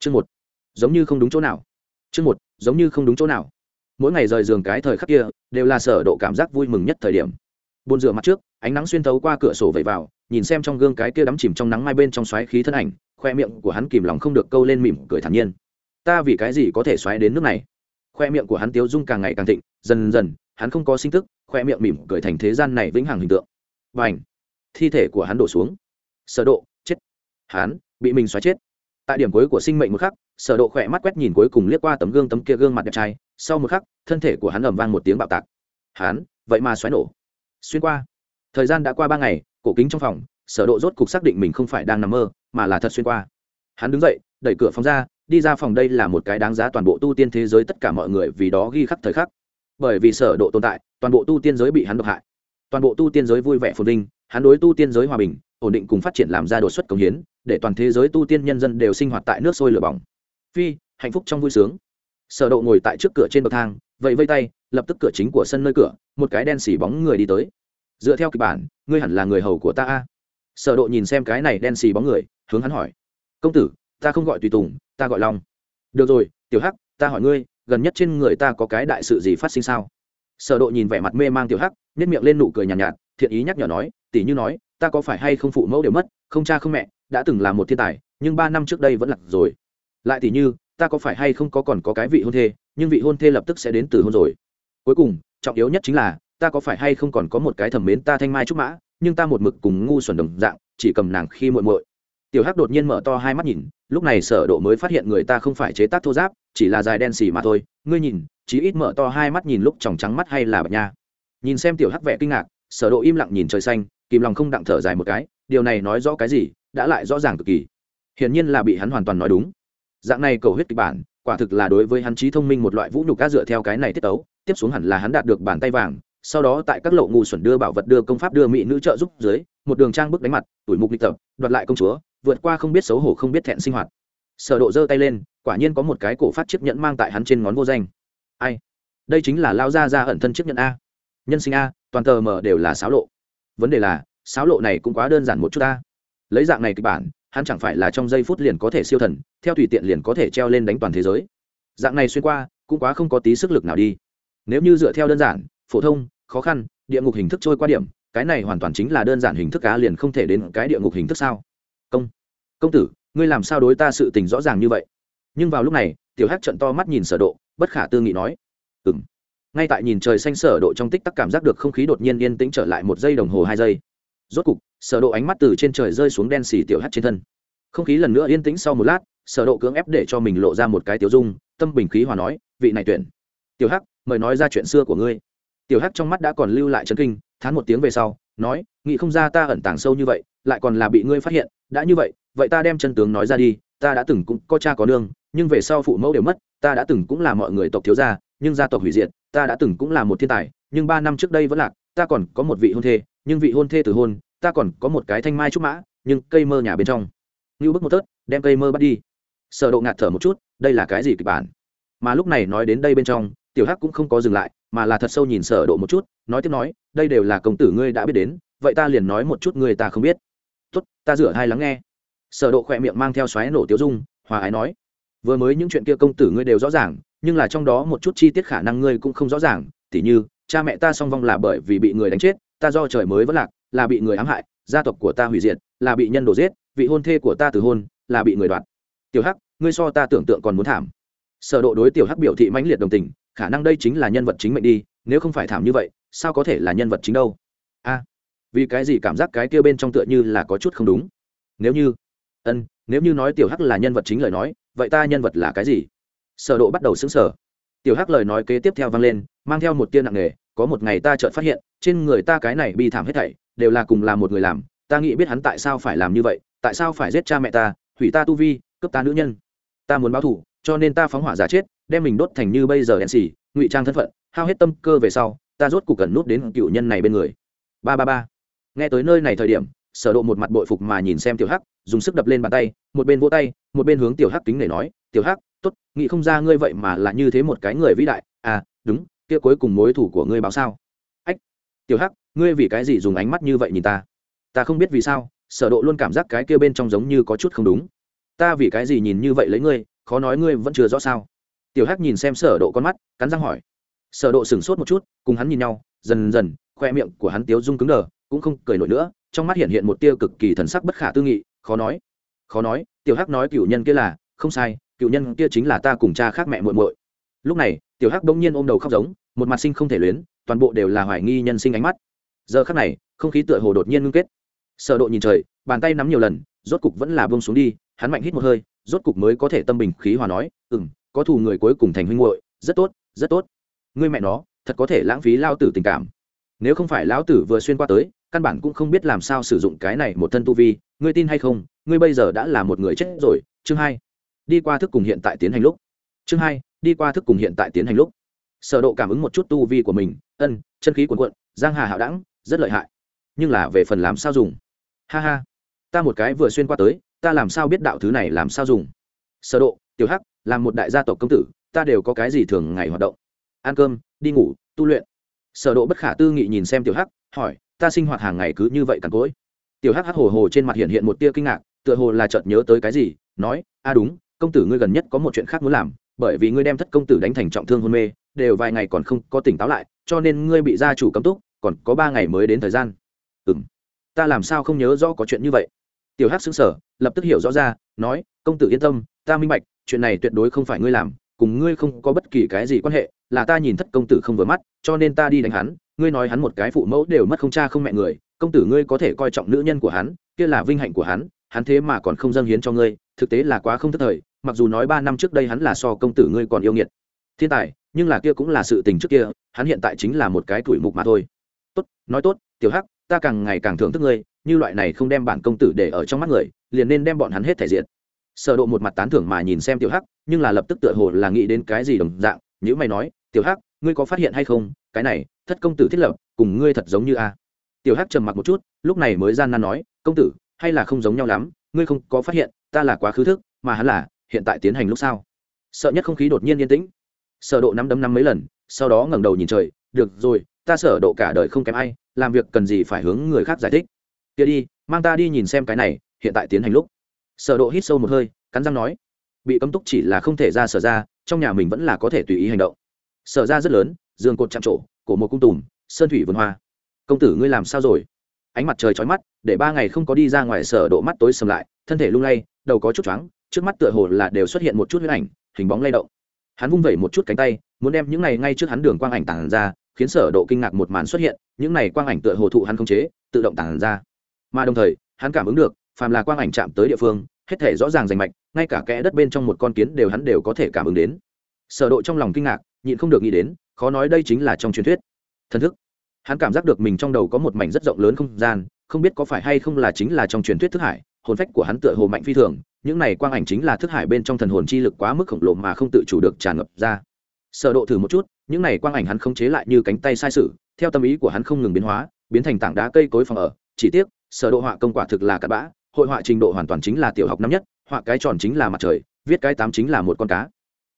chương một, giống như không đúng chỗ nào. Chương một, giống như không đúng chỗ nào. Mỗi ngày rời giường cái thời khắc kia, đều là sở độ cảm giác vui mừng nhất thời điểm. Buồn rửa mặt trước, ánh nắng xuyên thấu qua cửa sổ vẩy vào, nhìn xem trong gương cái kia đắm chìm trong nắng mai bên trong xoáy khí thân ảnh, khoe miệng của hắn kìm lòng không được câu lên mỉm cười thản nhiên. Ta vì cái gì có thể xoáy đến nước này? Khoe miệng của hắn tiếu dung càng ngày càng thịnh, dần dần, hắn không có sinh tức, khoe miệng mỉm cười thành thế gian này vĩnh hằng hình tượng. Và ảnh thi thể của hắn đổ xuống. Sở độ, chết. Hắn, bị mình xoáy chết tại điểm cuối của sinh mệnh một khắc, sở độ khỏe mắt quét nhìn cuối cùng liếc qua tấm gương tấm kia gương mặt đẹp trai, sau một khắc, thân thể của hắn ầm vang một tiếng bạo tạc. Hắn, vậy mà xoáy nổ. Xuyên qua. Thời gian đã qua ba ngày, cổ kính trong phòng, sở độ rốt cục xác định mình không phải đang nằm mơ, mà là thật xuyên qua. Hắn đứng dậy, đẩy cửa phòng ra, đi ra phòng đây là một cái đáng giá toàn bộ tu tiên thế giới tất cả mọi người vì đó ghi khắc thời khắc. Bởi vì sở độ tồn tại, toàn bộ tu tiên giới bị hắn độc hại. Toàn bộ tu tiên giới vui vẻ phồn vinh, hắn đối tu tiên giới hòa bình, ổn định cùng phát triển làm ra đột xuất công hiến để toàn thế giới tu tiên nhân dân đều sinh hoạt tại nước sôi lửa bỏng. Phi hạnh phúc trong vui sướng. Sở độ ngồi tại trước cửa trên bậc thang vậy vây tay lập tức cửa chính của sân nơi cửa một cái đen xỉ bóng người đi tới. Dựa theo kịch bản ngươi hẳn là người hầu của ta a. Sở độ nhìn xem cái này đen xì bóng người hướng hắn hỏi. Công tử ta không gọi tùy tùng ta gọi long. Được rồi tiểu hắc ta hỏi ngươi gần nhất trên người ta có cái đại sự gì phát sinh sao? Sở độ nhìn vẻ mặt mê mang tiểu hắc nhếch miệng lên nụ cười nhàn nhạt, nhạt thiện ý nhắc nhở nói tỷ như nói ta có phải hay không phụ mẫu đều mất không cha không mẹ đã từng là một thiên tài, nhưng ba năm trước đây vẫn lạc rồi. Lại thì như, ta có phải hay không có còn có cái vị hôn thê, nhưng vị hôn thê lập tức sẽ đến từ hôn rồi. Cuối cùng, trọng yếu nhất chính là, ta có phải hay không còn có một cái thẩm mến ta thanh mai trúc mã, nhưng ta một mực cùng ngu xuẩn đồng dạng, chỉ cầm nàng khi muội muội. Tiểu hắc đột nhiên mở to hai mắt nhìn, lúc này sở độ mới phát hiện người ta không phải chế tác thô giáp, chỉ là dài đen xì mà thôi. Ngươi nhìn, chí ít mở to hai mắt nhìn lúc tròng trắng mắt hay là bạch nha. Nhìn xem tiểu hắc vẻ kinh ngạc, sở độ im lặng nhìn trời xanh, kìm lòng không đặng thở dài một cái, điều này nói rõ cái gì? Đã lại rõ ràng cực kỳ. Hiển nhiên là bị hắn hoàn toàn nói đúng. Dạng này cầu huyết kịch bản, quả thực là đối với hắn trí thông minh một loại vũ nhục cá dựa theo cái này tiết tấu, tiếp xuống hẳn là hắn đạt được bàn tay vàng, sau đó tại các lộ ngu xuẩn đưa bảo vật, đưa công pháp, đưa mỹ nữ trợ giúp dưới, một đường trang bức đánh mặt, tuổi mục lịch tập, đoạt lại công chúa, vượt qua không biết xấu hổ, không biết thẹn sinh hoạt. Sở độ giơ tay lên, quả nhiên có một cái cổ phát chiếc nhẫn mang tại hắn trên ngón vô danh. Ai? Đây chính là lao ra ra ẩn thân chiếc nhẫn a. Nhân sinh a, toàn tờ mở đều là sáo lộ. Vấn đề là sáo lộ này cũng quá đơn giản một chút a lấy dạng này kịch bản, hắn chẳng phải là trong giây phút liền có thể siêu thần, theo tùy tiện liền có thể treo lên đánh toàn thế giới. Dạng này xuyên qua, cũng quá không có tí sức lực nào đi. Nếu như dựa theo đơn giản, phổ thông, khó khăn, địa ngục hình thức trôi qua điểm, cái này hoàn toàn chính là đơn giản hình thức cá liền không thể đến cái địa ngục hình thức sao? Công công tử, ngươi làm sao đối ta sự tình rõ ràng như vậy? Nhưng vào lúc này, tiểu hắc trận to mắt nhìn sở độ, bất khả tư nghị nói. Ừm. Ngay tại nhìn trời xanh sở độ trong tích tắc cảm giác được không khí đột nhiên yên tĩnh trở lại một giây đồng hồ hai giây rốt cục, sở độ ánh mắt từ trên trời rơi xuống đen xì tiểu hắc trên thân. Không khí lần nữa yên tĩnh sau một lát, sở độ cưỡng ép để cho mình lộ ra một cái tiểu dung, tâm bình khí hòa nói, vị này tuyển. Tiểu hắc, mời nói ra chuyện xưa của ngươi. Tiểu hắc trong mắt đã còn lưu lại chấn kinh, thán một tiếng về sau, nói nghĩ không ra ta ẩn tàng sâu như vậy, lại còn là bị ngươi phát hiện, đã như vậy vậy ta đem chân tướng nói ra đi, ta đã từng cũng có cha có nương, nhưng về sau phụ mẫu đều mất, ta đã từng cũng là mọi người tộc thiếu gia, nhưng gia tộc hủy diệt, ta đã từng cũng là một thiên tài, nhưng ba năm trước đây vẫn lạc, ta còn có một vị hôn thê nhưng vị hôn thê từ hôn, ta còn có một cái thanh mai trúc mã, nhưng cây mơ nhà bên trong. Ngưu bước một tớt, đem cây mơ bắt đi. Sở độ ngạt thở một chút, đây là cái gì kịch bản? Mà lúc này nói đến đây bên trong, tiểu hắc cũng không có dừng lại, mà là thật sâu nhìn sở độ một chút, nói tiếp nói, đây đều là công tử ngươi đã biết đến, vậy ta liền nói một chút ngươi ta không biết. Tốt, ta rửa hai lắng nghe. Sở độ khoẹt miệng mang theo xoáy nổ tiêu dung, hòa ái nói, vừa mới những chuyện kia công tử ngươi đều rõ ràng, nhưng là trong đó một chút chi tiết khả năng ngươi cũng không rõ ràng, tỉ như, cha mẹ ta song vong là bởi vì bị người đánh chết ta do trời mới vẫn lạc, là bị người ám hại, gia tộc của ta hủy diệt, là bị nhân đổ giết, vị hôn thê của ta từ hôn, là bị người đoạt. Tiểu hắc, ngươi so ta tưởng tượng còn muốn thảm. Sở độ đối tiểu hắc biểu thị mãnh liệt đồng tình, khả năng đây chính là nhân vật chính mệnh đi, nếu không phải thảm như vậy, sao có thể là nhân vật chính đâu? A, vì cái gì cảm giác cái kia bên trong tựa như là có chút không đúng? Nếu như, ân, nếu như nói tiểu hắc là nhân vật chính lời nói, vậy ta nhân vật là cái gì? Sở độ bắt đầu sững sờ. Tiểu hắc lời nói kế tiếp theo vang lên, mang theo một tia nặng nề có một ngày ta chợt phát hiện, trên người ta cái này bi thảm hết thảy, đều là cùng là một người làm, ta nghĩ biết hắn tại sao phải làm như vậy, tại sao phải giết cha mẹ ta, hủy ta tu vi, cướp ta nữ nhân. Ta muốn báo thù, cho nên ta phóng hỏa giả chết, đem mình đốt thành như bây giờ đen xì ngụy trang thân phận, hao hết tâm cơ về sau, ta rốt cuộc cần nút đến cựu nhân này bên người. Ba ba ba. Nghe tới nơi này thời điểm, sở độ một mặt bội phục mà nhìn xem tiểu hắc, dùng sức đập lên bàn tay, một bên vỗ tay, một bên hướng tiểu hắc kính để nói, tiểu hắc, tốt, nghĩ không ra ngươi vậy mà là như thế một cái người vĩ đại. À đúng kia cuối cùng mối thủ của ngươi báo sao? Ách, tiểu hắc, ngươi vì cái gì dùng ánh mắt như vậy nhìn ta? Ta không biết vì sao, sở độ luôn cảm giác cái kia bên trong giống như có chút không đúng. Ta vì cái gì nhìn như vậy lấy ngươi, khó nói ngươi vẫn chưa rõ sao? Tiểu hắc nhìn xem sở độ con mắt, cắn răng hỏi. Sở độ sừng sốt một chút, cùng hắn nhìn nhau, dần dần, khoe miệng của hắn tiếu dung cứng đờ, cũng không cười nổi nữa, trong mắt hiện hiện một tia cực kỳ thần sắc bất khả tư nghị, khó nói. Khó nói, tiểu hắc nói cựu nhân kia là không sai, cựu nhân kia chính là ta cùng cha khác mẹ muội muội lúc này, tiểu hắc bỗng nhiên ôm đầu khóc giống, một mặt sinh không thể luyến, toàn bộ đều là hoài nghi nhân sinh ánh mắt. Giờ khắc này, không khí tựa hồ đột nhiên ngưng kết. Sở độ nhìn trời, bàn tay nắm nhiều lần, rốt cục vẫn là buông xuống đi, hắn mạnh hít một hơi, rốt cục mới có thể tâm bình khí hòa nói, ừm, có thù người cuối cùng thành huynh muội, rất tốt rất tốt. Ngươi mẹ nó, thật có thể lãng phí lao tử tình cảm. Nếu không phải lão tử vừa xuyên qua tới, căn bản cũng không biết làm sao sử dụng cái này một thân tu vi, ngươi tin hay không, ngươi bây giờ đã là một người chết rồi. Chương hai. Đi qua thức cùng hiện tại tiến hành lúc. Chương hai đi qua thức cùng hiện tại tiến hành lúc. Sở độ cảm ứng một chút tu vi của mình, ân, chân khí cuồn cuộn, giang hà hạo đẳng, rất lợi hại. Nhưng là về phần làm sao dùng? Ha ha, ta một cái vừa xuyên qua tới, ta làm sao biết đạo thứ này làm sao dùng? Sở độ, tiểu hắc, làm một đại gia tộc công tử, ta đều có cái gì thường ngày hoạt động? Ăn cơm, đi ngủ, tu luyện. Sở độ bất khả tư nghị nhìn xem tiểu hắc, hỏi, ta sinh hoạt hàng ngày cứ như vậy cằn cỗi. Tiểu hắc hắc hồ hồ trên mặt hiện hiện một tia kinh ngạc, tựa hồ là chợt nhớ tới cái gì, nói, a, đúng, công tử ngươi gần nhất có một chuyện khác muốn làm bởi vì ngươi đem thất công tử đánh thành trọng thương hôn mê, đều vài ngày còn không có tỉnh táo lại, cho nên ngươi bị gia chủ cấm túc, còn có ba ngày mới đến thời gian. Ừm. Ta làm sao không nhớ rõ có chuyện như vậy? Tiểu hắc sững sờ, lập tức hiểu rõ ra, nói, công tử yên tâm, ta minh bạch, chuyện này tuyệt đối không phải ngươi làm, cùng ngươi không có bất kỳ cái gì quan hệ, là ta nhìn thất công tử không vừa mắt, cho nên ta đi đánh hắn, ngươi nói hắn một cái phụ mẫu đều mất không cha không mẹ người, công tử ngươi có thể coi trọng nữ nhân của hắn, kia là vinh hạnh của hắn hắn thế mà còn không dâng hiến cho ngươi, thực tế là quá không thất thời mặc dù nói ba năm trước đây hắn là so công tử ngươi còn yêu nghiệt, thiên tài, nhưng là kia cũng là sự tình trước kia, hắn hiện tại chính là một cái tuổi mục mà thôi. Tốt, nói tốt, tiểu hắc, ta càng ngày càng thưởng thức ngươi, như loại này không đem bản công tử để ở trong mắt người, liền nên đem bọn hắn hết thể diện sở độ một mặt tán thưởng mà nhìn xem tiểu hắc, nhưng là lập tức tựa hồ là nghĩ đến cái gì đồng dạng nếu mày nói, tiểu hắc, ngươi có phát hiện hay không? Cái này, thất công tử thiết lập, cùng ngươi thật giống như a. Tiểu hắc trầm mặc một chút, lúc này mới gian nan nói, công tử, hay là không giống nhau lắm, ngươi không có phát hiện, ta là quá khứ thức, mà hắn là hiện tại tiến hành lúc sao sợ nhất không khí đột nhiên yên tĩnh. Sở độ năm đấm năm mấy lần, sau đó ngẩng đầu nhìn trời, được rồi, ta sở độ cả đời không kém ai, làm việc cần gì phải hướng người khác giải thích. Kia đi, mang ta đi nhìn xem cái này, hiện tại tiến hành lúc. Sở độ hít sâu một hơi, cắn răng nói, bị cấm túc chỉ là không thể ra sở ra, trong nhà mình vẫn là có thể tùy ý hành động. Sở ra rất lớn, giường cột chạm trổ, cổ một cung tùm, sơn thủy vườn hoa. Công tử ngươi làm sao rồi? Ánh mặt trời chói mắt, để ba ngày không có đi ra ngoài, sở độ mắt tối sầm lại, thân thể lung lay, đầu có chút chóng trước mắt tựa hồ là đều xuất hiện một chút huyết ảnh, hình bóng lay động. Hắn vung vẩy một chút cánh tay, muốn đem những này ngay trước hắn đường quang ảnh tàng ra, khiến sở độ kinh ngạc một màn xuất hiện, những này quang ảnh tựa hồ thụ hắn không chế, tự động tàng ra. Mà đồng thời, hắn cảm ứng được, phàm là quang ảnh chạm tới địa phương, hết thể rõ ràng rành mạch, ngay cả kẽ đất bên trong một con kiến đều hắn đều có thể cảm ứng đến. Sở độ trong lòng kinh ngạc, nhịn không được nghĩ đến, khó nói đây chính là trong truyền thuyết. Thần thức. Hắn cảm giác được mình trong đầu có một mảnh rất rộng lớn không gian, không biết có phải hay không là chính là trong truyền thuyết thức hải, hồn phách của hắn tựa hồ mạnh phi thường những này quang ảnh chính là thức hải bên trong thần hồn chi lực quá mức khổng lồ mà không tự chủ được tràn ngập ra. Sở độ thử một chút, những này quang ảnh hắn không chế lại như cánh tay sai sử, theo tâm ý của hắn không ngừng biến hóa, biến thành tảng đá cây cối phòng ở. Chỉ tiếc, sở độ họa công quả thực là cặn bã, hội họa trình độ hoàn toàn chính là tiểu học năm nhất, họa cái tròn chính là mặt trời, viết cái tám chính là một con cá.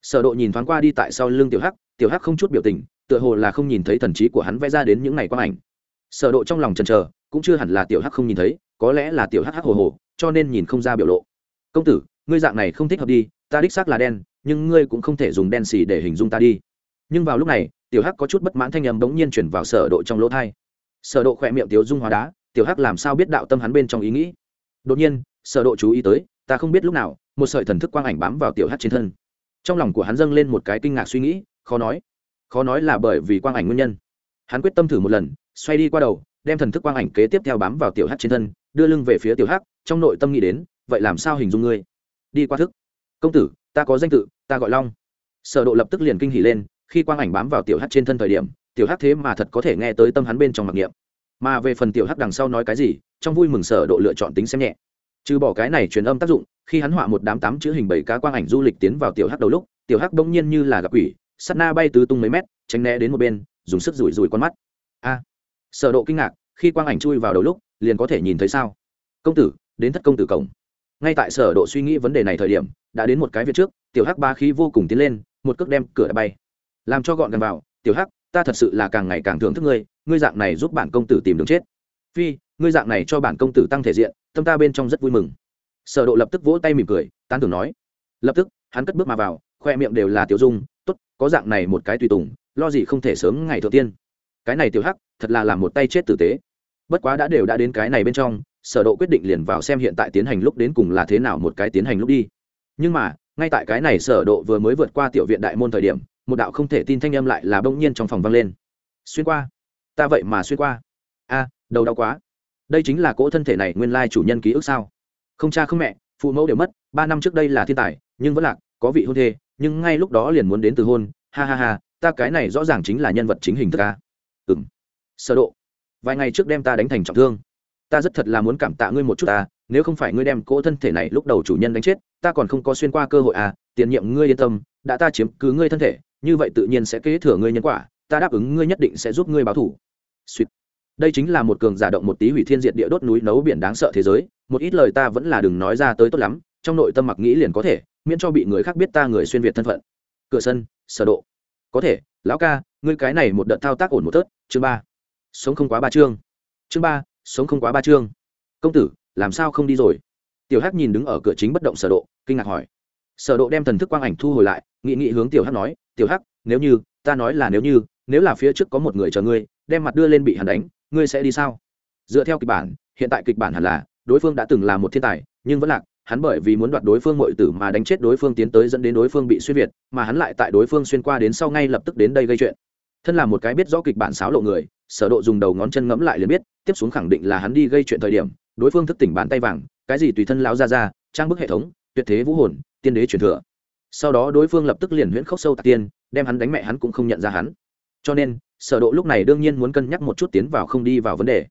Sở độ nhìn thoáng qua đi tại sau lưng tiểu hắc tiểu hắc không chút biểu tình, tựa hồ là không nhìn thấy thần trí của hắn vẽ ra đến những này quang ảnh. Sở độ trong lòng chần chờ, cũng chưa hẳn là tiểu hắc không nhìn thấy, có lẽ là tiểu hắc hắc hồ hồ, cho nên nhìn không ra biểu lộ công tử, ngươi dạng này không thích hợp đi, ta đích xác là đen, nhưng ngươi cũng không thể dùng đen xì để hình dung ta đi. Nhưng vào lúc này, tiểu hắc có chút bất mãn thanh âm bỗng nhiên chuyển vào sở độ trong lỗ thay sở độ khỏe miệng tiểu dung hóa đá, tiểu hắc làm sao biết đạo tâm hắn bên trong ý nghĩ? Đột nhiên, sở độ chú ý tới, ta không biết lúc nào, một sợi thần thức quang ảnh bám vào tiểu hắc trên thân. Trong lòng của hắn dâng lên một cái kinh ngạc suy nghĩ, khó nói. Khó nói là bởi vì quang ảnh nguyên nhân. Hắn quyết tâm thử một lần, xoay đi qua đầu, đem thần thức quang ảnh kế tiếp theo bám vào tiểu hắc trên thân, đưa lưng về phía tiểu hắc, trong nội tâm nghĩ đến vậy làm sao hình dung ngươi? Đi qua thức. Công tử, ta có danh tự, ta gọi long. Sở độ lập tức liền kinh hỉ lên, khi quang ảnh bám vào tiểu hắc trên thân thời điểm, tiểu hắc thế mà thật có thể nghe tới tâm hắn bên trong mặc niệm. Mà về phần tiểu hắc đằng sau nói cái gì, trong vui mừng sở độ lựa chọn tính xem nhẹ. Trừ bỏ cái này truyền âm tác dụng, khi hắn họa một đám tám chữ hình bảy cá quang ảnh du lịch tiến vào tiểu hắc đầu lúc, tiểu hắc bỗng nhiên như là gặp quỷ, sát na bay tứ tung mấy mét, tránh né đến một bên, dùng sức rủi rủi con mắt. A! Sở độ kinh ngạc, khi quang ảnh chui vào đầu lúc, liền có thể nhìn thấy sao? Công tử, đến thất công tử cổng ngay tại sở độ suy nghĩ vấn đề này thời điểm, đã đến một cái việc trước, tiểu hắc ba khí vô cùng tiến lên, một cước đem cửa đã bay. Làm cho gọn gần vào, tiểu hắc, ta thật sự là càng ngày càng thưởng thức ngươi ngươi dạng này giúp bản công tử tìm đường chết. Phi, ngươi dạng này cho bản công tử tăng thể diện, tâm ta bên trong rất vui mừng. Sở độ lập tức vỗ tay mỉm cười, tán thưởng nói. Lập tức, hắn cất bước mà vào, khoe miệng đều là tiểu dung, tốt, có dạng này một cái tùy tùng, lo gì không thể sớm ngày thượng tiên. Cái này tiểu hắc, thật là làm một tay chết tử tế. Bất quá đã đều đã đến cái này bên trong sở độ quyết định liền vào xem hiện tại tiến hành lúc đến cùng là thế nào một cái tiến hành lúc đi. Nhưng mà ngay tại cái này sở độ vừa mới vượt qua tiểu viện đại môn thời điểm một đạo không thể tin thanh âm lại là bỗng nhiên trong phòng vang lên. Xuyên qua ta vậy mà xuyên qua. A đầu đau quá. Đây chính là cỗ thân thể này nguyên lai chủ nhân ký ức sao? Không cha không mẹ phụ mẫu đều mất ba năm trước đây là thiên tài nhưng vẫn lạc có vị hôn thê nhưng ngay lúc đó liền muốn đến từ hôn. Ha ha ha ta cái này rõ ràng chính là nhân vật chính hình thức a. Ừm, Sở độ vài ngày trước đem ta đánh thành trọng thương ta rất thật là muốn cảm tạ ngươi một chút ta, nếu không phải ngươi đem cỗ thân thể này lúc đầu chủ nhân đánh chết, ta còn không có xuyên qua cơ hội à tiền nhiệm ngươi yên tâm, đã ta chiếm cứ ngươi thân thể, như vậy tự nhiên sẽ kế thừa ngươi nhân quả, ta đáp ứng ngươi nhất định sẽ giúp ngươi báo thủ. Sweet. đây chính là một cường giả động một tí hủy thiên diệt địa đốt núi nấu biển đáng sợ thế giới, một ít lời ta vẫn là đừng nói ra tới tốt lắm, trong nội tâm mặc nghĩ liền có thể, miễn cho bị người khác biết ta người xuyên việt thân phận. Cửa sân, sở độ. Có thể, lão ca, ngươi cái này một đợt thao tác ổn một tớt, chương ba. Sống không quá ba chương. Chương ba sống không quá ba chương. Công tử, làm sao không đi rồi? Tiểu hắc nhìn đứng ở cửa chính bất động sở độ, kinh ngạc hỏi. Sở độ đem thần thức quang ảnh thu hồi lại, nghị nghị hướng tiểu hắc nói, tiểu hắc, nếu như, ta nói là nếu như, nếu là phía trước có một người chờ ngươi, đem mặt đưa lên bị hắn đánh, ngươi sẽ đi sao? Dựa theo kịch bản, hiện tại kịch bản hẳn là, đối phương đã từng là một thiên tài, nhưng vẫn lạc, hắn bởi vì muốn đoạt đối phương mọi tử mà đánh chết đối phương tiến tới dẫn đến đối phương bị xuyên việt, mà hắn lại tại đối phương xuyên qua đến sau ngay lập tức đến đây gây chuyện. Thân là một cái biết rõ kịch bản xáo lộ người, sở độ dùng đầu ngón chân ngẫm lại liền biết tiếp xuống khẳng định là hắn đi gây chuyện thời điểm, đối phương thức tỉnh bàn tay vàng, cái gì tùy thân lão ra ra trang bức hệ thống, tuyệt thế vũ hồn, tiên đế truyền thừa. Sau đó đối phương lập tức liền huyễn khốc sâu tạc tiên, đem hắn đánh mẹ hắn cũng không nhận ra hắn. Cho nên, sở độ lúc này đương nhiên muốn cân nhắc một chút tiến vào không đi vào vấn đề.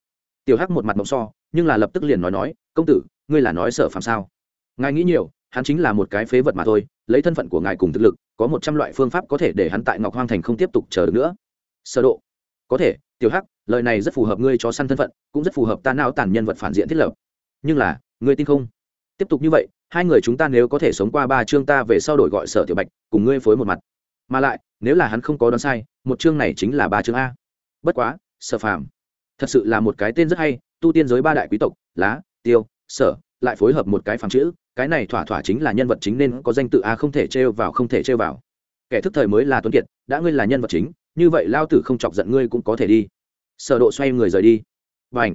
Tiểu hắc một mặt mộng so, nhưng là lập tức liền nói nói, công tử, ngươi là nói sở phạm sao? Ngài nghĩ nhiều, hắn chính là một cái phế vật mà thôi, lấy thân phận của ngài cùng thực lực, có một trăm loại phương pháp có thể để hắn tại ngọc hoang thành không tiếp tục chờ được nữa. Sở độ, có thể, tiểu hắc lời này rất phù hợp ngươi cho săn thân phận, cũng rất phù hợp ta não tàn nhân vật phản diện thiết lập. Nhưng là, ngươi tin không? Tiếp tục như vậy, hai người chúng ta nếu có thể sống qua ba chương ta về sau đổi gọi sở tiểu bạch, cùng ngươi phối một mặt. Mà lại, nếu là hắn không có đoán sai, một chương này chính là ba chương a. Bất quá, sở phàm, thật sự là một cái tên rất hay, tu tiên giới ba đại quý tộc, lá, tiêu, sở, lại phối hợp một cái phàm chữ, cái này thỏa thỏa chính là nhân vật chính nên có danh tự a không thể trêu vào, không thể trêu vào. Kẻ thức thời mới là tuấn kiệt, đã ngươi là nhân vật chính, như vậy lao tử không chọc giận ngươi cũng có thể đi sở độ xoay người rời đi. Và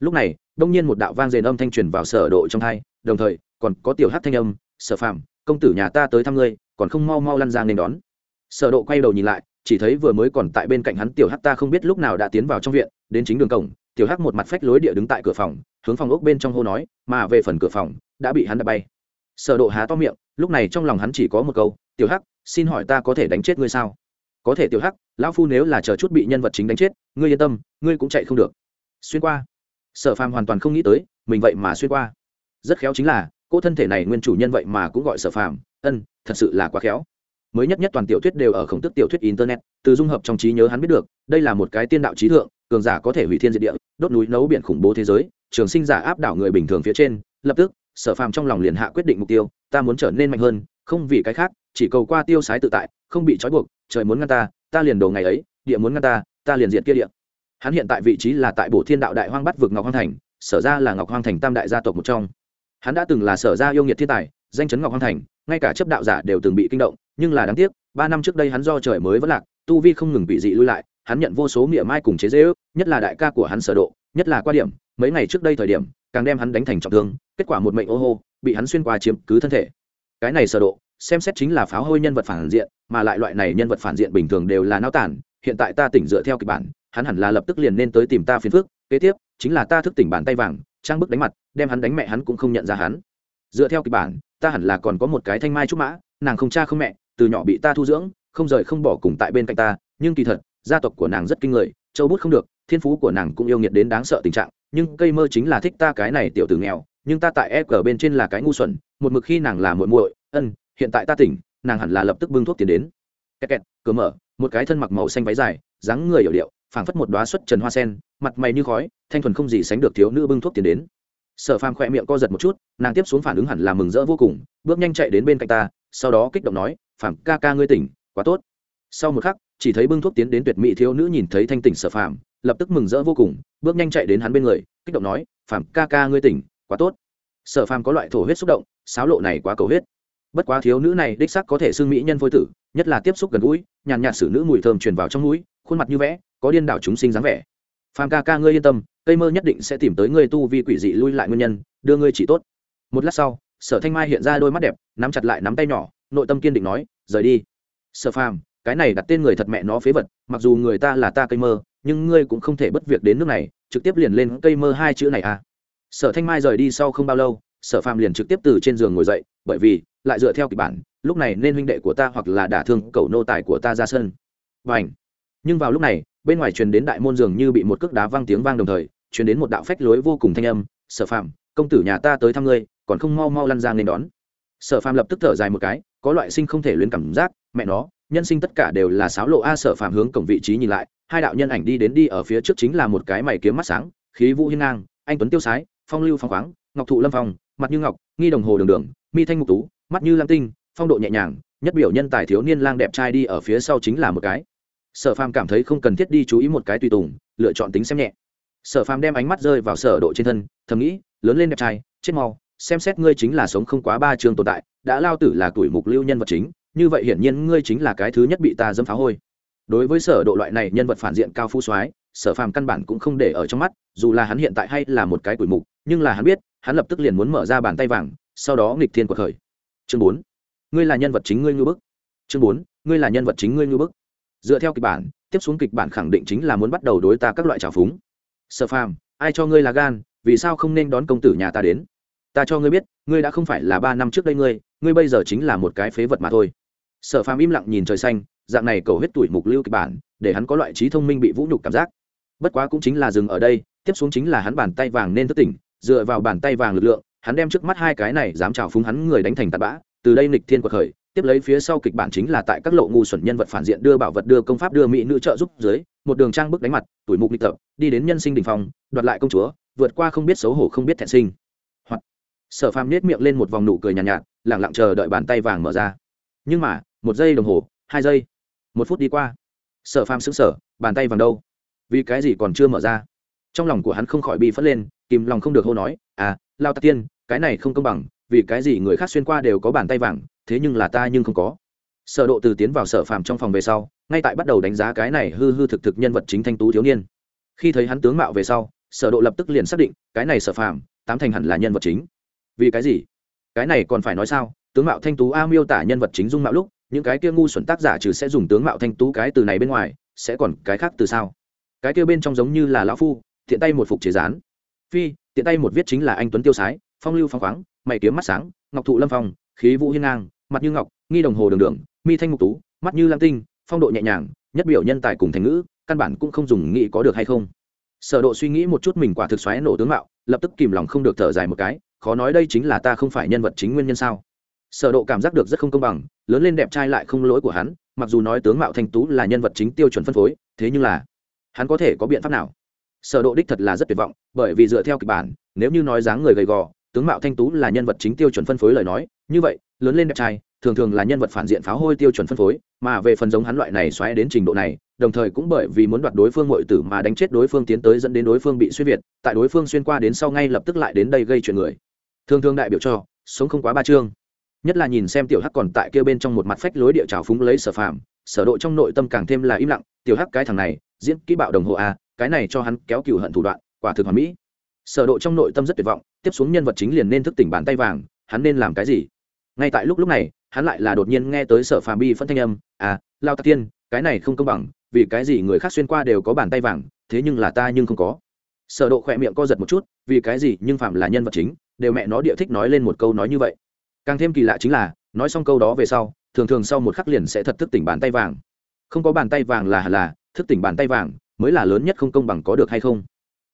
lúc này, đông nhiên một đạo vang rền âm thanh truyền vào sở độ trong hai đồng thời, còn có tiểu hát thanh âm, sở phàm, công tử nhà ta tới thăm ngươi, còn không mau mau lăn ra nên đón. Sở độ quay đầu nhìn lại, chỉ thấy vừa mới còn tại bên cạnh hắn tiểu hắc ta không biết lúc nào đã tiến vào trong viện, đến chính đường cổng, tiểu hắc một mặt phách lối địa đứng tại cửa phòng, hướng phòng ốc bên trong hô nói, mà về phần cửa phòng, đã bị hắn đập bay. Sở độ há to miệng, lúc này trong lòng hắn chỉ có một câu, tiểu hắc, xin hỏi ta có thể đánh chết ngươi sao? Có thể tiểu hắc, lão phu nếu là chờ chút bị nhân vật chính đánh chết, ngươi yên tâm, ngươi cũng chạy không được. Xuyên qua. Sở phàm hoàn toàn không nghĩ tới, mình vậy mà xuyên qua. Rất khéo chính là, cô thân thể này nguyên chủ nhân vậy mà cũng gọi sở phàm, ân, thật sự là quá khéo. Mới nhất nhất toàn tiểu thuyết đều ở khổng tức tiểu thuyết internet, từ dung hợp trong trí nhớ hắn biết được, đây là một cái tiên đạo trí thượng, cường giả có thể hủy thiên diệt địa, đốt núi nấu biển khủng bố thế giới, trường sinh giả áp đảo người bình thường phía trên, lập tức, sở phàm trong lòng liền hạ quyết định mục tiêu, ta muốn trở nên mạnh hơn, không vì cái khác, chỉ cầu qua tiêu sái tự tại, không bị trói buộc trời muốn ngăn ta ta liền đồ ngày ấy, địa muốn ngăn ta ta liền diệt kia địa. Hắn hiện tại vị trí là tại bổ thiên đạo đại hoang bắt vực ngọc hoang thành, sở ra là ngọc hoang thành tam đại gia tộc một trong. Hắn đã từng là sở ra yêu nghiệt thiên tài, danh chấn ngọc hoang thành, ngay cả chấp đạo giả đều từng bị kinh động, nhưng là đáng tiếc, ba năm trước đây hắn do trời mới vẫn lạc, tu vi không ngừng bị dị lui lại, hắn nhận vô số miệng mai cùng chế dễ ước nhất là đại ca của hắn sở độ, nhất là qua điểm, mấy ngày trước đây thời điểm, càng đem hắn đánh thành trọng thương, kết quả một mệnh ô hô, bị hắn xuyên qua chiếm cứ thân thể. Cái này sở độ xem xét chính là pháo hôi nhân vật phản diện, mà lại loại này nhân vật phản diện bình thường đều là nao tản, hiện tại ta tỉnh dựa theo kịch bản, hắn hẳn là lập tức liền nên tới tìm ta phiền phức, kế tiếp, chính là ta thức tỉnh bàn tay vàng, trang bức đánh mặt, đem hắn đánh mẹ hắn cũng không nhận ra hắn. Dựa theo kịch bản, ta hẳn là còn có một cái thanh mai trúc mã, nàng không cha không mẹ, từ nhỏ bị ta thu dưỡng, không rời không bỏ cùng tại bên cạnh ta, nhưng kỳ thật, gia tộc của nàng rất kinh người, châu bút không được, thiên phú của nàng cũng yêu nghiệt đến đáng sợ tình trạng, nhưng cây mơ chính là thích ta cái này tiểu tử nghèo, nhưng ta tại e cờ bên trên là cái ngu xuẩn, một mực khi nàng là muội muội, ân hiện tại ta tỉnh, nàng hẳn là lập tức bưng thuốc tiến đến. Kẹt kẹt, cửa mở, một cái thân mặc màu xanh váy dài, dáng người hiểu điệu, phảng phất một đoá xuất trần hoa sen, mặt mày như khói, thanh thuần không gì sánh được thiếu nữ bưng thuốc tiến đến. Sở phàm khỏe miệng co giật một chút, nàng tiếp xuống phản ứng hẳn là mừng rỡ vô cùng, bước nhanh chạy đến bên cạnh ta, sau đó kích động nói, phàm ca ca ngươi tỉnh, quá tốt. Sau một khắc, chỉ thấy bưng thuốc tiến đến tuyệt mỹ thiếu nữ nhìn thấy thanh tỉnh sở phàm, lập tức mừng rỡ vô cùng, bước nhanh chạy đến hắn bên người, kích động nói, phàm ca ca ngươi tỉnh, quá tốt. Sở phàm có loại thổ huyết xúc động sáo lộ này quá cầu huyết bất quá thiếu nữ này đích sắc có thể xưng mỹ nhân phôi tử, nhất là tiếp xúc gần gũi, nhàn nhạt xử nữ mùi thơm truyền vào trong mũi, khuôn mặt như vẽ, có điên đảo chúng sinh dáng vẻ. Phàm ca ca ngươi yên tâm, cây mơ nhất định sẽ tìm tới ngươi tu vi quỷ dị lui lại nguyên nhân, đưa ngươi chỉ tốt. Một lát sau, sở thanh mai hiện ra đôi mắt đẹp, nắm chặt lại nắm tay nhỏ, nội tâm kiên định nói, rời đi. Sở phàm, cái này đặt tên người thật mẹ nó phế vật, mặc dù người ta là ta cây mơ, nhưng ngươi cũng không thể bất việc đến nước này, trực tiếp liền lên cây mơ hai chữ này à. Sở thanh mai rời đi sau không bao lâu sở phàm liền trực tiếp từ trên giường ngồi dậy, bởi vì lại dựa theo kịch bản, lúc này nên huynh đệ của ta hoặc là đả thương cầu nô tài của ta ra sân. Và ảnh nhưng vào lúc này, bên ngoài truyền đến đại môn dường như bị một cước đá vang tiếng vang đồng thời, truyền đến một đạo phách lối vô cùng thanh âm, sở phàm, công tử nhà ta tới thăm ngươi, còn không mau mau lăn ra nên đón. Sở phàm lập tức thở dài một cái, có loại sinh không thể luyến cảm giác, mẹ nó, nhân sinh tất cả đều là sáo lộ a. Sở phàm hướng cổng vị trí nhìn lại, hai đạo nhân ảnh đi đến đi ở phía trước chính là một cái mày kiếm mắt sáng, khí vũ hiên ngang, anh tuấn tiêu sái, phong lưu phong khoáng, ngọc thụ lâm phong mặt như ngọc, nghi đồng hồ đường đường, mi thanh ngục tú, mắt như lam tinh, phong độ nhẹ nhàng, nhất biểu nhân tài thiếu niên lang đẹp trai đi ở phía sau chính là một cái. Sở phàm cảm thấy không cần thiết đi chú ý một cái tùy tùng, lựa chọn tính xem nhẹ. Sở phàm đem ánh mắt rơi vào sở độ trên thân, thầm nghĩ, lớn lên đẹp trai, chết mau, xem xét ngươi chính là sống không quá ba trường tồn tại, đã lao tử là tuổi mục lưu nhân vật chính, như vậy hiển nhiên ngươi chính là cái thứ nhất bị ta dâm phá hôi. Đối với sở độ loại này nhân vật phản diện cao phú soái, sở phàm căn bản cũng không để ở trong mắt, dù là hắn hiện tại hay là một cái tuổi mục, nhưng là hắn biết hắn lập tức liền muốn mở ra bàn tay vàng, sau đó nghịch thiên của khởi. Chương bốn, ngươi là nhân vật chính ngươi ngư bức. Chương bốn, ngươi là nhân vật chính ngươi ngư bức. Dựa theo kịch bản, tiếp xuống kịch bản khẳng định chính là muốn bắt đầu đối ta các loại trào phúng. Sở phàm, ai cho ngươi là gan, vì sao không nên đón công tử nhà ta đến? Ta cho ngươi biết, ngươi đã không phải là ba năm trước đây ngươi ngươi bây giờ chính là một cái phế vật mà thôi. Sở phàm im lặng nhìn trời xanh, dạng này cầu hết tuổi mục lưu kịch bản, để hắn có loại trí thông minh bị vũ nhục cảm giác. Bất quá cũng chính là dừng ở đây, tiếp xuống chính là hắn bàn tay vàng nên thức tỉnh dựa vào bàn tay vàng lực lượng hắn đem trước mắt hai cái này dám trào phúng hắn người đánh thành tạt bã từ đây nịch thiên quật khởi tiếp lấy phía sau kịch bản chính là tại các lộ ngu xuẩn nhân vật phản diện đưa bảo vật đưa công pháp đưa mỹ nữ trợ giúp dưới một đường trang bức đánh mặt tuổi mục lịch tập đi đến nhân sinh đình phong đoạt lại công chúa vượt qua không biết xấu hổ không biết thẹn sinh. Hoặc sở phàm nết miệng lên một vòng nụ cười nhàn nhạt, nhạt lẳng lặng chờ đợi bàn tay vàng mở ra. Nhưng mà một giây đồng hồ hai giây một phút đi qua. Sở phàm sững sở bàn tay vàng đâu? Vì cái gì còn chưa mở ra? Trong lòng của hắn không khỏi bị phất lên kìm lòng không được hô nói à lao tạc tiên, cái này không công bằng, vì cái gì người khác xuyên qua đều có bàn tay vàng, thế nhưng là ta nhưng không có. Sở độ từ tiến vào sở phàm trong phòng về sau, ngay tại bắt đầu đánh giá cái này hư hư thực thực nhân vật chính thanh tú thiếu niên. Khi thấy hắn tướng mạo về sau, sở độ lập tức liền xác định, cái này sở phàm, tám thành hẳn là nhân vật chính. Vì cái gì? Cái này còn phải nói sao? Tướng mạo thanh tú a miêu tả nhân vật chính dung mạo lúc, những cái kia ngu xuẩn tác giả trừ sẽ dùng tướng mạo thanh tú cái từ này bên ngoài, sẽ còn cái khác từ sao? Cái kia bên trong giống như là lão phu, thiện tay một phục chế rán phi, tiện tay một viết chính là anh tuấn tiêu sái, phong lưu phong khoáng, mày kiếm mắt sáng, ngọc thụ lâm phong, khí vũ hiên ngang, mặt như ngọc, nghi đồng hồ đường đường, mi thanh ngục tú, mắt như lam tinh, phong độ nhẹ nhàng, nhất biểu nhân tài cùng thành ngữ, căn bản cũng không dùng nghĩ có được hay không. Sở độ suy nghĩ một chút mình quả thực xoáy nổ tướng mạo, lập tức kìm lòng không được thở dài một cái, khó nói đây chính là ta không phải nhân vật chính nguyên nhân sao. Sở độ cảm giác được rất không công bằng, lớn lên đẹp trai lại không lỗi của hắn, mặc dù nói tướng mạo thanh tú là nhân vật chính tiêu chuẩn phân phối, thế nhưng là hắn có thể có biện pháp nào? Sở độ đích thật là rất tuyệt vọng, bởi vì dựa theo kịch bản, nếu như nói dáng người gầy gò, tướng mạo thanh tú là nhân vật chính tiêu chuẩn phân phối lời nói, như vậy, lớn lên đẹp trai, thường thường là nhân vật phản diện pháo hôi tiêu chuẩn phân phối, mà về phần giống hắn loại này xoáy đến trình độ này, đồng thời cũng bởi vì muốn đoạt đối phương nội tử mà đánh chết đối phương tiến tới dẫn đến đối phương bị xuyên việt, tại đối phương xuyên qua đến sau ngay lập tức lại đến đây gây chuyện người. Thường thường đại biểu cho, sống không quá ba chương. Nhất là nhìn xem tiểu hắc còn tại kia bên trong một mặt phách lối địa trào phúng lấy sở phạm sở độ trong nội tâm càng thêm là im lặng, tiểu hắc, cái thằng này, diễn kỹ bạo đồng hồ a cái này cho hắn kéo cừu hận thủ đoạn, quả thực hoàn mỹ. Sở độ trong nội tâm rất tuyệt vọng, tiếp xuống nhân vật chính liền nên thức tỉnh bàn tay vàng, hắn nên làm cái gì? Ngay tại lúc lúc này, hắn lại là đột nhiên nghe tới sở phàm bi phân thanh âm à lao tạc tiên, cái này không công bằng, vì cái gì người khác xuyên qua đều có bàn tay vàng, thế nhưng là ta nhưng không có. Sở độ khỏe miệng co giật một chút, vì cái gì nhưng phạm là nhân vật chính, đều mẹ nó địa thích nói lên một câu nói như vậy. Càng thêm kỳ lạ chính là, nói xong câu đó về sau, thường thường sau một khắc liền sẽ thật thức tỉnh bàn tay vàng. Không có bàn tay vàng là là, thức tỉnh bàn tay vàng mới là lớn nhất không công bằng có được hay không?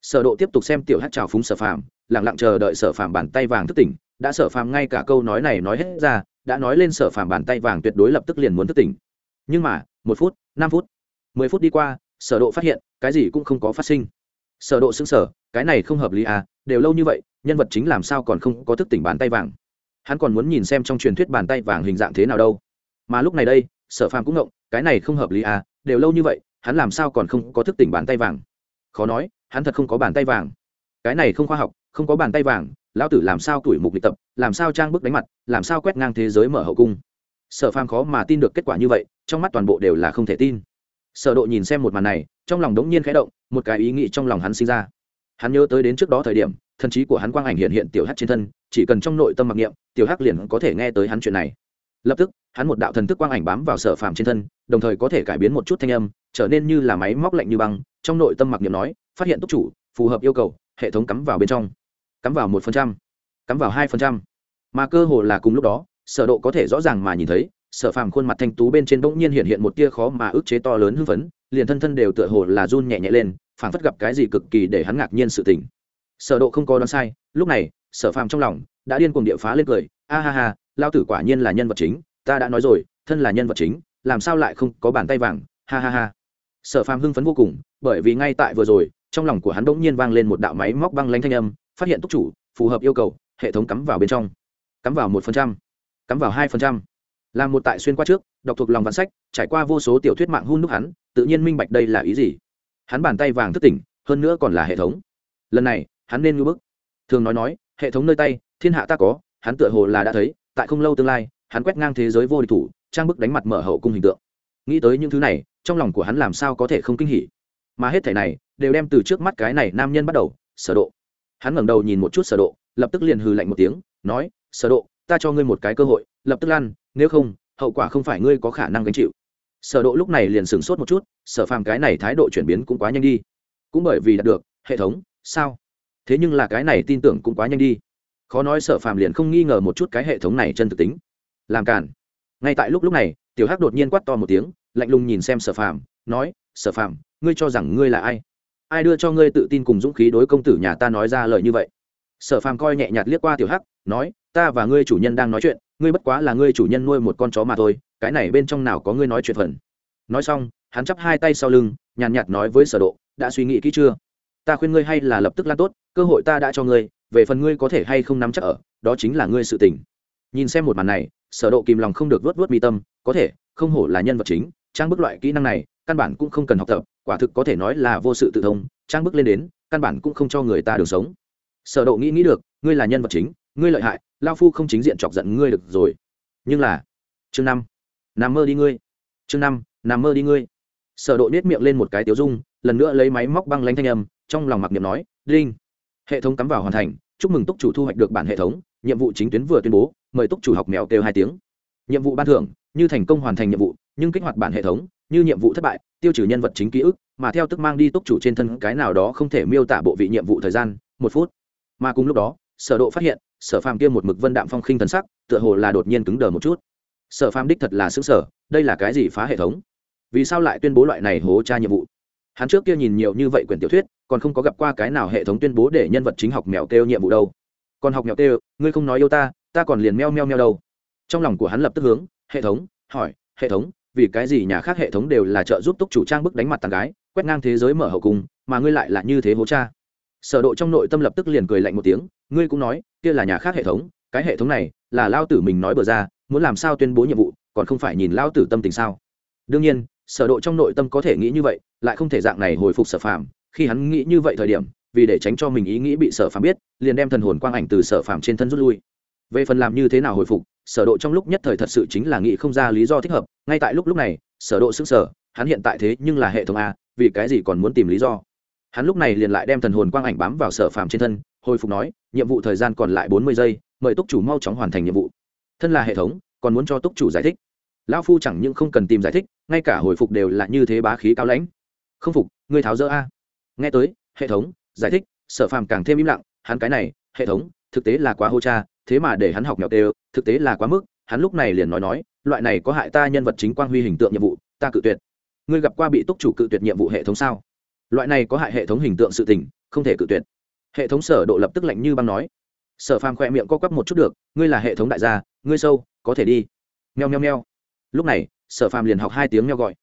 Sở độ tiếp tục xem tiểu hát chào phúng sở phàm, lặng lặng chờ đợi sở phàm bàn tay vàng thức tỉnh, đã sở phàm ngay cả câu nói này nói hết ra, đã nói lên sở phàm bàn tay vàng tuyệt đối lập tức liền muốn thức tỉnh. Nhưng mà, một phút, năm phút, mười phút đi qua, sở độ phát hiện, cái gì cũng không có phát sinh. Sở độ sững sờ, cái này không hợp lý à đều lâu như vậy, nhân vật chính làm sao còn không có thức tỉnh bàn tay vàng? Hắn còn muốn nhìn xem trong truyền thuyết bàn tay vàng hình dạng thế nào đâu. Mà lúc này đây, sở phàm cũng ngộng, cái này không hợp lý à đều lâu như vậy hắn làm sao còn không có thức tỉnh bàn tay vàng? Khó nói, hắn thật không có bàn tay vàng. Cái này không khoa học, không có bàn tay vàng, lão tử làm sao tuổi mục luyện tập, làm sao trang bức đánh mặt, làm sao quét ngang thế giới mở hậu cung? Sở phàm khó mà tin được kết quả như vậy, trong mắt toàn bộ đều là không thể tin. Sở độ nhìn xem một màn này, trong lòng đống nhiên khẽ động, một cái ý nghĩ trong lòng hắn sinh ra. Hắn nhớ tới đến trước đó thời điểm thần trí của hắn quang ảnh hiện hiện tiểu hắc trên thân, chỉ cần trong nội tâm mặc niệm, tiểu hắc liền có thể nghe tới hắn chuyện này lập tức, hắn một đạo thần thức quang ảnh bám vào sở phàm trên thân, đồng thời có thể cải biến một chút thanh âm, trở nên như là máy móc lạnh như băng, trong nội tâm mặc niệm nói, phát hiện túc chủ, phù hợp yêu cầu, hệ thống cắm vào bên trong. Cắm vào một phần trăm, cắm vào hai phần trăm. Mà cơ hồ là cùng lúc đó, sở độ có thể rõ ràng mà nhìn thấy, sở phàm khuôn mặt thanh tú bên trên bỗng nhiên hiện hiện một tia khó mà ức chế to lớn hưng phấn, liền thân thân đều tựa hồ là run nhẹ nhẹ lên, phảng phất gặp cái gì cực kỳ để hắn ngạc nhiên sự tình. Sở độ không có đoán sai, lúc này, sở phàm trong lòng, đã điên cuồng địa phá lên cười, a ha ha lao tử quả nhiên là nhân vật chính, ta đã nói rồi, thân là nhân vật chính, làm sao lại không có bàn tay vàng, ha ha ha. Sở phàm hưng phấn vô cùng, bởi vì ngay tại vừa rồi, trong lòng của hắn đ ỗ n g nhiên vang lên một đạo máy móc băng lanh thanh âm, phát hiện túc chủ, phù hợp yêu cầu, hệ thống cắm vào bên trong. Cắm vào một phần trăm, cắm vào hai phần trăm. Làm một tại xuyên qua trước, đọc thuộc lòng văn sách, trải qua vô số tiểu thuyết mạng hun đúc hắn, tự nhiên minh bạch đây là ý gì. Hắn bàn tay vàng thức tỉnh, hơn nữa còn là hệ thống. Lần này, hắn nên ngưỡng bức. Thường nói nói, hệ thống nơi tay, thiên hạ ta có, hắn tựa hồ là đã thấy tại không lâu tương lai, hắn quét ngang thế giới vô địch thủ, trang bức đánh mặt mở hậu cung hình tượng. Nghĩ tới những thứ này, trong lòng của hắn làm sao có thể không kinh hỉ? Mà hết thể này, đều đem từ trước mắt cái này nam nhân bắt đầu, sở độ. Hắn ngẩng đầu nhìn một chút sở độ, lập tức liền hừ lạnh một tiếng, nói, sở độ, ta cho ngươi một cái cơ hội, lập tức lăn nếu không, hậu quả không phải ngươi có khả năng gánh chịu. Sở độ lúc này liền sửng sốt một chút, sở phàm cái này thái độ chuyển biến cũng quá nhanh đi. Cũng bởi vì đạt được, hệ thống, sao? Thế nhưng là cái này tin tưởng cũng quá nhanh đi khó nói sở phàm liền không nghi ngờ một chút cái hệ thống này chân thực tính. Làm cản ngay tại lúc lúc này, tiểu hắc đột nhiên quát to một tiếng, lạnh lùng nhìn xem sở phàm, nói, sở phàm, ngươi cho rằng ngươi là ai? Ai đưa cho ngươi tự tin cùng dũng khí đối công tử nhà ta nói ra lời như vậy? Sở phàm coi nhẹ nhạt liếc qua tiểu hắc, nói, ta và ngươi chủ nhân đang nói chuyện, ngươi bất quá là ngươi chủ nhân nuôi một con chó mà thôi, cái này bên trong nào có ngươi nói chuyện phần? Nói xong, hắn chắp hai tay sau lưng, nhàn nhạt nói với sở độ, đã suy nghĩ kỹ chưa? Ta khuyên ngươi hay là lập tức lan tốt, cơ hội ta đã cho ngươi về phần ngươi có thể hay không nắm chắc ở, đó chính là ngươi sự tình. Nhìn xem một màn này, sở độ kìm lòng không được vớt vớt mi tâm, có thể, không hổ là nhân vật chính, trang bức loại kỹ năng này, căn bản cũng không cần học tập, quả thực có thể nói là vô sự tự thông, trang bức lên đến, căn bản cũng không cho người ta đường sống. Sở độ nghĩ nghĩ được, ngươi là nhân vật chính, ngươi lợi hại, lao phu không chính diện chọc giận ngươi được rồi. Nhưng là, chương năm, nằm mơ đi ngươi. Chương năm, nằm mơ đi ngươi. Sở độ nét miệng lên một cái tiểu dung, lần nữa lấy máy móc băng lãnh thanh âm, trong lòng mặc niệm nói, đinh. Hệ thống cắm vào hoàn thành chúc mừng túc chủ thu hoạch được bản hệ thống, nhiệm vụ chính tuyến vừa tuyên bố, mời túc chủ học mèo kêu hai tiếng. Nhiệm vụ ban thưởng, như thành công hoàn thành nhiệm vụ, nhưng kích hoạt bản hệ thống, như nhiệm vụ thất bại, tiêu trừ nhân vật chính ký ức, mà theo tức mang đi túc chủ trên thân cái nào đó không thể miêu tả bộ vị nhiệm vụ thời gian, một phút. Mà cùng lúc đó, sở độ phát hiện, sở phàm kia một mực vân đạm phong khinh thần sắc, tựa hồ là đột nhiên cứng đờ một chút. Sở phàm đích thật là xứng sở đây là cái gì phá hệ thống? Vì sao lại tuyên bố loại này hố tra nhiệm vụ? Hắn trước kia nhìn nhiều như vậy quyển tiểu thuyết còn không có gặp qua cái nào hệ thống tuyên bố để nhân vật chính học mèo kêu nhiệm vụ đâu. Còn học mèo kêu, ngươi không nói yêu ta ta còn liền meo meo meo đâu. Trong lòng của hắn lập tức hướng, hệ thống, hỏi, hệ thống, vì cái gì nhà khác hệ thống đều là trợ giúp túc chủ trang bức đánh mặt tàn gái, quét ngang thế giới mở hậu cung, mà ngươi lại là như thế hố cha. Sở độ trong nội tâm lập tức liền cười lạnh một tiếng, ngươi cũng nói, kia là nhà khác hệ thống, cái hệ thống này là lao tử mình nói bừa ra, muốn làm sao tuyên bố nhiệm vụ, còn không phải nhìn lao tử tâm tình sao. Đương nhiên, sở độ trong nội tâm có thể nghĩ như vậy, lại không thể dạng này hồi phục sở phàm khi hắn nghĩ như vậy thời điểm, vì để tránh cho mình ý nghĩ bị sở phàm biết, liền đem thần hồn quang ảnh từ sở phàm trên thân rút lui. Về phần làm như thế nào hồi phục, sở độ trong lúc nhất thời thật sự chính là nghĩ không ra lý do thích hợp, ngay tại lúc lúc này, sở độ sững sờ, hắn hiện tại thế nhưng là hệ thống a, vì cái gì còn muốn tìm lý do? Hắn lúc này liền lại đem thần hồn quang ảnh bám vào sở phàm trên thân, hồi phục nói, nhiệm vụ thời gian còn lại 40 giây, mời túc chủ mau chóng hoàn thành nhiệm vụ. Thân là hệ thống, còn muốn cho túc chủ giải thích. Lão phu chẳng những không cần tìm giải thích, ngay cả hồi phục đều là như thế bá khí cao lãnh. Không phục, ngươi tháo dỡ a nghe tới, hệ thống, giải thích, sở phàm càng thêm im lặng, hắn cái này, hệ thống, thực tế là quá hô cha, thế mà để hắn học mèo tê thực tế là quá mức, hắn lúc này liền nói nói, loại này có hại ta nhân vật chính quang huy hình tượng nhiệm vụ, ta cự tuyệt. Ngươi gặp qua bị túc chủ cự tuyệt nhiệm vụ hệ thống sao? Loại này có hại hệ thống hình tượng sự tình, không thể cự tuyệt. Hệ thống sở độ lập tức lạnh như băng nói. Sở phàm khoe miệng co quắp một chút được, ngươi là hệ thống đại gia, ngươi sâu, có thể đi. Meo meo meo. Lúc này, sở phàm liền học hai tiếng meo gọi.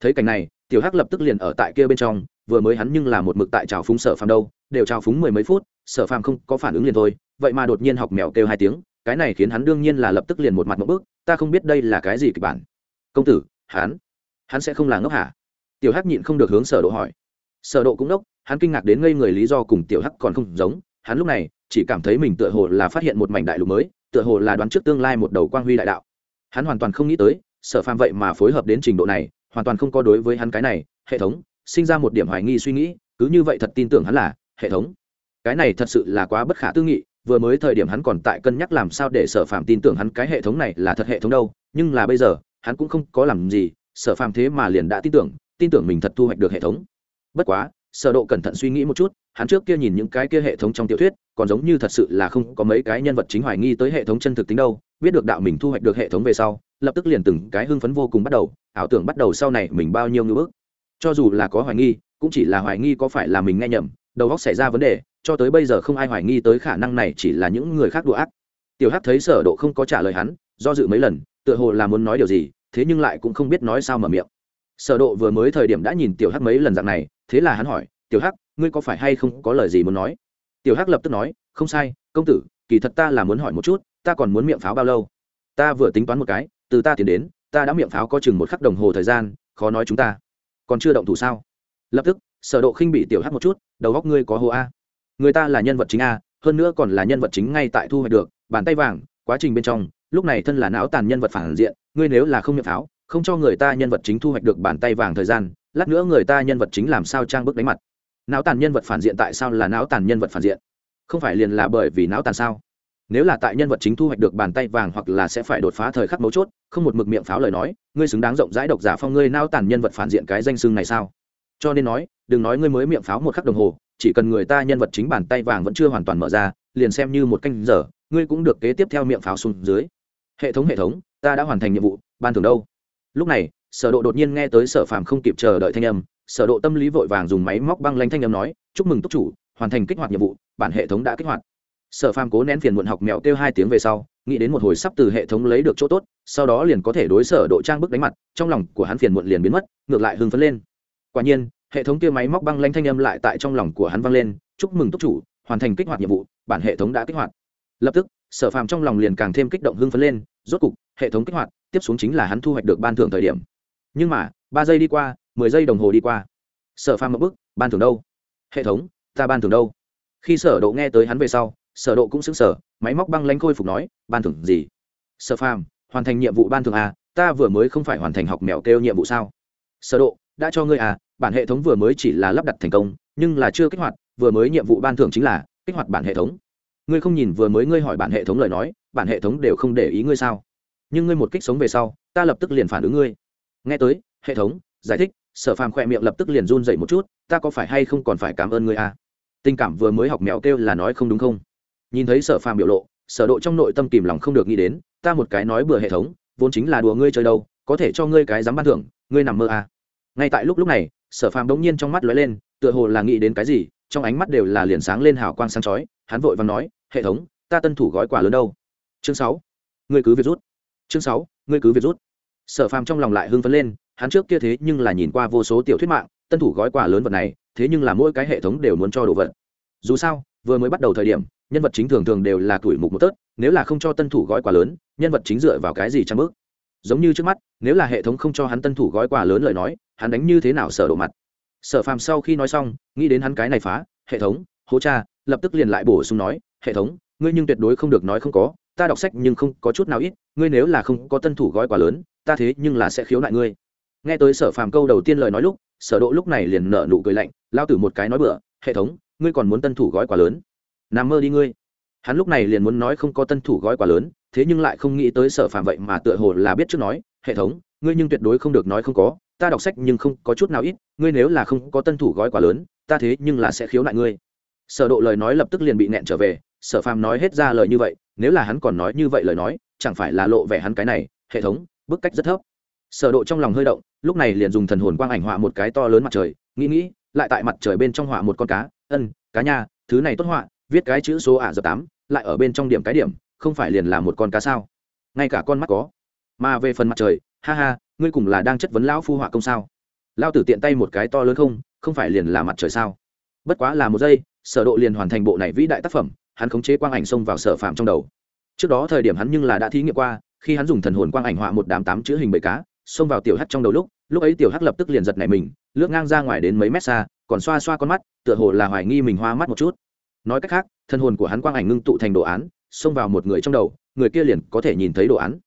Thấy cảnh này tiểu hắc lập tức liền ở tại kia bên trong, vừa mới hắn nhưng là một mực tại trào phúng sở phàm đâu, đều trào phúng mười mấy phút, sở phàm không có phản ứng liền thôi, vậy mà đột nhiên học mèo kêu hai tiếng, cái này khiến hắn đương nhiên là lập tức liền một mặt một bước ta không biết đây là cái gì kịch bản. Công tử, hắn hắn sẽ không là ngốc hả? Tiểu hắc nhịn không được hướng sở độ hỏi. Sở độ cũng đốc, hắn kinh ngạc đến ngây người lý do cùng tiểu hắc còn không giống, hắn lúc này chỉ cảm thấy mình tựa hồ là phát hiện một mảnh đại lục mới, tựa hồ là đoán trước tương lai một đầu quang huy đại đạo. Hắn hoàn toàn không nghĩ tới, sở phàm vậy mà phối hợp đến trình độ này hoàn toàn không có đối với hắn cái này, hệ thống, sinh ra một điểm hoài nghi suy nghĩ, cứ như vậy thật tin tưởng hắn là hệ thống. Cái này thật sự là quá bất khả tư nghị, vừa mới thời điểm hắn còn tại cân nhắc làm sao để sở phạm tin tưởng hắn cái hệ thống này là thật hệ thống đâu, nhưng là bây giờ, hắn cũng không có làm gì, sở phạm thế mà liền đã tin tưởng tin tưởng mình thật thu hoạch được hệ thống. Bất quá, sở độ cẩn thận suy nghĩ một chút, hắn trước kia nhìn những cái kia hệ thống trong tiểu thuyết, còn giống như thật sự là không có mấy cái nhân vật chính hoài nghi tới hệ thống chân thực tính đâu biết được đạo mình thu hoạch được hệ thống về sau, lập tức liền từng cái hưng phấn vô cùng bắt đầu, ảo tưởng bắt đầu sau này mình bao nhiêu ngưỡng bước cho dù là có hoài nghi, cũng chỉ là hoài nghi có phải là mình nghe nhầm, đầu óc xảy ra vấn đề, cho tới bây giờ không ai hoài nghi tới khả năng này chỉ là những người khác đùa ác. Tiểu hắc thấy sở độ không có trả lời hắn, do dự mấy lần, tựa hồ là muốn nói điều gì, thế nhưng lại cũng không biết nói sao mở miệng. Sở độ vừa mới thời điểm đã nhìn tiểu hắc mấy lần dạng này, thế là hắn hỏi, tiểu hắc, ngươi có phải hay không có lời gì muốn nói? Tiểu hắc lập tức nói, không sai, công tử kỳ thật ta là muốn hỏi một chút, ta còn muốn miệng pháo bao lâu? Ta vừa tính toán một cái, từ ta tiến đến, ta đã miệng pháo có chừng một khắc đồng hồ thời gian, khó nói chúng ta. Còn chưa động thủ sao? Lập tức, sở độ khinh bị tiểu hắc một chút, đầu góc ngươi có hồ a. Người ta là nhân vật chính a, hơn nữa còn là nhân vật chính ngay tại thu hoạch được, bàn tay vàng, quá trình bên trong, lúc này thân là não tàn nhân vật phản diện, ngươi nếu là không miệng pháo, không cho người ta nhân vật chính thu hoạch được bàn tay vàng thời gian, lát nữa người ta nhân vật chính làm sao trang bức đánh mặt? Não tàn nhân vật phản diện tại sao là não tàn nhân vật phản diện? Không phải liền là bởi vì não tàn sao? Nếu là tại nhân vật chính thu hoạch được bàn tay vàng hoặc là sẽ phải đột phá thời khắc mấu chốt, không một mực miệng pháo lời nói, ngươi xứng đáng rộng rãi độc giả phong ngươi não tàn nhân vật phản diện cái danh xưng này sao? Cho nên nói, đừng nói ngươi mới miệng pháo một khắc đồng hồ, chỉ cần người ta nhân vật chính bàn tay vàng vẫn chưa hoàn toàn mở ra, liền xem như một canh giờ, ngươi cũng được kế tiếp theo miệng pháo xuống dưới. Hệ thống hệ thống, ta đã hoàn thành nhiệm vụ, ban thường đâu? Lúc này, sở độ đột nhiên nghe tới sở phàm không kịp chờ đợi thanh âm, sở độ tâm lý vội vàng dùng máy móc băng lanh thanh âm nói, chúc mừng túc chủ, hoàn thành kích hoạt nhiệm vụ bản hệ thống đã kích hoạt. Sở phàm cố nén phiền muộn học mèo kêu hai tiếng về sau, nghĩ đến một hồi sắp từ hệ thống lấy được chỗ tốt, sau đó liền có thể đối sở độ trang bức đánh mặt, trong lòng của hắn phiền muộn liền biến mất, ngược lại hưng phấn lên. Quả nhiên, hệ thống kia máy móc băng lanh thanh âm lại tại trong lòng của hắn vang lên, chúc mừng túc chủ, hoàn thành kích hoạt nhiệm vụ, bản hệ thống đã kích hoạt. Lập tức, sở phàm trong lòng liền càng thêm kích động hưng phấn lên, rốt cục, hệ thống kích hoạt, tiếp xuống chính là hắn thu hoạch được ban thưởng thời điểm. Nhưng mà, ba giây đi qua, mười giây đồng hồ đi qua. Sở phàm một bước ban thưởng đâu? Hệ thống, ta ban thưởng đâu? Khi sở độ nghe tới hắn về sau, sở độ cũng sững sờ, máy móc băng lãnh khôi phục nói, ban thưởng gì? Sở phàm, hoàn thành nhiệm vụ ban thưởng à ta vừa mới không phải hoàn thành học mèo kêu nhiệm vụ sao? Sở độ, đã cho ngươi à bản hệ thống vừa mới chỉ là lắp đặt thành công, nhưng là chưa kích hoạt, vừa mới nhiệm vụ ban thưởng chính là kích hoạt bản hệ thống. Ngươi không nhìn vừa mới ngươi hỏi bản hệ thống lời nói, bản hệ thống đều không để ý ngươi sao? Nhưng ngươi một kích sống về sau, ta lập tức liền phản ứng ngươi. Nghe tới, hệ thống, giải thích, sở phàm khỏe miệng lập tức liền run dậy một chút, ta có phải hay không còn phải cảm ơn ngươi à? Tình cảm vừa mới học mèo kêu là nói không đúng không? Nhìn thấy sở phàm biểu lộ, sở độ trong nội tâm kìm lòng không được nghĩ đến, ta một cái nói bừa hệ thống, vốn chính là đùa ngươi chơi đâu, có thể cho ngươi cái dám ban thưởng, ngươi nằm mơ à. Ngay tại lúc lúc này, sở phàm đống nhiên trong mắt lóe lên, tựa hồ là nghĩ đến cái gì, trong ánh mắt đều là liền sáng lên hào quang sáng chói, hắn vội vàng nói, hệ thống, ta tân thủ gói quà lớn đâu? Chương sáu, ngươi cứ việc rút. Chương sáu, ngươi cứ việc rút. Sở phàm trong lòng lại hưng phấn lên, hắn trước kia thế nhưng là nhìn qua vô số tiểu thuyết mạng tân thủ gói quà lớn vật này, thế nhưng là mỗi cái hệ thống đều muốn cho đồ vật. Dù sao, vừa mới bắt đầu thời điểm, nhân vật chính thường thường đều là tuổi mục một tớt, nếu là không cho tân thủ gói quà lớn, nhân vật chính dựa vào cái gì trang bước? Giống như trước mắt, nếu là hệ thống không cho hắn tân thủ gói quà lớn lời nói, hắn đánh như thế nào sở độ mặt? Sở phàm sau khi nói xong, nghĩ đến hắn cái này phá, hệ thống, hố cha, lập tức liền lại bổ sung nói, hệ thống, ngươi nhưng tuyệt đối không được nói không có, ta đọc sách nhưng không có chút nào ít, ngươi nếu là không có tân thủ gói quà lớn, ta thế nhưng là sẽ khiếu nại ngươi. Nghe tới sở phàm câu đầu tiên lời nói lúc sở độ lúc này liền nở nụ cười lạnh, lao tử một cái nói bừa, hệ thống, ngươi còn muốn tân thủ gói quà lớn? Nằm mơ đi ngươi. Hắn lúc này liền muốn nói không có tân thủ gói quà lớn, thế nhưng lại không nghĩ tới sở phàm vậy mà tựa hồ là biết trước nói, hệ thống, ngươi nhưng tuyệt đối không được nói không có, ta đọc sách nhưng không có chút nào ít, ngươi nếu là không có tân thủ gói quà lớn, ta thế nhưng là sẽ khiếu nại ngươi. Sở độ lời nói lập tức liền bị nẹn trở về, sở phàm nói hết ra lời như vậy, nếu là hắn còn nói như vậy lời nói, chẳng phải là lộ vẻ hắn cái này, hệ thống, bức cách rất thấp sở độ trong lòng hơi động, lúc này liền dùng thần hồn quang ảnh họa một cái to lớn mặt trời, nghĩ nghĩ, lại tại mặt trời bên trong họa một con cá, ân, cá nha, thứ này tốt họa, viết cái chữ số ả dập tám, lại ở bên trong điểm cái điểm, không phải liền là một con cá sao? Ngay cả con mắt có. Mà về phần mặt trời, ha ha, ngươi cùng là đang chất vấn lão phu họa công sao? Lao tử tiện tay một cái to lớn không không phải liền là mặt trời sao? Bất quá là một giây, sở độ liền hoàn thành bộ này vĩ đại tác phẩm, hắn khống chế quang ảnh xông vào sở phạm trong đầu. Trước đó thời điểm hắn nhưng là đã thí nghiệm qua, khi hắn dùng thần hồn quang ảnh họa một đám tám chữ hình bầy cá xông vào tiểu hắc trong đầu lúc lúc ấy tiểu hắc lập tức liền giật nảy mình, lướt ngang ra ngoài đến mấy mét xa, còn xoa xoa con mắt, tựa hồ là hoài nghi mình hoa mắt một chút. Nói cách khác, thân hồn của hắn quang ảnh ngưng tụ thành đồ án, xông vào một người trong đầu, người kia liền có thể nhìn thấy đồ án.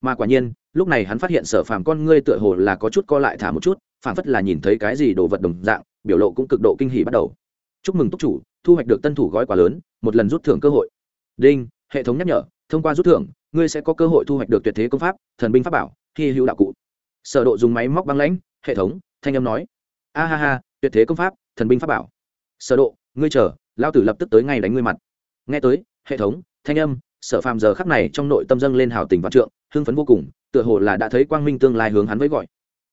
Mà quả nhiên, lúc này hắn phát hiện sở phàm con ngươi tựa hồ là có chút co lại thả một chút phản phất là nhìn thấy cái gì đồ vật đồng dạng, biểu lộ cũng cực độ kinh hỉ bắt đầu. Chúc mừng túc chủ, thu hoạch được tân thủ gói quà lớn, một lần rút thưởng cơ hội. Đinh, hệ thống nhắc nhở, thông qua rút thưởng, ngươi sẽ có cơ hội thu hoạch được tuyệt thế công pháp, thần binh pháp bảo khi hữu đạo cụ sở độ dùng máy móc băng lãnh, hệ thống, thanh âm nói. A ha ha, tuyệt thế công pháp, thần binh pháp bảo. Sở độ, ngươi chờ lao tử lập tức tới ngay đánh ngươi mặt. Nghe tới, hệ thống, thanh âm, sở phàm giờ khắc này trong nội tâm dâng lên hào tình vạn trượng, hưng phấn vô cùng, tựa hồ là đã thấy quang minh tương lai hướng hắn với gọi.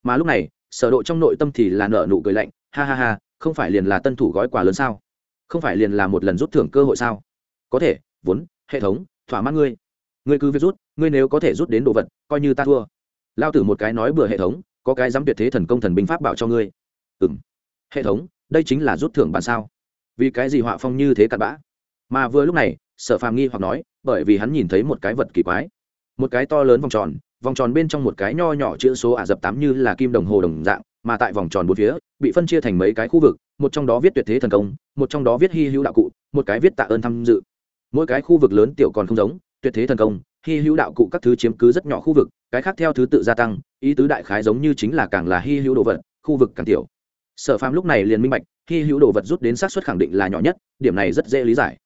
Mà lúc này, sở độ trong nội tâm thì là nở nụ cười lạnh, ha ha ha, không phải liền là tân thủ gói quà lớn sao? Không phải liền là một lần rút thưởng cơ hội sao? Có thể, vốn, hệ thống, thỏa mãn ngươi. Ngươi cứ việc rút, ngươi nếu có thể rút đến đồ vật, coi như ta thua lao tử một cái nói bừa hệ thống, có cái dám tuyệt thế thần công thần binh pháp bảo cho ngươi. Ừm. Hệ thống, đây chính là rút thưởng bản sao? Vì cái gì họa phong như thế cặn bã? Mà vừa lúc này, sở phàm nghi hoặc nói, bởi vì hắn nhìn thấy một cái vật kỳ quái. Một cái to lớn vòng tròn vòng tròn bên trong một cái nho nhỏ chữ số ả rập tám như là kim đồng hồ đồng dạng, mà tại vòng tròn bốn phía, bị phân chia thành mấy cái khu vực, một trong đó viết tuyệt thế thần công, một trong đó viết hy hữu đạo cụ, một cái viết tạ ơn tham dự. Mỗi cái khu vực lớn tiểu còn không giống, tuyệt thế thần công hy hữu đạo cụ các thứ chiếm cứ rất nhỏ khu vực, cái khác theo thứ tự gia tăng, ý tứ đại khái giống như chính là càng là hy hữu đồ vật, khu vực càng tiểu. Sở phàm lúc này liền minh bạch hy hữu đồ vật rút đến xác suất khẳng định là nhỏ nhất, điểm này rất dễ lý giải.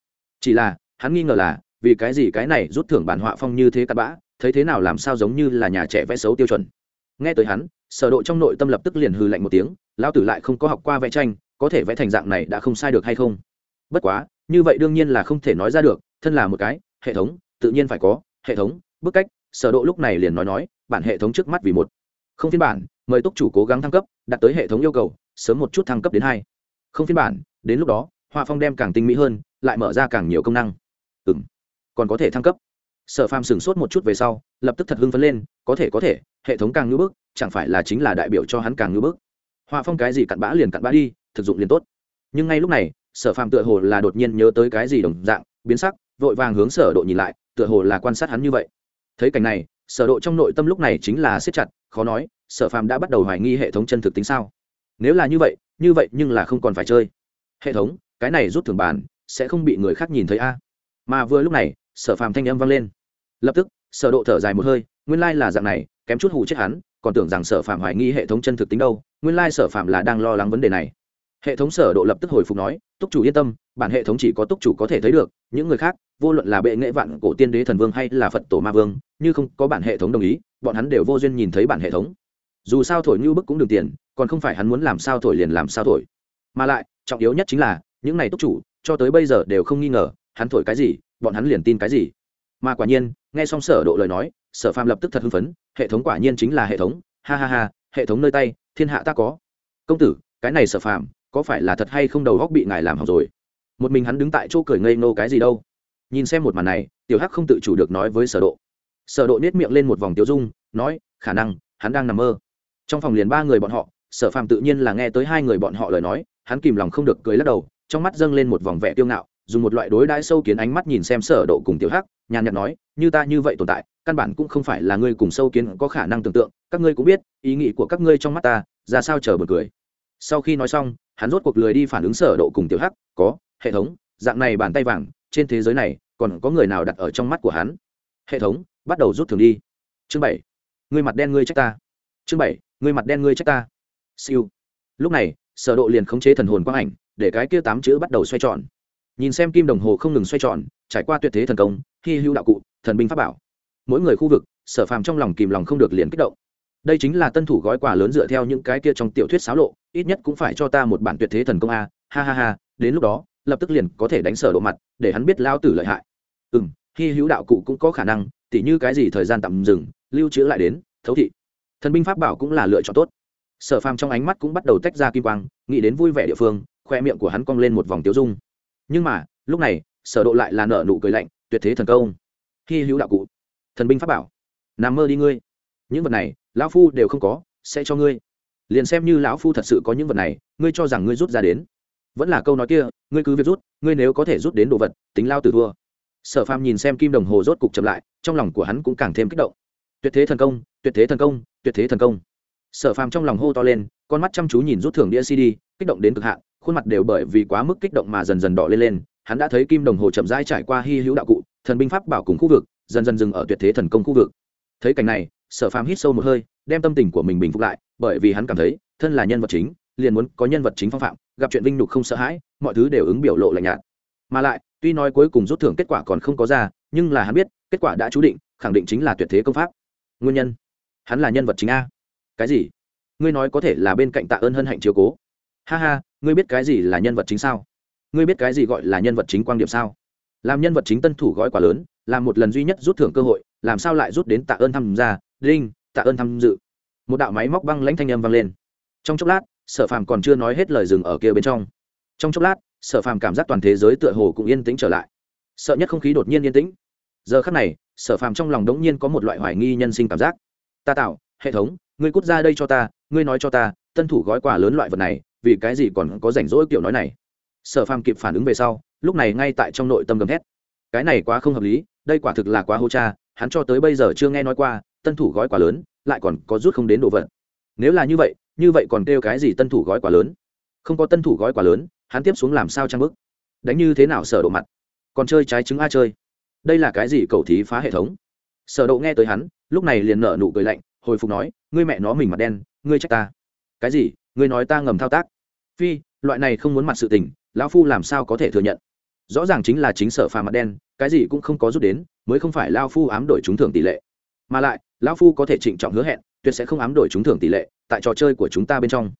Chỉ là, hắn nghi ngờ là, vì cái gì cái này rút thưởng bản họa phong như thế cắt bã, thấy thế nào làm sao giống như là nhà trẻ vẽ xấu tiêu chuẩn. Nghe tới hắn, sở độ trong nội tâm lập tức liền hừ lạnh một tiếng, lão tử lại không có học qua vẽ tranh, có thể vẽ thành dạng này đã không sai được hay không? Bất quá, như vậy đương nhiên là không thể nói ra được, thân là một cái, hệ thống, tự nhiên phải có hệ thống bức cách, sở độ lúc này liền nói nói, bản hệ thống trước mắt vì một. Không phiên bản, mời túc chủ cố gắng thăng cấp, đạt tới hệ thống yêu cầu, sớm một chút thăng cấp đến hai. Không phiên bản, đến lúc đó, họa phong đem càng tinh mỹ hơn, lại mở ra càng nhiều công năng. Ừm, còn có thể thăng cấp. Sở phàm sửng sốt một chút về sau, lập tức thật hưng phấn lên, có thể có thể, hệ thống càng ngưỡng bức, chẳng phải là chính là đại biểu cho hắn càng ngưỡng bức. Họa phong cái gì cặn bã liền cặn bã đi, thực dụng liền tốt. Nhưng ngay lúc này, sở phàm tựa hồ là đột nhiên nhớ tới cái gì đồng dạng, biến sắc, vội vàng hướng sở độ nhìn lại tựa hồ là quan sát hắn như vậy. Thấy cảnh này, sở độ trong nội tâm lúc này chính là siết chặt, khó nói, sở phàm đã bắt đầu hoài nghi hệ thống chân thực tính sao? Nếu là như vậy như vậy nhưng là không còn phải chơi. Hệ thống, cái này rút thường bàn sẽ không bị người khác nhìn thấy a. Mà vừa lúc này, sở phàm thanh âm vang lên. Lập tức, sở độ thở dài một hơi, nguyên lai là dạng này, kém chút hù chết hắn, còn tưởng rằng sở phàm hoài nghi hệ thống chân thực tính đâu, nguyên lai sở phàm là đang lo lắng vấn đề này. Hệ thống sở độ lập tức hồi phục nói, túc chủ yên tâm, bản hệ thống chỉ có túc chủ có thể thấy được, những người khác vô luận là bệ nghệ vạn cổ tiên đế thần vương hay là phật tổ ma vương, như không có bản hệ thống đồng ý, bọn hắn đều vô duyên nhìn thấy bản hệ thống. Dù sao thổi như bức cũng đường tiền, còn không phải hắn muốn làm sao thổi liền làm sao thổi. Mà lại, trọng yếu nhất chính là, những này túc chủ, cho tới bây giờ đều không nghi ngờ, hắn thổi cái gì, bọn hắn liền tin cái gì. Mà quả nhiên, nghe xong sở độ lời nói, sở phàm lập tức thật hưng phấn, hệ thống quả nhiên chính là hệ thống, ha ha ha, hệ thống nơi tay, thiên hạ ta có. Công tử, cái này sở phàm, có phải là thật hay không đầu góc bị ngài làm hỏng rồi? Một mình hắn đứng tại chỗ cười ngây nô cái gì đâu nhìn xem một màn này, tiểu hắc không tự chủ được nói với sở độ. Sở độ nét miệng lên một vòng tiêu dung, nói, khả năng, hắn đang nằm mơ. Trong phòng liền ba người bọn họ, sở phàm tự nhiên là nghe tới hai người bọn họ lời nói, hắn kìm lòng không được cười lắc đầu, trong mắt dâng lên một vòng vẻ tiêu ngạo, dùng một loại đối đãi sâu kiến ánh mắt nhìn xem sở độ cùng tiểu hắc, nhàn nhạt nói, như ta như vậy tồn tại, căn bản cũng không phải là ngươi cùng sâu kiến có khả năng tưởng tượng, các ngươi cũng biết, ý nghĩ của các ngươi trong mắt ta, ra sao chờ bật cười. Sau khi nói xong, hắn rốt cuộc lười đi phản ứng sở độ cùng tiểu hắc, có, hệ thống, dạng này bàn tay vàng, trên thế giới này còn có người nào đặt ở trong mắt của hắn? Hệ thống, bắt đầu rút thường đi. Chương bảy ngươi mặt đen ngươi trách ta. Chương bảy ngươi mặt đen ngươi trách ta. Siêu. Lúc này, sở độ liền khống chế thần hồn quang ảnh, để cái kia tám chữ bắt đầu xoay tròn. Nhìn xem kim đồng hồ không ngừng xoay tròn, trải qua tuyệt thế thần công khi hưu đạo cụ, thần binh pháp bảo. Mỗi người khu vực, sở phàm trong lòng kìm lòng không được liền kích động. Đây chính là tân thủ gói quà lớn dựa theo những cái kia trong tiểu thuyết xáo lộ, ít nhất cũng phải cho ta một bản tuyệt thế thần công a, ha ha ha, đến lúc đó lập tức liền có thể đánh sở độ mặt, để hắn biết lao tử lợi hại. Ừ m hy hữu đạo cụ cũng có khả năng, tỉ như cái gì thời gian tạm dừng, lưu trữ lại đến, thấu thị. Thần binh pháp bảo cũng là lựa chọn tốt. Sở phàm trong ánh mắt cũng bắt đầu tách ra kim quang, nghĩ đến vui vẻ địa phương, khoe miệng của hắn cong lên một vòng tiêu dung. Nhưng mà, lúc này, sở độ lại là nở nụ cười lạnh, tuyệt thế thần công. Hy hữu đạo cụ. Thần binh pháp bảo. Nằm mơ đi ngươi. Những vật này, lão phu đều không có, sẽ cho ngươi. Liền xem như lão phu thật sự có những vật này, ngươi cho rằng ngươi rút ra đến vẫn là câu nói kia, ngươi cứ việc rút, ngươi nếu có thể rút đến đồ vật, tính lao từ thua. Sở phàm nhìn xem kim đồng hồ rốt cục chậm lại, trong lòng của hắn cũng càng thêm kích động. Tuyệt thế thần công, tuyệt thế thần công, tuyệt thế thần công. Sở phàm trong lòng hô to lên, con mắt chăm chú nhìn rút thưởng đĩa cd, kích động đến cực hạn, khuôn mặt đều bởi vì quá mức kích động mà dần dần đỏ lên lên. Hắn đã thấy kim đồng hồ chậm rãi trải qua hy hữu đạo cụ, thần binh pháp bảo cùng khu vực, dần dần dừng ở tuyệt thế thần công khu vực. Thấy cảnh này, sở phàm hít sâu một hơi, đem tâm tình của mình bình phục lại, bởi vì hắn cảm thấy, thân là nhân vật chính liền muốn có nhân vật chính phong phạm, gặp chuyện vinh nhục không sợ hãi, mọi thứ đều ứng biểu lộ lạnh nhạt. Mà lại, tuy nói cuối cùng rút thưởng kết quả còn không có ra, nhưng là hắn biết, kết quả đã chú định, khẳng định chính là tuyệt thế công pháp. Nguyên nhân? Hắn là nhân vật chính a. Cái gì? Ngươi nói có thể là bên cạnh tạ ơn hân hạnh chiếu cố. Ha ha, ngươi biết cái gì là nhân vật chính sao? Ngươi biết cái gì gọi là nhân vật chính quan điểm sao? Làm nhân vật chính tân thủ gói quá lớn, làm một lần duy nhất rút thưởng cơ hội, làm sao lại rút đến tạ ơn tham gia, đinh, tạ ơn tham dự? Một đạo máy móc băng lãnh thanh âm vang lên. Trong chốc lát sở phàm còn chưa nói hết lời dừng ở kia bên trong. Trong chốc lát, sở phàm cảm giác toàn thế giới tựa hồ cũng yên tĩnh trở lại. Sợ nhất không khí đột nhiên yên tĩnh. Giờ khắc này, sở phàm trong lòng đống nhiên có một loại hoài nghi nhân sinh cảm giác. Ta tạo, hệ thống, ngươi cút ra đây cho ta, ngươi nói cho ta, tân thủ gói quà lớn loại vật này, vì cái gì còn có rảnh rỗi kiểu nói này? Sở phàm kịp phản ứng về sau, lúc này ngay tại trong nội tâm gầm thét. Cái này quá không hợp lý, đây quả thực là quá hô cha, hắn cho tới bây giờ chưa nghe nói qua, tân thủ gói quà lớn, lại còn có rút không đến đồ vật. Nếu là như vậy như vậy còn kêu cái gì tân thủ gói quá lớn? Không có tân thủ gói quá lớn, hắn tiếp xuống làm sao trang bức? Đánh như thế nào sở độ mặt? Còn chơi trái trứng a chơi. Đây là cái gì cầu thí phá hệ thống? Sở độ nghe tới hắn, lúc này liền nở nụ cười lạnh, hồi phục nói, ngươi mẹ nó mình mặt đen, ngươi trách ta. Cái gì? Ngươi nói ta ngầm thao tác. Phi, loại này không muốn mặt sự tình, lão phu làm sao có thể thừa nhận? Rõ ràng chính là chính sở phà mặt đen, cái gì cũng không có rút đến, mới không phải lao phu ám đổi trúng thưởng tỷ lệ. Mà lại, lão phu có thể trịnh trọng hứa hẹn tuyệt sẽ không ám đổi trúng thưởng tỷ lệ, tại trò chơi của chúng ta bên trong.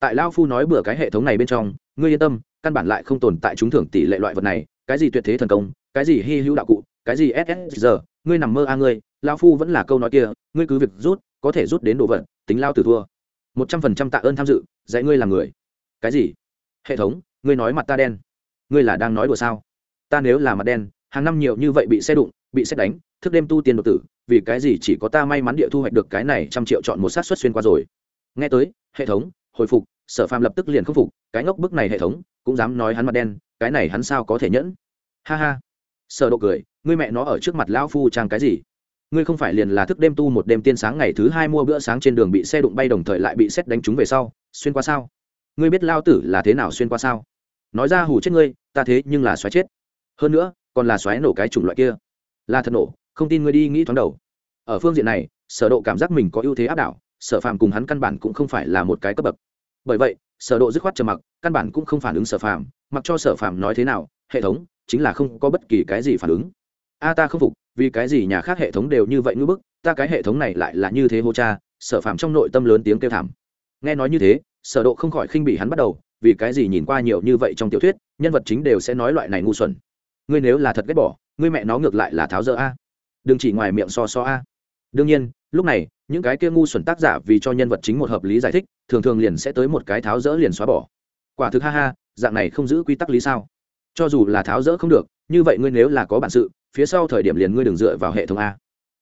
Tại lao phu nói bừa cái hệ thống này bên trong, ngươi yên tâm, căn bản lại không tồn tại trúng thưởng tỷ lệ loại vật này, cái gì tuyệt thế thần công, cái gì hy hữu đạo cụ, cái gì ssr ngươi nằm mơ a ngươi, lao phu vẫn là câu nói kia, ngươi cứ việc rút, có thể rút đến đồ vật, tính lao từ thua. Một trăm phần trăm tạ ơn tham dự, dạy ngươi là người. Cái gì? Hệ thống, ngươi nói mặt ta đen. Ngươi là đang nói đùa sao? Ta nếu là mặt đen, hàng năm nhiều như vậy bị xe đụng, bị xét đánh thức đêm tu tiên độc tử, vì cái gì chỉ có ta may mắn địa thu hoạch được cái này trăm triệu chọn một sát xuất xuyên qua rồi. Nghe tới, hệ thống, hồi phục, sở phàm lập tức liền khắc phục, cái ngốc bức này hệ thống, cũng dám nói hắn mặt đen, cái này hắn sao có thể nhẫn? Ha ha. Sở độ cười, ngươi mẹ nó ở trước mặt lão phu trang cái gì? Ngươi không phải liền là thức đêm tu một đêm tiên sáng ngày thứ hai mua bữa sáng trên đường bị xe đụng bay đồng thời lại bị xét đánh trúng về sau, xuyên qua sao? Ngươi biết lao tử là thế nào xuyên qua sao? Nói ra hù chết ngươi, ta thế nhưng là xoáy chết. Hơn nữa, còn là xoáy nổ cái chủng loại kia. Là thật nổ không tin ngươi đi nghĩ thoáng đầu. Ở phương diện này, sở độ cảm giác mình có ưu thế áp đảo, sở phàm cùng hắn căn bản cũng không phải là một cái cấp bậc. Bởi vậy, sở độ dứt khoát trầm mặc, căn bản cũng không phản ứng sở phàm, mặc cho sở phàm nói thế nào, hệ thống chính là không có bất kỳ cái gì phản ứng. A ta không phục, vì cái gì nhà khác hệ thống đều như vậy ngưỡng bức, ta cái hệ thống này lại là như thế hô cha, sở phàm trong nội tâm lớn tiếng kêu thảm. Nghe nói như thế, sở độ không khỏi khinh bỉ hắn bắt đầu, vì cái gì nhìn qua nhiều như vậy trong tiểu thuyết, nhân vật chính đều sẽ nói loại này ngu xuẩn. Ngươi nếu là thật ghét bỏ, ngươi mẹ nó ngược lại là tháo dỡ a đừng chỉ ngoài miệng so so a. Đương nhiên, lúc này, những cái kia ngu xuẩn tác giả vì cho nhân vật chính một hợp lý giải thích, thường thường liền sẽ tới một cái tháo rỡ liền xóa bỏ. Quả thực ha ha, dạng này không giữ quy tắc lý sao? Cho dù là tháo rỡ không được, như vậy ngươi nếu là có bản sự, phía sau thời điểm liền ngươi đừng dựa vào hệ thống a.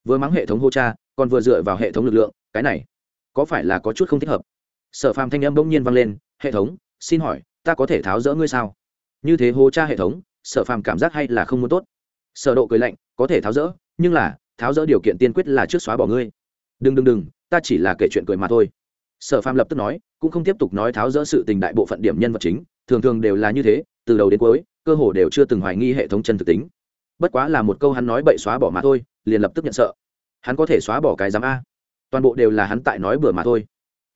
Vừa mắng hệ thống hô cha, còn vừa dựa vào hệ thống lực lượng, cái này, có phải là có chút không thích hợp? Sở phàm thanh âm bỗng nhiên vang lên, hệ thống, xin hỏi, ta có thể tháo rỡ ngươi sao? Như thế hô cha hệ thống, sở phàm cảm giác hay là không muốn tốt. Sở độ cười lạnh, có thể tháo rỡ nhưng là, tháo rỡ điều kiện tiên quyết là trước xóa bỏ ngươi. Đừng đừng đừng, ta chỉ là kể chuyện cười mà thôi. Sở phàm lập tức nói, cũng không tiếp tục nói tháo rỡ sự tình đại bộ phận điểm nhân vật chính, thường thường đều là như thế, từ đầu đến cuối, cơ hồ đều chưa từng hoài nghi hệ thống chân thực tính. Bất quá là một câu hắn nói bậy xóa bỏ mà thôi, liền lập tức nhận sợ. Hắn có thể xóa bỏ cái giám a. Toàn bộ đều là hắn tại nói bừa mà thôi.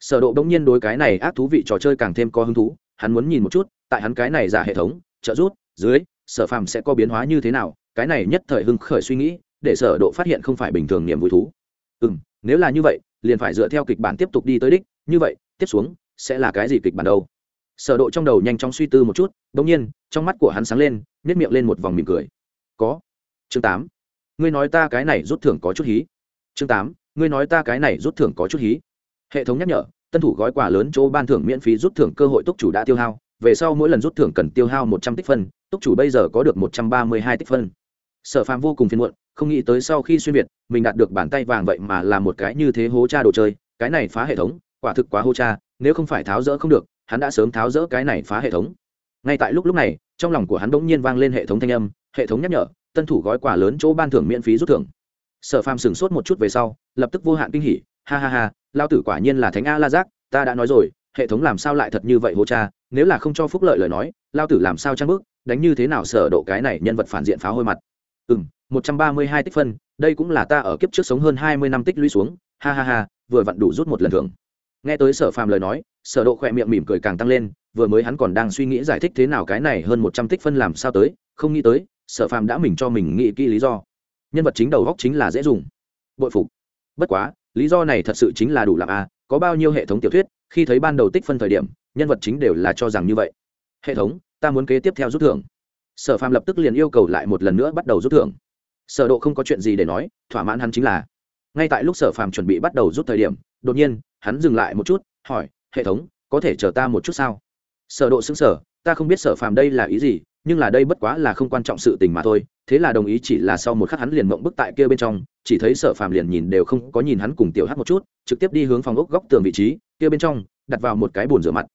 Sở độ đống nhiên đối cái này ác thú vị trò chơi càng thêm có hứng thú, hắn muốn nhìn một chút, tại hắn cái này giả hệ thống, trợ rút dưới, sở phàm sẽ có biến hóa như thế nào, cái này nhất thời hưng khởi suy nghĩ để sở độ phát hiện không phải bình thường niềm vui thú. Ừ nếu là như vậy, liền phải dựa theo kịch bản tiếp tục đi tới đích. Như vậy, tiếp xuống, sẽ là cái gì kịch bản đâu? Sở độ trong đầu nhanh chóng suy tư một chút đung nhiên, trong mắt của hắn sáng lên nét miệng lên một vòng mỉm cười. Có. Chương 8. ngươi nói ta cái này rút thưởng có chút hí. Chương 8. ngươi nói ta cái này rút thưởng có chút hí. Hệ thống nhắc nhở, tân thủ gói quà lớn chỗ ban thưởng miễn phí rút thưởng cơ hội túc chủ đã tiêu hao. Về sau mỗi lần rút thưởng cần tiêu hao một trăm tích phân, túc chủ bây giờ có được một trăm ba mươi hai tích phân. Sở phàm vô cùng phiền muộn không nghĩ tới sau khi xuyên việt, mình đạt được bàn tay vàng vậy mà là một cái như thế hố cha đồ chơi, cái này phá hệ thống, quả thực quá hố cha, nếu không phải tháo rỡ không được, hắn đã sớm tháo rỡ cái này phá hệ thống. Ngay tại lúc lúc này, trong lòng của hắn bỗng nhiên vang lên hệ thống thanh âm, hệ thống nhắc nhở, tân thủ gói quà lớn chỗ ban thưởng miễn phí rút thưởng. Sở phàm sửng sốt một chút về sau, lập tức vô hạn kinh hỉ, ha ha ha, lao tử quả nhiên là thánh a la giác, ta đã nói rồi, hệ thống làm sao lại thật như vậy hô cha, nếu là không cho phúc lợi lời nói, lao tử làm sao trang bước, đánh như thế nào sở độ cái này nhân vật phản diện phá hôi mặt. Ừ một trăm ba mươi hai tích phân, đây cũng là ta ở kiếp trước sống hơn hai mươi năm tích lũy xuống, ha ha ha, vừa vặn đủ rút một lần thưởng. Nghe tới sở phàm lời nói, sở độ khỏe miệng mỉm cười càng tăng lên, vừa mới hắn còn đang suy nghĩ giải thích thế nào cái này hơn một trăm tích phân làm sao tới, không nghĩ tới, sở phàm đã mình cho mình nghĩ kỹ lý do. Nhân vật chính đầu góc chính là dễ dùng. Bội phục. Bất quá, lý do này thật sự chính là đủ làm a có bao nhiêu hệ thống tiểu thuyết, khi thấy ban đầu tích phân thời điểm, nhân vật chính đều là cho rằng như vậy. Hệ thống, ta muốn kế tiếp theo rút thưởng. Sở phàm lập tức liền yêu cầu lại một lần nữa bắt đầu rút thưởng sở độ không có chuyện gì để nói thỏa mãn hắn chính là. Ngay tại lúc sở phàm chuẩn bị bắt đầu rút thời điểm đột nhiên hắn dừng lại một chút hỏi hệ thống có thể chờ ta một chút sao? Sở độ sững sờ, ta không biết sở phàm đây là ý gì nhưng là đây bất quá là không quan trọng sự tình mà thôi thế là đồng ý chỉ là sau một khắc hắn liền mộng bức tại kia bên trong chỉ thấy sở phàm liền nhìn đều không có nhìn hắn cùng tiểu hắc một chút trực tiếp đi hướng phòng ốc góc tường vị trí kia bên trong đặt vào một cái bồn rửa mặt.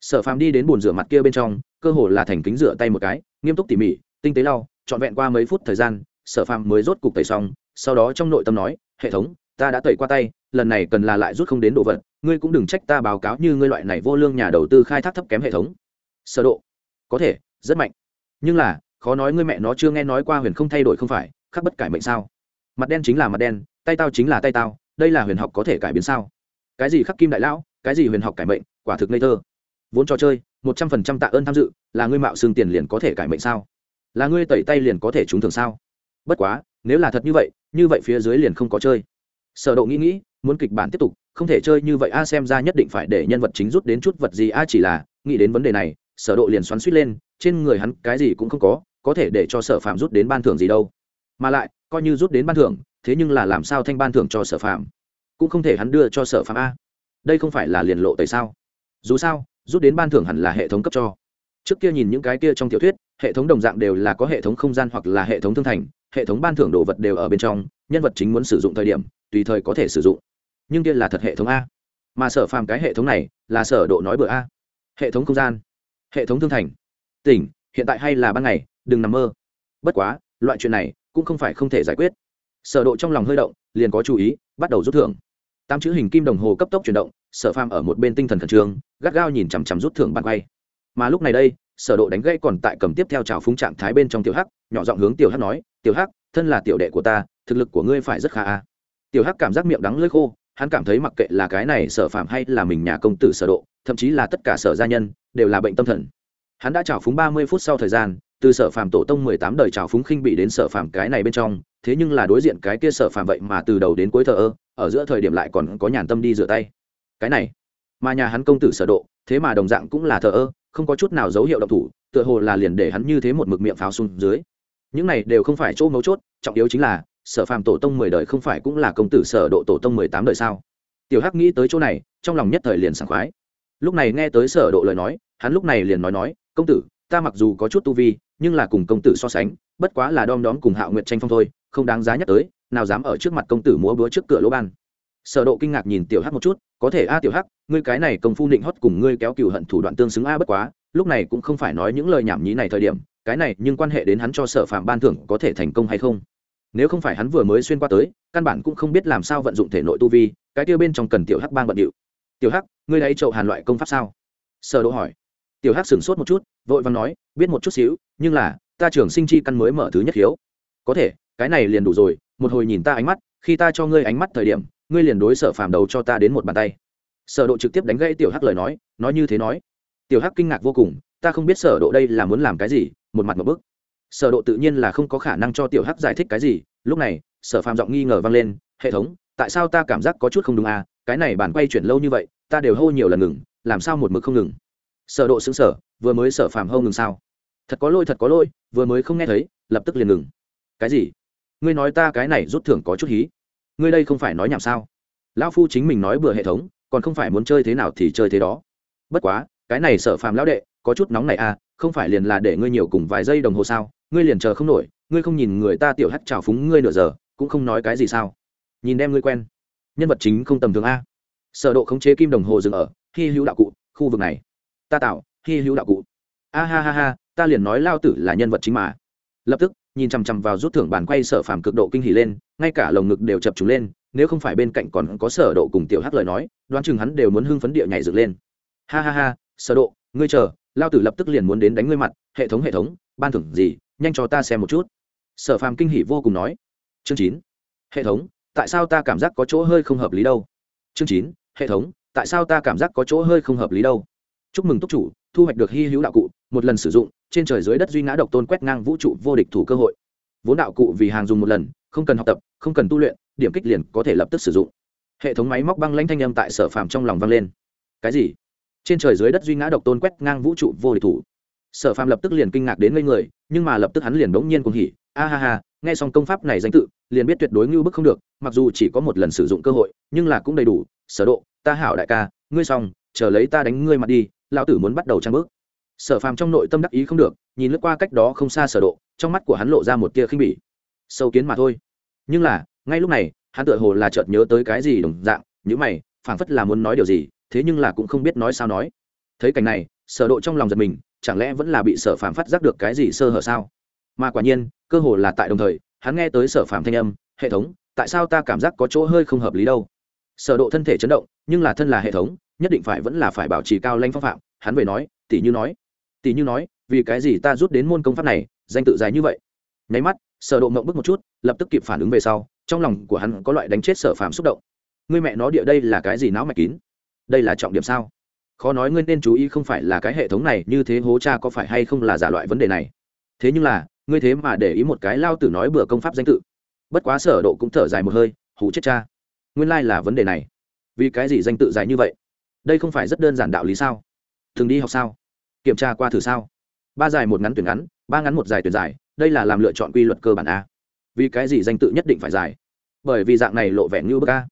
Sở phàm đi đến bồn rửa mặt kia bên trong cơ hồ là thành kính rửa tay một cái nghiêm túc tỉ mỉ tinh tế lau trọn vẹn qua mấy phút thời gian sở phàm mới rốt cục tẩy xong, sau đó trong nội tâm nói, hệ thống, ta đã tẩy qua tay, lần này cần là lại rút không đến đồ vật, ngươi cũng đừng trách ta báo cáo như ngươi loại này vô lương nhà đầu tư khai thác thấp kém hệ thống. Sơ độ, có thể, rất mạnh. Nhưng là, khó nói ngươi mẹ nó chưa nghe nói qua huyền không thay đổi không phải khắc bất cải mệnh sao? Mặt đen chính là mặt đen, tay tao chính là tay tao, đây là huyền học có thể cải biến sao? Cái gì khắc kim đại lão, cái gì huyền học cải mệnh, quả thực ngây thơ. Vốn trò chơi, một trăm phần trăm tạ ơn tham dự, là ngươi mạo xương tiền liền có thể cải mệnh sao? Là ngươi tẩy tay liền có thể trúng thưởng sao? Bất quá, nếu là thật như vậy như vậy phía dưới liền không có chơi. Sở độ nghĩ nghĩ, muốn kịch bản tiếp tục, không thể chơi như vậy a, xem ra nhất định phải để nhân vật chính rút đến chút vật gì a, chỉ là, nghĩ đến vấn đề này, sở độ liền xoắn xuýt lên, trên người hắn cái gì cũng không có có thể để cho sở phạm rút đến ban thưởng gì đâu. Mà lại, coi như rút đến ban thưởng, thế nhưng là làm sao thanh ban thưởng cho sở phạm? Cũng không thể hắn đưa cho sở phạm a. Đây không phải là liền lộ tại sao? Dù sao, rút đến ban thưởng hẳn là hệ thống cấp cho. Trước kia nhìn những cái kia trong tiểu thuyết, hệ thống đồng dạng đều là có hệ thống không gian hoặc là hệ thống thương thành hệ thống ban thưởng đồ vật đều ở bên trong, nhân vật chính muốn sử dụng thời điểm, tùy thời có thể sử dụng. Nhưng kia là thật hệ thống a. Mà sở phàm cái hệ thống này là sở độ nói bừa a. Hệ thống không gian. Hệ thống thương thành. Tỉnh, hiện tại hay là ban ngày, đừng nằm mơ. Bất quá, loại chuyện này cũng không phải không thể giải quyết. Sở độ trong lòng hơi động, liền có chú ý, bắt đầu rút thưởng. Tám chữ hình kim đồng hồ cấp tốc chuyển động, sở phàm ở một bên tinh thần khẩn trương, gắt gao nhìn chằm chằm rút thưởng bàn quay. Mà lúc này đây, sở độ đánh gãy còn tại cầm tiếp theo chào phúng trạng thái bên trong tiểu hắc, nhỏ giọng hướng tiểu hắc nói tiểu hắc, thân là tiểu đệ của ta, thực lực của ngươi phải rất khá a. Tiểu hắc cảm giác miệng đắng lưỡi khô, hắn cảm thấy mặc kệ là cái này sở phạm hay là mình nhà công tử sở độ, thậm chí là tất cả sở gia nhân, đều là bệnh tâm thần. Hắn đã trào phúng ba mươi phút sau thời gian, từ sở phạm tổ tông mười tám đời trào phúng khinh bị đến sở phạm cái này bên trong, thế nhưng là đối diện cái kia sở phạm vậy mà từ đầu đến cuối thờ ơ, ở giữa thời điểm lại còn có nhàn tâm đi rửa tay. Cái này, mà nhà hắn công tử sở độ, thế mà đồng dạng cũng là thờ ơ, không có chút nào dấu hiệu động thủ, tựa hồ là liền để hắn như thế một mực miệng pháo xuống dưới những này đều không phải chỗ mấu chốt, trọng yếu chính là, sở phàm tổ tông mười đời không phải cũng là công tử sở độ tổ tông mười tám đời sao? Tiểu hắc nghĩ tới chỗ này, trong lòng nhất thời liền sảng khoái. Lúc này nghe tới sở độ lời nói, hắn lúc này liền nói nói, công tử, ta mặc dù có chút tu vi, nhưng là cùng công tử so sánh, bất quá là đom đóm cùng hạo nguyệt tranh phong thôi, không đáng giá nhắc tới, nào dám ở trước mặt công tử múa búa trước cửa lỗ ban. Sở độ kinh ngạc nhìn tiểu hắc một chút, có thể a, tiểu hắc, ngươi cái này công phu định hót cùng ngươi kéo cừu hận thủ đoạn tương xứng a, bất quá, lúc này cũng không phải nói những lời nhảm nhí này thời điểm cái này nhưng quan hệ đến hắn cho sở phạm ban thưởng có thể thành công hay không? Nếu không phải hắn vừa mới xuyên qua tới, căn bản cũng không biết làm sao vận dụng thể nội tu vi, cái tiêu bên trong cần tiểu hắc bang bận điệu. Tiểu hắc, ngươi đấy trậu hàn loại công pháp sao? Sở độ hỏi. Tiểu hắc sửng sốt một chút, vội vàng nói, biết một chút xíu, nhưng là, ta trưởng sinh chi căn mới mở thứ nhất hiếu có thể, cái này liền đủ rồi, một hồi nhìn ta ánh mắt, khi ta cho ngươi ánh mắt thời điểm, ngươi liền đối sở phàm đầu cho ta đến một bàn tay. Sở độ trực tiếp đánh gãy tiểu hắc lời nói nói như thế nói. Tiểu hắc kinh ngạc vô cùng, ta không biết sở độ đây là muốn làm cái gì một mặt một bức sở độ tự nhiên là không có khả năng cho tiểu hắc giải thích cái gì, lúc này, sở phàm giọng nghi ngờ vang lên, hệ thống, tại sao ta cảm giác có chút không đúng à? Cái này bản quay chuyển lâu như vậy, ta đều hô nhiều lần ngừng, làm sao một mực không ngừng? Sở độ sững sở vừa mới sở phàm hô ngừng sao? Thật có lỗi, thật có lỗi, vừa mới không nghe thấy, lập tức liền ngừng. Cái gì? Ngươi nói ta cái này rút thưởng có chút hí. Ngươi đây không phải nói nhảm sao? Lão phu chính mình nói bừa hệ thống, còn không phải muốn chơi thế nào thì chơi thế đó. Bất quá, cái này sở phàm lão đệ có chút nóng này à không phải liền là để ngươi nhiều cùng vài giây đồng hồ sao? Ngươi liền chờ không nổi, ngươi không nhìn người ta tiểu hắt trào phúng ngươi nửa giờ, cũng không nói cái gì sao? Nhìn đem ngươi quen. Nhân vật chính không tầm thường a. Sở độ khống chế kim đồng hồ dừng ở khi hữu đạo cụ, khu vực này. Ta tạo khi hữu đạo cụ. A ha ha ha, ta liền nói lao tử là nhân vật chính mà. Lập tức, nhìn chằm chằm vào rút thưởng bàn quay sở phàm cực độ kinh hỉ lên, ngay cả lồng ngực đều chập trùng lên, nếu không phải bên cạnh còn có sở độ cùng tiểu hắc lời nói, đoán chừng hắn đều muốn hưng phấn địa nhảy dựng lên. Ha ha ha, sở độ, ngươi chờ lao tử lập tức liền muốn đến đánh ngươi mặt, hệ thống hệ thống, ban thưởng gì, nhanh cho ta xem một chút. Sở phàm kinh hỉ vô cùng nói. Chương chín. Hệ thống, tại sao ta cảm giác có chỗ hơi không hợp lý đâu? Chương chín. Hệ thống, tại sao ta cảm giác có chỗ hơi không hợp lý đâu? Chúc mừng túc chủ, thu hoạch được hy hữu đạo cụ, một lần sử dụng, trên trời dưới đất duy ngã độc tôn quét ngang vũ trụ vô địch thủ cơ hội. Vốn đạo cụ vì hàng dùng một lần, không cần học tập, không cần tu luyện, điểm kích liền có thể lập tức sử dụng. Hệ thống máy móc băng lãnh thanh âm tại sở phàm trong lòng vang lên. Cái gì? Trên trời dưới đất duy ngã độc tôn quét ngang vũ trụ vô địch thủ. Sở phàm lập tức liền kinh ngạc đến ngây người, nhưng mà lập tức hắn liền bỗng nhiên cùng hỉ, a ha ha, nghe xong công pháp này danh tự, liền biết tuyệt đối ngưu bức không được, mặc dù chỉ có một lần sử dụng cơ hội, nhưng là cũng đầy đủ, sở độ, ta hảo đại ca, ngươi xong, chờ lấy ta đánh ngươi mặt đi, lão tử muốn bắt đầu trang bước. Sở phàm trong nội tâm đắc ý không được, nhìn lướt qua cách đó không xa sở độ, trong mắt của hắn lộ ra một tia khinh bỉ. Sâu kiến mà thôi. Nhưng là, ngay lúc này, hắn tựa hồ là chợt nhớ tới cái gì đồng dạng như mày, phảng phất là muốn nói điều gì thế nhưng là cũng không biết nói sao nói. Thấy cảnh này, sở độ trong lòng giật mình, chẳng lẽ vẫn là bị sở phàm phát giác được cái gì sơ hở sao? Mà quả nhiên, cơ hồ là tại đồng thời, hắn nghe tới sở phàm thanh âm, hệ thống, tại sao ta cảm giác có chỗ hơi không hợp lý đâu? Sở độ thân thể chấn động, nhưng là thân là hệ thống, nhất định phải vẫn là phải bảo trì cao lãnh phong phạm, hắn về nói, tỷ như nói, tỷ như nói, vì cái gì ta rút đến môn công pháp này, danh tự dài như vậy? Nháy mắt, sở độ ngậm bước một chút, lập tức kịp phản ứng về sau, trong lòng của hắn có loại đánh chết sở phàm xúc động. Ngươi mẹ nó địa đây là cái gì não mạch kín? Đây là trọng điểm sao? Khó nói ngươi nên chú ý không phải là cái hệ thống này, như thế hố cha có phải hay không là giả loại vấn đề này. Thế nhưng là, ngươi thế mà để ý một cái lao tử nói bừa công pháp danh tự. Bất quá sở độ cũng thở dài một hơi hủ chết cha. Nguyên lai là vấn đề này. Vì cái gì danh tự dài như vậy? Đây không phải rất đơn giản đạo lý sao? Thường đi học sao? Kiểm tra qua thử sao? Ba dài một ngắn tuyển ngắn, ba ngắn một dài tuyển dài, đây là làm lựa chọn quy luật cơ bản a. Vì cái gì danh tự nhất định phải dài? Bởi vì dạng này lộ vẻ như bức a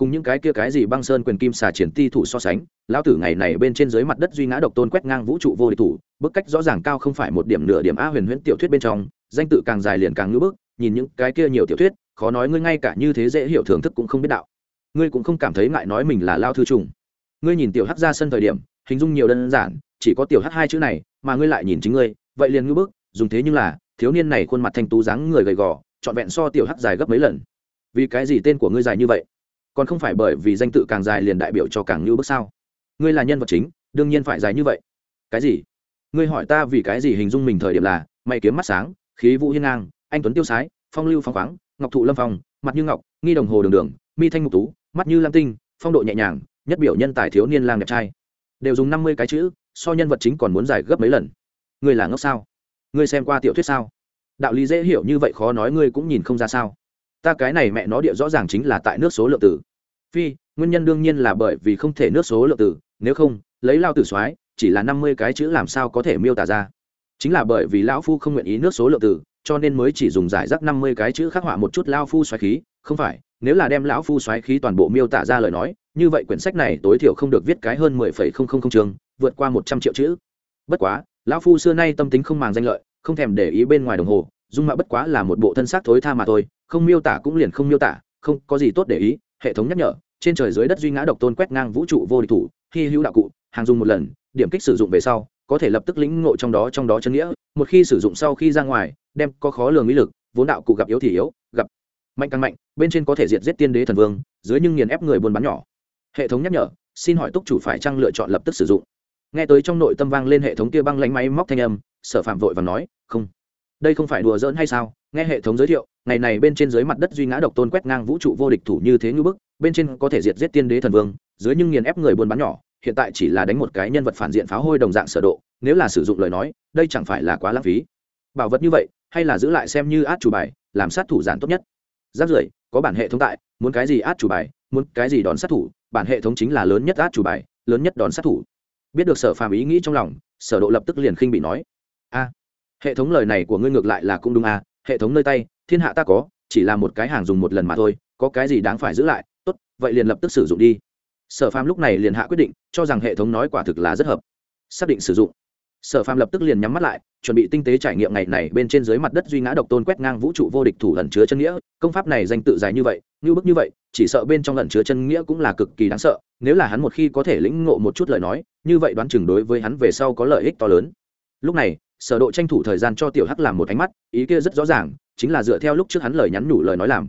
cùng những cái kia cái gì băng sơn quyền kim xà triển ti thủ so sánh, lão tử ngày này bên trên dưới mặt đất duy ngã độc tôn quét ngang vũ trụ vô địch thủ, bức cách rõ ràng cao không phải một điểm nửa điểm a huyền huyễn tiểu thuyết bên trong, danh tự càng dài liền càng ngữ bức, nhìn những cái kia nhiều tiểu thuyết, khó nói ngươi ngay cả như thế dễ hiểu thưởng thức cũng không biết đạo. Ngươi cũng không cảm thấy ngại nói mình là lao thư trùng. Ngươi nhìn tiểu hắc ra sân thời điểm, hình dung nhiều đơn giản, chỉ có tiểu hắc hai chữ này, mà ngươi lại nhìn chính ngươi, vậy liền ngữ bức, dùng thế nhưng là, thiếu niên này khuôn mặt thanh tú dáng người gầy gò, trọn vẹn so tiểu hắc dài gấp mấy lần. Vì cái gì tên của ngươi dài như vậy? Còn không phải bởi vì danh tự càng dài liền đại biểu cho càng như bước sao? Ngươi là nhân vật chính, đương nhiên phải dài như vậy. Cái gì? Ngươi hỏi ta vì cái gì hình dung mình thời điểm là, mày kiếm mắt sáng, khí vũ hiên ngang, anh tuấn tiêu sái, phong lưu phong khoáng, ngọc thụ lâm phong, mặt như ngọc, nghi đồng hồ đường đường, mi thanh mục tú, mắt như lam tinh, phong độ nhẹ nhàng, nhất biểu nhân tài thiếu niên lang đẹp trai. Đều dùng năm mươi cái chữ, so nhân vật chính còn muốn dài gấp mấy lần. Ngươi là ngốc sao? Ngươi xem qua tiểu thuyết sao? Đạo lý dễ hiểu như vậy khó nói, ngươi cũng nhìn không ra sao? Ta cái này mẹ nó địa rõ ràng chính là tại nước số lượng tử. Phi, nguyên nhân đương nhiên là bởi vì không thể nước số lượng tử, nếu không, lấy lao tử soái, chỉ là năm mươi cái chữ làm sao có thể miêu tả ra. Chính là bởi vì lão phu không nguyện ý nước số lượng tử, cho nên mới chỉ dùng giải rác năm mươi cái chữ khắc họa một chút lao phu xoáy khí, không phải, nếu là đem lão phu xoáy khí toàn bộ miêu tả ra lời nói, như vậy quyển sách này tối thiểu không được viết cái hơn mười phẩy không không không chương, vượt qua một trăm triệu chữ. Bất quá, lão phu xưa nay tâm tính không màng danh lợi, không thèm để ý bên ngoài đồng hồ dung mạo bất quá là một bộ thân xác thối tha mà thôi, không miêu tả cũng liền không miêu tả, không có gì tốt để ý, hệ thống nhắc nhở, trên trời dưới đất duy ngã độc tôn quét ngang vũ trụ vô địch thủ khi hữu đạo cụ, hàng dùng một lần, điểm kích sử dụng về sau, có thể lập tức lĩnh ngộ trong đó trong đó chân nghĩa, một khi sử dụng sau khi ra ngoài, đem có khó lường mỹ lực, vốn đạo cụ gặp yếu thì yếu, gặp mạnh càng mạnh, bên trên có thể diệt giết tiên đế thần vương, dưới nhưng nghiền ép người buôn bán nhỏ. Hệ thống nhắc nhở, xin hỏi túc chủ phải chăng lựa chọn lập tức sử dụng? Nghe tới trong nội tâm vang lên hệ thống kia băng lánh máy móc thanh âm, sở phạm vội và nói, không đây không phải đùa giỡn hay sao? Nghe hệ thống giới thiệu, ngày này bên trên dưới mặt đất duy ngã độc tôn quét ngang vũ trụ vô địch thủ như thế như bức, bên trên có thể diệt giết tiên đế thần vương, dưới nhưng nghiền ép người buôn bán nhỏ, hiện tại chỉ là đánh một cái nhân vật phản diện phá hôi đồng dạng sở độ, nếu là sử dụng lời nói, đây chẳng phải là quá lãng phí. Bảo vật như vậy, hay là giữ lại xem như át chủ bài, làm sát thủ giản tốt nhất. Giáp rưỡi, có bản hệ thống tại, muốn cái gì át chủ bài, muốn cái gì đòn sát thủ, bản hệ thống chính là lớn nhất át chủ bài, lớn nhất đòn sát thủ. Biết được sở phàm ý nghĩ trong lòng, sở độ lập tức liền khinh bị nói hệ thống lời này của ngươi ngược lại là cũng đúng à? hệ thống nơi tay, thiên hạ ta có, chỉ là một cái hàng dùng một lần mà thôi, có cái gì đáng phải giữ lại, tốt, vậy liền lập tức sử dụng đi. Sở phàm lúc này liền hạ quyết định, cho rằng hệ thống nói quả thực là rất hợp. Xác định sử dụng. Sở phàm lập tức liền nhắm mắt lại, chuẩn bị tinh tế trải nghiệm ngày này bên trên dưới mặt đất duy ngã độc tôn quét ngang vũ trụ vô địch thủ ẩn chứa chân nghĩa. Công pháp này danh tự dài như vậy, như bức như vậy, chỉ sợ bên trong ẩn chứa chân nghĩa cũng là cực kỳ đáng sợ, nếu là hắn một khi có thể lĩnh ngộ một chút lời nói, như vậy đoán chừng đối với hắn về sau có lợi ích to lớn. Lúc này sở độ tranh thủ thời gian cho tiểu hắc làm một ánh mắt, ý kia rất rõ ràng, chính là dựa theo lúc trước hắn lời nhắn nhủ lời nói làm.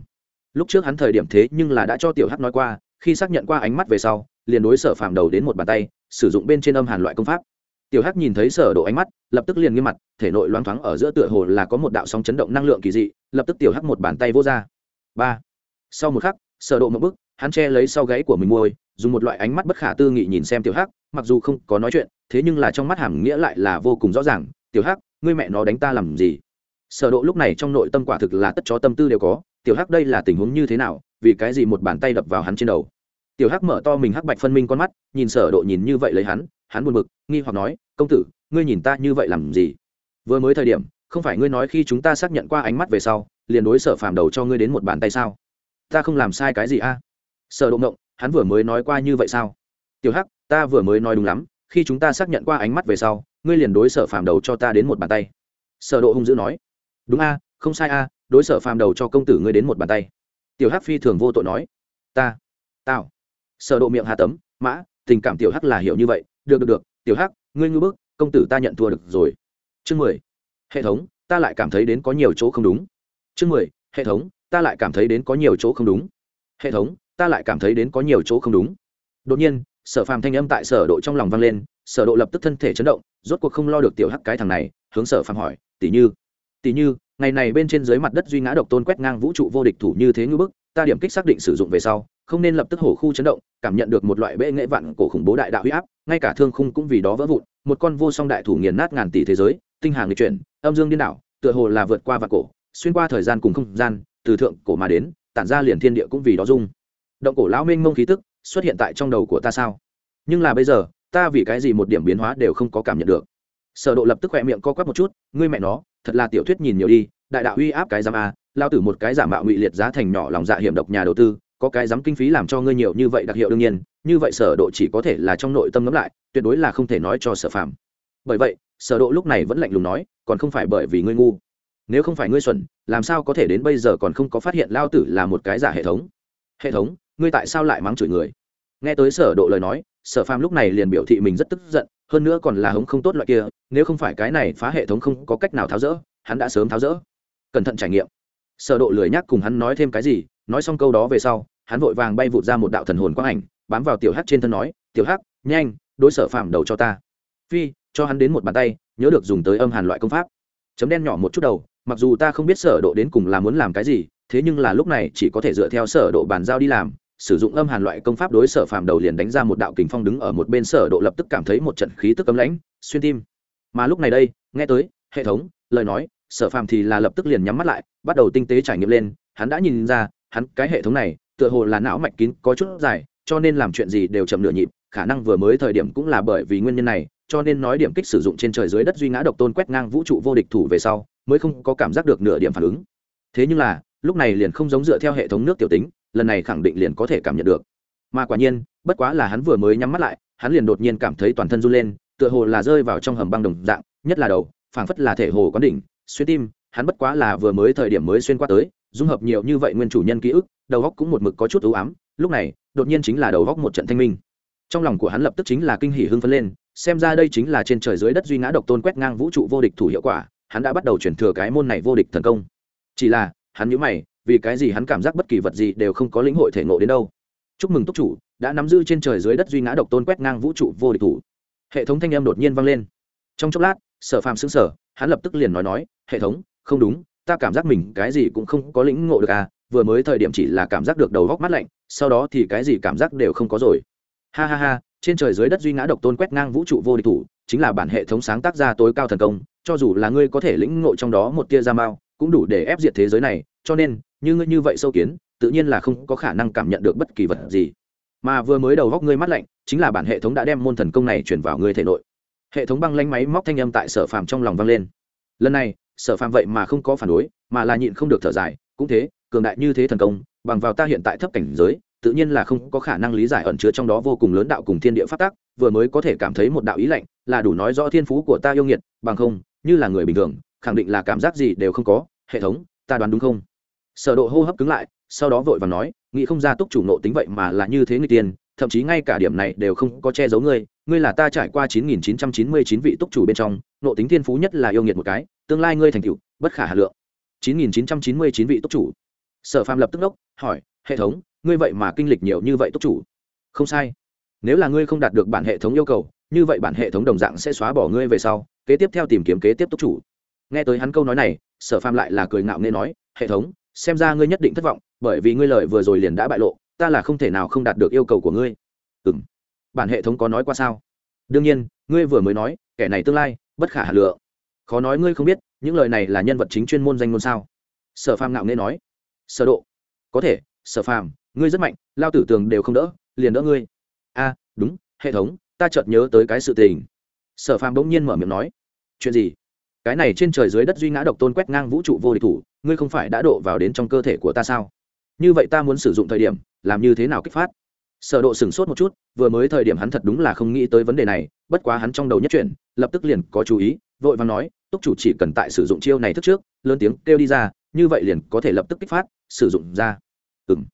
Lúc trước hắn thời điểm thế nhưng là đã cho tiểu hắc nói qua, khi xác nhận qua ánh mắt về sau, liền đối sở phàm đầu đến một bàn tay, sử dụng bên trên âm hàn loại công pháp. Tiểu hắc nhìn thấy sở độ ánh mắt, lập tức liền nghiêm mặt, thể nội loáng thoáng ở giữa tựa hồ là có một đạo sóng chấn động năng lượng kỳ dị, lập tức tiểu hắc một bàn tay vô ra. Ba. Sau một khắc, sở độ một bước, hắn che lấy sau gáy của mình môi, dùng một loại ánh mắt bất khả tư nghị nhìn xem tiểu hắc, mặc dù không có nói chuyện, thế nhưng là trong mắt hàm nghĩa lại là vô cùng rõ ràng tiểu hắc, ngươi mẹ nó đánh ta làm gì? Sở độ lúc này trong nội tâm quả thực là tất chó tâm tư đều có, tiểu hắc đây là tình huống như thế nào, vì cái gì một bàn tay đập vào hắn trên đầu? Tiểu hắc mở to mình hắc bạch phân minh con mắt, nhìn sở độ nhìn như vậy lấy hắn hắn buồn bực, nghi hoặc nói, công tử, ngươi nhìn ta như vậy làm gì? Vừa mới thời điểm, không phải ngươi nói khi chúng ta xác nhận qua ánh mắt về sau, liền đối sở phàm đầu cho ngươi đến một bàn tay sao? Ta không làm sai cái gì a? Sở độ ngộng, hắn vừa mới nói qua như vậy sao? Tiểu hắc, ta vừa mới nói đúng lắm, khi chúng ta xác nhận qua ánh mắt về sau ngươi liền đối sở phàm đầu cho ta đến một bàn tay. Sở độ hung dữ nói. Đúng a, không sai a, đối sở phàm đầu cho công tử ngươi đến một bàn tay. Tiểu hắc phi thường vô tội nói. Ta, tao. Sở độ miệng hà tấm, mã, tình cảm tiểu hắc là hiểu như vậy. Được được được, tiểu hắc, ngươi ngư bước công tử ta nhận thua được rồi. Chương mười. Hệ thống, ta lại cảm thấy đến có nhiều chỗ không đúng. Chương mười. Hệ thống, ta lại cảm thấy đến có nhiều chỗ không đúng. Hệ thống, ta lại cảm thấy đến có nhiều chỗ không đúng. Đột nhiên, sở phàm thanh âm tại sở độ trong lòng vang lên sở độ lập tức thân thể chấn động, rốt cuộc không lo được tiểu hắc cái thằng này, hướng sở phàm hỏi, tỷ như tỷ như, ngày này bên trên dưới mặt đất duy ngã độc tôn quét ngang vũ trụ vô địch thủ như thế ngư bức, ta điểm kích xác định sử dụng về sau, không nên lập tức hổ khu chấn động, cảm nhận được một loại bệ nghệ vạn cổ khủng bố đại đạo huy áp, ngay cả thương khung cũng vì đó vỡ vụn, một con vô song đại thủ nghiền nát ngàn tỷ thế giới, tinh hàng lịch chuyển, âm dương điên đảo, tựa hồ là vượt qua vạn cổ, xuyên qua thời gian cùng không gian, từ thượng cổ mà đến, tản ra liền thiên địa cũng vì đó dung động cổ lão minh mông khí tức xuất hiện tại trong đầu của ta sao? Nhưng là bây giờ ta vì cái gì một điểm biến hóa đều không có cảm nhận được. Sở độ lập tức khoe miệng co quắp một chút, ngươi mẹ nó, thật là tiểu thuyết nhìn nhiều đi, đại đạo uy áp cái giám a, lao tử một cái giả mạo ngụy liệt giá thành nhỏ lòng dạ hiểm độc nhà đầu tư, có cái dám kinh phí làm cho ngươi nhiều như vậy đặc hiệu đương nhiên, như vậy sở độ chỉ có thể là trong nội tâm ngấm lại, tuyệt đối là không thể nói cho sở phàm. Bởi vậy, sở độ lúc này vẫn lạnh lùng nói, còn không phải bởi vì ngươi ngu. Nếu không phải ngươi xuẩn, làm sao có thể đến bây giờ còn không có phát hiện lao tử là một cái giả hệ thống? Hệ thống, ngươi tại sao lại mắng chửi người? Nghe tới sở độ lời nói, sở phàm lúc này liền biểu thị mình rất tức giận, hơn nữa còn là hống không tốt loại kia, nếu không phải cái này phá hệ thống không có cách nào tháo rỡ, hắn đã sớm tháo rỡ. Cẩn thận trải nghiệm. Sở độ lười nhắc cùng hắn nói thêm cái gì, nói xong câu đó về sau, hắn vội vàng bay vụt ra một đạo thần hồn quang ảnh, bám vào tiểu hắc trên thân nói, tiểu hắc, nhanh, đối sở phàm đầu cho ta. Phi, cho hắn đến một bàn tay, nhớ được dùng tới âm hàn loại công pháp. Chấm đen nhỏ một chút đầu, mặc dù ta không biết sở độ đến cùng là muốn làm cái gì, thế nhưng là lúc này chỉ có thể dựa theo sở độ bàn giao đi làm sử dụng âm hàn loại công pháp đối sở phàm đầu liền đánh ra một đạo kình phong đứng ở một bên sở độ lập tức cảm thấy một trận khí tức cấm lãnh, xuyên tim. Mà lúc này đây, nghe tới, hệ thống, lời nói, sở phàm thì là lập tức liền nhắm mắt lại, bắt đầu tinh tế trải nghiệm lên, hắn đã nhìn ra, hắn, cái hệ thống này, tựa hồ là não mạch kín có chút dài, cho nên làm chuyện gì đều chậm nửa nhịp, khả năng vừa mới thời điểm cũng là bởi vì nguyên nhân này, cho nên nói điểm kích sử dụng trên trời dưới đất duy ngã độc tôn quét ngang vũ trụ vô địch thủ về sau, mới không có cảm giác được nửa điểm phản ứng. Thế nhưng là, lúc này liền không giống dựa theo hệ thống nước tiểu tính lần này khẳng định liền có thể cảm nhận được. Mà quả nhiên, bất quá là hắn vừa mới nhắm mắt lại, hắn liền đột nhiên cảm thấy toàn thân run lên, tựa hồ là rơi vào trong hầm băng đồng dạng, nhất là đầu, phảng phất là thể hồ quán đỉnh, xuyên tim, hắn bất quá là vừa mới thời điểm mới xuyên qua tới, dung hợp nhiều như vậy nguyên chủ nhân ký ức, đầu góc cũng một mực có chút ưu ám, lúc này, đột nhiên chính là đầu góc một trận thanh minh. Trong lòng của hắn lập tức chính là kinh hỉ hưng phấn lên, xem ra đây chính là trên trời dưới đất duy ngã độc tôn quét ngang vũ trụ vô địch thủ hiệu quả, hắn đã bắt đầu chuyển thừa cái môn này vô địch thần công. Chỉ là, hắn nhíu mày vì cái gì hắn cảm giác bất kỳ vật gì đều không có lĩnh hội thể ngộ đến đâu. Chúc mừng túc chủ, đã nắm giữ trên trời dưới đất duy ngã độc tôn quét ngang vũ trụ vô địch thủ. Hệ thống thanh âm đột nhiên vang lên. Trong chốc lát, sở phàm xứng sở hắn lập tức liền nói nói, hệ thống, không đúng, ta cảm giác mình cái gì cũng không có lĩnh ngộ được à vừa mới thời điểm chỉ là cảm giác được đầu góc mát lạnh, sau đó thì cái gì cảm giác đều không có rồi. Ha ha ha, trên trời dưới đất duy ngã độc tôn quét ngang vũ trụ vô địch thủ, chính là bản hệ thống sáng tác ra tối cao thần công, cho dù là ngươi có thể lĩnh ngộ trong đó một tia ra mao cũng đủ để ép diệt thế giới này, cho nên như ngươi như vậy sâu kiến, tự nhiên là không có khả năng cảm nhận được bất kỳ vật gì. Mà vừa mới đầu góc ngươi mắt lạnh, chính là bản hệ thống đã đem môn thần công này chuyển vào ngươi thể nội. Hệ thống băng lanh máy móc thanh âm tại sở phàm trong lòng vang lên. Lần này, sở phàm vậy mà không có phản đối, mà là nhịn không được thở dài, cũng thế, cường đại như thế thần công, bằng vào ta hiện tại thấp cảnh giới, tự nhiên là không có khả năng lý giải ẩn chứa trong đó vô cùng lớn đạo cùng thiên địa phát tác vừa mới có thể cảm thấy một đạo ý lạnh, là đủ nói rõ thiên phú của ta yêu nghiệt, bằng không, như là người bình thường, khẳng định là cảm giác gì đều không có, hệ thống, ta đoán đúng không? Sở độ hô hấp cứng lại, sau đó vội vàng nói, nghĩ không ra túc chủ nộ tính vậy mà là như thế người tiền, thậm chí ngay cả điểm này đều không có che giấu ngươi ngươi là ta trải qua 9999 vị túc chủ bên trong, nộ tính thiên phú nhất là yêu nghiệt một cái, tương lai ngươi thành tựu, bất khả hà lượng. 9999 vị túc chủ. Sở phàm lập tức đốc, hỏi, hệ thống, ngươi vậy mà kinh lịch nhiều như vậy túc chủ? Không sai. Nếu là ngươi không đạt được bản hệ thống yêu cầu, như vậy bản hệ thống đồng dạng sẽ xóa bỏ ngươi về sau, kế tiếp theo tìm kiếm kế tiếp túc chủ. Nghe tới hắn câu nói này, sở phàm lại là cười ngạo nghê nói, hệ thống xem ra ngươi nhất định thất vọng, bởi vì ngươi lời vừa rồi liền đã bại lộ, ta là không thể nào không đạt được yêu cầu của ngươi. Ừ m bản hệ thống có nói qua sao? Đương nhiên, ngươi vừa mới nói, kẻ này tương lai, bất khả hà lựa khó nói ngươi không biết, những lời này là nhân vật chính chuyên môn danh ngôn sao? Sở phàm ngạo nghê nói. Sở độ. Có thể, sở phàm, ngươi rất mạnh, lao tử tường đều không đỡ, liền đỡ ngươi. A, đúng, hệ thống, ta chợt nhớ tới cái sự tình. Sở phàm bỗng nhiên mở miệng nói. Chuyện gì? Cái này trên trời dưới đất duy ngã độc tôn quét ngang vũ trụ vô địch thủ ngươi không phải đã độ vào đến trong cơ thể của ta sao? Như vậy ta muốn sử dụng thời điểm, làm như thế nào kích phát? Sở độ sửng sốt một chút, vừa mới thời điểm hắn thật đúng là không nghĩ tới vấn đề này, bất quá hắn trong đầu nhất chuyển lập tức liền có chú ý, vội vàng nói, túc chủ chỉ cần tại sử dụng chiêu này thức trước, lớn tiếng kêu đi ra, như vậy liền có thể lập tức kích phát, sử dụng ra. Ừm.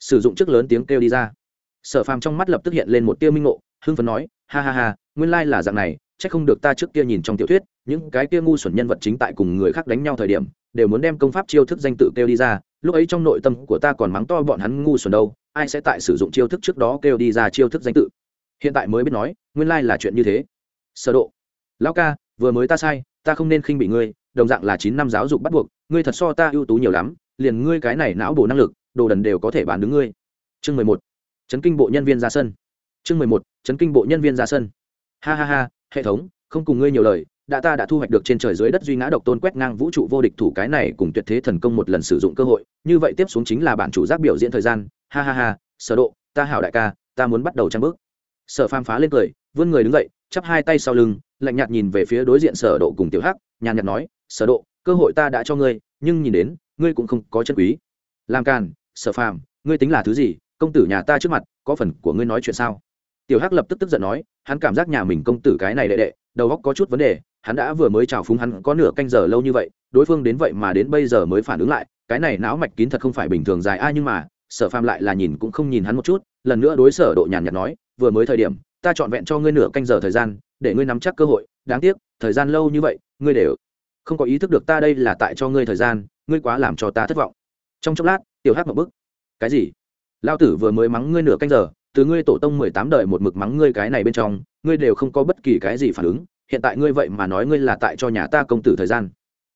Sử dụng trước lớn tiếng kêu đi ra. Sở phàm trong mắt lập tức hiện lên một tia minh ngộ, hưng phấn nói, ha ha ha, nguyên lai là dạng này, chắc không được ta trước kia nhìn trong tiểu thuyết, những cái kia ngu xuẩn nhân vật chính tại cùng người khác đánh nhau thời điểm đều muốn đem công pháp chiêu thức danh tự kêu đi ra, lúc ấy trong nội tâm của ta còn mắng to bọn hắn ngu xuẩn đâu, ai sẽ tại sử dụng chiêu thức trước đó kêu đi ra chiêu thức danh tự? Hiện tại mới biết nói, nguyên lai là chuyện như thế. Sở độ, lão ca, vừa mới ta sai, ta không nên khinh bị ngươi, đồng dạng là chín năm giáo dục bắt buộc, ngươi thật so ta ưu tú nhiều lắm, liền ngươi cái này não bổ năng lực, đồ đần đều có thể bán đứng ngươi. Chương mười một, chấn kinh bộ nhân viên ra sân. Chương mười một, chấn kinh bộ nhân viên ra sân. Ha ha ha, hệ thống, không cùng ngươi nhiều lời đã ta đã thu hoạch được trên trời dưới đất duy ngã độc tôn quét ngang vũ trụ vô địch thủ cái này cùng tuyệt thế thần công một lần sử dụng cơ hội. Như vậy tiếp xuống chính là bản chủ giác biểu diễn thời gian. Ha ha ha, sở độ, ta hảo đại ca, ta muốn bắt đầu trang bước. Sở phàm phá lên cười, vươn người đứng dậy, chắp hai tay sau lưng, lạnh nhạt nhìn về phía đối diện sở độ cùng tiểu hắc, nhàn nhạt nói, sở độ, cơ hội ta đã cho ngươi, nhưng nhìn đến, ngươi cũng không có chân quý. Làm càn, sở phàm, ngươi tính là thứ gì? Công tử nhà ta trước mặt, có phần của ngươi nói chuyện sao? Tiểu hắc lập tức tức giận nói, hắn cảm giác nhà mình công tử cái này đệ đệ, đầu óc có chút vấn đề hắn đã vừa mới chào phúng hắn có nửa canh giờ lâu như vậy, đối phương đến vậy mà đến bây giờ mới phản ứng lại, cái này não mạch kín thật không phải bình thường dài ai nhưng mà, sở phàm lại là nhìn cũng không nhìn hắn một chút, lần nữa đối sở độ nhàn nhạt nói, vừa mới thời điểm, ta chọn vẹn cho ngươi nửa canh giờ thời gian, để ngươi nắm chắc cơ hội, đáng tiếc, thời gian lâu như vậy, ngươi đều không có ý thức được ta đây là tại cho ngươi thời gian, ngươi quá làm cho ta thất vọng. Trong chốc lát, tiểu hắc một bức. Cái gì? Lao tử vừa mới mắng ngươi nửa canh giờ, từ ngươi tổ tông mười tám đời một mực mắng ngươi cái này bên trong, ngươi đều không có bất kỳ cái gì phản ứng hiện tại ngươi vậy mà nói ngươi là tại cho nhà ta công tử thời gian.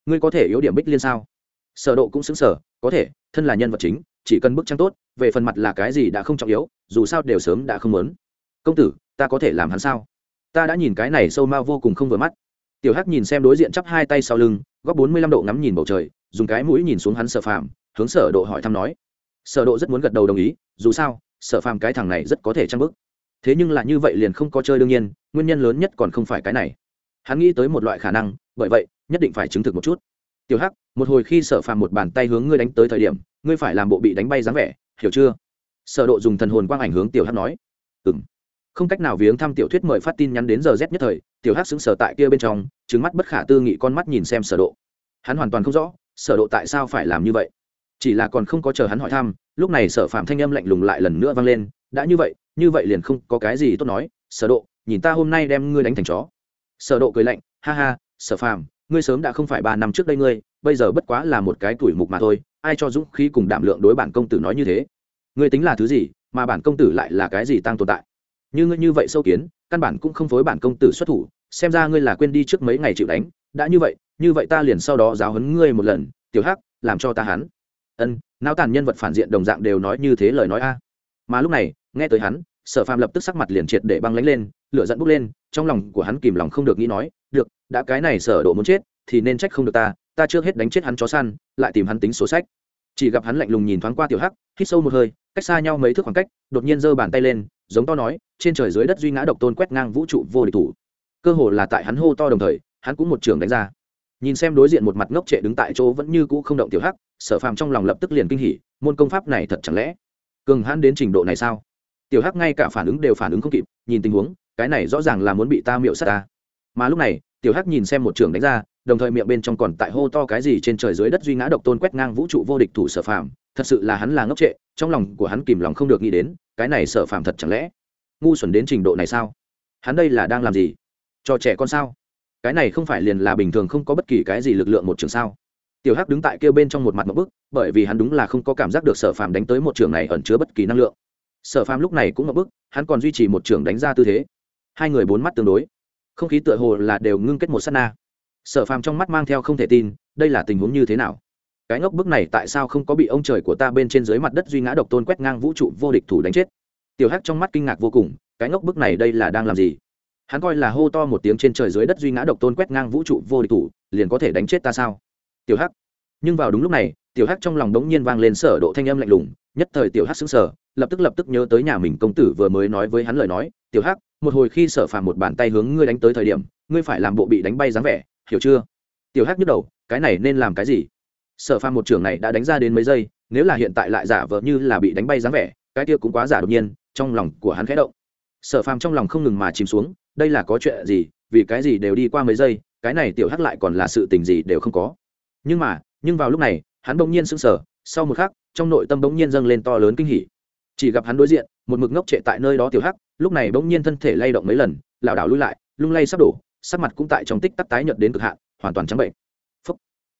Ngươi có thể yếu điểm bích liên sao? Sở độ cũng xứng sở, có thể, thân là nhân vật chính, chỉ cần bức trang tốt, về phần mặt là cái gì đã không trọng yếu, dù sao đều sớm đã không muốn. Công tử, ta có thể làm hắn sao? Ta đã nhìn cái này sâu mau vô cùng không vừa mắt. Tiểu hắc nhìn xem đối diện chắp hai tay sau lưng, góc bốn mươi lăm độ ngắm nhìn bầu trời, dùng cái mũi nhìn xuống hắn sở phàm, hướng sở độ hỏi thăm nói. Sở độ rất muốn gật đầu đồng ý, dù sao, sở phàm cái thằng này rất có thể trang bức thế nhưng là như vậy liền không có chơi đương nhiên, nguyên nhân lớn nhất còn không phải cái này. Hắn nghĩ tới một loại khả năng, bởi vậy, nhất định phải chứng thực một chút. Tiểu hắc, một hồi khi sở phàm một bàn tay hướng ngươi đánh tới thời điểm, ngươi phải làm bộ bị đánh bay dáng vẻ, hiểu chưa? Sở độ dùng thần hồn quang ảnh hướng tiểu hắc nói. Ừm. Không cách nào viếng thăm tiểu thuyết mời phát tin nhắn đến giờ z nhất thời, tiểu hắc xứng sở tại kia bên trong trứng mắt bất khả tư nghị con mắt nhìn xem sở độ. Hắn hoàn toàn không rõ, sở độ tại sao phải làm như vậy. Chỉ là còn không có chờ hắn hỏi thăm lúc này sở phạm thanh âm lạnh lùng lại lần nữa vang lên, đã như vậy như vậy liền không có cái gì tốt nói, sở độ, nhìn ta hôm nay đem ngươi đánh thành chó. Sở độ cười lạnh, ha ha, sở phạm ngươi sớm đã không phải ba năm trước đây ngươi, bây giờ bất quá là một cái tuổi mục mà thôi, ai cho dũng khí cùng đảm lượng đối bản công tử nói như thế? Ngươi tính là thứ gì, mà bản công tử lại là cái gì tăng tồn tại? Như ngươi như vậy sâu kiến, căn bản cũng không phối bản công tử xuất thủ, xem ra ngươi là quên đi trước mấy ngày chịu đánh, đã như vậy như vậy ta liền sau đó giáo huấn ngươi một lần, tiểu hắc, làm cho ta hắn. Ân não tàn nhân vật phản diện đồng dạng đều nói như thế lời nói a. Mà lúc này, nghe tới hắn, sở phàm lập tức sắc mặt liền triệt để băng lánh lên, lửa dẫn bốc lên, trong lòng của hắn kìm lòng không được nghĩ nói, được, đã cái này sở độ muốn chết, thì nên trách không được ta ta trước hết đánh chết hắn chó săn, lại tìm hắn tính số sách. Chỉ gặp hắn lạnh lùng nhìn thoáng qua tiểu hắc, hít sâu một hơi, cách xa nhau mấy thước khoảng cách, đột nhiên giơ bàn tay lên, giống to nói, trên trời dưới đất duy ngã độc tôn quét ngang vũ trụ vô địch thủ. Cơ hồ là tại hắn hô to đồng thời, hắn cũng một trường đánh ra. Nhìn xem đối diện một mặt ngốc trệ đứng tại chỗ vẫn như cũ không động tiểu hắc sở phàm trong lòng lập tức liền kinh hỉ, môn công pháp này thật chẳng lẽ cường hãn đến trình độ này sao? Tiểu hắc ngay cả phản ứng đều phản ứng không kịp, nhìn tình huống, cái này rõ ràng là muốn bị ta miệu sát ta. Mà lúc này, tiểu hắc nhìn xem một trường đánh ra, đồng thời miệng bên trong còn tại hô to cái gì trên trời dưới đất duy ngã độc tôn quét ngang vũ trụ vô địch thủ sở phàm, thật sự là hắn là ngốc trệ, trong lòng của hắn kìm lòng không được nghĩ đến, cái này sở phàm thật chẳng lẽ ngu xuẩn đến trình độ này sao? Hắn đây là đang làm gì? Cho trẻ con sao? Cái này không phải liền là bình thường không có bất kỳ cái gì lực lượng một trường sao? Tiểu hắc đứng tại kia bên trong một mặt một bức, bởi vì hắn đúng là không có cảm giác được sở phàm đánh tới một trường này ẩn chứa bất kỳ năng lượng. Sở phàm lúc này cũng một bức, hắn còn duy trì một trường đánh ra tư thế. Hai người bốn mắt tương đối. Không khí tựa hồ là đều ngưng kết một s á t na. Sở phàm trong mắt mang theo không thể tin, đây là tình huống như thế nào? Cái ngốc bức này tại sao không có bị ông trời của ta bên trên dưới mặt đất duy ngã độc tôn quét ngang vũ trụ vô địch thủ đánh chết? Tiểu hắc trong mắt kinh ngạc vô cùng, cái ngốc bức này đây là đang làm gì? Hắn coi là hô to một tiếng trên trời dưới đất duy ngã độc tôn quét ngang vũ trụ vô địch thủ, liền có thể đánh chết ta sao? Tiểu hắc. Nhưng vào đúng lúc này, tiểu hắc trong lòng đống nhiên vang lên sở độ thanh âm lạnh lùng, nhất thời tiểu hắc sững sờ, lập tức lập tức nhớ tới nhà mình công tử vừa mới nói với hắn lời nói, tiểu hắc, một hồi khi sở phàm một bàn tay hướng ngươi đánh tới thời điểm, ngươi phải làm bộ bị đánh bay dáng vẻ, hiểu chưa? Tiểu hắc nhức đầu, cái này nên làm cái gì? Sở phàm một trưởng này đã đánh ra đến mấy giây, nếu là hiện tại lại giả vờ như là bị đánh bay dáng vẻ, cái kia cũng quá giả đột nhiên, trong lòng của hắn khẽ động. Sở phàm trong lòng không ngừng mà chìm xuống, đây là có chuyện gì? Vì cái gì đều đi qua mấy giây, cái này tiểu hắc lại còn là sự tình gì đều không có nhưng mà, nhưng vào lúc này, hắn bỗng nhiên sững sờ, sau một khắc, trong nội tâm bỗng nhiên dâng lên to lớn kinh hỉ. Chỉ gặp hắn đối diện, một mực ngốc trệ tại nơi đó tiểu hắc, lúc này bỗng nhiên thân thể lay động mấy lần, lảo đảo lui lại, lung lay sắp đổ, sắc mặt cũng tại trong tích tắc tái nhợt đến cực hạn, hoàn toàn trắng bệnh. Phúc.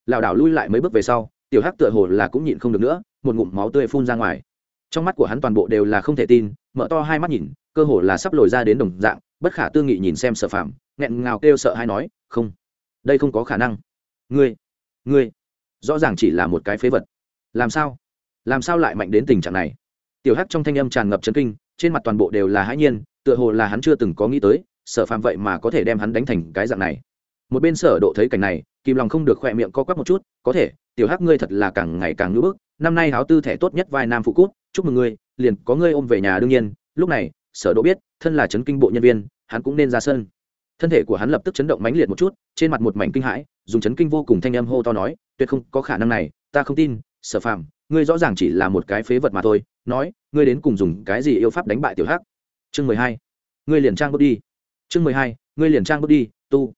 Lảo đảo lui lại mấy bước về sau, tiểu hắc tựa hồ là cũng nhịn không được nữa, một ngụm máu tươi phun ra ngoài. Trong mắt của hắn toàn bộ đều là không thể tin, mở to hai mắt nhìn, cơ hồ là sắp lồi ra đến đồng dạng, bất khả tư nghị nhìn xem sợ phạm nghẹn ngào kêu sợ hay nói, không, đây không có khả năng. Ngươi ngươi, rõ ràng chỉ là một cái phế vật. Làm sao? Làm sao lại mạnh đến tình trạng này? Tiểu hắc trong thanh âm tràn ngập chấn kinh, trên mặt toàn bộ đều là hãi nhiên, tựa hồ là hắn chưa từng có nghĩ tới, sở phàm vậy mà có thể đem hắn đánh thành cái dạng này. Một bên sở độ thấy cảnh này kìm lòng không được khỏe miệng co quắp một chút, có thể, tiểu hắc ngươi thật là càng ngày càng ngưỡng bức, năm nay háo tư thẻ tốt nhất vai nam phụ cút, chúc mừng ngươi, liền có ngươi ôm về nhà đương nhiên. Lúc này, sở độ biết, thân là chấn kinh bộ nhân viên, hắn cũng nên ra sân thân thể của hắn lập tức chấn động mãnh liệt một chút, trên mặt một mảnh kinh hãi, dùng chấn kinh vô cùng thanh âm hô to nói, tuyệt không có khả năng này, ta không tin, sở phàm, ngươi rõ ràng chỉ là một cái phế vật mà thôi, nói, ngươi đến cùng dùng cái gì yêu pháp đánh bại tiểu hắc? Chương mười hai, ngươi liền trang bước đi. Chương mười hai, ngươi liền trang bước đi, tu.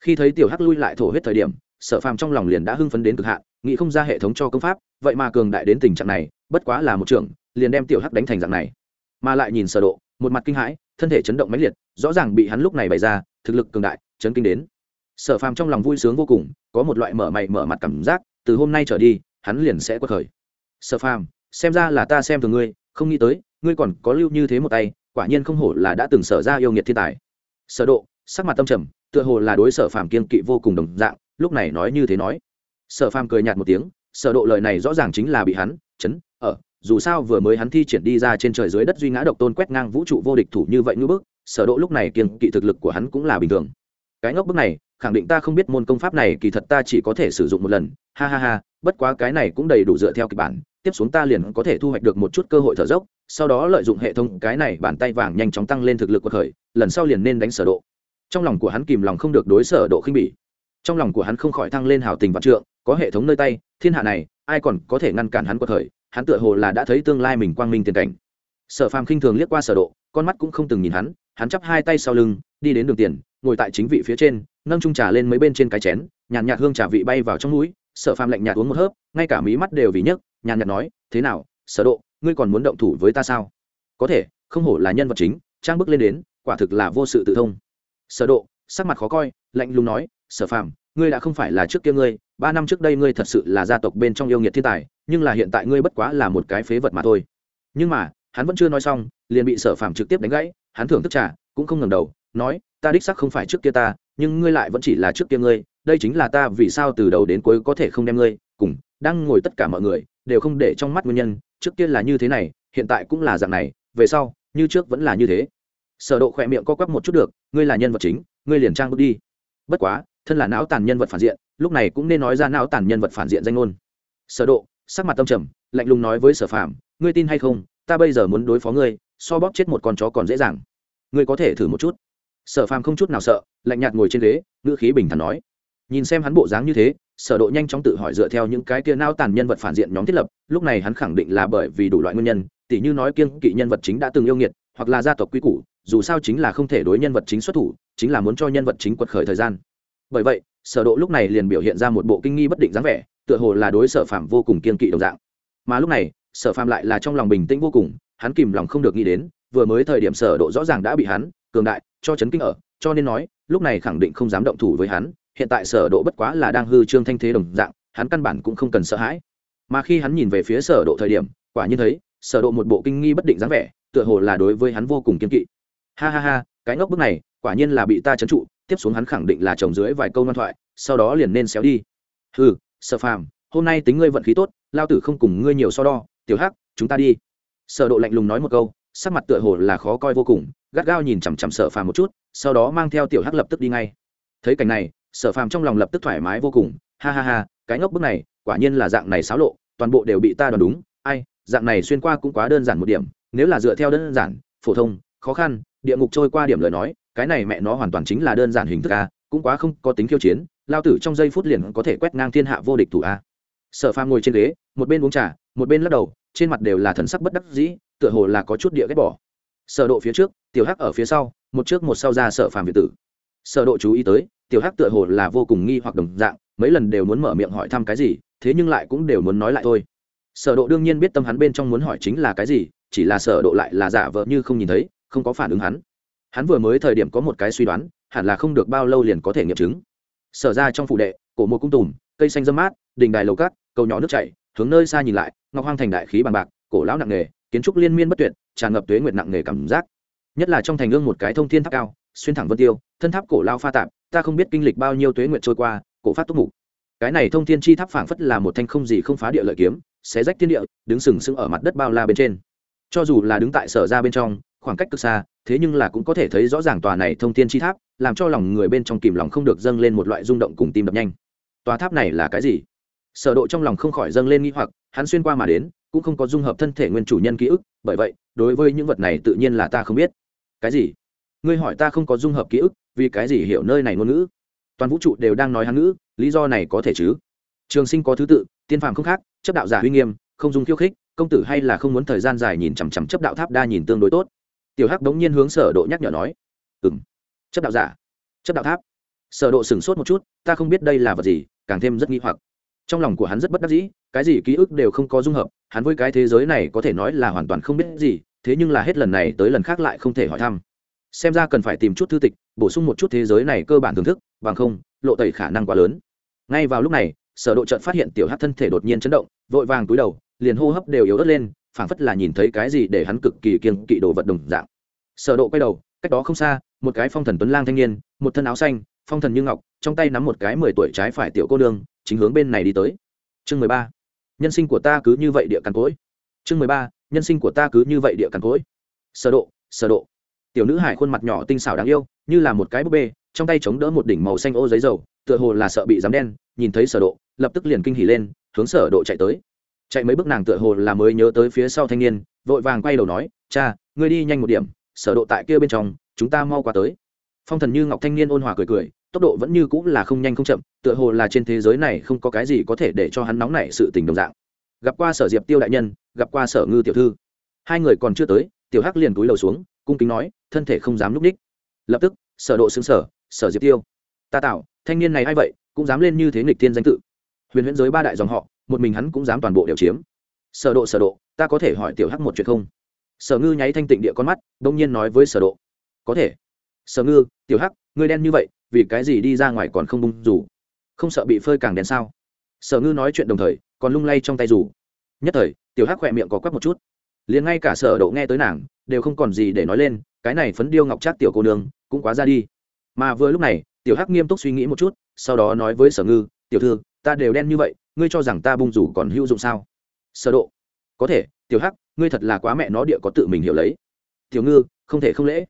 Khi thấy tiểu hắc lui lại thổ huyết thời điểm, sở phàm trong lòng liền đã hưng phấn đến cực hạn, nghĩ không ra hệ thống cho công pháp, vậy mà cường đại đến tình trạng này, bất quá là một trưởng, liền đem tiểu hắc đánh thành dạng này. Mà lại nhìn sở độ, một mặt kinh hãi, thân thể chấn động mãnh liệt, rõ ràng bị hắn lúc này bày ra thực lực cường đại, chấn kinh đến. Sở phàm trong lòng vui sướng vô cùng, có một loại mở mày mở mặt cảm giác, từ hôm nay trở đi, hắn liền sẽ quật khởi. Sở phàm, xem ra là ta xem thường ngươi, không nghĩ tới, ngươi còn có lưu như thế một tay, quả nhiên không hổ là đã từng sở ra yêu nghiệt thiên tài. Sở độ, sắc mặt tâm trầm, tựa hồ là đối sở phàm kiên kỵ vô cùng đồng dạng, lúc này nói như thế nói. Sở phàm cười nhạt một tiếng, sở độ lời này rõ ràng chính là bị hắn chấn, ở, dù sao vừa mới hắn thi triển đi ra trên trời dưới đất duy ngã độc tôn quét ngang vũ trụ vô địch thủ như vậy như bước sở độ lúc này kiên kỵ thực lực của hắn cũng là bình thường. Cái ngốc bước này, khẳng định ta không biết môn công pháp này kỳ thật ta chỉ có thể sử dụng một lần. Ha ha ha, bất quá cái này cũng đầy đủ dựa theo kịch bản. Tiếp xuống ta liền có thể thu hoạch được một chút cơ hội thở dốc, sau đó lợi dụng hệ thống cái này bàn tay vàng nhanh chóng tăng lên thực lực của khởi, lần sau liền nên đánh sở độ. Trong lòng của hắn kìm lòng không được đối sở độ khinh bỉ. Trong lòng của hắn không khỏi thăng lên hào tình vạn trượng, có hệ thống nơi tay, thiên hạ này, ai còn có thể ngăn cản hắn quật khởi? Hắn tựa hồ là đã thấy tương lai mình quang minh tiền cảnh. Sở phàm khinh thường liếc qua sở độ, con mắt cũng không từng nhìn hắn hắn chắp hai tay sau lưng, đi đến đường tiền, ngồi tại chính vị phía trên, nâng chung trà lên mấy bên trên cái chén, nhàn nhạt hương trà vị bay vào trong mũi sở phàm lạnh nhạt uống một hớp, ngay cả mí mắt đều vì nhấc nhàn nhạt nói, thế nào, sở độ, ngươi còn muốn động thủ với ta sao? Có thể, không hổ là nhân vật chính. Trang bước lên đến, quả thực là vô sự tự thông. Sở độ, sắc mặt khó coi, lạnh lùng nói, sở phàm, ngươi đã không phải là trước kia ngươi, ba năm trước đây ngươi thật sự là gia tộc bên trong yêu nghiệt thiên tài, nhưng là hiện tại ngươi bất quá là một cái phế vật mà thôi. Nhưng mà, hắn vẫn chưa nói xong, liền bị sở phàm trực tiếp đánh gãy hắn thưởng thức trà, cũng không ngẩng đầu, nói, ta đích xác không phải trước kia ta, nhưng ngươi lại vẫn chỉ là trước kia ngươi, đây chính là ta vì sao từ đầu đến cuối có thể không đem ngươi, cùng, đang ngồi tất cả mọi người, đều không để trong mắt nguyên nhân, trước kia là như thế này, hiện tại cũng là dạng này, về sau, như trước vẫn là như thế. Sở độ khỏe miệng co quắp một chút được, ngươi là nhân vật chính, ngươi liền trang bước đi. Bất quá, thân là não tàn nhân vật phản diện, lúc này cũng nên nói ra não tàn nhân vật phản diện danh ngôn. Sở độ, sắc mặt tâm trầm, lạnh lùng nói với sở phàm, ngươi tin hay không, ta bây giờ muốn đối phó ngươi so bóp chết một con chó còn dễ dàng. Ngươi có thể thử một chút. Sở phàm không chút nào sợ, lạnh nhạt ngồi trên ghế, ngữ khí bình thản nói. Nhìn xem hắn bộ dáng như thế, sở độ nhanh chóng tự hỏi dựa theo những cái kia nao tàn nhân vật phản diện nhóm thiết lập, lúc này hắn khẳng định là bởi vì đủ loại nguyên nhân tỷ như nói kiêng kỵ nhân vật chính đã từng yêu nghiệt, hoặc là gia tộc quý củ, dù sao chính là không thể đối nhân vật chính xuất thủ, chính là muốn cho nhân vật chính quật khởi thời gian. Bởi vậy, sở độ lúc này liền biểu hiện ra một bộ kinh nghi bất định dáng vẻ, tựa hồ là đối sở Phàm vô cùng kiêng kỵ đồng dạng. Mà lúc này, sở Phàm lại là trong lòng bình tĩnh vô cùng hắn kìm lòng không được nghĩ đến, vừa mới thời điểm sở độ rõ ràng đã bị hắn cường đại cho chấn kinh ở, cho nên nói, lúc này khẳng định không dám động thủ với hắn, hiện tại sở độ bất quá là đang hư trương thanh thế đồng dạng, hắn căn bản cũng không cần sợ hãi. Mà khi hắn nhìn về phía sở độ thời điểm, quả nhiên thấy, sở độ một bộ kinh nghi bất định dáng vẻ, tựa hồ là đối với hắn vô cùng kiên kỵ. Ha ha ha, cái ngốc bức này, quả nhiên là bị ta trấn trụ, tiếp xuống hắn khẳng định là chồng dưới vài câu ngoan thoại, sau đó liền nên xéo đi. Hừ, sở phàm, hôm nay tính ngươi vận khí tốt, lao tử không cùng ngươi nhiều so đo, tiểu hắc, chúng ta đi sở độ lạnh lùng nói một câu, sắc mặt tựa hồ là khó coi vô cùng, gắt gao nhìn chằm chằm sở phàm một chút, sau đó mang theo tiểu hắc lập tức đi ngay. Thấy cảnh này, sở phàm trong lòng lập tức thoải mái vô cùng, ha ha ha, cái ngốc bức này, quả nhiên là dạng này xáo lộ, toàn bộ đều bị ta đoán đúng, ai, dạng này xuyên qua cũng quá đơn giản một điểm, nếu là dựa theo đơn giản, phổ thông, khó khăn, địa ngục trôi qua điểm lời nói, cái này mẹ nó hoàn toàn chính là đơn giản hình thức a, cũng quá không có tính khiêu chiến, lao tử trong giây phút liền có thể quét ngang thiên hạ vô địch thủ a. Sở phàm ngồi trên ghế, một bên uống trà, một bên lắc đầu trên mặt đều là thần sắc bất đắc dĩ, tựa hồ là có chút địa ghét bỏ. Sở độ phía trước, tiểu hắc ở phía sau, một trước một sau ra sở phàm việt tử. Sở độ chú ý tới, tiểu hắc tựa hồ là vô cùng nghi hoặc đồng dạng, mấy lần đều muốn mở miệng hỏi thăm cái gì, thế nhưng lại cũng đều muốn nói lại thôi. Sở độ đương nhiên biết tâm hắn bên trong muốn hỏi chính là cái gì, chỉ là sở độ lại là giả vờ như không nhìn thấy, không có phản ứng hắn. Hắn vừa mới thời điểm có một cái suy đoán, hẳn là không được bao lâu liền có thể nghiệm chứng. Sở ra trong phủ đệ, cổ một cung tùm, cây xanh dâm mát, đình đài lầu cát, cầu nhỏ nước chảy, hướng nơi xa nhìn lại ngọc hoang thành đại khí bằng bạc, cổ lão nặng nghề, kiến trúc liên miên bất tuyệt, tràn ngập tuế nguyệt nặng nghề cảm giác. Nhất là trong thành ương một cái thông thiên tháp cao, xuyên thẳng vân tiêu, thân tháp cổ lao pha tạp, ta không biết kinh lịch bao nhiêu tuế nguyệt trôi qua, cổ phát túc mục. Cái này thông thiên chi tháp phảng phất là một thanh không gì không phá địa lợi kiếm, xé rách thiên địa, đứng sừng sững ở mặt đất bao la bên trên. Cho dù là đứng tại sở ra bên trong, khoảng cách cực xa, thế nhưng là cũng có thể thấy rõ ràng tòa này thông thiên chi tháp, làm cho lòng người bên trong kìm lòng không được dâng lên một loại rung động cùng tim đập nhanh. Tòa tháp này là cái gì? Sở độ trong lòng không khỏi dâng lên nghi hoặc, hắn xuyên qua mà đến, cũng không có dung hợp thân thể nguyên chủ nhân ký ức, bởi vậy, đối với những vật này tự nhiên là ta không biết. Cái gì? Ngươi hỏi ta không có dung hợp ký ức, vì cái gì hiểu nơi này ngôn ngữ? Toàn vũ trụ đều đang nói hán ngữ, lý do này có thể chứ? Trường sinh có thứ tự, tiên phàm không khác, chấp đạo giả uy nghiêm, không dùng khiêu khích, công tử hay là không muốn thời gian dài nhìn chằm chằm chấp đạo tháp đa nhìn tương đối tốt. Tiểu hắc đống nhiên hướng sở độ nhắc nhở nói. Ừ m chấp đạo giả. Chấp đạo tháp. Sở độ sửng sốt một chút, ta không biết đây là vật gì, càng thêm rất nghi hoặc trong lòng của hắn rất bất đắc dĩ, cái gì ký ức đều không có dung hợp, hắn với cái thế giới này có thể nói là hoàn toàn không biết gì, thế nhưng là hết lần này tới lần khác lại không thể hỏi thăm xem ra cần phải tìm chút thư tịch, bổ sung một chút thế giới này cơ bản thưởng thức, bằng không, lộ tẩy khả năng quá lớn ngay vào lúc này, sở độ trận phát hiện tiểu hắc thân thể đột nhiên chấn động, vội vàng cúi đầu, liền hô hấp đều yếu ớt lên, phảng phất là nhìn thấy cái gì để hắn cực kỳ kiêng kỵ đồ vật đồng dạng sở độ quay đầu, cách đó không xa, một cái phong thần tuấn lang thanh niên, một thân áo xanh, phong thần như ngọc, trong tay nắm một cái mười tuổi trái phải tiểu cô đường chính hướng bên này đi tới. Chương mười ba. Nhân sinh của ta cứ như vậy địa cằn cỗi. Chương mười ba. Nhân sinh của ta cứ như vậy địa cằn cỗi. Sở độ sở độ. Tiểu nữ hải khuôn mặt nhỏ tinh xảo đáng yêu, như là một cái búp bê, trong tay chống đỡ một đỉnh màu xanh ô giấy dầu, tựa hồ là sợ bị dám đen, nhìn thấy sở độ, lập tức liền kinh hỉ lên, hướng sở độ chạy tới. Chạy mấy bước nàng tựa hồ là mới nhớ tới phía sau thanh niên, vội vàng quay đầu nói, cha, ngươi đi nhanh một điểm, sở độ tại kia bên trong, chúng ta mau qua tới. Phong thần như ngọc thanh niên ôn hòa cười cười tốc độ vẫn như cũng là không nhanh không chậm, tựa hồ là trên thế giới này không có cái gì có thể để cho hắn nóng nảy sự tình đồng dạng. Gặp qua sở diệp tiêu đại nhân, gặp qua sở ngư tiểu thư. Hai người còn chưa tới, tiểu hắc liền cúi đầu xuống, cung kính nói, thân thể không dám núp ních lập tức, sở độ xứng sở sở diệp tiêu. Ta tạo, thanh niên này ai vậy, cũng dám lên như thế nghịch tiên danh tự. Huyền huyễn giới ba đại dòng họ, một mình hắn cũng dám toàn bộ đều chiếm. Sở độ sở độ, ta có thể hỏi tiểu hắc một chuyện không? Sở ngư nháy thanh tịnh địa con mắt, đông nhiên nói với sở độ. Có thể. Sở ngư, tiểu hắc, ngươi đen như vậy vì cái gì đi ra ngoài còn không bung rủ? Không sợ bị phơi càng đen sao? Sở ngư nói chuyện đồng thời, còn lung lay trong tay rủ. Nhất thời, tiểu hắc khỏe miệng có quắc một chút. Liền ngay cả sở độ nghe tới nàng, đều không còn gì để nói lên, cái này phấn điêu ngọc trác tiểu cô nương, cũng quá ra đi. Mà vừa lúc này, tiểu hắc nghiêm túc suy nghĩ một chút, sau đó nói với sở ngư, tiểu thư, ta đều đen như vậy, ngươi cho rằng ta bung rủ còn hữu dụng sao? Sở độ có thể, tiểu hắc, ngươi thật là quá mẹ nó địa có tự mình hiểu lấy. Tiểu ngư, không thể không lễ.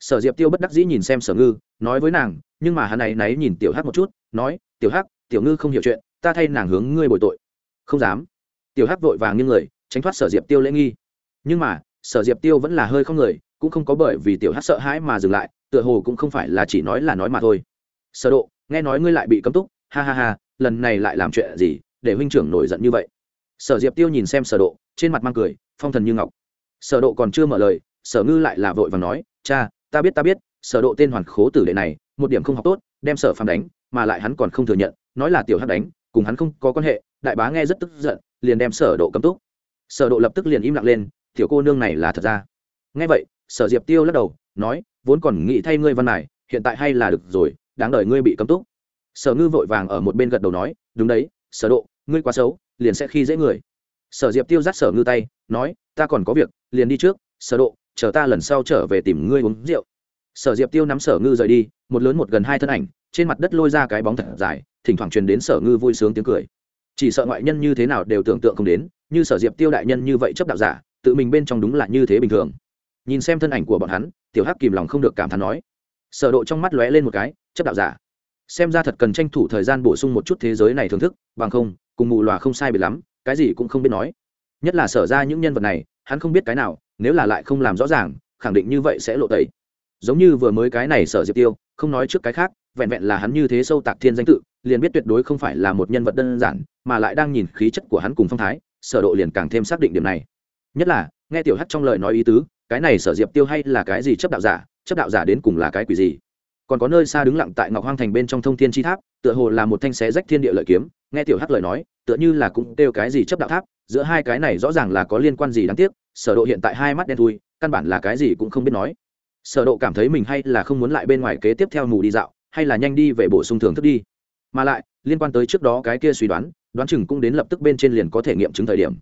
Sở diệp tiêu bất đắc dĩ nhìn xem sở ngư, nói với nàng nhưng mà hắn này náy nhìn tiểu hắc một chút, nói, tiểu hắc, tiểu ngư không hiểu chuyện, ta thay nàng hướng ngươi bồi tội. Không dám. Tiểu hắc vội vàng như người, tránh thoát sở diệp tiêu lễ nghi. Nhưng mà, sở diệp tiêu vẫn là hơi không người, cũng không có bởi vì tiểu hắc sợ hãi mà dừng lại, tựa hồ cũng không phải là chỉ nói là nói mà thôi. Sở độ, nghe nói ngươi lại bị cấm túc, ha ha ha, lần này lại làm chuyện gì để huynh trưởng nổi giận như vậy? Sở diệp tiêu nhìn xem sở độ, trên mặt mang cười, phong thần như ngọc. Sở độ còn chưa mở lời, sở ngư lại là vội vàng nói, cha, ta biết ta biết, sở độ tên hoàn khố tử đệ này một điểm không học tốt, đem sở phàm đánh, mà lại hắn còn không thừa nhận, nói là tiểu hắc đánh, cùng hắn không có quan hệ, đại bá nghe rất tức giận, liền đem sở độ cấm túc. Sở độ lập tức liền im lặng lên, tiểu cô nương này là thật ra? Nghe vậy, sở diệp tiêu lắc đầu, nói, vốn còn nghĩ thay ngươi văn này hiện tại hay là được rồi, đáng đời ngươi bị cấm túc. Sở ngư vội vàng ở một bên gật đầu nói, đúng đấy, sở độ, ngươi quá xấu, liền sẽ khi dễ người. Sở diệp tiêu dắt sở ngư tay, nói, ta còn có việc, liền đi trước, sở độ, chờ ta lần sau trở về tìm ngươi uống rượu sở diệp tiêu nắm sở ngư rời đi, một lớn một gần hai thân ảnh, trên mặt đất lôi ra cái bóng thật dài, thỉnh thoảng truyền đến sở ngư vui sướng tiếng cười. Chỉ sợ ngoại nhân như thế nào đều tưởng tượng không đến, như sở diệp tiêu đại nhân như vậy chấp đạo giả, tự mình bên trong đúng là như thế bình thường. Nhìn xem thân ảnh của bọn hắn, tiểu hắc kìm lòng không được cảm thán nói. Sở độ trong mắt lóe lên một cái, chấp đạo giả. Xem ra thật cần tranh thủ thời gian bổ sung một chút thế giới này thưởng thức, bằng không, cùng mù loà không sai biệt lắm, cái gì cũng không biết nói. Nhất là sở ra những nhân vật này, hắn không biết cái nào, nếu là lại không làm rõ ràng, khẳng định như vậy sẽ lộ tẩy giống như vừa mới cái này sở diệp tiêu, không nói trước cái khác, vẹn vẹn là hắn như thế sâu tạc thiên danh tự, liền biết tuyệt đối không phải là một nhân vật đơn giản, mà lại đang nhìn khí chất của hắn cùng phong thái, sở độ liền càng thêm xác định điểm này. Nhất là, nghe tiểu hắc trong lời nói ý tứ, cái này sở diệp tiêu hay là cái gì chấp đạo giả, chấp đạo giả đến cùng là cái quỷ gì? Còn có nơi xa đứng lặng tại ngọc hoang thành bên trong thông thiên chi tháp, tựa hồ là một thanh xé rách thiên địa lợi kiếm, nghe tiểu hắc lời nói, tựa như là cũng kêu cái gì chấp đạo tháp, giữa hai cái này rõ ràng là có liên quan gì đáng tiếc, sở độ hiện tại hai mắt đen thui, căn bản là cái gì cũng không biết nói sở độ cảm thấy mình hay là không muốn lại bên ngoài kế tiếp theo mù đi dạo, hay là nhanh đi về bổ sung thưởng thức đi. Mà lại, liên quan tới trước đó cái kia suy đoán đoán chừng cũng đến lập tức bên trên liền có thể nghiệm chứng thời điểm.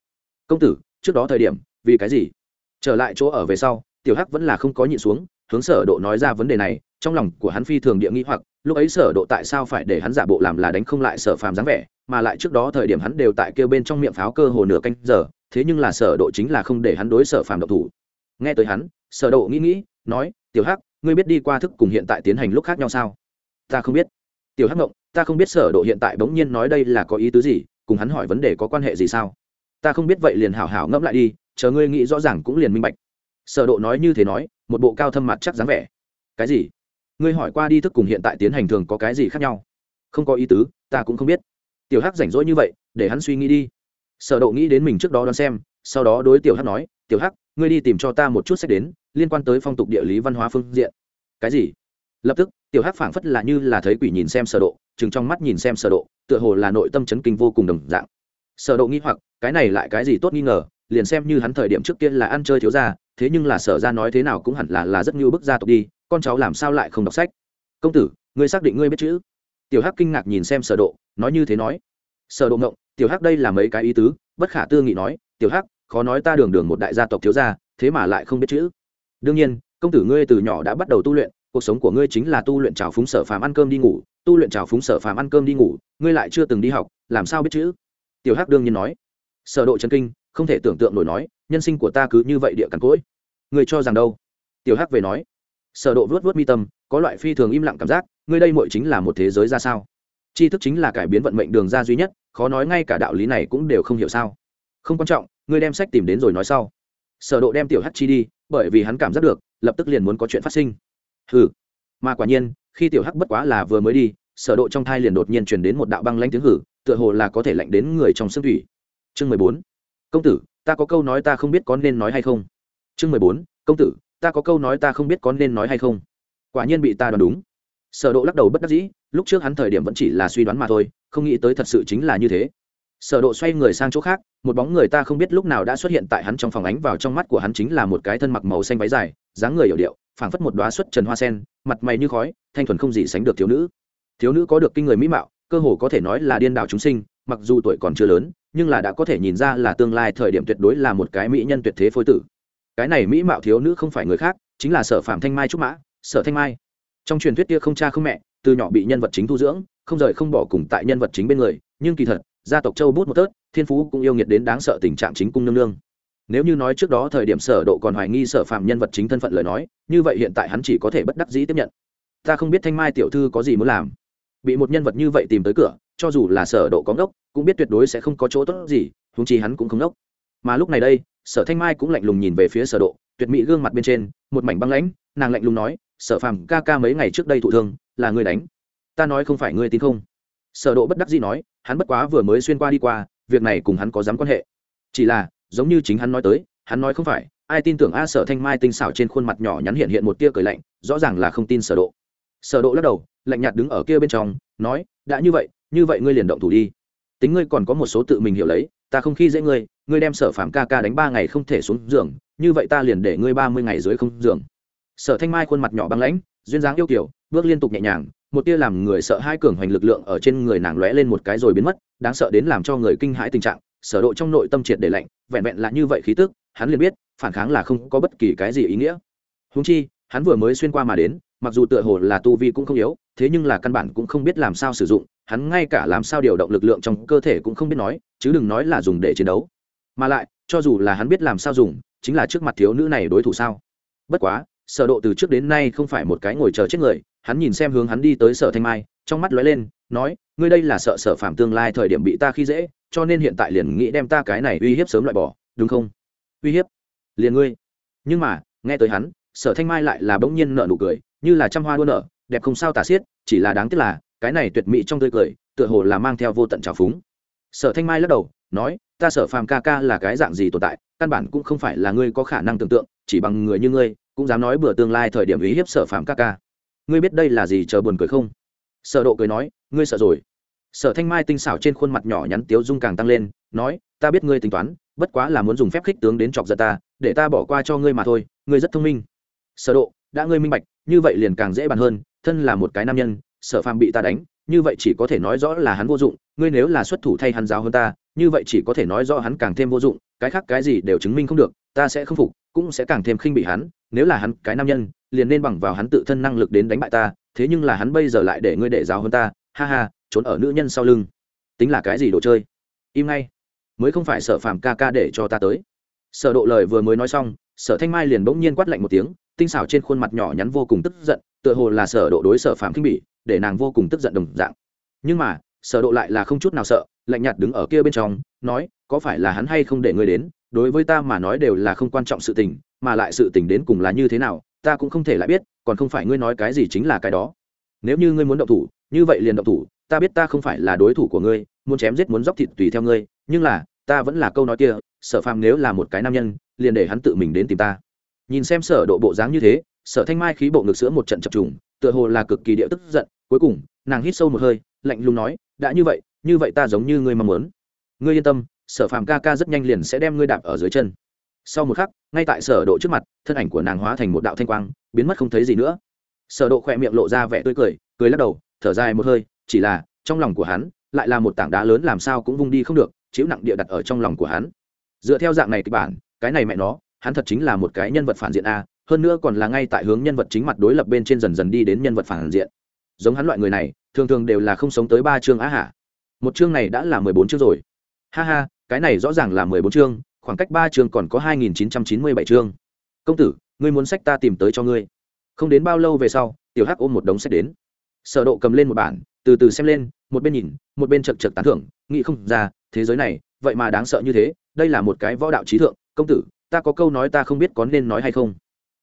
Công tử, trước đó thời điểm, vì cái gì? Trở lại chỗ ở về sau, tiểu hắc vẫn là không có nhịn xuống, hướng sở độ nói ra vấn đề này, trong lòng của hắn phi thường địa nghĩ hoặc, lúc ấy sở độ tại sao phải để hắn giả bộ làm là đánh không lại sở phàm dáng vẻ, mà lại trước đó thời điểm hắn đều tại kêu bên trong miệng pháo cơ hồ nửa canh giờ, thế nhưng là sở độ chính là không để hắn đối sở phàm động thủ. Nghe tới hắn, sở độ nghĩ nghĩ nói, tiểu hắc, ngươi biết đi qua thức cùng hiện tại tiến hành lúc khác nhau sao? Ta không biết. Tiểu hắc ngộng, ta không biết sở độ hiện tại bỗng nhiên nói đây là có ý tứ gì, cùng hắn hỏi vấn đề có quan hệ gì sao? Ta không biết, vậy liền hảo hảo ngẫm lại đi, chờ ngươi nghĩ rõ ràng cũng liền minh bạch. Sở độ nói như thế nói, một bộ cao thâm mặt chắc dáng vẻ. Cái gì? Ngươi hỏi qua đi thức cùng hiện tại tiến hành thường có cái gì khác nhau? Không có ý tứ, ta cũng không biết. Tiểu hắc rảnh rỗi như vậy, để hắn suy nghĩ đi. Sở độ nghĩ đến mình trước đó đoán xem, sau đó đối tiểu hắc nói, tiểu hắc, ngươi đi tìm cho ta một chút sách đến liên quan tới phong tục địa lý văn hóa phương diện. Cái gì? Lập tức, tiểu hắc phảng phất là như là thấy quỷ nhìn xem sở độ chừng trong mắt nhìn xem sở độ, tựa hồ là nội tâm chấn kinh vô cùng đồng dạng. Sở độ nghi hoặc, cái này lại cái gì tốt nghi ngờ, liền xem như hắn thời điểm trước kia là ăn chơi thiếu gia, thế nhưng là sở gia nói thế nào cũng hẳn là là rất nhiều bức gia tộc đi, con cháu làm sao lại không đọc sách? Công tử, ngươi xác định ngươi biết chữ? Tiểu hắc kinh ngạc nhìn xem sở độ, nói như thế nói. Sở độ ngộng, tiểu hắc đây là mấy cái ý tứ, bất khả tư nghị nói, tiểu hắc, khó nói ta đường đường một đại gia tộc thiếu gia, thế mà lại không biết chữ đương nhiên, công tử ngươi từ nhỏ đã bắt đầu tu luyện, cuộc sống của ngươi chính là tu luyện trào phúng sở phàm ăn cơm đi ngủ, tu luyện trào phúng sở phàm ăn cơm đi ngủ, ngươi lại chưa từng đi học, làm sao biết chữ? Tiểu hắc đương nhiên nói. Sở độ chân kinh, không thể tưởng tượng nổi nói, nhân sinh của ta cứ như vậy địa cằn cỗi. Ngươi cho rằng đâu? Tiểu hắc về nói. Sở độ vớt vớt mi tâm, có loại phi thường im lặng cảm giác, ngươi đây muội chính là một thế giới ra sao? Tri thức chính là cải biến vận mệnh đường ra duy nhất, khó nói ngay cả đạo lý này cũng đều không hiểu sao? Không quan trọng, ngươi đem sách tìm đến rồi nói sau. Sở độ đem tiểu hắc chi đi bởi vì hắn cảm giác được, lập tức liền muốn có chuyện phát sinh. Hừ. Mà quả nhiên, khi tiểu hắc bất quá là vừa mới đi, sở độ trong thai liền đột nhiên truyền đến một đạo băng lãnh tiếng hử, tựa hồ là có thể lạnh đến người trong xương thủy. Chương 14. công tử, ta có câu nói ta không biết có nên nói hay không? Chương 14. công tử, ta có câu nói ta không biết có nên nói hay không? Quả nhiên bị ta đoán đúng. Sở độ lắc đầu bất đắc dĩ, lúc trước hắn thời điểm vẫn chỉ là suy đoán mà thôi, không nghĩ tới thật sự chính là như thế sở độ xoay người sang chỗ khác, một bóng người ta không biết lúc nào đã xuất hiện tại hắn trong phòng ánh vào trong mắt của hắn chính là một cái thân mặc màu xanh váy dài, dáng người hiểu điệu, phảng phất một đóa xuất trần hoa sen, mặt mày như khói, thanh thuần không gì sánh được thiếu nữ. Thiếu nữ có được kinh người mỹ mạo, cơ hồ có thể nói là điên đảo chúng sinh, mặc dù tuổi còn chưa lớn, nhưng là đã có thể nhìn ra là tương lai thời điểm tuyệt đối là một cái mỹ nhân tuyệt thế phối tử. Cái này mỹ mạo thiếu nữ không phải người khác, chính là sở phạm thanh mai trúc mã, sở thanh mai. Trong truyền thuyết kia không cha không mẹ, từ nhỏ bị nhân vật chính thu dưỡng, không rời không bỏ cùng tại nhân vật chính bên người, nhưng kỳ thật gia tộc châu bút một tớt, thiên phú cũng yêu nghiệt đến đáng sợ tình trạng chính cung nương nương. Nếu như nói trước đó thời điểm sở độ còn hoài nghi sở phạm nhân vật chính thân phận lời nói, như vậy hiện tại hắn chỉ có thể bất đắc dĩ tiếp nhận. Ta không biết thanh mai tiểu thư có gì muốn làm. Bị một nhân vật như vậy tìm tới cửa, cho dù là sở độ có ngốc, cũng biết tuyệt đối sẽ không có chỗ tốt gì, huống chi hắn cũng không ngốc. Mà lúc này đây, sở thanh mai cũng lạnh lùng nhìn về phía sở độ, tuyệt mỹ gương mặt bên trên, một mảnh băng lãnh, nàng lạnh lùng nói, sở phàm ca ca mấy ngày trước đây thụ thương, là ngươi đánh. Ta nói không phải ngươi tin không? Sở độ bất đắc dĩ nói, hắn bất quá vừa mới xuyên qua đi qua, việc này cùng hắn có dám quan hệ. Chỉ là, giống như chính hắn nói tới, hắn nói không phải, ai tin tưởng a sở thanh mai tinh xảo trên khuôn mặt nhỏ nhắn hiện hiện một tia cười lạnh, rõ ràng là không tin sở độ. Sở độ lắc đầu, lạnh nhạt đứng ở kia bên trong, nói, đã như vậy như vậy ngươi liền động thủ đi. Tính ngươi còn có một số tự mình hiểu lấy, ta không khi dễ ngươi ngươi đem sở phạm ca ca đánh ba ngày không thể xuống giường, như vậy ta liền để ngươi ba mươi ngày dưới không giường. Sở thanh mai khuôn mặt nhỏ băng lãnh, duyên dáng yêu kiểu bước liên tục nhẹ nhàng một tia làm người sợ hai cường hoành lực lượng ở trên người nàng lóe lên một cái rồi biến mất, đáng sợ đến làm cho người kinh hãi tình trạng, sở độ trong nội tâm triệt để lạnh, vẹn vẹn là như vậy khí tức, hắn liền biết, phản kháng là không có bất kỳ cái gì ý nghĩa. Huống chi, hắn vừa mới xuyên qua mà đến, mặc dù tựa hồ là tu vi cũng không yếu, thế nhưng là căn bản cũng không biết làm sao sử dụng, hắn ngay cả làm sao điều động lực lượng trong cơ thể cũng không biết nói, chứ đừng nói là dùng để chiến đấu. Mà lại, cho dù là hắn biết làm sao dùng, chính là trước mặt thiếu nữ này đối thủ sao? Bất quá sở độ từ trước đến nay không phải một cái ngồi chờ chết người, hắn nhìn xem hướng hắn đi tới sở thanh mai, trong mắt lóe lên, nói, ngươi đây là sợ sở phạm tương lai thời điểm bị ta khi dễ, cho nên hiện tại liền nghĩ đem ta cái này uy hiếp sớm loại bỏ, đúng không? Uy hiếp? Liền ngươi? Nhưng mà, nghe tới hắn, sở thanh mai lại là bỗng nhiên nở nụ cười, như là trăm hoa đua nở, đẹp không sao tả xiết, chỉ là đáng tiếc là, cái này tuyệt mỹ trong tươi cười, tựa hồ là mang theo vô tận trào phúng. Sở thanh mai lắc đầu, nói, ta sở phàm ca ca là cái dạng gì tồn tại, căn bản cũng không phải là ngươi có khả năng tưởng tượng, chỉ bằng người như ngươi cũng dám nói bữa tương lai thời điểm ý hiếp sở phạm ca ca. Ngươi biết đây là gì chờ buồn cười không? Sở độ cười nói, ngươi sợ rồi. Sở thanh mai tinh xảo trên khuôn mặt nhỏ nhắn tiếu dung càng tăng lên, nói, ta biết ngươi tính toán, bất quá là muốn dùng phép khích tướng đến chọc giận ta, để ta bỏ qua cho ngươi mà thôi, ngươi rất thông minh. Sở độ, đã ngươi minh bạch, như vậy liền càng dễ bàn hơn, thân là một cái nam nhân, sở phàm bị ta đánh, như vậy chỉ có thể nói rõ là hắn vô dụng, ngươi nếu là xuất thủ thay hắn giáo hơn ta, như vậy chỉ có thể nói rõ hắn càng thêm vô dụng, cái khác cái gì đều chứng minh không được, ta sẽ không phục cũng sẽ càng thêm khinh bị hắn, nếu là hắn cái nam nhân, liền nên bằng vào hắn tự thân năng lực đến đánh bại ta, thế nhưng là hắn bây giờ lại để ngươi để giáo hơn ta, ha ha, trốn ở nữ nhân sau lưng. Tính là cái gì đồ chơi? Im ngay. Mới không phải sợ phàm ca ca để cho ta tới. Sở độ lời vừa mới nói xong, sở thanh mai liền bỗng nhiên quát lạnh một tiếng, tinh xảo trên khuôn mặt nhỏ nhắn vô cùng tức giận, tựa hồ là sở độ đối sở phàm kinh bỉ để nàng vô cùng tức giận đồng dạng. Nhưng mà, sở độ lại là không chút nào sợ, lạnh nhạt đứng ở kia bên trong, nói, có phải là hắn hay không để ngươi đến đối với ta mà nói đều là không quan trọng sự tình, mà lại sự tình đến cùng là như thế nào, ta cũng không thể lại biết, còn không phải ngươi nói cái gì chính là cái đó. Nếu như ngươi muốn động thủ, như vậy liền động thủ, ta biết ta không phải là đối thủ của ngươi, muốn chém giết muốn dốc thịt tùy theo ngươi, nhưng là, ta vẫn là câu nói kia, sở phàm nếu là một cái nam nhân, liền để hắn tự mình đến tìm ta. Nhìn xem sở độ bộ dáng như thế, sở thanh mai khí bộ ngực sữa một trận chập trùng, tựa hồ là cực kỳ địa tức giận, cuối cùng, nàng hít sâu một hơi, lạnh lùng nói, đã như vậy như vậy ta giống như ngươi mong muốn. Ngươi yên tâm sở phàm ca ca rất nhanh liền sẽ đem ngươi đạp ở dưới chân. Sau một khắc, ngay tại sở độ trước mặt, thân ảnh của nàng hóa thành một đạo thanh quang, biến mất không thấy gì nữa. Sở độ khoe miệng lộ ra vẻ tươi cười cười lắc đầu, thở dài một hơi, chỉ là, trong lòng của hắn, lại là một tảng đá lớn làm sao cũng vung đi không được, chịu nặng địa đặt ở trong lòng của hắn. Dựa theo dạng này kịch bản, cái này mẹ nó, hắn thật chính là một cái nhân vật phản diện a, hơn nữa còn là ngay tại hướng nhân vật chính mặt đối lập bên trên dần dần đi đến nhân vật phản diện. Giống hắn loại người này, thường thường đều là không sống tới ba chương á hả. Một chương này đã là mười bốn chương rồi. Ha ha cái này rõ ràng là mười bốn chương, khoảng cách ba chương còn có hai nghìn chín trăm chín mươi bảy chương. Công tử, ngươi muốn sách ta tìm tới cho ngươi. Không đến bao lâu về sau, tiểu hắc ôm một đống sách đến. Sở độ cầm lên một bản, từ từ xem lên, một bên nhìn, một bên chật chật tán thưởng, nghĩ không ra, thế giới này, vậy mà đáng sợ như thế, đây là một cái võ đạo trí thượng. Công tử, ta có câu nói ta không biết có nên nói hay không.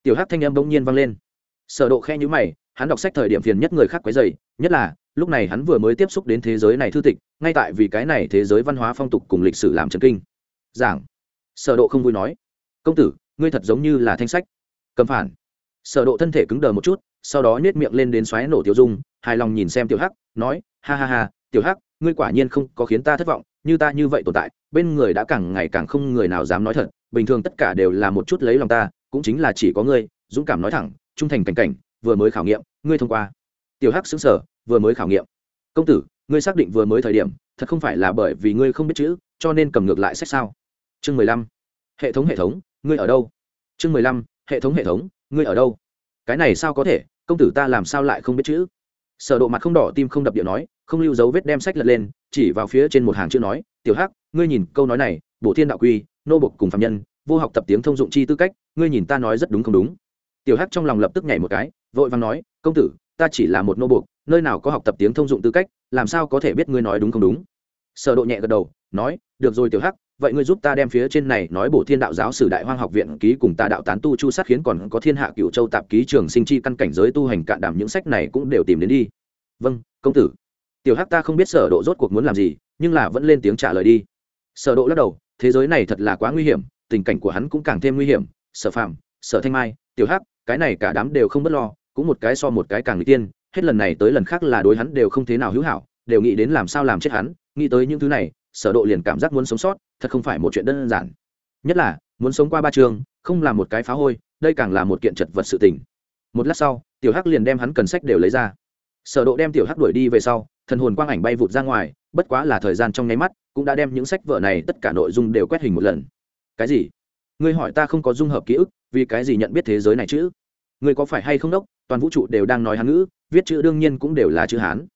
Tiểu hắc thanh âm bỗng nhiên vang lên. Sở độ khe nhíu mày, hắn đọc sách thời điểm phiền nhất người khác quấy rầy, nhất là lúc này hắn vừa mới tiếp xúc đến thế giới này thư tịch, ngay tại vì cái này thế giới văn hóa phong tục cùng lịch sử làm trần kinh. Giảng. Sở độ không vui nói. Công tử, ngươi thật giống như là thanh sách. Cầm phản. Sở độ thân thể cứng đờ một chút, sau đó nhếch miệng lên đến xoáy nổ tiểu dung, hài lòng nhìn xem tiểu hắc, nói, ha ha ha, tiểu hắc, ngươi quả nhiên không có khiến ta thất vọng, như ta như vậy tồn tại, bên người đã càng ngày càng không người nào dám nói thật, bình thường tất cả đều là một chút lấy lòng ta, cũng chính là chỉ có ngươi. Dũng cảm nói thẳng, trung thành cảnh cảnh, vừa mới khảo nghiệm, ngươi thông qua tiểu hắc xứng sở vừa mới khảo nghiệm. Công tử, ngươi xác định vừa mới thời điểm, thật không phải là bởi vì ngươi không biết chữ, cho nên cầm ngược lại sách sao? Chương mười lăm. Hệ thống hệ thống, ngươi ở đâu? Chương mười lăm. Hệ thống hệ thống, ngươi ở đâu? Cái này sao có thể? Công tử ta làm sao lại không biết chữ? Sở độ mặt không đỏ tim không đập điệu nói, không lưu dấu vết đem sách lật lên, chỉ vào phía trên một hàng chữ nói, tiểu hắc, ngươi nhìn câu nói này, bổ thiên đạo quy, nô bộc cùng phạm nhân, vô học tập tiếng thông dụng chi tư cách, ngươi nhìn ta nói rất đúng không đúng? Tiểu hắc trong lòng lập tức nhảy một cái, vội vàng nói, công tử ta chỉ là một nô buộc, nơi nào có học tập tiếng thông dụng tư cách làm sao có thể biết ngươi nói đúng không đúng? Sở độ nhẹ gật đầu nói được rồi tiểu hắc vậy ngươi giúp ta đem phía trên này nói bổ thiên đạo giáo sử đại hoang học viện ký cùng ta đạo tán tu chu sát khiến còn có thiên hạ cựu châu tạp ký trường sinh chi căn cảnh giới tu hành cạn đảm những sách này cũng đều tìm đến đi. Vâng công tử. Tiểu hắc ta không biết sở độ rốt cuộc muốn làm gì nhưng là vẫn lên tiếng trả lời đi. Sở độ lắc đầu thế giới này thật là quá nguy hiểm tình cảnh của hắn cũng càng thêm nguy hiểm sở phàm sở thanh mai tiểu hắc cái này cả đám đều không bất lo cũng một cái so một cái càng nguy tiên, hết lần này tới lần khác là đối hắn đều không thế nào hữu hảo, đều nghĩ đến làm sao làm chết hắn, nghĩ tới những thứ này, sở độ liền cảm giác muốn sống sót, thật không phải một chuyện đơn giản. Nhất là, muốn sống qua ba trường, không làm một cái phá hôi, đây càng là một kiện chật vật sự tình. Một lát sau, tiểu hắc liền đem hắn cần sách đều lấy ra. Sở độ đem tiểu hắc đuổi đi về sau, thần hồn quang ảnh bay vụt ra ngoài, bất quá là thời gian trong nháy mắt, cũng đã đem những sách vở này tất cả nội dung đều quét hình một lần. Cái gì? Ngươi hỏi ta không có dung hợp ký ức, vì cái gì nhận biết thế giới này chứ? Người có phải hay không đốc toàn vũ trụ đều đang nói hán ngữ, viết chữ đương nhiên cũng đều là chữ hán.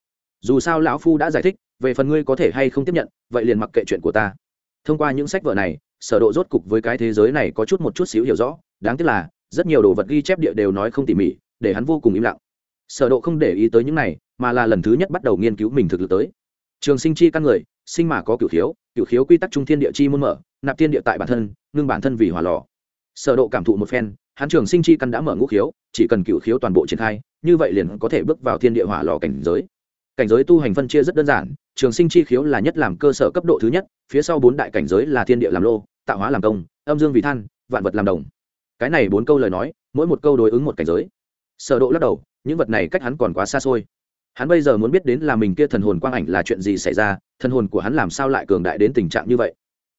Dù sao lão phu đã giải thích, về phần ngươi có thể hay không tiếp nhận, vậy liền mặc kệ chuyện của ta. Thông qua những sách vở này, sở độ rốt cục với cái thế giới này có chút một chút xíu hiểu rõ, đáng tiếc là, rất nhiều đồ vật ghi chép địa đều nói không tỉ mỉ, để hắn vô cùng im lặng. Sở độ không để ý tới những này, mà là lần thứ nhất bắt đầu nghiên cứu mình thực lực tới. Trường sinh chi căn người, sinh mà có cửu khiếu cửu khiếu quy tắc trung thiên địa chi muôn mở, nạp thiên địa tại bản thân, ngưng bản thân vì hỏa lò sở độ cảm thụ một phen, hắn trường sinh chi căn đã mở ngũ khiếu, chỉ cần cửu khiếu toàn bộ triển khai, như vậy liền có thể bước vào thiên địa hỏa lò cảnh giới. Cảnh giới tu hành phân chia rất đơn giản, trường sinh chi khiếu là nhất làm cơ sở cấp độ thứ nhất, phía sau bốn đại cảnh giới là thiên địa làm lô, tạo hóa làm công, âm dương vì than, vạn vật làm đồng. Cái này bốn câu lời nói, mỗi một câu đối ứng một cảnh giới. Sở độ lắc đầu, những vật này cách hắn còn quá xa xôi. Hắn bây giờ muốn biết đến là mình kia thần hồn quang ảnh là chuyện gì xảy ra, thần hồn của hắn làm sao lại cường đại đến tình trạng như vậy?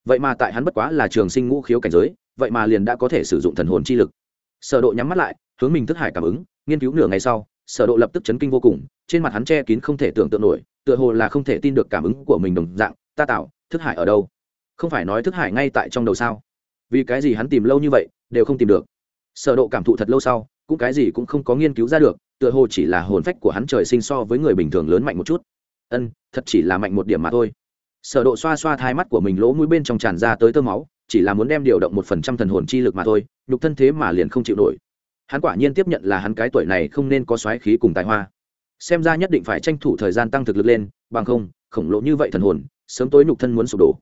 Vậy mà tại hắn bất quá là trường sinh ngũ khiếu cảnh giới vậy mà liền đã có thể sử dụng thần hồn chi lực. Sở độ nhắm mắt lại, hướng mình thức hải cảm ứng, nghiên cứu nửa ngày sau, sở độ lập tức chấn kinh vô cùng, trên mặt hắn che kín không thể tưởng tượng nổi, tựa hồ là không thể tin được cảm ứng của mình đồng dạng, ta tạo thức hải ở đâu? Không phải nói thức hải ngay tại trong đầu sao? Vì cái gì hắn tìm lâu như vậy, đều không tìm được? Sở độ cảm thụ thật lâu sau, cũng cái gì cũng không có nghiên cứu ra được, tựa hồ chỉ là hồn phách của hắn trời sinh so với người bình thường lớn mạnh một chút. Ân, thật chỉ là mạnh một điểm mà thôi. Sở độ xoa xoa thái mắt của mình lỗ mũi bên trong tràn ra tới tơ máu chỉ là muốn đem điều động một phần trăm thần hồn chi lực mà thôi, nhục thân thế mà liền không chịu nổi. Hắn quả nhiên tiếp nhận là hắn cái tuổi này không nên có xoáy khí cùng tài hoa. Xem ra nhất định phải tranh thủ thời gian tăng thực lực lên, bằng không, khổng lồ như vậy thần hồn, sớm tối nhục thân muốn sụp đổ.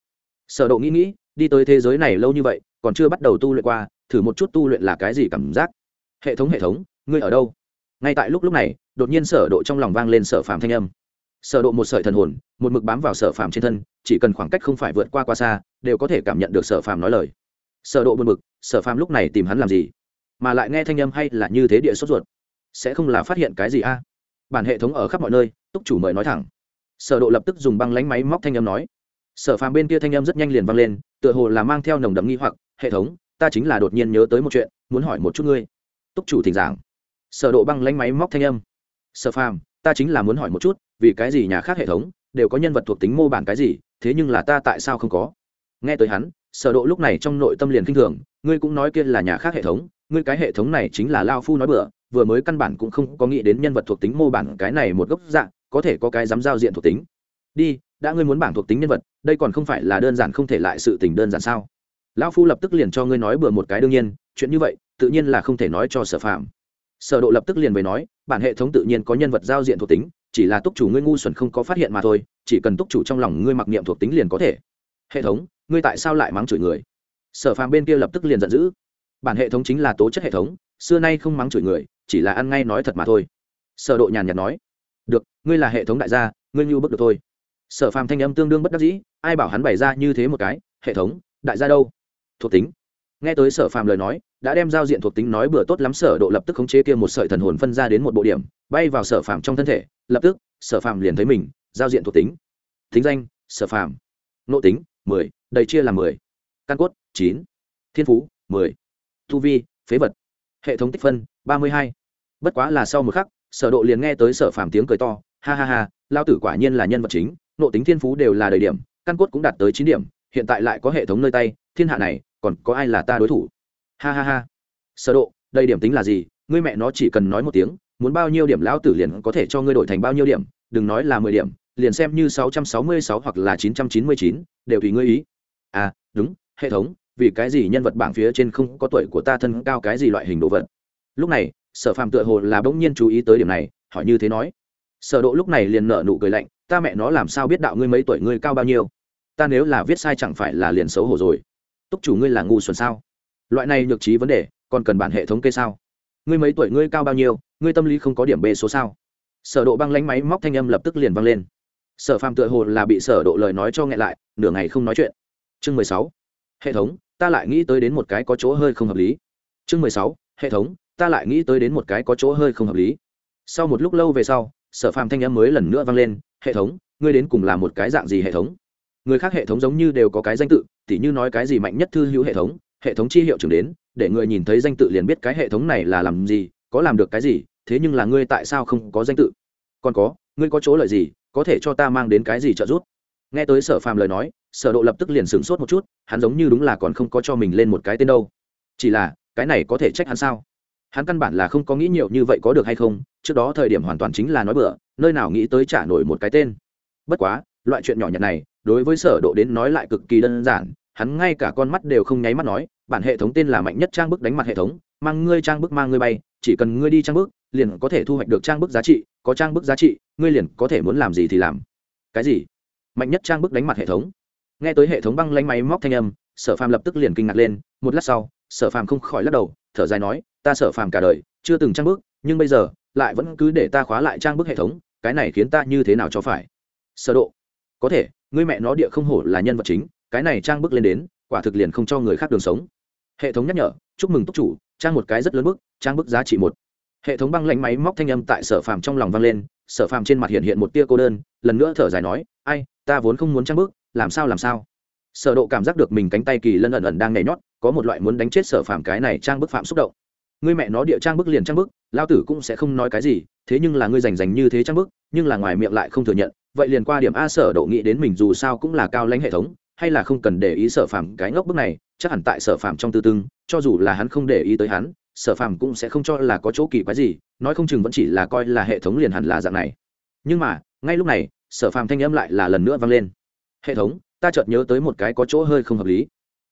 Sở độ nghĩ nghĩ, đi tới thế giới này lâu như vậy, còn chưa bắt đầu tu luyện qua, thử một chút tu luyện là cái gì cảm giác. Hệ thống hệ thống, ngươi ở đâu? Ngay tại lúc lúc này, đột nhiên sở độ trong lòng vang lên sở phàm thanh âm sở độ một sợi thần hồn, một mực bám vào sở phàm trên thân, chỉ cần khoảng cách không phải vượt qua quá xa, đều có thể cảm nhận được sở phàm nói lời. Sở độ buồn bực, sở phàm lúc này tìm hắn làm gì? Mà lại nghe thanh âm hay là như thế địa sốt ruột. Sẽ không là phát hiện cái gì a? Bản hệ thống ở khắp mọi nơi, túc chủ mời nói thẳng. Sở độ lập tức dùng băng lánh máy móc thanh âm nói. Sở phàm bên kia thanh âm rất nhanh liền vang lên, tựa hồ là mang theo nồng đậm nghi hoặc, hệ thống, ta chính là đột nhiên nhớ tới một chuyện, muốn hỏi một chút ngươi. Túc chủ thỉnh giảng. Sở độ băng lánh máy móc thanh âm. Sở phàm, ta chính là muốn hỏi một chút vì cái gì nhà khác hệ thống đều có nhân vật thuộc tính mô bản cái gì, thế nhưng là ta tại sao không có? Nghe tới hắn, sở độ lúc này trong nội tâm liền kinh thường, ngươi cũng nói kia là nhà khác hệ thống, ngươi cái hệ thống này chính là lao phu nói bừa, vừa mới căn bản cũng không có nghĩ đến nhân vật thuộc tính mô bản cái này một gốc dạng, có thể có cái dám giao diện thuộc tính. Đi, đã ngươi muốn bảng thuộc tính nhân vật, đây còn không phải là đơn giản không thể lại sự tình đơn giản sao? Lão phu lập tức liền cho ngươi nói bừa một cái đương nhiên, chuyện như vậy, tự nhiên là không thể nói cho sở phạm sở độ lập tức liền về nói, bản hệ thống tự nhiên có nhân vật giao diện thuộc tính chỉ là túc chủ ngươi ngu xuẩn không có phát hiện mà thôi, chỉ cần túc chủ trong lòng ngươi mặc niệm thuộc tính liền có thể. Hệ thống, ngươi tại sao lại mắng chửi người? Sở phàm bên kia lập tức liền giận dữ. Bản hệ thống chính là tố chất hệ thống, xưa nay không mắng chửi người, chỉ là ăn ngay nói thật mà thôi. Sở độ nhàn nhạt nói. Được, ngươi là hệ thống đại gia, ngươi như bức được thôi. Sở phàm thanh âm tương đương bất đắc dĩ, ai bảo hắn bày ra như thế một cái, hệ thống, đại gia đâu? Thuộc tính. Nghe tới sở phàm lời nói, đã đem giao diện thuộc tính nói bừa tốt lắm, sở độ lập tức khống chế kia một sợi thần hồn phân ra đến một bộ điểm bay vào sở phàm trong thân thể, lập tức, sở phàm liền thấy mình, giao diện thuộc tính. Thính danh, sở phàm. Nội tính, mười, đầy chia làm mười. Căn cốt, chín. Thiên phú, mười. Thu vi, phế vật. Hệ thống tích phân, ba mươi hai. Bất quá là sau một khắc, sở độ liền nghe tới sở phàm tiếng cười to, ha ha ha, lao tử quả nhiên là nhân vật chính, nội tính thiên phú đều là đầy điểm, căn cốt cũng đạt tới chín điểm, hiện tại lại có hệ thống nơi tay, thiên hạ này, còn có ai là ta đối thủ? Ha ha ha. Sở độ đây điểm tính là gì? Ngươi mẹ nó chỉ cần nói một tiếng muốn bao nhiêu điểm lão tử liền có thể cho ngươi đổi thành bao nhiêu điểm, đừng nói là mười điểm, liền xem như sáu trăm sáu mươi sáu hoặc là chín trăm chín mươi chín, đều tùy ngươi ý. À đúng, hệ thống, vì cái gì nhân vật bảng phía trên không có tuổi của ta thân cao cái gì loại hình đồ vật? Lúc này, sở phàm tựa hồ là bỗng nhiên chú ý tới điểm này, hỏi như thế nói. Sở độ lúc này liền nở nụ cười lạnh, ta mẹ nó làm sao biết đạo ngươi mấy tuổi, ngươi cao bao nhiêu? Ta nếu là viết sai chẳng phải là liền xấu hổ rồi? Túc chủ ngươi là ngu xuẩn sao? Loại này nhược trí vấn đề, còn cần bản hệ thống kê sao? Ngươi mấy tuổi, ngươi cao bao nhiêu? Ngươi tâm lý không có điểm b số sao? Sở độ băng lánh máy móc thanh âm lập tức liền vang lên. Sở phàm tựa hồ là bị sở độ lời nói cho nghẹn lại, nửa ngày không nói chuyện. Chương mười sáu, hệ thống, ta lại nghĩ tới đến một cái có chỗ hơi không hợp lý. Chương mười sáu, hệ thống, ta lại nghĩ tới đến một cái có chỗ hơi không hợp lý. Sau một lúc lâu về sau, sở phàm thanh âm mới lần nữa vang lên, hệ thống, ngươi đến cùng là một cái dạng gì hệ thống? Người khác hệ thống giống như đều có cái danh tự, tỉ như nói cái gì mạnh nhất thư hữu hệ thống hệ thống chi hiệu trưởng đến, để người nhìn thấy danh tự liền biết cái hệ thống này là làm gì có làm được cái gì, thế nhưng là ngươi tại sao không có danh tự? Còn có, ngươi có chỗ lợi gì, có thể cho ta mang đến cái gì trợ giúp? Nghe tới sở phàm lời nói, sở độ lập tức liền sửng sốt một chút, hắn giống như đúng là còn không có cho mình lên một cái tên đâu. Chỉ là, cái này có thể trách hắn sao? Hắn căn bản là không có nghĩ nhiều như vậy có được hay không, trước đó thời điểm hoàn toàn chính là nói bừa, nơi nào nghĩ tới trả nổi một cái tên. Bất quá, loại chuyện nhỏ nhặt này, đối với sở độ đến nói lại cực kỳ đơn giản, hắn ngay cả con mắt đều không nháy mắt nói, bản hệ thống tên là mạnh nhất trang bức đánh mặt hệ thống mang ngươi trang bức mang ngươi bay, chỉ cần ngươi đi trang bức, liền có thể thu hoạch được trang bức giá trị, có trang bức giá trị, ngươi liền có thể muốn làm gì thì làm. Cái gì? Mạnh nhất trang bức đánh mặt hệ thống. Nghe tới hệ thống băng lanh máy móc thanh âm, sở phàm lập tức liền kinh ngạc lên, một lát sau, sở phàm không khỏi lắc đầu, thở dài nói, ta sở phàm cả đời chưa từng trang bức, nhưng bây giờ lại vẫn cứ để ta khóa lại trang bức hệ thống, cái này khiến ta như thế nào cho phải? Sở độ, có thể, ngươi mẹ nó địa không hổ là nhân vật chính, cái này trang bức lên đến, quả thực liền không cho người khác đường sống. Hệ thống nhắc nhở, chúc mừng túc chủ trang một cái rất lớn bức, trang bức giá trị một. Hệ thống băng lạnh máy móc thanh âm tại sở phàm trong lòng vang lên, sở phàm trên mặt hiện hiện một tia cô đơn, lần nữa thở dài nói, ai, ta vốn không muốn trang bức, làm sao làm sao? Sở độ cảm giác được mình cánh tay kỳ lân ẩn ẩn đang nhảy nhót, có một loại muốn đánh chết sở phàm cái này trang bức phạm xúc động. Ngươi mẹ nó địa trang bức liền trang bức, lao tử cũng sẽ không nói cái gì, thế nhưng là ngươi rành rành như thế trang bức, nhưng là ngoài miệng lại không thừa nhận, vậy liền qua điểm a sở độ nghĩ đến mình dù sao cũng là cao lãnh hệ thống hay là không cần để ý sở phàm cái ngốc bức này, chắc hẳn tại sở phàm trong tư tưng cho dù là hắn không để ý tới hắn, sở phàm cũng sẽ không cho là có chỗ kỳ quái gì, nói không chừng vẫn chỉ là coi là hệ thống liền hẳn là dạng này. Nhưng mà, ngay lúc này, sở phàm thanh âm lại là lần nữa vang lên. Hệ thống, ta chợt nhớ tới một cái có chỗ hơi không hợp lý.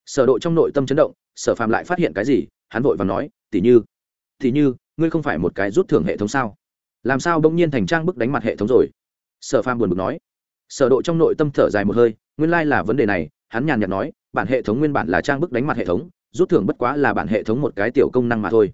Sở độ trong nội tâm chấn động, sở phàm lại phát hiện cái gì, hắn vội vàng nói tỉ như tỉ như, ngươi không phải một cái rút thưởng hệ thống sao? Làm sao đông nhiên thành trang bức đánh mặt hệ thống rồi? Sở phàm buồn bực nói sở độ trong nội tâm thở dài một hơi, nguyên lai là vấn đề này, hắn nhàn nhạt nói, bản hệ thống nguyên bản là trang bức đánh mặt hệ thống, rút thưởng bất quá là bản hệ thống một cái tiểu công năng mà thôi.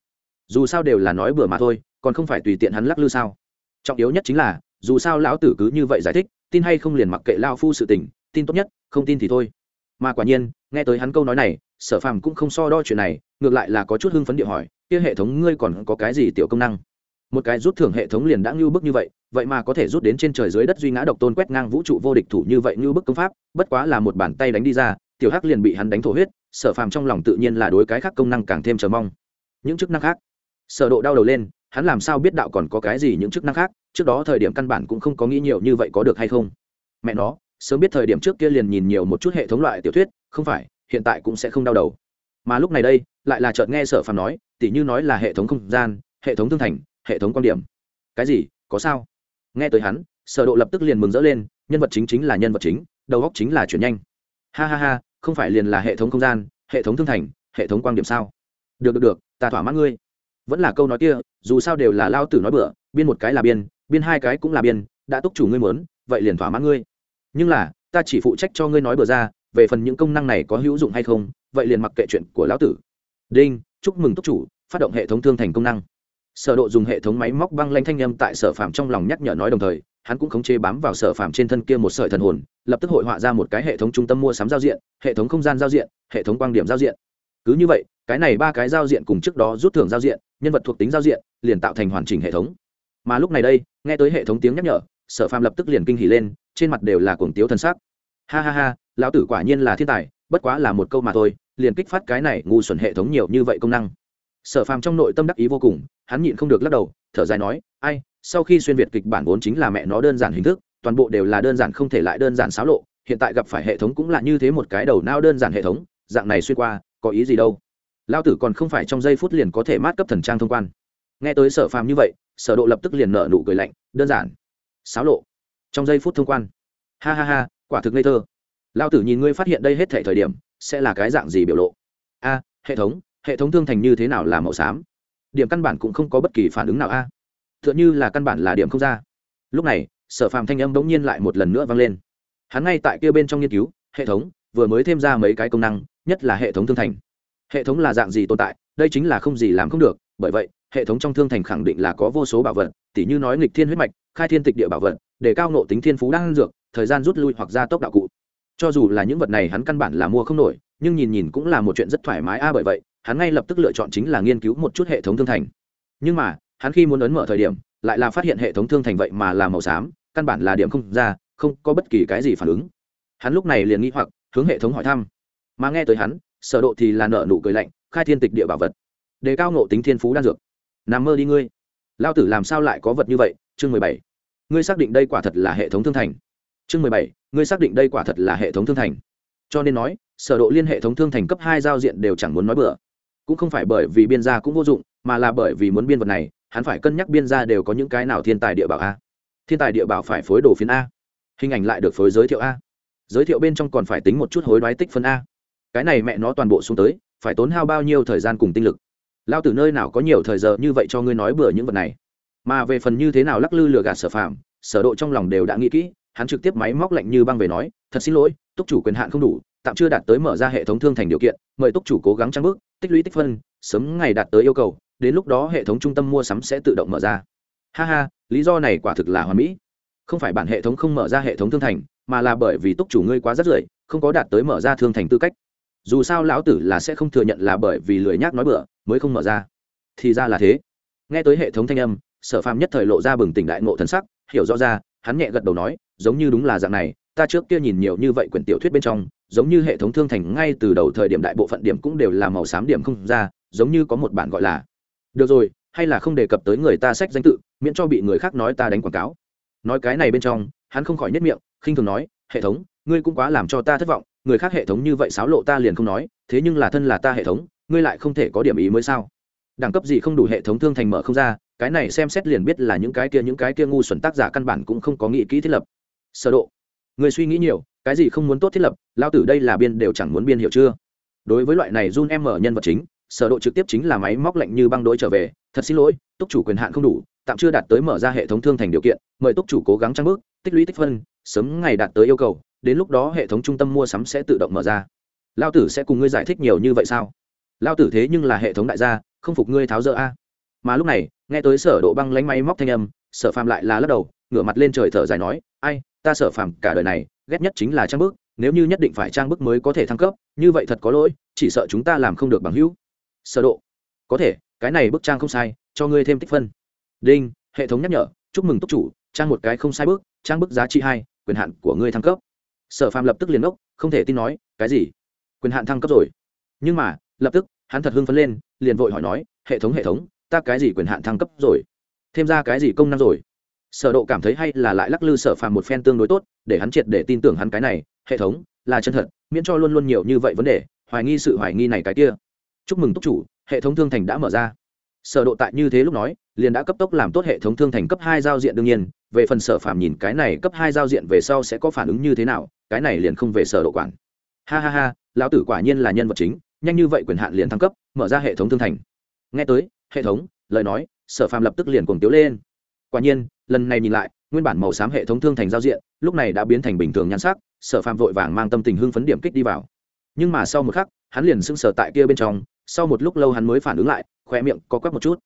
Dù sao đều là nói bừa mà thôi, còn không phải tùy tiện hắn lắc lư sao? Trọng yếu nhất chính là, dù sao lão tử cứ như vậy giải thích, tin hay không liền mặc kệ lao phu sự tình, tin tốt nhất, không tin thì thôi. Mà quả nhiên, nghe tới hắn câu nói này, sở phàm cũng không so đo chuyện này, ngược lại là có chút hưng phấn địa hỏi, kia hệ thống ngươi còn có cái gì tiểu công năng? Một cái rút thưởng hệ thống liền đã ngưu bức như vậy vậy mà có thể rút đến trên trời dưới đất duy ngã độc tôn quét ngang vũ trụ vô địch thủ như vậy ngưu bức công pháp, bất quá là một bàn tay đánh đi ra, tiểu hắc liền bị hắn đánh thổ huyết, sở phàm trong lòng tự nhiên là đối cái khác công năng càng thêm chờ mong. Những chức năng khác. Sở độ đau đầu lên, hắn làm sao biết đạo còn có cái gì những chức năng khác, trước đó thời điểm căn bản cũng không có nghĩ nhiều như vậy có được hay không. Mẹ nó, sớm biết thời điểm trước kia liền nhìn nhiều một chút hệ thống loại tiểu thuyết, không phải, hiện tại cũng sẽ không đau đầu. Mà lúc này đây, lại là chợt nghe sở phàm nói, tỉ như nói là hệ thống không gian, hệ thống thương thành hệ thống quan điểm. Cái gì? Có sao? Nghe tới hắn, sở độ lập tức liền mừng rỡ lên, nhân vật chính chính là nhân vật chính, đầu óc chính là chuyển nhanh. Ha ha ha, không phải liền là hệ thống không gian, hệ thống thương thành, hệ thống quan điểm sao? Được được được, ta thỏa mãn ngươi. Vẫn là câu nói kia, dù sao đều là lao tử nói bừa, biên một cái là biên biên hai cái cũng là biên, đã túc chủ ngươi muốn, vậy liền thỏa mãn ngươi. Nhưng là, ta chỉ phụ trách cho ngươi nói bừa ra, về phần những công năng này có hữu dụng hay không, vậy liền mặc kệ chuyện của lão tử. Đinh, chúc mừng túc chủ, phát động hệ thống thương thành công năng sở độ dùng hệ thống máy móc băng lanh thanh âm tại sở phàm trong lòng nhắc nhở nói đồng thời, hắn cũng khống chế bám vào sở phàm trên thân kia một sợi thần hồn, lập tức hội họa ra một cái hệ thống trung tâm mua sắm giao diện, hệ thống không gian giao diện, hệ thống quang điểm giao diện. Cứ như vậy, cái này ba cái giao diện cùng trước đó rút thưởng giao diện, nhân vật thuộc tính giao diện, liền tạo thành hoàn chỉnh hệ thống. Mà lúc này đây, nghe tới hệ thống tiếng nhắc nhở, sở phàm lập tức liền kinh hỉ lên, trên mặt đều là cuồng tiếu thần sắc. Ha ha ha, lão tử quả nhiên là thiên tài, bất quá là một câu mà thôi, liền kích phát cái này ngu xuẩn hệ thống nhiều như vậy công năng sở phàm trong nội tâm đắc ý vô cùng, hắn nhịn không được lắc đầu, thở dài nói, ai, sau khi xuyên việt kịch bản vốn chính là mẹ nó đơn giản hình thức, toàn bộ đều là đơn giản không thể lại đơn giản xáo lộ, hiện tại gặp phải hệ thống cũng là như thế một cái đầu nao đơn giản hệ thống, dạng này xuyên qua, có ý gì đâu? Lao tử còn không phải trong giây phút liền có thể mát cấp thần trang thông quan. Nghe tới sở phàm như vậy, sở độ lập tức liền nở nụ cười lạnh, đơn giản, xáo lộ, trong giây phút thông quan. Ha ha ha, quả thực ngây thơ. Lao tử nhìn ngươi phát hiện đây hết thể thời điểm, sẽ là cái dạng gì biểu lộ? A, hệ thống hệ thống thương thành như thế nào là màu xám? Điểm căn bản cũng không có bất kỳ phản ứng nào a. À? t h ư ợ n h ư là căn bản là điểm không ra. Lúc này, sở phàm thanh âm bỗng nhiên lại một lần nữa vang lên. Hắn ngay tại kia bên trong nghiên cứu, hệ thống vừa mới thêm ra mấy cái công năng, nhất là hệ thống thương thành. Hệ thống là dạng gì tồn tại? Đây chính là không gì làm không được, bởi vậy, hệ thống trong thương thành khẳng định là có vô số bảo vật, tỉ như nói nghịch thiên huyết mạch, khai thiên tịch địa bảo vật, để cao nộ tính thiên phú đang dược, thời gian rút lui hoặc gia tốc đạo cụ. Cho dù là những vật này hắn căn bản là mua không nổi, nhưng nhìn nhìn cũng là một chuyện rất thoải mái a, bởi vậy hắn ngay lập tức lựa chọn chính là nghiên cứu một chút hệ thống thương thành. Nhưng mà, hắn khi muốn ấn mở thời điểm, lại là phát hiện hệ thống thương thành vậy mà là màu xám, căn bản là điểm không ra, không có bất kỳ cái gì phản ứng. Hắn lúc này liền nghĩ hoặc, hướng hệ thống hỏi thăm. Mà nghe tới hắn, sở độ thì là nợ nụ cười lạnh, khai thiên tịch địa bảo vật. Đề cao ngộ tính thiên phú đan dược. Nằm mơ đi ngươi. Lao tử làm sao lại có vật như vậy? Chương mười bảy. Ngươi xác định đây quả thật là hệ thống thương thành. Chương mười bảy. Ngươi xác định đây quả thật là hệ thống thương thành. Cho nên nói, sở độ liên hệ thống thương thành cấp hai giao diện đều chẳng muốn nói bừa cũng không phải bởi vì biên gia cũng vô dụng, mà là bởi vì muốn biên vật này, hắn phải cân nhắc biên gia đều có những cái nào thiên tài địa bảo a. Thiên tài địa bảo phải phối đồ phiến a. Hình ảnh lại được phối giới thiệu a. Giới thiệu bên trong còn phải tính một chút hối đoái tích phân a. Cái này mẹ nó toàn bộ xuống tới, phải tốn hao bao nhiêu thời gian cùng tinh lực? Lao từ nơi nào có nhiều thời giờ như vậy cho ngươi nói bừa những vật này? Mà về phần như thế nào lắc lư lừa gạt sở phạm sở độ trong lòng đều đã nghĩ kỹ, hắn trực tiếp máy móc lạnh như băng về nói, thật xin lỗi, túc chủ quyền hạn không đủ tạm chưa đạt tới mở ra hệ thống thương thành điều kiện mời túc chủ cố gắng trang bước tích lũy tích phân sớm ngày đạt tới yêu cầu đến lúc đó hệ thống trung tâm mua sắm sẽ tự động mở ra. Ha ha lý do này quả thực là hoàn mỹ. Không phải bản hệ thống không mở ra hệ thống thương thành mà là bởi vì túc chủ ngươi quá rất rưỡi, không có đạt tới mở ra thương thành tư cách. Dù sao lão tử là sẽ không thừa nhận là bởi vì lười nhác nói bựa mới không mở ra. Thì ra là thế. Nghe tới hệ thống thanh âm sở phàm nhất thời lộ ra bừng tỉnh đại ngộ thần sắc hiểu rõ ra hắn nhẹ gật đầu nói giống như đúng là dạng này ta trước kia nhìn nhiều như vậy quyển tiểu thuyết bên trong giống như hệ thống thương thành ngay từ đầu thời điểm đại bộ phận điểm cũng đều là màu xám điểm không ra, giống như có một bản gọi là, được rồi, hay là không đề cập tới người ta sách danh tự, miễn cho bị người khác nói ta đánh quảng cáo. Nói cái này bên trong, hắn không khỏi nhất miệng, khinh thường nói, hệ thống, ngươi cũng quá làm cho ta thất vọng, người khác hệ thống như vậy xáo lộ ta liền không nói, thế nhưng là thân là ta hệ thống, ngươi lại không thể có điểm ý mới sao? Đẳng cấp gì không đủ hệ thống thương thành mở không ra, cái này xem xét liền biết là những cái kia, những cái kia ngu xuẩn tác giả căn bản cũng không có nghĩ kỹ thiết lập. Sơ độ, người suy nghĩ nhiều cái gì không muốn tốt thiết lập, lao tử đây là biên đều chẳng muốn biên hiểu chưa? Đối với loại này run em mở nhân vật chính, sở độ trực tiếp chính là máy móc lạnh như băng đối trở về, thật xin lỗi, túc chủ quyền hạn không đủ, tạm chưa đạt tới mở ra hệ thống thương thành điều kiện, mời túc chủ cố gắng trang bước, tích lũy tích phân, sớm ngày đạt tới yêu cầu, đến lúc đó hệ thống trung tâm mua sắm sẽ tự động mở ra. Lao tử sẽ cùng ngươi giải thích nhiều như vậy sao? Lao tử thế nhưng là hệ thống đại gia, không phục ngươi tháo dỡ a. Mà lúc này, nghe tới sở độ băng lánh máy móc thanh âm, sở phàm lại là lắc đầu, ngửa mặt lên trời thở dài nói, ai, ta sở phàm cả đời này ghét nhất chính là trang bức, nếu như nhất định phải trang bức mới có thể thăng cấp, như vậy thật có lỗi, chỉ sợ chúng ta làm không được bằng hữu. Sở độ. Có thể, cái này bức trang không sai, cho ngươi thêm tích phân. Đinh, hệ thống nhắc nhở, chúc mừng túc chủ, trang một cái không sai bước trang bức giá trị hai, quyền hạn của ngươi thăng cấp. Sở phàm lập tức liền ốc, không thể tin nói, cái gì? Quyền hạn thăng cấp rồi. Nhưng mà, lập tức, hắn thật hưng phấn lên, liền vội hỏi nói, hệ thống hệ thống, ta cái gì quyền hạn thăng cấp rồi? Thêm ra cái gì công năng rồi? Sở độ cảm thấy hay là lại lắc lư sở phàm một phen tương đối tốt, để hắn triệt để tin tưởng hắn cái này, hệ thống, là chân thật, miễn cho luôn luôn nhiều như vậy vấn đề, hoài nghi sự hoài nghi này cái kia. Chúc mừng túc chủ, hệ thống thương thành đã mở ra. Sở độ tại như thế lúc nói, liền đã cấp tốc làm tốt hệ thống thương thành cấp hai giao diện đương nhiên, về phần sở phàm nhìn cái này cấp hai giao diện về sau sẽ có phản ứng như thế nào, cái này liền không về sở độ quản. Ha ha ha, lão tử quả nhiên là nhân vật chính, nhanh như vậy quyền hạn liền thăng cấp, mở ra hệ thống thương thành. Nghe tới, hệ thống, lời nói, sở phàm lập tức liền cuồng tiếu lên. Quả nhiên lần này nhìn lại, nguyên bản màu xám hệ thống thương thành giao diện, lúc này đã biến thành bình thường nhan sắc, sở phàm vội vàng mang tâm tình hưng phấn điểm kích đi vào. Nhưng mà sau một khắc, hắn liền sững sờ tại kia bên trong, sau một lúc lâu hắn mới phản ứng lại khoe miệng có quắc một chút.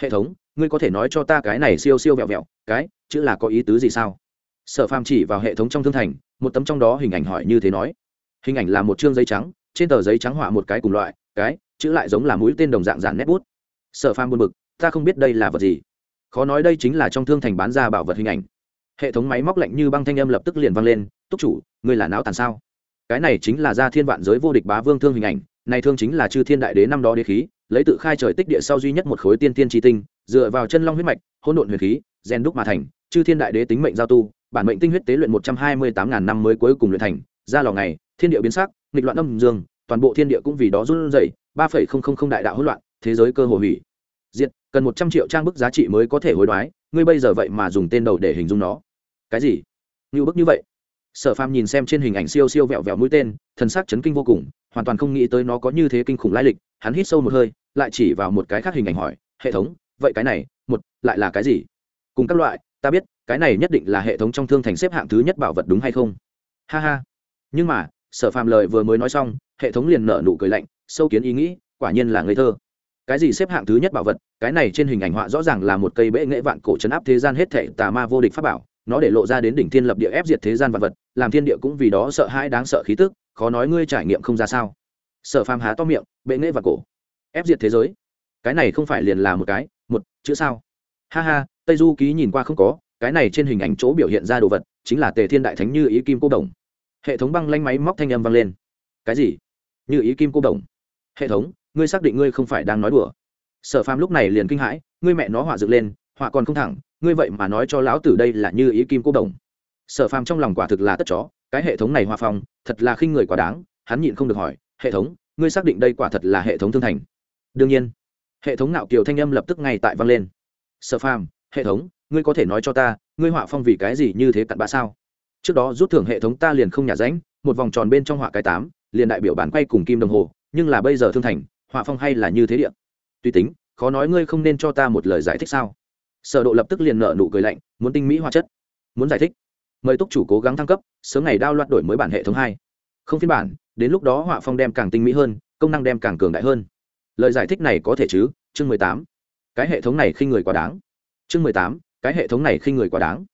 Hệ thống, ngươi có thể nói cho ta cái này siêu siêu vẹo vẹo, cái chữ là có ý tứ gì sao? Sở phàm chỉ vào hệ thống trong thương thành, một tấm trong đó hình ảnh hỏi như thế nói. Hình ảnh là một chương giấy trắng, trên tờ giấy trắng họa một cái cùng loại, cái chữ lại giống là mũi tên đồng dạng dàn nét bút. Sở phàm buồn bực, ta không biết đây là vật gì khó nói đây chính là trong thương thành bán ra bảo vật hình ảnh. Hệ thống máy móc lạnh như băng thanh âm lập tức liền vang lên, túc chủ, ngươi là não tàn sao? Cái này chính là gia thiên vạn giới vô địch bá vương thương hình ảnh này thương chính là chư thiên đại đế năm đó đế khí, lấy tự khai trời tích địa sau duy nhất một khối tiên tiên tri tinh, dựa vào chân long huyết mạch, hỗn độn huyền khí, gen đúc mà thành, chư thiên đại đế tính mệnh giao tu, bản mệnh tinh huyết tế luyện một trăm hai mươi tám ngàn năm mới cuối cùng luyện thành, ra lò ngày, thiên địa biến sắc, nghịch loạn âm dương, toàn bộ thiên địa cũng vì đó run rẩy, ba phẩy không không không đại đạo hỗn loạn, thế giới cơ hồ hủy diệt, cần một trăm triệu trang bức giá trị mới có thể hối đoái, ngươi bây giờ vậy mà dùng tên đầu để hình dung nó. Cái gì? Như bức như vậy? Sở phàm nhìn xem trên hình ảnh siêu siêu vẹo vẹo mũi tên, thần sắc chấn kinh vô cùng, hoàn toàn không nghĩ tới nó có như thế kinh khủng lai lịch, hắn hít sâu một hơi, lại chỉ vào một cái khác hình ảnh hỏi, hệ thống, vậy cái này, một, lại là cái gì? Cùng các loại, ta biết, cái này nhất định là hệ thống trong thương thành xếp hạng thứ nhất bảo vật đúng hay không? Ha ha. Nhưng mà, sở phàm lời vừa mới nói xong, hệ thống liền nở nụ cười lạnh, sâu kiến ý nghĩ, quả nhiên là ngây thơ cái gì xếp hạng thứ nhất bảo vật, cái này trên hình ảnh họa rõ ràng là một cây bệ nghệ vạn cổ chấn áp thế gian hết thệ tà ma vô địch pháp bảo, nó để lộ ra đến đỉnh thiên lập địa ép diệt thế gian vạn vật, làm thiên địa cũng vì đó sợ hãi đáng sợ khí tức, khó nói ngươi trải nghiệm không ra sao. Sở phàm há to miệng, bệ nghệ vạn cổ, ép diệt thế giới. Cái này không phải liền là một cái, một, chữ sao? Ha ha, tây du ký nhìn qua không có, cái này trên hình ảnh chỗ biểu hiện ra đồ vật, chính là tề thiên đại thánh như ý kim cô đồng. Hệ thống băng lanh máy móc thanh âm vang lên. Cái gì? Như ý kim cô đồng. Hệ thống ngươi xác định ngươi không phải đang nói đùa. Sở phàm lúc này liền kinh hãi, ngươi mẹ nó họa dựng lên, họa còn không thẳng, ngươi vậy mà nói cho lão tử đây là như ý kim cô đồng. Sở phàm trong lòng quả thực là tất chó, cái hệ thống này hòa phong, thật là khinh người quá đáng, hắn nhịn không được hỏi, hệ thống, ngươi xác định đây quả thật là hệ thống thương thành? Đương nhiên. Hệ thống nạo kiều thanh âm lập tức ngay tại vang lên. Sở phàm, hệ thống, ngươi có thể nói cho ta, ngươi họa phong vì cái gì như thế cặn bã sao? Trước đó rút thưởng hệ thống ta liền không nhả ránh một vòng tròn bên trong họa cái tám, liền đại biểu bán quay cùng kim đồng hồ, nhưng là bây giờ thương thành họa phong hay là như thế địa, tuy tính khó nói ngươi không nên cho ta một lời giải thích sao? Sở độ lập tức liền nợ nụ cười lạnh muốn tinh mỹ hóa chất. Muốn giải thích. Mời túc chủ cố gắng thăng cấp sớm ngày đao loạt đổi mới bản hệ thống hai. Không phiên bản đến lúc đó họa phong đem càng tinh mỹ hơn công năng đem càng cường đại hơn. Lời giải thích này có thể chứ? Chương mười tám. Cái hệ thống này khi người quá đáng. Chương mười tám. Cái hệ thống này khi người quá đáng.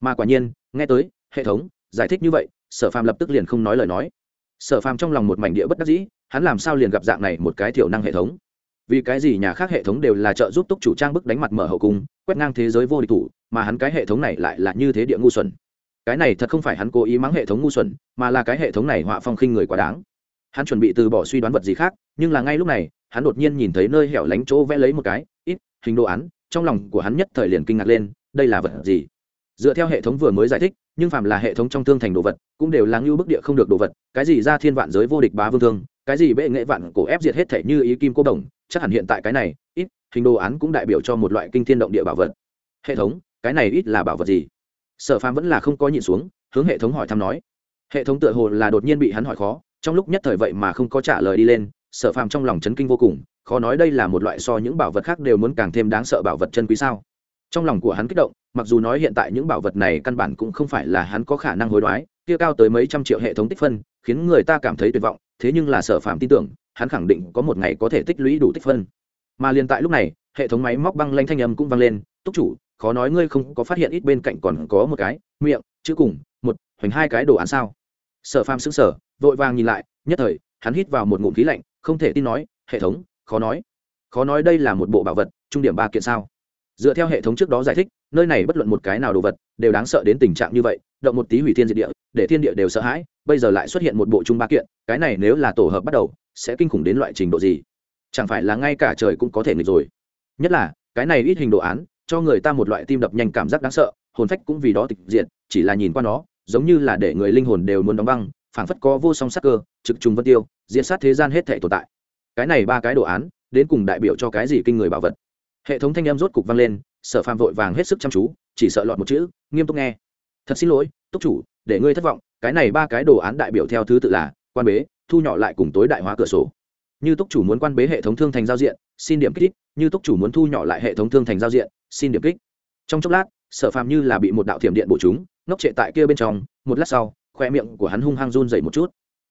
Mà quả nhiên nghe tới hệ thống giải thích như vậy sở phàm lập tức liền không nói lời nói. Sở phàm trong lòng một mảnh địa bất đắc dĩ hắn làm sao liền gặp dạng này một cái thiểu năng hệ thống? Vì cái gì nhà khác hệ thống đều là trợ giúp túc chủ trang bức đánh mặt mở hậu cung, quét ngang thế giới vô địch thủ, mà hắn cái hệ thống này lại là như thế địa ngu xuẩn? Cái này thật không phải hắn cố ý mắng hệ thống ngu xuẩn, mà là cái hệ thống này họa phong khinh người quá đáng. Hắn chuẩn bị từ bỏ suy đoán vật gì khác, nhưng là ngay lúc này, hắn đột nhiên nhìn thấy nơi hẻo lánh chỗ vẽ lấy một cái, ít, hình đồ án, trong lòng của hắn nhất thời liền kinh ngạc lên, đây là vật gì? Dựa theo hệ thống vừa mới giải thích, nhưng phàm là hệ thống trong thương thành đồ vật, cũng đều là ngưu bức địa không được đồ vật, cái gì ra thiên vạn giới vô địch bá vương thương cái gì bệ nghệ vạn cổ ép diệt hết thể như ý kim cô đồng, chắc hẳn hiện tại cái này, ít, hình đồ án cũng đại biểu cho một loại kinh thiên động địa bảo vật. Hệ thống, cái này ít là bảo vật gì? Sở phàm vẫn là không có nhìn xuống, hướng hệ thống hỏi thăm nói. Hệ thống tựa hồ là đột nhiên bị hắn hỏi khó, trong lúc nhất thời vậy mà không có trả lời đi lên, sở phàm trong lòng chấn kinh vô cùng, khó nói đây là một loại so những bảo vật khác đều muốn càng thêm đáng sợ bảo vật chân quý sao? Trong lòng của hắn kích động, mặc dù nói hiện tại những bảo vật này căn bản cũng không phải là hắn có khả năng hối đoái, kia cao tới mấy trăm triệu hệ thống tích phân, khiến người ta cảm thấy tuyệt vọng thế nhưng là sở Phạm tin tưởng, hắn khẳng định có một ngày có thể tích lũy đủ tích phân. Mà liền tại lúc này, hệ thống máy móc băng lanh thanh âm cũng vang lên, túc chủ, khó nói ngươi không có phát hiện ít bên cạnh còn có một cái, miệng, chữ cùng, một, hoành hai cái đồ án sao? Sở phàm xứng sở vội vàng nhìn lại, nhất thời, hắn hít vào một ngụm khí lạnh, không thể tin nói, hệ thống, khó nói. Khó nói đây là một bộ bảo vật, trung điểm ba kiện sao? Dựa theo hệ thống trước đó giải thích, nơi này bất luận một cái nào đồ vật, đều đáng sợ đến tình trạng như vậy động một tí hủy thiên diệt địa, để thiên địa đều sợ hãi, bây giờ lại xuất hiện một bộ trung ba kiện, cái này nếu là tổ hợp bắt đầu, sẽ kinh khủng đến loại trình độ gì? Chẳng phải là ngay cả trời cũng có thể nghịch rồi. Nhất là, cái này ít hình đồ án, cho người ta một loại tim đập nhanh cảm giác đáng sợ, hồn phách cũng vì đó tịch diệt, chỉ là nhìn qua nó, giống như là để người linh hồn đều muốn đóng băng, phảng phất có vô song sắc cơ, trực trùng vân tiêu diễn sát thế gian hết thể tồn tại. Cái này ba cái đồ án, đến cùng đại biểu cho cái gì kinh người bảo vật? Hệ thống thanh em rốt cục vang lên, sở phàm vội vàng hết sức chăm chú, chỉ sợ lọt một chữ, nghiêm túc nghe thật xin lỗi, túc chủ, để ngươi thất vọng, cái này ba cái đồ án đại biểu theo thứ tự là, quan bế, thu nhỏ lại cùng tối đại hóa cửa sổ. Như túc chủ muốn quan bế hệ thống thương thành giao diện, xin điểm kích như túc chủ muốn thu nhỏ lại hệ thống thương thành giao diện, xin điểm kích. Trong chốc lát, sở phàm như là bị một đạo thiểm điện bổ chúng, ngốc trệ tại kia bên trong, một lát sau, khoe miệng của hắn hung hăng run dậy một chút.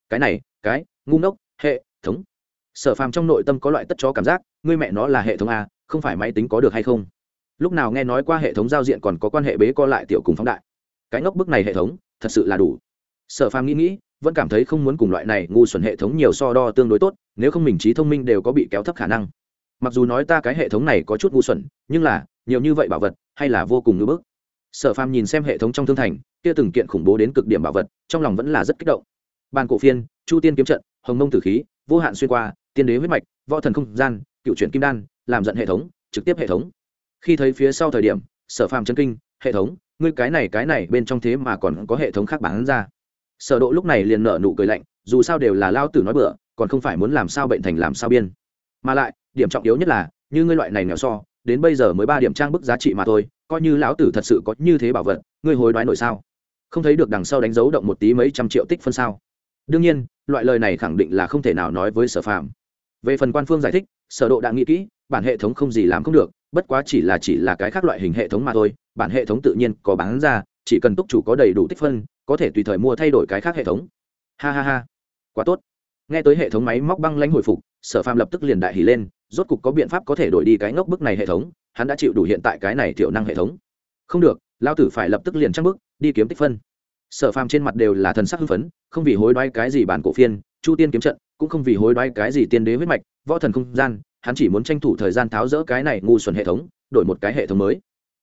Cái này, cái, ngu ngốc, hệ thống. Sở phàm trong nội tâm có loại tất chó cảm giác, ngươi mẹ nó là hệ thống a, không phải máy tính có được hay không? Lúc nào nghe nói qua hệ thống giao diện còn có quan hệ bế co lại tiểu cùng phóng đại? Cái ngốc bức này hệ thống, thật sự là đủ. Sở phàm nghĩ nghĩ, vẫn cảm thấy không muốn cùng loại này ngu xuẩn hệ thống nhiều so đo tương đối tốt, nếu không mình trí thông minh đều có bị kéo thấp khả năng. Mặc dù nói ta cái hệ thống này có chút ngu xuẩn, nhưng là, nhiều như vậy bảo vật, hay là vô cùng ngưỡng bức. Sở phàm nhìn xem hệ thống trong thương thành, kia từng kiện khủng bố đến cực điểm bảo vật, trong lòng vẫn là rất kích động. Bàn cổ phiên, chu tiên kiếm trận, hồng mông tử khí, vô hạn xuyên qua, tiên đế huyết mạch, võ thần không gian, cựu chuyển kim đan, làm giận hệ thống, trực tiếp hệ thống. Khi thấy phía sau thời điểm, sở phàm chân kinh, hệ thống ngươi cái này cái này bên trong thế mà còn có hệ thống khác bán ra. Sở độ lúc này liền nở nụ cười lạnh, dù sao đều là lao tử nói bừa, còn không phải muốn làm sao bệnh thành làm sao biên. Mà lại, điểm trọng yếu nhất là, như ngươi loại này nghèo so, đến bây giờ mới ba điểm trang bức giá trị mà thôi, coi như lão tử thật sự có như thế bảo vật, ngươi hối đoái nổi sao? Không thấy được đằng sau đánh dấu động một tí mấy trăm triệu tích phân sao? Đương nhiên, loại lời này khẳng định là không thể nào nói với sở phạm về phần quan phương giải thích, sở độ đã nghĩ kỹ, bản hệ thống không gì làm không được bất quá chỉ là chỉ là cái khác loại hình hệ thống mà thôi, bản hệ thống tự nhiên có bán ra, chỉ cần túc chủ có đầy đủ tích phân, có thể tùy thời mua thay đổi cái khác hệ thống. Ha ha ha. Quá tốt. Nghe tới hệ thống máy móc băng lãnh hồi phục, sở phàm lập tức liền đại hỉ lên, rốt cục có biện pháp có thể đổi đi cái ngốc bức này hệ thống, hắn đã chịu đủ hiện tại cái này thiểu năng hệ thống. Không được lao tử phải lập tức liền trăng bức, đi kiếm tích phân. Sở phàm trên mặt đều là thần sắc hưng phấn, không vì hối đoái cái gì bản cổ phiên, chu tiên kiếm trận, cũng không vì hối đoái cái gì tiên đế huyết mạch, võ thần không gian hắn chỉ muốn tranh thủ thời gian tháo rỡ cái này ngu xuẩn hệ thống, đổi một cái hệ thống mới.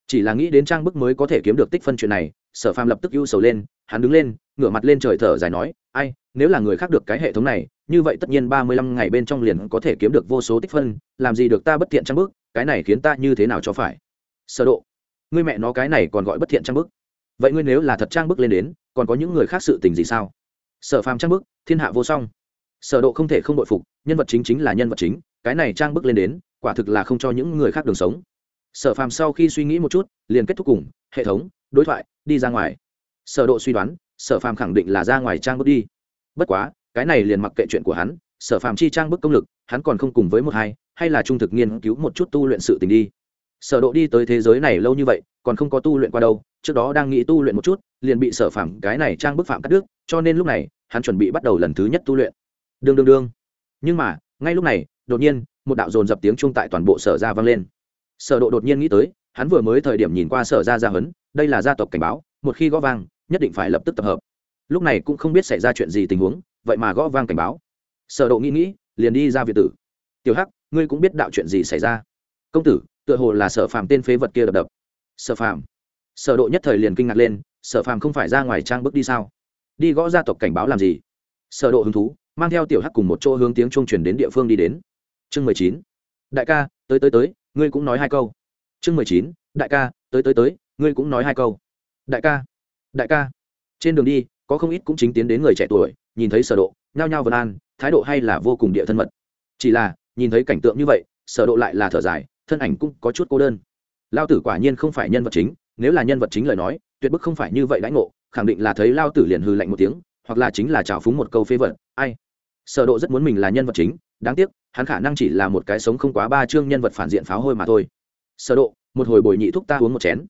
Chỉ là nghĩ đến trang bức mới có thể kiếm được tích phân chuyện này, sở phàm lập tức ưu sầu lên, hắn đứng lên, ngửa mặt lên trời thở dài nói, ai, nếu là người khác được cái hệ thống này, như vậy tất nhiên ba mươi lăm ngày bên trong liền có thể kiếm được vô số tích phân, làm gì được ta bất thiện trang bức, cái này khiến ta như thế nào cho phải? Sở độ, ngươi mẹ nó cái này còn gọi bất thiện trang bức. Vậy ngươi nếu là thật trang bức lên đến, còn có những người khác sự tình gì sao? Sở phàm trang bức, thiên hạ vô song. Sở độ không thể không bội phục, nhân vật chính chính là nhân vật chính cái này trang bức lên đến, quả thực là không cho những người khác đường sống. Sở phàm sau khi suy nghĩ một chút, liền kết thúc cùng, hệ thống, đối thoại, đi ra ngoài. Sở độ suy đoán, sở phàm khẳng định là ra ngoài trang bức đi. Bất quá, cái này liền mặc kệ chuyện của hắn, sở phàm chi trang bức công lực, hắn còn không cùng với một hai, hay là trung thực nghiên cứu một chút tu luyện sự tình đi. Sở độ đi tới thế giới này lâu như vậy, còn không có tu luyện qua đâu, trước đó đang nghĩ tu luyện một chút, liền bị sở phàm cái này trang bức phạm cắt đứt, cho nên lúc này, hắn chuẩn bị bắt đầu lần thứ nhất tu luyện. Đương đương đương. Nhưng mà, ngay lúc này đột nhiên một đạo dồn dập tiếng chung tại toàn bộ sở gia vang lên. Sở độ đột nhiên nghĩ tới hắn vừa mới thời điểm nhìn qua sở gia gia hấn, đây là gia tộc cảnh báo một khi gõ vang nhất định phải lập tức tập hợp. Lúc này cũng không biết xảy ra chuyện gì tình huống vậy mà gõ vang cảnh báo. Sở độ nghĩ nghĩ liền đi ra viện tử. Tiểu hắc ngươi cũng biết đạo chuyện gì xảy ra? Công tử tựa hồ là sở phàm tên phế vật kia đập đập. Sở phàm? Sở độ nhất thời liền kinh ngạc lên sở phàm không phải ra ngoài trang bước đi sao? Đi gõ gia tộc cảnh báo làm gì? Sở độ hứng thú mang theo tiểu hắc cùng một chỗ hướng tiếng trung truyền đến địa phương đi đến chương mười chín. Đại ca, tới tới tới, ngươi cũng nói hai câu. Chương mười chín. Đại ca, tới tới tới, ngươi cũng nói hai câu. Đại ca đại ca. Trên đường đi, có không ít cũng chính tiến đến người trẻ tuổi, nhìn thấy sở độ, nhao nhao vân an, thái độ hay là vô cùng địa thân mật. Chỉ là, nhìn thấy cảnh tượng như vậy, sở độ lại là thở dài, thân ảnh cũng có chút cô đơn. Lao tử quả nhiên không phải nhân vật chính, nếu là nhân vật chính lời nói, tuyệt bức không phải như vậy lãnh ngộ, khẳng định là thấy lao tử liền hư lạnh một tiếng, hoặc là chính là trào phúng một câu phê vật. Ai? Sở độ rất muốn mình là nhân vật chính đáng tiếc, hắn khả năng chỉ là một cái sống không quá ba chương nhân vật phản diện pháo hôi mà thôi. Sở độ, một hồi bồi nhị thúc ta uống một chén.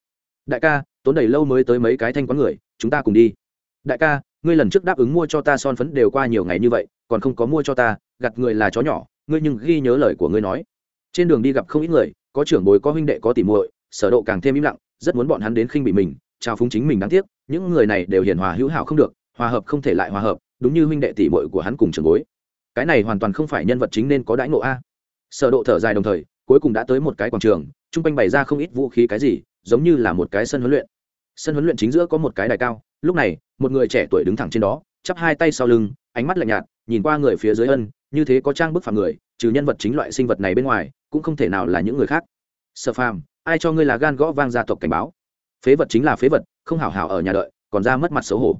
Đại ca, tốn đầy lâu mới tới mấy cái thanh quán người, chúng ta cùng đi. Đại ca, ngươi lần trước đáp ứng mua cho ta son phấn đều qua nhiều ngày như vậy, còn không có mua cho ta gặt người là chó nhỏ, ngươi nhưng ghi nhớ lời của ngươi nói. Trên đường đi gặp không ít người, có trưởng bối có huynh đệ có tỉ muội, sở độ càng thêm im lặng, rất muốn bọn hắn đến khinh bị mình, chào phúng chính mình đáng tiếc, những người này đều hiền hòa hữu hảo không được, hòa hợp không thể lại hòa hợp, đúng như huynh đệ tỉ muội của hắn cùng trưởng bối cái này hoàn toàn không phải nhân vật chính nên có đãi ngộ a. Sở độ thở dài đồng thời, cuối cùng đã tới một cái quảng trường trung quanh bày ra không ít vũ khí cái gì, giống như là một cái sân huấn luyện. Sân huấn luyện chính giữa có một cái đài cao, lúc này, một người trẻ tuổi đứng thẳng trên đó, chắp hai tay sau lưng, ánh mắt lạnh nhạt, nhìn qua người phía dưới ân, như thế có trang bức phàm người, trừ nhân vật chính loại sinh vật này bên ngoài, cũng không thể nào là những người khác. Sở phàm, ai cho ngươi là gan gõ vang gia tộc cảnh báo? Phế vật chính là phế vật, không hảo hảo ở nhà đợi, còn ra mất mặt xấu hổ.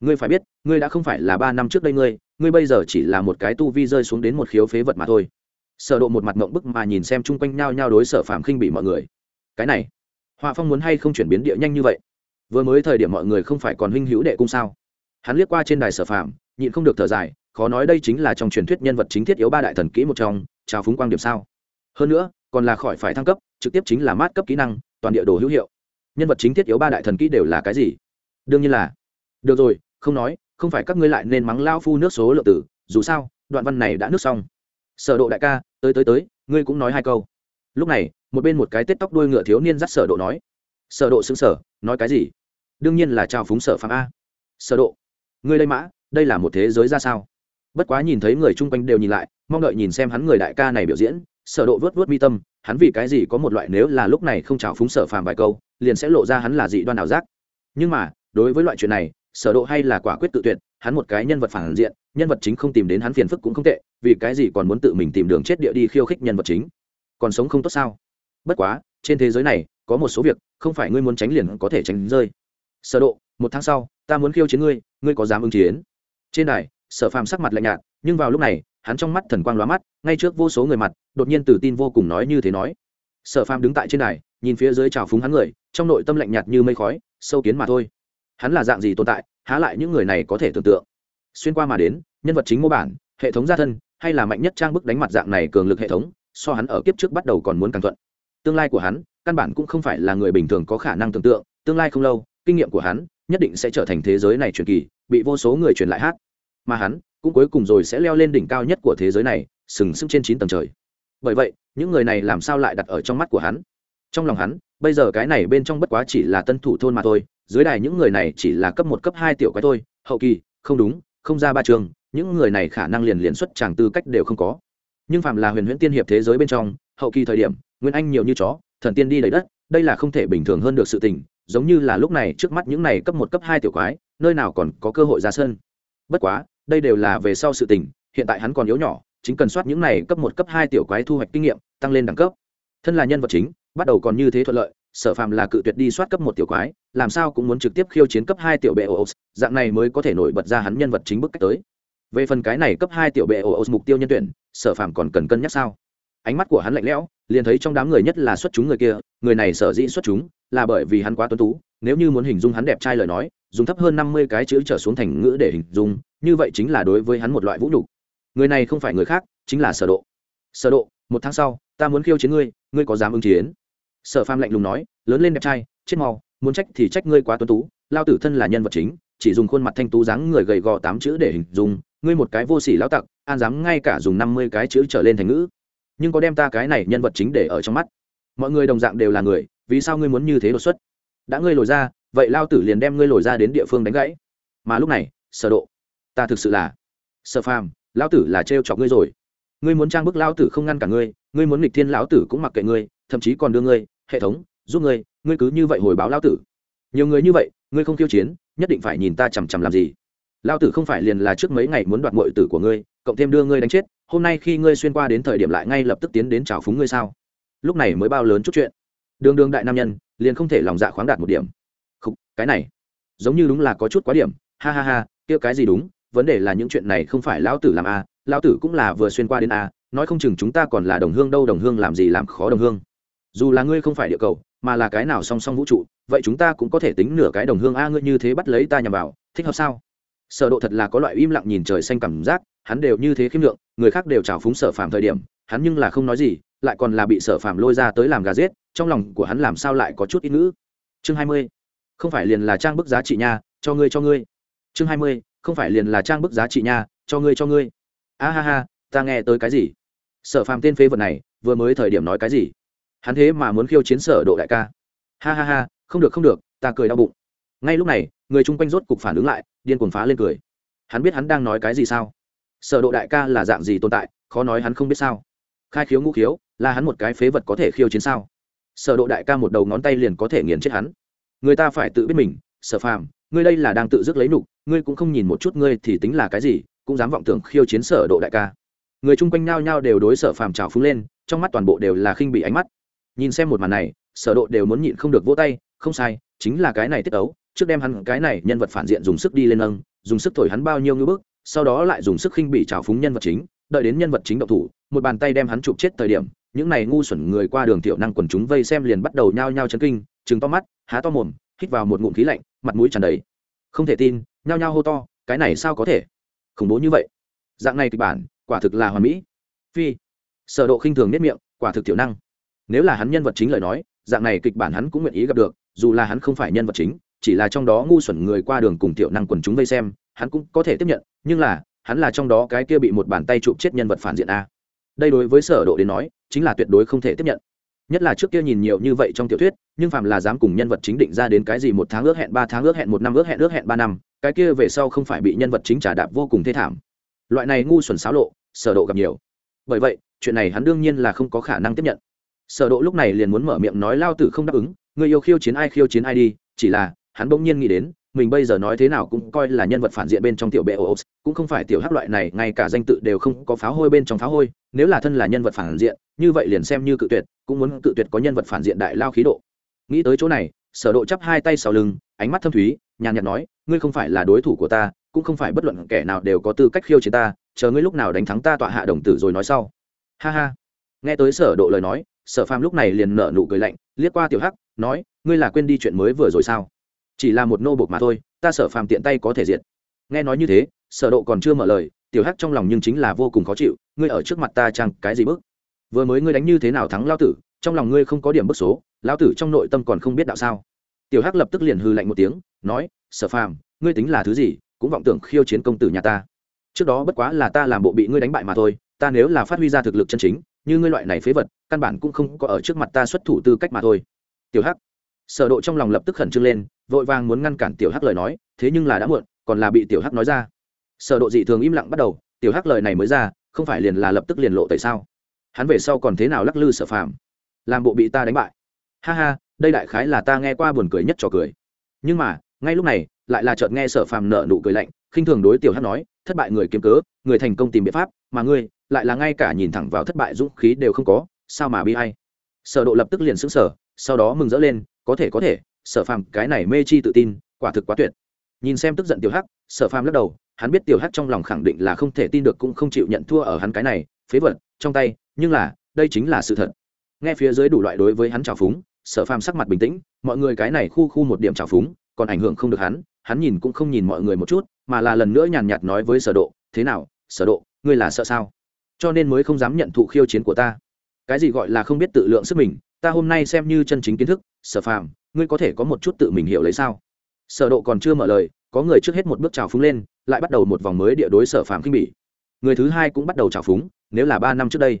Ngươi phải biết, ngươi đã không phải là ba năm trước đây ngươi ngươi bây giờ chỉ là một cái tu vi rơi xuống đến một khiếu phế vật mà thôi. Sở độ một mặt ngậm bức mà nhìn xem chung quanh nhau nhau đối sở phàm khinh bị mọi người. Cái này, họa phong muốn hay không chuyển biến địa nhanh như vậy? Vừa mới thời điểm mọi người không phải còn huynh hữu đệ cung sao? Hắn liếc qua trên đài sở phàm, nhịn không được thở dài, khó nói đây chính là trong truyền thuyết nhân vật chính thiết yếu ba đại thần kỹ một trong trào phúng quang điểm sao? Hơn nữa, còn là khỏi phải thăng cấp, trực tiếp chính là mát cấp kỹ năng, toàn địa đồ hữu hiệu. Nhân vật chính thiết yếu ba đại thần kỹ đều là cái gì? Đương nhiên là. Được rồi, không nói không phải các ngươi lại nên mắng lao phu nước số lượng tử, dù sao, đoạn văn này đã nước xong. Sở độ đại ca, tới tới tới, ngươi cũng nói hai câu. Lúc này, một bên một cái tết tóc đuôi ngựa thiếu niên dắt sở độ nói. Sở độ sững sờ, nói cái gì? Đương nhiên là chào phúng sở phạm a. Sở độ, ngươi đây mã, đây là một thế giới ra sao? Bất quá nhìn thấy người chung quanh đều nhìn lại, mong đợi nhìn xem hắn người đại ca này biểu diễn, sở độ vớt vớt mi tâm, hắn vì cái gì có một loại nếu là lúc này không chào phúng sở phàm vài câu, liền sẽ lộ ra hắn là dị đoan ảo giác. Nhưng mà, đối với loại chuyện này sở độ hay là quả quyết tự tuyệt, hắn một cái nhân vật phản diện, nhân vật chính không tìm đến hắn phiền phức cũng không tệ, vì cái gì còn muốn tự mình tìm đường chết địa đi khiêu khích nhân vật chính? Còn sống không tốt sao? Bất quá, trên thế giới này, có một số việc, không phải ngươi muốn tránh liền có thể tránh rơi. Sở độ, một tháng sau, ta muốn khiêu chiến ngươi ngươi có dám ứng chiến? Trên đài, sở phàm sắc mặt lạnh nhạt, nhưng vào lúc này, hắn trong mắt thần quang lóa mắt, ngay trước vô số người mặt, đột nhiên tự tin vô cùng nói như thế nói. Sở phàm đứng tại trên đài, nhìn phía dưới trào phúng hắn người, trong nội tâm lạnh nhạt như mây khói, sâu kiến mà thôi hắn là dạng gì tồn tại, há lại những người này có thể tưởng tượng. Xuyên qua mà đến, nhân vật chính mô bản, hệ thống gia thân, hay là mạnh nhất trang bức đánh mặt dạng này cường lực hệ thống, so hắn ở kiếp trước bắt đầu còn muốn càng thuận. Tương lai của hắn, căn bản cũng không phải là người bình thường có khả năng tưởng tượng, tương lai không lâu, kinh nghiệm của hắn nhất định sẽ trở thành thế giới này truyền kỳ, bị vô số người truyền lại hát. Mà hắn, cũng cuối cùng rồi sẽ leo lên đỉnh cao nhất của thế giới này, sừng sững trên chín tầng trời. Bởi vậy, những người này làm sao lại đặt ở trong mắt của hắn? Trong lòng hắn, bây giờ cái này bên trong bất quá chỉ là tân thủ thôn mà thôi dưới đài những người này chỉ là cấp một, cấp hai tiểu quái thôi, hậu kỳ, không đúng, không ra ba trường, những người này khả năng liền liền xuất tràng tư cách đều không có. Nhưng phạm là huyền huyễn tiên hiệp thế giới bên trong, hậu kỳ thời điểm, nguyên anh nhiều như chó, thần tiên đi đầy đất, đây là không thể bình thường hơn được sự tình, giống như là lúc này trước mắt những này cấp một, cấp hai tiểu quái, nơi nào còn có cơ hội ra sân. Bất quá, đây đều là về sau sự tình, hiện tại hắn còn yếu nhỏ, chính cần soát những này cấp một, cấp hai tiểu quái thu hoạch kinh nghiệm, tăng lên đẳng cấp. Thân là nhân vật chính, bắt đầu còn như thế thuận lợi, sở phàm là cự tuyệt đi soát cấp một tiểu quái làm sao cũng muốn trực tiếp khiêu chiến cấp hai tiểu bệ ô dạng này mới có thể nổi bật ra hắn nhân vật chính bức cách tới. Về phần cái này cấp hai tiểu bệ ô mục tiêu nhân tuyển, sở phàm còn cần cân nhắc sao? Ánh mắt của hắn lạnh lẽo, liền thấy trong đám người nhất là xuất chúng người kia, người này sở dĩ xuất chúng, là bởi vì hắn quá tuấn tú, nếu như muốn hình dung hắn đẹp trai lời nói, dùng thấp hơn năm mươi cái chữ trở xuống thành ngữ để hình dung, như vậy chính là đối với hắn một loại vũ nhục. Người này không phải người khác, chính là sở độ. Sở độ, một tháng sau, ta muốn khiêu chiến ngươi ngươi có dám ứng chiến? Sở phàm lạnh lùng nói, lớn lên đẹp trai, chết mau muốn trách thì trách ngươi quá tuấn tú, lao tử thân là nhân vật chính, chỉ dùng khuôn mặt thanh tú dáng người gầy gò tám chữ để hình dung, ngươi một cái vô sỉ lão tặc, an dám ngay cả dùng năm mươi cái chữ trở lên thành ngữ. Nhưng có đem ta cái này nhân vật chính để ở trong mắt. Mọi người đồng dạng đều là người, vì sao ngươi muốn như thế đột xuất? Đã ngươi lồi ra, vậy lao tử liền đem ngươi lồi ra đến địa phương đánh gãy. Mà lúc này, sở độ, ta thực sự là sở phàm lao tử là trêu chọc ngươi rồi. Ngươi muốn trang bức lao tử không ngăn cả ngươi ngươi muốn nghịch thiên lão tử cũng mặc kệ ngươi, thậm chí còn đưa ngươi, hệ thống, giúp ngươi ngươi cứ như vậy hồi báo lao tử. Nhiều người như vậy ngươi không khiêu chiến nhất định phải nhìn ta chằm chằm làm gì. Lao tử không phải liền là trước mấy ngày muốn đoạt mọi tử của ngươi cộng thêm đưa ngươi đánh chết hôm nay khi ngươi xuyên qua đến thời điểm lại ngay lập tức tiến đến chào phúng ngươi sao? Lúc này mới bao lớn chút chuyện. Đường đường đại nam nhân liền không thể lòng dạ khoáng đạt một điểm. Không cái này giống như đúng là có chút quá điểm. Ha ha ha kia cái gì đúng vấn đề là những chuyện này không phải lão tử làm a à, lão tử cũng là vừa xuyên qua đến a à, nói không chừng chúng ta còn là đồng hương đâu đồng hương làm gì làm khó đồng hương. Dù là ngươi không phải địa cầu mà là cái nào song song vũ trụ, vậy chúng ta cũng có thể tính nửa cái đồng hương a ngươi như thế bắt lấy ta nhằm vào, thích hợp sao sở độ thật là có loại im lặng nhìn trời xanh cảm giác, hắn đều như thế khiêm lượng, người khác đều chào phúng sở phàm thời điểm, hắn nhưng là không nói gì, lại còn là bị sở phàm lôi ra tới làm gà giết, trong lòng của hắn làm sao lại có chút ít ngữ chương 20. không phải liền là trang bức giá trị nha, cho ngươi cho ngươi chương 20. không phải liền là trang bức giá trị nha, cho ngươi cho ngươi a ha ha, ta nghe tới cái gì sở phàm tên phế vật này, vừa mới thời điểm nói cái gì hắn thế mà muốn khiêu chiến sở độ đại ca. Ha ha ha, không được không được, ta cười đau bụng. Ngay lúc này, người chung quanh rốt cục phản ứng lại, điên cuồng phá lên cười. Hắn biết hắn đang nói cái gì sao? Sở độ đại ca là dạng gì tồn tại, khó nói hắn không biết sao. Khai khiếu ngũ khiếu, là hắn một cái phế vật có thể khiêu chiến sao? Sở độ đại ca một đầu ngón tay liền có thể nghiền chết hắn. Người ta phải tự biết mình, sở phàm, ngươi đây là đang tự dứt lấy nục ngươi cũng không nhìn một chút ngươi thì tính là cái gì, cũng dám vọng tưởng khiêu chiến sở độ đại ca. Người chung quanh nhao nhao đều đối sở phàm trào phúng lên, trong mắt toàn bộ đều là khinh bị ánh mắt nhìn xem một màn này, sở độ đều muốn nhịn không được vỗ tay, không sai, chính là cái này tiết ấu, trước đem hắn cái này nhân vật phản diện dùng sức đi lên nâng, dùng sức thổi hắn bao nhiêu ngưỡng bước sau đó lại dùng sức khinh bị trào phúng nhân vật chính, đợi đến nhân vật chính động thủ, một bàn tay đem hắn chụp chết thời điểm, những này ngu xuẩn người qua đường tiểu năng quần chúng vây xem liền bắt đầu nhao nhao chấn kinh, trừng to mắt, há to mồm, hít vào một ngụm khí lạnh, mặt mũi tràn đầy. Không thể tin, nhao nhao hô to, cái này sao có thể? Khủng bố như vậy. Dạng này kịch bản, quả thực là hoàn mỹ. Phi. Sở độ khinh thường nét miệng, quả thực tiểu năng nếu là hắn nhân vật chính lời nói, dạng này kịch bản hắn cũng nguyện ý gặp được, dù là hắn không phải nhân vật chính, chỉ là trong đó ngu xuẩn người qua đường cùng tiểu năng quần chúng vây xem, hắn cũng có thể tiếp nhận, nhưng là, hắn là trong đó cái kia bị một bàn tay chụp chết nhân vật phản diện a. Đây đối với sở độ đến nói, chính là tuyệt đối không thể tiếp nhận. Nhất là trước kia nhìn nhiều như vậy trong tiểu thuyết, nhưng phàm là dám cùng nhân vật chính định ra đến cái gì một tháng ước hẹn, ba tháng ước hẹn, một năm ước hẹn ước hẹn, ba năm, cái kia về sau không phải bị nhân vật chính trả đạp vô cùng thê thảm. Loại này ngu xuẩn xáo lộ, sở độ gặp nhiều. Bởi vậy, chuyện này hắn đương nhiên là không có khả năng tiếp nhận sở độ lúc này liền muốn mở miệng nói lao tử không đáp ứng, người yêu khiêu chiến ai khiêu chiến ai đi, chỉ là, hắn bỗng nhiên nghĩ đến, mình bây giờ nói thế nào cũng coi là nhân vật phản diện bên trong tiểu bệ ô cũng không phải tiểu hắc loại này, ngay cả danh tự đều không có pháo hôi bên trong pháo hôi, nếu là thân là nhân vật phản diện, như vậy liền xem như cự tuyệt, cũng muốn cự tuyệt có nhân vật phản diện đại lao khí độ. Nghĩ tới chỗ này, sở độ chắp hai tay sau lưng, ánh mắt thâm thúy, nhàn nhạt nói, ngươi không phải là đối thủ của ta, cũng không phải bất luận kẻ nào đều có tư cách khiêu chiến ta, chờ ngươi lúc nào đánh thắng ta tọa hạ đồng tử rồi nói sau. Ha ha. Nghe tới sở độ lời nói sở phàm lúc này liền nở nụ cười lạnh, liếc qua tiểu hắc, nói, ngươi là quên đi chuyện mới vừa rồi sao? Chỉ là một nô bột mà thôi, ta sở phàm tiện tay có thể diệt. Nghe nói như thế, sở độ còn chưa mở lời, tiểu hắc trong lòng nhưng chính là vô cùng khó chịu, ngươi ở trước mặt ta chẳng cái gì bức? Vừa mới ngươi đánh như thế nào thắng lao tử, trong lòng ngươi không có điểm bức số lao tử trong nội tâm còn không biết đạo sao? Tiểu hắc lập tức liền hư lạnh một tiếng, nói, sở phàm, ngươi tính là thứ gì, cũng vọng tưởng khiêu chiến công tử nhà ta. Trước đó bất quá là ta làm bộ bị ngươi đánh bại mà thôi, ta nếu là phát huy ra thực lực chân chính, như ngươi loại này phế vật căn bản cũng không có ở trước mặt ta xuất thủ tư cách mà thôi. Tiểu hắc. Sở độ trong lòng lập tức khẩn trương lên, vội vàng muốn ngăn cản tiểu hắc lời nói, thế nhưng là đã muộn, còn là bị tiểu hắc nói ra. Sở độ dị thường im lặng bắt đầu, tiểu hắc lời này mới ra, không phải liền là lập tức liền lộ tại sao? Hắn về sau còn thế nào lắc lư sở phàm? Làm bộ bị ta đánh bại. Ha ha, đây đại khái là ta nghe qua buồn cười nhất trò cười. Nhưng mà, ngay lúc này, lại là chợt nghe sở phàm nở nụ cười lạnh, khinh thường đối tiểu hắc nói, thất bại người kiếm cớ, người thành công tìm biện pháp, mà ngươi, lại là ngay cả nhìn thẳng vào thất bại dũng khí đều không có sao mà bi hay sở độ lập tức liền sững sờ, sau đó mừng rỡ lên, có thể có thể, sở phàm, cái này mê chi tự tin, quả thực quá tuyệt. Nhìn xem tức giận tiểu hắc, sở phàm lắc đầu, hắn biết tiểu hắc trong lòng khẳng định là không thể tin được cũng không chịu nhận thua ở hắn cái này, phế vật, trong tay, nhưng là, đây chính là sự thật. Nghe phía dưới đủ loại đối với hắn trào phúng, sở phàm sắc mặt bình tĩnh, mọi người cái này khu khu một điểm trào phúng, còn ảnh hưởng không được hắn hắn nhìn cũng không nhìn mọi người một chút, mà là lần nữa nhàn nhạt nói với sở độ, thế nào, sở độ, ngươi là sợ sao? Cho nên mới không dám nhận thụ khiêu chiến của ta cái gì gọi là không biết tự lượng sức mình, ta hôm nay xem như chân chính kiến thức, sở phàm, ngươi có thể có một chút tự mình hiểu lấy sao? Sở độ còn chưa mở lời, có người trước hết một bước chào phúng lên, lại bắt đầu một vòng mới địa đối sở phàm kinh bỉ. Người thứ hai cũng bắt đầu chào phúng, nếu là ba năm trước đây.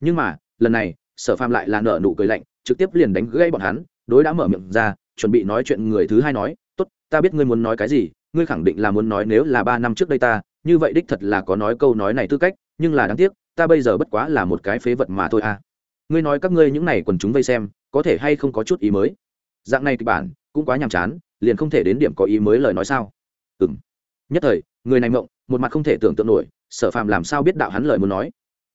Nhưng mà, lần này, sở phàm lại là nở nụ cười lạnh, trực tiếp liền đánh gãy bọn hắn, đối đã mở miệng ra, chuẩn bị nói chuyện người thứ hai nói, tốt, ta biết ngươi muốn nói cái gì, ngươi khẳng định là muốn nói nếu là ba năm trước đây ta, như vậy đích thật là có nói câu nói này tư cách, nhưng là đáng tiếc, ta bây giờ bất quá là một cái phế vật mà thôi à ngươi nói các ngươi những này quần chúng vây xem, có thể hay không có chút ý mới? Dạng này kịch bản, cũng quá nhàm chán, liền không thể đến điểm có ý mới lời nói sao? Ừ m nhất thời, người này mộng, một mặt không thể tưởng tượng nổi, sở phàm làm sao biết đạo hắn lời muốn nói?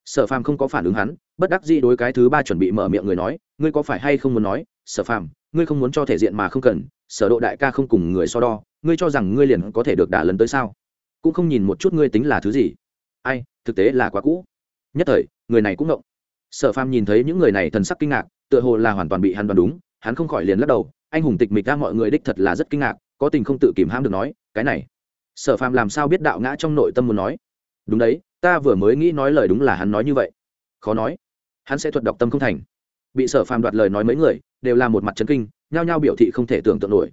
Sở phàm không có phản ứng hắn, bất đắc dĩ đối cái thứ ba chuẩn bị mở miệng người nói, ngươi có phải hay không muốn nói, sở phàm, ngươi không muốn cho thể diện mà không cần, sở độ đại ca không cùng người so đo, ngươi cho rằng ngươi liền có thể được đả lấn tới sao? Cũng không nhìn một chút ngươi tính là thứ gì. Ai, thực tế là quá cũ. Nhất thời, người này cũng ngộng sở phàm nhìn thấy những người này thần sắc kinh ngạc, tựa hồ là hoàn toàn bị hắn đoán đúng, hắn không khỏi liền lắc đầu, anh hùng tịch mịch ra mọi người đích thật là rất kinh ngạc, có tình không tự kìm hãm được nói, cái này. Sở phàm làm sao biết đạo ngã trong nội tâm muốn nói? Đúng đấy, ta vừa mới nghĩ nói lời đúng là hắn nói như vậy. Khó nói. Hắn sẽ thuật đọc tâm không thành. Bị sở phàm đoạt lời nói mấy người, đều là một mặt chấn kinh, nhao nhao biểu thị không thể tưởng tượng nổi.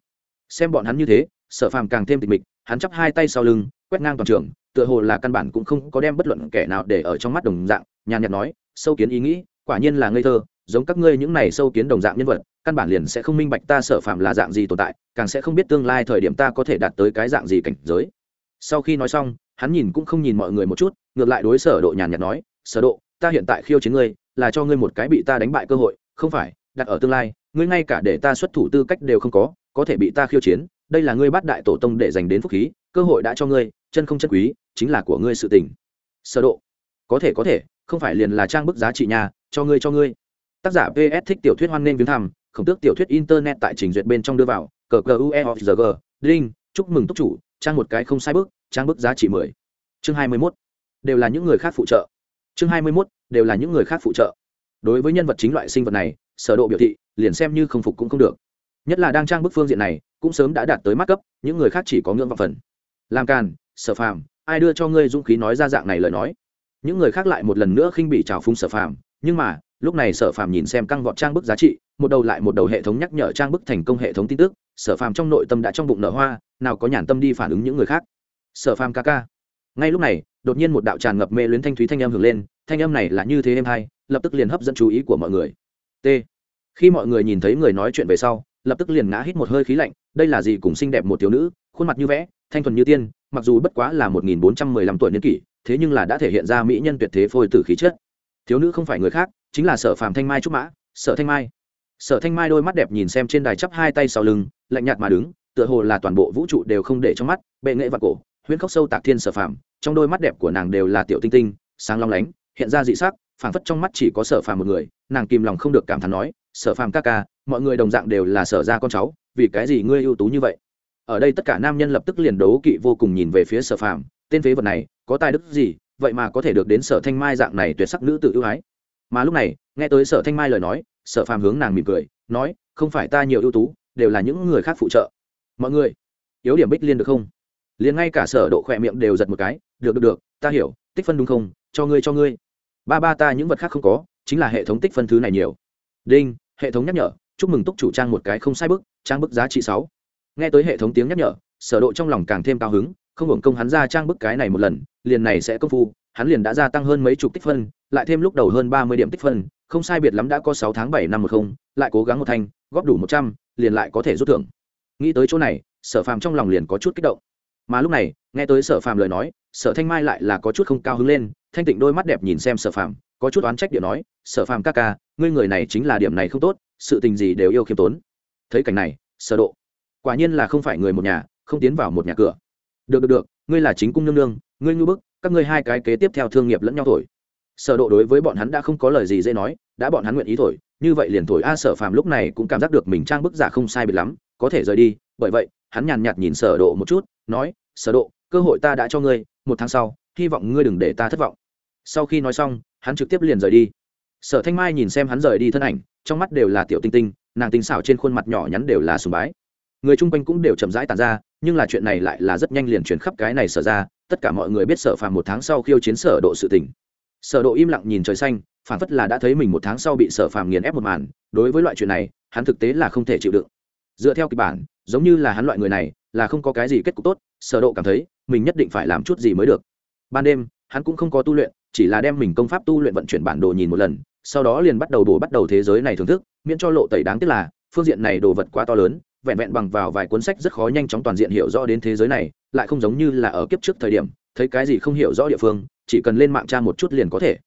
Xem bọn hắn như thế, sở phàm càng thêm tịch mịch, hắn chắp hai tay sau lưng, quét ngang toàn trường, tựa hồ là căn bản cũng không có đem bất luận kẻ nào để ở trong mắt đồng dạng, nhàn nhạt nói sâu kiến ý nghĩ, quả nhiên là ngây thơ, giống các ngươi những này sâu kiến đồng dạng nhân vật, căn bản liền sẽ không minh bạch ta sở phạm là dạng gì tồn tại, càng sẽ không biết tương lai thời điểm ta có thể đạt tới cái dạng gì cảnh giới. Sau khi nói xong, hắn nhìn cũng không nhìn mọi người một chút, ngược lại đối sở độ nhàn nhạt nói, sở độ, ta hiện tại khiêu chiến ngươi, là cho ngươi một cái bị ta đánh bại cơ hội, không phải, đặt ở tương lai, ngươi ngay cả để ta xuất thủ tư cách đều không có có thể bị ta khiêu chiến, đây là ngươi bắt đại tổ tông để dành đến phúc khí, cơ hội đã cho ngươi, chân không chân quý, chính là của ngươi sự tình. Sở độ, có thể có thể không phải liền là trang bức giá trị nhà cho ngươi cho ngươi. Tác giả ps thích tiểu thuyết hoan nghênh viếng thăm, khổng tước tiểu thuyết internet tại trình duyệt bên trong đưa vào, cờ cờ ue g, đinh, chúc mừng túc chủ, trang một cái không sai bức, trang bức giá trị mười. Chương hai mươi mốt, đều là những người khác phụ trợ. Chương hai mươi mốt, đều là những người khác phụ trợ. Đối với nhân vật chính loại sinh vật này, sở độ biểu thị, liền xem như không phục cũng không được. Nhất là đang trang bức phương diện này, cũng sớm đã đạt tới mắt cấp, những người khác chỉ có ngưỡng vào phần. Làm càn, sở phàm, ai đưa cho ngươi dũng khí nói ra dạng này lời nói? Những người khác lại một lần nữa khinh bị trào phúng sở phàm, nhưng mà, lúc này sở phàm nhìn xem căng vọt trang bức giá trị, một đầu lại một đầu hệ thống nhắc nhở trang bức thành công hệ thống tin tức, sở phàm trong nội tâm đã trong bụng nở hoa, nào có nhàn tâm đi phản ứng những người khác. Sở phàm ca ca. Ngay lúc này, đột nhiên một đạo tràn ngập mê luyến thanh thúy thanh âm hưởng lên, thanh âm này là như thế êm hay, lập tức liền hấp dẫn chú ý của mọi người. T. Khi mọi người nhìn thấy người nói chuyện về sau, lập tức liền ngã hít một hơi khí lạnh, đây là gì cùng xinh đẹp một thiếu nữ, khuôn mặt như vẽ, thanh thuần như tiên mặc dù bất quá là một nghìn bốn trăm mười lăm tuổi niên kỷ, thế nhưng là đã thể hiện ra mỹ nhân tuyệt thế phôi tử khí chất. Thiếu nữ không phải người khác, chính là sở phàm thanh mai trúc mã, sở thanh mai. Sở thanh mai đôi mắt đẹp nhìn xem trên đài chắp hai tay sau lưng, lạnh nhạt mà đứng, tựa hồ là toàn bộ vũ trụ đều không để trong mắt, bệ nghệ và cổ, huyễn khóc sâu tạc thiên sở phàm, trong đôi mắt đẹp của nàng đều là tiểu tinh tinh, sáng long lánh, hiện ra dị sắc, phảng phất trong mắt chỉ có sở phàm một người, nàng kìm lòng không được cảm thán nói, sở phàm ca ca, mọi người đồng dạng đều là sở ra con cháu, vì cái gì ngươi ưu tú như vậy? Ở đây tất cả nam nhân lập tức liền đấu kỵ vô cùng nhìn về phía sở phàm, tên phế vật này, có tài đức gì, vậy mà có thể được đến sở thanh mai dạng này tuyệt sắc nữ tự ưu ái. Mà lúc này, nghe tới sở thanh mai lời nói, sở phàm hướng nàng mỉm cười, nói, không phải ta nhiều ưu tú, đều là những người khác phụ trợ. Mọi người, yếu điểm bích liên được không? Liền ngay cả sở độ khỏe miệng đều giật một cái, được được được, ta hiểu, tích phân đúng không? Cho ngươi cho ngươi. Ba ba ta những vật khác không có, chính là hệ thống tích phân thứ này nhiều. Đinh, hệ thống nhắc nhở, chúc mừng túc chủ trang một cái không sai bức trang bức giá trị sáu nghe tới hệ thống tiếng nhắc nhở, sở độ trong lòng càng thêm cao hứng, không hưởng công hắn ra trang bức cái này một lần, liền này sẽ công phu, hắn liền đã gia tăng hơn mấy chục tích phân, lại thêm lúc đầu hơn ba mươi điểm tích phân, không sai biệt lắm đã có sáu tháng bảy năm một không, lại cố gắng một thanh, góp đủ một trăm, liền lại có thể rút thưởng. Nghĩ tới chỗ này, sở phàm trong lòng liền có chút kích động. Mà lúc này, nghe tới sở phàm lời nói, sở thanh mai lại là có chút không cao hứng lên, thanh tịnh đôi mắt đẹp nhìn xem sở phàm, có chút oán trách điện nói, sở phàm ca ca, ngươi người này chính là điểm này không tốt, sự tình gì đều yêu khiêm tốn. Thấy cảnh này, sở độ quả nhiên là không phải người một nhà, không tiến vào một nhà cửa. Được được được, ngươi là chính cung nương nương, ngươi ngư bức, các ngươi hai cái kế tiếp theo thương nghiệp lẫn nhau thổi. Sở độ đối với bọn hắn đã không có lời gì dễ nói, đã bọn hắn nguyện ý thổi, như vậy liền thổi a sở phàm lúc này cũng cảm giác được mình trang bức giả không sai biệt lắm, có thể rời đi, bởi vậy, hắn nhàn nhạt nhìn sở độ một chút, nói, sở độ, cơ hội ta đã cho ngươi, một tháng sau, hy vọng ngươi đừng để ta thất vọng. Sau khi nói xong, hắn trực tiếp liền rời đi. Sở thanh mai nhìn xem hắn rời đi thân ảnh, trong mắt đều là tiểu tinh tinh, nàng tinh xảo trên khuôn mặt nhỏ nhắn đều là sùng bái người chung quanh cũng đều chậm rãi tàn ra, nhưng là chuyện này lại là rất nhanh liền chuyển khắp cái này sở ra, tất cả mọi người biết sở phàm một tháng sau khiêu chiến sở độ sự tỉnh sở độ im lặng nhìn trời xanh, phản phất là đã thấy mình một tháng sau bị sở phàm nghiền ép một màn, đối với loại chuyện này, hắn thực tế là không thể chịu đựng. Dựa theo kịch bản, giống như là hắn loại người này, là không có cái gì kết cục tốt, sở độ cảm thấy, mình nhất định phải làm chút gì mới được. Ban đêm, hắn cũng không có tu luyện, chỉ là đem mình công pháp tu luyện vận chuyển bản đồ nhìn một lần, sau đó liền bắt đầu bổ bắt đầu thế giới này thưởng thức, miễn cho lộ tẩy đáng tiếc là, phương diện này đồ vật quá to lớn vẹn vẹn bằng vào vài cuốn sách rất khó nhanh chóng toàn diện hiểu rõ đến thế giới này, lại không giống như là ở kiếp trước thời điểm, thấy cái gì không hiểu rõ địa phương, chỉ cần lên mạng tra một chút liền có thể.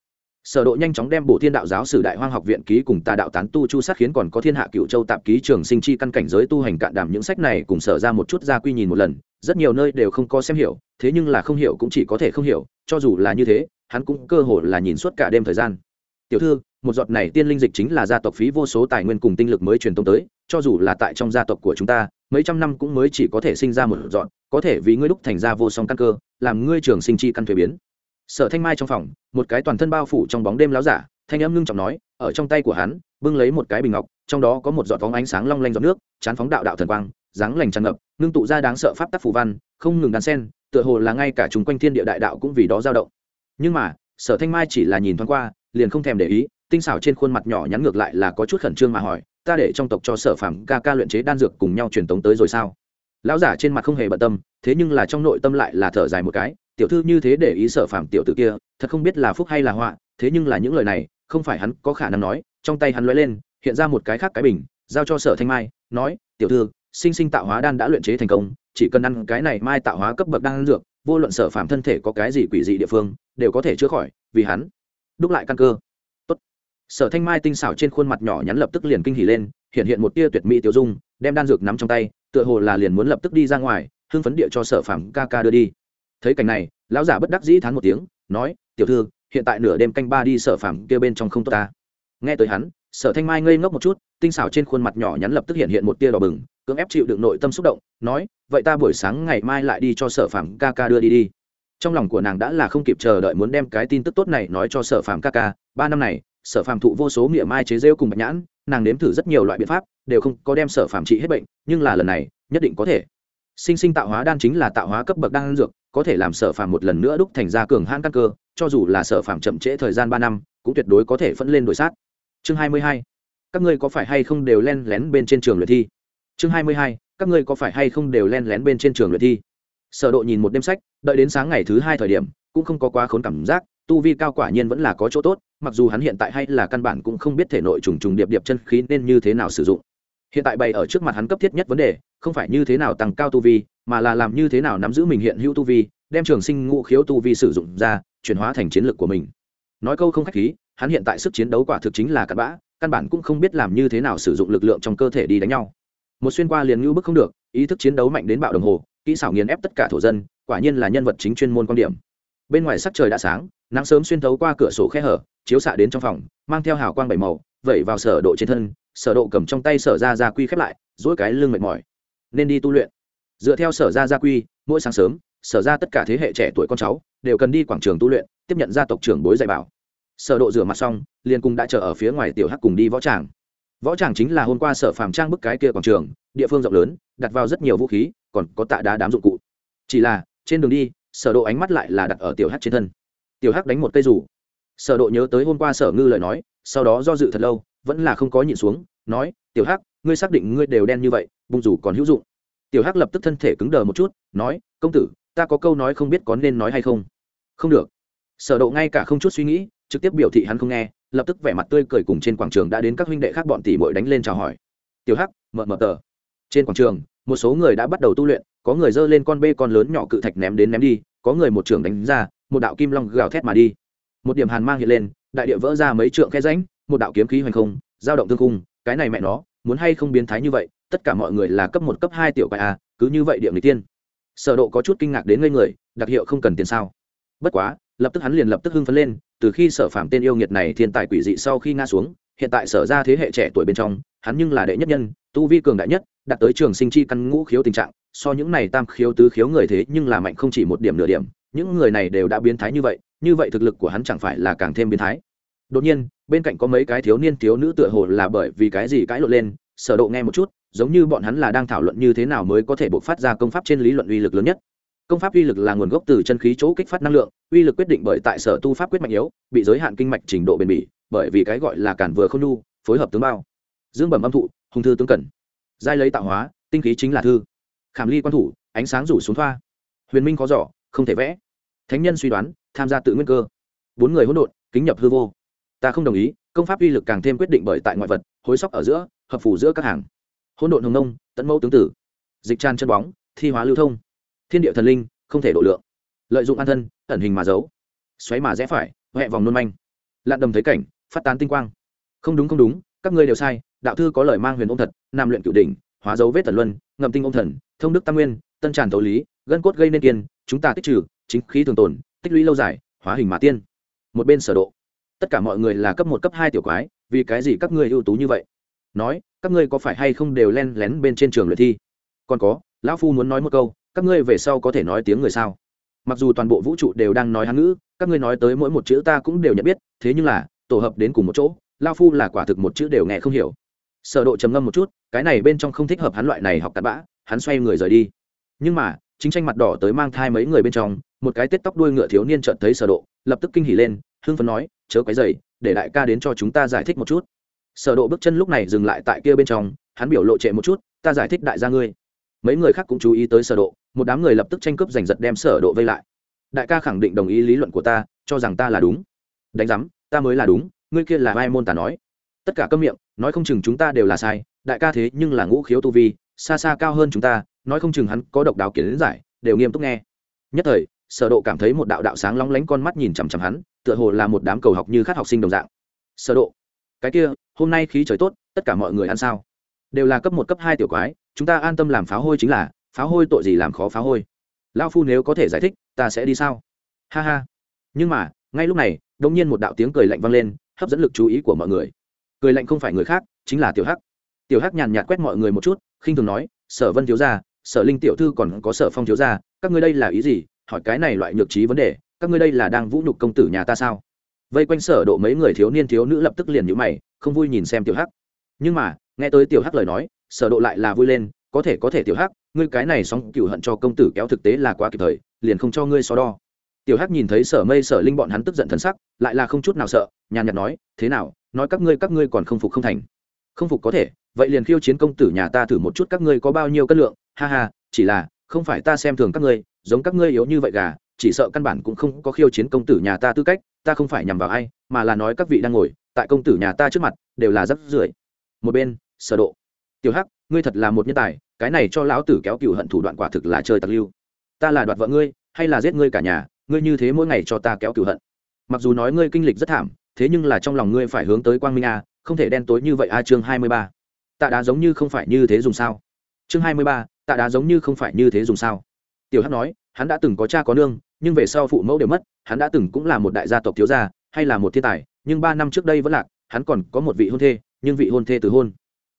Sở độ nhanh chóng đem bổ thiên đạo giáo sử đại hoang học viện ký cùng tà đạo tán tu chu sát khiến còn có thiên hạ cựu châu tạp ký trường sinh chi căn cảnh giới tu hành cạn đảm những sách này cùng sở ra một chút ra quy nhìn một lần, rất nhiều nơi đều không có xem hiểu, thế nhưng là không hiểu cũng chỉ có thể không hiểu, cho dù là như thế, hắn cũng cơ hồ là nhìn suốt cả đêm thời gian. Tiểu thư một giọt này tiên linh dịch chính là gia tộc phí vô số tài nguyên cùng tinh lực mới truyền tông tới, cho dù là tại trong gia tộc của chúng ta, mấy trăm năm cũng mới chỉ có thể sinh ra một giọt, có thể vì ngươi đúc thành ra vô song căn cơ, làm ngươi trường sinh chi căn thuế biến. Sở thanh mai trong phòng, một cái toàn thân bao phủ trong bóng đêm láo giả, thanh âm ngưng trọng nói, ở trong tay của hắn, bưng lấy một cái bình ngọc, trong đó có một giọt phóng ánh sáng long lanh giọt nước, chán phóng đạo đạo thần quang, dáng lành tràn ngập, ngưng tụ ra đáng sợ pháp tắc phù văn, không ngừng đàn sen tựa hồ là ngay cả chúng quanh thiên địa đại đạo cũng vì đó dao động. Nhưng mà, sở thanh mai chỉ là nhìn thoáng qua, liền không thèm để ý tinh xảo trên khuôn mặt nhỏ nhắn ngược lại là có chút khẩn trương mà hỏi, ta để trong tộc cho sở phàm ca ca luyện chế đan dược cùng nhau truyền tống tới rồi sao? Lão giả trên mặt không hề bận tâm, thế nhưng là trong nội tâm lại là thở dài một cái, tiểu thư như thế để ý sở phàm tiểu tử kia, thật không biết là phúc hay là họa, thế nhưng là những lời này, không phải hắn có khả năng nói. Trong tay hắn lóe lên, hiện ra một cái khác cái bình, giao cho sở thanh mai, nói, tiểu thư, sinh sinh tạo hóa đan đã luyện chế thành công, chỉ cần ăn cái này mai tạo hóa cấp bậc đan dược, vô luận sở phàm thân thể có cái gì quỷ dị địa phương, đều có thể chữa khỏi, vì hắn. Đúc lại căn cơ sở thanh mai tinh xảo trên khuôn mặt nhỏ nhắn lập tức liền kinh hỉ lên, hiện hiện một tia tuyệt mỹ tiêu dung, đem đan dược nắm trong tay, tựa hồ là liền muốn lập tức đi ra ngoài, hưng phấn địa cho sở phàm ca ca đưa đi. Thấy cảnh này, lão giả bất đắc dĩ thán một tiếng, nói, tiểu thư, hiện tại nửa đêm canh ba đi sở phàm kia bên trong không tốt ta. Nghe tới hắn, sở thanh mai ngây ngốc một chút, tinh xảo trên khuôn mặt nhỏ nhắn lập tức hiện hiện một tia đỏ bừng, cưỡng ép chịu đựng nội tâm xúc động, nói, vậy ta buổi sáng ngày mai lại đi cho sở phàm ca ca đưa đi đi. Trong lòng của nàng đã là không kịp chờ đợi muốn đem cái tin tức tốt này nói cho sở phàm ca ca, ba năm này sở phàm thụ vô số nghĩa mai chế rêu cùng bạch nhãn, nàng nếm thử rất nhiều loại biện pháp, đều không có đem sở phàm trị hết bệnh, nhưng là lần này, nhất định có thể. Sinh sinh tạo hóa đan chính là tạo hóa cấp bậc đan dược, có thể làm sở phàm một lần nữa đúc thành ra cường hãn căn cơ, cho dù là sở phàm chậm trễ thời gian ba năm, cũng tuyệt đối có thể phẫn lên đổi sát. Chương hai mươi hai, các ngươi có phải hay không đều len lén bên trên trường luyện thi? Chương hai mươi hai, các ngươi có phải hay không đều len lén bên trên trường luyện thi? Sở độ nhìn một đêm sách, đợi đến sáng ngày thứ hai thời điểm, cũng không có quá khốn cảm giác tu vi cao quả nhiên vẫn là có chỗ tốt, mặc dù hắn hiện tại hay là căn bản cũng không biết thể nội trùng trùng điệp điệp chân khí nên như thế nào sử dụng. Hiện tại bày ở trước mặt hắn cấp thiết nhất vấn đề, không phải như thế nào tăng cao tu vi, mà là làm như thế nào nắm giữ mình hiện hữu tu vi, đem trường sinh ngũ khiếu tu vi sử dụng ra, chuyển hóa thành chiến lược của mình. Nói câu không khách khí, hắn hiện tại sức chiến đấu quả thực chính là cặn bã, căn bản cũng không biết làm như thế nào sử dụng lực lượng trong cơ thể đi đánh nhau. Một xuyên qua liền ngưu bức không được, ý thức chiến đấu mạnh đến bạo đồng hồ, kỹ xảo nghiền ép tất cả thổ dân, quả nhiên là nhân vật chính chuyên môn quan điểm. Bên ngoài sắc trời đã sáng nắng sớm xuyên thấu qua cửa sổ khe hở, chiếu xạ đến trong phòng, mang theo hào quang bảy màu, vẩy vào sở độ trên thân, sở độ cầm trong tay sở ra gia quy khép lại dỗi cái lưng mệt mỏi. Nên đi tu luyện. Dựa theo sở ra gia quy, mỗi sáng sớm, sở ra tất cả thế hệ trẻ tuổi con cháu đều cần đi quảng trường tu luyện, tiếp nhận gia tộc trưởng bối dạy bảo. Sở độ rửa mặt xong, liền cùng đã chờ ở phía ngoài tiểu hắc cùng đi võ tràng. Võ tràng chính là hôm qua sở phàm trang bức cái kia quảng trường, địa phương rộng lớn, đặt vào rất nhiều vũ khí, còn có tạ đá đám dụng cụ. Chỉ là, trên đường đi, sở độ ánh mắt lại là đặt ở tiểu hắc trên thân tiểu hắc đánh một cây rủ. Sở độ nhớ tới hôm qua sở ngư lời nói, sau đó do dự thật lâu, vẫn là không có nhịn xuống, nói, tiểu hắc, ngươi xác định ngươi đều đen như vậy bung rủ còn hữu dụng. Tiểu hắc lập tức thân thể cứng đờ một chút, nói, công tử, ta có câu nói không biết có nên nói hay không? Không được. Sở độ ngay cả không chút suy nghĩ, trực tiếp biểu thị hắn không nghe, lập tức vẻ mặt tươi cười cùng trên quảng trường đã đến các huynh đệ khác bọn tỷ muội đánh lên chào hỏi. Tiểu hắc, mở mở tờ. Trên quảng trường, một số người đã bắt đầu tu luyện, có người dơ lên con bê con lớn nhỏ cự thạch ném đến ném đi có người một trường đánh ra, một đạo kim long gào thét mà đi. Một điểm hàn mang hiện lên, đại địa vỡ ra mấy trượng khe rãnh, một đạo kiếm khí hoành không, dao động tương cung cái này mẹ nó, muốn hay không biến thái như vậy, tất cả mọi người là cấp một, cấp hai tiểu quái a cứ như vậy điểm người tiên. Sở độ có chút kinh ngạc đến ngây người, đặc hiệu không cần tiền sao. Bất quá, lập tức hắn liền lập tức hưng phấn lên, từ khi sở phạm tên yêu nghiệt này thiên tài quỷ dị sau khi ngã xuống, hiện tại sở ra thế hệ trẻ tuổi bên trong, hắn nhưng là đệ nhất nhân, tu vi cường đại nhất đạt tới trường sinh chi căn ngũ khiếu tình trạng, so những này tam khiếu tứ khiếu người thế nhưng là mạnh không chỉ một điểm nửa điểm, những người này đều đã biến thái như vậy như vậy thực lực của hắn chẳng phải là càng thêm biến thái. Đột nhiên, bên cạnh có mấy cái thiếu niên thiếu nữ tựa hồ là bởi vì cái gì cãi lộn lên, sở độ nghe một chút, giống như bọn hắn là đang thảo luận như thế nào mới có thể bộc phát ra công pháp trên lý luận uy lực lớn nhất. Công pháp uy lực là nguồn gốc từ chân khí chỗ kích phát năng lượng, uy lực quyết định bởi tại sở tu pháp quyết mạnh yếu, bị giới hạn kinh mạch trình độ bền bỉ, bởi vì cái gọi là cản vừa không nu phối hợp tướng bao. Dương bẩm âm thụ, hung thư tướng cẩn giai lấy tạo hóa, tinh khí chính là thư. Khảm ly quan thủ, ánh sáng rủ xuống thoa. Huyền minh khó giỏ không thể vẽ. Thánh nhân suy đoán, tham gia tự nguyên cơ. Bốn người hỗn độn, kính nhập hư vô. Ta không đồng ý, công pháp uy lực càng thêm quyết định bởi tại ngoại vật, hối sóc ở giữa, hợp phủ giữa các hàng. Hỗn độn hồng nông tận mẫu tướng tử. Dịch tràn chân bóng, thi hóa lưu thông. Thiên địa thần linh, không thể độ lượng. Lợi dụng an thân, ẩn hình mà giấu. Xoáy mà rẽ phải huệ vòng nôn manh. Lạn đầm thấy cảnh, phát tán tinh quang. Không đúng không đúng, các ngươi đều sai đạo thư có lời mang huyền ôm thật, nam luyện cựu đỉnh, hóa dấu vết tần luân, ngậm tinh ôm thần, thông đức tam nguyên, tân tràn tấu lý, gân cốt gây nên kiên, chúng ta tích trừ, chính khí thường tồn, tích lũy lâu dài, hóa hình mà tiên. Một bên sở độ. Tất cả mọi người là cấp một, cấp hai tiểu quái, vì cái gì các ngươi ưu tú như vậy? Nói, các ngươi có phải hay không đều len lén bên trên trường luyện thi? Còn có, lão phu muốn nói một câu, các ngươi về sau có thể nói tiếng người sao? Mặc dù toàn bộ vũ trụ đều đang nói hán ngữ, các ngươi nói tới mỗi một chữ ta cũng đều nhận biết, thế nhưng là, tổ hợp đến cùng một chỗ lao phu là quả thực một chữ đều nghe không hiểu sở độ trầm ngâm một chút, cái này bên trong không thích hợp hắn loại này học cặn bã, hắn xoay người rời đi. Nhưng mà, chính tranh mặt đỏ tới mang thai mấy người bên trong, một cái tết tóc đuôi ngựa thiếu niên chợt thấy sở độ, lập tức kinh hỉ lên, hưng phấn nói, chớ quấy rầy, để đại ca đến cho chúng ta giải thích một chút. Sở độ bước chân lúc này dừng lại tại kia bên trong, hắn biểu lộ trệ một chút, ta giải thích đại gia ngươi. Mấy người khác cũng chú ý tới sở độ, một đám người lập tức tranh cướp giành giật đem sở độ vây lại. Đại ca khẳng định đồng ý lý luận của ta, cho rằng ta là đúng. Đánh giám, ta mới là đúng, ngươi kia là ai môn ta nói? Tất cả câm miệng, nói không chừng chúng ta đều là sai, đại ca thế nhưng là ngũ khiếu tu vi, xa xa cao hơn chúng ta, nói không chừng hắn có độc đáo kiến giải, đều nghiêm túc nghe. Nhất thời, sở độ cảm thấy một đạo đạo sáng long lánh con mắt nhìn chằm chằm hắn, tựa hồ là một đám cầu học như khát học sinh đồng dạng. Sở độ, cái kia, hôm nay khí trời tốt, tất cả mọi người ăn sao? Đều là cấp một, cấp hai tiểu quái, chúng ta an tâm làm pháo hôi chính là pháo hôi tội gì làm khó pháo hôi. Lão phu nếu có thể giải thích, ta sẽ đi sao? Ha ha. Nhưng mà, ngay lúc này, đột nhiên một đạo tiếng cười lạnh vang lên, hấp dẫn lực chú ý của mọi người cười lạnh không phải người khác, chính là tiểu hắc. Tiểu hắc nhàn nhạt quét mọi người một chút, khinh thường nói, sở vân thiếu gia, sở linh tiểu thư còn có sở phong thiếu gia, các ngươi đây là ý gì? Hỏi cái này loại nhược trí vấn đề, các ngươi đây là đang vũ nhục công tử nhà ta sao? Vây quanh sở độ mấy người thiếu niên thiếu nữ lập tức liền nhíu mày, không vui nhìn xem tiểu hắc. Nhưng mà, nghe tới tiểu hắc lời nói, sở độ lại là vui lên, có thể có thể tiểu hắc, ngươi cái này sóng cửu hận cho công tử kéo thực tế là quá kịp thời, liền không cho ngươi so đo. Tiểu hắc nhìn thấy sở mây, sở linh bọn hắn tức giận thần sắc, lại là không chút nào sợ, nhàn nhạt nói, thế nào nói các ngươi các ngươi còn không phục không thành. Không phục có thể, vậy liền khiêu chiến công tử nhà ta thử một chút các ngươi có bao nhiêu cân lượng. Ha ha, chỉ là, không phải ta xem thường các ngươi, giống các ngươi yếu như vậy gà, chỉ sợ căn bản cũng không có khiêu chiến công tử nhà ta tư cách, ta không phải nhằm vào ai, mà là nói các vị đang ngồi, tại công tử nhà ta trước mặt, đều là rất rưởi. Một bên, sở độ. Tiểu hắc, ngươi thật là một nhân tài, cái này cho lão tử kéo cựu hận thủ đoạn quả thực là chơi tặc lưu. Ta là đoạt vợ ngươi, hay là giết ngươi cả nhà, ngươi như thế mỗi ngày cho ta kéo cựu hận. Mặc dù nói ngươi kinh lịch rất thảm thế nhưng là trong lòng ngươi phải hướng tới quang minh a, không thể đen tối như vậy a, chương hai mươi ba. Tạ đá giống như không phải như thế dùng sao? Chương hai mươi ba, tạ đá giống như không phải như thế dùng sao? Tiểu hắc nói, hắn đã từng có cha có nương, nhưng về sau phụ mẫu đều mất, hắn đã từng cũng là một đại gia tộc thiếu gia, hay là một thiên tài, nhưng ba năm trước đây vẫn lạc, hắn còn có một vị hôn thê, nhưng vị hôn thê từ hôn.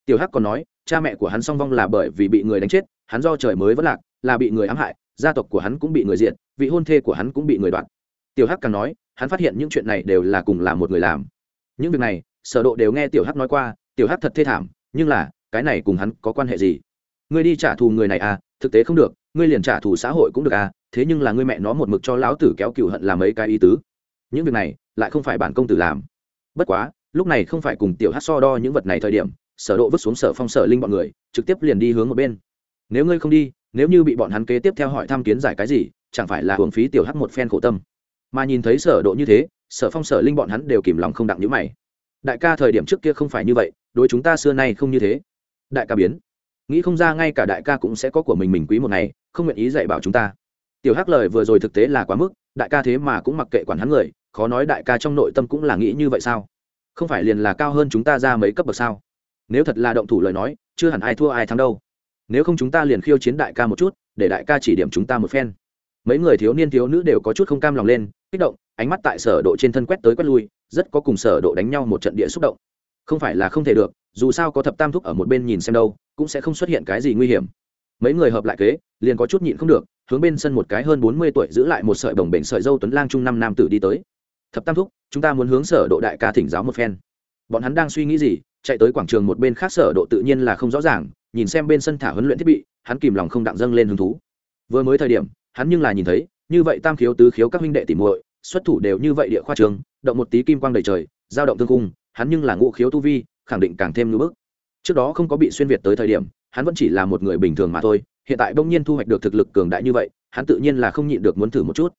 Tiểu hắc còn nói, cha mẹ của hắn song vong là bởi vì bị người đánh chết, hắn do trời mới vẫn lạc, là bị người ám hại, gia tộc của hắn cũng bị người diện vị hôn thê của hắn cũng bị người đoạt. Tiểu hắc càng nói hắn phát hiện những chuyện này đều là cùng là một người làm. Những việc này, sở độ đều nghe tiểu hắc nói qua, tiểu hắc thật thê thảm, nhưng là, cái này cùng hắn có quan hệ gì? Ngươi đi trả thù người này à thực tế không được, ngươi liền trả thù xã hội cũng được à thế nhưng là ngươi mẹ nó một mực cho lão tử kéo cừu hận làm mấy cái ý tứ. Những việc này, lại không phải bản công tử làm. Bất quá, lúc này không phải cùng tiểu hắc so đo những vật này thời điểm, sở độ vứt xuống sở phong sở linh bọn người, trực tiếp liền đi hướng một bên. Nếu ngươi không đi, nếu như bị bọn hắn kế tiếp theo hỏi thăm kiến giải cái gì, chẳng phải là hưởng phí tiểu hắc một phen khổ tâm mà nhìn thấy sở độ như thế, sở phong, sở linh bọn hắn đều kìm lòng không đặng nhíu mày. Đại ca thời điểm trước kia không phải như vậy, đối chúng ta xưa nay không như thế. Đại ca biến. Nghĩ không ra ngay cả đại ca cũng sẽ có của mình mình quý một ngày, không nguyện ý dạy bảo chúng ta. Tiểu hắc lời vừa rồi thực tế là quá mức, đại ca thế mà cũng mặc kệ quản hắn người, khó nói đại ca trong nội tâm cũng là nghĩ như vậy sao? Không phải liền là cao hơn chúng ta ra mấy cấp bậc sao? Nếu thật là động thủ lời nói, chưa hẳn ai thua ai thắng đâu. Nếu không chúng ta liền khiêu chiến đại ca một chút, để đại ca chỉ điểm chúng ta một phen. Mấy người thiếu niên thiếu nữ đều có chút không cam lòng lên kích động, ánh mắt tại sở độ trên thân quét tới quét lui, rất có cùng sở độ đánh nhau một trận địa xúc động. Không phải là không thể được, dù sao có thập tam thúc ở một bên nhìn xem đâu, cũng sẽ không xuất hiện cái gì nguy hiểm. Mấy người hợp lại kế, liền có chút nhịn không được, hướng bên sân một cái hơn bốn mươi tuổi giữ lại một sợi bồng bềnh sợi dâu tuấn lang trung năm nam tử đi tới. Thập tam thúc, chúng ta muốn hướng sở độ đại ca thỉnh giáo một phen. Bọn hắn đang suy nghĩ gì, chạy tới quảng trường một bên khác sở độ tự nhiên là không rõ ràng, nhìn xem bên sân thả huấn luyện thiết bị, hắn kìm lòng không đặng dâng lên hứng thú. Vừa mới thời điểm, hắn nhưng là nhìn thấy như vậy tam khiếu tứ khiếu các huynh đệ tỉ muội, xuất thủ đều như vậy địa khoa trường, động một tí kim quang đầy trời, giao động tương cung, hắn nhưng là ngũ khiếu tu vi, khẳng định càng thêm ngưỡng bức. Trước đó không có bị xuyên việt tới thời điểm, hắn vẫn chỉ là một người bình thường mà thôi, hiện tại bỗng nhiên thu hoạch được thực lực cường đại như vậy, hắn tự nhiên là không nhịn được muốn thử một chút.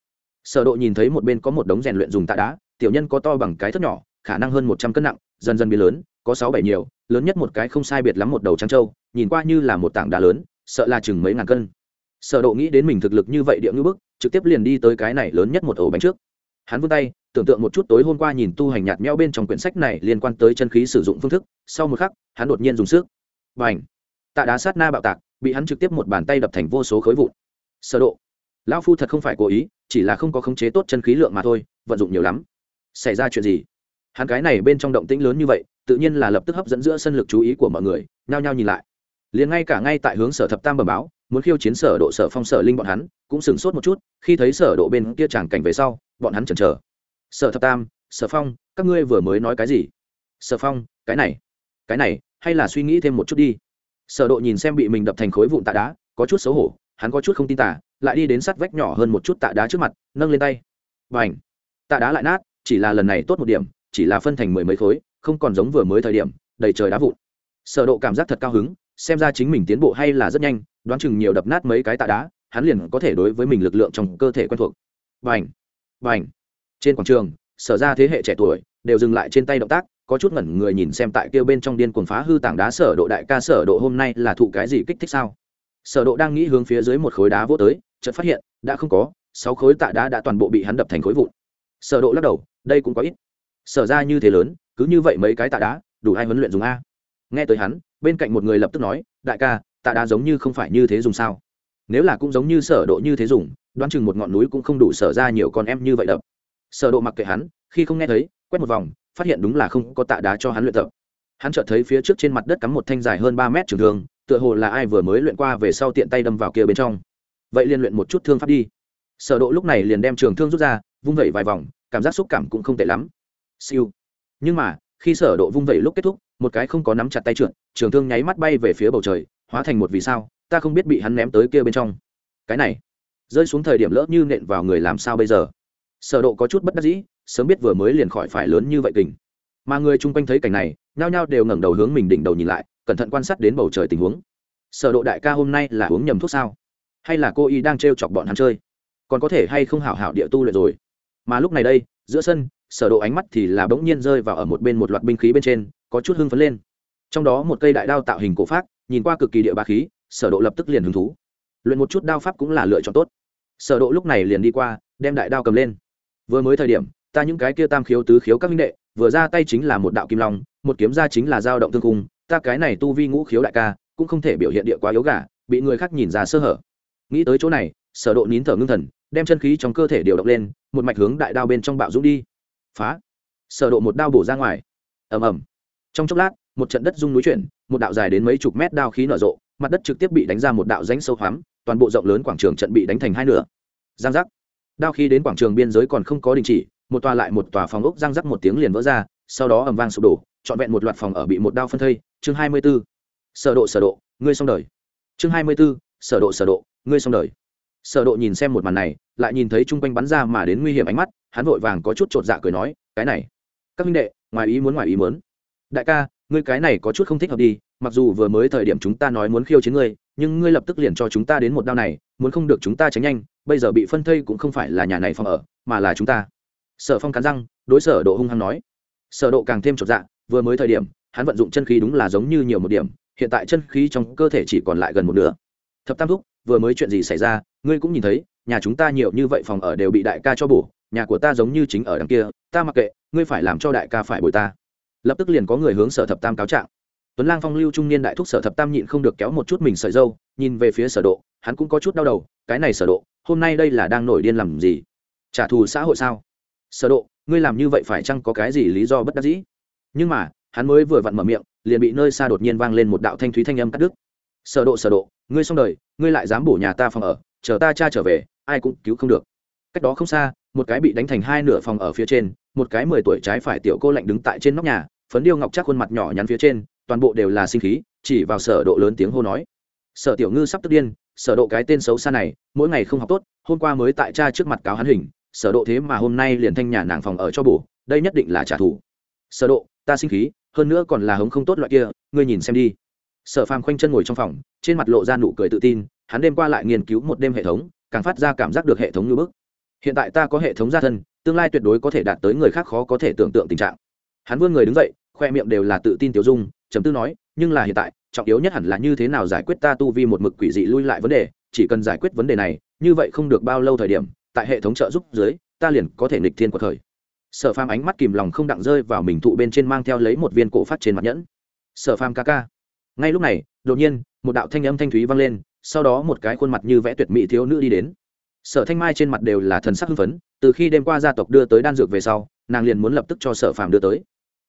Sở độ nhìn thấy một bên có một đống rèn luyện dùng tạ đá, tiểu nhân có to bằng cái thất nhỏ, khả năng hơn một trăm cân nặng, dần dần biến lớn, có sáu bảy nhiều, lớn nhất một cái không sai biệt lắm một đầu trắng trâu, nhìn qua như là một tảng đá lớn, sợ là chừng mấy ngàn cân. Sở độ nghĩ đến mình thực lực như vậy địa ngư bức trực tiếp liền đi tới cái này lớn nhất một ổ bánh trước. Hắn vươn tay, tưởng tượng một chút tối hôm qua nhìn tu hành nhạt nhẽo bên trong quyển sách này liên quan tới chân khí sử dụng phương thức, sau một khắc, hắn đột nhiên dùng sức. Và tạ đá sát na bạo tạc, bị hắn trực tiếp một bàn tay đập thành vô số khối vụn. Sơ độ! Lão phu thật không phải cố ý, chỉ là không có khống chế tốt chân khí lượng mà thôi, vận dụng nhiều lắm. Xảy ra chuyện gì? Hắn cái này bên trong động tĩnh lớn như vậy, tự nhiên là lập tức hấp dẫn giữa sân lực chú ý của mọi người, nhao nhao nhìn lại liền ngay cả ngay tại hướng sở thập tam bẩm báo, muốn khiêu chiến sở độ sở phong sở linh bọn hắn, cũng sửng sốt một chút, khi thấy sở độ bên kia tràng cảnh về sau, bọn hắn chần chờ. Sở thập tam, sở phong, các ngươi vừa mới nói cái gì? Sở phong, cái này cái này, hay là suy nghĩ thêm một chút đi. Sở độ nhìn xem bị mình đập thành khối vụn tạ đá, có chút xấu hổ, hắn có chút không tin tả lại đi đến sát vách nhỏ hơn một chút tạ đá trước mặt, nâng lên tay. Bành! Tạ đá lại nát, chỉ là lần này tốt một điểm, chỉ là phân thành mười mấy khối, không còn giống vừa mới thời điểm, đầy trời đá vụn. Sở độ cảm giác thật cao hứng xem ra chính mình tiến bộ hay là rất nhanh, đoán chừng nhiều đập nát mấy cái tạ đá, hắn liền có thể đối với mình lực lượng trong cơ thể quen thuộc. Bành! Bành! Trên quảng trường, sở ra thế hệ trẻ tuổi, đều dừng lại trên tay động tác, có chút ngẩn người nhìn xem tại kia bên trong điên cuồng phá hư tảng đá sở độ đại ca sở độ hôm nay là thụ cái gì kích thích sao? Sở độ đang nghĩ hướng phía dưới một khối đá vỗ tới, chợt phát hiện, đã không có, sáu khối tạ đá đã toàn bộ bị hắn đập thành khối vụn. Sở độ lắc đầu, đây cũng có ít. Sở ra như thế lớn, cứ như vậy mấy cái tạ đá, đủ ai huấn luyện dùng a? Nghe tới hắn bên cạnh một người lập tức nói, đại ca, tạ đá giống như không phải như thế dùng sao? Nếu là cũng giống như sở độ như thế dùng, đoán chừng một ngọn núi cũng không đủ sở ra nhiều con em như vậy đập. Sở độ mặc kệ hắn, khi không nghe thấy, quét một vòng, phát hiện đúng là không có tạ đá cho hắn luyện tập. Hắn chợt thấy phía trước trên mặt đất cắm một thanh dài hơn ba mét trường thương, tựa hồ là ai vừa mới luyện qua về sau tiện tay đâm vào kia bên trong. Vậy liền luyện một chút thương pháp đi. Sở độ lúc này liền đem trường thương rút ra, vung vẩy vài vòng, cảm giác xúc cảm cũng không tệ lắm. Siêu. Nhưng mà khi sở độ vung vẩy lúc kết thúc, một cái không có nắm chặt tay trượt, trường thương nháy mắt bay về phía bầu trời, hóa thành một vì sao, ta không biết bị hắn ném tới kia bên trong. Cái này, rơi xuống thời điểm lỡ như nện vào người làm sao bây giờ? Sở độ có chút bất đắc dĩ, sớm biết vừa mới liền khỏi phải lớn như vậy kình. Mà người chung quanh thấy cảnh này, nhao nhao đều ngẩng đầu hướng mình đỉnh đầu nhìn lại, cẩn thận quan sát đến bầu trời tình huống. Sở độ đại ca hôm nay là uống nhầm thuốc sao? Hay là cô y đang treo chọc bọn hắn chơi? Còn có thể hay không hảo hảo địa tu luyện rồi? Mà lúc này đây, giữa sân sở độ ánh mắt thì là bỗng nhiên rơi vào ở một bên một loạt binh khí bên trên, có chút hưng phấn lên. Trong đó một cây đại đao tạo hình cổ pháp nhìn qua cực kỳ địa bá khí, sở độ lập tức liền hứng thú. Luyện một chút đao pháp cũng là lựa chọn tốt. Sở độ lúc này liền đi qua, đem đại đao cầm lên. Vừa mới thời điểm, ta những cái kia tam khiếu tứ khiếu các minh đệ, vừa ra tay chính là một đạo kim long, một kiếm ra chính là dao động thương cung ta cái này tu vi ngũ khiếu đại ca, cũng không thể biểu hiện địa quá yếu gà, bị người khác nhìn ra sơ hở. Nghĩ tới chỗ này, sở độ nín thở ngưng thần, đem chân khí trong cơ thể điều động lên, một mạch hướng đại đao bên trong bạo dũng đi phá. Sở độ một đao bổ ra ngoài. Ầm ầm. Trong chốc lát, một trận đất rung núi chuyển, một đạo dài đến mấy chục mét đao khí nở rộ, mặt đất trực tiếp bị đánh ra một đạo rãnh sâu hoắm, toàn bộ rộng lớn quảng trường trận bị đánh thành hai nửa. Giang giác. Đao khí đến quảng trường biên giới còn không có đình chỉ, một tòa lại một tòa phòng ốc giang rắc một tiếng liền vỡ ra, sau đó ầm vang sụp đổ, trọn vẹn một loạt phòng ở bị một đao phân thây. Chương hai mươi 24. sở độ sở độ, ngươi xong đời. Chương hai mươi 24. sở độ sở độ, ngươi xong đời. Sở độ nhìn xem một màn này, lại nhìn thấy trung quanh bắn ra mà đến nguy hiểm ánh mắt hắn vội vàng có chút chột dạ cười nói, cái này, các huynh đệ, ngoài ý muốn, ngoài ý muốn. Đại ca, ngươi cái này có chút không thích hợp đi, mặc dù vừa mới thời điểm chúng ta nói muốn khiêu chiến ngươi, nhưng ngươi lập tức liền cho chúng ta đến một đao này, muốn không được chúng ta tránh nhanh, bây giờ bị phân thây cũng không phải là nhà này phòng ở, mà là chúng ta. Sở phong cắn răng, đối sở độ hung hăng nói. Sở độ càng thêm chột dạ vừa mới thời điểm, hắn vận dụng chân khí đúng là giống như nhiều một điểm, hiện tại chân khí trong cơ thể chỉ còn lại gần một nửa. Thập tam thúc, vừa mới chuyện gì xảy ra, ngươi cũng nhìn thấy, nhà chúng ta nhiều như vậy phòng ở đều bị đại ca cho bổ nhà của ta giống như chính ở đằng kia, ta mặc kệ, ngươi phải làm cho đại ca phải bồi ta. Lập tức liền có người hướng sở thập tam cáo trạng. Tuấn lang phong lưu trung niên đại thúc sở thập tam nhịn không được kéo một chút mình sợi dâu, nhìn về phía sở độ, hắn cũng có chút đau đầu, cái này sở độ, hôm nay đây là đang nổi điên làm gì? Trả thù xã hội sao? Sở độ, ngươi làm như vậy phải chăng có cái gì lý do bất đắc dĩ? Nhưng mà, hắn mới vừa vặn mở miệng, liền bị nơi xa đột nhiên vang lên một đạo thanh thúy thanh âm cắt đứt. Sở độ sở độ, ngươi xong đời, ngươi lại dám bổ nhà ta phòng ở, chờ ta cha trở về, ai cũng cứu không được. Cách đó không xa một cái bị đánh thành hai nửa phòng ở phía trên, một cái mười tuổi trái phải tiểu cô lạnh đứng tại trên nóc nhà, phấn điêu ngọc chắc khuôn mặt nhỏ nhắn phía trên, toàn bộ đều là sinh khí, chỉ vào sở độ lớn tiếng hô nói. Sở tiểu ngư sắp tức điên, sở độ cái tên xấu xa này, mỗi ngày không học tốt, hôm qua mới tại cha trước mặt cáo hắn hình, sở độ thế mà hôm nay liền thanh nhà nàng phòng ở cho bổ, đây nhất định là trả thù. Sở độ, ta sinh khí, hơn nữa còn là hống không tốt loại kia, ngươi nhìn xem đi. Sở phàm khoanh chân ngồi trong phòng, trên mặt lộ ra nụ cười tự tin, hắn đêm qua lại nghiên cứu một đêm hệ thống, càng phát ra cảm giác được hệ thống như bức hiện tại ta có hệ thống gia thân, tương lai tuyệt đối có thể đạt tới người khác khó có thể tưởng tượng tình trạng. Hắn vươn người đứng dậy, khoe miệng đều là tự tin tiểu dung chấm tư nói, nhưng là hiện tại, trọng yếu nhất hẳn là như thế nào giải quyết ta tu vi một mực quỷ dị lui lại vấn đề, chỉ cần giải quyết vấn đề này, như vậy không được bao lâu thời điểm, tại hệ thống trợ giúp dưới, ta liền có thể nghịch thiên cuộc thời sở phàm ánh mắt kìm lòng không đặng rơi vào mình thụ bên trên mang theo lấy một viên cổ phát trên mặt nhẫn. Sở phàm ca ca. Ngay lúc này, đột nhiên, một đạo thanh âm thanh thúy vang lên, sau đó một cái khuôn mặt như vẽ tuyệt mỹ thiếu nữ đi đến sở thanh mai trên mặt đều là thần sắc hưng phấn, từ khi đêm qua gia tộc đưa tới đan dược về sau, nàng liền muốn lập tức cho sở phàm đưa tới.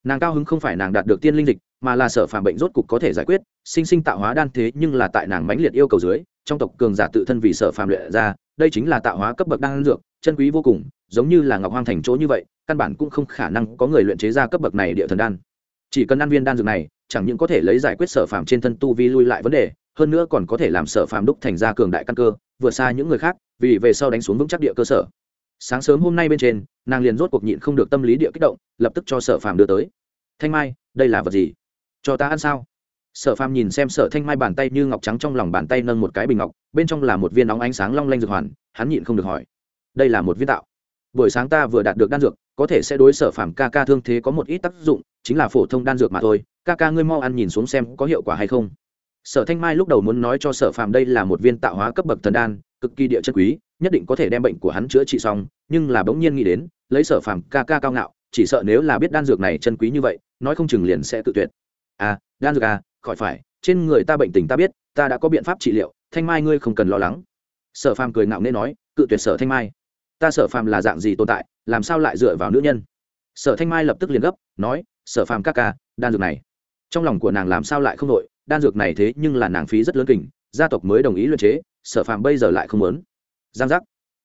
Nàng cao hứng không phải nàng đạt được tiên linh dịch, mà là sở phàm bệnh rốt cục có thể giải quyết, sinh sinh tạo hóa đan thế nhưng là tại nàng mãnh liệt yêu cầu dưới, trong tộc cường giả tự thân vì sở phàm luyện ra, đây chính là tạo hóa cấp bậc đan dược, chân quý vô cùng, giống như là ngọc hoang thành chỗ như vậy, căn bản cũng không khả năng có người luyện chế ra cấp bậc này địa thần đan. Chỉ cần ăn viên đan dược này, chẳng những có thể lấy giải quyết sở phàm trên thân tu vi lui lại vấn đề, hơn nữa còn có thể làm sở phàm đúc thành ra cường đại căn cơ, vượt xa những người khác vì về sau đánh xuống vững chắc địa cơ sở. Sáng sớm hôm nay bên trên, nàng liền rốt cuộc nhịn không được tâm lý địa kích động, lập tức cho sở phàm đưa tới. Thanh mai, đây là vật gì? Cho ta ăn sao? Sở phàm nhìn xem sở thanh mai bàn tay như ngọc trắng trong lòng bàn tay nâng một cái bình ngọc, bên trong là một viên nóng ánh sáng long lanh dược hoàn, hắn nhịn không được hỏi. Đây là một viên tạo. Buổi sáng ta vừa đạt được đan dược, có thể sẽ đối sở phàm ca ca thương thế có một ít tác dụng, chính là phổ thông đan dược mà thôi. Ca ca ngươi mau ăn nhìn xuống xem có hiệu quả hay không. Sở thanh mai lúc đầu muốn nói cho sở phàm đây là một viên tạo hóa cấp bậc thần đan cực kỳ địa chất quý, nhất định có thể đem bệnh của hắn chữa trị xong, nhưng là bỗng nhiên nghĩ đến, lấy sở phàm ca ca cao ngạo, chỉ sợ nếu là biết đan dược này chân quý như vậy, nói không chừng liền sẽ tự tuyệt. À đan dược à khỏi phải, trên người ta bệnh tình ta biết, ta đã có biện pháp trị liệu, thanh mai ngươi không cần lo lắng. Sở phàm cười ngạo nên nói, cự tuyệt sở thanh mai. Ta sở phàm là dạng gì tồn tại, làm sao lại dựa vào nữ nhân? Sở thanh mai lập tức liền gấp, nói, sở phàm ca ca, đan dược này. Trong lòng của nàng làm sao lại không đội đan dược này thế nhưng là nàng phí rất lớn kình, gia tộc mới đồng ý luyện chế sở phàm bây giờ lại không muốn. Giang giác.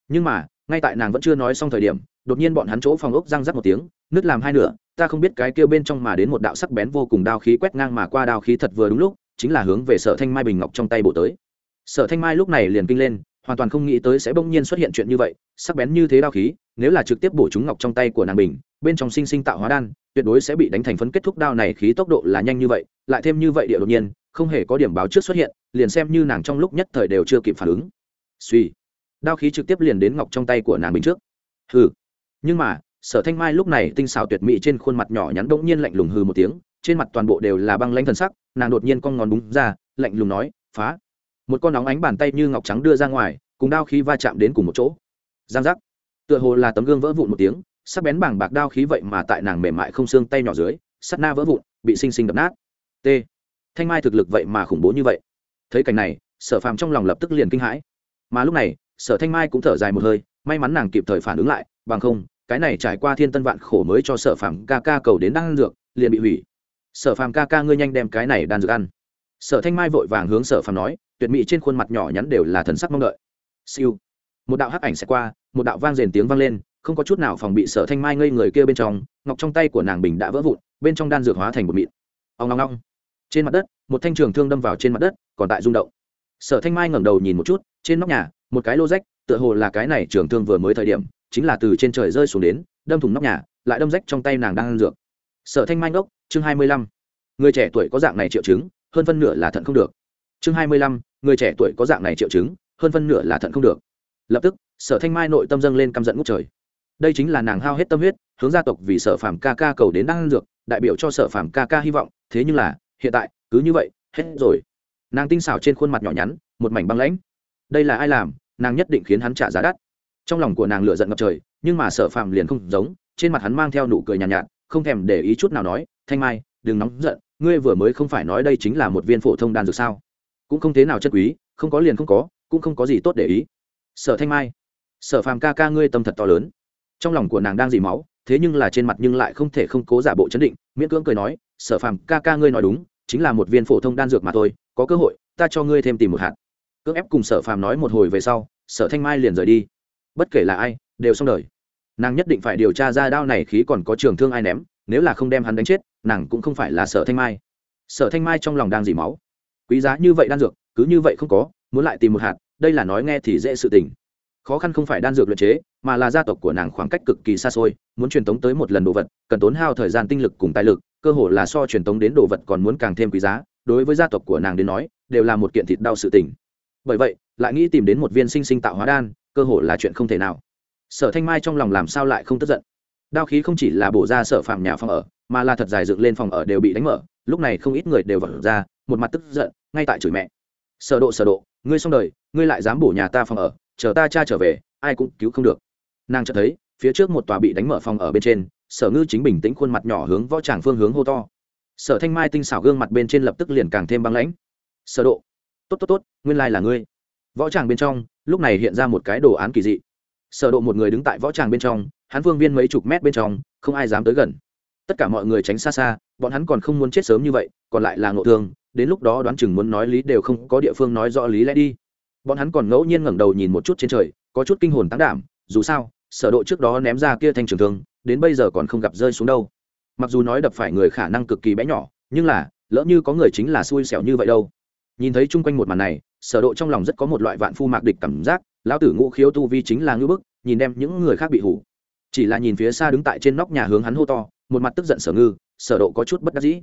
Nhưng mà, ngay tại nàng vẫn chưa nói xong thời điểm, đột nhiên bọn hắn chỗ phòng ốc giang giác một tiếng, nứt làm hai nửa, ta không biết cái kêu bên trong mà đến một đạo sắc bén vô cùng đao khí quét ngang mà qua đao khí thật vừa đúng lúc, chính là hướng về sở thanh mai bình ngọc trong tay bổ tới. Sở thanh mai lúc này liền kinh lên, hoàn toàn không nghĩ tới sẽ bỗng nhiên xuất hiện chuyện như vậy, sắc bén như thế đao khí, nếu là trực tiếp bổ chúng ngọc trong tay của nàng bình, bên trong sinh sinh tạo hóa đan, tuyệt đối sẽ bị đánh thành phấn kết thúc đao này khí tốc độ là nhanh như vậy, lại thêm như vậy địa đột nhiên không hề có điểm báo trước xuất hiện, liền xem như nàng trong lúc nhất thời đều chưa kịp phản ứng. Suy đao khí trực tiếp liền đến ngọc trong tay của nàng bình trước. Hừ. Nhưng mà, sở thanh mai lúc này tinh xào tuyệt mỹ trên khuôn mặt nhỏ nhắn đ ỗ n g nhiên lạnh lùng hừ một tiếng, trên mặt toàn bộ đều là băng lanh thần sắc, nàng đột nhiên con ngón búng ra, lạnh lùng nói, phá. Một con nóng ánh bàn tay như ngọc trắng đưa ra ngoài, cùng đao khí va chạm đến cùng một chỗ. Giang giác. Tựa hồ là tấm gương vỡ vụn một tiếng, sắc bén bảng bạc đao khí vậy mà tại nàng mềm mại không xương tay nhỏ dưới, sắt na vỡ vụn, bị xinh xinh đập nát. T thanh mai thực lực vậy mà khủng bố như vậy. Thấy cảnh này, sở phàm trong lòng lập tức liền kinh hãi. Mà lúc này, sở thanh mai cũng thở dài một hơi, may mắn nàng kịp thời phản ứng lại, bằng không, cái này trải qua thiên tân vạn khổ mới cho sở phàm ca ca cầu đến đan dược, liền bị hủy. Sở phàm ca ca ngươi nhanh đem cái này đan dược ăn. Sở thanh mai vội vàng hướng sở phàm nói, tuyệt mỹ trên khuôn mặt nhỏ nhắn đều là thần sắc mong đợi. Siêu. Một đạo hắc ảnh sẽ qua, một đạo vang rền tiếng vang lên, không có chút nào phòng bị sở thanh mai ngây người kia bên trong, ngọc trong tay của nàng bình đã vỡ vụn, bên trong đan dược hóa thành một mịn. Ông ngong ngong trên mặt đất, một thanh trường thương đâm vào trên mặt đất, còn tại rung động. Sở thanh mai ngẩng đầu nhìn một chút, trên nóc nhà, một cái lô rách, tựa hồ là cái này trường thương vừa mới thời điểm, chính là từ trên trời rơi xuống đến, đâm thủng nóc nhà, lại đâm rách trong tay nàng đang ăn dược. Sở thanh mai ngốc, chương hai mươi lăm. Người trẻ tuổi có dạng này triệu chứng, hơn phân nửa là thận không được. Chương hai mươi lăm, người trẻ tuổi có dạng này triệu chứng, hơn phân nửa là thận không được. Lập tức, sở thanh mai nội tâm dâng lên căm giận ngút trời. Đây chính là nàng hao hết tâm huyết, hướng gia tộc vì sở phàm ca ca cầu đến đang ăn dược, đại biểu cho sở phàm ca ca hy vọng, thế nhưng là hiện tại cứ như vậy hết rồi. Nàng tinh xảo trên khuôn mặt nhỏ nhắn một mảnh băng lãnh. Đây là ai làm? Nàng nhất định khiến hắn trả giá đắt. Trong lòng của nàng lựa giận ngập trời nhưng mà sở phàm liền không giống trên mặt hắn mang theo nụ cười nhàn nhạt, nhạt không thèm để ý chút nào nói thanh mai đừng nóng giận ngươi vừa mới không phải nói đây chính là một viên phổ thông đan dược sao? Cũng không thế nào chất quý không có liền không có cũng không có gì tốt để ý. Sở thanh mai. Sở phàm ca ca ngươi tâm thật to lớn. Trong lòng của nàng đang dì máu thế nhưng là trên mặt nhưng lại không thể không cố giả bộ chấn định, miễn cưỡng cười nói, sở phàm, ca ca ngươi nói đúng, chính là một viên phổ thông đan dược mà thôi, có cơ hội, ta cho ngươi thêm tìm một hạt. Cưỡng ép cùng sở phàm nói một hồi về sau, sở thanh mai liền rời đi. Bất kể là ai, đều xong đời. Nàng nhất định phải điều tra ra đao này khí còn có trường thương ai ném, nếu là không đem hắn đánh chết, nàng cũng không phải là sở thanh mai. Sở thanh mai trong lòng đang dỉ máu. Quý giá như vậy đan dược, cứ như vậy không có, muốn lại tìm một hạt, đây là nói nghe thì dễ sự tình khó khăn không phải đan dược luyện chế, mà là gia tộc của nàng khoảng cách cực kỳ xa xôi, muốn truyền tống tới một lần đồ vật, cần tốn hao thời gian tinh lực cùng tài lực, cơ hồ là so truyền tống đến đồ vật còn muốn càng thêm quý giá, đối với gia tộc của nàng đến nói, đều là một kiện thịt đau sự tình. Bởi vậy, lại nghĩ tìm đến một viên sinh sinh tạo hóa đan, cơ hồ là chuyện không thể nào. Sở thanh mai trong lòng làm sao lại không tức giận? Đao khí không chỉ là bổ ra sở phạm nhà phòng ở, mà là thật dài dựng lên phòng ở đều bị đánh mở, lúc này không ít người đều vật ra, một mặt tức giận, ngay tại chửi mẹ. Sở độ sở độ, ngươi xong đời, ngươi lại dám bổ nhà ta phòng ở chờ ta cha trở về, ai cũng cứu không được. Nàng chợt thấy, phía trước một tòa bị đánh mở phòng ở bên trên, sở ngư chính bình tĩnh khuôn mặt nhỏ hướng võ tràng phương hướng hô to. Sở thanh mai tinh xảo gương mặt bên trên lập tức liền càng thêm băng lãnh. Sở độ, tốt tốt tốt, nguyên lai là ngươi. Võ tràng bên trong, lúc này hiện ra một cái đồ án kỳ dị. Sở độ một người đứng tại võ tràng bên trong, hắn vương viên mấy chục mét bên trong, không ai dám tới gần. Tất cả mọi người tránh xa xa, bọn hắn còn không muốn chết sớm như vậy, còn lại là ngộ thương, đến lúc đó đoán chừng muốn nói lý đều không có địa phương nói rõ lý lẽ đi bọn hắn còn ngẫu nhiên ngẩng đầu nhìn một chút trên trời, có chút kinh hồn tăng đảm, dù sao, sở độ trước đó ném ra kia thanh trường thương, đến bây giờ còn không gặp rơi xuống đâu. Mặc dù nói đập phải người khả năng cực kỳ bé nhỏ, nhưng là, lỡ như có người chính là xui xẻo như vậy đâu. Nhìn thấy chung quanh một màn này, sở độ trong lòng rất có một loại vạn phu mạc địch cảm giác, lão tử ngũ khiếu tu vi chính là ngưỡng bức, nhìn đem những người khác bị hủ. Chỉ là nhìn phía xa đứng tại trên nóc nhà hướng hắn hô to, một mặt tức giận sở ngư, sở độ có chút bất đắc dĩ.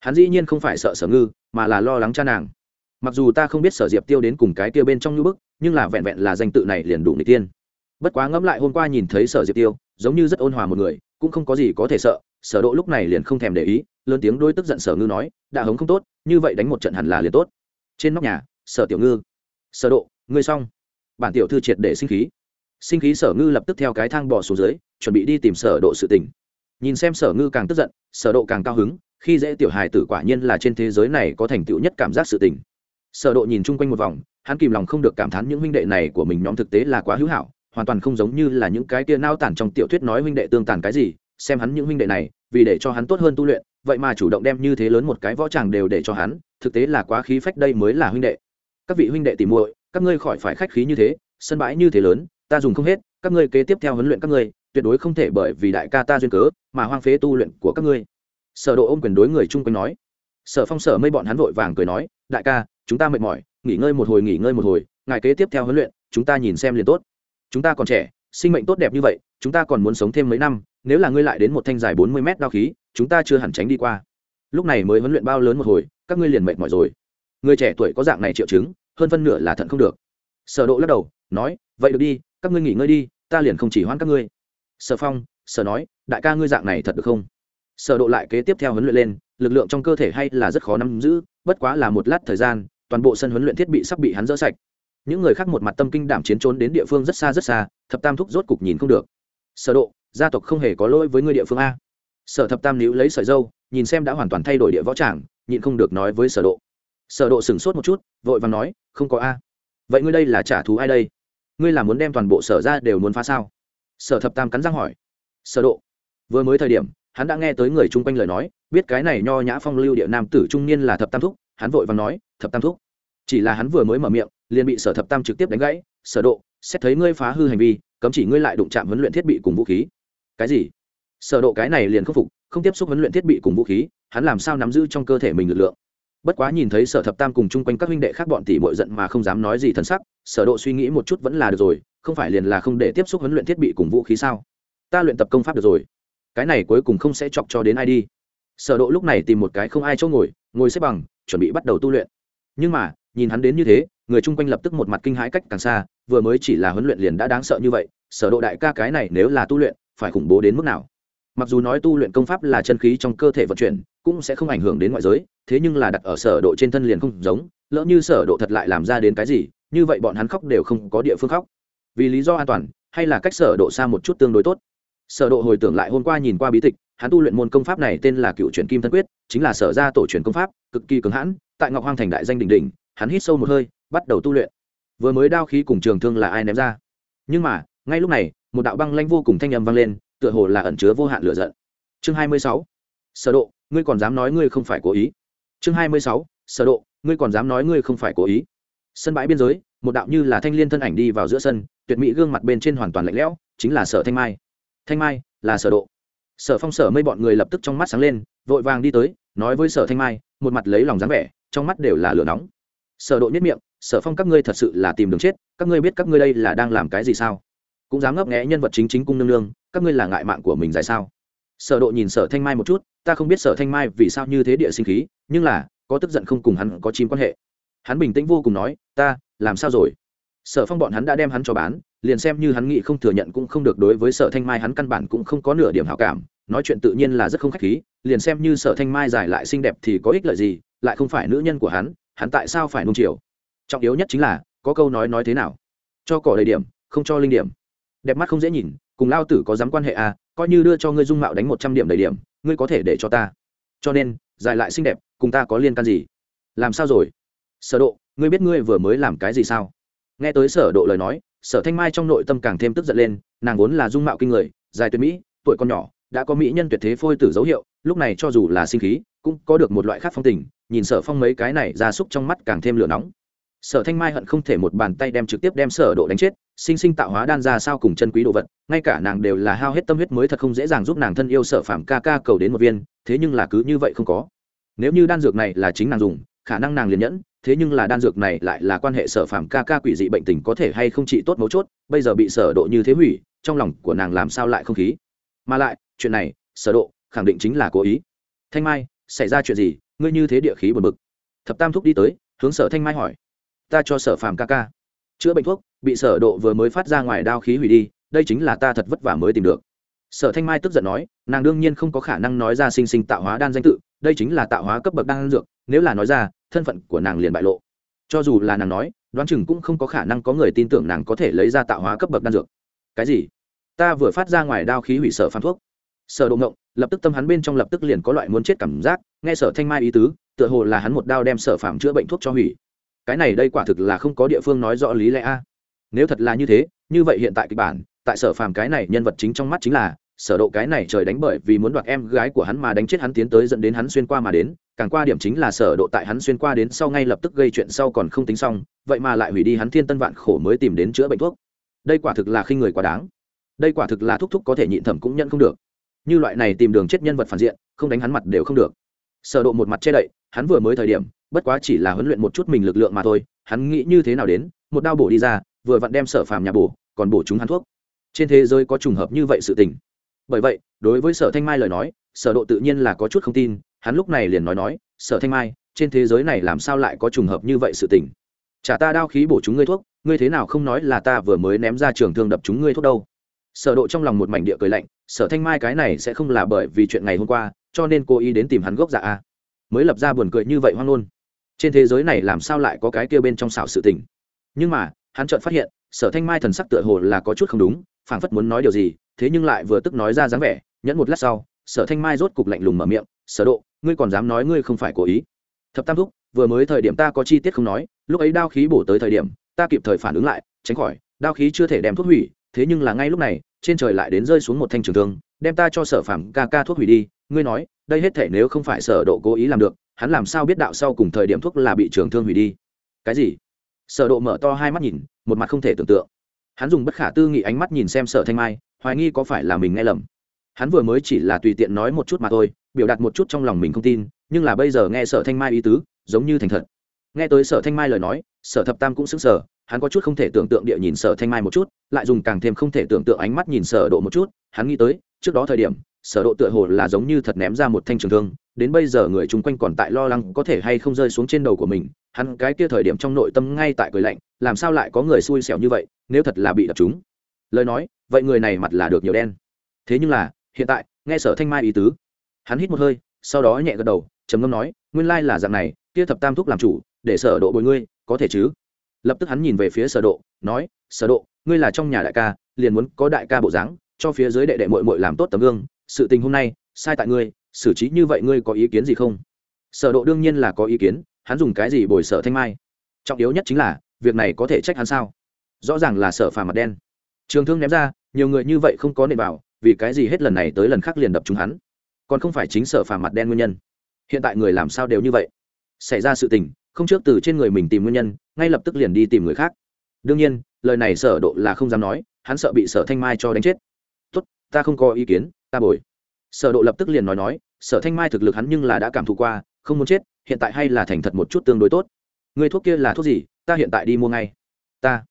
Hắn dĩ nhiên không phải sợ sở ngư, mà là lo lắng cha nàng mặc dù ta không biết sở diệp tiêu đến cùng cái kia bên trong như bức, nhưng là vẹn vẹn là danh tự này liền đủ người tiên bất quá ngẫm lại hôm qua nhìn thấy sở diệp tiêu, giống như rất ôn hòa một người, cũng không có gì có thể sợ, sở độ lúc này liền không thèm để ý, lớn tiếng đôi tức giận sở ngư nói, đã hống không tốt, như vậy đánh một trận hẳn là liền tốt. Trên nóc nhà, sở tiểu ngư, sở độ, ngươi xong. Bản tiểu thư triệt để sinh khí. Sinh khí sở ngư lập tức theo cái thang bò xuống dưới, chuẩn bị đi tìm sở độ sự tình. Nhìn xem sở ngư càng tức giận, sở độ càng cao hứng, khi dễ tiểu hài tử quả nhiên là trên thế giới này có thành tựu nhất cảm giác sự tình sở độ nhìn chung quanh một vòng, hắn kìm lòng không được cảm thán những huynh đệ này của mình nhóm thực tế là quá hữu hảo, hoàn toàn không giống như là những cái kia nao tản trong tiểu thuyết nói huynh đệ tương tàn cái gì, xem hắn những huynh đệ này, vì để cho hắn tốt hơn tu luyện, vậy mà chủ động đem như thế lớn một cái võ tràng đều để cho hắn, thực tế là quá khí phách đây mới là huynh đệ. Các vị huynh đệ tìm muội, các ngươi khỏi phải khách khí như thế, sân bãi như thế lớn, ta dùng không hết, các ngươi kế tiếp theo huấn luyện các ngươi, tuyệt đối không thể bởi vì đại ca ta duyên cớ, mà hoang phế tu luyện của các ngươi. Sở độ ôm quyền đối người chung quanh nói. Sở phong sở mây bọn hắn vội vàng cười nói, đại ca chúng ta mệt mỏi, nghỉ ngơi một hồi, nghỉ ngơi một hồi ngày kế tiếp theo huấn luyện, chúng ta nhìn xem liền tốt. Chúng ta còn trẻ, sinh mệnh tốt đẹp như vậy, chúng ta còn muốn sống thêm mấy năm, nếu là ngươi lại đến một thanh dài bốn mươi mét đao khí, chúng ta chưa hẳn tránh đi qua. Lúc này mới huấn luyện bao lớn một hồi, các ngươi liền mệt mỏi rồi. Người trẻ tuổi có dạng này triệu chứng, hơn phân nửa là thận không được. Sở độ lắc đầu, nói, vậy được đi, các ngươi nghỉ ngơi đi, ta liền không chỉ hoãn các ngươi. Sở phong, sở nói, đại ca ngươi dạng này thật được không? Sở độ lại kế tiếp theo huấn luyện lên, lực lượng trong cơ thể hay là rất khó nắm giữ, bất quá là một lát thời gian toàn bộ sân huấn luyện thiết bị sắp bị hắn dỡ sạch. Những người khác một mặt tâm kinh đảm chiến trốn đến địa phương rất xa rất xa, thập tam thúc rốt cục nhìn không được. Sở độ, gia tộc không hề có lỗi với người địa phương a. Sở thập tam níu lấy sợi dâu, nhìn xem đã hoàn toàn thay đổi địa võ tràng, nhịn không được nói với sở độ. Sở độ sừng sốt một chút, vội vàng nói, không có a. Vậy ngươi đây là trả thù ai đây? Ngươi là muốn đem toàn bộ sở ra đều muốn phá sao? Sở thập tam cắn răng hỏi. Sở độ. Vừa mới thời điểm, hắn đã nghe tới người chung quanh lời nói, biết cái này nho nhã phong lưu địa nam tử trung niên là thập tam thúc hắn vội vàng nói, thập tam thúc. Chỉ là hắn vừa mới mở miệng, liền bị sở thập tam trực tiếp đánh gãy, sở độ, xét thấy ngươi phá hư hành vi, cấm chỉ ngươi lại đụng chạm huấn luyện thiết bị cùng vũ khí. Cái gì? Sở độ cái này liền khắc phục, không tiếp xúc huấn luyện thiết bị cùng vũ khí, hắn làm sao nắm giữ trong cơ thể mình lực lượng? Bất quá nhìn thấy sở thập tam cùng chung quanh các huynh đệ khác bọn tỷ muội giận mà không dám nói gì thần sắc, sở độ suy nghĩ một chút vẫn là được rồi, không phải liền là không để tiếp xúc huấn luyện thiết bị cùng vũ khí sao? Ta luyện tập công pháp được rồi. Cái này cuối cùng không sẽ chọc cho đến ai đi. Sở độ lúc này tìm một cái không ai chỗ ngồi ngồi xếp bằng chuẩn bị bắt đầu tu luyện. Nhưng mà, nhìn hắn đến như thế, người chung quanh lập tức một mặt kinh hãi cách càng xa, vừa mới chỉ là huấn luyện liền đã đáng sợ như vậy, sở độ đại ca cái này nếu là tu luyện, phải khủng bố đến mức nào? Mặc dù nói tu luyện công pháp là chân khí trong cơ thể vận chuyển, cũng sẽ không ảnh hưởng đến ngoại giới, thế nhưng là đặt ở sở độ trên thân liền không giống, lỡ như sở độ thật lại làm ra đến cái gì, như vậy bọn hắn khóc đều không có địa phương khóc. Vì lý do an toàn, hay là cách sở độ xa một chút tương đối tốt? Sở độ hồi tưởng lại hôm qua nhìn qua bí tịch hắn tu luyện môn công pháp này tên là cựu truyền kim thân quyết, chính là sở ra tổ truyền công pháp, cực kỳ cứng hãn, tại ngọc hoang thành đại danh đỉnh đỉnh, hắn hít sâu một hơi, bắt đầu tu luyện. Vừa mới đao khí cùng trường thương là ai ném ra? Nhưng mà, ngay lúc này, một đạo băng lanh vô cùng thanh âm vang lên, tựa hồ là ẩn chứa vô hạn lửa giận. Chương 26. sở độ, ngươi còn dám nói ngươi không phải cố ý. Chương 26. sở độ, ngươi còn dám nói ngươi không phải cố ý. Sân bãi biên giới, một đạo như là thanh liên thân ảnh đi vào giữa sân, tuyệt mỹ gương mặt bên trên hoàn toàn lạnh lẽo, chính là sở thanh mai. Thanh mai, là sở độ sở phong sở mây bọn người lập tức trong mắt sáng lên, vội vàng đi tới, nói với sở thanh mai, một mặt lấy lòng dáng vẻ, trong mắt đều là lửa nóng. Sở độ nhất miệng, sở phong, các ngươi thật sự là tìm đường chết, các ngươi biết các ngươi đây là đang làm cái gì sao? Cũng dám ngấp nghé nhân vật chính chính cung nương nương, các ngươi là ngại mạng của mình dài sao? Sở độ nhìn sở thanh mai một chút, ta không biết sở thanh mai vì sao như thế địa sinh khí, nhưng là, có tức giận không cùng hắn có chim quan hệ. Hắn bình tĩnh vô cùng nói, ta, làm sao rồi? Sở phong bọn hắn đã đem hắn cho bán liền xem như hắn nghĩ không thừa nhận cũng không được đối với sở thanh mai hắn căn bản cũng không có nửa điểm hảo cảm, nói chuyện tự nhiên là rất không khách khí, liền xem như sở thanh mai giải lại xinh đẹp thì có ích lợi gì, lại không phải nữ nhân của hắn hắn tại sao phải nung chiều? Trọng yếu nhất chính là, có câu nói nói thế nào? Cho cỏ đầy điểm, không cho linh điểm. Đẹp mắt không dễ nhìn, cùng lao tử có dám quan hệ à coi như đưa cho ngươi dung mạo đánh một trăm điểm đầy điểm, ngươi có thể để cho ta. Cho nên, giải lại xinh đẹp, cùng ta có liên can gì? Làm sao rồi? Sở độ, ngươi biết ngươi vừa mới làm cái gì sao? Nghe tới sở độ lời nói sở thanh mai trong nội tâm càng thêm tức giận lên, nàng vốn là dung mạo kinh người, dài tuyệt mỹ, tuổi còn nhỏ, đã có mỹ nhân tuyệt thế phôi tử dấu hiệu, lúc này cho dù là sinh khí, cũng có được một loại khác phong tình, nhìn sở phong mấy cái này ra súc trong mắt càng thêm lửa nóng. Sở thanh mai hận không thể một bàn tay đem trực tiếp đem sở độ đánh chết, sinh sinh tạo hóa đan ra sao cùng chân quý đồ vật, ngay cả nàng đều là hao hết tâm huyết mới thật không dễ dàng giúp nàng thân yêu sở phạm ca ca cầu đến một viên, thế nhưng là cứ như vậy không có. Nếu như đan dược này là chính nàng dùng, khả năng nàng liền nhẫn thế nhưng là đan dược này lại là quan hệ sở phạm ca ca quỷ dị bệnh tình có thể hay không trị tốt mấu chốt, bây giờ bị sở độ như thế hủy, trong lòng của nàng làm sao lại không khí? Mà lại, chuyện này, sở độ, khẳng định chính là cố ý. Thanh mai, xảy ra chuyện gì? Ngươi như thế địa khí buồn bực. Thập tam thúc đi tới, hướng sở thanh mai hỏi. Ta cho sở phàm ca ca chữa bệnh thuốc, bị sở độ vừa mới phát ra ngoài đao khí hủy đi, đây chính là ta thật vất vả mới tìm được. Sở thanh mai tức giận nói, nàng đương nhiên không có khả năng nói ra sinh sinh tạo hóa đan danh tự, đây chính là tạo hóa cấp bậc đan dược, nếu là nói ra thân phận của nàng liền bại lộ. Cho dù là nàng nói, đoán chừng cũng không có khả năng có người tin tưởng nàng có thể lấy ra tạo hóa cấp bậc đan dược. Cái gì? Ta vừa phát ra ngoài đao khí hủy sở phàm thuốc. Sở độ ngộng, lập tức tâm hắn bên trong lập tức liền có loại muốn chết cảm giác, nghe sở thanh mai ý tứ, tựa hồ là hắn một đao đem sở phạm chữa bệnh thuốc cho hủy. Cái này đây quả thực là không có địa phương nói rõ lý lẽ a. Nếu thật là như thế, như vậy hiện tại kịch bản, tại sở phàm cái này nhân vật chính trong mắt chính là, sở độ cái này trời đánh bởi vì muốn đoạt em gái của hắn mà đánh chết hắn tiến tới dẫn đến hắn xuyên qua mà đến càng qua điểm chính là sở độ tại hắn xuyên qua đến sau ngay lập tức gây chuyện sau còn không tính xong, vậy mà lại hủy đi hắn thiên tân vạn khổ mới tìm đến chữa bệnh thuốc. Đây quả thực là khinh người quá đáng. Đây quả thực là thúc thúc có thể nhịn thẩm cũng nhận không được. Như loại này tìm đường chết nhân vật phản diện, không đánh hắn mặt đều không được. Sở độ một mặt che đậy, hắn vừa mới thời điểm, bất quá chỉ là huấn luyện một chút mình lực lượng mà thôi, hắn nghĩ như thế nào đến, một đao bổ đi ra, vừa vặn đem sở phàm nhà bổ, còn bổ chúng hắn thuốc. Trên thế giới có trùng hợp như vậy sự tình. Bởi vậy, đối với sở thanh mai lời nói, sở độ tự nhiên là có chút không tin hắn lúc này liền nói nói, sở thanh mai, trên thế giới này làm sao lại có trùng hợp như vậy sự tình? Chả ta đao khí bổ chúng ngươi thuốc, ngươi thế nào không nói là ta vừa mới ném ra trường thương đập chúng ngươi thuốc đâu? Sở độ trong lòng một mảnh địa cười lạnh, sở thanh mai cái này sẽ không là bởi vì chuyện ngày hôm qua, cho nên cô ý đến tìm hắn gốc dạ a. Mới lập ra buồn cười như vậy hoang luôn trên thế giới này làm sao lại có cái kia bên trong xảo sự tình? Nhưng mà, hắn chợt phát hiện, sở thanh mai thần sắc tựa hồ là có chút không đúng, phảng phất muốn nói điều gì, thế nhưng lại vừa tức nói ra dáng vẻ, nhẫn một lát sau sở thanh mai rốt cục lạnh lùng mở miệng, sở độ, ngươi còn dám nói ngươi không phải cố ý? Thập tam thúc, vừa mới thời điểm ta có chi tiết không nói, lúc ấy đao khí bổ tới thời điểm, ta kịp thời phản ứng lại, tránh khỏi, đao khí chưa thể đem thuốc hủy, thế nhưng là ngay lúc này, trên trời lại đến rơi xuống một thanh trường thương, đem ta cho sở phàm ca ca thuốc hủy đi, ngươi nói, đây hết thể nếu không phải sở độ cố ý làm được, hắn làm sao biết đạo sau cùng thời điểm thuốc là bị trường thương hủy đi? Cái gì? Sở độ mở to hai mắt nhìn, một mặt không thể tưởng tượng. Hắn dùng bất khả tư nghị ánh mắt nhìn xem sở thanh mai, hoài nghi có phải là mình nghe lầm hắn vừa mới chỉ là tùy tiện nói một chút mà thôi, biểu đạt một chút trong lòng mình không tin, nhưng là bây giờ nghe sở thanh mai ý tứ, giống như thành thật. Nghe tới sở thanh mai lời nói, sở thập tam cũng sững sờ, hắn có chút không thể tưởng tượng địa nhìn sở thanh mai một chút, lại dùng càng thêm không thể tưởng tượng ánh mắt nhìn sở độ một chút, hắn nghĩ tới, trước đó thời điểm, sở độ tựa hồ là giống như thật ném ra một thanh trường thương, đến bây giờ người chung quanh còn tại lo lắng có thể hay không rơi xuống trên đầu của mình, hắn cái kia thời điểm trong nội tâm ngay tại cười lạnh, làm sao lại có người xui xẻo như vậy, nếu thật là bị đập chúng. Lời nói, vậy người này mặt là được nhiều đen. Thế nhưng là hiện tại, nghe sở thanh mai ý tứ. Hắn hít một hơi, sau đó nhẹ gật đầu, trầm ngâm nói, nguyên lai là dạng này, kia thập tam thúc làm chủ, để sở độ bồi ngươi, có thể chứ? Lập tức hắn nhìn về phía sở độ, nói, sở độ, ngươi là trong nhà đại ca, liền muốn có đại ca bộ dáng, cho phía dưới đệ đệ muội muội làm tốt tấm gương, sự tình hôm nay, sai tại ngươi, xử trí như vậy ngươi có ý kiến gì không? Sở độ đương nhiên là có ý kiến, hắn dùng cái gì bồi sở thanh mai? Trọng yếu nhất chính là, việc này có thể trách hắn sao? Rõ ràng là sở phàm mặt đen. Trường thương ném ra, nhiều người như vậy không có nền bảo vì cái gì hết lần này tới lần khác liền đập chúng hắn? Còn không phải chính sở phàm mặt đen nguyên nhân. Hiện tại người làm sao đều như vậy? Xảy ra sự tình, không trước từ trên người mình tìm nguyên nhân, ngay lập tức liền đi tìm người khác. Đương nhiên, lời này sở độ là không dám nói, hắn sợ bị sở thanh mai cho đánh chết. Tốt, ta không có ý kiến, ta bồi. Sở độ lập tức liền nói nói, sở thanh mai thực lực hắn nhưng là đã cảm thụ qua, không muốn chết, hiện tại hay là thành thật một chút tương đối tốt. Người thuốc kia là thuốc gì, ta hiện tại đi mua ngay. Ta.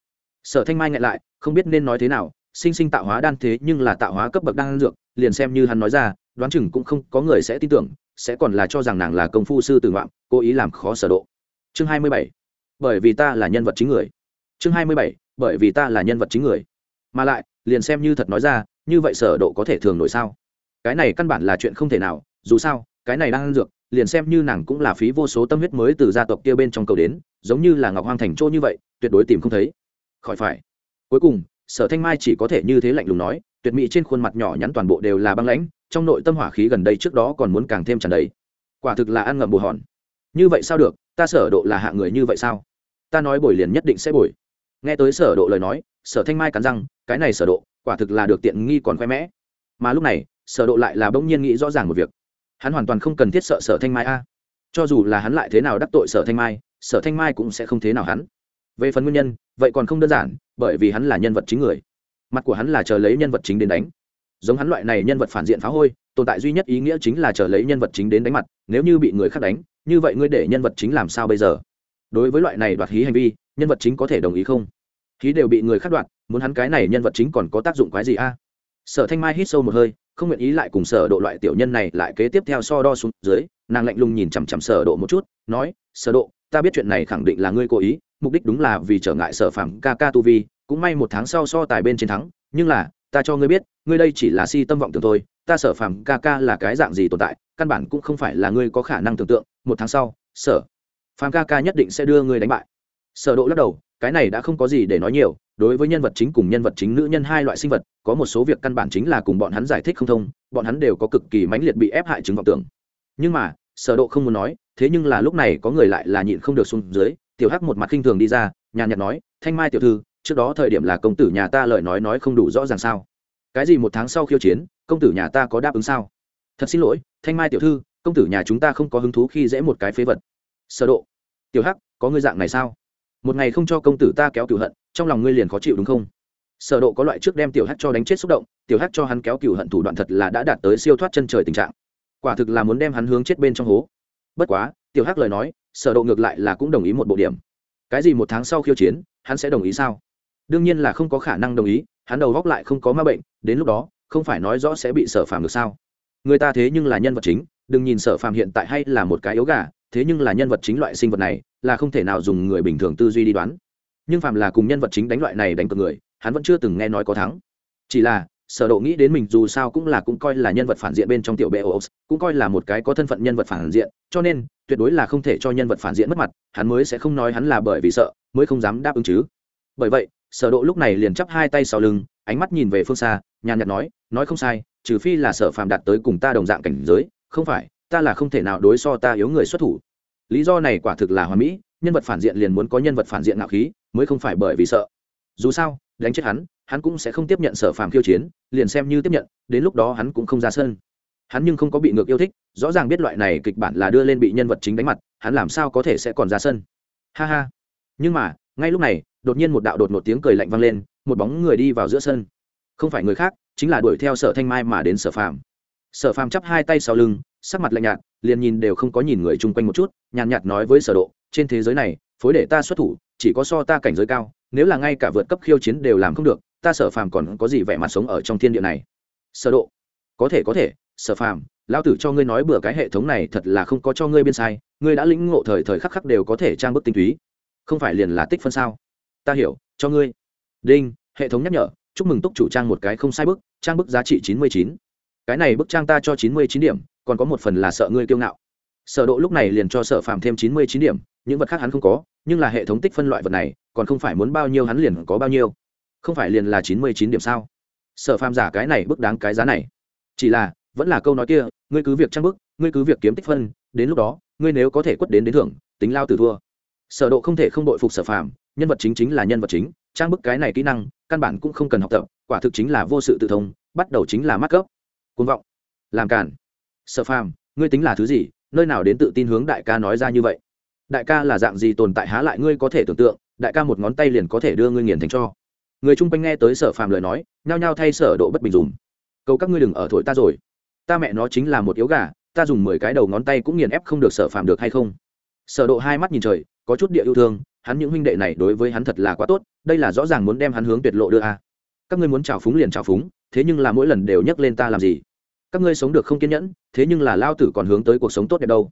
Sở thanh mai ngại lại, không biết nên nói thế nào sinh sinh tạo hóa đan thế nhưng là tạo hóa cấp bậc đan dược, liền xem như hắn nói ra, đoán chừng cũng không có người sẽ tin tưởng, sẽ còn là cho rằng nàng là công phu sư tử ngoạm, cố ý làm khó sở độ. Chương 27. bởi vì ta là nhân vật chính người. Chương 27. bởi vì ta là nhân vật chính người. Mà lại, liền xem như thật nói ra, như vậy sở độ có thể thường nổi sao? Cái này căn bản là chuyện không thể nào, dù sao, cái này đang dược, liền xem như nàng cũng là phí vô số tâm huyết mới từ gia tộc kia bên trong cầu đến, giống như là ngọc hoang thành chỗ như vậy, tuyệt đối tìm không thấy. Khỏi phải. Cuối cùng sở thanh mai chỉ có thể như thế lạnh lùng nói, tuyệt mỹ trên khuôn mặt nhỏ nhắn toàn bộ đều là băng lãnh, trong nội tâm hỏa khí gần đây trước đó còn muốn càng thêm tràn đầy. Quả thực là ăn ngậm bù hòn. Như vậy sao được, ta sở độ là hạ người như vậy sao? Ta nói bồi liền nhất định sẽ bồi nghe tới sở độ lời nói, sở thanh mai cắn răng, cái này sở độ, quả thực là được tiện nghi còn khoe mẽ. Mà lúc này, sở độ lại là bỗng nhiên nghĩ rõ ràng một việc. Hắn hoàn toàn không cần thiết sợ sở thanh mai a. Cho dù là hắn lại thế nào đắc tội sở thanh mai, sở thanh mai cũng sẽ không thế nào hắn. Về phần nguyên nhân vậy còn không đơn giản, bởi vì hắn là nhân vật chính người. Mặt của hắn là chờ lấy nhân vật chính đến đánh. Giống hắn loại này nhân vật phản diện phá hôi, tồn tại duy nhất ý nghĩa chính là chờ lấy nhân vật chính đến đánh mặt, nếu như bị người khác đánh, như vậy ngươi để nhân vật chính làm sao bây giờ? Đối với loại này đoạt hí hành vi, nhân vật chính có thể đồng ý không? Hí đều bị người khác đoạt, muốn hắn cái này nhân vật chính còn có tác dụng quái gì a? Sở thanh mai hít sâu một hơi không nguyện ý lại cùng sở độ loại tiểu nhân này lại kế tiếp theo so đo xuống dưới, nàng lạnh lùng nhìn chằm chằm sở độ một chút, nói, sở độ, ta biết chuyện này khẳng định là ngươi cố ý, mục đích đúng là vì trở ngại sở phạm ca ca tu vi, cũng may một tháng sau so tài bên chiến thắng, nhưng là, ta cho ngươi biết, ngươi đây chỉ là si tâm vọng tưởng thôi, ta sở phạm ca ca là cái dạng gì tồn tại, căn bản cũng không phải là ngươi có khả năng tưởng tượng, một tháng sau, sở phạm ca ca nhất định sẽ đưa ngươi đánh bại. Sở độ lắc đầu cái này đã không có gì để nói nhiều, đối với nhân vật chính cùng nhân vật chính nữ nhân hai loại sinh vật, có một số việc căn bản chính là cùng bọn hắn giải thích không thông, bọn hắn đều có cực kỳ mãnh liệt bị ép hại chứng vọng tưởng. Nhưng mà, sở độ không muốn nói, thế nhưng là lúc này có người lại là nhịn không được xuống dưới, tiểu hắc một mặt khinh thường đi ra, nhàn nhạt nói, thanh mai tiểu thư, trước đó thời điểm là công tử nhà ta lời nói nói không đủ rõ ràng sao? Cái gì một tháng sau khiêu chiến, công tử nhà ta có đáp ứng sao? Thật xin lỗi, thanh mai tiểu thư, công tử nhà chúng ta không có hứng thú khi dễ một cái phế vật. Sở độ, tiểu hắc, có ngươi dạng này sao? Một ngày không cho công tử ta kéo cửu hận, trong lòng ngươi liền khó chịu đúng không? Sở độ có loại trước đem tiểu hắc cho đánh chết xúc động, tiểu hắc cho hắn kéo cửu hận thủ đoạn thật là đã đạt tới siêu thoát chân trời tình trạng. Quả thực là muốn đem hắn hướng chết bên trong hố. Bất quá, tiểu hắc lời nói, sở độ ngược lại là cũng đồng ý một bộ điểm. Cái gì một tháng sau khiêu chiến, hắn sẽ đồng ý sao? Đương nhiên là không có khả năng đồng ý, hắn đầu góc lại không có ma bệnh, đến lúc đó, không phải nói rõ sẽ bị sở phàm được sao? Người ta thế nhưng là nhân vật chính, đừng nhìn sở phàm hiện tại hay là một cái yếu gà, thế nhưng là nhân vật chính loại sinh vật này là không thể nào dùng người bình thường tư duy đi đoán. Nhưng Phạm là cùng nhân vật chính đánh loại này đánh cược người, hắn vẫn chưa từng nghe nói có thắng. Chỉ là, sở độ nghĩ đến mình dù sao cũng là cũng coi là nhân vật phản diện bên trong tiểu bệ ổ cũng coi là một cái có thân phận nhân vật phản diện, cho nên, tuyệt đối là không thể cho nhân vật phản diện mất mặt, hắn mới sẽ không nói hắn là bởi vì sợ, mới không dám đáp ứng chứ. Bởi vậy, sở độ lúc này liền chắp hai tay sau lưng, ánh mắt nhìn về phương xa, nhàn nhạt nói nói không sai, trừ phi là sở phàm đạt tới cùng ta đồng dạng cảnh giới, không phải, ta là không thể nào đối so ta yếu người xuất thủ lý do này quả thực là hoàn mỹ, nhân vật phản diện liền muốn có nhân vật phản diện ngạo khí, mới không phải bởi vì sợ. Dù sao, đánh chết hắn hắn cũng sẽ không tiếp nhận sở phàm khiêu chiến, liền xem như tiếp nhận, đến lúc đó hắn cũng không ra sân. Hắn nhưng không có bị ngược yêu thích, rõ ràng biết loại này kịch bản là đưa lên bị nhân vật chính đánh mặt, hắn làm sao có thể sẽ còn ra sân. Ha ha. Nhưng mà, ngay lúc này, đột nhiên một đạo đột một tiếng cười lạnh vang lên, một bóng người đi vào giữa sân. Không phải người khác, chính là đuổi theo sở thanh mai mà đến sở phàm. Sở phàm chắp hai tay sau lưng sắc mặt lạnh nhạt, liền nhìn đều không có nhìn người chung quanh một chút, nhàn nhạt nói với sở độ, trên thế giới này, phối để ta xuất thủ, chỉ có so ta cảnh giới cao, nếu là ngay cả vượt cấp khiêu chiến đều làm không được, ta sở phàm còn có gì vẻ mặt sống ở trong thiên địa này? Sở độ, có thể có thể, sở phàm, lão tử cho ngươi nói bừa cái hệ thống này thật là không có cho ngươi biên sai, ngươi đã lĩnh ngộ thời thời khắc khắc đều có thể trang bức tinh túy. Không phải liền là tích phân sao? Ta hiểu, cho ngươi. Đinh, hệ thống nhắc nhở, chúc mừng túc chủ trang một cái không sai bức, trang bức giá trị chín mươi chín. Cái này bức trang ta cho chín mươi chín điểm còn có một phần là sợ ngươi kiêu ngạo. Sở độ lúc này liền cho sở phàm thêm chín mươi chín điểm, những vật khác hắn không có, nhưng là hệ thống tích phân loại vật này, còn không phải muốn bao nhiêu hắn liền có bao nhiêu. Không phải liền là chín mươi chín điểm sao? Sở phàm giả cái này bức đáng cái giá này. Chỉ là, vẫn là câu nói kia, ngươi cứ việc trang bức, ngươi cứ việc kiếm tích phân, đến lúc đó, ngươi nếu có thể quất đến đến thưởng, tính lao từ thua. Sở độ không thể không đội phục sở phàm, nhân vật chính chính là nhân vật chính, trang bức cái này kỹ năng, căn bản cũng không cần học tập, quả thực chính là vô sự tự thông, bắt đầu chính là mắc cấp côn vọng, làm cản sở phàm ngươi tính là thứ gì? Nơi nào đến tự tin hướng đại ca nói ra như vậy? Đại ca là dạng gì tồn tại há lại ngươi có thể tưởng tượng đại ca một ngón tay liền có thể đưa ngươi nghiền thành cho. Người chung quanh nghe tới sở phàm lời nói nhao nhao thay sở độ bất bình dùng, cầu các ngươi đừng ở thổi ta rồi. Ta mẹ nó chính là một yếu gà ta dùng mười cái đầu ngón tay cũng nghiền ép không được sở phàm được hay không? Sở độ hai mắt nhìn trời có chút địa yêu thương hắn những huynh đệ này đối với hắn thật là quá tốt đây là rõ ràng muốn đem hắn hướng tuyệt lộ đưa a. Các ngươi muốn chào phúng liền chào phúng thế nhưng là mỗi lần đều nhắc lên ta làm gì? Các ngươi sống được không kiên nhẫn, thế nhưng là lao tử còn hướng tới cuộc sống tốt đẹp đâu.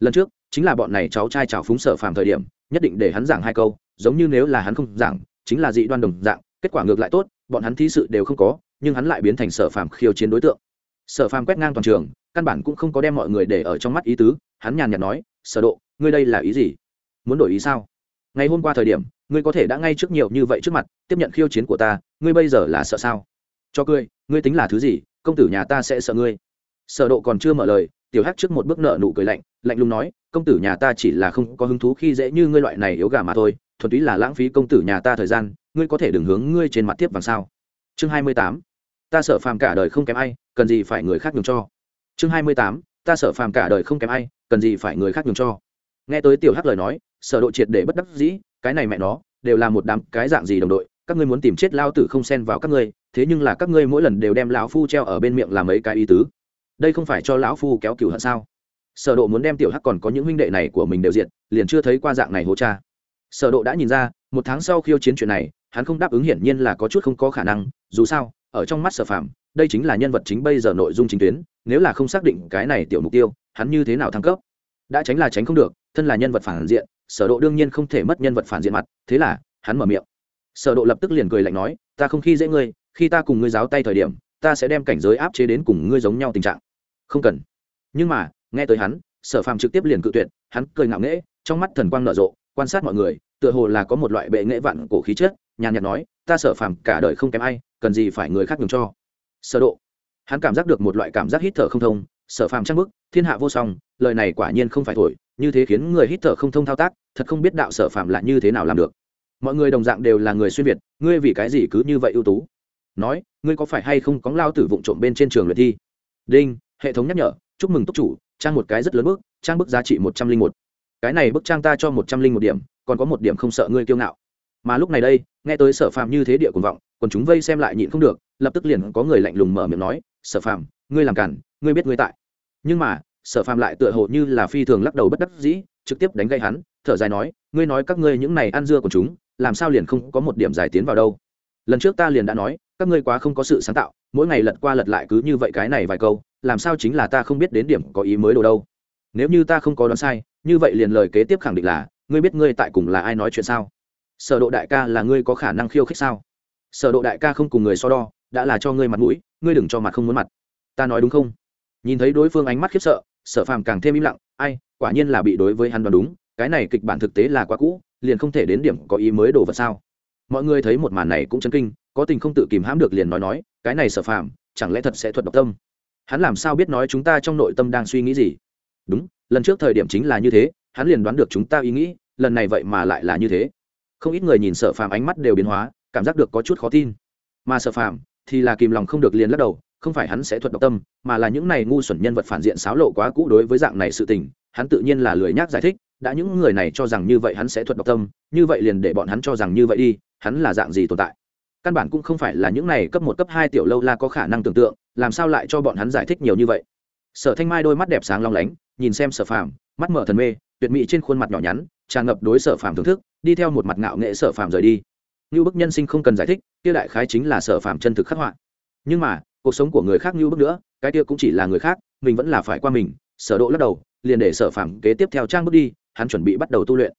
Lần trước, chính là bọn này cháu trai chào phúng sở phàm thời điểm, nhất định để hắn giảng hai câu, giống như nếu là hắn không giảng, chính là dị đoan đồng dạng, kết quả ngược lại tốt, bọn hắn thí sự đều không có, nhưng hắn lại biến thành sở phàm khiêu chiến đối tượng. Sở phàm quét ngang toàn trường, căn bản cũng không có đem mọi người để ở trong mắt ý tứ, hắn nhàn nhạt nói, sở độ, ngươi đây là ý gì? Muốn đổi ý sao? Ngày hôm qua thời điểm, ngươi có thể đã ngay trước nhiều như vậy trước mặt, tiếp nhận khiêu chiến của ta, ngươi bây giờ là sợ sao? Cho cười, ngươi tính là thứ gì? Công tử nhà ta sẽ sợ ngươi sở độ còn chưa mở lời, tiểu hắc trước một bước nợ nụ cười lạnh lạnh lùng nói, công tử nhà ta chỉ là không có hứng thú khi dễ như ngươi loại này yếu gà mà thôi, thuần túy là lãng phí công tử nhà ta thời gian, ngươi có thể đừng hướng ngươi trên mặt tiếp vàng sao chương 28. ta sợ phàm cả đời không kém ai, cần gì phải người khác nhường cho chương 28. ta sợ phàm cả đời không kém ai, cần gì phải người khác nhường cho nghe tới tiểu hắc lời nói, sở độ triệt để bất đắc dĩ, cái này mẹ nó, đều là một đám cái dạng gì đồng đội, các ngươi muốn tìm chết lao tử không xen vào các ngươi thế nhưng là các ngươi mỗi lần đều đem lão phu treo ở bên miệng làm mấy cái ý tứ. Đây không phải cho lão phu kéo cửu hận sao? Sở độ muốn đem tiểu hắc còn có những huynh đệ này của mình đều diện liền chưa thấy qua dạng này hố cha. Sở độ đã nhìn ra, một tháng sau khiêu chiến chuyện này, hắn không đáp ứng hiển nhiên là có chút không có khả năng, dù sao, ở trong mắt sở phạm đây chính là nhân vật chính bây giờ nội dung chính tuyến, nếu là không xác định cái này tiểu mục tiêu, hắn như thế nào thăng cấp? Đã tránh là tránh không được, thân là nhân vật phản diện, sở độ đương nhiên không thể mất nhân vật phản diện mặt, thế là, hắn mở miệng. Sở độ lập tức liền cười lạnh nói, ta không khi dễ ngươi khi ta cùng ngươi giáo tay thời điểm, ta sẽ đem cảnh giới áp chế đến cùng ngươi giống nhau tình trạng. Không cần. Nhưng mà, nghe tới hắn, sở phàm trực tiếp liền cự tuyệt, hắn cười ngạo nghễ, trong mắt thần quang nở rộ, quan sát mọi người, tựa hồ là có một loại bệ nghệ vạn cổ khí chất, nhàn nhạt nói, ta sở phàm cả đời không kém ai, cần gì phải người khác nhường cho. Sở độ. Hắn cảm giác được một loại cảm giác hít thở không thông, sở phàm trang bức thiên hạ vô song, lời này quả nhiên không phải thổi, như thế khiến người hít thở không thông thao tác, thật không biết đạo sở phàm là như thế nào làm được. Mọi người đồng dạng đều là người xuyên việt, ngươi vì cái gì cứ như vậy ưu tú? Nói, ngươi có phải hay không có lao tử vụng trộm bên trên trường luyện thi? Đinh, hệ thống nhắc nhở, chúc mừng túc chủ, trang một cái rất lớn bức, trang bức giá trị một trăm linh một. Cái này bức trang ta cho một trăm linh một điểm, còn có một điểm không sợ ngươi kiêu ngạo. Mà lúc này đây, nghe tới sở phàm như thế địa cuồng vọng còn chúng vây xem lại nhịn không được, lập tức liền có người lạnh lùng mở miệng nói, sở phàm, ngươi làm cản, ngươi biết ngươi tại. Nhưng mà, sở phàm lại tựa hồ như là phi thường lắc đầu bất đắc dĩ, trực tiếp đánh gây hắn, thở dài nói, ngươi nói các ngươi những này ăn dưa của chúng, làm sao liền không có một điểm giải tiến vào đâu? Lần trước ta liền đã nói, các ngươi quá không có sự sáng tạo, mỗi ngày lật qua lật lại cứ như vậy cái này vài câu, làm sao chính là ta không biết đến điểm có ý mới đồ đâu. Nếu như ta không có đoán sai, như vậy liền lời kế tiếp khẳng định là, ngươi biết ngươi tại cùng là ai nói chuyện sao? Sở độ đại ca là ngươi có khả năng khiêu khích sao? Sở độ đại ca không cùng người so đo, đã là cho ngươi mặt mũi, ngươi đừng cho mặt không muốn mặt. Ta nói đúng không? Nhìn thấy đối phương ánh mắt khiếp sợ, sở phàm càng thêm im lặng, ai, quả nhiên là bị đối với hắn đoán đúng, cái này kịch bản thực tế là quá cũ, liền không thể đến điểm có ý mới đồ vật sao? Mọi người thấy một màn này cũng chấn kinh, có tình không tự kìm hãm được liền nói nói, cái này sở phàm, chẳng lẽ thật sẽ thuật độc tâm? Hắn làm sao biết nói chúng ta trong nội tâm đang suy nghĩ gì? Đúng, lần trước thời điểm chính là như thế, hắn liền đoán được chúng ta ý nghĩ, lần này vậy mà lại là như thế. Không ít người nhìn sở phàm ánh mắt đều biến hóa, cảm giác được có chút khó tin. Mà sở phàm thì là kìm lòng không được liền lắc đầu, không phải hắn sẽ thuật độc tâm, mà là những này ngu xuẩn nhân vật phản diện xáo lộ quá cũ đối với dạng này sự tình, hắn tự nhiên là lười nhác giải thích, đã những người này cho rằng như vậy hắn sẽ thuật độc tâm, như vậy liền để bọn hắn cho rằng như vậy đi hắn là dạng gì tồn tại? Căn bản cũng không phải là những này cấp một, cấp hai tiểu lâu la có khả năng tưởng tượng, làm sao lại cho bọn hắn giải thích nhiều như vậy? Sở thanh mai đôi mắt đẹp sáng long lánh, nhìn xem sở phàm, mắt mở thần mê, tuyệt mỹ trên khuôn mặt nhỏ nhắn, tràn ngập đối sở phàm thưởng thức, đi theo một mặt ngạo nghệ sở phàm rời đi. Như bức nhân sinh không cần giải thích, kia đại khái chính là sở phàm chân thực khắc họa. Nhưng mà, cuộc sống của người khác như bức nữa, cái kia cũng chỉ là người khác, mình vẫn là phải qua mình, sở độ lắc đầu, liền để sở phàm kế tiếp theo trang bước đi, hắn chuẩn bị bắt đầu tu luyện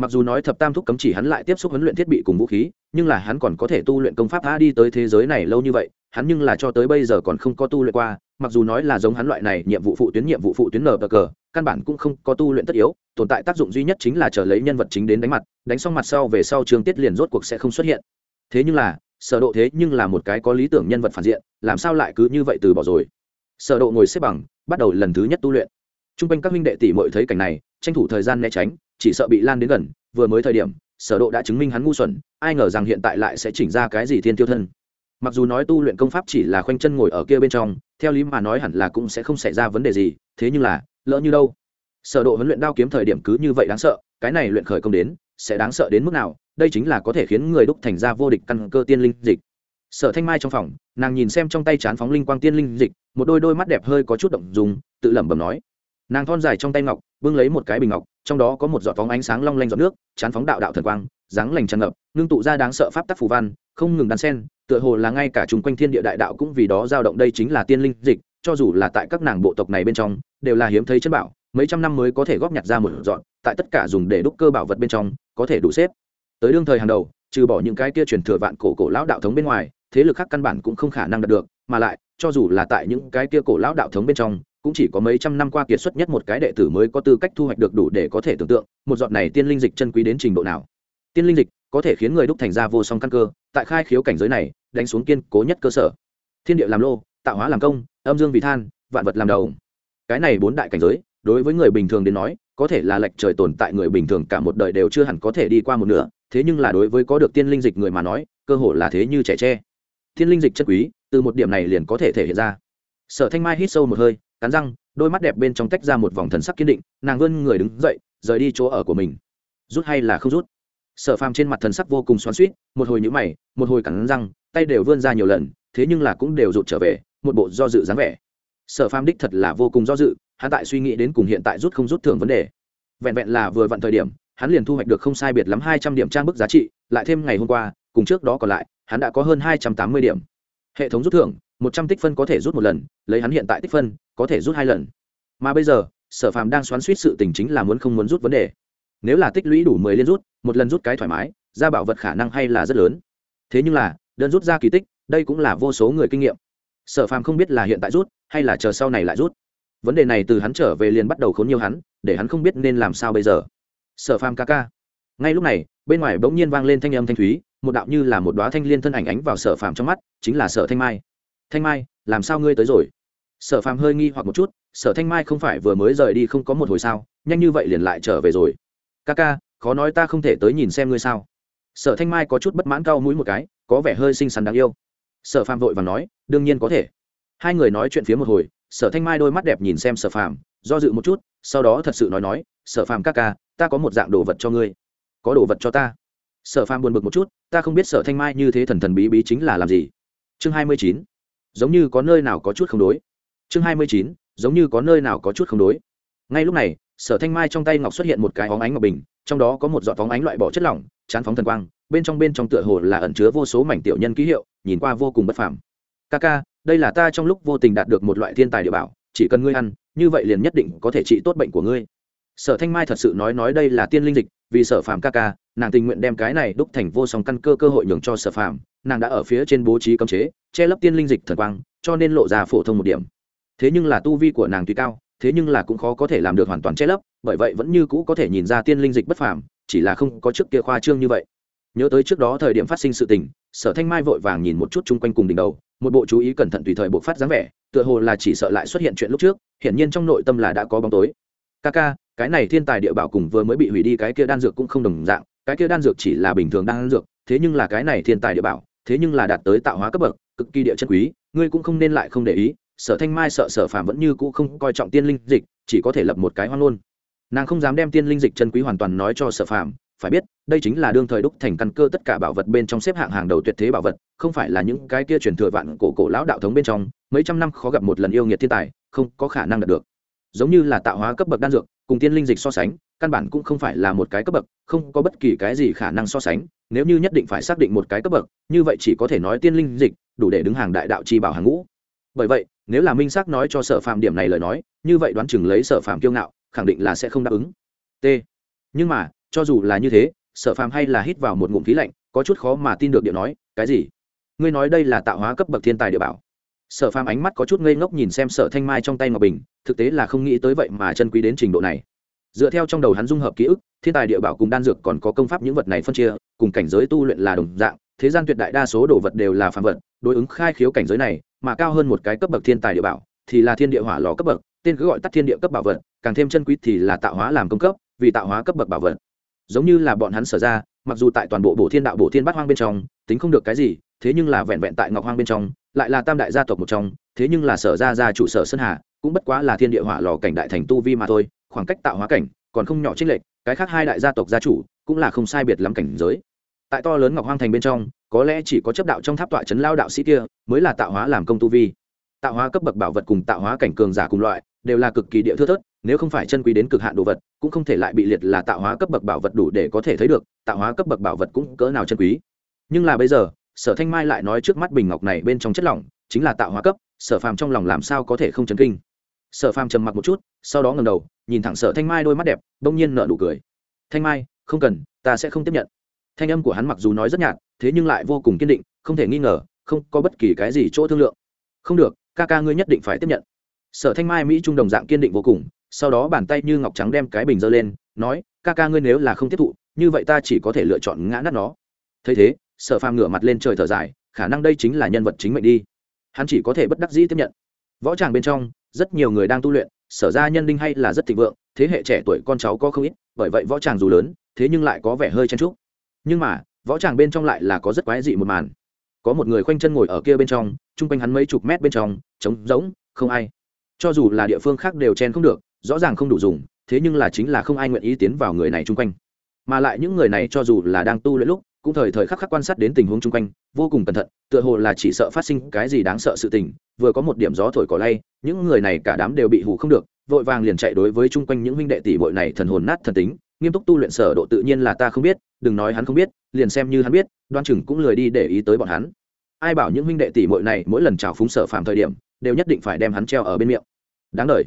mặc dù nói thập tam thúc cấm chỉ hắn lại tiếp xúc huấn luyện thiết bị cùng vũ khí, nhưng là hắn còn có thể tu luyện công pháp a đi tới thế giới này lâu như vậy, hắn nhưng là cho tới bây giờ còn không có tu luyện qua, mặc dù nói là giống hắn loại này nhiệm vụ phụ tuyến nhiệm vụ phụ tuyến nở bờ cờ, căn bản cũng không có tu luyện tất yếu, tồn tại tác dụng duy nhất chính là chờ lấy nhân vật chính đến đánh mặt, đánh xong mặt sau về sau trường tiết liền rốt cuộc sẽ không xuất hiện. Thế nhưng là, sở độ thế nhưng là một cái có lý tưởng nhân vật phản diện, làm sao lại cứ như vậy từ bỏ rồi? Sở độ ngồi xếp bằng, bắt đầu lần thứ nhất tu luyện. Trung quanh các huynh đệ tỷ muội thấy cảnh này, tranh thủ thời gian né tránh chỉ sợ bị lan đến gần, vừa mới thời điểm, sở độ đã chứng minh hắn ngu xuẩn, ai ngờ rằng hiện tại lại sẽ chỉnh ra cái gì thiên tiêu thân. Mặc dù nói tu luyện công pháp chỉ là khoanh chân ngồi ở kia bên trong, theo lý mà nói hẳn là cũng sẽ không xảy ra vấn đề gì, thế nhưng là, lỡ như đâu? Sở độ huấn luyện đao kiếm thời điểm cứ như vậy đáng sợ, cái này luyện khởi công đến, sẽ đáng sợ đến mức nào? Đây chính là có thể khiến người đúc thành ra vô địch căn cơ tiên linh dịch. Sở thanh mai trong phòng, nàng nhìn xem trong tay chán phóng linh quang tiên linh dịch, một đôi đôi mắt đẹp hơi có chút động dùng, tự lẩm bẩm nói. Nàng thon dài trong tay ngọc, bưng lấy một cái bình ngọc trong đó có một giọt phóng ánh sáng long lanh giọt nước, chán phóng đạo đạo thần quang, dáng lành tràn ngập, ngưng tụ ra đáng sợ pháp tắc phù văn, không ngừng đan sen tựa hồ là ngay cả chung quanh thiên địa đại đạo cũng vì đó dao động. Đây chính là tiên linh dịch, cho dù là tại các nàng bộ tộc này bên trong, đều là hiếm thấy chân bảo, mấy trăm năm mới có thể góp nhặt ra một dọn tại tất cả dùng để đúc cơ bảo vật bên trong, có thể đủ xếp. Tới đương thời hàng đầu, trừ bỏ những cái kia truyền thừa vạn cổ cổ lão đạo thống bên ngoài, thế lực khác căn bản cũng không khả năng đạt được, mà lại, cho dù là tại những cái kia cổ lão đạo thống bên trong cũng chỉ có mấy trăm năm qua kiệt xuất nhất một cái đệ tử mới có tư cách thu hoạch được đủ để có thể tưởng tượng một giọt này tiên linh dịch chân quý đến trình độ nào. Tiên linh dịch có thể khiến người đúc thành ra vô song căn cơ, tại khai khiếu cảnh giới này, đánh xuống kiên cố nhất cơ sở. Thiên địa làm lô, tạo hóa làm công, âm dương vì than, vạn vật làm đầu. Cái này bốn đại cảnh giới, đối với người bình thường đến nói, có thể là lệch trời tồn tại người bình thường cả một đời đều chưa hẳn có thể đi qua một nửa, thế nhưng là đối với có được tiên linh dịch người mà nói, cơ hội là thế như trẻ tre. Tiên linh dịch chất quý, từ một điểm này liền có thể thể hiện ra. Sở thanh mai hít sâu một hơi cắn răng, đôi mắt đẹp bên trong tách ra một vòng thần sắc kiên định, nàng vươn người đứng dậy, rời đi chỗ ở của mình. Rút hay là không rút? Sở phàm trên mặt thần sắc vô cùng xoắn suýt một hồi nhũ mày, một hồi cắn răng, tay đều vươn ra nhiều lần, thế nhưng là cũng đều rụt trở về, một bộ do dự dáng vẻ. Sở phàm đích thật là vô cùng do dự, hắn tại suy nghĩ đến cùng hiện tại rút không rút thưởng vấn đề. Vẹn vẹn là vừa vặn thời điểm, hắn liền thu hoạch được không sai biệt lắm hai trăm điểm trang bức giá trị, lại thêm ngày hôm qua, cùng trước đó còn lại, hắn đã có hơn hai trăm tám mươi điểm. Hệ thống rút thưởng, một trăm tích phân có thể rút một lần, lấy hắn hiện tại tích phân có thể rút hai lần. Mà bây giờ, sở phàm đang xoắn suýt sự tình chính là muốn không muốn rút vấn đề. Nếu là tích lũy đủ mười liên rút, một lần rút cái thoải mái, ra bảo vật khả năng hay là rất lớn. Thế nhưng là, đơn rút ra kỳ tích, đây cũng là vô số người kinh nghiệm. Sở phàm không biết là hiện tại rút, hay là chờ sau này lại rút. Vấn đề này từ hắn trở về liền bắt đầu khốn nhiều hắn, để hắn không biết nên làm sao bây giờ. Sở phàm ca ca. Ngay lúc này, bên ngoài bỗng nhiên vang lên thanh âm thanh thúy, một đạo như là một đoá thanh liên thân ảnh ánh vào sở phàm trong mắt, chính là sở thanh mai. Thanh mai, làm sao ngươi tới rồi? Sở phàm hơi nghi hoặc một chút, sở thanh mai không phải vừa mới rời đi không có một hồi sao? Nhanh như vậy liền lại trở về rồi. Ca ca, khó nói ta không thể tới nhìn xem ngươi sao. Sở thanh mai có chút bất mãn cau mũi một cái, có vẻ hơi xinh xắn đáng yêu. Sở phàm vội và nói, đương nhiên có thể. Hai người nói chuyện phía một hồi, sở thanh mai đôi mắt đẹp nhìn xem sở phàm, do dự một chút, sau đó thật sự nói nói, sở phàm ca ca, ta có một dạng đồ vật cho ngươi. Có đồ vật cho ta? Sở phàm buồn bực một chút, ta không biết sở thanh mai như thế thần thần bí bí chính là làm gì. Chương hai mươi chín. Giống như có nơi nào có chút không đối chương hai mươi chín, giống như có nơi nào có chút không đối. Ngay lúc này, sở thanh mai trong tay ngọc xuất hiện một cái óng ánh ngọc bình, trong đó có một giọt phóng ánh loại bỏ chất lỏng, chán phóng thần quang, bên trong bên trong tựa hồ là ẩn chứa vô số mảnh tiểu nhân ký hiệu, nhìn qua vô cùng bất phàm. Ca ca, đây là ta trong lúc vô tình đạt được một loại thiên tài địa bảo, chỉ cần ngươi ăn, như vậy liền nhất định có thể trị tốt bệnh của ngươi. Sở thanh mai thật sự nói nói đây là tiên linh dịch, vì sở phàm ca ca, nàng tình nguyện đem cái này đúc thành vô song căn cơ cơ hội nhường cho sở phàm, nàng đã ở phía trên bố trí cấm chế, che lấp tiên linh dịch thần quang, cho nên lộ ra phổ thông một điểm thế nhưng là tu vi của nàng tuy cao, thế nhưng là cũng khó có thể làm được hoàn toàn che lấp, bởi vậy vẫn như cũ có thể nhìn ra tiên linh dịch bất phàm, chỉ là không có trước kia khoa trương như vậy. Nhớ tới trước đó thời điểm phát sinh sự tình, sở thanh mai vội vàng nhìn một chút chung quanh cùng đỉnh đầu, một bộ chú ý cẩn thận tùy thời bộ phát dáng vẻ, tựa hồ là chỉ sợ lại xuất hiện chuyện lúc trước, hiển nhiên trong nội tâm là đã có bóng tối. Ca ca, cái này thiên tài địa bảo cùng vừa mới bị hủy đi cái kia đan dược cũng không đồng dạng, cái kia đan dược chỉ là bình thường đan dược, thế nhưng là cái này thiên tài địa bảo, thế nhưng là đạt tới tạo hóa cấp bậc, cực kỳ địa chân quý, ngươi cũng không nên lại không để ý sở thanh mai sợ sở phàm vẫn như cũ không coi trọng tiên linh dịch, chỉ có thể lập một cái hoang luôn nàng không dám đem tiên linh dịch chân quý hoàn toàn nói cho sở phàm, phải biết, đây chính là đương thời đúc thành căn cơ tất cả bảo vật bên trong xếp hạng hàng đầu tuyệt thế bảo vật, không phải là những cái kia truyền thừa vạn cổ cổ lão đạo thống bên trong, mấy trăm năm khó gặp một lần yêu nghiệt thiên tài, không có khả năng đạt được. Giống như là tạo hóa cấp bậc đan dược, cùng tiên linh dịch so sánh, căn bản cũng không phải là một cái cấp bậc, không có bất kỳ cái gì khả năng so sánh, nếu như nhất định phải xác định một cái cấp bậc, như vậy chỉ có thể nói tiên linh dịch đủ để đứng hàng đại đạo chi bảo hàng ngũ. Bởi vậy nếu là minh xác nói cho sở phạm điểm này lời nói, như vậy đoán chừng lấy sở phạm kiêu ngạo, khẳng định là sẽ không đáp ứng. T. Nhưng mà, cho dù là như thế, sở phạm hay là hít vào một ngụm khí lạnh, có chút khó mà tin được điệu nói, cái gì? Ngươi nói đây là tạo hóa cấp bậc thiên tài địa bảo. Sở phàm ánh mắt có chút ngây ngốc nhìn xem sở thanh mai trong tay ngọc bình, thực tế là không nghĩ tới vậy mà chân quý đến trình độ này. Dựa theo trong đầu hắn dung hợp ký ức, thiên tài địa bảo cùng đan dược còn có công pháp những vật này phân chia, cùng cảnh giới tu luyện là đồng dạng, thế gian tuyệt đại đa số đồ vật đều là phàm vật, đối ứng khai khiếu cảnh giới này mà cao hơn một cái cấp bậc thiên tài địa bảo, thì là thiên địa hỏa lò cấp bậc, tên cứ gọi tắt thiên địa cấp bảo vật, càng thêm chân quý thì là tạo hóa làm công cấp, vì tạo hóa cấp bậc bảo vật. Giống như là bọn hắn sở ra, mặc dù tại toàn bộ bộ thiên đạo bộ thiên bát hoang bên trong, tính không được cái gì, thế nhưng là vẹn vẹn tại ngọc hoang bên trong, lại là tam đại gia tộc một trong, thế nhưng là sở ra ra trụ sở sơn hà, cũng bất quá là thiên địa hỏa lò cảnh đại thành tu vi mà thôi, khoảng cách tạo hóa cảnh còn không nhỏ trích lệch, cái khác hai đại gia tộc gia chủ cũng là không sai biệt lắm cảnh giới tại to lớn ngọc hoang thành bên trong, có lẽ chỉ có chấp đạo trong tháp tọa chấn lao đạo sĩ kia mới là tạo hóa làm công tu vi. Tạo hóa cấp bậc bảo vật cùng tạo hóa cảnh cường giả cùng loại, đều là cực kỳ địa thưa thớt, nếu không phải chân quý đến cực hạn đồ vật, cũng không thể lại bị liệt là tạo hóa cấp bậc bảo vật đủ để có thể thấy được, tạo hóa cấp bậc bảo vật cũng cỡ nào chân quý. Nhưng là bây giờ, sở thanh mai lại nói trước mắt bình ngọc này bên trong chất lỏng, chính là tạo hóa cấp, sở phàm trong lòng làm sao có thể không chấn kinh? Sở phàm trầm mặc một chút, sau đó ngầm đầu, nhìn thẳng sở thanh mai đôi mắt đẹp, bỗng nhiên nở nụ cười. Thanh mai, không cần, ta sẽ không tiếp nhận thanh âm của hắn mặc dù nói rất nhạt, thế nhưng lại vô cùng kiên định, không thể nghi ngờ, không có bất kỳ cái gì chỗ thương lượng. Không được, ca ca ngươi nhất định phải tiếp nhận. Sở thanh mai mỹ trung đồng dạng kiên định vô cùng, sau đó bàn tay như ngọc trắng đem cái bình dơ lên, nói, ca ca ngươi nếu là không tiếp thụ, như vậy ta chỉ có thể lựa chọn ngã nát nó. Thấy thế, sở phàm ngửa mặt lên trời thở dài, khả năng đây chính là nhân vật chính mệnh đi. Hắn chỉ có thể bất đắc dĩ tiếp nhận. Võ tràng bên trong, rất nhiều người đang tu luyện, sở ra nhân đinh hay là rất thịnh vượng, thế hệ trẻ tuổi con cháu có không ít, bởi vậy võ tràng dù lớn, thế nhưng lại có vẻ hơi chen trúc nhưng mà, võ tràng bên trong lại là có rất quái dị một màn. Có một người khoanh chân ngồi ở kia bên trong, chung quanh hắn mấy chục mét bên trong, trống rỗng, không ai. Cho dù là địa phương khác đều chen không được, rõ ràng không đủ dùng, thế nhưng là chính là không ai nguyện ý tiến vào người này chung quanh. Mà lại những người này cho dù là đang tu luyện lúc, cũng thời thời khắc khắc quan sát đến tình huống chung quanh, vô cùng cẩn thận, tựa hồ là chỉ sợ phát sinh cái gì đáng sợ sự tình, vừa có một điểm gió thổi cỏ lay, những người này cả đám đều bị hủ không được, vội vàng liền chạy đối với chung quanh những huynh đệ tỷ bội này thần hồn nát thần tính nghiêm túc tu luyện sở độ tự nhiên là ta không biết, đừng nói hắn không biết, liền xem như hắn biết, đoan chừng cũng lười đi để ý tới bọn hắn. Ai bảo những huynh đệ tỷ muội này mỗi lần chào phúng sở phàm thời điểm, đều nhất định phải đem hắn treo ở bên miệng. Đáng đời.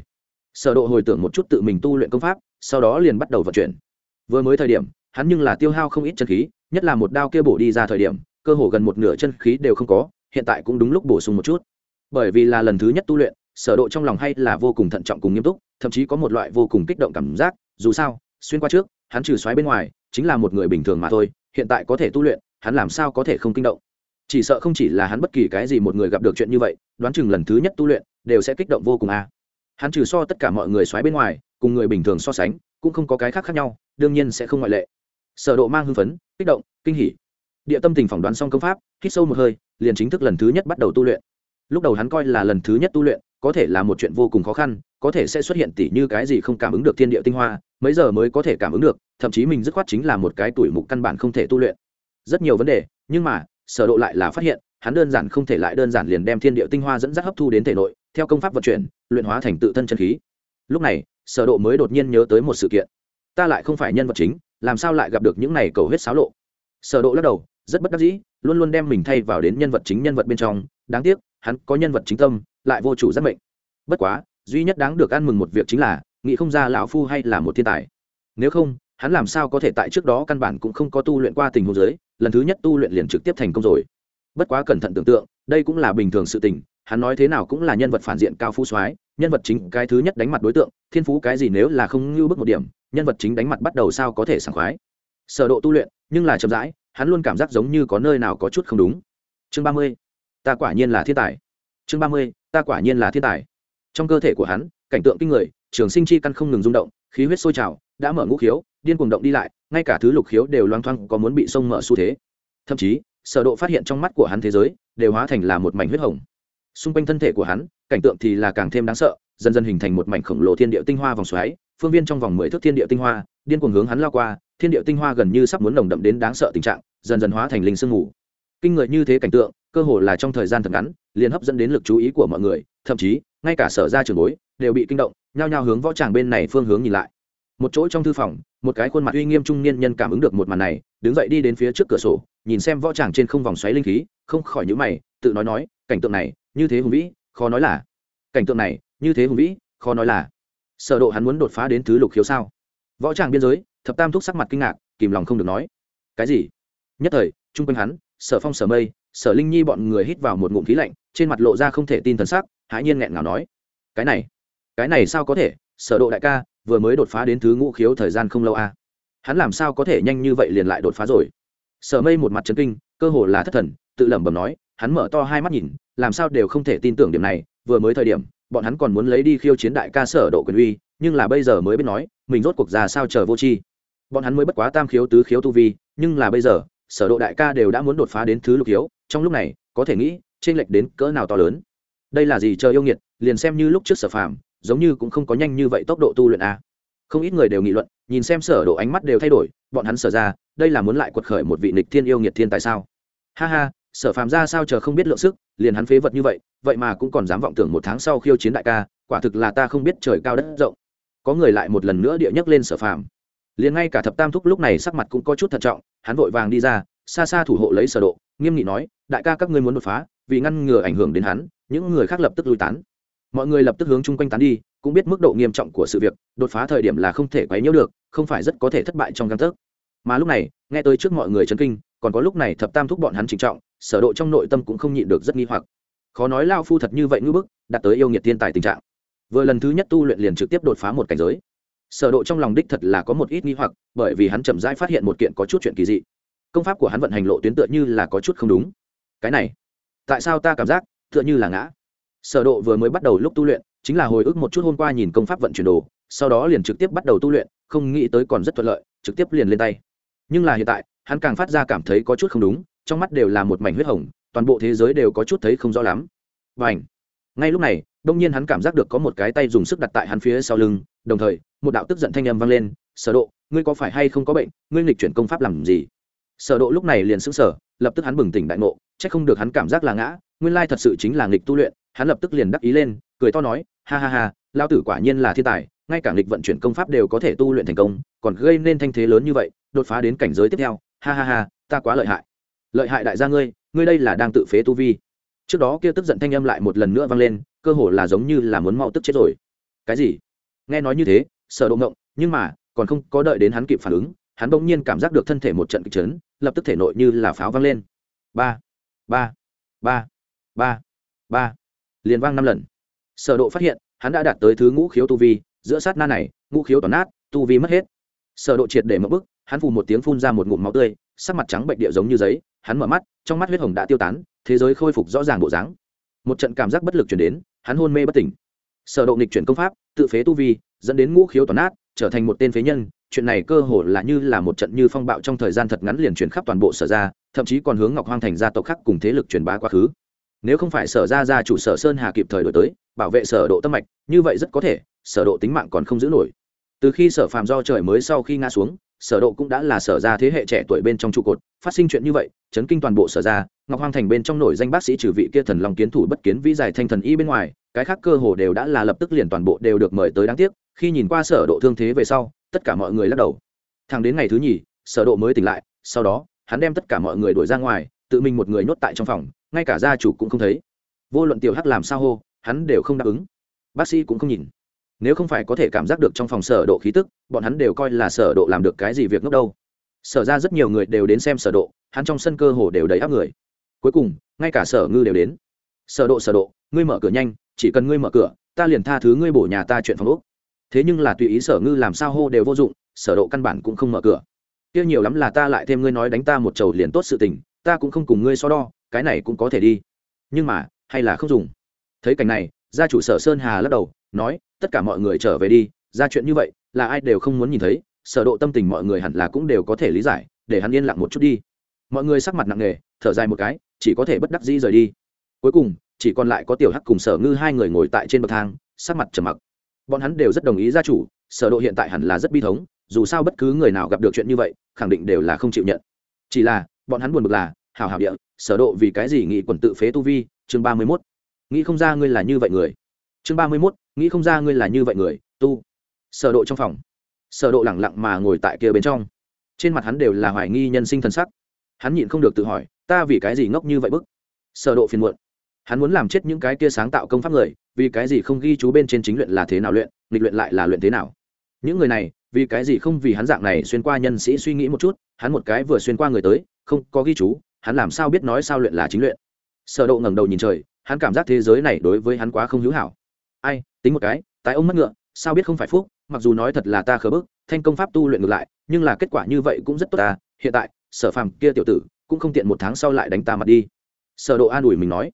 Sở độ hồi tưởng một chút tự mình tu luyện công pháp, sau đó liền bắt đầu vận chuyển. Vừa mới thời điểm, hắn nhưng là tiêu hao không ít chân khí, nhất là một đao kia bổ đi ra thời điểm, cơ hồ gần một nửa chân khí đều không có, hiện tại cũng đúng lúc bổ sung một chút. Bởi vì là lần thứ nhất tu luyện, sở độ trong lòng hay là vô cùng thận trọng cùng nghiêm túc, thậm chí có một loại vô cùng kích động cảm giác, dù sao xuyên qua trước, hắn trừ xoáy bên ngoài, chính là một người bình thường mà thôi, hiện tại có thể tu luyện, hắn làm sao có thể không kinh động? Chỉ sợ không chỉ là hắn bất kỳ cái gì một người gặp được chuyện như vậy, đoán chừng lần thứ nhất tu luyện, đều sẽ kích động vô cùng a. À. hắn trừ so tất cả mọi người xoáy bên ngoài, cùng người bình thường so sánh, cũng không có cái khác khác nhau, đương nhiên sẽ không ngoại lệ. Sở độ mang hưng phấn, kích động, kinh hỉ. Địa tâm tình phỏng đoán xong công pháp, hít sâu một hơi, liền chính thức lần thứ nhất bắt đầu tu luyện. Lúc đầu hắn coi là lần thứ nhất tu luyện, có thể là một chuyện vô cùng khó khăn có thể sẽ xuất hiện tỉ như cái gì không cảm ứng được thiên địa tinh hoa, mấy giờ mới có thể cảm ứng được, thậm chí mình dứt khoát chính là một cái tuổi mục căn bản không thể tu luyện. Rất nhiều vấn đề, nhưng mà, sở độ lại là phát hiện, hắn đơn giản không thể lại đơn giản liền đem thiên địa tinh hoa dẫn dắt hấp thu đến thể nội, theo công pháp vận chuyển, luyện hóa thành tự thân chân khí. Lúc này, sở độ mới đột nhiên nhớ tới một sự kiện. Ta lại không phải nhân vật chính, làm sao lại gặp được những này cầu huyết sáo lộ? Sở độ lắc đầu, rất bất đắc dĩ, luôn luôn đem mình thay vào đến nhân vật chính nhân vật bên trong. Đáng tiếc, hắn có nhân vật chính tâm, lại vô chủ giác mệnh. Bất quá duy nhất đáng được ăn mừng một việc chính là, nghĩ không ra lão phu hay là một thiên tài nếu không, hắn làm sao có thể tại trước đó căn bản cũng không có tu luyện qua tình huống giới, lần thứ nhất tu luyện liền trực tiếp thành công rồi bất quá cẩn thận tưởng tượng, đây cũng là bình thường sự tình, hắn nói thế nào cũng là nhân vật phản diện cao phú soái, nhân vật chính cái thứ nhất đánh mặt đối tượng, thiên phú cái gì nếu là không ngưu bức một điểm, nhân vật chính đánh mặt bắt đầu sao có thể sảng khoái sở độ tu luyện, nhưng là chậm rãi, hắn luôn cảm giác giống như có nơi nào có chút không đúng chương 30. ta quả nhiên là thiên tài chương 30. ta quả nhiên là thiên tài trong cơ thể của hắn, cảnh tượng kinh người, trường sinh chi căn không ngừng rung động, khí huyết sôi trào, đã mở ngũ khiếu, điên cuồng động đi lại, ngay cả thứ lục khiếu đều loang thoang, có muốn bị sông mở xu thế. Thậm chí, sở độ phát hiện trong mắt của hắn thế giới, đều hóa thành là một mảnh huyết hồng. Xung quanh thân thể của hắn, cảnh tượng thì là càng thêm đáng sợ, dần dần hình thành một mảnh khổng lồ thiên địa tinh hoa vòng xoáy, phương viên trong vòng mười thước thiên địa tinh hoa, điên cuồng hướng hắn lao qua, thiên địa tinh hoa gần như sắp muốn nồng đậm đến đáng sợ tình trạng, dần dần hóa thành linh sương ngủ kinh người như thế cảnh tượng, cơ hồ là trong thời gian thật ngắn, liền hấp dẫn đến lực chú ý của mọi người, thậm chí ngay cả sở ra trường bối đều bị kinh động, nhao nhao hướng võ tràng bên này phương hướng nhìn lại. Một chỗ trong thư phòng, một cái khuôn mặt uy nghiêm trung niên nhân cảm ứng được một màn này, đứng dậy đi đến phía trước cửa sổ, nhìn xem võ tràng trên không vòng xoáy linh khí, không khỏi nhữ mày, tự nói nói, cảnh tượng này, như thế hùng vĩ, khó nói là. Cảnh tượng này, như thế hùng vĩ, khó nói là. Sở độ hắn muốn đột phá đến thứ lục khiếu sao? Võ tràng biên giới, thập tam thúc sắc mặt kinh ngạc, kìm lòng không được nói. Cái gì? Nhất thời, trung quanh hắn, sở phong, sở mây, sở linh nhi bọn người hít vào một ngụm khí lạnh trên mặt lộ ra không thể tin thần sắc, hãi nhiên nghẹn ngào nói, cái này cái này sao có thể? Sở độ đại ca, vừa mới đột phá đến thứ ngũ khiếu thời gian không lâu à hắn làm sao có thể nhanh như vậy liền lại đột phá rồi? Sở mây một mặt chấn kinh, cơ hồ là thất thần, tự lẩm bẩm nói, hắn mở to hai mắt nhìn, làm sao đều không thể tin tưởng điểm này, vừa mới thời điểm, bọn hắn còn muốn lấy đi khiêu chiến đại ca sở độ quyền uy, nhưng là bây giờ mới biết nói, mình rốt cuộc ra sao chờ vô chi bọn hắn mới bất quá tam khiếu tứ khiếu tu vi, nhưng là bây giờ, sở độ đại ca đều đã muốn đột phá đến thứ lục khiếu, trong lúc này, có thể nghĩ trên lệch đến cỡ nào to lớn. Đây là gì chờ yêu nghiệt, liền xem như lúc trước sở phàm, giống như cũng không có nhanh như vậy tốc độ tu luyện a không ít người đều nghị luận, nhìn xem sở độ ánh mắt đều thay đổi, bọn hắn sở ra, đây là muốn lại quật khởi một vị nịch thiên yêu nghiệt thiên tại sao? Ha ha, sở phàm ra sao chờ không biết lượng sức, liền hắn phế vật như vậy vậy mà cũng còn dám vọng tưởng một tháng sau khiêu chiến đại ca, quả thực là ta không biết trời cao đất rộng. Có người lại một lần nữa địa nhấc lên sở phàm. Liền ngay cả thập tam thúc lúc này sắc mặt cũng có chút thận trọng, hắn vội vàng đi ra, xa xa thủ hộ lấy sở độ, nghiêm nghị nói, đại ca, các ngươi muốn đột phá vì ngăn ngừa ảnh hưởng đến hắn, những người khác lập tức lui tán. Mọi người lập tức hướng chung quanh tán đi, cũng biết mức độ nghiêm trọng của sự việc, đột phá thời điểm là không thể quấy nhiễu được, không phải rất có thể thất bại trong căn thức mà lúc này, nghe tới trước mọi người chấn kinh, còn có lúc này thập tam thúc bọn hắn trịnh trọng, sở độ trong nội tâm cũng không nhịn được rất nghi hoặc. Khó nói lao phu thật như vậy ngư bức, đạt tới yêu nghiệt thiên tài tình trạng. Vừa lần thứ nhất tu luyện liền trực tiếp đột phá một cảnh giới. Sở độ trong lòng đích thật là có một ít nghi hoặc, bởi vì hắn chậm rãi phát hiện một kiện có chút chuyện kỳ dị. Công pháp của hắn vận hành lộ tuyến tựa như là có chút không đúng. Cái này tại sao ta cảm giác tựa như là ngã? Sở độ vừa mới bắt đầu lúc tu luyện, chính là hồi ức một chút hôm qua nhìn công pháp vận chuyển đồ, sau đó liền trực tiếp bắt đầu tu luyện, không nghĩ tới còn rất thuận lợi, trực tiếp liền lên tay. Nhưng là hiện tại, hắn càng phát ra cảm thấy có chút không đúng, trong mắt đều là một mảnh huyết hồng, toàn bộ thế giới đều có chút thấy không rõ lắm. Và ảnh ngay lúc này, đông nhiên hắn cảm giác được có một cái tay dùng sức đặt tại hắn phía sau lưng, đồng thời, một đạo tức giận thanh âm vang lên, sở độ, ngươi có phải hay không có bệnh? Ngươi nghịch chuyển công pháp làm gì? Sở độ lúc này liền sững sờ lập tức hắn bừng tỉnh đại ngộ, chắc không được hắn cảm giác là ngã, nguyên lai thật sự chính là nghịch tu luyện, hắn lập tức liền đắc ý lên, cười to nói, ha ha ha lao tử quả nhiên là thiên tài, ngay cả nghịch vận chuyển công pháp đều có thể tu luyện thành công, còn gây nên thanh thế lớn như vậy, đột phá đến cảnh giới tiếp theo, ha ha ha, ta quá lợi hại. Lợi hại đại gia ngươi ngươi đây là đang tự phế tu vi. Trước đó kia tức giận thanh âm lại một lần nữa vang lên, cơ hồ là giống như là muốn mau tức chết rồi. Cái gì? Nghe nói như thế, sợ động động nhưng mà, còn không có đợi đến hắn kịp phản ứng hắn bỗng nhiên cảm giác được thân thể một trận kịch chấn, lập tức thể nội như là pháo vang lên. Ba ba ba ba ba. Liền vang năm lần. Sở độ phát hiện, hắn đã đạt tới thứ ngũ khiếu tu vi, giữa sát na này, ngũ khiếu toàn nát, tu vi mất hết. Sở độ triệt để mất bức, hắn phù một tiếng phun ra một ngụm máu tươi, sắc mặt trắng bệnh địa giống như giấy, hắn mở mắt, trong mắt huyết hồng đã tiêu tán, thế giới khôi phục rõ ràng bộ dáng. Một trận cảm giác bất lực truyền đến, hắn hôn mê bất tỉnh. Sở độ nghịch chuyển công pháp, tự phế tu vi, dẫn đến ngũ khiếu toàn nát, trở thành một tên phế nhân chuyện này cơ hồ là như là một trận như phong bạo trong thời gian thật ngắn liền truyền khắp toàn bộ sở ra, thậm chí còn hướng ngọc hoang thành gia tộc khác cùng thế lực truyền bá quá khứ. Nếu không phải sở ra gia chủ sở sơn hà kịp thời đổi tới bảo vệ sở độ tâm mạch như vậy rất có thể sở độ tính mạng còn không giữ nổi. Từ khi sở phàm do trời mới sau khi ngã xuống sở độ cũng đã là sở ra thế hệ trẻ tuổi bên trong trụ cột phát sinh chuyện như vậy chấn kinh toàn bộ sở ra, ngọc hoang thành bên trong nổi danh bác sĩ trừ vị kia thần long kiến thủ bất kiến vĩ giải thanh thần y bên ngoài cái khác cơ hồ đều đã là lập tức liền toàn bộ đều được mời tới đáng tiếc khi nhìn qua sở độ thương thế về sau tất cả mọi người lắc đầu. Thằng đến ngày thứ nhì, sở độ mới tỉnh lại, sau đó, hắn đem tất cả mọi người đuổi ra ngoài, tự mình một người nhốt tại trong phòng, ngay cả gia chủ cũng không thấy. Vô luận tiểu hắc làm sao hô, hắn đều không đáp ứng. Bác sĩ cũng không nhìn. Nếu không phải có thể cảm giác được trong phòng sở độ khí tức, bọn hắn đều coi là sở độ làm được cái gì việc ngốc đâu. Sở ra rất nhiều người đều đến xem sở độ, hắn trong sân cơ hồ đều đầy áp người. Cuối cùng, ngay cả sở ngư đều đến. Sở độ sở độ, ngươi mở cửa nhanh, chỉ cần ngươi mở cửa, ta liền tha thứ ngươi bổ nhà ta chuyện phòng ốc thế nhưng là tùy ý sở ngư làm sao hô đều vô dụng, sở độ căn bản cũng không mở cửa. Kia nhiều lắm là ta lại thêm ngươi nói đánh ta một chầu liền tốt sự tình, ta cũng không cùng ngươi so đo, cái này cũng có thể đi. Nhưng mà, hay là không dùng. Thấy cảnh này, gia chủ sở sơn hà lắc đầu, nói, tất cả mọi người trở về đi, ra chuyện như vậy, là ai đều không muốn nhìn thấy, sở độ tâm tình mọi người hẳn là cũng đều có thể lý giải, để hắn yên lặng một chút đi. Mọi người sắc mặt nặng nề, thở dài một cái, chỉ có thể bất đắc dĩ rời đi. Cuối cùng, chỉ còn lại có tiểu hắc cùng sở ngư hai người ngồi tại trên bậc thang, sắc mặt trầm mặc bọn hắn đều rất đồng ý gia chủ sở độ hiện tại hẳn là rất bi thống dù sao bất cứ người nào gặp được chuyện như vậy khẳng định đều là không chịu nhận. Chỉ là bọn hắn buồn bực là hảo hảo địa sở độ vì cái gì nghĩ quần tự phế tu vi chương 31. nghĩ không ra ngươi là như vậy người. Chương 31, nghĩ không ra ngươi là như vậy người tu. Sở độ trong phòng. Sở độ lặng lặng mà ngồi tại kia bên trong. Trên mặt hắn đều là hoài nghi nhân sinh thần sắc. Hắn nhịn không được tự hỏi ta vì cái gì ngốc như vậy bức? Sở độ phiền muộn hắn muốn làm chết những cái kia sáng tạo công pháp người, vì cái gì không ghi chú bên trên chính luyện là thế nào luyện, nghịch luyện lại là luyện thế nào? Những người này, vì cái gì không vì hắn dạng này xuyên qua nhân sĩ suy nghĩ một chút, hắn một cái vừa xuyên qua người tới, không có ghi chú, hắn làm sao biết nói sao luyện là chính luyện? Sở độ ngẩng đầu nhìn trời, hắn cảm giác thế giới này đối với hắn quá không hữu hảo. Ai, tính một cái, tái ông mất ngựa, sao biết không phải phúc, mặc dù nói thật là ta khờ bức, thanh công pháp tu luyện ngược lại, nhưng là kết quả như vậy cũng rất tốt ta, hiện tại, sở phàm kia tiểu tử, cũng không tiện một tháng sau lại đánh ta mặt đi. Sở độ an ủi mình nói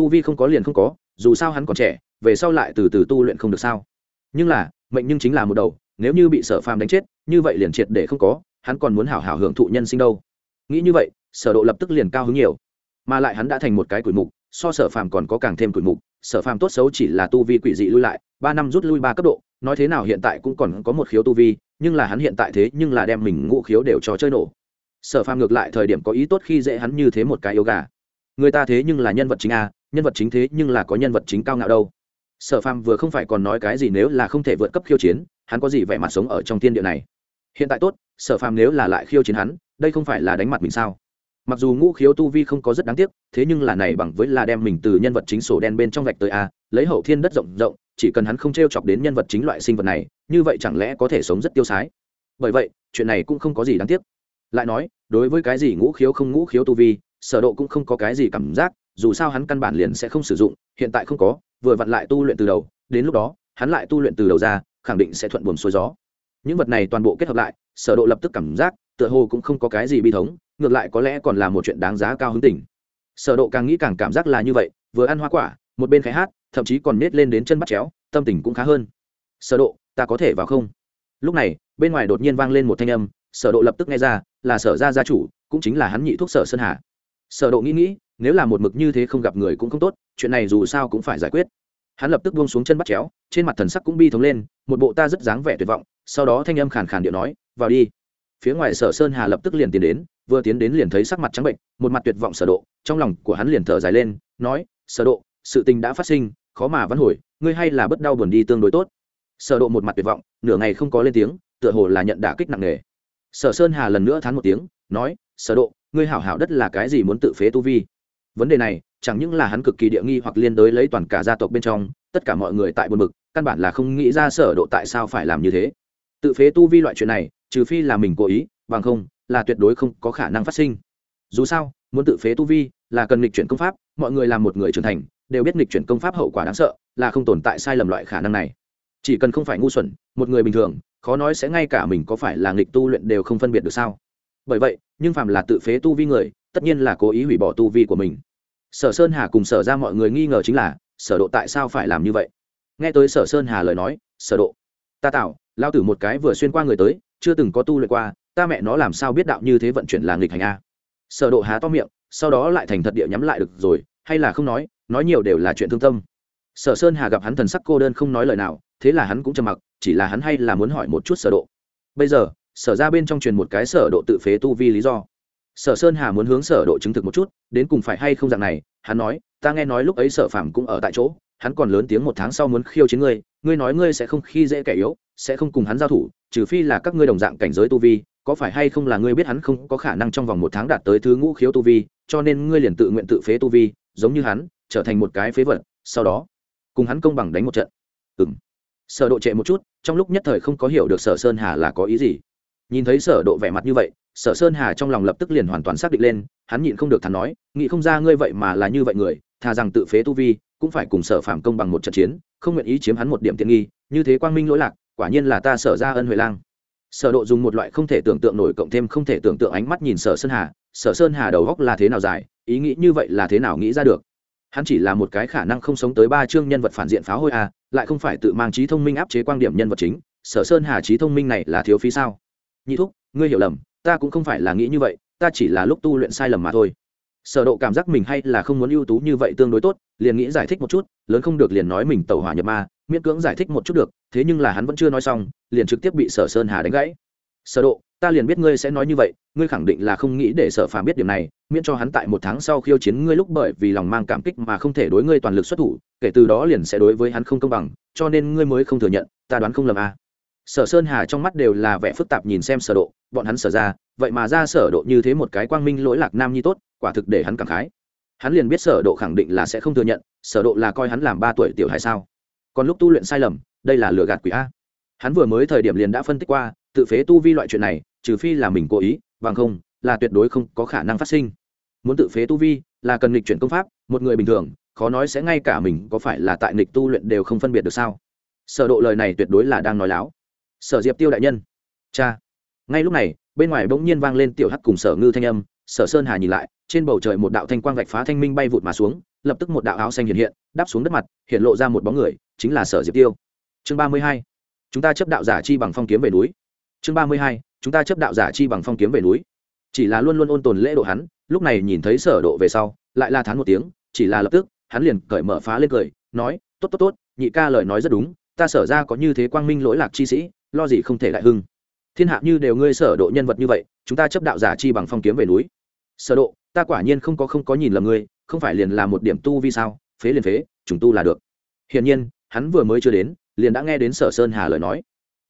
tu vi không có liền không có, dù sao hắn còn trẻ, về sau lại từ từ tu luyện không được sao. Nhưng là, mệnh nhưng chính là một đầu, nếu như bị sở phàm đánh chết, như vậy liền triệt để không có, hắn còn muốn hảo hảo hưởng thụ nhân sinh đâu. Nghĩ như vậy, sở độ lập tức liền cao hứng nhiều. Mà lại hắn đã thành một cái quỷ mục, so sở phàm còn có càng thêm quỷ mục, sở phàm tốt xấu chỉ là tu vi quỷ dị lui lại, ba năm rút lui ba cấp độ, nói thế nào hiện tại cũng còn có một khiếu tu vi, nhưng là hắn hiện tại thế nhưng là đem mình ngũ khiếu đều cho chơi nổ. Sở phàm ngược lại thời điểm có ý tốt khi dễ hắn như thế một cái yếu gà. Người ta thế nhưng là nhân vật chính a nhân vật chính thế nhưng là có nhân vật chính cao ngạo đâu. Sở phàm vừa không phải còn nói cái gì nếu là không thể vượt cấp khiêu chiến, hắn có gì vẻ mặt sống ở trong thiên địa này? Hiện tại tốt, sở phàm nếu là lại khiêu chiến hắn, đây không phải là đánh mặt mình sao? Mặc dù ngũ khiếu tu vi không có rất đáng tiếc, thế nhưng là này bằng với là đem mình từ nhân vật chính sổ đen bên trong vạch tới a, lấy hậu thiên đất rộng rộng, chỉ cần hắn không t r e o chọc đến nhân vật chính loại sinh vật này, như vậy chẳng lẽ có thể sống rất tiêu sái? Bởi vậy, chuyện này cũng không có gì đáng tiếc. Lại nói, đối với cái gì ngũ khiếu không ngũ khiếu tu vi, sở độ cũng không có cái gì cảm giác dù sao hắn căn bản liền sẽ không sử dụng, hiện tại không có, vừa vặn lại tu luyện từ đầu, đến lúc đó, hắn lại tu luyện từ đầu ra, khẳng định sẽ thuận buồm xuôi gió. Những vật này toàn bộ kết hợp lại, sở độ lập tức cảm giác, tựa hồ cũng không có cái gì bi thống, ngược lại có lẽ còn là một chuyện đáng giá cao hứng tỉnh. Sở độ càng nghĩ càng cảm giác là như vậy, vừa ăn hoa quả, một bên khẽ hát, thậm chí còn nết lên đến chân bắt chéo, tâm tình cũng khá hơn. Sở độ, ta có thể vào không? Lúc này, bên ngoài đột nhiên vang lên một thanh âm, sở độ lập tức nghe ra, là sở gia gia chủ, cũng chính là hắn nhị thuốc sở sơn hà. Sở độ nghĩ nghĩ nếu là một mực như thế không gặp người cũng không tốt, chuyện này dù sao cũng phải giải quyết. Hắn lập tức buông xuống chân bắt chéo, trên mặt thần sắc cũng bi thống lên, một bộ ta rất dáng vẻ tuyệt vọng, sau đó thanh âm khàn khàn điệu nói, vào đi. Phía ngoài sở sơn hà lập tức liền tiến đến, vừa tiến đến liền thấy sắc mặt trắng bệnh, một mặt tuyệt vọng sở độ, trong lòng của hắn liền thở dài lên, nói, sở độ, sự tình đã phát sinh, khó mà vãn hồi, ngươi hay là bất đau buồn đi tương đối tốt. Sở độ một mặt tuyệt vọng, nửa ngày không có lên tiếng, tựa hồ là nhận đả kích nặng nề. Sở sơn hà lần nữa thán một tiếng, nói, sở độ, ngươi hảo hảo đất là cái gì muốn tự phế tu vi? Vấn đề này, chẳng những là hắn cực kỳ địa nghi hoặc liên đối lấy toàn cả gia tộc bên trong, tất cả mọi người tại buồn bực, căn bản là không nghĩ ra sở độ tại sao phải làm như thế. Tự phế tu vi loại chuyện này, trừ phi là mình cố ý, bằng không, là tuyệt đối không có khả năng phát sinh. Dù sao, muốn tự phế tu vi, là cần nghịch chuyển công pháp, mọi người làm một người trưởng thành, đều biết nghịch chuyển công pháp hậu quả đáng sợ, là không tồn tại sai lầm loại khả năng này. Chỉ cần không phải ngu xuẩn, một người bình thường, khó nói sẽ ngay cả mình có phải là nghịch tu luyện đều không phân biệt được sao. Bởi vậy, nhưng phàm là tự phế tu vi người, tất nhiên là cố ý hủy bỏ tu vi của mình sở sơn hà cùng sở ra mọi người nghi ngờ chính là, sở độ tại sao phải làm như vậy? Nghe tới sở sơn hà lời nói, sở độ, ta tạo lao tử một cái vừa xuyên qua người tới, chưa từng có tu luyện qua, ta mẹ nó làm sao biết đạo như thế vận chuyển là nghịch hành a? Sở độ há to miệng, sau đó lại thành thật địa nhắm lại được rồi, hay là không nói nói nhiều đều là chuyện thương tâm. Sở sơn hà gặp hắn thần sắc cô đơn không nói lời nào, thế là hắn cũng trầm mặc, chỉ là hắn hay là muốn hỏi một chút sở độ. Bây giờ, sở ra bên trong truyền một cái sở độ tự phế tu vi lý do sở sơn hà muốn hướng sở độ chứng thực một chút, đến cùng phải hay không dạng này, hắn nói, ta nghe nói lúc ấy sở phạm cũng ở tại chỗ, hắn còn lớn tiếng một tháng sau muốn khiêu chiến ngươi ngươi nói ngươi sẽ không khi dễ kẻ yếu, sẽ không cùng hắn giao thủ, trừ phi là các ngươi đồng dạng cảnh giới tu vi, có phải hay không là ngươi biết hắn không có khả năng trong vòng một tháng đạt tới thứ ngũ khiếu tu vi, cho nên ngươi liền tự nguyện tự phế tu vi, giống như hắn, trở thành một cái phế vật, sau đó, cùng hắn công bằng đánh một trận. Ừng sở độ trệ một chút, trong lúc nhất thời không có hiểu được sở sơn hà là có ý gì. Nhìn thấy sở độ vẻ mặt như vậy sở sơn hà trong lòng lập tức liền hoàn toàn xác định lên, hắn nhịn không được thắn nói, nghĩ không ra ngươi vậy mà là như vậy người, thà rằng tự phế tu vi, cũng phải cùng sở phạm công bằng một trận chiến, không nguyện ý chiếm hắn một điểm tiện nghi, như thế quang minh lỗi lạc, quả nhiên là ta sở ra ân huệ lang. Sở độ dùng một loại không thể tưởng tượng nổi cộng thêm không thể tưởng tượng ánh mắt nhìn sở sơn hà, sở sơn hà đầu góc là thế nào dài, ý nghĩ như vậy là thế nào nghĩ ra được? Hắn chỉ là một cái khả năng không sống tới ba chương nhân vật phản diện pháo hôi à lại không phải tự mang trí thông minh áp chế quan điểm nhân vật chính, sở sơn hà trí thông minh này là thiếu phí sao? Nhị thúc, ngươi hiểu lầm ta cũng không phải là nghĩ như vậy, ta chỉ là lúc tu luyện sai lầm mà thôi. Sở độ cảm giác mình hay là không muốn ưu tú như vậy tương đối tốt, liền nghĩ giải thích một chút, lớn không được liền nói mình tẩu hỏa nhập ma, miễn cưỡng giải thích một chút được, thế nhưng là hắn vẫn chưa nói xong, liền trực tiếp bị sở sơn hà đánh gãy. Sở độ, ta liền biết ngươi sẽ nói như vậy, ngươi khẳng định là không nghĩ để sở phàm biết điểm này, miễn cho hắn tại một tháng sau khiêu chiến ngươi lúc bởi vì lòng mang cảm kích mà không thể đối ngươi toàn lực xuất thủ, kể từ đó liền sẽ đối với hắn không công bằng, cho nên ngươi mới không thừa nhận, ta đoán không lầm à sở sơn hà trong mắt đều là vẻ phức tạp nhìn xem sở độ, bọn hắn sở ra, vậy mà ra sở độ như thế một cái quang minh lỗi lạc nam nhi tốt, quả thực để hắn cảm khái. Hắn liền biết sở độ khẳng định là sẽ không thừa nhận, sở độ là coi hắn làm ba tuổi tiểu hài sao. Còn lúc tu luyện sai lầm, đây là lừa gạt quỷ a. Hắn vừa mới thời điểm liền đã phân tích qua, tự phế tu vi loại chuyện này, trừ phi là mình cố ý, bằng không, là tuyệt đối không có khả năng phát sinh. Muốn tự phế tu vi, là cần nghịch chuyển công pháp, một người bình thường, khó nói sẽ ngay cả mình có phải là tại nghịch tu luyện đều không phân biệt được sao. Sở độ lời này tuyệt đối là đang nói láo sở diệp tiêu đại nhân. Cha. Ngay lúc này, bên ngoài bỗng nhiên vang lên tiểu hắc cùng sở ngư thanh âm. Sở sơn hà nhìn lại, trên bầu trời một đạo thanh quang vạch phá thanh minh bay vụt mà xuống, lập tức một đạo áo xanh hiện hiện, đáp xuống đất mặt, hiện lộ ra một bóng người, chính là sở diệp tiêu. Chương ba mươi hai. Chúng ta chấp đạo giả chi bằng phong kiếm về núi. Chương ba mươi hai. Chúng ta chấp đạo giả chi bằng phong kiếm về núi. Chỉ là luôn luôn ôn tồn lễ độ hắn, lúc này nhìn thấy sở độ về sau, lại la thán một tiếng, chỉ là lập tức, hắn liền cởi mở phá lên cười, nói, tốt tốt tốt, nhị ca lời nói rất đúng, ta sở ra có như thế quang minh lỗi lạc chi sĩ lo gì không thể đại hưng. Thiên hạ như đều ngươi sở độ nhân vật như vậy, chúng ta chấp đạo giả chi bằng phong kiếm về núi. Sở độ, ta quả nhiên không có không có nhìn lầm ngươi, không phải liền là một điểm tu vi sao, phế liền phế chúng tu là được. Hiển nhiên, hắn vừa mới chưa đến, liền đã nghe đến sở sơn hà lời nói.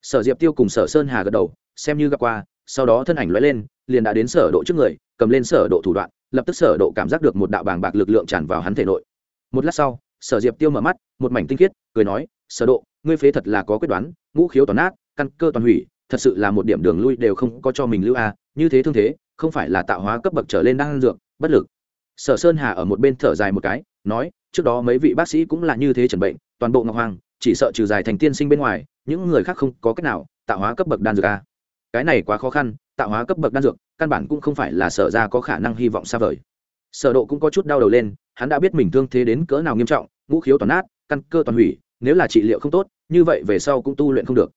Sở diệp tiêu cùng sở sơn hà gật đầu, xem như gặp qua, sau đó thân ảnh lóe lên, liền đã đến sở độ trước người, cầm lên sở độ thủ đoạn, lập tức sở độ cảm giác được một đạo bàng bạc lực lượng tràn vào hắn thể nội. Một lát sau, sở diệp tiêu mở mắt, một mảnh tinh khiết, cười nói, sở độ, ngươi phế thật là có quyết đoán, ngũ khiếu toàn nát căn cơ toàn hủy, thật sự là một điểm đường lui đều không có cho mình lưu a, như thế thương thế, không phải là tạo hóa cấp bậc trở lên đang dược, bất lực. Sở sơn hà ở một bên thở dài một cái, nói, trước đó mấy vị bác sĩ cũng là như thế chẩn bệnh, toàn bộ ngọc hoàng, chỉ sợ trừ dài thành tiên sinh bên ngoài, những người khác không có cách nào tạo hóa cấp bậc đan dược a. Cái này quá khó khăn, tạo hóa cấp bậc đan dược, căn bản cũng không phải là sở ra có khả năng hy vọng xa vời. Sở độ cũng có chút đau đầu lên, hắn đã biết mình thương thế đến cỡ nào nghiêm trọng, ngũ khiếu toàn nát, căn cơ toàn hủy, nếu là trị liệu không tốt, như vậy về sau cũng tu luyện không được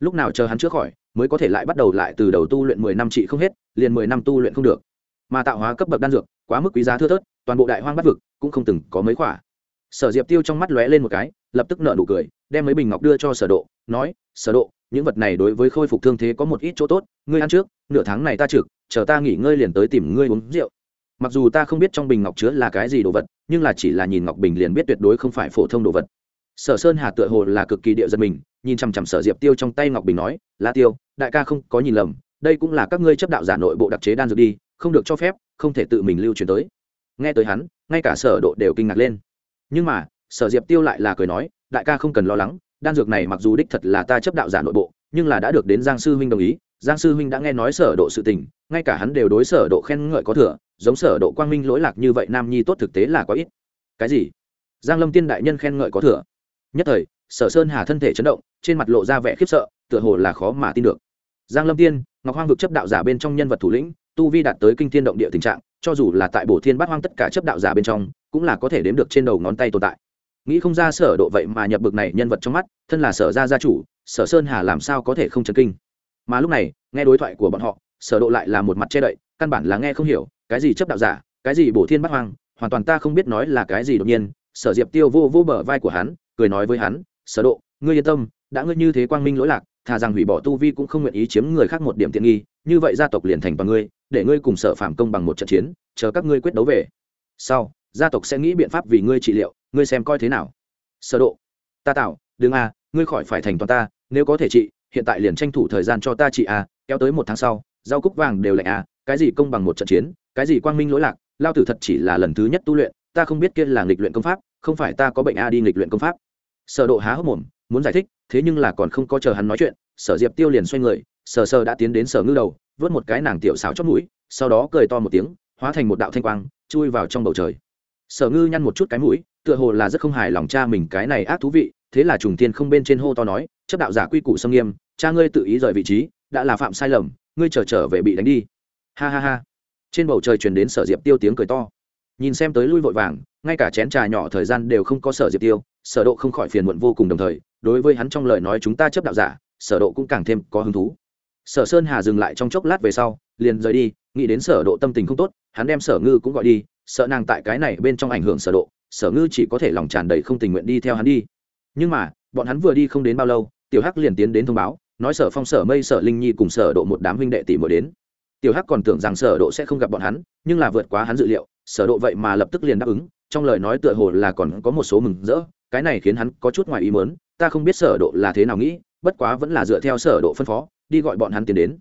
lúc nào chờ hắn chữa khỏi, mới có thể lại bắt đầu lại từ đầu tu luyện mười năm trị không hết, liền mười năm tu luyện không được. Mà tạo hóa cấp bậc đan dược, quá mức quý giá thưa thớt, toàn bộ đại hoang bắt vực cũng không từng có mấy khoả sở diệp tiêu trong mắt lóe lên một cái, lập tức nở nụ cười, đem mấy bình ngọc đưa cho sở độ, nói, sở độ, những vật này đối với khôi phục thương thế có một ít chỗ tốt, ngươi ăn trước, nửa tháng này ta trực, chờ ta nghỉ ngơi liền tới tìm ngươi uống rượu. Mặc dù ta không biết trong bình ngọc chứa là cái gì đồ vật, nhưng là chỉ là nhìn ngọc bình liền biết tuyệt đối không phải phổ thông đồ vật. Sở sơn hà tựa hồ là cực kỳ địa dân mình nhìn chằm chằm sở diệp tiêu trong tay ngọc bình nói la tiêu, đại ca không có nhìn lầm, đây cũng là các ngươi chấp đạo giả nội bộ đặc chế đan dược đi, không được cho phép, không thể tự mình lưu truyền tới. Nghe tới hắn, ngay cả sở độ đều kinh ngạc lên. Nhưng mà, sở diệp tiêu lại là cười nói, đại ca không cần lo lắng, đan dược này mặc dù đích thật là ta chấp đạo giả nội bộ, nhưng là đã được đến giang sư huynh đồng ý. Giang sư huynh đã nghe nói sở độ sự tình, ngay cả hắn đều đối sở độ khen ngợi có thừa, giống sở độ quang minh lỗi lạc như vậy nam nhi tốt thực tế là có ít. Cái gì? Giang lâm tiên đại nhân khen ngợi có thừa. Nhất thời sở sơn hà thân thể chấn động, trên mặt lộ ra vẻ khiếp sợ, tựa hồ là khó mà tin được. Giang lâm tiên, ngọc hoang vực chấp đạo giả bên trong nhân vật thủ lĩnh, tu vi đạt tới kinh thiên động địa tình trạng, cho dù là tại bổ thiên bát hoang tất cả chấp đạo giả bên trong, cũng là có thể đếm được trên đầu ngón tay tồn tại. Nghĩ không ra sở độ vậy mà nhập bực này nhân vật trong mắt, thân là sở gia gia chủ, sở sơn hà làm sao có thể không chấn kinh? Mà lúc này, nghe đối thoại của bọn họ, sở độ lại là một mặt che đậy, căn bản là nghe không hiểu, cái gì chấp đạo giả, cái gì bổ thiên bát hoang, hoàn toàn ta không biết nói là cái gì đột nhiên, sở diệp tiêu vô vô bờ vai của hắn, cười nói với hắn sở độ, ngươi yên tâm, đã ngươi như thế quang minh lỗi lạc, thà rằng hủy bỏ tu vi cũng không nguyện ý chiếm người khác một điểm tiện nghi, như vậy gia tộc liền thành bằng ngươi, để ngươi cùng sở phạm công bằng một trận chiến, chờ các ngươi quyết đấu về. Sau, gia tộc sẽ nghĩ biện pháp vì ngươi trị liệu, ngươi xem coi thế nào. Sở độ, ta tạo, đừng a ngươi khỏi phải thành toàn ta, nếu có thể trị, hiện tại liền tranh thủ thời gian cho ta trị a kéo tới một tháng sau, rau cúc vàng đều lạnh a cái gì công bằng một trận chiến, cái gì quang minh lỗi lạc, lao tử thật chỉ là lần thứ nhất tu luyện, ta không biết kia là nghịch luyện công pháp, không phải ta có bệnh a đi nghịch luyện công pháp sở độ há hốc mồm, muốn giải thích, thế nhưng là còn không có chờ hắn nói chuyện, sở diệp tiêu liền xoay người sở sơ đã tiến đến sở ngư đầu, vớt một cái nàng tiểu xảo chót mũi, sau đó cười to một tiếng, hóa thành một đạo thanh quang, chui vào trong bầu trời. Sở ngư nhăn một chút cái mũi, tựa hồ là rất không hài lòng cha mình cái này ác thú vị, thế là trùng tiên không bên trên hô to nói, chấp đạo giả quy củ sâm nghiêm, cha ngươi tự ý rời vị trí, đã là phạm sai lầm, ngươi trở trở về bị đánh đi. Ha ha ha. Trên bầu trời truyền đến sở diệp tiêu tiếng cười to. Nhìn xem tới lui vội vàng, ngay cả chén trà nhỏ thời gian đều không có sở diệp tiêu sở độ không khỏi phiền muộn vô cùng đồng thời, đối với hắn trong lời nói chúng ta chấp đạo giả, sở độ cũng càng thêm có hứng thú. Sở sơn hà dừng lại trong chốc lát về sau, liền rời đi, nghĩ đến sở độ tâm tình không tốt, hắn đem sở ngư cũng gọi đi, sợ nàng tại cái này bên trong ảnh hưởng sở độ, sở ngư chỉ có thể lòng tràn đầy không tình nguyện đi theo hắn đi. Nhưng mà, bọn hắn vừa đi không đến bao lâu, tiểu hắc liền tiến đến thông báo, nói sở phong, sở mây, sở linh nhi cùng sở độ một đám huynh đệ tỷ muội đến. Tiểu hắc còn tưởng rằng sở độ sẽ không gặp bọn hắn, nhưng là vượt quá hắn dự liệu, sở độ vậy mà lập tức liền đáp ứng, trong lời nói tựa hồ là còn có một số mừng rỡ cái này khiến hắn có chút ngoài ý muốn, ta không biết sở độ là thế nào nghĩ, bất quá vẫn là dựa theo sở độ phân phó, đi gọi bọn hắn tiến đến.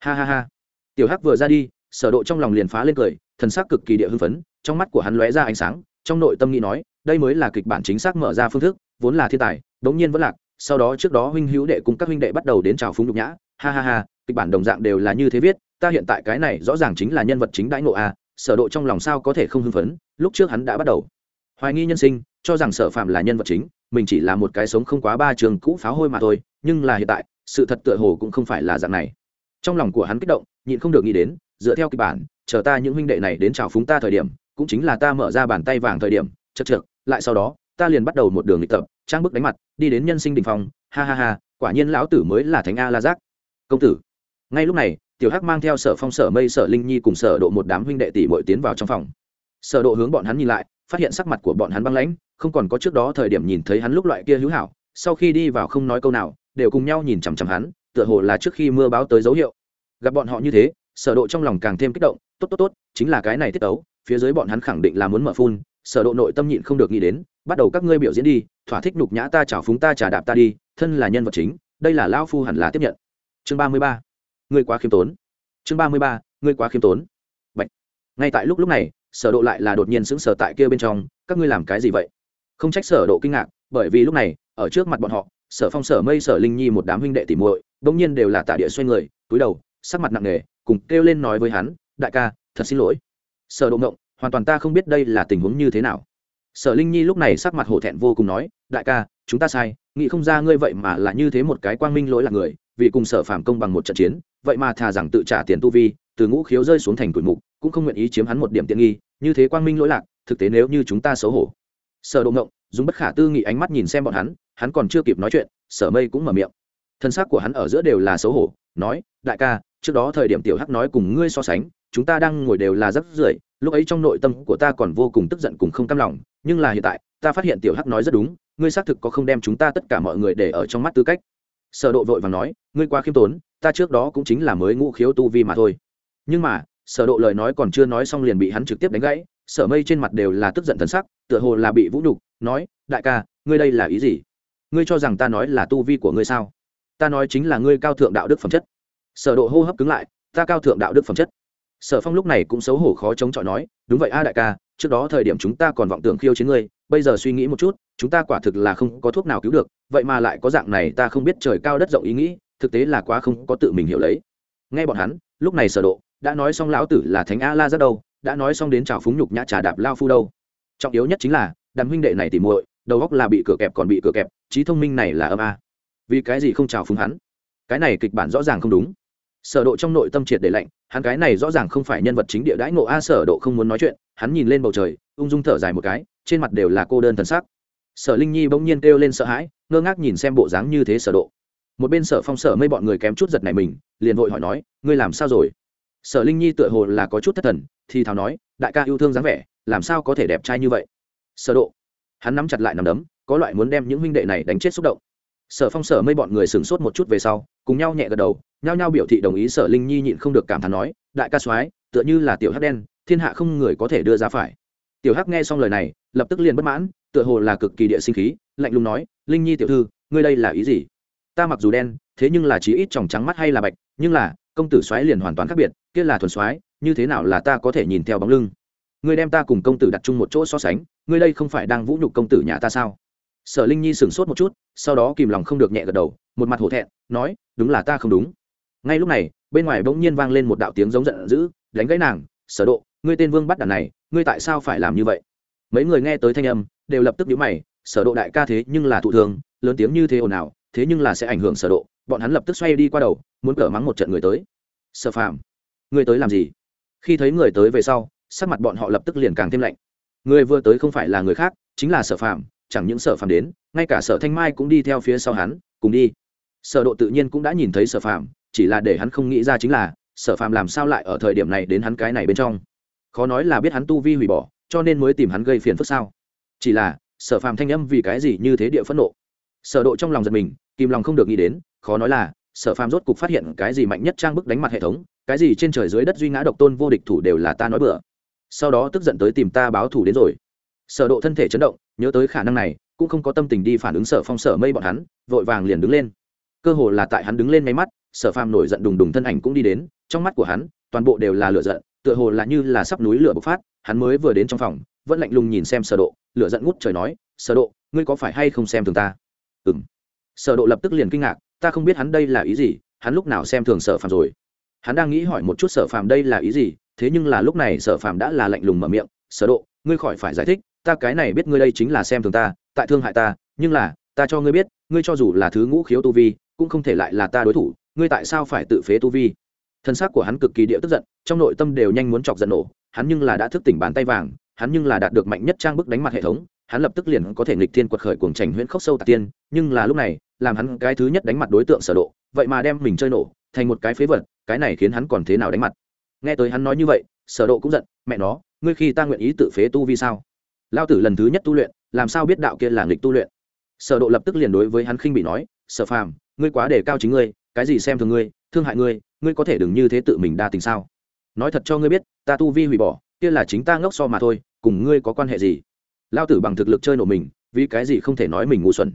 Ha ha ha. Tiểu hắc vừa ra đi, sở độ trong lòng liền phá lên cười, thần sắc cực kỳ địa hưng phấn, trong mắt của hắn lóe ra ánh sáng, trong nội tâm nghĩ nói, đây mới là kịch bản chính xác mở ra phương thức, vốn là thiên tài, đống nhiên vẫn lạc, sau đó trước đó huynh hữu đệ cùng các huynh đệ bắt đầu đến chào phúng nhục nhã. Ha ha ha, kịch bản đồng dạng đều là như thế viết, ta hiện tại cái này rõ ràng chính là nhân vật chính đãi ngộ a, sở độ trong lòng sao có thể không hưng phấn, lúc trước hắn đã bắt đầu. Hoài nghi nhân sinh cho rằng sở phạm là nhân vật chính, mình chỉ là một cái sống không quá ba trường cũ pháo hôi mà thôi, nhưng là hiện tại, sự thật tựa hồ cũng không phải là dạng này. Trong lòng của hắn kích động, nhịn không được nghĩ đến, dựa theo kịch bản, chờ ta những huynh đệ này đến chào phúng ta thời điểm, cũng chính là ta mở ra bàn tay vàng thời điểm chật chật lại sau đó, ta liền bắt đầu một đường lịch tập, trang bức đánh mặt, đi đến nhân sinh đình phong, ha ha ha, quả nhiên lão tử mới là thánh a la giác công tử. Ngay lúc này, tiểu hắc mang theo sở phong, sở mây, sở linh nhi cùng sở độ một đám huynh đệ tỷ muội tiến vào trong phòng. Sở độ hướng bọn hắn nhìn lại, phát hiện sắc mặt của bọn hắn băng lãnh không còn có trước đó thời điểm nhìn thấy hắn lúc loại kia hữu hảo, sau khi đi vào không nói câu nào, đều cùng nhau nhìn chằm chằm hắn, tựa hồ là trước khi mưa báo tới dấu hiệu. Gặp bọn họ như thế, sở độ trong lòng càng thêm kích động, tốt tốt tốt, chính là cái này tiết tấu, phía dưới bọn hắn khẳng định là muốn mở phun, sở độ nội tâm nhịn không được nghĩ đến, bắt đầu các ngươi biểu diễn đi, thỏa thích nhục nhã ta chảo phúng ta trả đạp ta đi, thân là nhân vật chính, đây là lão phu hẳn là tiếp nhận. Chương 33 ngươi quá khiêm tốn. Chương 33 ngươi quá khiêm tốn. Bệnh ngay tại lúc lúc này, sở độ lại là đột nhiên sững sờ tại kia bên trong, các ngươi làm cái gì vậy? Không trách sở độ kinh ngạc, bởi vì lúc này, ở trước mặt bọn họ, sở phong, sở mây, sở linh nhi một đám huynh đệ tỉ muội, bỗng nhiên đều là tạ địa xoay người, túi đầu, sắc mặt nặng nề, cùng kêu lên nói với hắn, đại ca, thật xin lỗi. Sở độ ngộng, hoàn toàn ta không biết đây là tình huống như thế nào. Sở linh nhi lúc này sắc mặt hổ thẹn vô cùng nói, đại ca, chúng ta sai, nghĩ không ra ngươi vậy mà là như thế một cái quang minh lỗi là người, vì cùng sở phàm công bằng một trận chiến, vậy mà thà rằng tự trả tiền tu vi, từ ngũ khiếu rơi xuống thành tuổi mục, cũng không nguyện ý chiếm hắn một điểm tiện nghi, như thế quang minh lỗi lạc, thực tế nếu như chúng ta xấu hổ sở độ ngộng, dùng bất khả tư nghị ánh mắt nhìn xem bọn hắn hắn còn chưa kịp nói chuyện, sở mây cũng mở miệng. Thân xác của hắn ở giữa đều là xấu hổ, nói, đại ca, trước đó thời điểm tiểu hắc nói cùng ngươi so sánh, chúng ta đang ngồi đều là rất rưởi, lúc ấy trong nội tâm của ta còn vô cùng tức giận cùng không cam lòng, nhưng là hiện tại, ta phát hiện tiểu hắc nói rất đúng, ngươi xác thực có không đem chúng ta tất cả mọi người để ở trong mắt tư cách. Sở độ vội vàng nói, ngươi quá khiêm tốn, ta trước đó cũng chính là mới ngũ khiếu tu vi mà thôi. Nhưng mà, sở độ lời nói còn chưa nói xong liền bị hắn trực tiếp đánh gãy, sở mây trên mặt đều là tức giận thần sắc tựa hồ là bị vũ nhục, nói, đại ca, ngươi đây là ý gì? Ngươi cho rằng ta nói là tu vi của ngươi sao? Ta nói chính là ngươi cao thượng đạo đức phẩm chất. Sở độ hô hấp cứng lại, ta cao thượng đạo đức phẩm chất. Sở phong lúc này cũng xấu hổ khó chống chọi nói, đúng vậy a đại ca, trước đó thời điểm chúng ta còn vọng tưởng khiêu chiến ngươi, bây giờ suy nghĩ một chút, chúng ta quả thực là không có thuốc nào cứu được, vậy mà lại có dạng này ta không biết trời cao đất rộng ý nghĩ, thực tế là quá không có tự mình hiểu lấy. Nghe bọn hắn, lúc này sở độ đã nói xong lão tử là thánh a la rất đâu, đã nói xong đến chào phúng nhục nhã trà đạp lao phu đâu trọng yếu nhất chính là, đàn huynh đệ này tỉ muội, đầu góc là bị cửa kẹp còn bị cửa kẹp, trí thông minh này là âm a. Vì cái gì không chào phúng hắn? Cái này kịch bản rõ ràng không đúng. Sở độ trong nội tâm triệt để lạnh, hắn cái này rõ ràng không phải nhân vật chính địa đãi ngộ a, sở độ không muốn nói chuyện, hắn nhìn lên bầu trời, ung dung thở dài một cái, trên mặt đều là cô đơn thần sắc. Sở linh nhi bỗng nhiên kêu lên sợ hãi, ngơ ngác nhìn xem bộ dáng như thế sở độ. Một bên sở phong sở mây bọn người kém chút giật này mình, liền vội hỏi nói, ngươi làm sao rồi? Sở linh nhi tựa hồ là có chút thất thần, thì thào nói, đại ca yêu thương dáng vẻ làm sao có thể đẹp trai như vậy? Sở độ. Hắn nắm chặt lại nắm đấm, có loại muốn đem những huynh đệ này đánh chết xúc động. Sở phong, sở mây bọn người sửng sốt một chút về sau, cùng nhau nhẹ gật đầu, nhao nhao biểu thị đồng ý sở linh nhi nhịn không được cảm thán nói, đại ca soái, tựa như là tiểu hắc đen, thiên hạ không người có thể đưa ra phải. Tiểu hắc nghe xong lời này, lập tức liền bất mãn, tựa hồ là cực kỳ địa sinh khí, lạnh lùng nói, linh nhi tiểu thư, ngươi đây là ý gì? Ta mặc dù đen, thế nhưng là chỉ ít tròng trắng mắt hay là bạch, nhưng là, công tử soái liền hoàn toàn khác biệt, kia là thuần soái, như thế nào là ta có thể nhìn theo bóng lưng? Ngươi đem ta cùng công tử đặt chung một chỗ so sánh, ngươi đây không phải đang vũ nhục công tử nhà ta sao? Sở linh nhi sửng sốt một chút, sau đó kìm lòng không được nhẹ gật đầu, một mặt hổ thẹn, nói, đúng là ta không đúng. Ngay lúc này, bên ngoài bỗng nhiên vang lên một đạo tiếng giống giận dữ, đánh gãy nàng, sở độ, ngươi tên vương bắt đàn này, ngươi tại sao phải làm như vậy? Mấy người nghe tới thanh âm, đều lập tức nhíu mày, sở độ đại ca thế nhưng là thụ thường, lớn tiếng như thế ồn ào, thế nhưng là sẽ ảnh hưởng sở độ. Bọn hắn lập tức xoay đi qua đầu, muốn cở mắng một trận người tới. Sở phàm, ngươi tới làm gì? Khi thấy người tới về sau sắc mặt bọn họ lập tức liền càng thêm lạnh. Người vừa tới không phải là người khác, chính là sở phàm, chẳng những sở phàm đến, ngay cả sở thanh mai cũng đi theo phía sau hắn, cùng đi. Sở độ tự nhiên cũng đã nhìn thấy sở phàm, chỉ là để hắn không nghĩ ra chính là, sở phàm làm sao lại ở thời điểm này đến hắn cái này bên trong. Khó nói là biết hắn tu vi hủy bỏ, cho nên mới tìm hắn gây phiền phức sao. Chỉ là, sở phàm thanh âm vì cái gì như thế địa phẫn nộ? Sở độ trong lòng giật mình, kìm lòng không được nghĩ đến, khó nói là, sở phàm rốt cục phát hiện cái gì mạnh nhất trang bức đánh mặt hệ thống, cái gì trên trời dưới đất duy ngã độc tôn vô địch thủ đều là ta nói bừa sau đó tức giận tới tìm ta báo thủ đến rồi. Sở độ thân thể chấn động, nhớ tới khả năng này, cũng không có tâm tình đi phản ứng sở phong, sở mây bọn hắn, vội vàng liền đứng lên. Cơ hồ là tại hắn đứng lên máy mắt, sở phàm nổi giận đùng đùng thân ảnh cũng đi đến, trong mắt của hắn, toàn bộ đều là lửa giận, tựa hồ là như là sắp núi lửa bộc phát, hắn mới vừa đến trong phòng, vẫn lạnh lùng nhìn xem sở độ, lửa giận ngút trời nói, sở độ, ngươi có phải hay không xem thường ta? Ừm. Sở độ lập tức liền kinh ngạc, ta không biết hắn đây là ý gì, hắn lúc nào xem thường sở phàm rồi? Hắn đang nghĩ hỏi một chút sở phàm đây là ý gì thế nhưng là lúc này sở phàm đã là lạnh lùng mở miệng, sở độ, ngươi khỏi phải giải thích, ta cái này biết ngươi đây chính là xem thường ta, tại thương hại ta, nhưng là, ta cho ngươi biết, ngươi cho dù là thứ ngũ khiếu tu vi, cũng không thể lại là ta đối thủ, ngươi tại sao phải tự phế tu vi? Thân xác của hắn cực kỳ địa tức giận, trong nội tâm đều nhanh muốn chọc giận nổ, hắn nhưng là đã thức tỉnh bàn tay vàng, hắn nhưng là đạt được mạnh nhất trang bức đánh mặt hệ thống, hắn lập tức liền có thể nghịch thiên quật khởi cuồng trành huyễn khốc sâu tạc tiên, nhưng là lúc này, làm hắn cái thứ nhất đánh mặt đối tượng sở độ, vậy mà đem mình chơi nổ, thành một cái phế vật, cái này khiến hắn còn thế nào đánh mặt? Nghe tới hắn nói như vậy, sở độ cũng giận, mẹ nó, ngươi khi ta nguyện ý tự phế tu vi sao? Lao tử lần thứ nhất tu luyện, làm sao biết đạo kia là nghịch tu luyện? Sở độ lập tức liền đối với hắn khinh bị nói, sở phàm, ngươi quá đề cao chính ngươi, cái gì xem thường ngươi, thương hại ngươi ngươi có thể đừng như thế tự mình đa tình sao? Nói thật cho ngươi biết, ta tu vi hủy bỏ, kia là chính ta ngốc so mà thôi, cùng ngươi có quan hệ gì? Lao tử bằng thực lực chơi nổ mình, vì cái gì không thể nói mình ngu xuẩn?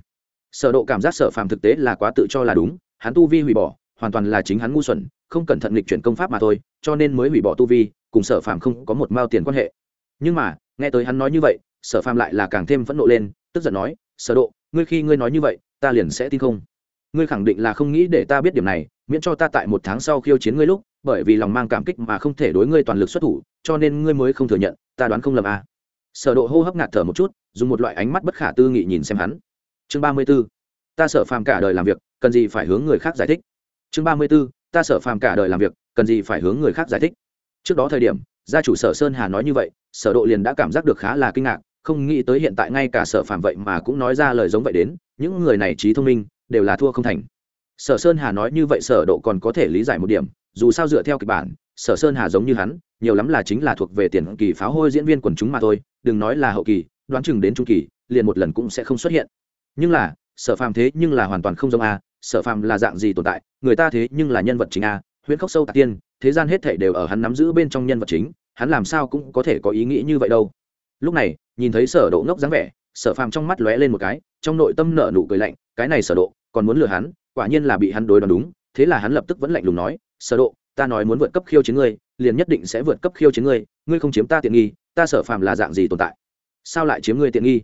Sở độ cảm giác sở phàm thực tế là quá tự cho là đúng, hắn tu vi hủy bỏ, hoàn toàn là chính hắn ngu xuẩn không cẩn thận lịch chuyển công pháp mà thôi, cho nên mới hủy bỏ tu vi, cùng sở phàm không có một mao tiền quan hệ nhưng mà, nghe tới hắn nói như vậy, sở phàm lại là càng thêm phẫn nộ lên, tức giận nói, sở độ, ngươi khi ngươi nói như vậy, ta liền sẽ tin không ngươi khẳng định là không nghĩ để ta biết điểm này, miễn cho ta tại một tháng sau khiêu chiến ngươi lúc, bởi vì lòng mang cảm kích mà không thể đối ngươi toàn lực xuất thủ, cho nên ngươi mới không thừa nhận, ta đoán không lầm à. sở độ hô hấp ngạt thở một chút, dùng một loại ánh mắt bất khả tư nghị nhìn xem hắn chương 34. ta sở phàm cả đời làm việc, cần gì phải hướng người khác giải thích chương 34 ta sở phàm cả đời làm việc, cần gì phải hướng người khác giải thích. Trước đó thời điểm, gia chủ sở sơn hà nói như vậy, sở độ liền đã cảm giác được khá là kinh ngạc, không nghĩ tới hiện tại ngay cả sở phàm vậy mà cũng nói ra lời giống vậy đến, những người này trí thông minh, đều là thua không thành. Sở sơn hà nói như vậy sở độ còn có thể lý giải một điểm, dù sao dựa theo kịch bản, sở sơn hà giống như hắn, nhiều lắm là chính là thuộc về tiền kỳ pháo hôi diễn viên quần chúng mà thôi, đừng nói là hậu kỳ, đoán chừng đến trung kỳ, liền một lần cũng sẽ không xuất hiện. Nhưng là, sở phàm thế nhưng là hoàn toàn không giống a sở phàm là dạng gì tồn tại, người ta thế nhưng là nhân vật chính a, huyễn khốc sâu tạc tiên, thế gian hết thể đều ở hắn nắm giữ bên trong nhân vật chính, hắn làm sao cũng có thể có ý nghĩ như vậy đâu. Lúc này, nhìn thấy sở độ ngốc dáng vẻ, sở phàm trong mắt lóe lên một cái, trong nội tâm nở nụ cười lạnh, cái này sở độ, còn muốn lừa hắn, quả nhiên là bị hắn đối đoán đúng, thế là hắn lập tức vẫn lạnh lùng nói, sở độ, ta nói muốn vượt cấp khiêu chiến ngươi, liền nhất định sẽ vượt cấp khiêu chiến ngươi ngươi không chiếm ta tiện nghi, ta sở phàm là dạng gì tồn tại? Sao lại chiếm ngươi tiện nghi?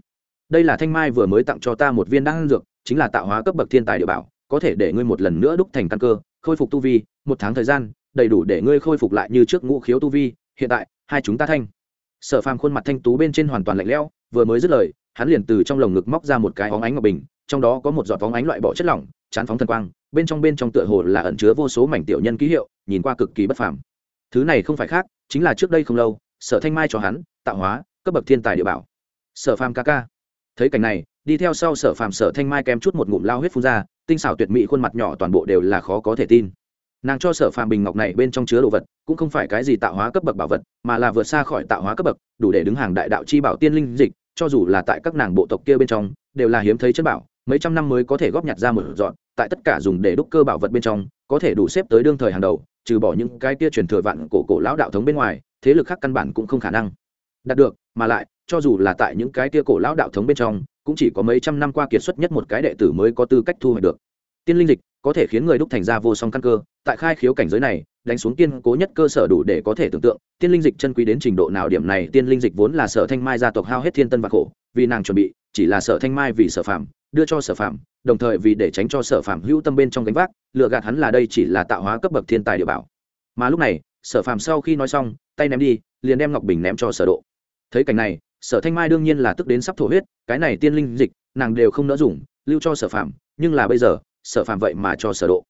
Đây là thanh mai vừa mới tặng cho ta một viên đan dược, chính là tạo hóa cấp bậc thiên tài địa bảo có thể để ngươi một lần nữa đúc thành căn cơ, khôi phục tu vi, một tháng thời gian, đầy đủ để ngươi khôi phục lại như trước ngũ khiếu tu vi, hiện tại, hai chúng ta thanh. Sở phàm khuôn mặt thanh tú bên trên hoàn toàn lạnh lẽo, vừa mới dứt lời, hắn liền từ trong lồng ngực móc ra một cái óng ánh ngọc bình, trong đó có một giọt phóng ánh loại bỏ chất lỏng, chán phóng thần quang, bên trong bên trong tựa hồ là ẩn chứa vô số mảnh tiểu nhân ký hiệu, nhìn qua cực kỳ bất phàm. Thứ này không phải khác, chính là trước đây không lâu, sở thanh mai cho hắn, tạo hóa, cấp bậc thiên tài địa bảo. Sở phàm ca ca. Thấy cảnh này, đi theo sau sở phàm, sở thanh mai kém chút một ngụm lao huyết phun ra tinh xảo tuyệt mỹ khuôn mặt nhỏ toàn bộ đều là khó có thể tin. Nàng cho sở phàm bình ngọc này bên trong chứa đồ vật, cũng không phải cái gì tạo hóa cấp bậc bảo vật, mà là vượt xa khỏi tạo hóa cấp bậc, đủ để đứng hàng đại đạo chi bảo tiên linh dịch, cho dù là tại các nàng bộ tộc kia bên trong, đều là hiếm thấy chất bảo, mấy trăm năm mới có thể góp nhặt ra một dọn, tại tất cả dùng để đúc cơ bảo vật bên trong, có thể đủ xếp tới đương thời hàng đầu, trừ bỏ những cái kia truyền thừa vạn cổ cổ lão đạo thống bên ngoài, thế lực khác căn bản cũng không khả năng. Đạt được, mà lại, cho dù là tại những cái kia cổ lão đạo thống bên trong cũng chỉ có mấy trăm năm qua kiệt xuất nhất một cái đệ tử mới có tư cách thu hoạch được. Tiên linh dịch có thể khiến người đúc thành ra vô song căn cơ, tại khai khiếu cảnh giới này, đánh xuống tiên cố nhất cơ sở đủ để có thể tưởng tượng, tiên linh dịch chân quý đến trình độ nào điểm này, tiên linh dịch vốn là sở thanh mai gia tộc hao hết thiên tân và khổ, vì nàng chuẩn bị, chỉ là sở thanh mai vì sở phạm đưa cho sở phạm đồng thời vì để tránh cho sở phạm hữu tâm bên trong gánh vác lựa gạt hắn là đây chỉ là tạo hóa cấp bậc thiên tài địa bảo. Mà lúc này, sở phạm sau khi nói xong, tay ném đi, liền đem ngọc bình ném cho sở độ. Thấy cảnh này sở thanh mai đương nhiên là tức đến sắp thổ huyết, cái này tiên linh dịch, nàng đều không nỡ dùng, lưu cho sở phạm nhưng là bây giờ, sở phạm vậy mà cho sở độ.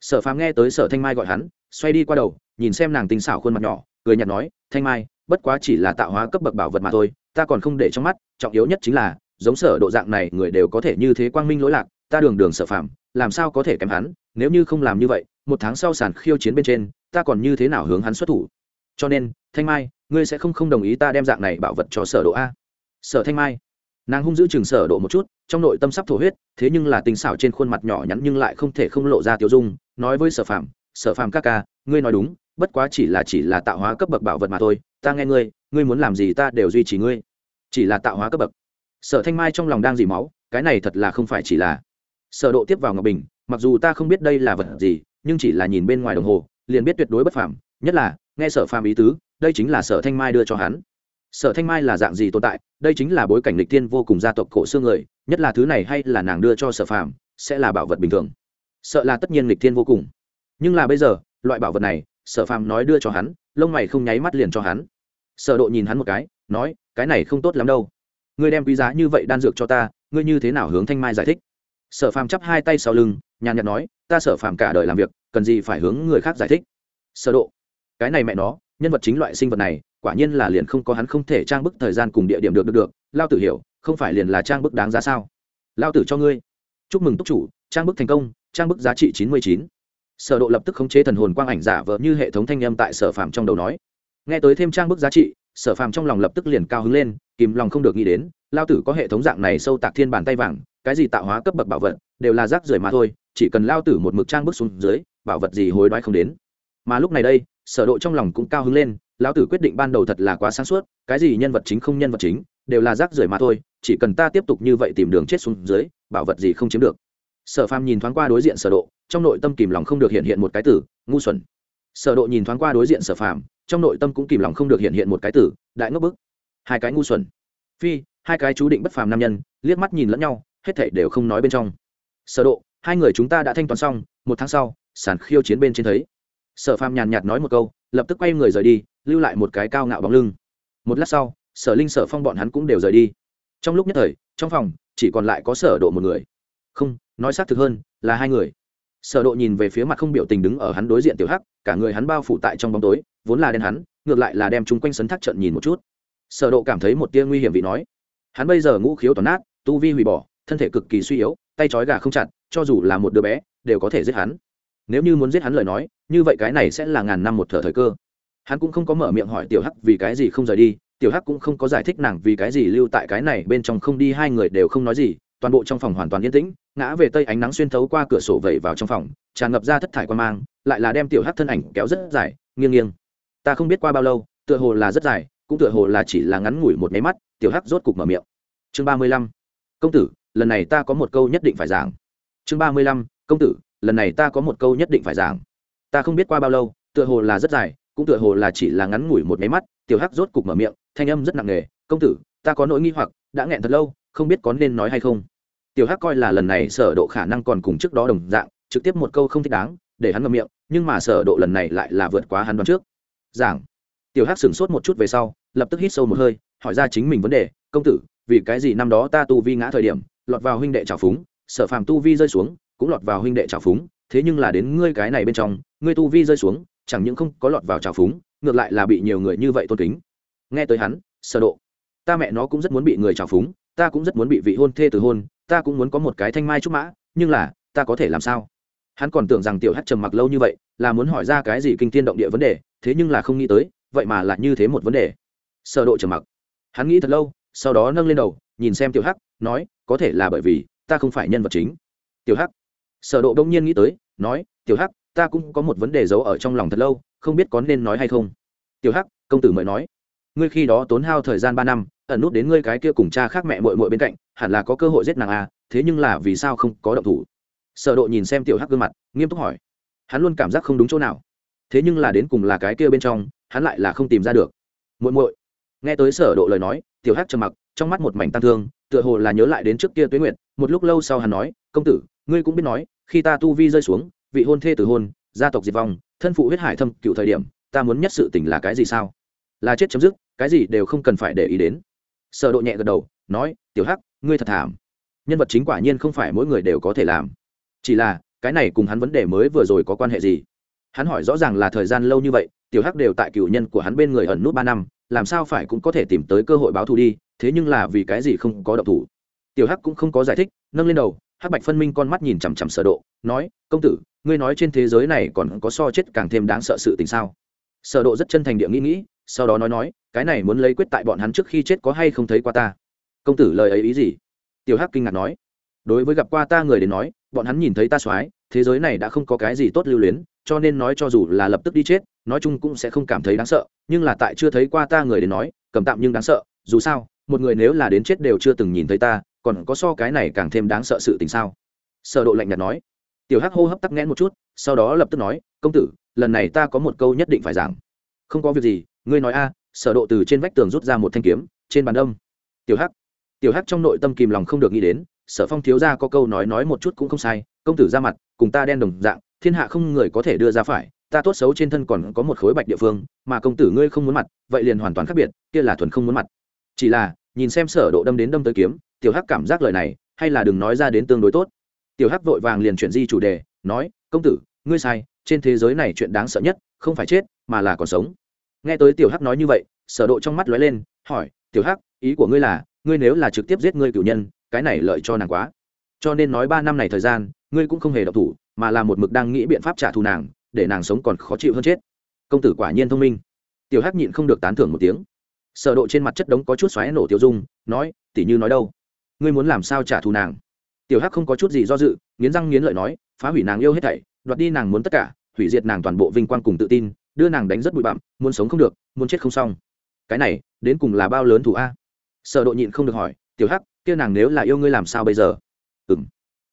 Sở phạm nghe tới sở thanh mai gọi hắn, xoay đi qua đầu, nhìn xem nàng tinh xảo khuôn mặt nhỏ, cười nhạt nói, thanh mai, bất quá chỉ là tạo hóa cấp bậc bảo vật mà thôi, ta còn không để trong mắt, trọng yếu nhất chính là, giống sở độ dạng này, người đều có thể như thế quang minh lỗi lạc, ta đường đường sở phạm làm sao có thể kém hắn, nếu như không làm như vậy, một tháng sau sàn khiêu chiến bên trên, ta còn như thế nào hướng hắn xuất thủ? Cho nên, thanh mai ngươi sẽ không không đồng ý ta đem dạng này bảo vật cho sở độ a. Sở thanh mai. Nàng hung giữ chừng sở độ một chút, trong nội tâm sắp thổ huyết, thế nhưng là tình xảo trên khuôn mặt nhỏ nhắn nhưng lại không thể không lộ ra tiêu dung, nói với sở phạm sở phạm ca ca, ngươi nói đúng, bất quá chỉ là chỉ là tạo hóa cấp bậc bảo vật mà thôi, ta nghe ngươi ngươi muốn làm gì ta đều duy trì ngươi. Chỉ là tạo hóa cấp bậc. Sở thanh mai trong lòng đang dỉ máu, cái này thật là không phải chỉ là. Sở độ tiếp vào ngọc bình, mặc dù ta không biết đây là vật gì, nhưng chỉ là nhìn bên ngoài đồng hồ, liền biết tuyệt đối bất phàm, nhất là nghe sở phàm ý tứ, đây chính là sở thanh mai đưa cho hắn. Sở thanh mai là dạng gì tồn tại? Đây chính là bối cảnh lịch tiên vô cùng gia tộc cổ xương người, nhất là thứ này hay là nàng đưa cho sở phàm, sẽ là bảo vật bình thường. Sợ là tất nhiên lịch tiên vô cùng. Nhưng là bây giờ, loại bảo vật này, sở phàm nói đưa cho hắn, lông mày không nháy mắt liền cho hắn. Sở độ nhìn hắn một cái, nói, cái này không tốt lắm đâu. Ngươi đem quý giá như vậy đan dược cho ta, ngươi như thế nào hướng thanh mai giải thích? Sở phàm chắp hai tay sau lưng, nhàn nhạt nói, ta sở phàm cả đời làm việc, cần gì phải hướng người khác giải thích? Sở độ cái này mẹ nó, nhân vật chính loại sinh vật này, quả nhiên là liền không có hắn không thể trang bức thời gian cùng địa điểm được được được. Lao tử hiểu, không phải liền là trang bức đáng giá sao? Lao tử cho ngươi. Chúc mừng túc chủ, trang bức thành công, trang bức giá trị chín mươi chín. Sở độ lập tức khống chế thần hồn quang ảnh giả vờ như hệ thống thanh âm tại sở phàm trong đầu nói. Nghe tới thêm trang bức giá trị, sở phàm trong lòng lập tức liền cao hứng lên, kìm lòng không được nghĩ đến, lao tử có hệ thống dạng này sâu tạc thiên bản tay vàng, cái gì tạo hóa cấp bậc bảo vật, đều là rác rưởi mà thôi, chỉ cần lao tử một mực trang bức xuống dưới, bảo vật gì hối đoái không đến. Mà lúc này đây sở độ trong lòng cũng cao hứng lên, lão tử quyết định ban đầu thật là quá sáng suốt, cái gì nhân vật chính không nhân vật chính, đều là rác rưởi mà thôi, chỉ cần ta tiếp tục như vậy tìm đường chết xuống dưới, bảo vật gì không chiếm được. Sở phàm nhìn thoáng qua đối diện sở độ, trong nội tâm kìm lòng không được hiện hiện một cái tử, ngu xuẩn. Sở độ nhìn thoáng qua đối diện sở phàm, trong nội tâm cũng kìm lòng không được hiện hiện một cái tử, đại ngốc bức. Hai cái ngu xuẩn. Phi, hai cái chú định bất phàm nam nhân, liếc mắt nhìn lẫn nhau, hết thảy đều không nói bên trong. Sở độ, hai người chúng ta đã thanh toán xong, một tháng sau, sàn khiêu chiến bên trên thấy sở phàm nhàn nhạt nói một câu, lập tức quay người rời đi, lưu lại một cái cao ngạo bóng lưng. Một lát sau, sở linh, sở phong bọn hắn cũng đều rời đi. Trong lúc nhất thời, trong phòng, chỉ còn lại có sở độ một người. Không, nói xác thực hơn, là hai người. Sở độ nhìn về phía mặt không biểu tình đứng ở hắn đối diện tiểu hắc, cả người hắn bao phủ tại trong bóng tối, vốn là đen hắn, ngược lại là đem chúng quanh sấn thác trận nhìn một chút. Sở độ cảm thấy một tia nguy hiểm vị nói. Hắn bây giờ ngũ khiếu toàn nát, tu vi hủy bỏ, thân thể cực kỳ suy yếu, tay trói gà không chặt, cho dù là một đứa bé, đều có thể giết hắn nếu như muốn giết hắn lời nói, như vậy cái này sẽ là ngàn năm một thở thời cơ. Hắn cũng không có mở miệng hỏi tiểu hắc vì cái gì không rời đi, tiểu hắc cũng không có giải thích nàng vì cái gì lưu tại cái này bên trong không đi, hai người đều không nói gì, toàn bộ trong phòng hoàn toàn yên tĩnh, ngã về tây ánh nắng xuyên thấu qua cửa sổ vẩy vào trong phòng, tràn ngập ra thất thải quan mang, lại là đem tiểu hắc thân ảnh kéo rất dài, nghiêng nghiêng. Ta không biết qua bao lâu, tựa hồ là rất dài, cũng tựa hồ là chỉ là ngắn ngủi một máy mắt, tiểu hắc rốt cục mở miệng. Chương ba mươi lăm. Công tử, lần này ta có một câu nhất định phải giảng. Chương ba mươi lăm. Công tử lần này ta có một câu nhất định phải giảng. Ta không biết qua bao lâu, tựa hồ là rất dài, cũng tựa hồ là chỉ là ngắn ngủi một máy mắt, tiểu hắc rốt cục mở miệng, thanh âm rất nặng nề, công tử, ta có nỗi nghi hoặc, đã nghẹn thật lâu, không biết có nên nói hay không. Tiểu hắc coi là lần này sở độ khả năng còn cùng trước đó đồng dạng, trực tiếp một câu không thích đáng, để hắn ngậm miệng, nhưng mà sở độ lần này lại là vượt quá hắn đoán trước. Giảng. Tiểu hắc sửng sốt một chút về sau, lập tức hít sâu một hơi, hỏi ra chính mình vấn đề, công tử, vì cái gì năm đó ta tu vi ngã thời điểm, lọt vào huynh đệ trào phúng, sở phàm tu vi rơi xuống cũng lọt vào huynh đệ trào phúng, thế nhưng là đến ngươi cái này bên trong, ngươi tu vi rơi xuống, chẳng những không có lọt vào trào phúng, ngược lại là bị nhiều người như vậy tôn kính. Nghe tới hắn, sở độ, ta mẹ nó cũng rất muốn bị người trào phúng, ta cũng rất muốn bị vị hôn thê từ hôn, ta cũng muốn có một cái thanh mai trúc mã, nhưng là, ta có thể làm sao? Hắn còn tưởng rằng tiểu hắc trầm mặc lâu như vậy, là muốn hỏi ra cái gì kinh thiên động địa vấn đề, thế nhưng là không nghĩ tới, vậy mà là như thế một vấn đề. Sở độ trầm mặc. Hắn nghĩ thật lâu, sau đó nâng lên đầu, nhìn xem tiểu hắc, nói, có thể là bởi vì, ta không phải nhân vật chính. Tiểu hắc sở độ đông nhiên nghĩ tới, nói, tiểu hắc, ta cũng có một vấn đề giấu ở trong lòng thật lâu, không biết có nên nói hay không. Tiểu hắc, công tử mời nói. Ngươi khi đó tốn hao thời gian ba năm, ẩn nút đến ngươi cái kia cùng cha khác mẹ muội muội bên cạnh, hẳn là có cơ hội giết nàng à thế nhưng là vì sao không có động thủ? Sở độ nhìn xem tiểu hắc gương mặt, nghiêm túc hỏi. Hắn luôn cảm giác không đúng chỗ nào. Thế nhưng là đến cùng là cái kia bên trong, hắn lại là không tìm ra được. Muội muội. Nghe tới sở độ lời nói, tiểu hắc trầm mặc, trong mắt một mảnh tăng thương, tựa hồ là nhớ lại đến trước kia tuế nguyệt, một lúc lâu sau hắn nói, công tử ngươi cũng biết nói, khi ta tu vi rơi xuống, vị hôn thê từ hôn, gia tộc diệt vong, thân phụ huyết hải thâm cựu thời điểm, ta muốn nhất sự tình là cái gì sao? Là chết chấm dứt, cái gì đều không cần phải để ý đến. Sở độ nhẹ gật đầu, nói, tiểu hắc, ngươi thật thảm. Nhân vật chính quả nhiên không phải mỗi người đều có thể làm. Chỉ là, cái này cùng hắn vấn đề mới vừa rồi có quan hệ gì? Hắn hỏi rõ ràng là thời gian lâu như vậy, tiểu hắc đều tại cựu nhân của hắn bên người ẩn nút ba năm, làm sao phải cũng có thể tìm tới cơ hội báo thù đi, thế nhưng là vì cái gì không có động thủ? Tiểu hắc cũng không có giải thích, nâng lên đầu hắc bạch phân minh con mắt nhìn chằm chằm sở độ, nói, công tử, ngươi nói trên thế giới này còn có so chết càng thêm đáng sợ sự tình sao? Sở độ rất chân thành địa nghĩ nghĩ, sau đó nói nói, cái này muốn lấy quyết tại bọn hắn trước khi chết có hay không thấy qua ta? Công tử, lời ấy ý gì? Tiểu hắc kinh ngạc nói. Đối với gặp qua ta người đến nói, bọn hắn nhìn thấy ta soái, thế giới này đã không có cái gì tốt lưu luyến, cho nên nói cho dù là lập tức đi chết, nói chung cũng sẽ không cảm thấy đáng sợ, nhưng là tại chưa thấy qua ta người đến nói, cầm tạm nhưng đáng sợ, dù sao, một người nếu là đến chết đều chưa từng nhìn thấy ta còn có so cái này càng thêm đáng sợ sự tình sao? Sở độ lạnh nhạt nói. Tiểu hắc hô hấp tắc nghẽn một chút, sau đó lập tức nói, công tử, lần này ta có một câu nhất định phải giảng. Không có việc gì, ngươi nói a. Sở độ từ trên vách tường rút ra một thanh kiếm, trên bàn đông tiểu hắc. Tiểu hắc trong nội tâm kìm lòng không được nghĩ đến, sở phong thiếu gia có câu nói nói một chút cũng không sai, công tử ra mặt, cùng ta đen đồng dạng, thiên hạ không người có thể đưa ra phải, ta tốt xấu trên thân còn có một khối bạch địa phương, mà công tử ngươi không muốn mặt, vậy liền hoàn toàn khác biệt, kia là thuần không muốn mặt. Chỉ là, nhìn xem sở độ đâm đến đâm tới kiếm tiểu hắc cảm giác lời này, hay là đừng nói ra đến tương đối tốt. Tiểu hắc vội vàng liền chuyển di chủ đề, nói, công tử, ngươi sai, trên thế giới này chuyện đáng sợ nhất, không phải chết, mà là còn sống. Nghe tới tiểu hắc nói như vậy, sở độ trong mắt lóe lên, hỏi, tiểu hắc, ý của ngươi là, ngươi nếu là trực tiếp giết ngươi cửu nhân, cái này lợi cho nàng quá. Cho nên nói ba năm này thời gian, ngươi cũng không hề độc thủ, mà là một mực đang nghĩ biện pháp trả thù nàng, để nàng sống còn khó chịu hơn chết. Công tử quả nhiên thông minh. Tiểu hắc nhịn không được tán thưởng một tiếng. Sở độ trên mặt chất đống có chút xoáy nổ tiêu dung, nói, tỷ như nói đâu? Ngươi muốn làm sao trả thù nàng? Tiểu hắc không có chút gì do dự, nghiến răng nghiến lợi nói, phá hủy nàng yêu hết thảy, đoạt đi nàng muốn tất cả, hủy diệt nàng toàn bộ vinh quang cùng tự tin, đưa nàng đánh rất bụi bặm, muốn sống không được, muốn chết không xong. Cái này, đến cùng là bao lớn thủ a? Sở độ nhịn không được hỏi, tiểu hắc, kia nàng nếu là yêu ngươi làm sao bây giờ? Ừm.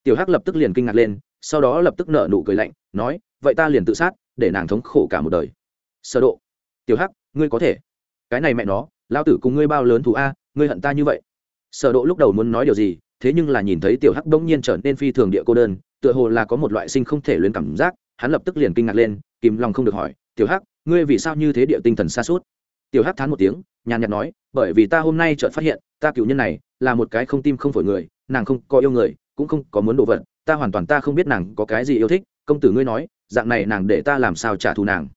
Tiểu hắc lập tức liền kinh ngạc lên, sau đó lập tức nở nụ cười lạnh, nói, vậy ta liền tự sát, để nàng thống khổ cả một đời. Sở độ, tiểu hắc, ngươi có thể. Cái này mẹ nó lao tử cùng ngươi bao lớn thù a, ngươi hận ta như vậy sở độ lúc đầu muốn nói điều gì, thế nhưng là nhìn thấy tiểu hắc bỗng nhiên trở nên phi thường địa cô đơn, tựa hồ là có một loại sinh không thể luyến cảm giác, hắn lập tức liền kinh ngạc lên, kìm lòng không được hỏi, tiểu hắc, ngươi vì sao như thế địa tinh thần xa suốt tiểu hắc thán một tiếng, nhàn nhạt nói, bởi vì ta hôm nay chợt phát hiện, ta cựu nhân này là một cái không tim không phổi người, nàng không có yêu người, cũng không có muốn đồ vật, ta hoàn toàn ta không biết nàng có cái gì yêu thích, công tử ngươi nói, dạng này nàng để ta làm sao trả thù nàng?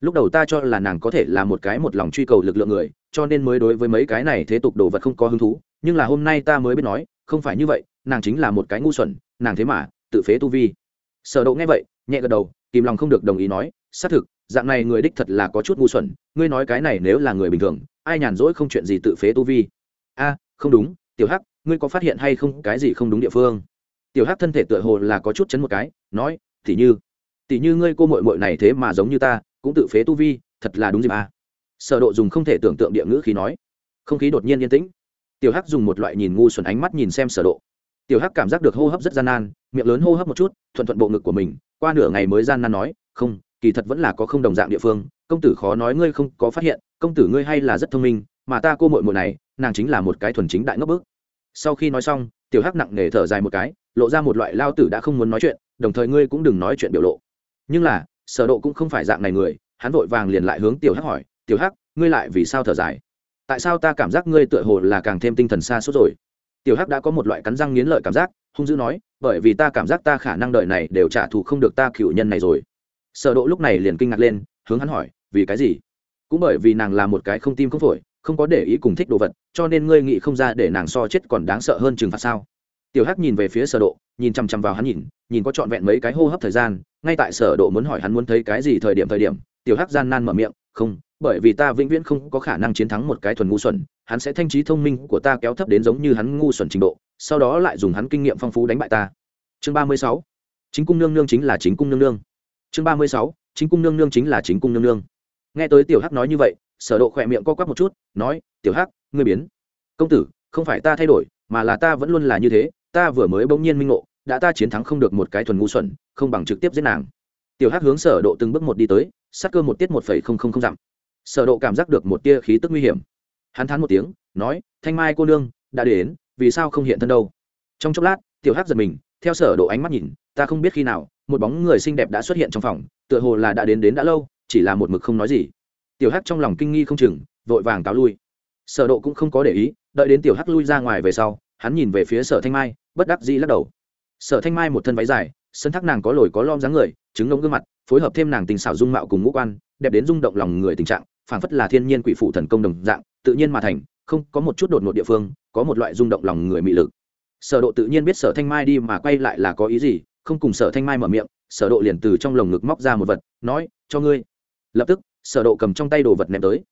Lúc đầu ta cho là nàng có thể là một cái một lòng truy cầu lực lượng người, cho nên mới đối với mấy cái này thế tục đồ vật không có hứng thú nhưng là hôm nay ta mới biết nói, không phải như vậy, nàng chính là một cái ngu xuẩn, nàng thế mà, tự phế tu vi. Sở độ nghe vậy, nhẹ gật đầu, kìm lòng không được đồng ý nói, xác thực, dạng này người đích thật là có chút ngu xuẩn, ngươi nói cái này nếu là người bình thường, ai nhàn rỗi không chuyện gì tự phế tu vi? A, không đúng, tiểu hắc, ngươi có phát hiện hay không cái gì không đúng địa phương? Tiểu hắc thân thể tựa hồ là có chút chấn một cái, nói, tỉ như tỉ như ngươi cô muội muội này thế mà giống như ta, cũng tự phế tu vi, thật là đúng gì mà sở độ dùng không thể tưởng tượng địa ngữ khí nói. Không khí đột nhiên yên tĩnh tiểu hắc dùng một loại nhìn ngu xuẩn ánh mắt nhìn xem sở độ. Tiểu hắc cảm giác được hô hấp rất gian nan, miệng lớn hô hấp một chút, thuận thuận bộ ngực của mình, qua nửa ngày mới gian nan nói, không, kỳ thật vẫn là có không đồng dạng địa phương, công tử khó nói ngươi không có phát hiện, công tử ngươi hay là rất thông minh, mà ta cô muội muội này, nàng chính là một cái thuần chính đại ngốc bức. Sau khi nói xong, tiểu hắc nặng nề thở dài một cái, lộ ra một loại lao tử đã không muốn nói chuyện, đồng thời ngươi cũng đừng nói chuyện biểu lộ. Nhưng là, sở độ cũng không phải dạng này người, hắn vội vàng liền lại hướng tiểu hắc hỏi, tiểu hắc, ngươi lại vì sao thở dài? Tại sao ta cảm giác ngươi tựa hồ là càng thêm tinh thần xa suốt rồi? Tiểu hắc đã có một loại cắn răng nghiến lợi cảm giác, hung dữ nói, bởi vì ta cảm giác ta khả năng đợi này đều trả thù không được ta cựu nhân này rồi. Sở độ lúc này liền kinh ngạc lên, hướng hắn hỏi, vì cái gì? Cũng bởi vì nàng là một cái không tim không phổi, không có để ý cùng thích đồ vật, cho nên ngươi nghĩ không ra để nàng so chết còn đáng sợ hơn trừng phạt sao? Tiểu hắc nhìn về phía sở độ, nhìn chăm chăm vào hắn nhìn nhìn có trọn vẹn mấy cái hô hấp thời gian, ngay tại sở độ muốn hỏi hắn muốn thấy cái gì thời điểm thời điểm, tiểu hắc gian nan mở miệng, không bởi vì ta vĩnh viễn không có khả năng chiến thắng một cái thuần ngu xuẩn, hắn sẽ thanh trí thông minh của ta kéo thấp đến giống như hắn ngu xuẩn trình độ, sau đó lại dùng hắn kinh nghiệm phong phú đánh bại ta. Chương 36 chính cung nương nương chính là chính cung nương nương. Chương 36 chính cung nương nương chính là chính cung nương nương. Nghe tới tiểu hắc nói như vậy, sở độ khỏe miệng co quắp một chút, nói, tiểu hắc, ngươi biến. Công tử, không phải ta thay đổi, mà là ta vẫn luôn là như thế, ta vừa mới bỗng nhiên minh ngộ, đã ta chiến thắng không được một cái thuần ngu xuẩn, không bằng trực tiếp giết nàng. Tiểu hắc hướng sở độ từng bước một đi tới sát cơ một tiết một phẩy không không không dặm sở độ cảm giác được một tia khí tức nguy hiểm. Hắn thán một tiếng, nói, thanh mai cô nương, đã đến, vì sao không hiện thân đâu? Trong chốc lát, tiểu hắc giật mình, theo sở độ ánh mắt nhìn, ta không biết khi nào, một bóng người xinh đẹp đã xuất hiện trong phòng, tựa hồ là đã đến đến đã lâu, chỉ là một mực không nói gì. Tiểu hắc trong lòng kinh nghi không chừng, vội vàng cáo lui. Sở độ cũng không có để ý, đợi đến tiểu hắc lui ra ngoài về sau, hắn nhìn về phía sở thanh mai, bất đắc dĩ lắc đầu. Sở thanh mai một thân váy dài, sân thác nàng có lồi có lom dáng người, trứng ngông gương mặt, phối hợp thêm nàng tình xảo dung mạo cùng ngũ quan, đẹp đến rung động lòng người tình trạng phảng phất là thiên nhiên quỷ phụ thần công đồng dạng, tự nhiên mà thành, không có một chút đột ngột địa phương, có một loại rung động lòng người mị lực. Sở độ tự nhiên biết sở thanh mai đi mà quay lại là có ý gì, không cùng sở thanh mai mở miệng, sở độ liền từ trong lồng ngực móc ra một vật, nói, cho ngươi. Lập tức, sở độ cầm trong tay đồ vật ném tới.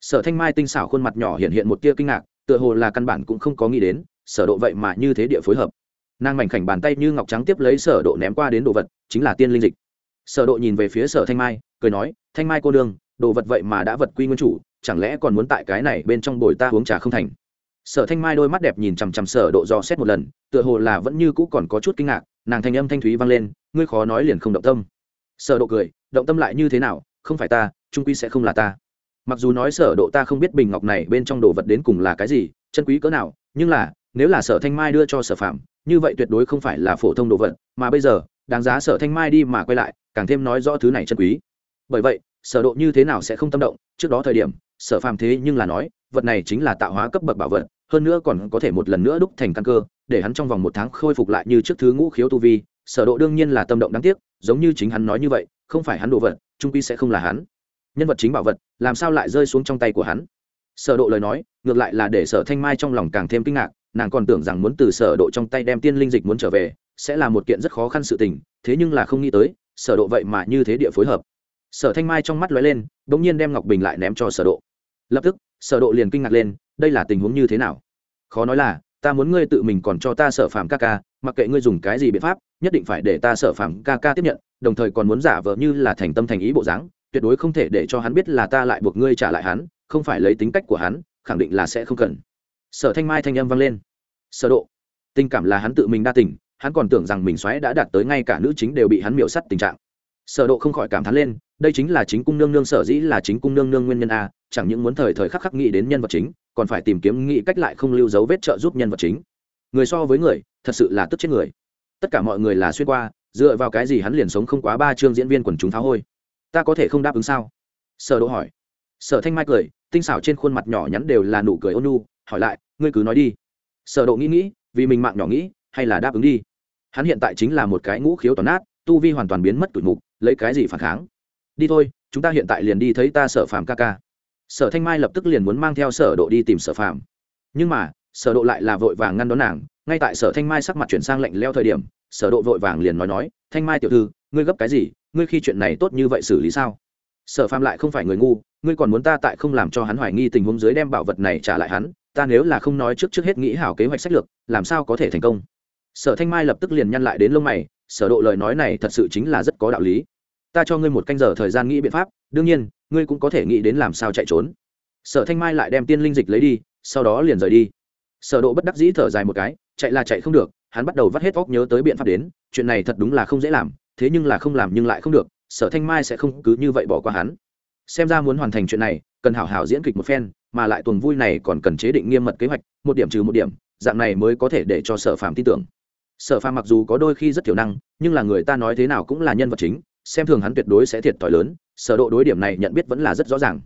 Sở thanh mai tinh xảo khuôn mặt nhỏ hiện hiện một tia kinh ngạc, tựa hồ là căn bản cũng không có nghĩ đến, sở độ vậy mà như thế địa phối hợp. Nàng mảnh khảnh bàn tay như ngọc trắng tiếp lấy sở độ ném qua đến đồ vật, chính là tiên linh dịch. Sở độ nhìn về phía sở thanh mai, cười nói, thanh mai cô đương đồ vật vậy mà đã vật quy nguyên chủ, chẳng lẽ còn muốn tại cái này bên trong bồi ta uống trà không thành? Sở thanh mai đôi mắt đẹp nhìn chằm chằm sở độ do xét một lần, tựa hồ là vẫn như cũ còn có chút kinh ngạc, nàng thanh âm thanh thúy vang lên, ngươi khó nói liền không động tâm. Sở độ cười, động tâm lại như thế nào, không phải ta, trung quy sẽ không là ta. Mặc dù nói sở độ ta không biết bình ngọc này bên trong đồ vật đến cùng là cái gì, chân quý cỡ nào, nhưng là, nếu là sở thanh mai đưa cho sở phạm như vậy tuyệt đối không phải là phổ thông đồ vật, mà bây giờ, đáng giá sở thanh mai đi mà quay lại, càng thêm nói rõ thứ này chân quý. Bởi vậy sở độ như thế nào sẽ không tâm động, trước đó thời điểm, sở phàm thế nhưng là nói, vật này chính là tạo hóa cấp bậc bảo vật, hơn nữa còn có thể một lần nữa đúc thành căn cơ, để hắn trong vòng một tháng khôi phục lại như trước thứ ngũ khiếu tu vi, sở độ đương nhiên là tâm động đáng tiếc, giống như chính hắn nói như vậy, không phải hắn đồ vật, trung quy sẽ không là hắn. Nhân vật chính bảo vật, làm sao lại rơi xuống trong tay của hắn? Sở độ lời nói, ngược lại là để sở thanh mai trong lòng càng thêm kinh ngạc, nàng còn tưởng rằng muốn từ sở độ trong tay đem tiên linh dịch muốn trở về, sẽ là một kiện rất khó khăn sự tình, thế nhưng là không nghĩ tới, sở độ vậy mà như thế địa phối hợp sở thanh mai trong mắt lóe lên bỗng nhiên đem ngọc bình lại ném cho sở độ. Lập tức, sở độ liền kinh ngạc lên, đây là tình huống như thế nào? Khó nói là, ta muốn ngươi tự mình còn cho ta sở phạm ca ca, mặc kệ ngươi dùng cái gì biện pháp, nhất định phải để ta sở phàm ca ca tiếp nhận, đồng thời còn muốn giả vờ như là thành tâm thành ý bộ dáng, tuyệt đối không thể để cho hắn biết là ta lại buộc ngươi trả lại hắn, không phải lấy tính cách của hắn, khẳng định là sẽ không cần. Sở thanh mai thanh âm vang lên. Sở độ, tình cảm là hắn tự mình đa tình, hắn còn tưởng rằng mình xoáy đã đạt tới ngay cả nữ chính đều bị hắn miểu sắt tình trạng sở độ không khỏi cảm thán lên, đây chính là chính cung nương nương, sở dĩ là chính cung nương nương nguyên nhân a, chẳng những muốn thời thời khắc khắc nghĩ đến nhân vật chính, còn phải tìm kiếm nghĩ cách lại không lưu dấu vết trợ giúp nhân vật chính. Người so với người, thật sự là tức chết người. Tất cả mọi người là xuyên qua, dựa vào cái gì hắn liền sống không quá ba chương diễn viên quần chúng phá hôi? Ta có thể không đáp ứng sao? Sở độ hỏi. Sở thanh mai cười, tinh xảo trên khuôn mặt nhỏ nhắn đều là nụ cười ôn nhu, hỏi lại, ngươi cứ nói đi. Sở độ nghĩ nghĩ, vì mình mạng nhỏ nghĩ, hay là đáp ứng đi? Hắn hiện tại chính là một cái ngũ khiếu toàn nát tu vi hoàn toàn biến mất tuổi mục, lấy cái gì phản kháng? Đi thôi, chúng ta hiện tại liền đi thấy ta sở phàm ca ca. Sở thanh mai lập tức liền muốn mang theo sở độ đi tìm sở phàm. Nhưng mà, sở độ lại là vội vàng ngăn đón nàng, ngay tại sở thanh mai sắc mặt chuyển sang lạnh leo thời điểm, sở độ vội vàng liền nói nói, thanh mai tiểu thư, ngươi gấp cái gì? Ngươi khi chuyện này tốt như vậy xử lý sao? Sở phàm lại không phải người ngu, ngươi còn muốn ta tại không làm cho hắn hoài nghi tình huống dưới đem bảo vật này trả lại hắn? Ta nếu là không nói trước trước hết nghĩ hảo kế hoạch sách lược, làm sao có thể thành công? Sở thanh mai lập tức liền nhăn lại đến lông mày sở độ lời nói này thật sự chính là rất có đạo lý. Ta cho ngươi một canh giờ thời gian nghĩ biện pháp, đương nhiên, ngươi cũng có thể nghĩ đến làm sao chạy trốn. Sở thanh mai lại đem tiên linh dịch lấy đi, sau đó liền rời đi. Sở độ bất đắc dĩ thở dài một cái, chạy là chạy không được, hắn bắt đầu vắt hết óc nhớ tới biện pháp đến, chuyện này thật đúng là không dễ làm, thế nhưng là không làm nhưng lại không được, sở thanh mai sẽ không cứ như vậy bỏ qua hắn. Xem ra muốn hoàn thành chuyện này, cần hảo hảo diễn kịch một phen, mà lại tuần vui này còn cần chế định nghiêm mật kế hoạch, một điểm trừ một điểm, dạng này mới có thể để cho sở phàm tin tưởng sở phàm mặc dù có đôi khi rất thiểu năng, nhưng là người ta nói thế nào cũng là nhân vật chính, xem thường hắn tuyệt đối sẽ thiệt thòi lớn, sở độ đối điểm này nhận biết vẫn là rất rõ ràng.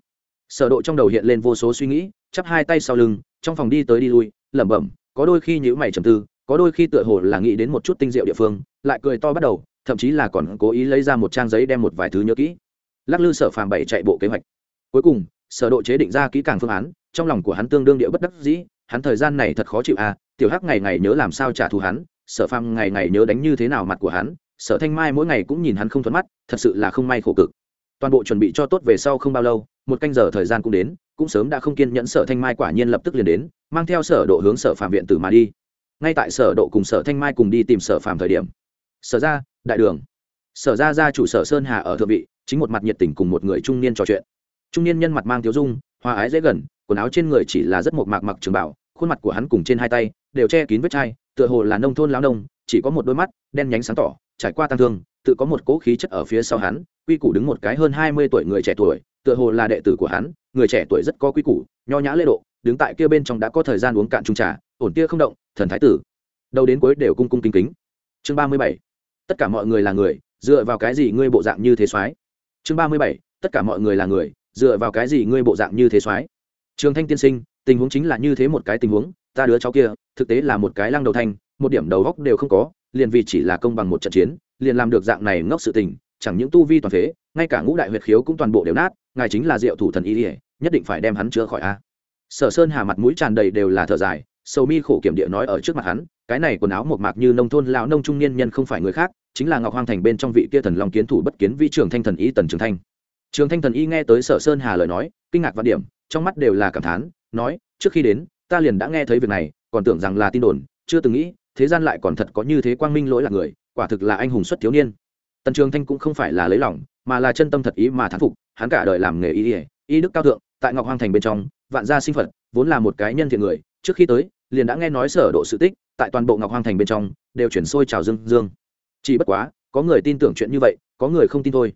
Sở độ trong đầu hiện lên vô số suy nghĩ, chắp hai tay sau lưng, trong phòng đi tới đi lui, lẩm bẩm, có đôi khi nhíu mày trầm tư, có đôi khi tựa hồ là nghĩ đến một chút tinh diệu địa phương, lại cười to bắt đầu, thậm chí là còn cố ý lấy ra một trang giấy đem một vài thứ nhớ kỹ. Lắc lư sở phàm bảy chạy bộ kế hoạch. Cuối cùng, sở độ chế định ra kỹ càng phương án, trong lòng của hắn tương đương địa bất đắc dĩ, hắn thời gian này thật khó chịu à tiểu hắc ngày ngày nhớ làm sao trả thù hắn sở phàm ngày ngày nhớ đánh như thế nào mặt của hắn, sở thanh mai mỗi ngày cũng nhìn hắn không thuận mắt, thật sự là không may khổ cực. Toàn bộ chuẩn bị cho tốt về sau không bao lâu, một canh giờ thời gian cũng đến, cũng sớm đã không kiên nhẫn sở thanh mai quả nhiên lập tức liền đến, mang theo sở độ hướng sở phạm viện tử mà đi. Ngay tại sở độ cùng sở thanh mai cùng đi tìm sở phạm thời điểm, sở ra đại đường. Sở ra ra chủ sở sơn hà ở thượng vị, chính một mặt nhiệt tình cùng một người trung niên trò chuyện. Trung niên nhân mặt mang thiếu dung, hòa ái dễ gần, quần áo trên người chỉ là rất một mạc mặc trường bảo khuôn mặt của hắn cùng trên hai tay đều che kín vết chai, tựa hồ là nông thôn lão nông, chỉ có một đôi mắt đen nhánh sáng tỏ, trải qua tăng thương, tự có một cỗ khí chất ở phía sau hắn, quy củ đứng một cái hơn hai mươi tuổi người trẻ tuổi, tựa hồ là đệ tử của hắn, người trẻ tuổi rất có quy củ, nho nhã lễ độ, đứng tại kia bên trong đã có thời gian uống cạn trung trà, ổn kia không động, thần thái tử. Đầu đến cuối đều cung cung kính kính. Chương ba mươi bảy. Tất cả mọi người là người, dựa vào cái gì ngươi bộ dạng như thế soái? Chương ba mươi bảy. Tất cả mọi người là người, dựa vào cái gì ngươi bộ dạng như thế soái? Trường thanh tiên sinh tình huống chính là như thế một cái tình huống, ta đứa cháu kia, thực tế là một cái lăng đầu thanh một điểm đầu góc đều không có, liền vì chỉ là công bằng một trận chiến, liền làm được dạng này ngốc sự tình, chẳng những tu vi toàn phế, ngay cả ngũ đại huyệt khiếu cũng toàn bộ đều nát, ngài chính là diệu thủ thần y ỉa nhất định phải đem hắn chữa khỏi a. Sở sơn hà mặt mũi tràn đầy đều là thở dài, sầu mi khổ kiểm địa nói ở trước mặt hắn, cái này quần áo một mạc như nông thôn lão nông trung niên nhân không phải người khác, chính là ngọc hoang thành bên trong vị kia thần long kiến thủ bất kiến vi trường thanh thần y tần trường thanh. Trường thanh thần y nghe tới sở sơn hà lời nói, kinh ngạc và điểm, trong mắt đều là cảm thán nói, trước khi đến, ta liền đã nghe thấy việc này, còn tưởng rằng là tin đồn, chưa từng nghĩ, thế gian lại còn thật có như thế quang minh lỗi là người, quả thực là anh hùng xuất thiếu niên. Tần trường thanh cũng không phải là lấy lòng, mà là chân tâm thật ý mà thán phục, hắn cả đời làm nghề y y y đức cao thượng, tại ngọc hoang thành bên trong, vạn gia sinh phật, vốn là một cái nhân thiện người, trước khi tới, liền đã nghe nói sở độ sự tích, tại toàn bộ ngọc hoang thành bên trong, đều chuyển sôi trào dương dương. Chỉ bất quá, có người tin tưởng chuyện như vậy, có người không tin thôi.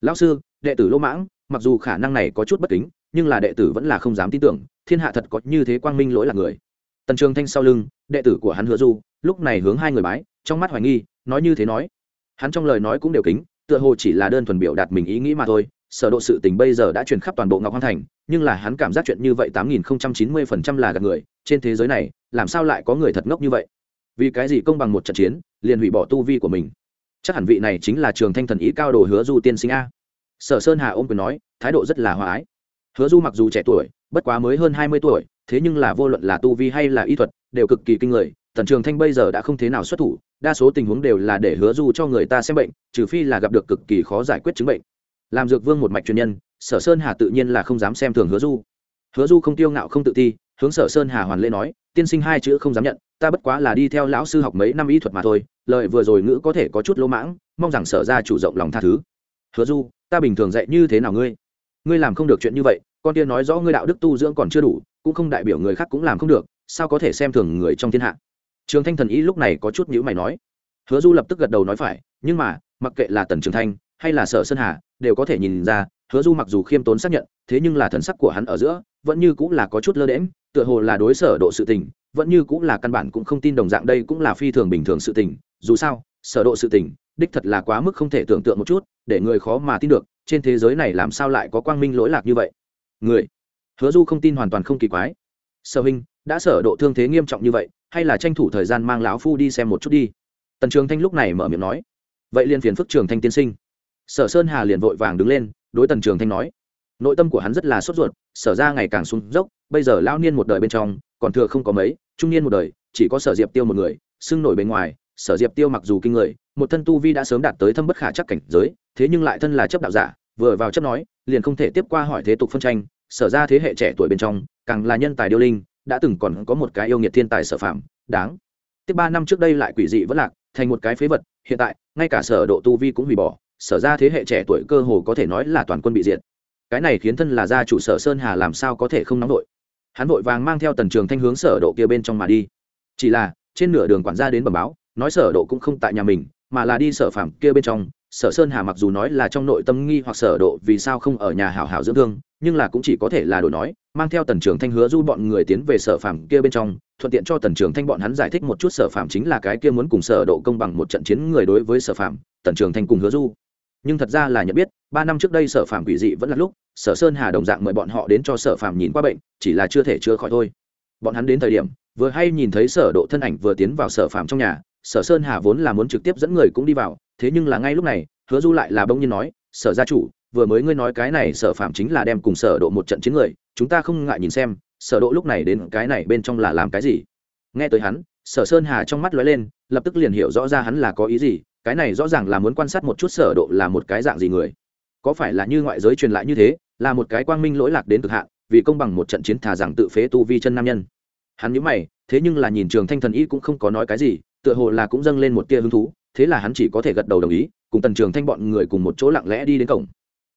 Lão sư, đệ tử lỗ mãng, mặc dù khả năng này có chút bất kính nhưng là đệ tử vẫn là không dám tin tưởng, thiên hạ thật có như thế quang minh lỗi là người. Tần trường thanh sau lưng, đệ tử của hắn hứa du, lúc này hướng hai người bái, trong mắt hoài nghi, nói như thế nói. Hắn trong lời nói cũng đều kính, tựa hồ chỉ là đơn thuần biểu đạt mình ý nghĩ mà thôi, sở độ sự tình bây giờ đã truyền khắp toàn bộ ngọc hoang thành, nhưng là hắn cảm giác chuyện như vậy tám nghìn chín mươi phần trăm là gạt người, trên thế giới này, làm sao lại có người thật ngốc như vậy? Vì cái gì công bằng một trận chiến, liền hủy bỏ tu vi của mình? Chắc hẳn vị này chính là trường thanh thần ý cao đồ hứa du tiên sinh a. Sở sơn hà ôm quyền nói, thái độ rất là hòa ái hứa du mặc dù trẻ tuổi, bất quá mới hơn hai mươi tuổi, thế nhưng là vô luận là tu vi hay là y thuật, đều cực kỳ kinh người, tần trường thanh bây giờ đã không thế nào xuất thủ, đa số tình huống đều là để hứa du cho người ta xem bệnh, trừ phi là gặp được cực kỳ khó giải quyết chứng bệnh. Làm dược vương một mạch chuyên nhân, sở sơn hà tự nhiên là không dám xem thường hứa du. Hứa du không tiêu ngạo không tự ti, hướng sở sơn hà hoàn lễ nói, tiên sinh hai chữ không dám nhận, ta bất quá là đi theo lão sư học mấy năm y thuật mà thôi, lời vừa rồi ngữ có thể có chút lỗ mãng, mong rằng sở ra chủ rộng lòng tha thứ. Hứa du, ta bình thường dạy như thế nào ngươi? Ngươi làm không được chuyện như vậy, con tiên nói rõ ngươi đạo đức tu dưỡng còn chưa đủ, cũng không đại biểu người khác cũng làm không được, sao có thể xem thường người trong thiên hạ? Trường thanh thần ý lúc này có chút nhữ mày nói. Hứa du lập tức gật đầu nói phải, nhưng mà, mặc kệ là tần trường thanh hay là sở sơn hà, đều có thể nhìn ra, hứa du mặc dù khiêm tốn xác nhận, thế nhưng là thần sắc của hắn ở giữa, vẫn như cũng là có chút lơ đễm tựa hồ là đối sở độ sự tình, vẫn như cũng là căn bản cũng không tin đồng dạng đây cũng là phi thường bình thường sự tình, dù sao, sở độ sự tình, đích thật là quá mức không thể tưởng tượng một chút, để người khó mà tin được trên thế giới này làm sao lại có quang minh lỗi lạc như vậy? Người, hứa du không tin hoàn toàn không kỳ quái. Sở huynh đã sở độ thương thế nghiêm trọng như vậy, hay là tranh thủ thời gian mang lão phu đi xem một chút đi? Tần trường thanh lúc này mở miệng nói. Vậy liền phiền phức trường thanh tiên sinh. Sở sơn hà liền vội vàng đứng lên, đối tần trường thanh nói. Nội tâm của hắn rất là sốt ruột, sở ra ngày càng xuống dốc, bây giờ lao niên một đời bên trong, còn thừa không có mấy, trung niên một đời, chỉ có sở diệp tiêu một người, xưng nổi bên ngoài, sở diệp tiêu mặc dù kinh người một thân tu vi đã sớm đạt tới thâm bất khả chắc cảnh giới, thế nhưng lại thân là chấp đạo giả, vừa vào chấp nói, liền không thể tiếp qua hỏi thế tục phân tranh, sở ra thế hệ trẻ tuổi bên trong, càng là nhân tài điêu linh, đã từng còn có một cái yêu nghiệt thiên tài sở phạm đáng. Tiếp ba năm trước đây lại quỷ dị vẫn lạc, thành một cái phế vật, hiện tại, ngay cả sở độ tu vi cũng hủy bỏ, sở ra thế hệ trẻ tuổi cơ hồ có thể nói là toàn quân bị diệt. Cái này khiến thân là gia chủ sở sơn hà làm sao có thể không nóng nổi hắn vội vàng mang theo tần trường thanh hướng sở độ kia bên trong mà đi. Chỉ là, trên nửa đường quản gia đến bẩm báo, nói sở độ cũng không tại nhà mình mà là đi sở phàm kia bên trong sở sơn hà mặc dù nói là trong nội tâm nghi hoặc sở độ vì sao không ở nhà hảo hảo dưỡng thương nhưng là cũng chỉ có thể là đổi nói mang theo tần trường thanh hứa du bọn người tiến về sở phàm kia bên trong thuận tiện cho tần trường thanh bọn hắn giải thích một chút sở phàm chính là cái kia muốn cùng sở độ công bằng một trận chiến người đối với sở phàm, tần trường thanh cùng hứa du. Nhưng thật ra là nhận biết ba năm trước đây sở phàm quỷ dị vẫn là lúc sở sơn hà đồng dạng mời bọn họ đến cho sở phàm nhìn qua bệnh chỉ là chưa thể chữa khỏi thôi. Bọn hắn đến thời điểm vừa hay nhìn thấy sở độ thân ảnh vừa tiến vào sở phàm trong nhà sở sơn hà vốn là muốn trực tiếp dẫn người cũng đi vào, thế nhưng là ngay lúc này, hứa du lại là bông nhiên nói, sở gia chủ, vừa mới ngươi nói cái này sở phạm chính là đem cùng sở độ một trận chiến người, chúng ta không ngại nhìn xem, sở độ lúc này đến cái này bên trong là làm cái gì? Nghe tới hắn, sở sơn hà trong mắt lóe lên, lập tức liền hiểu rõ ra hắn là có ý gì, cái này rõ ràng là muốn quan sát một chút sở độ là một cái dạng gì người. Có phải là như ngoại giới truyền lại như thế, là một cái quang minh lỗi lạc đến cực hạn, vì công bằng một trận chiến thà rằng tự phế tu vi chân nam nhân? Hắn nhíu mày, thế nhưng là nhìn trường thanh thần y cũng không có nói cái gì tựa hồ là cũng dâng lên một tia hứng thú, thế là hắn chỉ có thể gật đầu đồng ý, cùng tần trường thanh bọn người cùng một chỗ lặng lẽ đi đến cổng.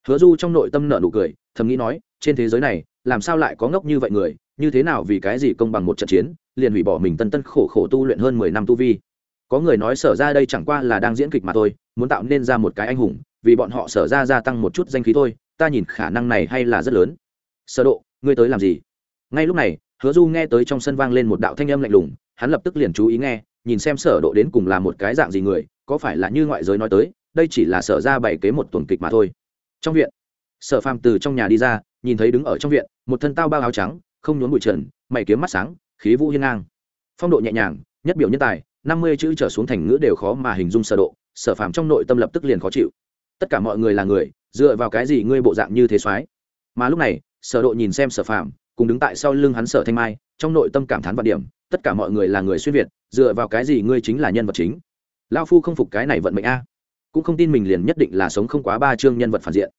Hứa du trong nội tâm nợ nụ cười, thầm nghĩ nói, trên thế giới này, làm sao lại có ngốc như vậy người, như thế nào vì cái gì công bằng một trận chiến, liền hủy bỏ mình tân tân khổ khổ tu luyện hơn mười năm tu vi. Có người nói sở ra đây chẳng qua là đang diễn kịch mà thôi, muốn tạo nên ra một cái anh hùng, vì bọn họ sở ra gia tăng một chút danh khí thôi, ta nhìn khả năng này hay là rất lớn. Sở độ, ngươi tới làm gì? Ngay lúc này, hứa du nghe tới trong sân vang lên một đạo thanh âm lạnh lùng, hắn lập tức liền chú ý nghe nhìn xem sở độ đến cùng là một cái dạng gì người, có phải là như ngoại giới nói tới, đây chỉ là sở ra bày kế một tuần kịch mà thôi. Trong viện, sở phàm từ trong nhà đi ra, nhìn thấy đứng ở trong viện, một thân tao bao áo trắng, không nhốn bụi trần, mày kiếm mắt sáng, khí vũ hiên ngang. Phong độ nhẹ nhàng, nhất biểu nhân tài, năm mươi chữ trở xuống thành ngữ đều khó mà hình dung sở độ, sở phàm trong nội tâm lập tức liền khó chịu. Tất cả mọi người là người, dựa vào cái gì ngươi bộ dạng như thế soái mà lúc này, sở độ nhìn xem sở phàm, cùng đứng tại sau lưng hắn sở thanh mai, trong nội tâm cảm thán vạn điểm tất cả mọi người là người xuyên việt, dựa vào cái gì ngươi chính là nhân vật chính? Lao phu không phục cái này vận mệnh a? Cũng không tin mình liền nhất định là sống không quá ba chương nhân vật phản diện.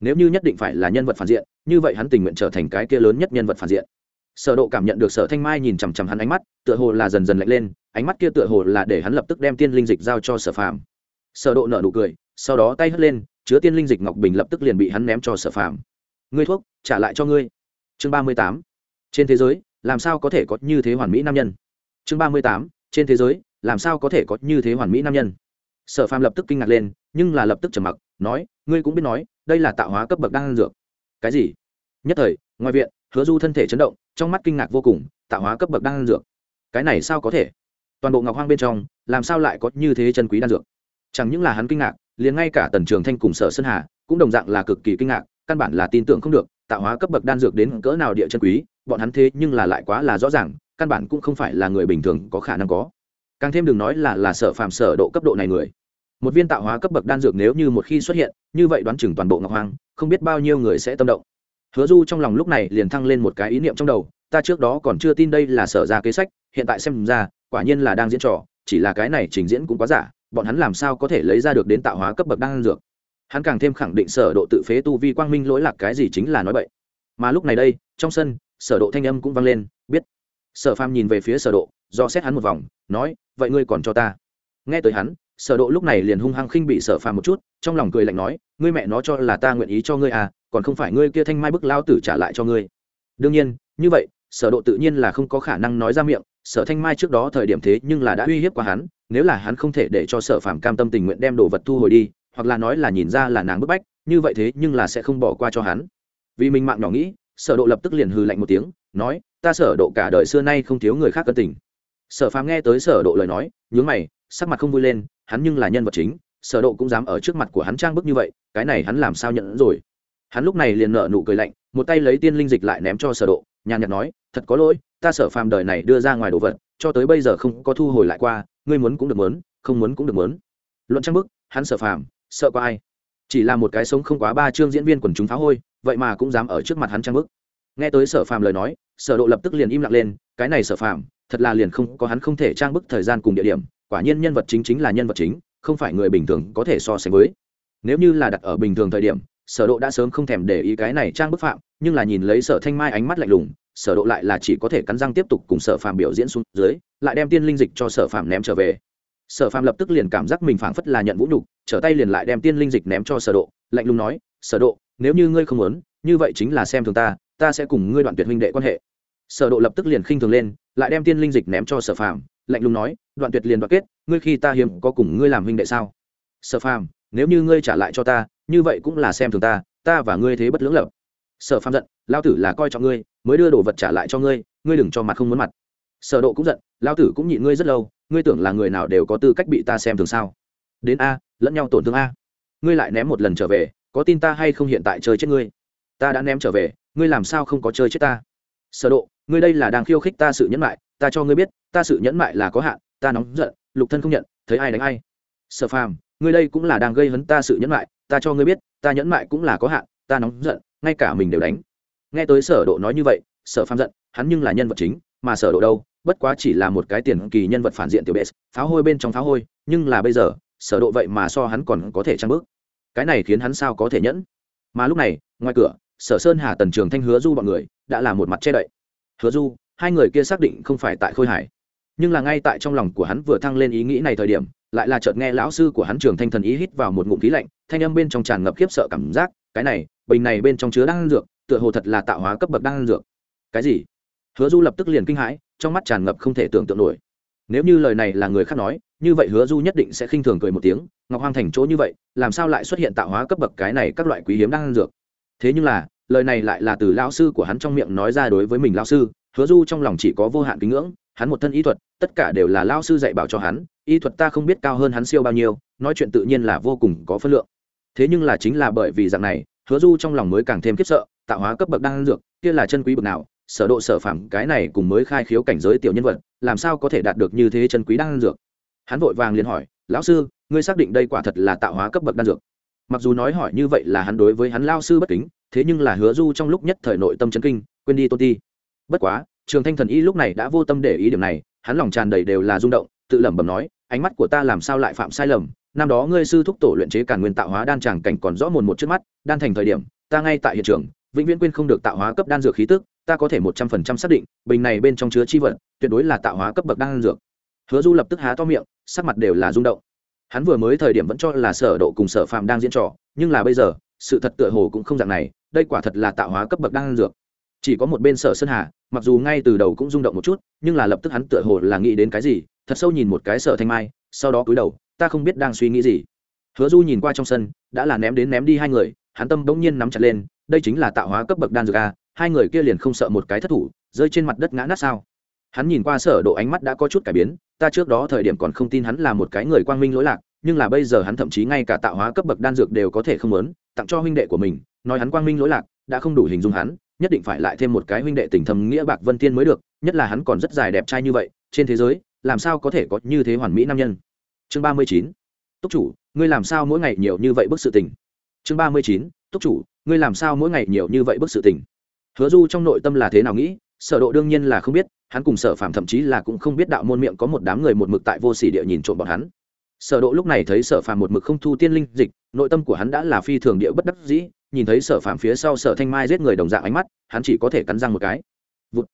Nếu như nhất định phải là nhân vật phản diện, như vậy hắn tình nguyện trở thành cái kia lớn nhất nhân vật phản diện. Sở độ cảm nhận được sở thanh mai nhìn chằm chằm hắn ánh mắt, tựa hồ là dần dần lạnh lên, ánh mắt kia tựa hồ là để hắn lập tức đem tiên linh dịch giao cho sở phàm. Sở độ nở nụ cười, sau đó tay hất lên, chứa tiên linh dịch ngọc bình lập tức liền bị hắn ném cho sở phàm. Ngươi thuốc, trả lại cho ngươi. Chương 38 trên thế giới làm sao có thể có như thế hoàn mỹ nam nhân? Chương 38 trên thế giới, làm sao có thể có như thế hoàn mỹ nam nhân? Sở phàm lập tức kinh ngạc lên, nhưng là lập tức trầm mặc, nói, ngươi cũng biết nói, đây là tạo hóa cấp bậc đang dược. Cái gì? Nhất thời, ngoài viện, hứa du thân thể chấn động, trong mắt kinh ngạc vô cùng, tạo hóa cấp bậc đang dược? Cái này sao có thể? Toàn bộ ngọc hoang bên trong, làm sao lại có như thế chân quý đan dược? Chẳng những là hắn kinh ngạc, liền ngay cả tần trường thanh cùng sở sơn hà cũng đồng dạng là cực kỳ kinh ngạc, căn bản là tin tưởng không được, tạo hóa cấp bậc đan dược đến cỡ nào địa chân quý bọn hắn thế nhưng là lại quá là rõ ràng, căn bản cũng không phải là người bình thường có khả năng có. Càng thêm đừng nói là là sở phàm sở độ cấp độ này người. Một viên tạo hóa cấp bậc đan dược nếu như một khi xuất hiện, như vậy đoán chừng toàn bộ ngọc hoàng không biết bao nhiêu người sẽ tâm động. Hứa du trong lòng lúc này liền thăng lên một cái ý niệm trong đầu, ta trước đó còn chưa tin đây là sở ra kế sách, hiện tại xem ra, quả nhiên là đang diễn trò, chỉ là cái này trình diễn cũng quá giả, bọn hắn làm sao có thể lấy ra được đến tạo hóa cấp bậc đan dược? Hắn càng thêm khẳng định sở độ tự phế tu vi quang minh lỗi lạc cái gì chính là nói bậy. Mà lúc này đây, trong sân sở độ thanh âm cũng vang lên, biết. Sở phàm nhìn về phía sở độ, do xét hắn một vòng, nói, vậy ngươi còn cho ta? Nghe tới hắn, sở độ lúc này liền hung hăng khinh bị sở phàm một chút, trong lòng cười lạnh nói, ngươi mẹ nó cho là ta nguyện ý cho ngươi à còn không phải ngươi kia thanh mai bức lao tử trả lại cho ngươi. Đương nhiên, như vậy, sở độ tự nhiên là không có khả năng nói ra miệng, sở thanh mai trước đó thời điểm thế nhưng là đã uy hiếp qua hắn, nếu là hắn không thể để cho sở phàm cam tâm tình nguyện đem đồ vật thu hồi đi, hoặc là nói là nhìn ra là nàng bức bách, như vậy thế nhưng là sẽ không bỏ qua cho hắn. Vì mình mạng nhỏ nghĩ sở độ lập tức liền hừ lạnh một tiếng, nói, ta sở độ cả đời xưa nay không thiếu người khác cân tình. Sở phàm nghe tới sở độ lời nói, nhướng mày, sắc mặt không vui lên, hắn nhưng là nhân vật chính, sở độ cũng dám ở trước mặt của hắn trang bức như vậy, cái này hắn làm sao nhận rồi? Hắn lúc này liền nở nụ cười lạnh, một tay lấy tiên linh dịch lại ném cho sở độ, nhàn nhạt nói, thật có lỗi, ta sở phàm đời này đưa ra ngoài đồ vật, cho tới bây giờ không có thu hồi lại qua, ngươi muốn cũng được muốn, không muốn cũng được muốn. Luận trang bức, hắn sở phàm, sợ có ai? Chỉ là một cái sống không quá ba chương diễn viên quần chúng phá hôi vậy mà cũng dám ở trước mặt hắn trang bức. Nghe tới sở phàm lời nói, sở độ lập tức liền im lặng lên, cái này sở phàm, thật là liền không, có hắn không thể trang bức thời gian cùng địa điểm, quả nhiên nhân vật chính chính là nhân vật chính, không phải người bình thường có thể so sánh với. Nếu như là đặt ở bình thường thời điểm, sở độ đã sớm không thèm để ý cái này trang bức phạm, nhưng là nhìn lấy sở thanh mai ánh mắt lạnh lùng, sở độ lại là chỉ có thể cắn răng tiếp tục cùng sở phàm biểu diễn xuống dưới, lại đem tiên linh dịch cho sở phàm ném trở về. Sở phàm lập tức liền cảm giác mình phảng phất là nhận vũ nhục, trở tay liền lại đem tiên linh dịch ném cho sở độ, lạnh lùng nói, sở độ nếu như ngươi không muốn, như vậy chính là xem thường ta ta sẽ cùng ngươi đoạn tuyệt huynh đệ quan hệ. Sở độ lập tức liền khinh thường lên, lại đem tiên linh dịch ném cho sở phàm, lạnh lùng nói, đoạn tuyệt liền đoạn kết, ngươi khi ta hiếm có cùng ngươi làm huynh đệ sao? Sở phàm, nếu như ngươi trả lại cho ta, như vậy cũng là xem thường ta ta và ngươi thế bất lưỡng lập. Sở phàm giận lao tử là coi trọng ngươi, mới đưa đồ vật trả lại cho ngươi ngươi đừng cho mặt không muốn mặt. Sở độ cũng giận lao tử cũng nhịn ngươi rất lâu, ngươi tưởng là người nào đều có tư cách bị ta xem thường sao? Đến a, lẫn nhau tổn thương a. Ngươi lại ném một lần trở về có tin ta hay không hiện tại chơi chết ngươi? Ta đã ném trở về, ngươi làm sao không có chơi chết ta? Sở độ, ngươi đây là đang khiêu khích ta sự nhẫn mại, ta cho ngươi biết, ta sự nhẫn mại là có hạn, ta nóng giận, lục thân không nhận, thấy ai đánh ai? Sở phàm, ngươi đây cũng là đang gây hấn ta sự nhẫn mại, ta cho ngươi biết, ta nhẫn mại cũng là có hạn, ta nóng giận, ngay cả mình đều đánh. Nghe tới sở độ nói như vậy, sở phàm giận, hắn nhưng là nhân vật chính, mà sở độ đâu, bất quá chỉ là một cái tiền kỳ nhân vật phản diện tiểu bệ pháo hôi bên trong pháo hôi, nhưng là bây giờ, sở độ vậy mà so hắn còn có thể trang bước cái này khiến hắn sao có thể nhẫn? Mà lúc này, ngoài cửa, sở sơn hà, tần trường thanh, hứa du bọn người đã là một mặt che đậy. Hứa du, hai người kia xác định không phải tại khôi hải, nhưng là ngay tại trong lòng của hắn vừa thăng lên ý nghĩ này thời điểm, lại là chợt nghe lão sư của hắn trường thanh thần ý hít vào một ngụm khí lạnh, thanh âm bên trong tràn ngập khiếp sợ cảm giác, cái này, bình này bên trong chứa đan dược, tựa hồ thật là tạo hóa cấp bậc đan dược. Cái gì? Hứa du lập tức liền kinh hãi, trong mắt tràn ngập không thể tưởng tượng nổi. Nếu như lời này là người khác nói như vậy hứa du nhất định sẽ khinh thường cười một tiếng, ngọc hoang thành chỗ như vậy, làm sao lại xuất hiện tạo hóa cấp bậc cái này các loại quý hiếm đan dược? Thế nhưng là, lời này lại là từ lao sư của hắn trong miệng nói ra đối với mình lao sư, hứa du trong lòng chỉ có vô hạn kính ngưỡng, hắn một thân y thuật, tất cả đều là lao sư dạy bảo cho hắn, y thuật ta không biết cao hơn hắn siêu bao nhiêu, nói chuyện tự nhiên là vô cùng có phân lượng. Thế nhưng là chính là bởi vì dạng này, hứa du trong lòng mới càng thêm khiếp sợ, tạo hóa cấp bậc đan dược, kia là chân quý bậc nào, sở độ sở phạm cái này cùng mới khai khiếu cảnh giới tiểu nhân vật, làm sao có thể đạt được như thế chân quý đan dược? Hắn vội vàng liền hỏi, lão sư, ngươi xác định đây quả thật là tạo hóa cấp bậc đan dược? Mặc dù nói hỏi như vậy là hắn đối với hắn lao sư bất kính, thế nhưng là hứa du trong lúc nhất thời nội tâm chấn kinh, quên đi tôn ti. Bất quá, trường thanh thần y lúc này đã vô tâm để ý điểm này, hắn lòng tràn đầy đều là rung động, tự lẩm bẩm nói, ánh mắt của ta làm sao lại phạm sai lầm? Năm đó ngươi sư thúc tổ luyện chế càn nguyên tạo hóa đan tràng cảnh còn rõ mồn một trước mắt, đan thành thời điểm, ta ngay tại hiện trường, vĩnh viễn quên không được tạo hóa cấp đan dược khí tức, ta có thể một trăm phần trăm xác định, bình này bên trong chứa chi vật, tuyệt đối là tạo hóa cấp bậc đan dược hứa du lập tức há to miệng, sắc mặt đều là rung động. Hắn vừa mới thời điểm vẫn cho là sở độ cùng sở phạm đang diễn trò, nhưng là bây giờ, sự thật tựa hồ cũng không dạng này, đây quả thật là tạo hóa cấp bậc đan dược. Chỉ có một bên sở sơn hà, mặc dù ngay từ đầu cũng rung động một chút, nhưng là lập tức hắn tựa hồ là nghĩ đến cái gì, thật sâu nhìn một cái sở thanh mai, sau đó cúi đầu, ta không biết đang suy nghĩ gì. Hứa du nhìn qua trong sân, đã là ném đến ném đi hai người, hắn tâm bỗng nhiên nắm chặt lên, đây chính là tạo hóa cấp bậc đan dược a, hai người kia liền không sợ một cái thất thủ, rơi trên mặt đất ngã nát sao hắn nhìn qua sở độ ánh mắt đã có chút cải biến, ta trước đó thời điểm còn không tin hắn là một cái người quang minh lỗi lạc, nhưng là bây giờ hắn thậm chí ngay cả tạo hóa cấp bậc đan dược đều có thể không muốn, tặng cho huynh đệ của mình, nói hắn quang minh lỗi lạc, đã không đủ hình dung hắn, nhất định phải lại thêm một cái huynh đệ tình thầm nghĩa bạc vân thiên mới được, nhất là hắn còn rất dài đẹp trai như vậy, trên thế giới, làm sao có thể có như thế hoàn mỹ nam nhân? Chương ba mươi chín, túc chủ, ngươi làm sao mỗi ngày nhiều như vậy bức sự tình? Chương ba mươi chín, túc chủ, ngươi làm sao mỗi ngày nhiều như vậy bức sự tình? Hứa du trong nội tâm là thế nào nghĩ, sở độ đương nhiên là không biết hắn cùng sở phạm thậm chí là cũng không biết đạo môn miệng có một đám người một mực tại vô sỉ địa nhìn trộm bọn hắn. Sở độ lúc này thấy sở phạm một mực không thu tiên linh dịch, nội tâm của hắn đã là phi thường địa bất đắc dĩ, nhìn thấy sở phạm phía sau sở thanh mai giết người đồng dạng ánh mắt, hắn chỉ có thể cắn răng một cái. Vụt.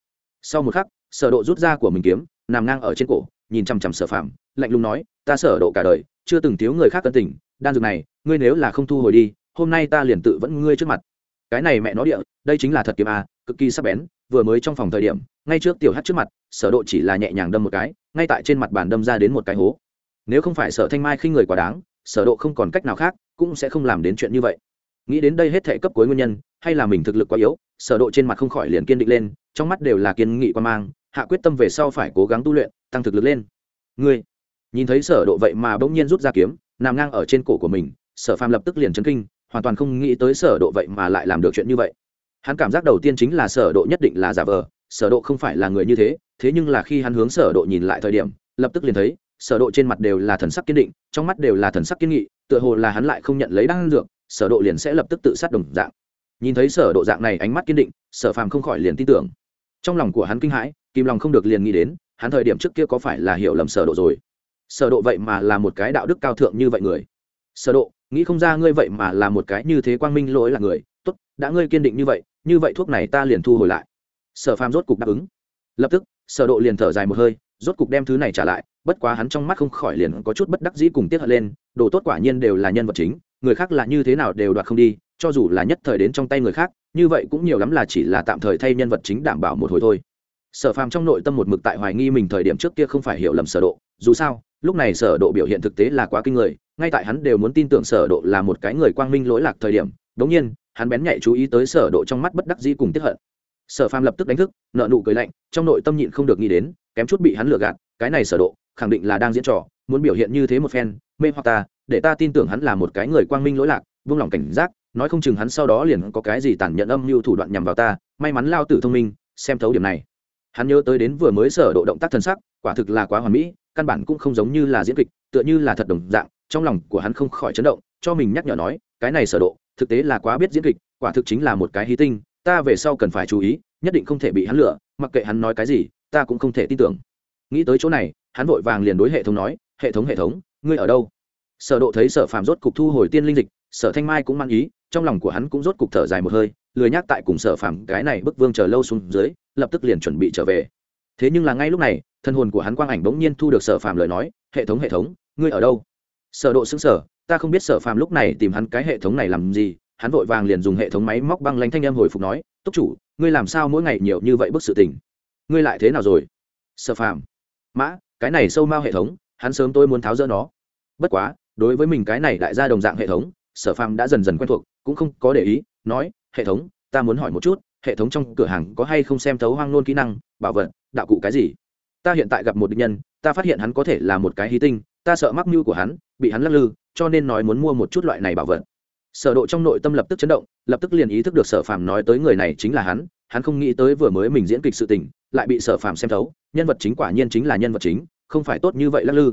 sau một khắc, sở độ rút ra của mình kiếm, nằm ngang ở trên cổ, nhìn chăm chăm sở phàm, lạnh lùng nói, ta sở độ cả đời, chưa từng thiếu người khác cân tình, đan dược này, ngươi nếu là không thu hồi đi, hôm nay ta liền tự vẫn ngươi trước mặt cái này mẹ nó địa, đây chính là thật kiếm a, cực kỳ sắc bén, vừa mới trong phòng thời điểm, ngay trước tiểu hát trước mặt, sở độ chỉ là nhẹ nhàng đâm một cái, ngay tại trên mặt bàn đâm ra đến một cái hố. Nếu không phải sở thanh mai khinh người quá đáng, sở độ không còn cách nào khác, cũng sẽ không làm đến chuyện như vậy. Nghĩ đến đây hết thệ cấp cuối nguyên nhân, hay là mình thực lực quá yếu, sở độ trên mặt không khỏi liền kiên định lên, trong mắt đều là kiên nghị quan mang, hạ quyết tâm về sau phải cố gắng tu luyện, tăng thực lực lên. Ngươi, nhìn thấy sở độ vậy mà bỗng nhiên rút ra kiếm, nằm ngang ở trên cổ của mình, sở phàm lập tức liền chấn kinh hoàn toàn không nghĩ tới sở độ vậy mà lại làm được chuyện như vậy. Hắn cảm giác đầu tiên chính là sở độ nhất định là giả vờ, sở độ không phải là người như thế thế nhưng là khi hắn hướng sở độ nhìn lại thời điểm, lập tức liền thấy, sở độ trên mặt đều là thần sắc kiên định, trong mắt đều là thần sắc kiên nghị, tựa hồ là hắn lại không nhận lấy đan dược, sở độ liền sẽ lập tức tự sát đồng dạng. Nhìn thấy sở độ dạng này ánh mắt kiên định, sở phàm không khỏi liền tin tưởng. Trong lòng của hắn kinh hãi kim lòng không được liền nghĩ đến, hắn thời điểm trước kia có phải là hiểu lầm sở độ rồi? Sở độ vậy mà là một cái đạo đức cao thượng như vậy người sở độ, nghĩ không ra ngươi vậy mà là một cái như thế quang minh lỗi là người. Tốt, đã ngươi kiên định như vậy như vậy thuốc này ta liền thu hồi lại. Sở phàm rốt cục đáp ứng. Lập tức, sở độ liền thở dài một hơi, rốt cục đem thứ này trả lại, bất quá hắn trong mắt không khỏi liền có chút bất đắc dĩ cùng tiếc hận lên, đồ tốt quả nhiên đều là nhân vật chính, người khác là như thế nào đều đoạt không đi, cho dù là nhất thời đến trong tay người khác, như vậy cũng nhiều lắm là chỉ là tạm thời thay nhân vật chính đảm bảo một hồi thôi. Sở phàm trong nội tâm một mực tại hoài nghi mình thời điểm trước kia không phải hiểu lầm sở độ, dù sao, lúc này sở độ biểu hiện thực tế là quá kinh người ngay tại hắn đều muốn tin tưởng sở độ là một cái người quang minh lỗi lạc thời điểm, đống nhiên, hắn bén nhạy chú ý tới sở độ trong mắt bất đắc dĩ cùng tiếc hận. Sở phàm lập tức đánh thức, nợ nụ cười lạnh, trong nội tâm nhịn không được nghĩ đến, kém chút bị hắn lừa gạt, cái này sở độ, khẳng định là đang diễn trò, muốn biểu hiện như thế một phen, mê hoặc ta, để ta tin tưởng hắn là một cái người quang minh lỗi lạc vương lòng cảnh giác, nói không chừng hắn sau đó liền có cái gì tàn nhẫn âm mưu thủ đoạn nhằm vào ta, may mắn lao tử thông minh, xem thấu điểm này. Hắn nhớ tới đến vừa mới sở độ động tác thần sắc, quả thực là quá hoàn mỹ, căn bản cũng không giống như là diễn kịch, tựa như là thật đồng dạng trong lòng của hắn không khỏi chấn động, cho mình nhắc nhở nói, cái này sở độ, thực tế là quá biết diễn kịch, quả thực chính là một cái hí tinh, ta về sau cần phải chú ý, nhất định không thể bị hắn lừa, mặc kệ hắn nói cái gì, ta cũng không thể tin tưởng. Nghĩ tới chỗ này, hắn vội vàng liền đối hệ thống nói, hệ thống hệ thống, ngươi ở đâu? Sở độ thấy sở phàm rốt cục thu hồi tiên linh dịch, sở thanh mai cũng mang ý, trong lòng của hắn cũng rốt cục thở dài một hơi, lười nhắc tại cùng sở phàm cái này bức vương chờ lâu xuống dưới, lập tức liền chuẩn bị trở về. Thế nhưng là ngay lúc này, thân hồn của hắn quang ảnh bỗng nhiên thu được sở phàm lời nói, hệ thống hệ thống, ngươi ở đâu? Sở độ sững sờ, ta không biết sở phàm lúc này tìm hắn cái hệ thống này làm gì. Hắn vội vàng liền dùng hệ thống máy móc băng lanh thanh âm hồi phục nói, túc chủ, ngươi làm sao mỗi ngày nhiều như vậy bức sự tình? Ngươi lại thế nào rồi? Sở phàm. Mã, cái này sâu mau hệ thống, hắn sớm tôi muốn tháo rỡ nó. Bất quá, đối với mình cái này đại gia đồng dạng hệ thống, sở phàm đã dần dần quen thuộc, cũng không có để ý, nói, hệ thống, ta muốn hỏi một chút, hệ thống trong cửa hàng có hay không xem thấu hoang nôn kỹ năng, bảo vật, đạo cụ cái gì? Ta hiện tại gặp một địch nhân, ta phát hiện hắn có thể là một cái hí tinh, ta sợ mắc mưu của hắn bị hắn lắc lư, cho nên nói muốn mua một chút loại này bảo vật. Sở độ trong nội tâm lập tức chấn động, lập tức liền ý thức được sở phàm nói tới người này chính là hắn hắn không nghĩ tới vừa mới mình diễn kịch sự tình, lại bị sở phàm xem thấu, nhân vật chính quả nhiên chính là nhân vật chính, không phải tốt như vậy lắc lư.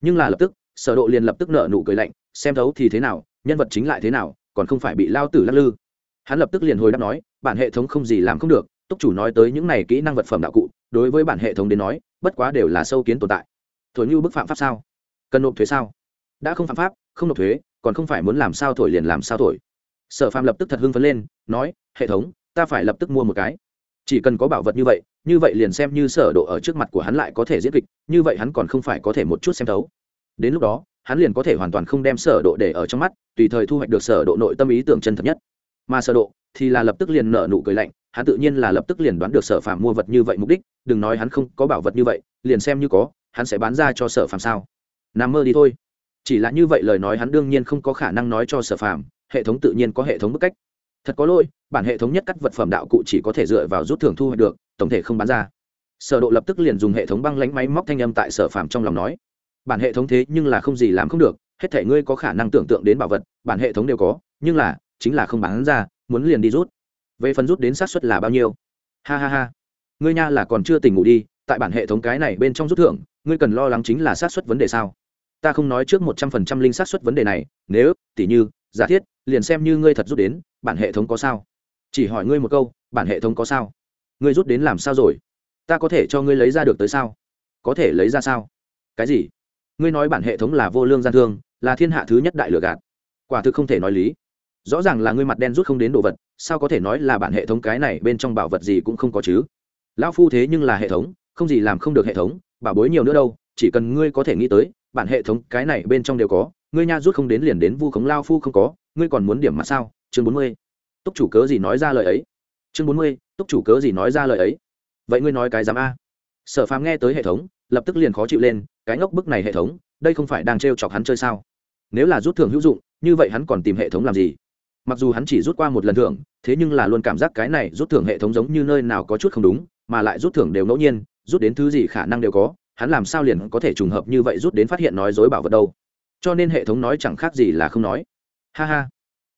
Nhưng là lập tức, sở độ liền lập tức nở nụ cười lạnh, xem thấu thì thế nào, nhân vật chính lại thế nào, còn không phải bị lao tử lắc lư. Hắn lập tức liền hồi đáp nói, bản hệ thống không gì làm không được, túc chủ nói tới những này kỹ năng vật phẩm đạo cụ, đối với bản hệ thống đến nói, bất quá đều là sâu kiến tồn tại. Thổi như bức phạm pháp sao? Cần nộp thuế sao? Đã không phạm pháp, không nộp thuế, còn không phải muốn làm sao thổi liền làm sao thổi. Sở phàm lập tức thật hưng phấn lên, nói, hệ thống, ta phải lập tức mua một cái. Chỉ cần có bảo vật như vậy như vậy liền xem như sở độ ở trước mặt của hắn lại có thể diễn kịch, như vậy hắn còn không phải có thể một chút xem thấu. Đến lúc đó, hắn liền có thể hoàn toàn không đem sở độ để ở trong mắt, tùy thời thu hoạch được sở độ nội tâm ý tưởng chân thật nhất. Mà sở độ thì là lập tức liền nở nụ cười lạnh, hắn tự nhiên là lập tức liền đoán được sở phàm mua vật như vậy mục đích, đừng nói hắn không có bảo vật như vậy, liền xem như có, hắn sẽ bán ra cho sở phàm sao? Nằm mơ đi thôi chỉ là như vậy lời nói hắn đương nhiên không có khả năng nói cho sở phàm, hệ thống tự nhiên có hệ thống bức cách. Thật có lỗi, bản hệ thống nhất cắt vật phẩm đạo cụ chỉ có thể dựa vào rút thưởng thu hoạch được, tổng thể không bán ra. Sở độ lập tức liền dùng hệ thống băng lãnh máy móc thanh âm tại sở phàm trong lòng nói. Bản hệ thống thế nhưng là không gì làm không được, hết thể ngươi có khả năng tưởng tượng đến bảo vật, bản hệ thống đều có, nhưng là, chính là không bán ra, muốn liền đi rút. Về phần rút đến xác suất là bao nhiêu? Ha ha ha. Ngươi nha là còn chưa tỉnh ngủ đi, tại bản hệ thống cái này bên trong rút thưởng, ngươi cần lo lắng chính là xác suất vấn đề sao? Ta không nói trước một trăm phần trăm linh xác suất vấn đề này, nếu, tỉ như, giả thiết, liền xem như ngươi thật rút đến, bản hệ thống có sao? Chỉ hỏi ngươi một câu, bản hệ thống có sao? Ngươi rút đến làm sao rồi? Ta có thể cho ngươi lấy ra được tới sao? Có thể lấy ra sao? Cái gì? Ngươi nói bản hệ thống là vô lương gian thương, là thiên hạ thứ nhất đại lừa gạt. Quả thực không thể nói lý. Rõ ràng là ngươi mặt đen rút không đến đồ vật, sao có thể nói là bản hệ thống cái này bên trong bảo vật gì cũng không có chứ? Lão phu thế nhưng là hệ thống, không gì làm không được hệ thống, bảo bối nhiều nữa đâu, chỉ cần ngươi có thể nghĩ tới bản hệ thống cái này bên trong đều có, ngươi nha rút không đến liền đến vu khống lao phu không có, ngươi còn muốn điểm mà sao? Chương bốn mươi. Túc chủ cớ gì nói ra lời ấy? Chương bốn mươi, túc chủ cớ gì nói ra lời ấy? Vậy ngươi nói cái dám a. Sở phàm nghe tới hệ thống, lập tức liền khó chịu lên, cái ngốc bức này hệ thống, đây không phải đang t chọc hắn chơi sao? Nếu là rút thưởng hữu dụng, như vậy hắn còn tìm hệ thống làm gì? Mặc dù hắn chỉ rút qua một lần thưởng, thế nhưng là luôn cảm giác cái này rút thưởng hệ thống giống như nơi nào có chút không đúng, mà lại rút thưởng đều ngẫu nhiên, rút đến thứ gì khả năng đều có hắn làm sao liền có thể trùng hợp như vậy rút đến phát hiện nói dối bảo vật đâu? Cho nên hệ thống nói chẳng khác gì là không nói. Ha ha.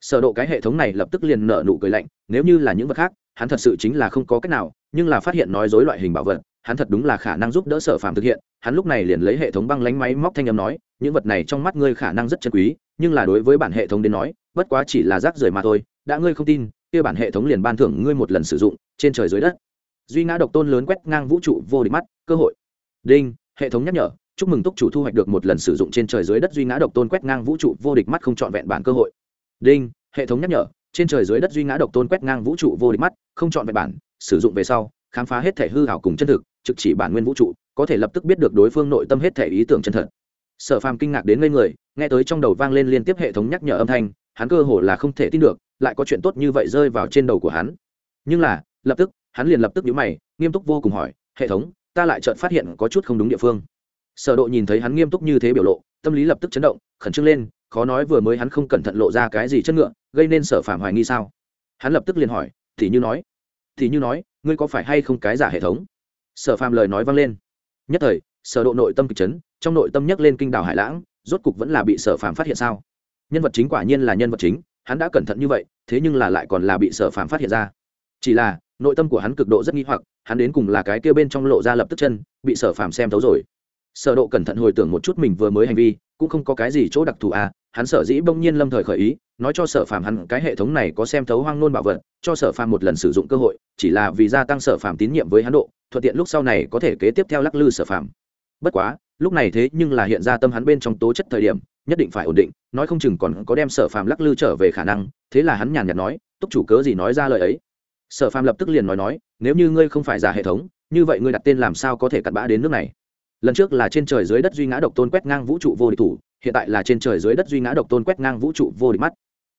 Sở độ cái hệ thống này lập tức liền nở nụ cười lạnh, nếu như là những vật khác, hắn thật sự chính là không có cách nào, nhưng là phát hiện nói dối loại hình bảo vật, hắn thật đúng là khả năng giúp đỡ sở phàm thực hiện. Hắn lúc này liền lấy hệ thống băng lánh máy móc thanh âm nói, những vật này trong mắt ngươi khả năng rất chân quý, nhưng là đối với bản hệ thống đến nói, bất quá chỉ là rác rưởi mà thôi, đã ngươi không tin, kia bản hệ thống liền ban thưởng ngươi một lần sử dụng trên trời dưới đất. Duy ngã độc tôn lớn quét ngang vũ trụ vô địch mắt, cơ hội đinh, hệ thống nhắc nhở, chúc mừng túc chủ thu hoạch được một lần sử dụng trên trời dưới đất duy ngã độc tôn quét ngang vũ trụ, vô địch mắt không trọn vẹn bản cơ hội. Đinh, hệ thống nhắc nhở, trên trời dưới đất duy ngã độc tôn quét ngang vũ trụ, vô địch mắt không chọn vẹn bản, sử dụng về sau, khám phá hết thể hư hảo cùng chân thực, trực chỉ bản nguyên vũ trụ, có thể lập tức biết được đối phương nội tâm hết thể ý tưởng chân thật. Sở phàm kinh ngạc đến ngây người, nghe tới trong đầu vang lên liên tiếp hệ thống nhắc nhở âm thanh, hắn cơ hồ là không thể tin được, lại có chuyện tốt như vậy rơi vào trên đầu của hắn. Nhưng là, lập tức, hắn liền lập tức nhíu mày, nghiêm túc vô cùng hỏi, hệ thống ta lại chợt phát hiện có chút không đúng địa phương. Sở độ nhìn thấy hắn nghiêm túc như thế biểu lộ, tâm lý lập tức chấn động, khẩn trương lên, khó nói vừa mới hắn không cẩn thận lộ ra cái gì chất ngựa, gây nên sở Phạm hoài nghi sao? Hắn lập tức liền hỏi, thì như nói, thì như nói, ngươi có phải hay không cái giả hệ thống? Sở Phạm lời nói vang lên. Nhất thời, sở độ nội tâm kịch chấn, trong nội tâm nhấc lên kinh đảo hải lãng, rốt cục vẫn là bị sở Phạm phát hiện sao? Nhân vật chính quả nhiên là nhân vật chính, hắn đã cẩn thận như vậy, thế nhưng là lại còn là bị sở Phạm phát hiện ra. Chỉ là, nội tâm của hắn cực độ rất nghi hoặc hắn đến cùng là cái kia bên trong lộ ra lập tức chân, bị sở phàm xem thấu rồi. Sở độ cẩn thận hồi tưởng một chút mình vừa mới hành vi, cũng không có cái gì chỗ đặc thù à hắn sở dĩ bỗng nhiên lâm thời khởi ý, nói cho sở phàm hắn cái hệ thống này có xem thấu hoang nôn bảo vật, cho sở phàm một lần sử dụng cơ hội, chỉ là vì gia tăng sở phàm tín nhiệm với hắn độ, thuận tiện lúc sau này có thể kế tiếp theo lắc lư sở phàm. Bất quá, lúc này thế nhưng là hiện ra tâm hắn bên trong tố chất thời điểm, nhất định phải ổn định, nói không chừng còn có đem sở phàm lắc lư trở về khả năng, thế là hắn nhàn nhạt nói, túc chủ cớ gì nói ra lời ấy? Sở phàm lập tức liền nói nói, nếu như ngươi không phải giả hệ thống, như vậy ngươi đặt tên làm sao có thể cặn bã đến nước này? Lần trước là trên trời dưới đất duy ngã độc tôn quét ngang vũ trụ vô địch thủ, hiện tại là trên trời dưới đất duy ngã độc tôn quét ngang vũ trụ vô địch mắt.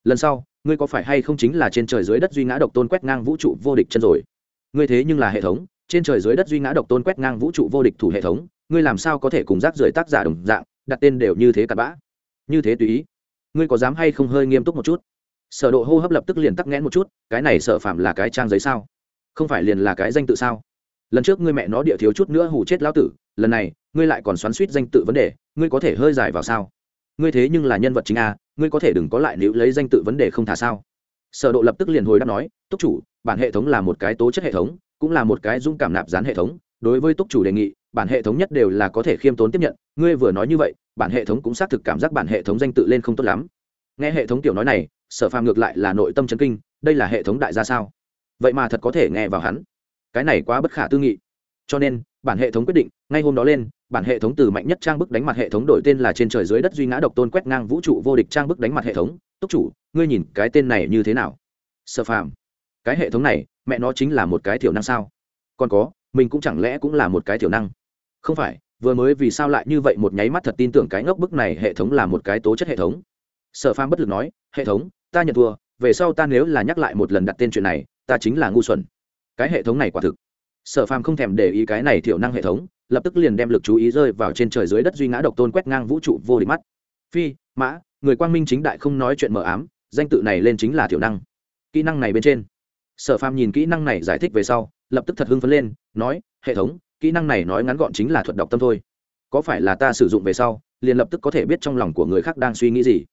Lần sau, ngươi có phải hay không chính là trên trời dưới đất duy ngã độc tôn quét ngang vũ trụ vô địch chân rồi? Ngươi thế nhưng là hệ thống, trên trời dưới đất duy ngã độc tôn quét ngang vũ trụ vô địch thủ hệ thống, ngươi làm sao có thể cùng rác rưởi tác giả đồng dạng, đặt tên đều như thế cặn bã? Như thế tùy ý. Ngươi có dám hay không hơi nghiêm túc một chút? Sở độ hô hấp lập tức liền tắc nghẽn một chút, cái này sở phạm là cái trang giấy sao? Không phải liền là cái danh tự sao? Lần trước ngươi mẹ nó địa thiếu chút nữa hù chết lão tử, lần này, ngươi lại còn xoắn suýt danh tự vấn đề, ngươi có thể hơi dài vào sao? Ngươi thế nhưng là nhân vật chính a, ngươi có thể đừng có lại nếu lấy danh tự vấn đề không thả sao? Sở độ lập tức liền hồi đáp nói, túc chủ, bản hệ thống là một cái tố chất hệ thống, cũng là một cái dung cảm nạp dán hệ thống. Đối với túc chủ đề nghị, bản hệ thống nhất đều là có thể khiêm tốn tiếp nhận. Ngươi vừa nói như vậy, bản hệ thống cũng xác thực cảm giác bản hệ thống danh tự lên không tốt lắm nghe hệ thống tiểu nói này, sở phàm ngược lại là nội tâm chấn kinh, đây là hệ thống đại gia sao? Vậy mà thật có thể nghe vào hắn. Cái này quá bất khả tư nghị. Cho nên, bản hệ thống quyết định, ngay hôm đó lên, bản hệ thống từ mạnh nhất trang bức đánh mặt hệ thống đổi tên là trên trời dưới đất duy ngã độc tôn quét ngang vũ trụ vô địch trang bức đánh mặt hệ thống. Túc chủ, ngươi nhìn cái tên này như thế nào? Sở phàm, cái hệ thống này, mẹ nó chính là một cái thiểu năng sao? Còn có, mình cũng chẳng lẽ cũng là một cái thiểu năng? Không phải, vừa mới vì sao lại như vậy một nháy mắt thật tin tưởng cái ngốc bức này hệ thống là một cái tố chất hệ thống? Sở phàm bất lực nói, hệ thống, ta nhận thua, về sau ta nếu là nhắc lại một lần đặt tên chuyện này, ta chính là ngu xuẩn. Cái hệ thống này quả thực. Sở phàm không thèm để ý cái này thiểu năng hệ thống, lập tức liền đem lực chú ý rơi vào trên trời dưới đất duy ngã độc tôn quét ngang vũ trụ vô địch mắt. Phi, mã, người quang minh chính đại không nói chuyện mờ ám, danh tự này lên chính là thiểu năng. Kỹ năng này bên trên. Sở phàm nhìn kỹ năng này giải thích về sau, lập tức thật hưng phấn lên, nói, hệ thống, kỹ năng này nói ngắn gọn chính là thuật đọc tâm thôi. Có phải là ta sử dụng về sau, liền lập tức có thể biết trong lòng của người khác đang suy nghĩ gì?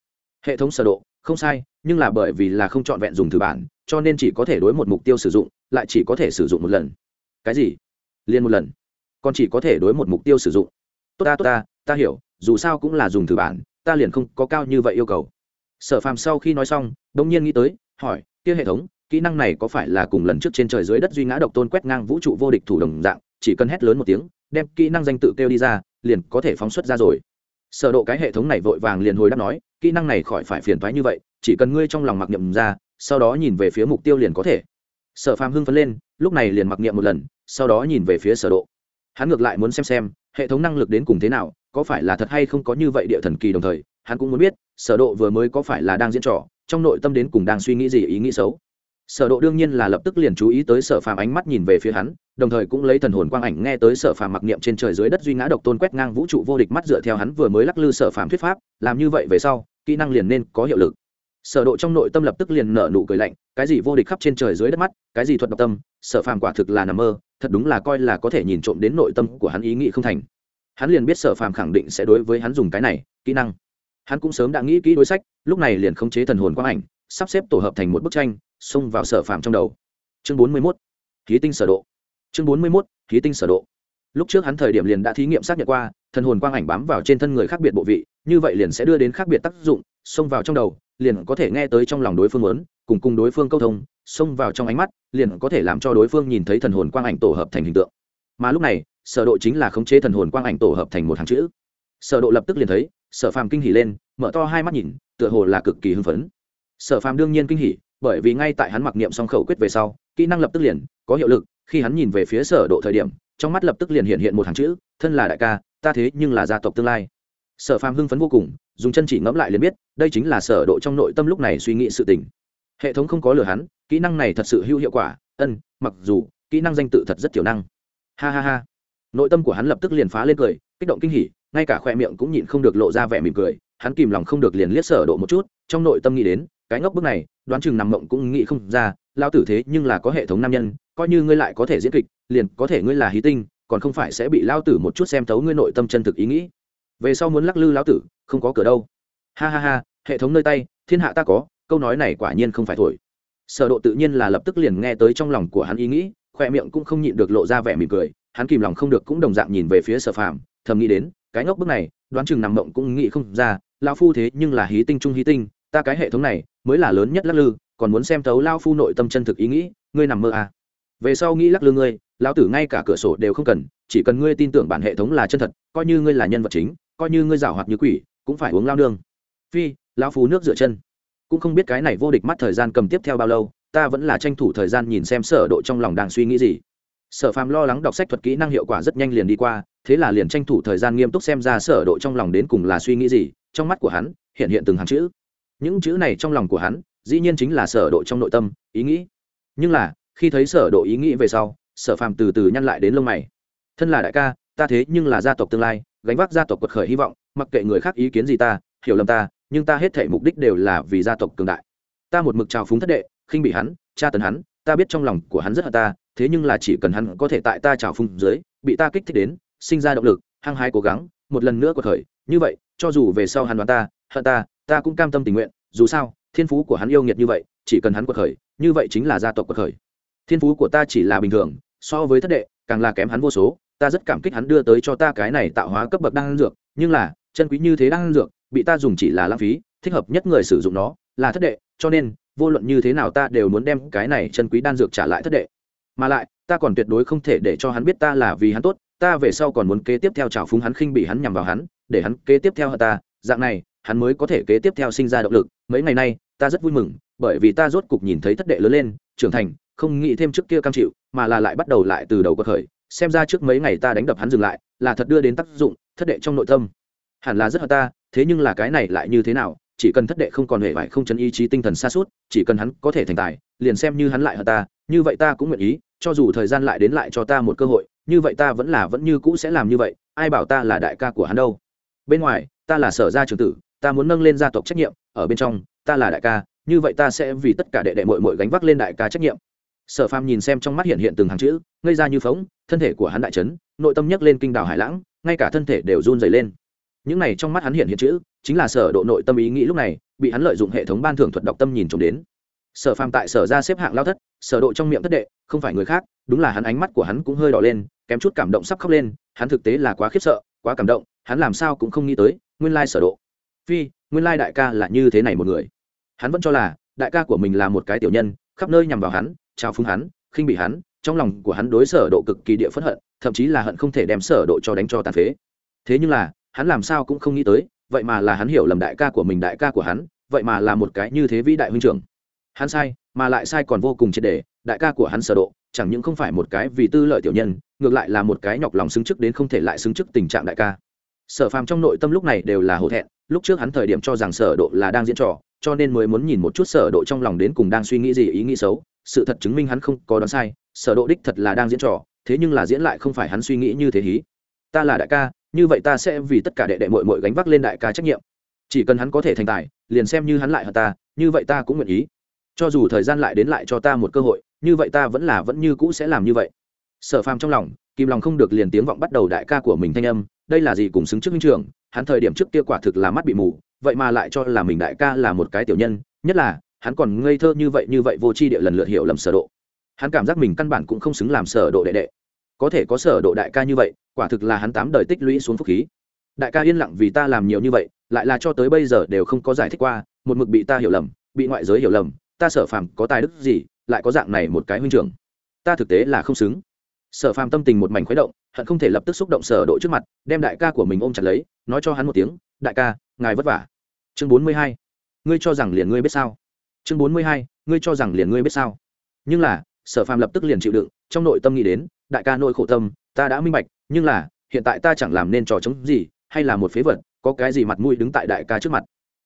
Hệ thống sở độ, không sai, nhưng là bởi vì là không chọn vẹn dùng thử bản, cho nên chỉ có thể đối một mục tiêu sử dụng, lại chỉ có thể sử dụng một lần. Cái gì? Liên một lần. Còn chỉ có thể đối một mục tiêu sử dụng. Tốt ta tốt ta ta hiểu, dù sao cũng là dùng thử bản, ta liền không có cao như vậy yêu cầu. Sở phàm sau khi nói xong đông nhiên nghĩ tới, hỏi, kia hệ thống, kỹ năng này có phải là cùng lần trước trên trời dưới đất duy ngã độc tôn quét ngang vũ trụ vô địch thủ đồng dạng, chỉ cần hét lớn một tiếng, đem kỹ năng danh tự kêu đi ra, liền có thể phóng xuất ra rồi sở độ cái hệ thống này vội vàng liền hồi đáp nói, kỹ năng này khỏi phải phiền toái như vậy, chỉ cần ngươi trong lòng mặc niệm ra, sau đó nhìn về phía mục tiêu liền có thể. Sở phàm hưng phấn lên, lúc này liền mặc niệm một lần, sau đó nhìn về phía sở độ. Hắn ngược lại muốn xem xem, hệ thống năng lực đến cùng thế nào, có phải là thật hay không có như vậy địa thần kỳ đồng thời, hắn cũng muốn biết, sở độ vừa mới có phải là đang diễn trò, trong nội tâm đến cùng đang suy nghĩ gì, ý nghĩ xấu sở độ đương nhiên là lập tức liền chú ý tới sở phàm ánh mắt nhìn về phía hắn, đồng thời cũng lấy thần hồn quang ảnh nghe tới sở phàm mặc niệm trên trời dưới đất duy ngã độc tôn quét ngang vũ trụ vô địch mắt dựa theo hắn vừa mới lắc lư sở phàm thuyết pháp, làm như vậy về sau, kỹ năng liền nên có hiệu lực. Sở độ trong nội tâm lập tức liền nở nụ cười lạnh, cái gì vô địch khắp trên trời dưới đất mắt, cái gì thuật độc tâm, sở phàm quả thực là nằm mơ, thật đúng là coi là có thể nhìn trộm đến nội tâm của hắn ý nghĩ không thành. Hắn liền biết sở phàm khẳng định sẽ đối với hắn dùng cái này, kỹ năng. Hắn cũng sớm đã nghĩ kỹ đối sách, lúc này liền khống chế thần hồn quang ảnh, sắp xếp tổ hợp thành một bức tranh xông vào sở phàm trong đầu. Chương bốn mươi mốt khí tinh sở độ. Chương bốn mươi mốt khí tinh sở độ. Lúc trước hắn thời điểm liền đã thí nghiệm xác nhận qua, thần hồn quang ảnh bám vào trên thân người khác biệt bộ vị, như vậy liền sẽ đưa đến khác biệt tác dụng, xông vào trong đầu, liền có thể nghe tới trong lòng đối phương muốn, cùng cùng đối phương câu thông, xông vào trong ánh mắt, liền có thể làm cho đối phương nhìn thấy thần hồn quang ảnh tổ hợp thành hình tượng. Mà lúc này, sở độ chính là khống chế thần hồn quang ảnh tổ hợp thành một hàng chữ. Sở độ lập tức liền thấy, sở phàm kinh hỉ lên, mở to hai mắt nhìn, tựa hồ là cực kỳ hưng phấn. Sở phàm đương nhiên kinh hỉ bởi vì ngay tại hắn mặc niệm xong khẩu quyết về sau, kỹ năng lập tức liền, có hiệu lực, khi hắn nhìn về phía sở độ thời điểm, trong mắt lập tức liền hiện hiện một hàng chữ, thân là đại ca, ta thế nhưng là gia tộc tương lai. Sở phàm hưng phấn vô cùng, dùng chân chỉ ngẫm lại liền biết, đây chính là sở độ trong nội tâm lúc này suy nghĩ sự tình. Hệ thống không có lừa hắn, kỹ năng này thật sự hữu hiệu quả, ân, mặc dù, kỹ năng danh tự thật rất tiểu năng. Ha ha ha. Nội tâm của hắn lập tức liền phá lên cười, kích động kinh hỉ, ngay cả khoe miệng cũng nhịn không được lộ ra vẻ mỉm cười hắn kìm lòng không được liền liếc sở độ một chút, trong nội tâm nghĩ đến, cái ngốc bức này, đoán chừng nằm mộng cũng nghĩ không ra lao tử thế nhưng là có hệ thống nam nhân, coi như ngươi lại có thể diễn kịch, liền có thể ngươi là hí tinh, còn không phải sẽ bị lao tử một chút xem thấu ngươi nội tâm chân thực ý nghĩ. Về sau muốn lắc lư lao tử, không có cửa đâu. Ha ha ha, hệ thống nơi tay, thiên hạ ta có, câu nói này quả nhiên không phải thổi. Sở độ tự nhiên là lập tức liền nghe tới trong lòng của hắn ý nghĩ, khoe miệng cũng không nhịn được lộ ra vẻ mỉm cười, hắn kìm lòng không được cũng đồng dạng nhìn về phía sở phàm, thầm nghĩ đến, cái ngốc bức này, đoán chừng nằm mộng cũng nghĩ không ra lao phu thế nhưng là hí tinh trung hí tinh, ta cái hệ thống này mới là lớn nhất lắc lư, còn muốn xem thấu lao phu nội tâm chân thực ý nghĩ, ngươi nằm mơ à. về sau nghĩ lắc lư ngươi, lão tử ngay cả cửa sổ đều không cần, chỉ cần ngươi tin tưởng bản hệ thống là chân thật, coi như ngươi là nhân vật chính, coi như ngươi rào hoạt như quỷ, cũng phải uống lao nương. Phi lao phu nước dựa chân. Cũng không biết cái này vô địch mắt thời gian cầm tiếp theo bao lâu, ta vẫn là tranh thủ thời gian nhìn xem sở độ trong lòng đang suy nghĩ gì. Sở phàm lo lắng đọc sách thuật kỹ năng hiệu quả rất nhanh liền đi qua, thế là liền tranh thủ thời gian nghiêm túc xem ra sở độ trong lòng đến cùng là suy nghĩ gì trong mắt của hắn hiện hiện từng hàng chữ. Những chữ này trong lòng của hắn, dĩ nhiên chính là sở độ trong nội tâm, ý nghĩ. Nhưng là, khi thấy sở độ ý nghĩ về sau, sở phàm từ từ nhăn lại đến lông mày. Thân là đại ca, ta thế nhưng là gia tộc tương lai, gánh vác gia tộc quật khởi hy vọng, mặc kệ người khác ý kiến gì ta, hiểu lầm ta, nhưng ta hết thể mục đích đều là vì gia tộc cường đại. Ta một mực trào phúng thất đệ, khinh bị hắn, tra tấn hắn, ta biết trong lòng của hắn rất hận ta, thế nhưng là chỉ cần hắn có thể tại ta trào phúng dưới, bị ta kích thích đến, sinh ra động lực, hăng hái cố gắng, một lần nữa quật khởi, như vậy cho dù về sau hắn đoán ta, hận ta ta cũng cam tâm tình nguyện, dù sao, thiên phú của hắn yêu nghiệt như vậy, chỉ cần hắn quật khởi, như vậy chính là gia tộc quật khởi. Thiên phú của ta chỉ là bình thường, so với thất đệ, càng là kém hắn vô số, ta rất cảm kích hắn đưa tới cho ta cái này tạo hóa cấp bậc đan dược, nhưng là, chân quý như thế đan dược, bị ta dùng chỉ là lãng phí, thích hợp nhất người sử dụng nó, là thất đệ, cho nên, vô luận như thế nào ta đều muốn đem cái này chân quý đan dược trả lại thất đệ. Mà lại, ta còn tuyệt đối không thể để cho hắn biết ta là vì hắn tốt ta về sau còn muốn kế tiếp theo trào phúng hắn khinh bị hắn nhằm vào hắn, để hắn kế tiếp theo hận ta. Dạng này, hắn mới có thể kế tiếp theo sinh ra động lực. Mấy ngày nay, ta rất vui mừng, bởi vì ta rốt cục nhìn thấy thất đệ lớn lên, trưởng thành, không nghĩ thêm trước kia cam chịu, mà là lại bắt đầu lại từ đầu cuộc khởi. Xem ra trước mấy ngày ta đánh đập hắn dừng lại, là thật đưa đến tác dụng, thất đệ trong nội tâm. Hẳn là rất hợp ta, thế nhưng là cái này lại như thế nào? Chỉ cần thất đệ không còn hề vải không chấn ý chí tinh thần xa suốt, chỉ cần hắn có thể thành tài, liền xem như hắn lại hợp ta, như vậy ta cũng nguyện ý, cho dù thời gian lại đến lại cho ta một cơ hội như vậy ta vẫn là vẫn như cũ sẽ làm như vậy, ai bảo ta là đại ca của hắn đâu. Bên ngoài, ta là sở gia trường tử, ta muốn nâng lên gia tộc trách nhiệm, ở bên trong, ta là đại ca, như vậy ta sẽ vì tất cả đệ đệ mội mội gánh vác lên đại ca trách nhiệm. Sở phàm nhìn xem trong mắt hiện hiện từng hàng chữ, ngây ra như phóng, thân thể của hắn đại trấn nội tâm nhấc lên kinh đảo hải lãng, ngay cả thân thể đều run dày lên. Những này trong mắt hắn hiện hiện chữ, chính là sở độ nội tâm ý nghĩ lúc này, bị hắn lợi dụng hệ thống ban thưởng thuật đọc tâm nhìn trộm đến sở phàm tại sở ra xếp hạng lao thất, sở độ trong miệng thất đệ, không phải người khác, đúng là hắn ánh mắt của hắn cũng hơi đỏ lên, kém chút cảm động sắp khóc lên, hắn thực tế là quá khiếp sợ, quá cảm động, hắn làm sao cũng không nghĩ tới, nguyên lai sở độ. Phi, nguyên lai đại ca là như thế này một người. Hắn vẫn cho là, đại ca của mình là một cái tiểu nhân, khắp nơi nhằm vào hắn trao phúng hắn, khinh bị hắn, trong lòng của hắn đối sở độ cực kỳ địa phẫn hận, thậm chí là hận không thể đem sở độ cho đánh cho tàn phế. Thế nhưng là, hắn làm sao cũng không nghĩ tới, vậy mà là hắn hiểu lầm đại ca của mình, đại ca của hắn, vậy mà là một cái như thế vĩ đại huynh trưởng hắn sai, mà lại sai còn vô cùng triệt đề. đại ca của hắn sở độ, chẳng những không phải một cái vì tư lợi tiểu nhân, ngược lại là một cái nhọc lòng xứng chức đến không thể lại xứng chức tình trạng đại ca. Sở phàm trong nội tâm lúc này đều là hổ thẹn, lúc trước hắn thời điểm cho rằng sở độ là đang diễn trò, cho nên mới muốn nhìn một chút sở độ trong lòng đến cùng đang suy nghĩ gì, ý nghĩ xấu. Sự thật chứng minh hắn không có đoán sai, sở độ đích thật là đang diễn trò, thế nhưng là diễn lại không phải hắn suy nghĩ như thế hí. Ta là đại ca, như vậy ta sẽ vì tất cả đệ đệ muội muội gánh vác lên đại ca trách nhiệm. Chỉ cần hắn có thể thành tài, liền xem như hắn lại hơn ta, như vậy ta cũng nguyện ý cho dù thời gian lại đến lại cho ta một cơ hội, như vậy ta vẫn là vẫn như cũ sẽ làm như vậy. Sở phàm trong lòng kim lòng không được liền tiếng vọng bắt đầu đại ca của mình thanh âm, đây là gì cùng xứng trước minh trường hắn thời điểm trước kia quả thực là mắt bị mù, vậy mà lại cho là mình đại ca là một cái tiểu nhân, nhất là, hắn còn ngây thơ như vậy như vậy vô tri địa lần lượt hiểu lầm sở độ. Hắn cảm giác mình căn bản cũng không xứng làm sở độ đệ đệ. Có thể có sở độ đại ca như vậy, quả thực là hắn tám đời tích lũy xuống phúc khí. Đại ca yên lặng vì ta làm nhiều như vậy, lại là cho tới bây giờ đều không có giải thích qua, một mực bị ta hiểu lầm, bị ngoại giới hiểu lầm ta sở phàm có tài đức gì, lại có dạng này một cái huynh trưởng? Ta thực tế là không xứng. Sở phàm tâm tình một mảnh khuấy động, hận không thể lập tức xúc động sở độ trước mặt, đem đại ca của mình ôm chặt lấy, nói cho hắn một tiếng, đại ca, ngài vất vả. Chương bốn mươi hai. Ngươi cho rằng liền ngươi biết sao? Chương bốn mươi hai. Ngươi cho rằng liền ngươi biết sao? Nhưng là, sở phàm lập tức liền chịu đựng, trong nội tâm nghĩ đến, đại ca nội khổ tâm, ta đã minh bạch, nhưng là, hiện tại ta chẳng làm nên trò chống gì, hay là một phế vật, có cái gì mặt mũi đứng tại đại ca trước mặt?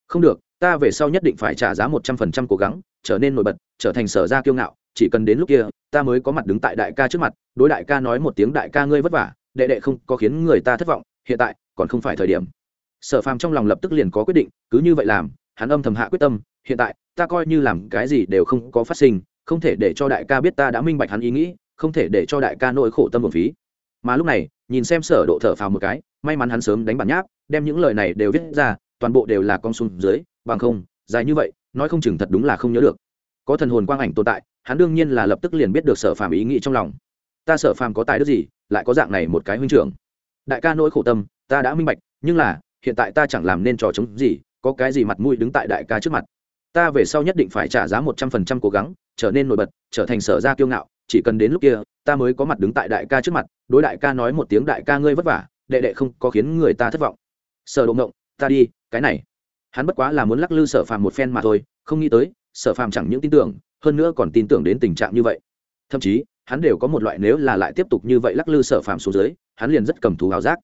Không được, ta về sau nhất định phải trả giá một trăm phần trăm cố gắng, trở nên nổi bật, trở thành sở ra kiêu ngạo, chỉ cần đến lúc kia, ta mới có mặt đứng tại đại ca trước mặt, đối đại ca nói một tiếng đại ca ngươi vất vả, đệ đệ không có khiến người ta thất vọng, hiện tại, còn không phải thời điểm. Sở phàm trong lòng lập tức liền có quyết định, cứ như vậy làm, hắn âm thầm hạ quyết tâm, hiện tại, ta coi như làm cái gì đều không có phát sinh, không thể để cho đại ca biết ta đã minh bạch hắn ý nghĩ, không thể để cho đại ca nỗi khổ tâm một phí. Mà lúc này, nhìn xem sở độ thở phào một cái, may mắn hắn sớm đánh bản nháp, đem những lời này đều viết ra toàn bộ đều là con xuống dưới, bằng không, dài như vậy, nói không chừng thật đúng là không nhớ được. Có thần hồn quang ảnh tồn tại, hắn đương nhiên là lập tức liền biết được sở phàm ý nghĩ trong lòng. Ta sở phàm có tài đức gì, lại có dạng này một cái huynh trưởng. Đại ca nỗi khổ tâm, ta đã minh bạch, nhưng là, hiện tại ta chẳng làm nên trò chống gì, có cái gì mặt mũi đứng tại đại ca trước mặt. Ta về sau nhất định phải trả giá một trăm phần trăm cố gắng, trở nên nổi bật, trở thành sở gia kiêu ngạo, chỉ cần đến lúc kia, ta mới có mặt đứng tại đại ca trước mặt, đối đại ca nói một tiếng đại ca ngươi vất vả, đệ đệ không có khiến người ta thất vọng. Sở độ ngộng, ta đi cái này. Hắn bất quá là muốn lắc lư sở phàm một phen mà thôi, không nghĩ tới, sở phàm chẳng những tin tưởng, hơn nữa còn tin tưởng đến tình trạng như vậy. Thậm chí, hắn đều có một loại nếu là lại tiếp tục như vậy lắc lư sở phàm xuống dưới, hắn liền rất cầm thú áo giác.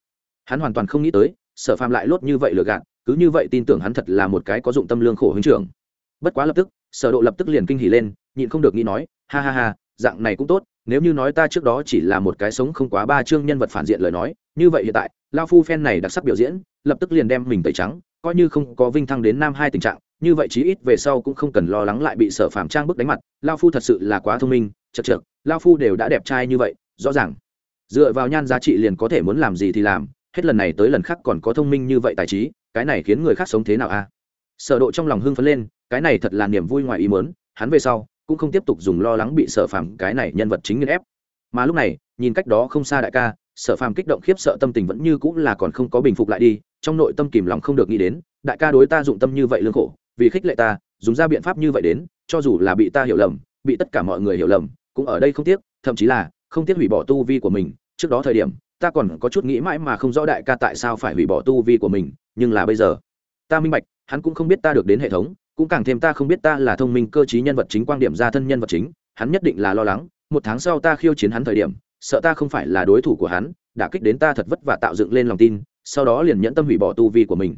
Hắn hoàn toàn không nghĩ tới, sở phàm lại lốt như vậy lừa gạt, cứ như vậy tin tưởng hắn thật là một cái có dụng tâm lương khổ huynh trưởng. Bất quá lập tức, sở độ lập tức liền kinh hỉ lên, nhịn không được nghĩ nói, ha ha ha, dạng này cũng tốt, nếu như nói ta trước đó chỉ là một cái sống không quá ba chương nhân vật phản diện lời nói, như vậy hiện tại lao phu phen này đặc sắc biểu diễn, lập tức liền đem mình tẩy trắng coi như không có vinh thăng đến nam hai tình trạng, như vậy chí ít về sau cũng không cần lo lắng lại bị sở phàm trang bức đánh mặt, lao phu thật sự là quá thông minh, chật chật lao phu đều đã đẹp trai như vậy, rõ ràng. Dựa vào nhan giá trị liền có thể muốn làm gì thì làm, hết lần này tới lần khác còn có thông minh như vậy tài trí, cái này khiến người khác sống thế nào a? Sở độ trong lòng hưng phấn lên, cái này thật là niềm vui ngoài ý muốn, hắn về sau cũng không tiếp tục dùng lo lắng bị sở phàm cái này nhân vật chính nghiên ép. Mà lúc này, nhìn cách đó không xa đại ca sở phàm kích động khiếp sợ tâm tình vẫn như cũng là còn không có bình phục lại đi, trong nội tâm kìm lòng không được nghĩ đến, đại ca đối ta dụng tâm như vậy lương khổ, vì khích lệ ta, dùng ra biện pháp như vậy đến, cho dù là bị ta hiểu lầm, bị tất cả mọi người hiểu lầm, cũng ở đây không tiếc, thậm chí là không tiếc hủy bỏ tu vi của mình, trước đó thời điểm, ta còn có chút nghĩ mãi mà không rõ đại ca tại sao phải hủy bỏ tu vi của mình, nhưng là bây giờ, ta minh bạch, hắn cũng không biết ta được đến hệ thống, cũng càng thêm ta không biết ta là thông minh cơ t nhân vật chính, quan điểm ra thân nhân vật chính, hắn nhất định là lo lắng, một tháng sau ta khiêu chiến hắn thời điểm sợ ta không phải là đối thủ của hắn đã kích đến ta thật vất vả tạo dựng lên lòng tin, sau đó liền nhẫn tâm hủy bỏ tu vi của mình.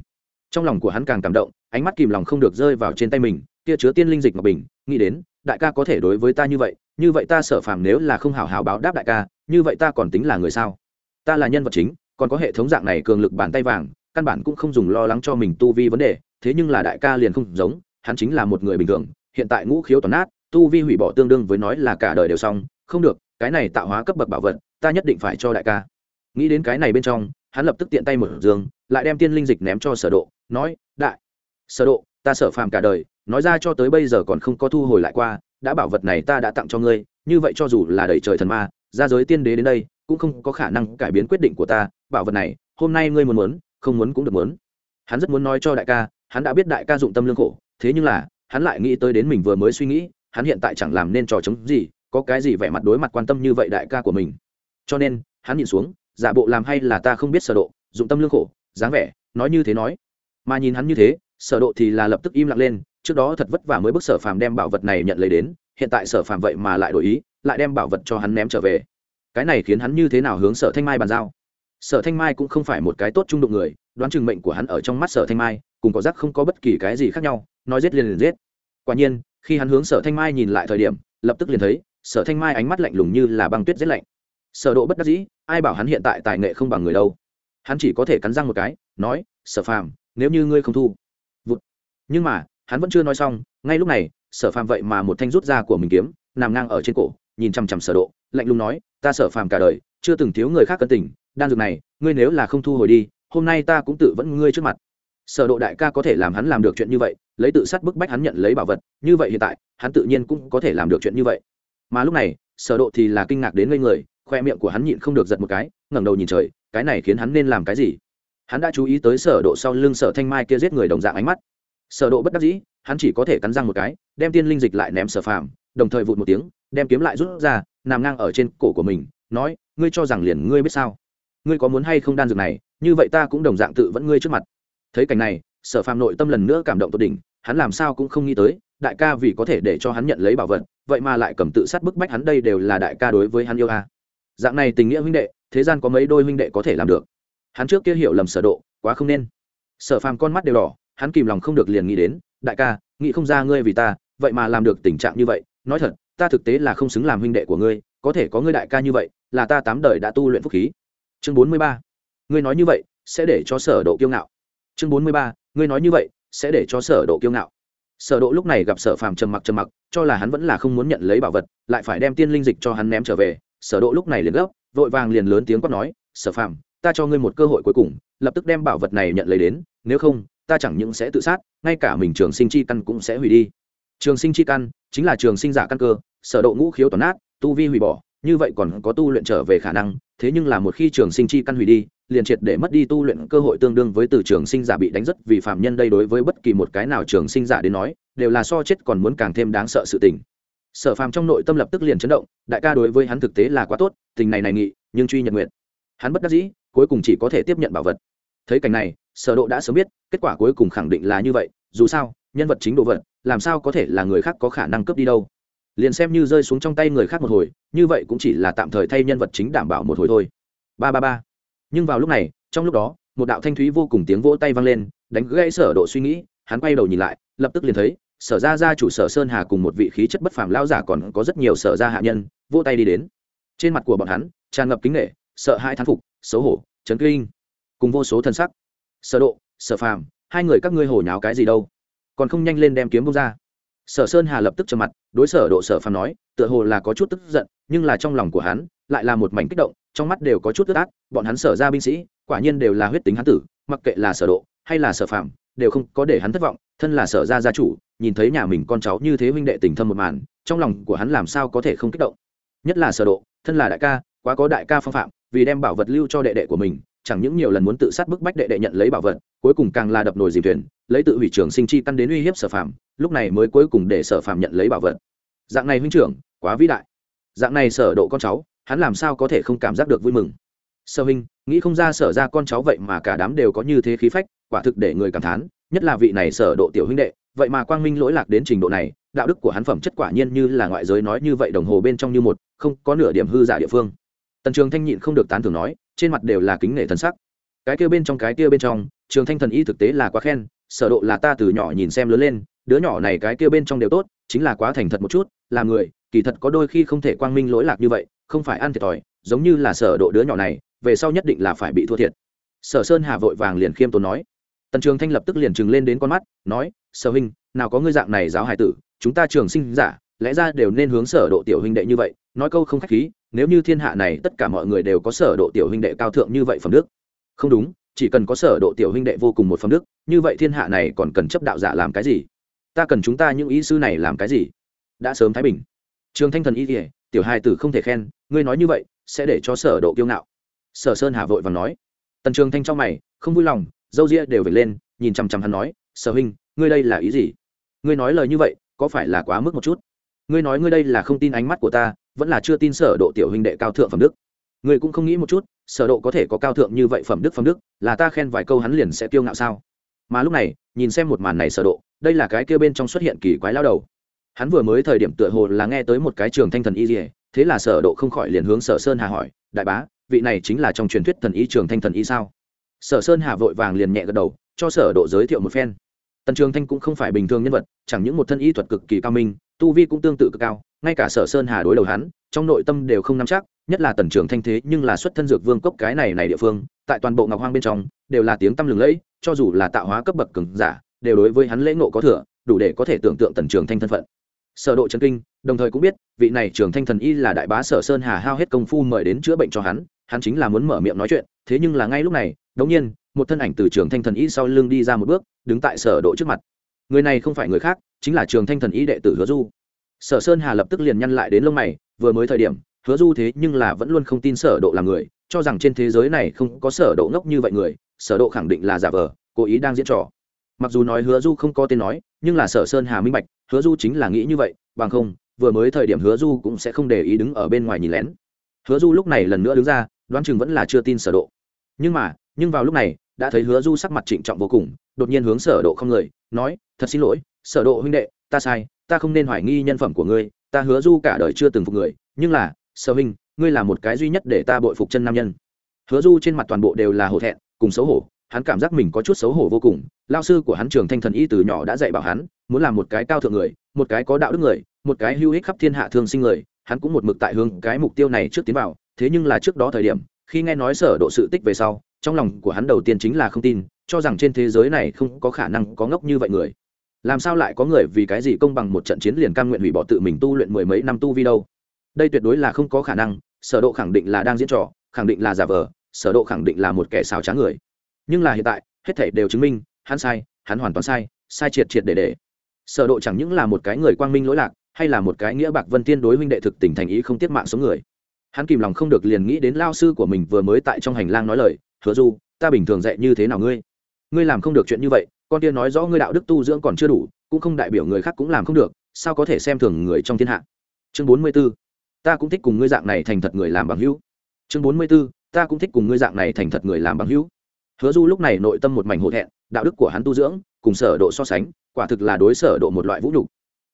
Trong lòng của hắn càng cảm động, ánh mắt kìm lòng không được rơi vào trên tay mình, kia chứa tiên linh dịch ngọc bình, nghĩ đến, đại ca có thể đối với ta như vậy như vậy ta sợ phàm nếu là không hào hào báo đáp đại ca, như vậy ta còn tính là người sao? Ta là nhân vật chính, còn có hệ thống dạng này cường lực bàn tay vàng, căn bản cũng không dùng lo lắng cho mình tu vi vấn đề, thế nhưng là đại ca liền không giống, hắn chính là một người bình thường, hiện tại ngũ khiếu toàn nát, tu vi hủy bỏ tương đương với nói là cả đời đều xong, không được cái này tạo hóa cấp bậc bảo vật, ta nhất định phải cho đại ca. Nghĩ đến cái này bên trong, hắn lập tức tiện tay mở giường, lại đem tiên linh dịch ném cho sở độ, nói, đại, sở độ, ta sở phàm cả đời, nói ra cho tới bây giờ còn không có thu hồi lại qua, đã bảo vật này ta đã tặng cho ngươi, như vậy cho dù là đẩy trời thần ma, ra giới tiên đế đến đây, cũng không có khả năng cải biến quyết định của ta, bảo vật này, hôm nay ngươi muốn muốn, không muốn cũng được muốn. Hắn rất muốn nói cho đại ca, hắn đã biết đại ca dụng tâm lương khổ, thế nhưng là, hắn lại nghĩ tới đến mình vừa mới suy nghĩ, hắn hiện tại chẳng làm nên trò chống gì có cái gì vẻ mặt đối mặt quan tâm như vậy đại ca của mình? Cho nên, hắn nhìn xuống, giả bộ làm hay là ta không biết sở độ, dụng tâm lương khổ, dáng vẻ, nói như thế nói. Mà nhìn hắn như thế, sở độ thì là lập tức im lặng lên, trước đó thật vất vả mới bức sở phàm đem bảo vật này nhận lấy đến, hiện tại sở phàm vậy mà lại đổi ý, lại đem bảo vật cho hắn ném trở về. Cái này khiến hắn như thế nào hướng sở thanh mai bàn giao? Sở thanh mai cũng không phải một cái tốt trung đụng người, đoán chừng mệnh của hắn ở trong mắt sở thanh mai, cùng có rắc không có bất kỳ cái gì khác nhau, nói giết liền liền giết. Quả nhiên, khi hắn hướng sở thanh mai nhìn lại thời điểm, lập tức liền thấy sở thanh mai ánh mắt lạnh lùng như là băng tuyết rét lạnh. Sở độ bất đắc dĩ, ai bảo hắn hiện tại tài nghệ không bằng người đâu. Hắn chỉ có thể cắn răng một cái, nói, sở phàm, nếu như ngươi không thu, Vụt. nhưng mà, hắn vẫn chưa nói xong, ngay lúc này, sở phàm vậy mà một thanh rút ra của mình kiếm, nằm ngang ở trên cổ, nhìn chằm chằm sở độ, lạnh lùng nói, ta sở phàm cả đời, chưa từng thiếu người khác cân tình, đan dược này, ngươi nếu là không thu hồi đi, hôm nay ta cũng tự vẫn ngươi trước mặt. Sở độ đại ca có thể làm hắn làm được chuyện như vậy, lấy tự sát bức bách hắn nhận lấy bảo vật, như vậy hiện tại, hắn tự nhiên cũng có thể làm được chuyện như vậy mà lúc này, sở độ thì là kinh ngạc đến ngây người, khoe miệng của hắn nhịn không được giật một cái, ngẩng đầu nhìn trời, cái này khiến hắn nên làm cái gì? Hắn đã chú ý tới sở độ sau lưng sở thanh mai kia giết người đồng dạng ánh mắt. Sở độ bất đắc dĩ, hắn chỉ có thể cắn răng một cái, đem tiên linh dịch lại ném sở phàm, đồng thời vụt một tiếng, đem kiếm lại rút ra, nằm ngang ở trên cổ của mình, nói, ngươi cho rằng liền ngươi biết sao? Ngươi có muốn hay không đan dược này? Như vậy ta cũng đồng dạng tự vẫn ngươi trước mặt. Thấy cảnh này, sở phàm nội tâm lần nữa cảm động tột đỉnh, hắn làm sao cũng không nghĩ tới đại ca vì có thể để cho hắn nhận lấy bảo vật, vậy mà lại cầm tự sát bức bách hắn đây đều là đại ca đối với hắn yêu a. Dạng này tình nghĩa huynh đệ, thế gian có mấy đôi huynh đệ có thể làm được? Hắn trước kia hiểu lầm sở độ, quá không nên. Sở phàm con mắt đều đỏ, hắn kìm lòng không được liền nghĩ đến, đại ca, nghĩ không ra ngươi vì ta, vậy mà làm được tình trạng như vậy, nói thật, ta thực tế là không xứng làm huynh đệ của ngươi, có thể có ngươi đại ca như vậy, là ta tám đời đã tu luyện phúc khí. Chương bốn mươi ba. Ngươi nói như vậy, sẽ để cho sở độ kiêu ngạo. Chương bốn mươi ba. Ngươi nói như vậy, sẽ để cho sở độ kiêu ngạo sở độ lúc này gặp sở phàm trầm mặc trầm mặc, cho là hắn vẫn là không muốn nhận lấy bảo vật, lại phải đem tiên linh dịch cho hắn ném trở về. Sở độ lúc này liền gấp, vội vàng liền lớn tiếng quát nói, sở phàm, ta cho ngươi một cơ hội cuối cùng, lập tức đem bảo vật này nhận lấy đến, nếu không, ta chẳng những sẽ tự sát, ngay cả mình trường sinh chi căn cũng sẽ hủy đi. Trường sinh chi căn chính là trường sinh giả căn cơ, sở độ ngũ khiếu toàn nát, tu vi hủy bỏ, như vậy còn có tu luyện trở về khả năng, thế nhưng là một khi trường sinh chi căn hủy đi liền triệt để mất đi tu luyện cơ hội tương đương với từ trường sinh giả bị đánh rất vì phạm nhân đây đối với bất kỳ một cái nào trường sinh giả đến nói, đều là so chết còn muốn càng thêm đáng sợ sự tình. Sở phàm trong nội tâm lập tức liền chấn động, đại ca đối với hắn thực tế là quá tốt, tình này này nghị, nhưng truy nhận nguyện. Hắn bất đắc dĩ, cuối cùng chỉ có thể tiếp nhận bảo vật. Thấy cảnh này, sở độ đã sớm biết, kết quả cuối cùng khẳng định là như vậy, dù sao, nhân vật chính đồ vật, làm sao có thể là người khác có khả năng cướp đi đâu. Liền xem như rơi xuống trong tay người khác một hồi, như vậy cũng chỉ là tạm thời thay nhân vật chính đảm bảo một hồi thôi. Ba ba ba nhưng vào lúc này, trong lúc đó, một đạo thanh thúy vô cùng tiếng vỗ tay vang lên, đánh gãy sở độ suy nghĩ, hắn quay đầu nhìn lại, lập tức liền thấy, sở gia gia chủ sở sơn hà cùng một vị khí chất bất phàm lao giả còn có rất nhiều sở gia hạ nhân, vỗ tay đi đến. Trên mặt của bọn hắn, tràn ngập kính nể, sợ hãi thán phục, xấu hổ, chấn kinh, cùng vô số thần sắc. Sở độ, sở phàm, hai người các ngươi hồ nháo cái gì đâu? Còn không nhanh lên đem kiếm bông ra sở sơn hà lập tức trầm mặt, đối sở độ sở phàm nói, tựa hồ là có chút tức giận, nhưng là trong lòng của hắn lại là một mảnh kích động, trong mắt đều có chút tức ác bọn hắn sở ra binh sĩ, quả nhiên đều là huyết tính hắn tử, mặc kệ là sở độ hay là sở phàm, đều không có để hắn thất vọng, thân là sở gia gia chủ, nhìn thấy nhà mình con cháu như thế huynh đệ tình thâm một màn, trong lòng của hắn làm sao có thể không kích động. Nhất là sở độ, thân là đại ca, quá có đại ca phong phạm, vì đem bảo vật lưu cho đệ đệ của mình chẳng những nhiều lần muốn tự sát bức bách đệ đệ nhận lấy bảo vật, cuối cùng càng là đập nồi dìm thuyền, lấy tự hủy trường sinh chi căn đến uy hiếp sở phạm lúc này mới cuối cùng để sở phạm nhận lấy bảo vật. Dạng này huynh trưởng, quá vĩ đại. Dạng này sở độ con cháu, hắn làm sao có thể không cảm giác được vui mừng? Sơ huynh, nghĩ không ra sở ra con cháu vậy mà cả đám đều có như thế khí phách, quả thực để người cảm thán, nhất là vị này sở độ tiểu huynh đệ, vậy mà quang minh lỗi lạc đến trình độ này, đạo đức của hắn phẩm chất quả nhiên như là ngoại giới nói như vậy đồng hồ bên trong như một, không có nửa điểm hư giả địa phương. Tần trường thanh nhịn không được tán thưởng nói trên mặt đều là kính nể thần sắc. Cái kia bên trong, cái kia bên trong, trường thanh thần y thực tế là quá khen, sở độ là ta từ nhỏ nhìn xem lớn lên, đứa nhỏ này cái kia bên trong đều tốt, chính là quá thành thật một chút làm người, kỳ thật có đôi khi không thể quang minh lỗi lạc như vậy, không phải ăn thiệt thòi, giống như là sở độ đứa nhỏ này, về sau nhất định là phải bị thua thiệt. Sở sơn hà vội vàng liền khiêm tốn nói. Tần trường thanh lập tức liền trừng lên đến con mắt, nói, sở huynh, nào có ngươi dạng này giáo hải tử, chúng ta trường sinh giả, lẽ ra đều nên hướng sở độ tiểu huynh đệ như vậy nói câu không khách khí, nếu như thiên hạ này tất cả mọi người đều có sở độ tiểu huynh đệ cao thượng như vậy phẩm đức. Không đúng, chỉ cần có sở độ tiểu huynh đệ vô cùng một phẩm đức, như vậy thiên hạ này còn cần chấp đạo giả làm cái gì? Ta cần chúng ta những ý sư này làm cái gì? Đã sớm thái bình. Trường thanh thần y kể tiểu hai tử không thể khen, ngươi nói như vậy, sẽ để cho sở độ kiêu ngạo. Sở sơn hà vội vàng nói. Tần trường thanh trong mày, không vui lòng, dâu ria đều về lên, nhìn chằm chằm hắn nói, sở huynh, ngươi đây là ý gì? Ngươi nói lời như vậy, có phải là quá mức một chút? Ngươi nói ngươi đây là không tin ánh mắt của ta, vẫn là chưa tin sở độ tiểu huynh đệ cao thượng phẩm đức. Ngươi cũng không nghĩ một chút, sở độ có thể có cao thượng như vậy phẩm đức phẩm đức, là ta khen vài câu hắn liền sẽ kiêu ngạo sao? Mà lúc này, nhìn xem một màn này sở độ, đây là cái kia bên trong xuất hiện kỳ quái lao đầu. Hắn vừa mới thời điểm tựa hồ là nghe tới một cái trường thanh thần y gì, thế là sở độ không khỏi liền hướng sở sơn hà hỏi, đại bá, vị này chính là trong truyền thuyết thần y trường thanh thần y sao? Sở sơn hà vội vàng liền nhẹ gật đầu, cho sở độ giới thiệu một phen. Tần trường thanh cũng không phải bình thường nhân vật, chẳng những một thân y thuật cực kỳ cao minh tu vi cũng tương tự cực cao, ngay cả sở sơn hà đối đầu hắn, trong nội tâm đều không nắm chắc, nhất là tần trường thanh thế nhưng là xuất thân dược vương cốc cái này này địa phương, tại toàn bộ ngọc hoang bên trong, đều là tiếng tăm lừng lẫy, cho dù là tạo hóa cấp bậc cường giả, đều đối với hắn lễ ngộ có thừa, đủ để có thể tưởng tượng tần trường thanh thân phận. Sở độ chân kinh, đồng thời cũng biết, vị này trường thanh thần y là đại bá sở sơn hà hao hết công phu mời đến chữa bệnh cho hắn hắn chính là muốn mở miệng nói chuyện, thế nhưng là ngay lúc này, đống nhiên, một thân ảnh từ trường thanh thần y sau lưng đi ra một bước, đứng tại sở độ trước mặt. Người này không phải người khác chính là trường thanh thần ý đệ tử hứa du. Sở sơn hà lập tức liền nhăn lại đến lông mày, vừa mới thời điểm, hứa du thế nhưng là vẫn luôn không tin sở độ là người, cho rằng trên thế giới này không có sở độ ngốc như vậy người, sở độ khẳng định là giả vờ, cố ý đang diễn trò. Mặc dù nói hứa du không có tên nói, nhưng là sở sơn hà minh bạch, hứa du chính là nghĩ như vậy, bằng không, vừa mới thời điểm hứa du cũng sẽ không để ý đứng ở bên ngoài nhìn lén. Hứa du lúc này lần nữa đứng ra, đoán chừng vẫn là chưa tin sở độ. Nhưng mà, nhưng vào lúc này, đã thấy hứa du sắc mặt trịnh trọng vô cùng, đột nhiên hướng sở độ không lời nói, thật xin lỗi sở độ huynh đệ, ta sai, ta không nên hoài nghi nhân phẩm của ngươi, ta hứa du cả đời chưa từng phục người, nhưng là, sở huynh, ngươi là một cái duy nhất để ta bội phục chân nam nhân. Hứa du trên mặt toàn bộ đều là hổ thẹn, cùng xấu hổ, hắn cảm giác mình có chút xấu hổ vô cùng, lao sư của hắn trường thanh thần y từ nhỏ đã dạy bảo hắn, muốn làm một cái cao thượng người, một cái có đạo đức người, một cái hữu ích khắp thiên hạ thương sinh người, hắn cũng một mực tại hướng cái mục tiêu này trước tiến vào, thế nhưng là trước đó thời điểm, khi nghe nói sở độ sự tích về sau, trong lòng của hắn đầu tiên chính là không tin, cho rằng trên thế giới này không có khả năng có ngốc như vậy người làm sao lại có người vì cái gì công bằng một trận chiến liền cam nguyện hủy bỏ tự mình tu luyện mười mấy năm tu vi đâu? Đây tuyệt đối là không có khả năng, sở độ khẳng định là đang diễn trò, khẳng định là giả vờ, sở độ khẳng định là một kẻ xảo trá người. Nhưng là hiện tại, hết thảy đều chứng minh, hắn sai, hắn hoàn toàn sai sai triệt triệt để để. Sở độ chẳng những là một cái người quang minh lỗi lạc, hay là một cái nghĩa bạc vân tiên đối huynh đệ thực tình thành ý không tiết mạng sống người. Hắn kìm lòng không được liền nghĩ đến lao sư của mình vừa mới tại trong hành lang nói lời, hứa du, ta bình thường dạy như thế nào ngươi? Ngươi làm không được chuyện như vậy con tiên nói rõ ngươi đạo đức tu dưỡng còn chưa đủ, cũng không đại biểu người khác cũng làm không được, sao có thể xem thường người trong thiên hạ chương bốn mươi 44. ta cũng thích cùng ngươi dạng này thành thật người làm bằng hữu chương bốn mươi 44. ta cũng thích cùng ngươi dạng này thành thật người làm bằng hữu hứa du lúc này nội tâm một mảnh hổ thẹn, đạo đức của hắn tu dưỡng, cùng sở độ so sánh, quả thực là đối sở độ một loại vũ nhục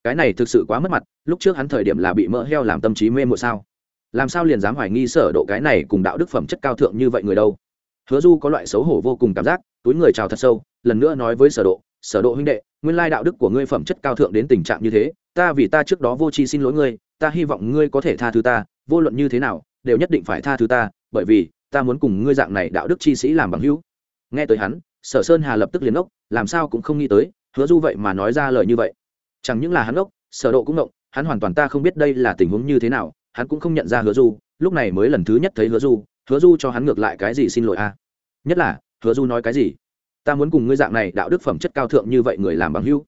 cái này thực sự quá mất mặt, lúc trước hắn thời điểm là bị mỡ heo làm tâm trí mê muội sao làm sao liền dám hoài nghi sở độ cái này cùng đạo đức phẩm chất cao thượng như vậy người đâu hứa du có loại xấu hổ vô cùng cảm giác, túi người chào thật sâu, lần nữa nói với sở độ sở độ huynh đệ, nguyên lai đạo đức của ngươi phẩm chất cao thượng đến tình trạng như thế, ta vì ta trước đó vô tri xin lỗi ngươi, ta hy vọng ngươi có thể tha thứ ta, vô luận như thế nào, đều nhất định phải tha thứ ta, bởi vì ta muốn cùng ngươi dạng này đạo đức chi sĩ làm bằng hữu. Nghe tới hắn, sở sơn hà lập tức liền ốc làm sao cũng không nghĩ tới, hứa du vậy mà nói ra lời như vậy. Chẳng những là hắn ốc sở độ cũng động hắn hoàn toàn ta không biết đây là tình huống như thế nào, hắn cũng không nhận ra hứa du, lúc này mới lần thứ nhất thấy hứa du hứa du cho hắn ngược lại cái gì xin lỗi a? Nhất là, hứa du nói cái gì? Ta muốn cùng ngươi dạng này, đạo đức phẩm chất cao thượng như vậy người làm bằng hữu.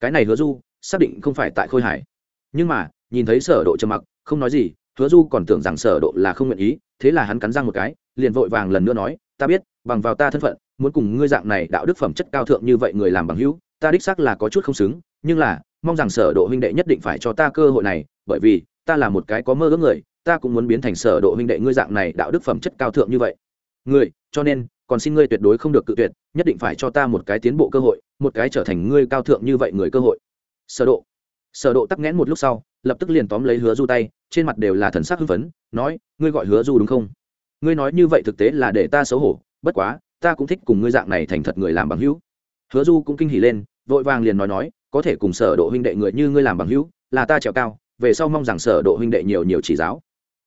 Cái này hứa du, xác định không phải tại khôi hải nhưng mà, nhìn thấy sở độ trầm mặc, không nói gì, hứa du còn tưởng rằng sở độ là không nguyện ý, thế là hắn cắn răng một cái, liền vội vàng lần nữa nói, ta biết, bằng vào ta thân phận, muốn cùng ngươi dạng này, đạo đức phẩm chất cao thượng như vậy người làm bằng hữu, ta đích xác là có chút không xứng, nhưng là, mong rằng sở độ huynh đệ nhất định phải cho ta cơ hội này, bởi vì, ta là một cái có mơ ước người ta cũng muốn biến thành sở độ huynh đệ ngươi dạng này đạo đức phẩm chất cao thượng như vậy. Ngươi, cho nên, còn xin ngươi tuyệt đối không được cự tuyệt, nhất định phải cho ta một cái tiến bộ cơ hội, một cái trở thành ngươi cao thượng như vậy người cơ hội. Sở độ. Sở độ tắc nghẽn một lúc sau, lập tức liền tóm lấy hứa du tay, trên mặt đều là thần sắc hưng phấn, nói, ngươi gọi hứa du đúng không? Ngươi nói như vậy thực tế là để ta xấu hổ, bất quá, ta cũng thích cùng ngươi dạng này thành thật người làm bằng hữu. Hứa du cũng kinh hỉ lên, vội vàng liền nói nói, có thể cùng sở độ huynh đệ người như ngươi làm bằng hữu, là ta trèo cao, về sau mong rằng sở độ huynh đệ nhiều nhiều chỉ giáo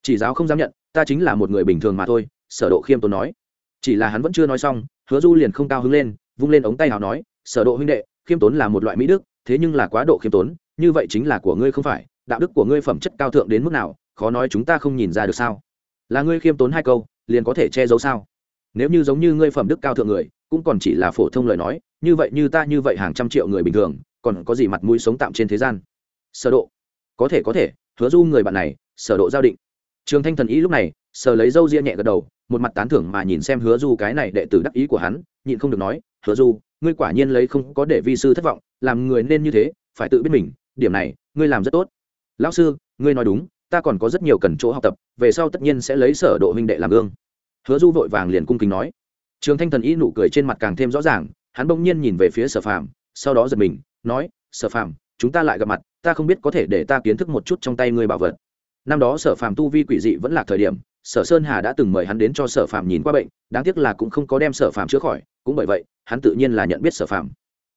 chỉ giáo không dám nhận, ta chính là một người bình thường mà thôi, sở độ khiêm tốn nói. Chỉ là hắn vẫn chưa nói xong, hứa du liền không cao hứng lên, vung lên ống tay hào nói, sở độ huynh đệ, khiêm tốn là một loại mỹ đức, thế nhưng là quá độ khiêm tốn, như vậy chính là của ngươi không phải, đạo đức của ngươi phẩm chất cao thượng đến mức nào, khó nói chúng ta không nhìn ra được sao? Là ngươi khiêm tốn hai câu, liền có thể che giấu sao? Nếu như giống như ngươi phẩm đức cao thượng người, cũng còn chỉ là phổ thông lời nói, như vậy như ta như vậy hàng trăm triệu người bình thường, còn có gì mặt mũi sống tạm trên thế gian? Sở độ, có thể có thể, hứa du người bạn này, sở độ giao định trường thanh thần ý lúc này sở lấy râu ria nhẹ gật đầu, một mặt tán thưởng mà nhìn xem hứa du cái này đệ tử đắc ý của hắn, nhịn không được nói, hứa du, ngươi quả nhiên lấy không có để vi sư thất vọng, làm người nên như thế, phải tự biết mình, điểm này, ngươi làm rất tốt. Lão sư, ngươi nói đúng, ta còn có rất nhiều cần chỗ học tập, về sau tất nhiên sẽ lấy sở độ huynh đệ làm gương. Hứa du vội vàng liền cung kính nói. Trường thanh thần ý nụ cười trên mặt càng thêm rõ ràng, hắn bỗng nhiên nhìn về phía sở phàm, sau đó giật mình, nói, sở phàm, chúng ta lại gặp mặt, ta không biết có thể để ta kiến thức một chút trong tay ngươi bảo vật năm đó sở phàm tu vi quỷ dị vẫn là thời điểm, sở sơn hà đã từng mời hắn đến cho sở phàm nhìn qua bệnh, đáng tiếc là cũng không có đem sở phàm chữa khỏi, cũng bởi vậy, hắn tự nhiên là nhận biết sở phàm.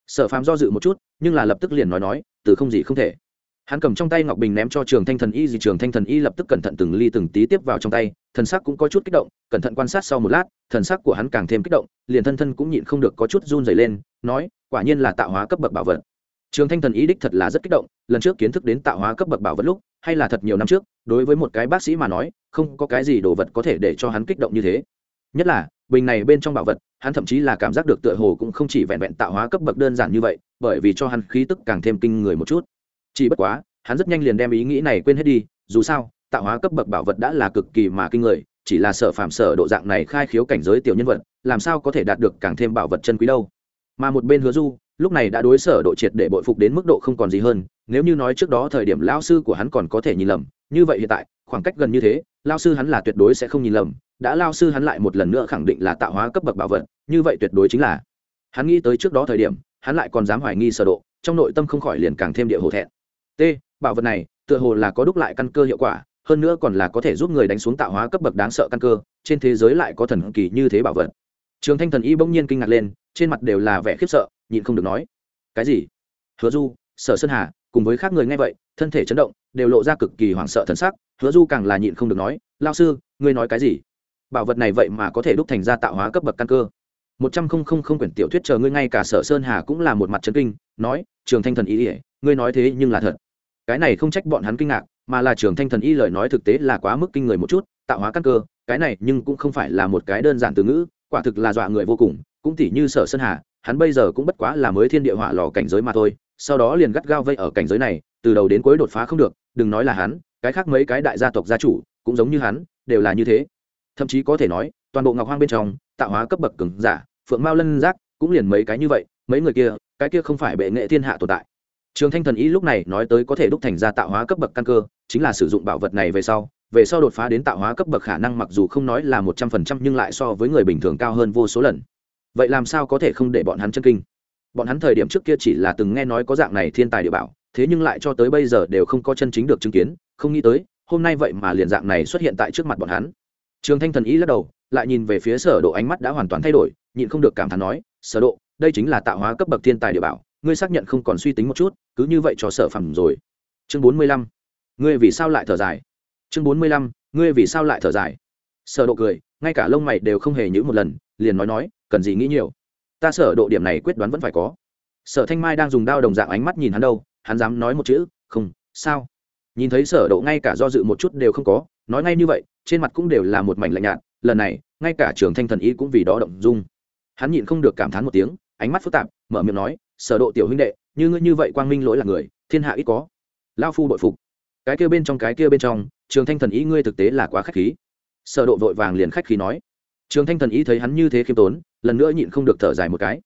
Sở phàm do dự một chút, nhưng là lập tức liền nói nói, từ không gì không thể. Hắn cầm trong tay ngọc bình ném cho trường thanh thần y gì, trường thanh thần y lập tức cẩn thận từng ly từng tí tiếp vào trong tay, thần sắc cũng có chút kích động, cẩn thận quan sát sau một lát, thần sắc của hắn càng thêm kích động, liền thân thân cũng nhịn không được có chút run dày lên, nói, quả nhiên là tạo hóa cấp bậc bảo vật trường thanh thần ý đích thật là rất kích động, lần trước kiến thức đến tạo hóa cấp bậc bảo vật lúc, hay là thật nhiều năm trước, đối với một cái bác sĩ mà nói, không có cái gì đồ vật có thể để cho hắn kích động như thế. Nhất là, bình này bên trong bảo vật, hắn thậm chí là cảm giác được tựa hồ cũng không chỉ vẹn vẹn tạo hóa cấp bậc đơn giản như vậy, bởi vì cho hắn khí tức càng thêm kinh người một chút. Chỉ bất quá, hắn rất nhanh liền đem ý nghĩ này quên hết đi, dù sao, tạo hóa cấp bậc bảo vật đã là cực kỳ mà kinh người, chỉ là sở phạm sở độ dạng này khai khiếu cảnh giới tiểu nhân vật, làm sao có thể đạt được càng thêm bảo vật chân quý đâu. Mà một bên hứa du lúc này đã đối sở độ triệt để bội phục đến mức độ không còn gì hơn, nếu như nói trước đó thời điểm lão sư của hắn còn có thể nhìn lầm, như vậy hiện tại, khoảng cách gần như thế, lão sư hắn là tuyệt đối sẽ không nhìn lầm, đã lão sư hắn lại một lần nữa khẳng định là tạo hóa cấp bậc bảo vật, như vậy tuyệt đối chính là. Hắn nghĩ tới trước đó thời điểm, hắn lại còn dám hoài nghi sở độ, trong nội tâm không khỏi liền càng thêm địa hồ thẹn. T, bảo vật này, tựa hồ là có đúc lại căn cơ hiệu quả, hơn nữa còn là có thể giúp người đánh xuống tạo hóa cấp bậc đáng sợ căn cơ, trên thế giới lại có thần kỳ như thế bảo vật trường thanh thần y bỗng nhiên kinh ngạc lên trên mặt đều là vẻ khiếp sợ nhịn không được nói. Cái gì? Hứa du sở sơn hà cùng với khác người nghe vậy thân thể chấn động đều lộ ra cực kỳ hoảng sợ thần sắc. Hứa du càng là nhịn không được nói lao sư ngươi nói cái gì? Bảo vật này vậy mà có thể đúc thành ra tạo hóa cấp bậc căn cơ. Một trăm không không không quyển tiểu thuyết chờ ngươi ngay cả sở sơn hà cũng là một mặt chấn kinh nói trường thanh thần Y, ỉa ngươi nói thế nhưng là thật. Cái này không trách bọn hắn kinh ngạc mà là trường thanh thần y lời nói thực tế là quá mức kinh người một chút tạo hóa căn cơ cái này nhưng cũng không phải là một cái đơn giản từ ngữ quả thực là dọa người vô cùng, cũng tỉ như sở sơn hà, hắn bây giờ cũng bất quá là mới thiên địa hỏa lò cảnh giới mà thôi, sau đó liền gắt gao vây ở cảnh giới này, từ đầu đến cuối đột phá không được, đừng nói là hắn, cái khác mấy cái đại gia tộc gia chủ, cũng giống như hắn, đều là như thế. Thậm chí có thể nói, toàn bộ ngọc hoang bên trong, tạo hóa cấp bậc cứng giả, phượng mao lân giác, cũng liền mấy cái như vậy, mấy người kia, cái kia không phải bệ nghệ thiên hạ tồn tại. Trường thanh thần ý lúc này nói tới có thể đúc thành ra tạo hóa cấp bậc căn cơ, chính là sử dụng bảo vật này về sau về sau đột phá đến tạo hóa cấp bậc khả năng mặc dù không nói là một trăm phần trăm nhưng lại so với người bình thường cao hơn vô số lần. Vậy làm sao có thể không để bọn hắn chân kinh? Bọn hắn thời điểm trước kia chỉ là từng nghe nói có dạng này thiên tài địa bảo, thế nhưng lại cho tới bây giờ đều không có chân chính được chứng kiến, không nghĩ tới, hôm nay vậy mà liền dạng này xuất hiện tại trước mặt bọn hắn. Trường thanh thần ý lắc đầu, lại nhìn về phía sở độ ánh mắt đã hoàn toàn thay đổi, nhịn không được cảm thán nói, sở độ, đây chính là tạo hóa cấp bậc thiên tài địa bảo, ngươi xác nhận không còn suy tính một chút, cứ như vậy cho sở phẩm rồi. Chương bốn mươi lăm, ngươi vì sao lại thở dài? Chương bốn mươi lăm, ngươi vì sao lại thở dài? Sở độ cười, ngay cả lông mày đều không hề nhữ một lần, liền nói nói, cần gì nghĩ nhiều? Ta sở độ điểm này quyết đoán vẫn phải có. Sở thanh mai đang dùng đao đồng dạng ánh mắt nhìn hắn đâu, hắn dám nói một chữ, không, sao? Nhìn thấy sở độ ngay cả do dự một chút đều không có, nói ngay như vậy, trên mặt cũng đều là một mảnh lạnh nhạt, lần này, ngay cả trường thanh thần y cũng vì đó động dung. Hắn nhịn không được cảm thán một tiếng, ánh mắt phức tạp, mở miệng nói, sở độ tiểu huynh đệ, như ngươi như vậy quang minh lỗi là người, thiên hạ ít có. Lao phu bội phục. Cái kia bên trong, cái kia bên trong trường thanh thần ý ngươi thực tế là quá khách khí. Sở độ vội vàng liền khách khí nói. Trường thanh thần ý thấy hắn như thế khiêm tốn, lần nữa nhịn không được thở dài một cái.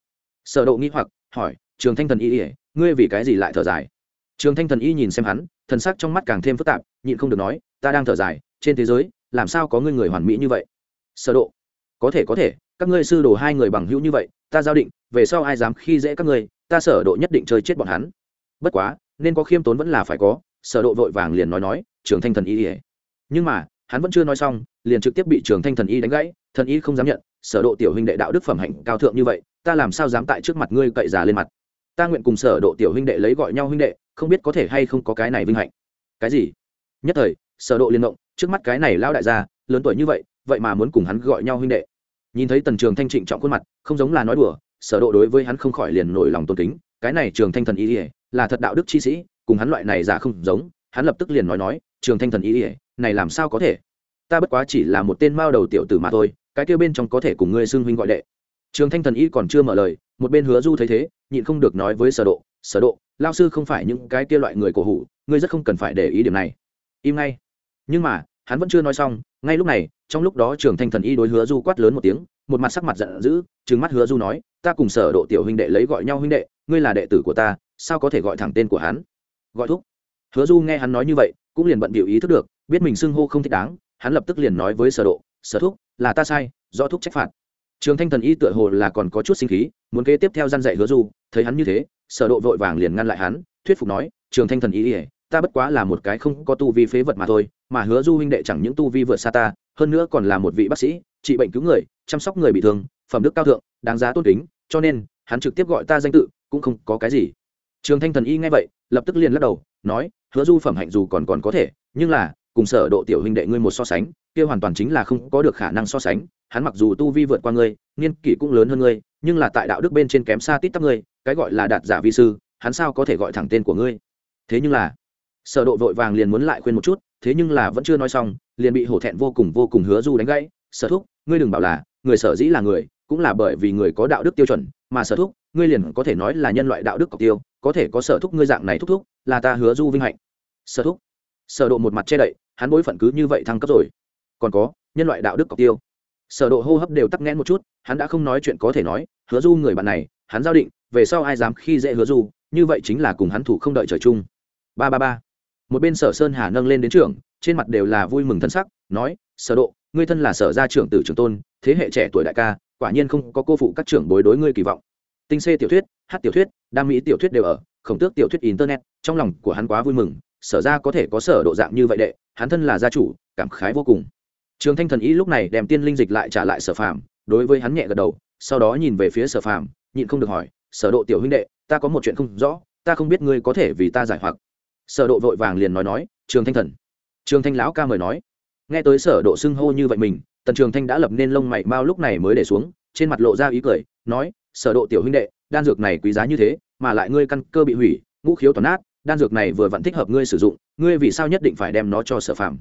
Sở độ nghi hoặc, hỏi, trường thanh thần ý, ngươi vì cái gì lại thở dài? Trường thanh thần ý nhìn xem hắn, thần sắc trong mắt càng thêm phức tạp, nhịn không được nói, ta đang thở dài, trên thế giới, làm sao có ngươi người hoàn mỹ như vậy? Sở độ, có thể có thể, các ngươi sư đồ hai người bằng hữu như vậy, ta giao định, về sau ai dám khi dễ các ngươi, ta sở độ nhất định chơi chết bọn hắn. Bất quá, nên có khiêm tốn vẫn là phải có, sở độ vội vàng liền nói nói trường thanh thần y ỉa. Nhưng mà, hắn vẫn chưa nói xong, liền trực tiếp bị trường thanh thần y đánh gãy, thần y không dám nhận, sở độ tiểu huynh đệ đạo đức phẩm hạnh cao thượng như vậy, ta làm sao dám tại trước mặt ngươi cậy giả lên mặt? Ta nguyện cùng sở độ tiểu huynh đệ lấy gọi nhau huynh đệ, không biết có thể hay không có cái này vinh hạnh. Cái gì? Nhất thời, sở độ liên động, trước mắt cái này lão đại gia, lớn tuổi như vậy vậy mà muốn cùng hắn gọi nhau huynh đệ. Nhìn thấy tần trường thanh trịnh trọng khuôn mặt, không giống là nói đùa, sở độ đối với hắn không khỏi liền nổi lòng tôn kính, cái này trường thanh thần y là thật đạo đức chi sĩ, cùng hắn loại này giả không giống, hắn lập tức liền nói nói trường thanh thần y ỉa, này làm sao có thể? Ta bất quá chỉ là một tên mao đầu tiểu tử mà thôi, cái kia bên trong có thể cùng ngươi xưng huynh gọi đệ. Trường thanh thần y còn chưa mở lời, một bên hứa du thấy thế, nhịn không được nói với sở độ sở độ, lao sư không phải những cái kia loại người cổ hủ, ngươi rất không cần phải để ý điểm này. Im ngay. Nhưng mà, hắn vẫn chưa nói xong, ngay lúc này, trong lúc đó trường thanh thần y đối hứa du quát lớn một tiếng, một mặt sắc mặt giận dữ, trừng mắt hứa du nói, ta cùng sở độ tiểu huynh đệ lấy gọi nhau huynh đệ, ngươi là đệ tử của ta, sao có thể gọi thẳng tên của hắn? Gọi thúc. Hứa du nghe hắn nói như vậy cũng liền bận biểu ý thức được, biết mình xưng hô không thích đáng, hắn lập tức liền nói với sở độ, sở thúc, là ta sai, do thúc trách phạt. Trường thanh thần y tựa hồ là còn có chút sinh khí, muốn kế tiếp theo gian dạy hứa du, thấy hắn như thế, sở độ vội vàng liền ngăn lại hắn, thuyết phục nói, trường thanh thần y ỉa ta bất quá là một cái không có tu vi phế vật mà thôi, mà hứa du huynh đệ chẳng những tu vi vượt xa ta, hơn nữa còn là một vị bác sĩ, trị bệnh cứu người, chăm sóc người bị thương, phẩm đức cao thượng, đáng giá tôn kính, cho nên, hắn trực tiếp gọi ta danh tự, cũng không có cái gì. Trường thanh thần y nghe vậy, lập tức liền lắc đầu, nói hứa du phẩm hạnh dù còn còn có thể, nhưng là, cùng sở độ tiểu huynh đệ ngươi một so sánh, kia hoàn toàn chính là không có được khả năng so sánh. Hắn mặc dù tu vi vượt qua ngươi, niên kỷ cũng lớn hơn ngươi, nhưng là tại đạo đức bên trên kém xa tít tắp ngươi, cái gọi là đạt giả vi sư, hắn sao có thể gọi thẳng tên của ngươi? Thế nhưng là, sở độ vội vàng liền muốn lại khuyên một chút, thế nhưng là vẫn chưa nói xong, liền bị hổ thẹn vô cùng vô cùng hứa du đánh gãy. Sở thúc, ngươi đừng bảo là, người sở dĩ là người, cũng là bởi vì người có đạo đức tiêu chuẩn, mà sở thúc, ngươi liền có thể nói là nhân loại đạo đức cọc tiêu, có thể có sở thúc ngươi dạng này thúc thúc, là ta hứa du vinh hạnh sở thúc. Sở độ một mặt che đậy, hắn bối phận cứ như vậy thăng cấp rồi. Còn có, nhân loại đạo đức cọc tiêu. Sở độ hô hấp đều tắc nghẽn một chút, hắn đã không nói chuyện có thể nói, hứa du người bạn này, hắn giao định, về sau ai dám khi dễ hứa du, như vậy chính là cùng hắn thủ không đợi trời chung. Ba ba ba. Một bên sở sơn hà nâng lên đến trưởng, trên mặt đều là vui mừng thân sắc, nói, sở độ, ngươi thân là sở gia trưởng tử trưởng tôn, thế hệ trẻ tuổi đại ca, quả nhiên không có cô phụ các trưởng bối đối ngươi kỳ vọng. Tinh xê tiểu thuyết hát tiểu thuyết đam mỹ tiểu thuyết đều ở, khổng tước tiểu thuyết internet, trong lòng của hắn quá vui mừng sở ra có thể có sở độ dạng như vậy đệ, hắn thân là gia chủ, cảm khái vô cùng. Trường thanh thần ý lúc này đem tiên linh dịch lại trả lại sở phàm, đối với hắn nhẹ gật đầu, sau đó nhìn về phía sở phàm, nhịn không được hỏi, sở độ tiểu huynh đệ, ta có một chuyện không rõ, ta không biết ngươi có thể vì ta giải hoặc. Sở độ vội vàng liền nói nói, trường thanh thần. Trường thanh lão ca mời nói, nghe tới sở độ xưng hô như vậy mình, tần trường thanh đã lập nên lông mày mau lúc này mới để xuống, trên mặt lộ ra ý cười, nói, sở độ tiểu huynh đệ, đan dược này quý giá như thế, mà lại ngươi căn cơ bị hủy, ngũ khiếu toàn nát đan dược này vừa vặn thích hợp ngươi sử dụng ngươi vì sao nhất định phải đem nó cho sở Phạm?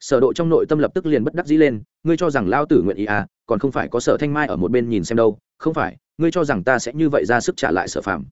sở độ trong nội tâm lập tức liền bất đắc dĩ lên ngươi cho rằng lao tử nguyện ý à còn không phải có sở thanh mai ở một bên nhìn xem đâu không phải ngươi cho rằng ta sẽ như vậy ra sức trả lại sở Phạm?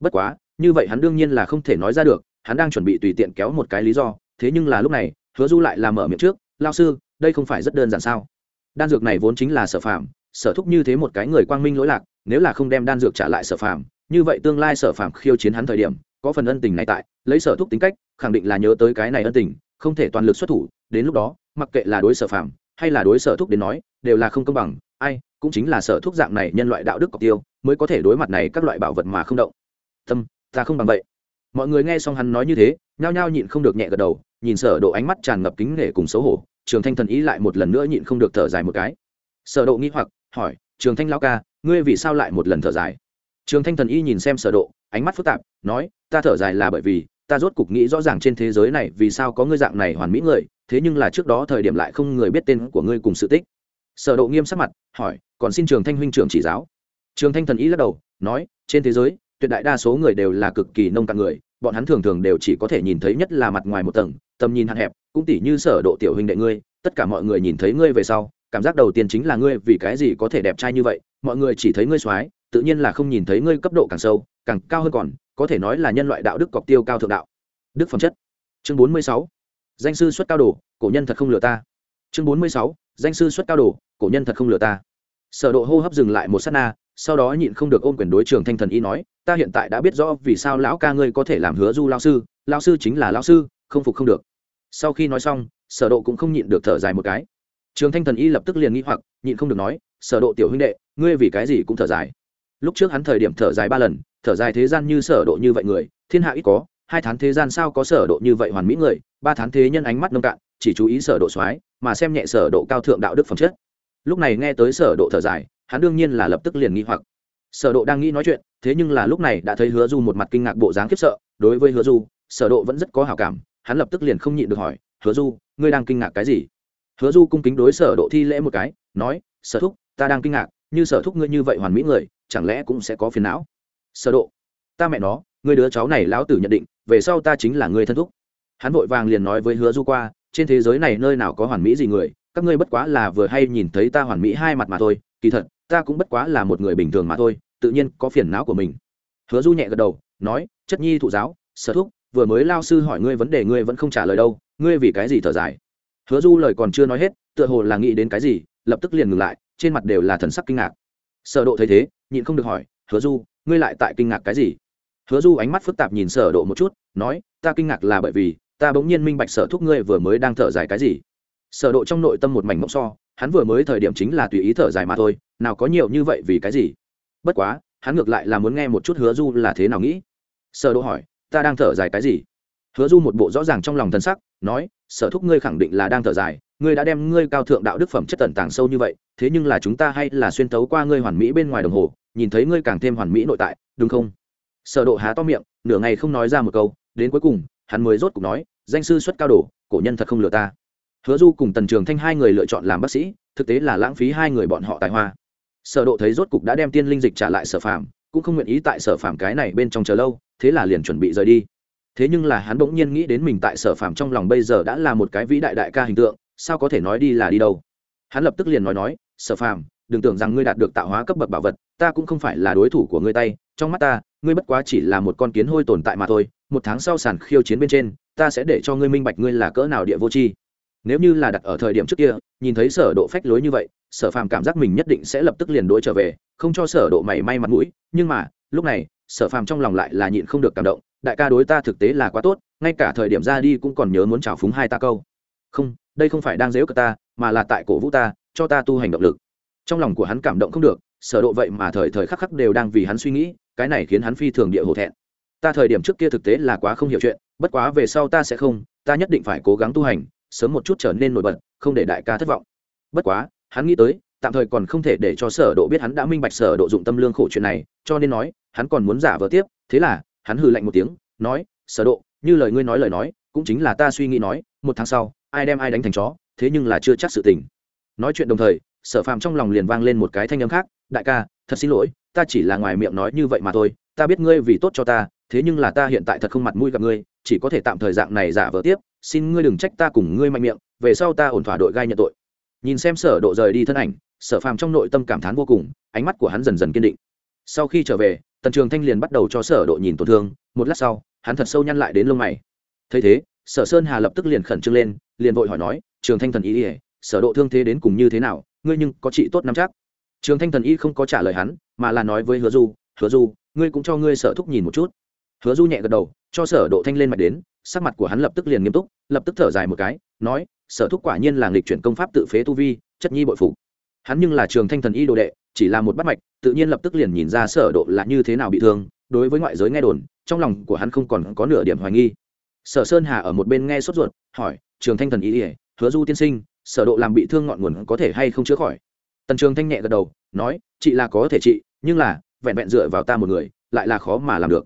bất quá như vậy hắn đương nhiên là không thể nói ra được hắn đang chuẩn bị tùy tiện kéo một cái lý do thế nhưng là lúc này hứa du lại làm mở miệng trước lao sư đây không phải rất đơn giản sao đan dược này vốn chính là sở Phạm, sở thúc như thế một cái người quang minh lỗi lạc nếu là không đem đan dược trả lại sở Phạm, như vậy tương lai sở Phạm khiêu chiến hắn thời điểm có phần ân tình này tại, lấy sở thúc tính cách, khẳng định là nhớ tới cái này ân tình, không thể toàn lực xuất thủ, đến lúc đó, mặc kệ là đối sở phạm hay là đối sở thúc đến nói, đều là không công bằng, ai, cũng chính là sở thúc dạng này nhân loại đạo đức cọc tiêu, mới có thể đối mặt này các loại bảo vật mà không động. Tâm, ta không bằng vậy. Mọi người nghe xong hắn nói như thế, nhao nhao nhịn không được nhẹ gật đầu, nhìn sở độ ánh mắt tràn ngập kính nể cùng xấu hổ, trường thanh thần ý lại một lần nữa nhịn không được thở dài một cái. Sở độ nghi hoặc, hỏi, trường thanh lão ca, ngươi vì sao lại một lần thở dài? Trường thanh thần y nhìn xem sở độ, ánh mắt phức tạp, nói, ta thở dài là bởi vì, ta rốt cục nghĩ rõ ràng trên thế giới này vì sao có ngươi dạng này hoàn mỹ người, thế nhưng là trước đó thời điểm lại không người biết tên của ngươi cùng sự tích. Sở độ nghiêm sắc mặt, hỏi, còn xin trường thanh huynh trưởng chỉ giáo? Trường thanh thần y lắc đầu, nói, trên thế giới, tuyệt đại đa số người đều là cực kỳ nông cạn người, bọn hắn thường thường đều chỉ có thể nhìn thấy nhất là mặt ngoài một tầng, tầm nhìn hạn hẹp, cũng tỉ như sở độ tiểu huynh đệ ngươi, tất cả mọi người nhìn thấy ngươi về sau, cảm giác đầu tiên chính là ngươi vì cái gì có thể đẹp trai như vậy, mọi người chỉ thấy ngươi soái tự nhiên là không nhìn thấy ngươi cấp độ càng sâu, càng cao hơn còn, có thể nói là nhân loại đạo đức cọc tiêu cao thượng đạo. Đức phẩm chất. Chương bốn mươi sáu. Danh sư xuất cao đồ, cổ nhân thật không lừa ta. Chương bốn mươi sáu. Danh sư xuất cao đồ, cổ nhân thật không lừa ta. Sở độ hô hấp dừng lại một sát na, sau đó nhịn không được ôm quyền đối trường thanh thần y nói, ta hiện tại đã biết rõ vì sao lão ca ngươi có thể làm hứa du lão sư lão sư chính là lão sư, không phục không được. Sau khi nói xong, sở độ cũng không nhịn được thở dài một cái. Trường thanh thần y lập tức liền nghĩ hoặc, nhịn không được nói, sở độ tiểu huynh đệ, ngươi vì cái gì cũng thở dài? Lúc trước hắn thời điểm thở dài ba lần, thở dài thế gian như sở độ như vậy người, thiên hạ ít có, hai tháng thế gian sao có sở độ như vậy hoàn mỹ người, ba tháng thế nhân ánh mắt nông cạn, chỉ chú ý sở độ xoái mà xem nhẹ sở độ cao thượng đạo đức phẩm chất. Lúc này nghe tới sở độ thở dài, hắn đương nhiên là lập tức liền nghi hoặc. Sở độ đang nghĩ nói chuyện, thế nhưng là lúc này đã thấy hứa du một mặt kinh ngạc bộ dáng khiếp sợ, đối với hứa du, sở độ vẫn rất có hảo cảm, hắn lập tức liền không nhịn được hỏi, hứa du, ngươi đang kinh ngạc cái gì? Hứa du cung kính đối sở độ thi lễ một cái, nói, sở thúc, ta đang kinh ngạc, như sở thúc ngươi như vậy hoàn mỹ người chẳng lẽ cũng sẽ có phiền não? Sơ độ, ta mẹ nó người đứa cháu này lão tử nhận định, về sau ta chính là người thân thúc. Hắn vội vàng liền nói với hứa du qua, trên thế giới này nơi nào có hoàn mỹ gì người, các ngươi bất quá là vừa hay nhìn thấy ta hoàn mỹ hai mặt mà thôi, kỳ thật, ta cũng bất quá là một người bình thường mà thôi, tự nhiên có phiền não của mình. Hứa du nhẹ gật đầu, nói, chất nhi thụ giáo, sở thúc, vừa mới lao sư hỏi ngươi vấn đề ngươi vẫn không trả lời đâu, ngươi vì cái gì thở dài? Hứa du lời còn chưa nói hết, tựa hồ là nghĩ đến cái gì, lập tức liền ngừng lại, trên mặt đều là thần sắc kinh ngạc sở độ thấy thế, nhịn không được hỏi, hứa du, ngươi lại tại kinh ngạc cái gì? Hứa du ánh mắt phức tạp nhìn sở độ một chút, nói, ta kinh ngạc là bởi vì, ta bỗng nhiên minh bạch sở thúc ngươi vừa mới đang thở dài cái gì. Sở độ trong nội tâm một mảnh mộng so, hắn vừa mới thời điểm chính là tùy ý thở dài mà thôi, nào có nhiều như vậy vì cái gì? Bất quá, hắn ngược lại là muốn nghe một chút hứa du là thế nào nghĩ. Sở độ hỏi, ta đang thở dài cái gì? Hứa du một bộ rõ ràng trong lòng thần sắc, nói, sở thúc ngươi khẳng định là đang thở dài ngươi đã đem ngươi cao thượng đạo đức phẩm chất tận tàng sâu như vậy, thế nhưng là chúng ta hay là xuyên tấu qua ngươi hoàn mỹ bên ngoài đồng hồ, nhìn thấy ngươi càng thêm hoàn mỹ nội tại, đúng không? Sở độ há to miệng, nửa ngày không nói ra một câu, đến cuối cùng, hắn mới rốt cục nói, danh sư xuất cao đồ, cổ nhân thật không lừa ta. Hứa du cùng tần trường thanh hai người lựa chọn làm bác sĩ, thực tế là lãng phí hai người bọn họ tài hoa. Sở độ thấy rốt cục đã đem tiên linh dịch trả lại sở phạm cũng không nguyện ý tại sở phạm cái này bên trong chờ lâu, thế là liền chuẩn bị rời đi. Thế nhưng là hắn bỗng nhiên nghĩ đến mình tại sở phạm trong lòng bây giờ đã là một cái vĩ đại đại ca hình tượng sao có thể nói đi là đi đâu? Hắn lập tức liền nói nói sở Phàm, đừng tưởng rằng ngươi đạt được tạo hóa cấp bậc bảo vật ta cũng không phải là đối thủ của ngươi tay. Trong mắt ta ngươi bất quá chỉ là một con kiến hôi tồn tại mà thôi. Một tháng sau sàn khiêu chiến bên trên ta sẽ để cho ngươi minh bạch ngươi là cỡ nào địa vô tri. Nếu như là đặt ở thời điểm trước kia nhìn thấy sở độ phách lối như vậy sở phàm cảm giác mình nhất định sẽ lập tức liền đối trở về không cho sở độ mảy may mặt mũi. Nhưng mà lúc này sở phàm trong lòng lại là nhịn không được cảm động. Đại ca đối ta thực tế là quá tốt ngay cả thời điểm ra đi cũng còn nhớ muốn chào phúng hai ta câu. Không đây không phải đang dễ cờ ta, mà là tại cổ vũ ta, cho ta tu hành động lực. Trong lòng của hắn cảm động không được, sở độ vậy mà thời thời khắc khắc đều đang vì hắn suy nghĩ, cái này khiến hắn phi thường địa hổ thẹn. Ta thời điểm trước kia thực tế là quá không hiểu chuyện, bất quá về sau ta sẽ không, ta nhất định phải cố gắng tu hành, sớm một chút trở nên nổi bật, không để đại ca thất vọng. Bất quá, hắn nghĩ tới, tạm thời còn không thể để cho sở độ biết hắn đã minh bạch sở độ dụng tâm lương khổ chuyện này, cho nên nói, hắn còn muốn giả vờ tiếp, thế là, hắn hừ lạnh một tiếng, nói, sở độ, như lời ngươi nói lời nói, cũng chính là ta suy nghĩ nói, một tháng sau ai đem ai đánh thành chó, thế nhưng là chưa chắc sự tình. Nói chuyện đồng thời, sở phàm trong lòng liền vang lên một cái thanh âm khác, đại ca, thật xin lỗi, ta chỉ là ngoài miệng nói như vậy mà thôi, ta biết ngươi vì tốt cho ta, thế nhưng là ta hiện tại thật không mặt mũi gặp ngươi, chỉ có thể tạm thời dạng này giả vờ tiếp, xin ngươi đừng trách ta cùng ngươi mạnh miệng, về sau ta ổn thỏa đội gai nhận tội. Nhìn xem sở độ rời đi thân ảnh, sở phàm trong nội tâm cảm thán vô cùng, ánh mắt của hắn dần dần kiên định. Sau khi trở về, tần trường thanh liền bắt đầu cho sở độ nhìn tổn thương, một lát sau, hắn thật sâu nhăn lại đến lông mày. Thấy thế, sở sơn hà lập tức liền khẩn trương lên liền vội hỏi nói trường thanh thần Y, ỉa sở độ thương thế đến cùng như thế nào? Ngươi nhưng có trị tốt nắm chắc. Trường thanh thần y không có trả lời hắn mà là nói với hứa du hứa du ngươi cũng cho ngươi sở thúc nhìn một chút. Hứa du nhẹ gật đầu cho sở độ thanh lên mạch đến sắc mặt của hắn lập tức liền nghiêm túc lập tức thở dài một cái nói sở thúc quả nhiên là nghịch chuyển công pháp tự phế tu vi chất nhi bội phục. Hắn nhưng là trường thanh thần y đồ đệ chỉ là một bắt mạch tự nhiên lập tức liền nhìn ra sở độ là như thế nào bị thương đối với ngoại giới nghe đồn trong lòng của hắn không còn có nửa điểm hoài nghi sở sơn hà ở một bên nghe sốt ruột, hỏi, trường thanh thần ý ỉa, hứa du tiên sinh, sở độ làm bị thương ngọn nguồn có thể hay không chữa khỏi? Tần trường thanh nhẹ gật đầu, nói, chị là có thể trị nhưng là, vẹn vẹn dựa vào ta một người, lại là khó mà làm được.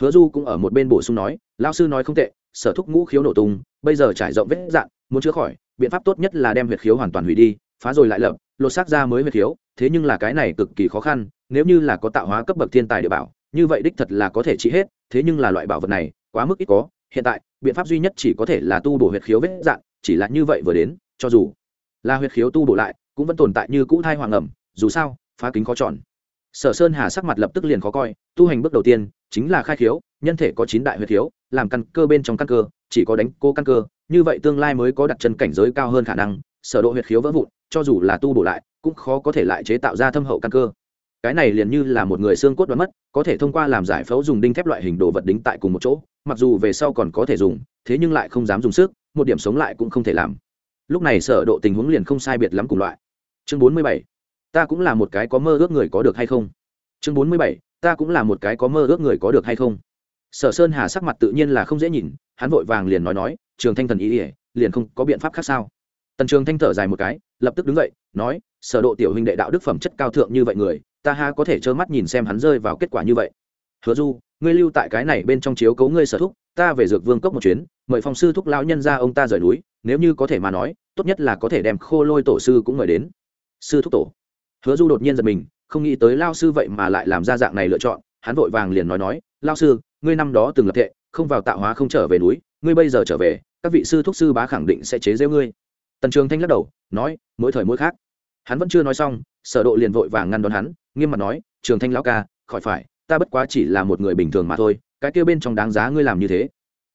Hứa du cũng ở một bên bổ sung nói lao sư nói không tệ, sở thúc ngũ khiếu nổ tung, bây giờ trải rộng vết dạn, muốn chữa khỏi, biện pháp tốt nhất là đem huyệt khiếu hoàn toàn hủy đi, phá rồi lại lập, lột xác ra mới huyệt khiếu, thế nhưng là cái này cực kỳ khó khăn, nếu như là có tạo hóa cấp bậc thiên tài địa bảo, như vậy đích thật là có thể trị hết, thế nhưng là loại bảo vật này, quá mức ít có hiện tại, biện pháp duy nhất chỉ có thể là tu bổ huyệt khiếu vết dạn, chỉ là như vậy vừa đến, cho dù là huyệt khiếu tu bổ lại, cũng vẫn tồn tại như cũ thai hoàng ẩm, dù sao, phá kính khó tròn sở sơn hà sắc mặt lập tức liền khó coi, tu hành bước đầu tiên, chính là khai khiếu, nhân thể có chín đại huyệt khiếu, làm căn cơ bên trong căn cơ, chỉ có đánh cô căn cơ, như vậy tương lai mới có đặt chân cảnh giới cao hơn khả năng, sở độ huyệt khiếu vỡ vụn, cho dù là tu bổ lại, cũng khó có thể lại chế tạo ra thâm hậu căn cơ cái này liền như là một người xương cốt đoán mất, có thể thông qua làm giải phẫu dùng đinh thép loại hình đồ vật đính tại cùng một chỗ, mặc dù về sau còn có thể dùng, thế nhưng lại không dám dùng sức, một điểm sống lại cũng không thể làm. Lúc này sở độ tình huống liền không sai biệt lắm cùng loại. Chương 47 ta cũng là một cái có mơ ước người có được hay không? Chương 47 ta cũng là một cái có mơ ước người có được hay không? Sở sơn hà sắc mặt tự nhiên là không dễ nhìn, hắn vội vàng liền nói nói, trường thanh thần ý ỉa liền không có biện pháp khác sao? Tần trường thanh thở dài một cái lập tức đứng dậy, nói, sở độ tiểu huynh đệ đạo đức phẩm chất cao thượng như vậy người, ta ha có thể trơ mắt nhìn xem hắn rơi vào kết quả như vậy. Hứa du, ngươi lưu tại cái này bên trong chiếu cố ngươi sở thúc, ta về dược vương cốc một chuyến, mời phong sư thúc lão nhân ra ông ta rời núi, nếu như có thể mà nói, tốt nhất là có thể đem khô lôi tổ sư cũng mời đến. Sư thúc tổ? Hứa du đột nhiên giật mình, không nghĩ tới lao sư vậy mà lại làm ra dạng này lựa chọn, hắn vội vàng liền nói nói lao sư, ngươi năm đó từng lập thệ, không vào tạo hóa không trở về núi, ngươi bây giờ trở về, các vị sư thúc sư bá khẳng định sẽ chế giễu ngươi. Tần trường thanh lắc đầu nói, mỗi thời mỗi khác. Hắn vẫn chưa nói xong, sở độ liền vội vàng ngăn đón hắn, nghiêm mặt nói, trường thanh lão ca, khỏi phải, ta bất quá chỉ là một người bình thường mà thôi, cái kia bên trong đáng giá ngươi làm như thế.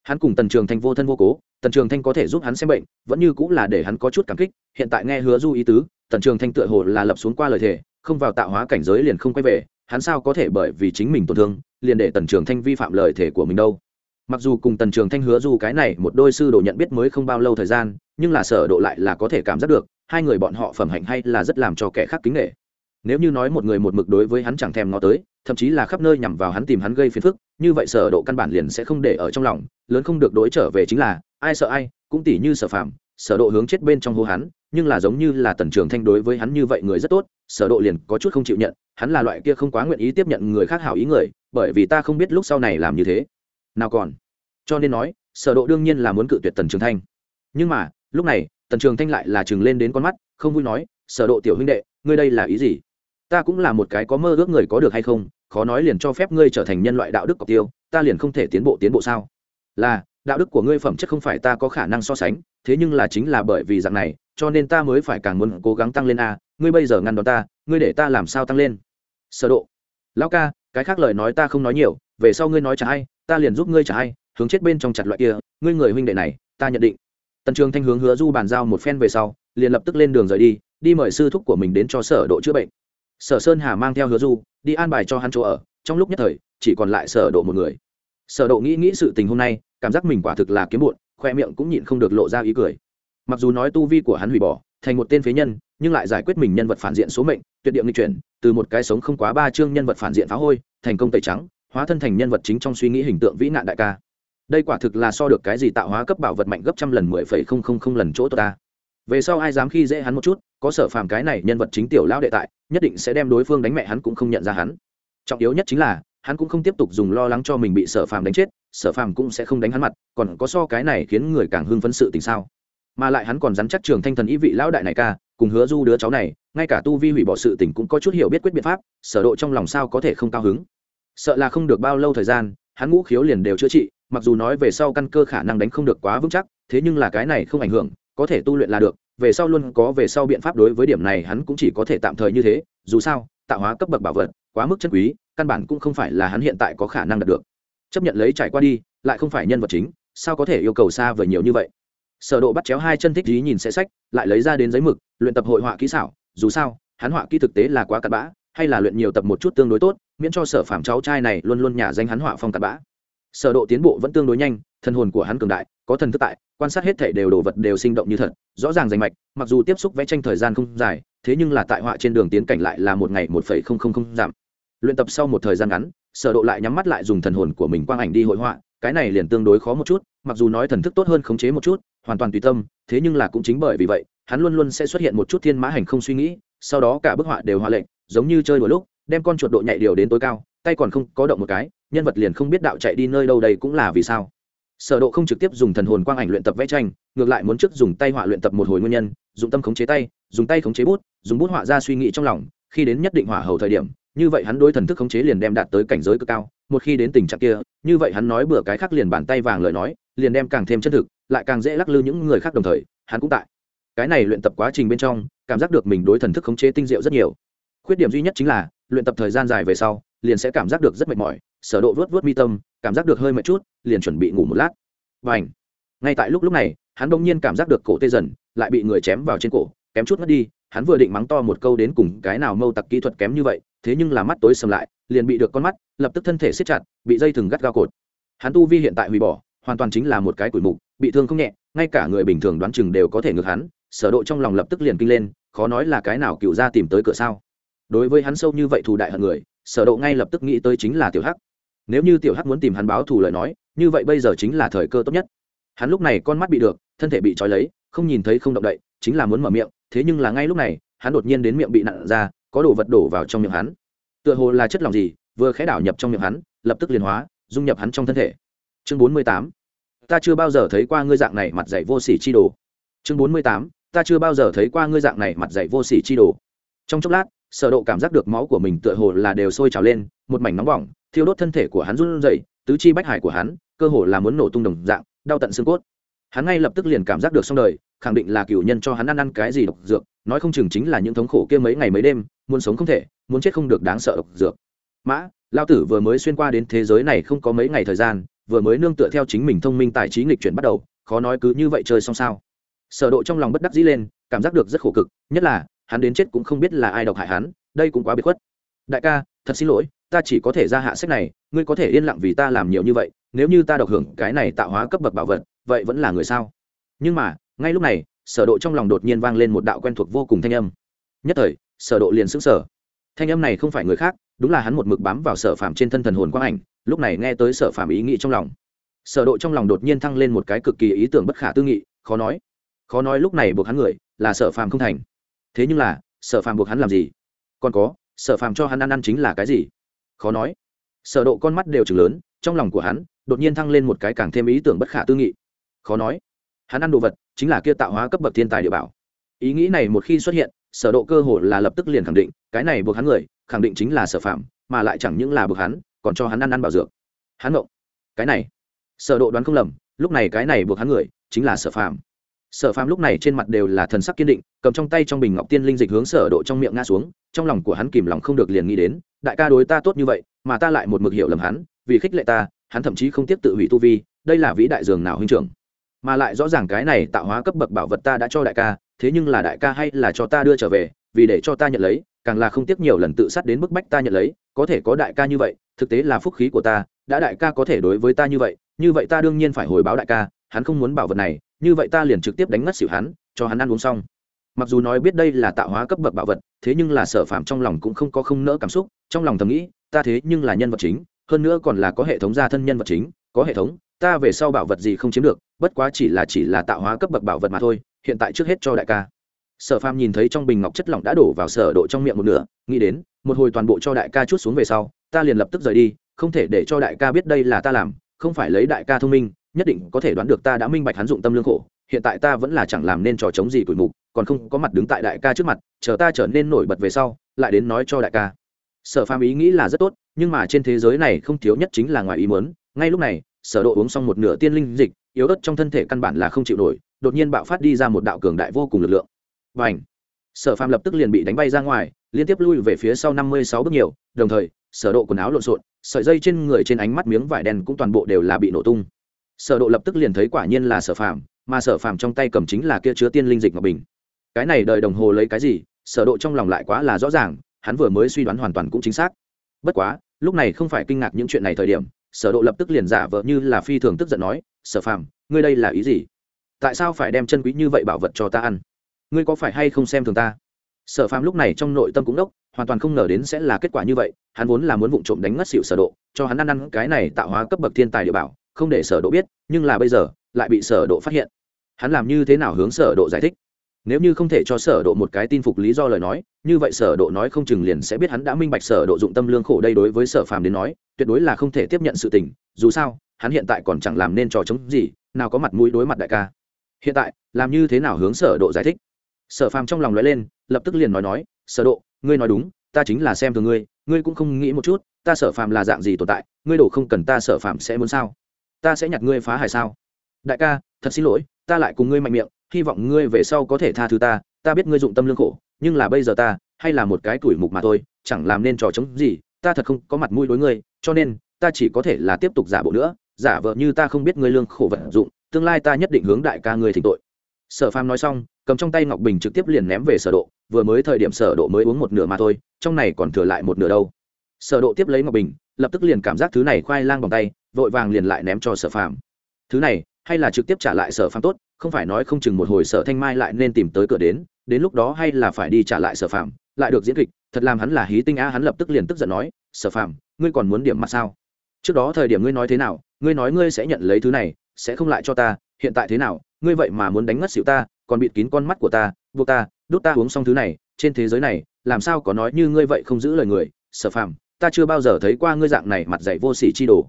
Hắn cùng tần trường thanh vô thân vô cố, tần trường thanh có thể giúp hắn xem bệnh, vẫn như cũng là để hắn có chút cảm kích, hiện tại nghe hứa du ý tứ, tần trường thanh tựa hồ là lập xuống qua lời thề, không vào tạo hóa cảnh giới liền không quay về, hắn sao có thể bởi vì chính mình tổn thương, liền để tần trường thanh vi phạm lời thề của mình đâu? Mặc dù cùng tần trường thanh hứa du cái này một đôi sư đồ nhận biết mới không bao lâu thời gian, nhưng là sở độ lại là có thể cảm giác được, hai người bọn họ phẩm hạnh hay là rất làm cho kẻ khác kính nghệ nếu như nói một người một mực đối với hắn chẳng thèm ngó tới, thậm chí là khắp nơi nhằm vào hắn tìm hắn gây phiền phức, như vậy sở độ căn bản liền sẽ không để ở trong lòng, lớn không được đối trở về chính là, ai sợ ai, cũng tỉ như sở phạm sở độ hướng chết bên trong hô hắn, nhưng là giống như là tần trường thanh đối với hắn như vậy người rất tốt, sở độ liền có chút không chịu nhận, hắn là loại kia không quá nguyện ý tiếp nhận người khác hảo ý người, bởi vì ta không biết lúc sau này làm như thế nào còn? Cho nên nói, sở độ đương nhiên là muốn cự tuyệt tần trường thanh. Nhưng mà, lúc này, tần trường thanh lại là chừng lên đến con mắt, không vui nói, sở độ tiểu huynh đệ, ngươi đây là ý gì? Ta cũng là một cái có mơ ước người có được hay không, khó nói liền cho phép ngươi trở thành nhân loại đạo đức cọc tiêu, ta liền không thể tiến bộ tiến bộ sao? Là, đạo đức của ngươi phẩm chất không phải ta có khả năng so sánh, thế nhưng là chính là bởi vì dạng này, cho nên ta mới phải càng muốn cố gắng tăng lên a, ngươi bây giờ ngăn đón ta, ngươi để ta làm sao tăng lên? Sở độ, lão ca, cái khác lời nói ta không nói nhiều, về sau ngươi nói trả ai ta liền giúp ngươi trả hay, hướng chết bên trong chặt loại kia ngươi người huynh đệ này ta nhận định. Tần trường thanh hướng hứa du bàn giao một phen về sau liền lập tức lên đường rời đi đi mời sư thúc của mình đến cho sở độ chữa bệnh. Sở sơn hà mang theo hứa du đi an bài cho hắn chỗ ở trong lúc nhất thời chỉ còn lại sở độ một người. Sở độ nghĩ nghĩ sự tình hôm nay cảm giác mình quả thực là kiếm bụn khoe miệng cũng nhịn không được lộ ra ý cười. Mặc dù nói tu vi của hắn hủy bỏ thành một tên phế nhân nhưng lại giải quyết mình nhân vật phản diện số mệnh tuyệt địa nghịch chuyển từ một cái sống không quá ba chương nhân vật phản diện phá hôi thành công tẩy trắng hóa thân thành nhân vật chính trong suy nghĩ hình tượng vĩ nạn đại ca. Đây quả thực là so được cái gì tạo hóa cấp bảo vật mạnh gấp trăm lần, mười phẩy không không không lần chỗ tôi ta. Về sau ai dám khi dễ hắn một chút, có sở phàm cái này nhân vật chính tiểu lão đệ tại, nhất định sẽ đem đối phương đánh mẹ hắn cũng không nhận ra hắn. Trọng yếu nhất chính là, hắn cũng không tiếp tục dùng lo lắng cho mình bị sở phàm đánh chết, sở phàm cũng sẽ không đánh hắn mặt, còn có so cái này khiến người càng hưng phấn sự tình sao? Mà lại hắn còn dám chắc trường thanh thần ý vị lão đại này ca, cùng hứa du đứa cháu này, ngay cả tu vi hủy bỏ sự tình cũng có chút hiểu biết quyết biện pháp, sở độ trong lòng sao có thể không cao hứng? Sợ là không được bao lâu thời gian, hắn ngũ khiếu liền đều chữa trị, mặc dù nói về sau căn cơ khả năng đánh không được quá vững chắc, thế nhưng là cái này không ảnh hưởng, có thể tu luyện là được, về sau luôn có về sau biện pháp đối với điểm này hắn cũng chỉ có thể tạm thời như thế, dù sao, tạo hóa cấp bậc bảo vật, quá mức chân quý, căn bản cũng không phải là hắn hiện tại có khả năng đạt được. Chấp nhận lấy trải qua đi, lại không phải nhân vật chính, sao có thể yêu cầu xa vời nhiều như vậy? Sở độ bắt chéo hai chân thích dí nhìn sẽ sách, lại lấy ra đến giấy mực, luyện tập hội họa kỹ xảo, dù sao, hắn họa kỹ thực tế là quá cặn bã, hay là luyện nhiều tập một chút tương đối tốt miễn cho sở phàm cháu trai này luôn luôn nhà danh hắn họa phong tạt bã. Sở độ tiến bộ vẫn tương đối nhanh, thân hồn của hắn cường đại, có thần thức tại, quan sát hết thể đều đồ vật đều sinh động như thật, rõ ràng rành mạch, mặc dù tiếp xúc vẽ tranh thời gian không dài, thế nhưng là tại họa trên đường tiến cảnh lại là một ngày một phẩy không không không giảm. Luyện tập sau một thời gian ngắn, sở độ lại nhắm mắt lại dùng thần hồn của mình quang ảnh đi hội họa, cái này liền tương đối khó một chút, mặc dù nói thần thức tốt hơn khống chế một chút, hoàn toàn tùy tâm, thế nhưng là cũng chính bởi vì vậy, hắn luôn luôn sẽ xuất hiện một chút thiên mã hành không suy nghĩ, sau đó cả bức họa đều họa lệnh giống như chơi đùa lúc đem con chuột độ nhạy điều đến tối cao, tay còn không có động một cái, nhân vật liền không biết đạo chạy đi nơi đâu đây cũng là vì sao. Sở độ không trực tiếp dùng thần hồn quang ảnh luyện tập vẽ tranh, ngược lại muốn trước dùng tay họa luyện tập một hồi nguyên nhân, dùng tâm khống chế tay, dùng tay khống chế bút, dùng bút họa ra suy nghĩ trong lòng, khi đến nhất định hỏa hầu thời điểm, như vậy hắn đối thần thức khống chế liền đem đạt tới cảnh giới cực cao, một khi đến tình trạng kia, như vậy hắn nói bừa cái khác liền bàn tay vàng lời nói, liền đem càng thêm chân thực, lại càng dễ lắc lư những người khác đồng thời, hắn cũng tại. Cái này luyện tập quá trình bên trong, cảm giác được mình đối thần thức khống chế tinh diệu rất nhiều khuyết điểm duy nhất chính là, luyện tập thời gian dài về sau, liền sẽ cảm giác được rất mệt mỏi, sở độ vớt vớt mi tâm, cảm giác được hơi mệt chút, liền chuẩn bị ngủ một lát. Vành. Ngay tại lúc lúc này, hắn đung nhiên cảm giác được cổ tê dần, lại bị người chém vào trên cổ, kém chút mất đi, hắn vừa định mắng to một câu đến cùng cái nào mâu tặc kỹ thuật kém như vậy, thế nhưng là mắt tối sầm lại, liền bị được con mắt, lập tức thân thể siết chặt, bị dây thừng gắt gao cột. Hắn tu vi hiện tại hủy bỏ, hoàn toàn chính là một cái củi mục, bị thương không nhẹ, ngay cả người bình thường đoán chừng đều có thể ngược hắn, sở độ trong lòng lập tức liền kinh lên, khó nói là cái nào cựu gia tìm tới cửa sao đối với hắn sâu như vậy thù đại hận người, sở độ ngay lập tức nghĩ tới chính là tiểu hắc. Nếu như tiểu hắc muốn tìm hắn báo thù lời nói, như vậy bây giờ chính là thời cơ tốt nhất. Hắn lúc này con mắt bị được, thân thể bị trói lấy, không nhìn thấy không động đậy, chính là muốn mở miệng, thế nhưng là ngay lúc này, hắn đột nhiên đến miệng bị nặn ra, có đồ vật đổ vào trong miệng hắn. Tựa hồ là chất lỏng gì, vừa khẽ đảo nhập trong miệng hắn, lập tức liền hóa, dung nhập hắn trong thân thể. Chương bốn mươi tám. Ta chưa bao giờ thấy qua ngươi dạng này mặt dày vô sỉ chi đồ. Chương bốn mươi tám. Ta chưa bao giờ thấy qua ngươi dạng này mặt dày vô sỉ chi đồ. Trong chốc lát sở độ cảm giác được máu của mình tựa hồ là đều sôi trào lên, một mảnh nóng bỏng, thiêu đốt thân thể của hắn run rẩy, tứ chi bách hải của hắn cơ hồ là muốn nổ tung đồng dạng, đau tận xương cốt. Hắn ngay lập tức liền cảm giác được xong đời, khẳng định là cửu nhân cho hắn ăn ăn cái gì độc dược, nói không chừng chính là những thống khổ kia mấy ngày mấy đêm, muốn sống không thể, muốn chết không được đáng sợ độc dược. Mã lao tử vừa mới xuyên qua đến thế giới này không có mấy ngày thời gian, vừa mới nương tựa theo chính mình thông minh tài trí nghịch chuyển bắt đầu, khó nói cứ như vậy chơi xong sao. Sở độ trong lòng bất đắc dĩ lên, cảm giác được rất khổ cực, nhất là hắn đến chết cũng không biết là ai độc hại hắn, đây cũng quá biệt khuất. Đại ca, thật xin lỗi, ta chỉ có thể ra hạ sách này, ngươi có thể yên lặng vì ta làm nhiều như vậy, nếu như ta độc hưởng cái này tạo hóa cấp bậc bảo vật, vậy vẫn là người sao? Nhưng mà, ngay lúc này, sở độ trong lòng đột nhiên vang lên một đạo quen thuộc vô cùng thanh âm. Nhất thời, sở độ liền sững sờ. Thanh âm này không phải người khác, đúng là hắn một mực bám vào sở phàm trên thân thần hồn quang ảnh, lúc này nghe tới sở phàm ý nghĩ trong lòng. Sở độ trong lòng đột nhiên thăng lên một cái cực kỳ ý tưởng bất khả tư nghị, khó nói. Khó nói lúc này buộc hắn người, là sở phàm không thành thế nhưng là, sở phàm buộc hắn làm gì? Còn có, sở phàm cho hắn ăn ăn chính là cái gì? Khó nói. Sở độ con mắt đều trừng lớn, trong lòng của hắn, đột nhiên thăng lên một cái càng thêm ý tưởng bất khả tư nghị. Khó nói. Hắn ăn đồ vật, chính là kia tạo hóa cấp bậc thiên tài địa bảo. Ý nghĩ này một khi xuất hiện, sở độ cơ hồ là lập tức liền khẳng định, cái này buộc hắn người, khẳng định chính là sở phạm mà lại chẳng những là buộc hắn, còn cho hắn ăn ăn bảo dược. Hắn ngộng. Cái này. Sở độ đoán không lầm, lúc này cái này buộc hắn người, chính là sở phạm sở Phàm lúc này trên mặt đều là thần sắc kiên định, cầm trong tay trong bình ngọc tiên linh dịch hướng sở độ trong miệng ngã xuống, trong lòng của hắn kìm lòng không được liền nghĩ đến, đại ca đối ta tốt như vậy, mà ta lại một mực hiểu lầm hắn, vì khích lệ ta, hắn thậm chí không tiếp tự hủy tu vi, đây là vĩ đại dường nào huynh trưởng. Mà lại rõ ràng cái này tạo hóa cấp bậc bảo vật ta đã cho đại ca, thế nhưng là đại ca hay là cho ta đưa trở về, vì để cho ta nhận lấy, càng là không tiếc nhiều lần tự sát đến bức bách ta nhận lấy, có thể có đại ca như vậy, thực tế là phúc khí của ta, đã đại ca có thể đối với ta như vậy như vậy ta đương nhiên phải hồi báo đại ca hắn không muốn bảo vật này, như vậy ta liền trực tiếp đánh ngất xỉu hắn, cho hắn ăn uống xong. Mặc dù nói biết đây là tạo hóa cấp bậc bảo vật, thế nhưng là sở phạm trong lòng cũng không có không nỡ cảm xúc, trong lòng thầm nghĩ, ta thế nhưng là nhân vật chính, hơn nữa còn là có hệ thống gia thân nhân vật chính, có hệ thống, ta về sau bảo vật gì không chiếm được, bất quá chỉ là chỉ là tạo hóa cấp bậc bảo vật mà thôi, hiện tại trước hết cho đại ca. Sở phàm nhìn thấy trong bình ngọc chất lỏng đã đổ vào sở độ trong miệng một nửa, nghĩ đến, một hồi toàn bộ cho đại ca chút xuống về sau, ta liền lập tức rời đi, không thể để cho đại ca biết đây là ta làm, không phải lấy đại ca thông minh nhất định có thể đoán được ta đã minh bạch hắn dụng tâm lương khổ, hiện tại ta vẫn là chẳng làm nên trò chống gì tuổi mục, còn không có mặt đứng tại đại ca trước mặt, chờ ta trở nên nổi bật về sau, lại đến nói cho đại ca. Sở phàm ý nghĩ là rất tốt, nhưng mà trên thế giới này không thiếu nhất chính là ngoài ý muốn, ngay lúc này, sở độ uống xong một nửa tiên linh dịch, yếu ớt trong thân thể căn bản là không chịu nổi, đột nhiên bạo phát đi ra một đạo cường đại vô cùng lực lượng. Bành! Sở phàm lập tức liền bị đánh bay ra ngoài, liên tiếp lui về phía sau năm mươi sáu bước nhiều, đồng thời, sở độ quần áo lộn xộn, sợi dây trên người trên ánh mắt miếng vải đen cũng toàn bộ đều là bị nổ tung sở độ lập tức liền thấy quả nhiên là sở phàm, mà sở phàm trong tay cầm chính là kia chứa tiên linh dịch ngọc bình. Cái này đợi đồng hồ lấy cái gì, sở độ trong lòng lại quá là rõ ràng, hắn vừa mới suy đoán hoàn toàn cũng chính xác. Bất quá, lúc này không phải kinh ngạc những chuyện này thời điểm, sở độ lập tức liền giả vờ như là phi thường tức giận nói, sở phàm, ngươi đây là ý gì? Tại sao phải đem chân quý như vậy bảo vật cho ta ăn? Ngươi có phải hay không xem thường ta? Sở phàm lúc này trong nội tâm cũng đốc, hoàn toàn không ngờ đến sẽ là kết quả như vậy, hắn vốn là muốn vụng trộm đánh ngất xỉu sở độ, cho hắn ăn ăn cái này tạo hóa cấp bậc thiên tài địa bảo không để sở độ biết, nhưng là bây giờ, lại bị sở độ phát hiện. Hắn làm như thế nào hướng sở độ giải thích? Nếu như không thể cho sở độ một cái tin phục lý do lời nói, như vậy sở độ nói không chừng liền sẽ biết hắn đã minh bạch sở độ dụng tâm lương khổ đây đối với sở phàm đến nói, tuyệt đối là không thể tiếp nhận sự tình. Dù sao, hắn hiện tại còn chẳng làm nên trò chống gì, nào có mặt mũi đối mặt đại ca. Hiện tại, làm như thế nào hướng sở độ giải thích? Sở phàm trong lòng lóe lên, lập tức liền nói nói, sở độ, ngươi nói đúng, ta chính là xem thường ngươi ngươi cũng không nghĩ một chút, ta sở phàm là dạng gì tồn tại, ngươi đổ không cần ta sở phàm sẽ muốn sao? Ta sẽ nhặt ngươi phá hại sao? Đại ca, thật xin lỗi, ta lại cùng ngươi mạnh miệng, hy vọng ngươi về sau có thể tha thứ ta ta biết ngươi dụng tâm lương khổ, nhưng là bây giờ ta, hay là một cái tuổi mục mà thôi, chẳng làm nên trò chống gì, ta thật không có mặt mũi đối ngươi, cho nên, ta chỉ có thể là tiếp tục giả bộ nữa, giả vợ như ta không biết ngươi lương khổ vận dụng, tương lai ta nhất định hướng đại ca ngươi thỉnh tội. Sở phàm nói xong, cầm trong tay ngọc bình trực tiếp liền ném về sở độ, vừa mới thời điểm sở độ mới uống một nửa mà thôi, trong này còn thừa lại một nửa đâu. Sở độ tiếp lấy ngọc bình, lập tức liền cảm giác thứ này khoai lang bằng tay vội vàng liền lại ném cho sở phàm. Thứ này, hay là trực tiếp trả lại sở phàm tốt, không phải nói không chừng một hồi sở thanh mai lại nên tìm tới cửa đến đến lúc đó hay là phải đi trả lại sở phàm, lại được diễn kịch, thật làm hắn là hí tinh a hắn lập tức liền tức giận nói, sở phàm, ngươi còn muốn điểm mặt sao? Trước đó thời điểm ngươi nói thế nào, ngươi nói ngươi sẽ nhận lấy thứ này, sẽ không lại cho ta, hiện tại thế nào, ngươi vậy mà muốn đánh ngất xịu ta, còn bịt kín con mắt của ta, buộc ta đốt ta uống xong thứ này, trên thế giới này, làm sao có nói như ngươi vậy không giữ lời người, sở phàm, ta chưa bao giờ thấy qua ngươi dạng này mặt dạy vô sỉ chi đồ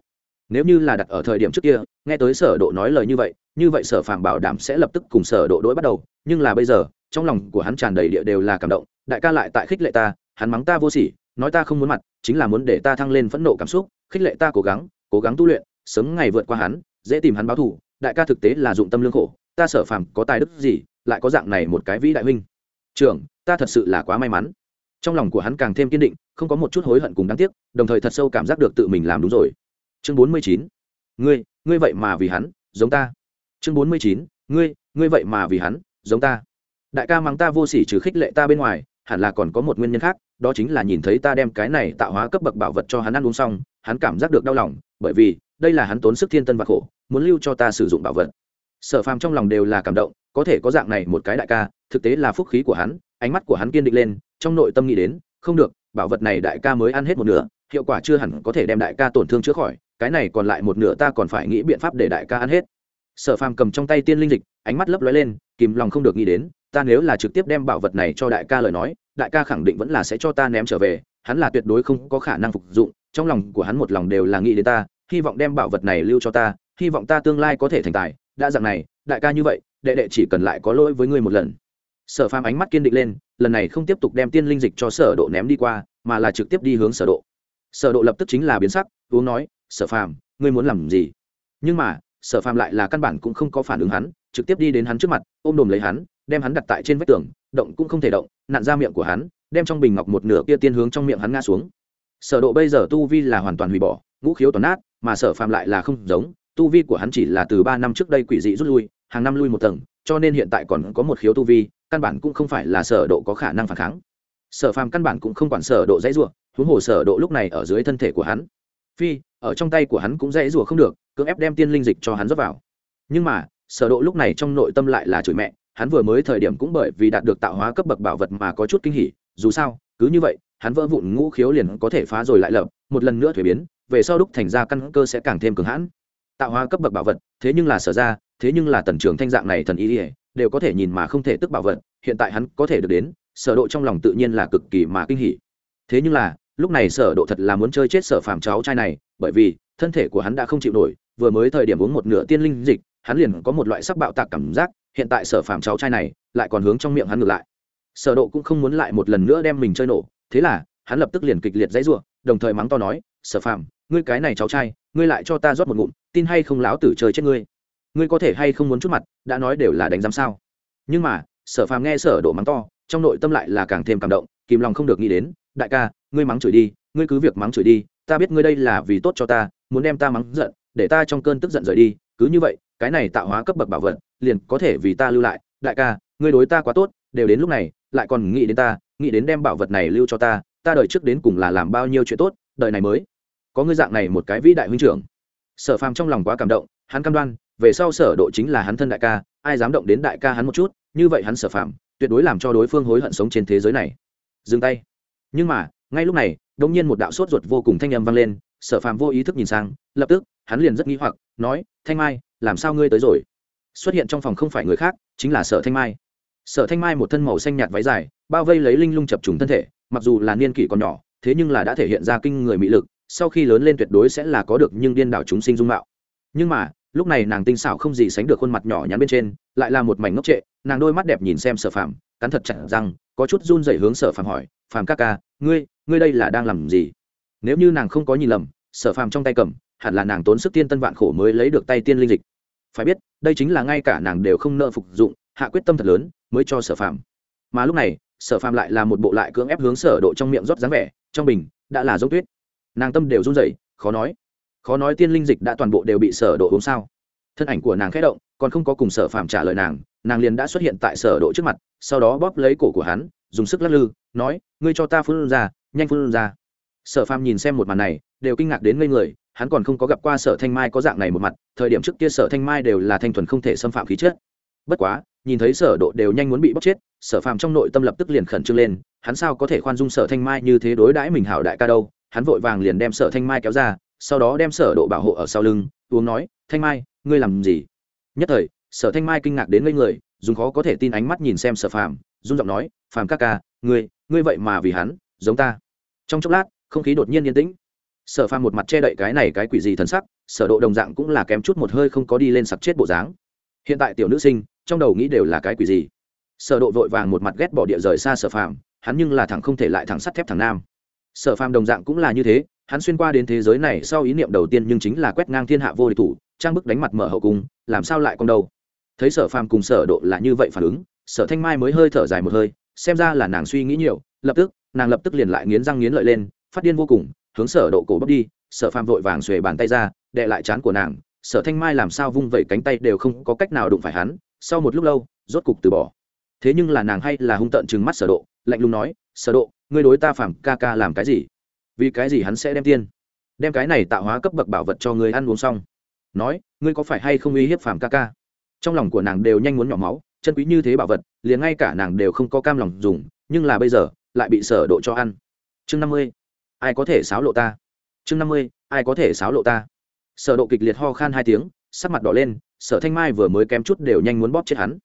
nếu như là đặt ở thời điểm trước kia, nghe tới sở độ nói lời như vậy như vậy sở phàm bảo đảm sẽ lập tức cùng sở độ đối bắt đầu. Nhưng là bây giờ, trong lòng của hắn tràn đầy địa đều là cảm động. Đại ca lại tại khích lệ ta, hắn mắng ta vô sỉ, nói ta không muốn mặt, chính là muốn để ta thăng lên phẫn nộ cảm xúc. Khích lệ ta cố gắng cố gắng tu luyện, sớm ngày vượt qua hắn, dễ tìm hắn báo thù. Đại ca thực tế là dụng tâm lương khổ, ta sở phàm có tài đức gì, lại có dạng này một cái vĩ đại huynh. Trưởng, ta thật sự là quá may mắn. Trong lòng của hắn càng thêm kiên định, không có một chút hối hận cùng đáng tiếc, đồng thời thật sâu cảm giác được tự mình làm đúng rồi chương bốn mươi chín. Ngươi ngươi vậy mà vì hắn, giống ta. Chương bốn mươi chín. Ngươi ngươi vậy mà vì hắn, giống ta. Đại ca mắng ta vô sỉ trừ khích lệ ta bên ngoài, hẳn là còn có một nguyên nhân khác, đó chính là nhìn thấy ta đem cái này tạo hóa cấp bậc bảo vật cho hắn ăn uống xong, hắn cảm giác được đau lòng, bởi vì, đây là hắn tốn sức thiên tân và khổ, muốn lưu cho ta sử dụng bảo vật. Sở phàm trong lòng đều là cảm động, có thể có dạng này một cái đại ca, thực tế là phúc khí của hắn, ánh mắt của hắn kiên định lên, trong nội tâm nghĩ đến, không được, bảo vật này đại ca mới ăn hết một nửa, hiệu quả chưa hẳn có thể đem đại ca tổn thương chữa khỏi cái này còn lại một nửa ta còn phải nghĩ biện pháp để đại ca ăn hết. Sở phàm cầm trong tay tiên linh dịch, ánh mắt lấp lóe lên, kìm lòng không được nghĩ đến, ta nếu là trực tiếp đem bảo vật này cho đại ca lời nói, đại ca khẳng định vẫn là sẽ cho ta ném trở về, hắn là tuyệt đối không có khả năng phục dụng, trong lòng của hắn một lòng đều là nghĩ đến ta, hy vọng đem bảo vật này lưu cho ta, hy vọng ta tương lai có thể thành tài, đã dạng này, đại ca như vậy, đệ đệ chỉ cần lại có lỗi với ngươi một lần. Sở phàm ánh mắt kiên định lên, lần này không tiếp tục đem tiên linh dịch cho sở độ ném đi qua, mà là trực tiếp đi hướng sở độ sở độ lập tức chính là biến sắc, uống nói, sở phàm, ngươi muốn làm gì? Nhưng mà, sở phàm lại là căn bản cũng không có phản ứng hắn, trực tiếp đi đến hắn trước mặt, ôm đồm lấy hắn, đem hắn đặt tại trên vách tường, động cũng không thể động, nặn ra miệng của hắn, đem trong bình ngọc một nửa kia tiên hướng trong miệng hắn ngã xuống. Sở độ bây giờ tu vi là hoàn toàn hủy bỏ, ngũ khiếu toàn nát, mà sở phàm lại là không giống, tu vi của hắn chỉ là từ ba năm trước đây quỷ dị rút lui, hàng năm lui một tầng, cho nên hiện tại còn có một khiếu tu vi, căn bản cũng không phải là sở độ có khả năng phản kháng sở phàm căn bản cũng không quản sở độ dãy rủa, huống hồ sở độ lúc này ở dưới thân thể của hắn. Phi, ở trong tay của hắn cũng dãy rủa không được, cưỡng ép đem tiên linh dịch cho hắn rót vào. Nhưng mà, sở độ lúc này trong nội tâm lại là chửi mẹ, hắn vừa mới thời điểm cũng bởi vì đạt được tạo hóa cấp bậc bảo vật mà có chút kinh hỉ, dù sao, cứ như vậy, hắn vỡ vụn ngũ khiếu liền có thể phá rồi lại lập, một lần nữa thuế biến, về sau đúc thành ra căn cơ sẽ càng thêm cường hãn. Tạo hóa cấp bậc bảo vật, thế nhưng là sở ra, thế nhưng là tần trưởng thanh dạng này thần ý ỉa đều có thể nhìn mà không thể tức bảo vật, hiện tại hắn có thể được đến sở độ trong lòng tự nhiên là cực kỳ mà kinh hỉ. Thế nhưng là, lúc này sở độ thật là muốn chơi chết sở phàm cháu trai này, bởi vì, thân thể của hắn đã không chịu nổi, vừa mới thời điểm uống một nửa tiên linh dịch, hắn liền có một loại sắc bạo tạc cảm giác, hiện tại sở phàm cháu trai này, lại còn hướng trong miệng hắn ngược lại. Sở độ cũng không muốn lại một lần nữa đem mình chơi nổ, thế là, hắn lập tức liền kịch liệt dãy rủa, đồng thời mắng to nói, sở phàm, ngươi cái này cháu trai, ngươi lại cho ta rót một ngụm, tin hay không láo tử chơi chết ngươi? Ngươi có thể hay không muốn chút mặt, đã nói đều là đánh giám sao? Nhưng mà, sở phàm nghe sở độ mắng to trong nội tâm lại là càng thêm cảm động, kìm lòng không được nghĩ đến, đại ca, ngươi mắng chửi đi, ngươi cứ việc mắng chửi đi, ta biết ngươi đây là vì tốt cho ta, muốn đem ta mắng giận, để ta trong cơn tức giận rời đi, cứ như vậy, cái này tạo hóa cấp bậc bảo vật, liền có thể vì ta lưu lại. Đại ca, ngươi đối ta quá tốt, đều đến lúc này, lại còn nghĩ đến ta, nghĩ đến đem bảo vật này lưu cho ta ta đời trước đến cùng là làm bao nhiêu chuyện tốt, đời này mới có ngươi dạng này một cái vĩ đại huynh trưởng. Sở phàm trong lòng quá cảm động, hắn cam đoan, về sau sở độ chính là hắn thân đại ca, ai dám động đến đại ca hắn một chút, như vậy hắn sở phàm tuyệt đối làm cho đối phương hối hận sống trên thế giới này. Dừng tay. Nhưng mà, ngay lúc này, đột nhiên một đạo sốt ruột vô cùng thanh âm vang lên, sở phàm vô ý thức nhìn sang, lập tức, hắn liền rất nghi hoặc, nói, thanh mai, làm sao ngươi tới rồi? Xuất hiện trong phòng không phải người khác, chính là sở thanh mai. Sở thanh mai một thân màu xanh nhạt váy dài, bao vây lấy linh lung chập trùng thân thể, mặc dù là niên kỷ còn nhỏ, thế nhưng là đã thể hiện ra kinh người mỹ lực, sau khi lớn lên tuyệt đối sẽ là có được nhưng điên đảo chúng sinh dung mạo. Nhưng mà, lúc này nàng tinh xảo không gì sánh được khuôn mặt nhỏ nhắn bên trên, lại là một mảnh ngốc trệ nàng đôi mắt đẹp nhìn xem sở phàm, cắn thật chặt răng, có chút run rẩy hướng sở phàm hỏi, phàm ca ca, ngươi ngươi đây là đang làm gì? Nếu như nàng không có nhìn lầm, sở phàm trong tay cầm, hẳn là nàng tốn sức tiên tân vạn khổ mới lấy được tay tiên linh dịch. Phải biết, đây chính là ngay cả nàng đều không nợ phục dụng, hạ quyết tâm thật lớn, mới cho sở phàm. Mà lúc này, sở phàm lại là một bộ lại cưỡng ép hướng sở độ trong miệng rót dáng vẻ, trong bình, đã là giống tuyết. Nàng tâm đều run rẩy, khó nói. Khó nói tiên linh dịch đã toàn bộ đều bị sở độ uống sao? Thân ảnh của nàng khẽ động còn không có cùng sở phàm trả lời nàng nàng liền đã xuất hiện tại sở độ trước mặt, sau đó bóp lấy cổ của hắn, dùng sức lắc lư, nói, ngươi cho ta phun ra, nhanh phun ra. Sở phàm nhìn xem một màn này, đều kinh ngạc đến ngây người, hắn còn không có gặp qua sở thanh mai có dạng này một mặt, thời điểm trước kia sở thanh mai đều là thanh thuần không thể xâm phạm khí chất. Bất quá, nhìn thấy sở độ đều nhanh muốn bị bóc chết, sở phàm trong nội tâm lập tức liền khẩn trương lên, hắn sao có thể khoan dung sở thanh mai như thế đối đãi mình hảo đại ca đâu? Hắn vội vàng liền đem sở thanh mai kéo ra, sau đó đem sở độ bảo hộ ở sau lưng, uống nói, thanh mai, ngươi làm gì? Nhất thời, sở thanh mai kinh ngạc đến ngây người, dùng khó có thể tin ánh mắt nhìn xem sở phàm, run giọng nói, phàm ca ca, ngươi ngươi vậy mà vì hắn, giống ta. Trong chốc lát, không khí đột nhiên yên tĩnh. Sở phàm một mặt che đậy cái này cái quỷ gì thần sắc, sở độ đồng dạng cũng là kém chút một hơi không có đi lên sặc chết bộ dáng. Hiện tại tiểu nữ sinh, trong đầu nghĩ đều là cái quỷ gì? Sở độ vội vàng một mặt ghét bỏ địa rời xa sở phàm, hắn nhưng là thằng không thể lại thằng sắt thép thằng nam. Sở phàm đồng dạng cũng là như thế hắn xuyên qua đến thế giới này sau ý niệm đầu tiên nhưng chính là quét ngang thiên hạ vô địch thủ, trang bức đánh mặt mở hậu cung, làm sao lại con đâu? Thấy sở phàm cùng sở độ là như vậy phản ứng, sở thanh mai mới hơi thở dài một hơi, xem ra là nàng suy nghĩ nhiều, lập tức, nàng lập tức liền lại nghiến răng nghiến lợi lên, phát điên vô cùng, hướng sở độ cổ bóc đi, sở phàm vội vàng xuề bàn tay ra, đè lại chán của nàng, sở thanh mai làm sao vung vẩy cánh tay đều không có cách nào đụng phải hắn, sau một lúc lâu, rốt cục từ bỏ. Thế nhưng là nàng hay là hung tợn chừng mắt sở độ, lạnh lùng nói, sở độ, ngươi đối ta phàm ca ca làm cái gì? Vì cái gì hắn sẽ đem tiên? Đem cái này tạo hóa cấp bậc bảo vật cho ngươi ăn uống xong. Nói, ngươi có phải hay không uy hiếp phàm ca ca? Trong lòng của nàng đều nhanh muốn nhỏ máu, chân quý như thế bảo vật, liền ngay cả nàng đều không có cam lòng dùng, nhưng là bây giờ, lại bị sở độ cho ăn. Chương năm mươi, ai có thể sáo lộ ta? Chương năm mươi, ai có thể sáo lộ ta? Sở độ kịch liệt ho khan hai tiếng, sắc mặt đỏ lên, sở thanh mai vừa mới kém chút đều nhanh muốn bóp chết hắn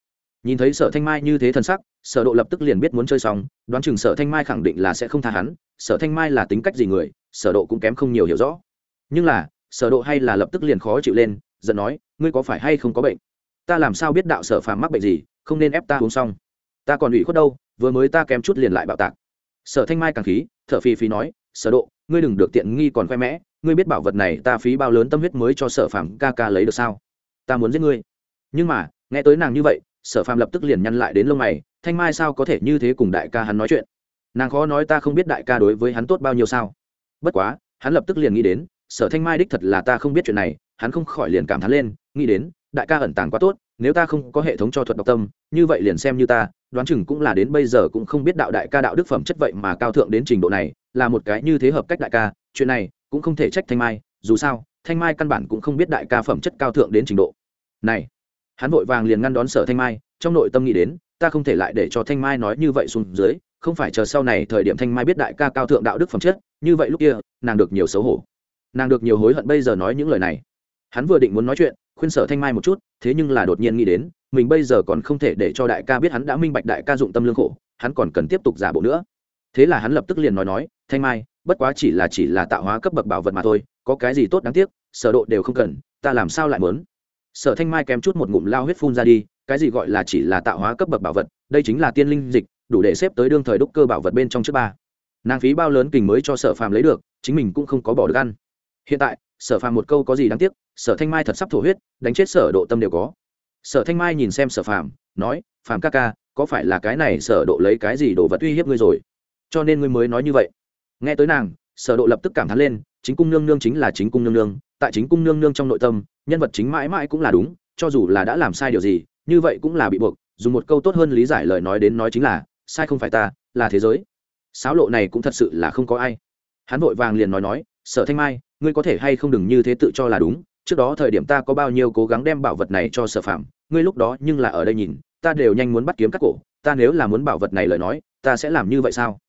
nhìn thấy sở thanh mai như thế thần sắc, sở độ lập tức liền biết muốn chơi xong, đoán chừng sở thanh mai khẳng định là sẽ không tha hắn, sở thanh mai là tính cách gì người, sở độ cũng kém không nhiều hiểu rõ. Nhưng là, sở độ hay là lập tức liền khó chịu lên, giận nói, ngươi có phải hay không có bệnh? Ta làm sao biết đạo sở phàm mắc bệnh gì, không nên ép ta uống xong. Ta còn ủy khuất đâu, vừa mới ta kém chút liền lại bạo tạc. Sở thanh mai càng khí, thở phì phì nói, sở độ, ngươi đừng được tiện nghi còn khoe mẽ, ngươi biết bảo vật này ta phí bao lớn tâm huyết mới cho sở phàm ca ca lấy được sao? Ta muốn giết ngươi. Nhưng mà, nghe tới nàng như vậy sở phàm lập tức liền nhăn lại đến lông mày, thanh mai sao có thể như thế cùng đại ca hắn nói chuyện? Nàng khó nói ta không biết đại ca đối với hắn tốt bao nhiêu sao? Bất quá, hắn lập tức liền nghĩ đến, sở thanh mai đích thật là ta không biết chuyện này. Hắn không khỏi liền cảm thán lên, nghĩ đến, đại ca ẩn tàng quá tốt, nếu ta không có hệ thống cho thuật đọc tâm, như vậy liền xem như ta, đoán chừng cũng là đến bây giờ cũng không biết đạo đại ca đạo đức phẩm chất vậy mà cao thượng đến trình độ này, là một cái như thế hợp cách đại ca, chuyện này cũng không thể trách thanh mai, dù sao, thanh mai căn bản cũng không biết đại ca phẩm chất cao thượng đến trình độ này hắn vội vàng liền ngăn đón sở thanh mai, trong nội tâm nghĩ đến, ta không thể lại để cho thanh mai nói như vậy xuống dưới, không phải chờ sau này thời điểm thanh mai biết đại ca cao thượng đạo đức phẩm chất, như vậy lúc kia, nàng được nhiều xấu hổ. Nàng được nhiều hối hận bây giờ nói những lời này. Hắn vừa định muốn nói chuyện, khuyên sở thanh mai một chút, thế nhưng là đột nhiên nghĩ đến, mình bây giờ còn không thể để cho đại ca biết hắn đã minh bạch đại ca dụng tâm lương khổ, hắn còn cần tiếp tục giả bộ nữa. Thế là hắn lập tức liền nói nói, thanh mai, bất quá chỉ là chỉ là tạo hóa cấp bậc bảo vật mà thôi, có cái gì tốt đáng tiếc, sở độ đều không cần, ta làm sao lại muốn? Sở thanh mai kém chút một ngụm lao huyết phun ra đi, cái gì gọi là chỉ là tạo hóa cấp bậc bảo vật, đây chính là tiên linh dịch, đủ để xếp tới đương thời đúc cơ bảo vật bên trong trước ba. Nàng phí bao lớn kình mới cho sở phàm lấy được, chính mình cũng không có bỏ được ăn. Hiện tại, sở phàm một câu có gì đáng tiếc, sở thanh mai thật sắp thổ huyết, đánh chết sở độ tâm đều có. Sở thanh mai nhìn xem sở phàm, nói, phàm ca ca, có phải là cái này sở độ lấy cái gì đồ vật uy hiếp ngươi rồi? Cho nên ngươi mới nói như vậy. Nghe tới nàng, sở độ lập tức cảm thán lên chính cung nương nương chính là chính cung nương nương, tại chính cung nương nương trong nội tâm, nhân vật chính mãi mãi cũng là đúng, cho dù là đã làm sai điều gì, như vậy cũng là bị buộc, dùng một câu tốt hơn lý giải lời nói đến nói chính là, sai không phải ta, là thế giới. Sáo lộ này cũng thật sự là không có ai. Hắn vội vàng liền nói nói, sở thanh mai, ngươi có thể hay không đừng như thế tự cho là đúng, trước đó thời điểm ta có bao nhiêu cố gắng đem bảo vật này cho sở phạm ngươi lúc đó nhưng là ở đây nhìn, ta đều nhanh muốn bắt kiếm cắt cổ, ta nếu là muốn bảo vật này lời nói, ta sẽ làm như vậy sao?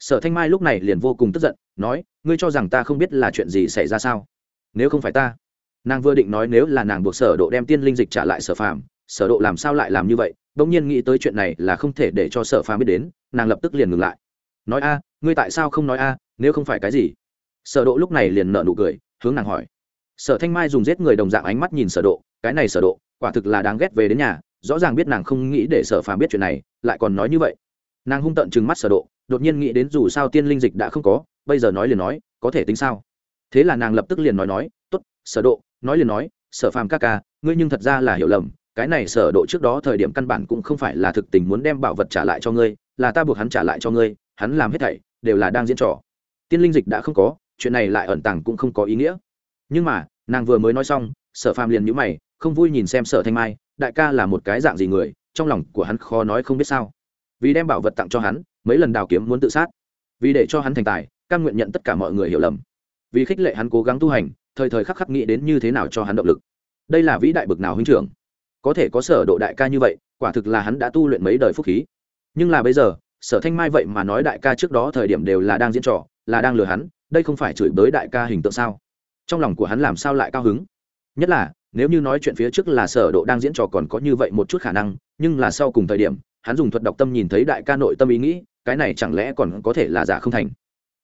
Sở thanh mai lúc này liền vô cùng tức giận, nói, ngươi cho rằng ta không biết là chuyện gì xảy ra sao? Nếu không phải ta. Nàng vừa định nói nếu là nàng buộc sở độ đem tiên linh dịch trả lại sở phàm, sở độ làm sao lại làm như vậy? Bỗng nhiên nghĩ tới chuyện này là không thể để cho sở phàm biết đến, nàng lập tức liền ngừng lại. Nói a, ngươi tại sao không nói a, nếu không phải cái gì? Sở độ lúc này liền nở nụ cười, hướng nàng hỏi. Sở thanh mai dùng giết người đồng dạng ánh mắt nhìn sở độ, cái này sở độ, quả thực là đáng ghét về đến nhà, rõ ràng biết nàng không nghĩ để sở phàm biết chuyện này, lại còn nói như vậy nàng hung tận chừng mắt sở độ, đột nhiên nghĩ đến dù sao tiên linh dịch đã không có, bây giờ nói liền nói, có thể tính sao? Thế là nàng lập tức liền nói nói, tốt, sở độ, nói liền nói, sở phàm ca ca, ngươi nhưng thật ra là hiểu lầm, cái này sở độ trước đó thời điểm căn bản cũng không phải là thực tình muốn đem bảo vật trả lại cho ngươi, là ta buộc hắn trả lại cho ngươi, hắn làm hết thảy đều là đang diễn trò. Tiên linh dịch đã không có, chuyện này lại ẩn tàng cũng không có ý nghĩa. Nhưng mà, nàng vừa mới nói xong, sở phàm liền nhíu mày, không vui nhìn xem sở thanh mai, đại ca là một cái dạng gì người, trong lòng của hắn khó nói không biết sao vì đem bảo vật tặng cho hắn, mấy lần đào kiếm muốn tự sát. Vì để cho hắn thành tài căn nguyện nhận tất cả mọi người hiểu lầm. Vì khích lệ hắn cố gắng tu hành, thời thời khắc khắc nghĩ đến như thế nào cho hắn động lực. Đây là vĩ đại bực nào huynh trưởng? Có thể có sở độ đại ca như vậy, quả thực là hắn đã tu luyện mấy đời phúc khí. Nhưng là bây giờ, sở thanh mai vậy mà nói đại ca trước đó thời điểm đều là đang diễn trò, là đang lừa hắn, đây không phải chửi bới đại ca hình tượng sao? Trong lòng của hắn làm sao lại cao hứng? Nhất là, nếu như nói chuyện phía trước là sở độ đang diễn trò còn có như vậy một chút khả năng, nhưng là sau cùng thời điểm hắn dùng thuật đọc tâm nhìn thấy đại ca nội tâm ý nghĩ, cái này chẳng lẽ còn có thể là giả không thành?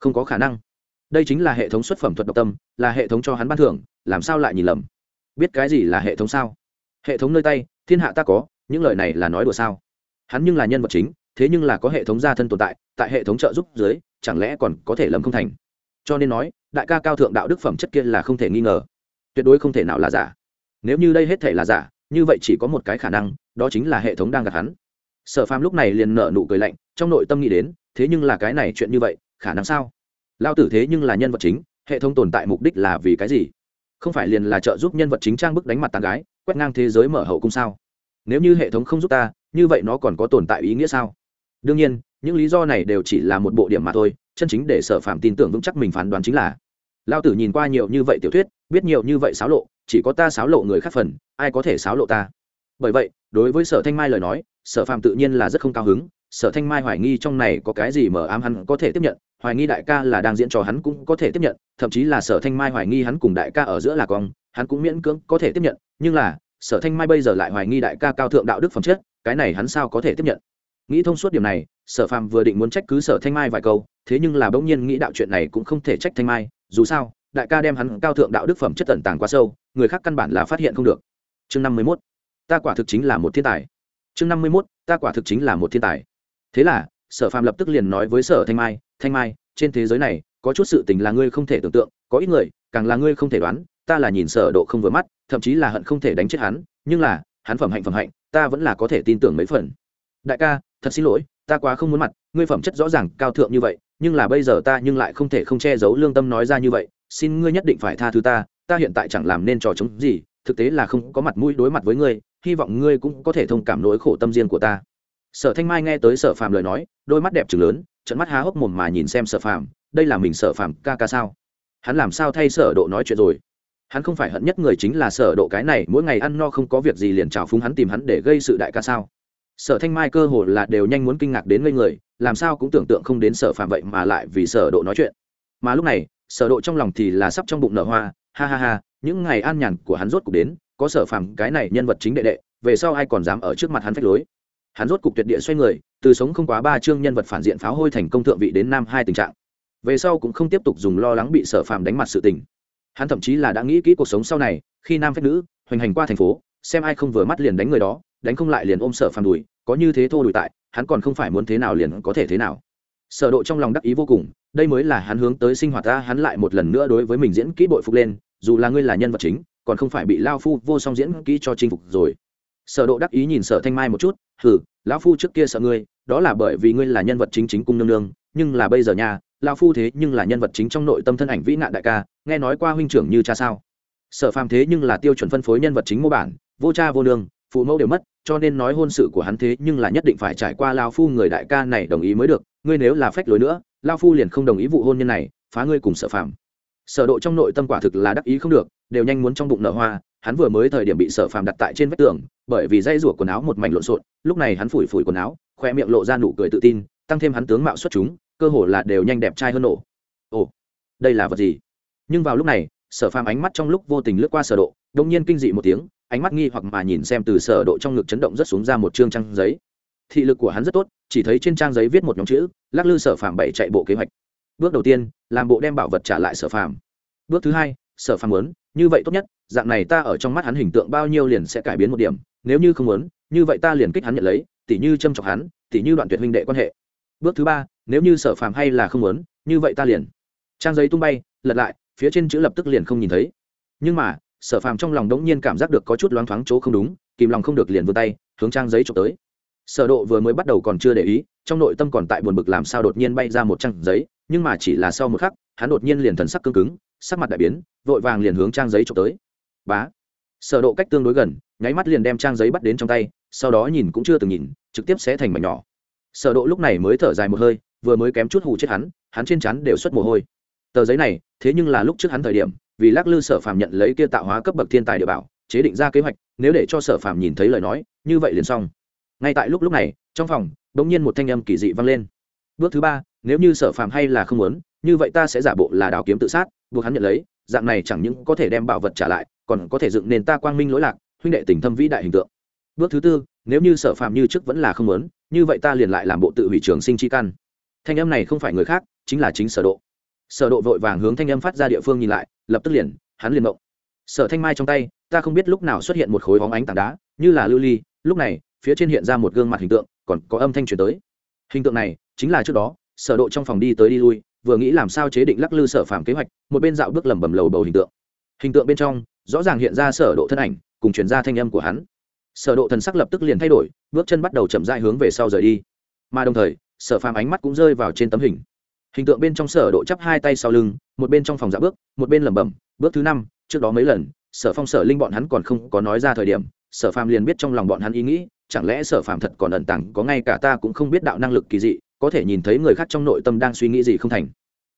Không có khả năng. Đây chính là hệ thống xuất phẩm thuật độc tâm, là hệ thống cho hắn ban thưởng, làm sao lại nhìn lầm? Biết cái gì là hệ thống sao? Hệ thống nơi tay, thiên hạ ta có, những lời này là nói đùa sao? Hắn nhưng là nhân vật chính, thế nhưng là có hệ thống gia thân tồn tại tại hệ thống trợ giúp dưới, chẳng lẽ còn có thể lầm không thành? Cho nên nói, đại ca cao thượng đạo đức phẩm chất kia là không thể nghi ngờ. Tuyệt đối không thể nào là giả. Nếu như đây hết thể là giả, như vậy chỉ có một cái khả năng, đó chính là hệ thống đang gặp hắn sở phàm lúc này liền nở nụ cười lạnh, trong nội tâm nghĩ đến, thế nhưng là cái này chuyện như vậy, khả năng sao? Lao tử thế nhưng là nhân vật chính, hệ thống tồn tại mục đích là vì cái gì? Không phải liền là trợ giúp nhân vật chính trang bức đánh mặt tàn gái, quét ngang thế giới mở hậu cung sao? Nếu như hệ thống không giúp ta, như vậy nó còn có tồn tại ý nghĩa sao? Đương nhiên, những lý do này đều chỉ là một bộ điểm mà thôi, chân chính để sở phạm tin tưởng vững chắc mình phán đoán chính là. Lao tử nhìn qua nhiều như vậy tiểu thuyết, biết nhiều như vậy xáo lộ, chỉ có ta xáo lộ người khác phần, ai có thể xáo lộ ta? Bởi vậy, đối với sở thanh mai lời nói sở Phàm tự nhiên là rất không cao hứng, sở thanh mai hoài nghi trong này có cái gì mờ ám hắn có thể tiếp nhận, hoài nghi đại ca là đang diễn trò hắn cũng có thể tiếp nhận, thậm chí là sở thanh mai hoài nghi hắn cùng đại ca ở giữa là con, hắn cũng miễn cưỡng có thể tiếp nhận, nhưng là, sở thanh mai bây giờ lại hoài nghi đại ca cao thượng đạo đức phẩm chất, cái này hắn sao có thể tiếp nhận? Nghĩ thông suốt điểm này, sở phàm vừa định muốn trách cứ sở thanh mai vài câu, thế nhưng là bỗng nhiên nghĩ đạo chuyện này cũng không thể trách thanh mai, dù sao, đại ca đem hắn cao thượng đạo đức phẩm chất tẩn tàng quá sâu, người khác căn bản là phát hiện không được. Chương năm mươi mốt, ta quả thực chính là một thiên tài chương năm mươi mốt, ta quả thực chính là một thiên tài. Thế là, sở phàm lập tức liền nói với sở thanh mai thanh mai, trên thế giới này, có chút sự tình là ngươi không thể tưởng tượng, có ít người, càng là ngươi không thể đoán, ta là nhìn sở độ không vừa mắt, thậm chí là hận không thể đánh chết hắn, nhưng là, hắn phẩm hạnh phẩm hạnh, ta vẫn là có thể tin tưởng mấy phần. Đại ca, thật xin lỗi, ta quá không muốn mặt, ngươi phẩm chất rõ ràng cao thượng như vậy, nhưng là bây giờ ta nhưng lại không thể không che giấu lương tâm nói ra như vậy, xin ngươi nhất định phải tha thứ ta ta hiện tại chẳng làm nên trò chống gì thực tế là không có mặt mũi đối mặt với ngươi, hy vọng ngươi cũng có thể thông cảm nỗi khổ tâm riêng của ta. Sở thanh mai nghe tới sở phàm lời nói, đôi mắt đẹp trừng lớn trận mắt há hốc mồm mà nhìn xem sở phàm, đây là mình sở phàm ca ca sao? Hắn làm sao thay sở độ nói chuyện rồi? Hắn không phải hận nhất người chính là sở độ cái này, mỗi ngày ăn no không có việc gì liền trào phúng hắn tìm hắn để gây sự đại ca sao? Sở thanh mai cơ hồ là đều nhanh muốn kinh ngạc đến ngây người, làm sao cũng tưởng tượng không đến sở phàm vậy mà lại vì sở độ nói chuyện. Mà lúc này, sở độ trong lòng thì là sắp trong bụng nở hoa ha ha ha, những ngày an nhàn của hắn rốt cục đến, có sở phàm cái này nhân vật chính đệ đệ, về sau ai còn dám ở trước mặt hắn phách lối? Hắn rốt cục tuyệt địa xoay người, từ sống không quá ba chương nhân vật phản diện pháo hôi thành công thượng vị đến nam hai tình trạng. Về sau cũng không tiếp tục dùng lo lắng bị sở phàm đánh mặt sự tình. Hắn thậm chí là đã nghĩ kỹ cuộc sống sau này, khi nam phách nữ, hoành hành qua thành phố, xem ai không vừa mắt liền đánh người đó, đánh không lại liền ôm sở phàm đùi, có như thế thô đùi tại, hắn còn không phải muốn thế nào liền có thể thế nào. Sở độ trong lòng đắc ý vô cùng, đây mới là hắn hướng tới sinh hoạt ta, hắn lại một lần nữa đối với mình diễn kỹ bội phục lên dù là ngươi là nhân vật chính, còn không phải bị lao phu vô song diễn kỹ cho chinh phục rồi. Sở độ đắc ý nhìn sở thanh mai một chút, hừ lão phu trước kia sợ ngươi, đó là bởi vì ngươi là nhân vật chính chính cung nương nương, nhưng là bây giờ nha lão phu thế nhưng là nhân vật chính trong nội tâm thân ảnh vĩ nạn đại ca, nghe nói qua huynh trưởng như cha sao? Sở phàm thế nhưng là tiêu chuẩn phân phối nhân vật chính mô bản, vô cha vô nương, phụ mẫu đều mất, cho nên nói hôn sự của hắn thế nhưng là nhất định phải trải qua lao phu người đại ca này đồng ý mới được, ngươi nếu là phách lối nữa, lao phu liền không đồng ý vụ hôn nhân này, phá ngươi cùng sở phàm sở độ trong nội tâm quả thực là đắc ý không được, đều nhanh muốn trong bụng nở hoa, hắn vừa mới thời điểm bị sở phàm đặt tại trên vách tường, bởi vì dây rủa quần áo một mảnh lộn xộn, lúc này hắn phủi phủi quần áo, khoe miệng lộ ra nụ cười tự tin, tăng thêm hắn tướng mạo xuất chúng, cơ hồ là đều nhanh đẹp trai hơn nổ. Ồ, đây là vật gì? Nhưng vào lúc này, sở phàm ánh mắt trong lúc vô tình lướt qua sở độ đung nhiên kinh dị một tiếng, ánh mắt nghi hoặc mà nhìn xem từ sở độ trong ngực chấn động rất xuống ra một trương trang giấy. Thị lực của hắn rất tốt, chỉ thấy trên trang giấy viết một nhóm chữ, lắc lư sở phàm bảy chạy bộ kế hoạch bước đầu tiên, làm bộ đem bảo vật trả lại sở phàm. Bước thứ hai, sở phàm muốn, như vậy tốt nhất, dạng này ta ở trong mắt hắn hình tượng bao nhiêu liền sẽ cải biến một điểm, nếu như không muốn, như vậy ta liền kích hắn nhận lấy, tỉ như châm chọc hắn, tỉ như đoạn tuyệt huynh đệ quan hệ. Bước thứ ba, nếu như sở phàm hay là không muốn, như vậy ta liền. Trang giấy tung bay, lật lại, phía trên chữ lập tức liền không nhìn thấy. Nhưng mà, sở phàm trong lòng đống nhiên cảm giác được có chút loáng thoáng chỗ không đúng, kìm lòng không được liền vươn tay, hướng trang giấy trộm tới. Sở độ vừa mới bắt đầu còn chưa để ý, trong nội tâm còn tại buồn bực làm sao đột nhiên bay ra một trang giấy nhưng mà chỉ là sau một khắc, hắn đột nhiên liền thần sắc cứng cứng, sắc mặt đại biến, vội vàng liền hướng trang giấy trộm tới. Bá. Sở độ cách tương đối gần, nháy mắt liền đem trang giấy bắt đến trong tay, sau đó nhìn cũng chưa từng nhìn, trực tiếp xé thành mảnh nhỏ. Sở độ lúc này mới thở dài một hơi, vừa mới kém chút hù chết hắn hắn trên trán đều xuất mồ hôi. Tờ giấy này, thế nhưng là lúc trước hắn thời điểm, vì lắc lư sở phàm nhận lấy kia tạo hóa cấp bậc thiên tài địa bảo, chế định ra kế hoạch, nếu để cho sở phàm nhìn thấy lời nói, như vậy liền xong. Ngay tại lúc lúc này, trong phòng, đột nhiên một thanh âm kỳ dị vang lên. Bước thứ ba nếu như sở phàm hay là không muốn, như vậy ta sẽ giả bộ là đào kiếm tự sát, buộc hắn nhận lấy, dạng này chẳng những có thể đem bảo vật trả lại, còn có thể dựng nền ta quang minh lỗi lạc, huynh đệ tình thâm vĩ đại hình tượng. Bước thứ tư, nếu như sở phàm như trước vẫn là không muốn, như vậy ta liền lại làm bộ tự hủy trường sinh chi căn. Thanh âm này không phải người khác, chính là chính sở độ. Sở độ vội vàng hướng thanh âm phát ra địa phương nhìn lại, lập tức liền, hắn liền động sở thanh mai trong tay, ta không biết lúc nào xuất hiện một khối bóng ánh tảng đá, như là lưu ly, lúc này, phía trên hiện ra một gương mặt hình tượng, còn có âm thanh truyền tới. Hình tượng này, chính là trước đó sở độ trong phòng đi tới đi lui, vừa nghĩ làm sao chế định lắc lư sở phàm kế hoạch, một bên dạo bước lẩm bẩm lầu bầu hình tượng. Hình tượng bên trong, rõ ràng hiện ra sở độ thân ảnh, cùng truyền ra thanh âm của hắn. Sở độ thần sắc lập tức liền thay đổi, bước chân bắt đầu chậm rãi hướng về sau rời đi. Mà đồng thời, sở phàm ánh mắt cũng rơi vào trên tấm hình. Hình tượng bên trong sở độ chắp hai tay sau lưng, một bên trong phòng dạo bước, một bên lẩm bẩm, bước thứ năm, trước đó mấy lần, sở phong sở linh bọn hắn còn không có nói ra thời điểm, sở phàm liền biết trong lòng bọn hắn ý nghĩ, chẳng lẽ sở phàm thật còn ẩn tàng, có ngay cả ta cũng không biết đạo năng lực kỳ dị có thể nhìn thấy người khác trong nội tâm đang suy nghĩ gì không thành.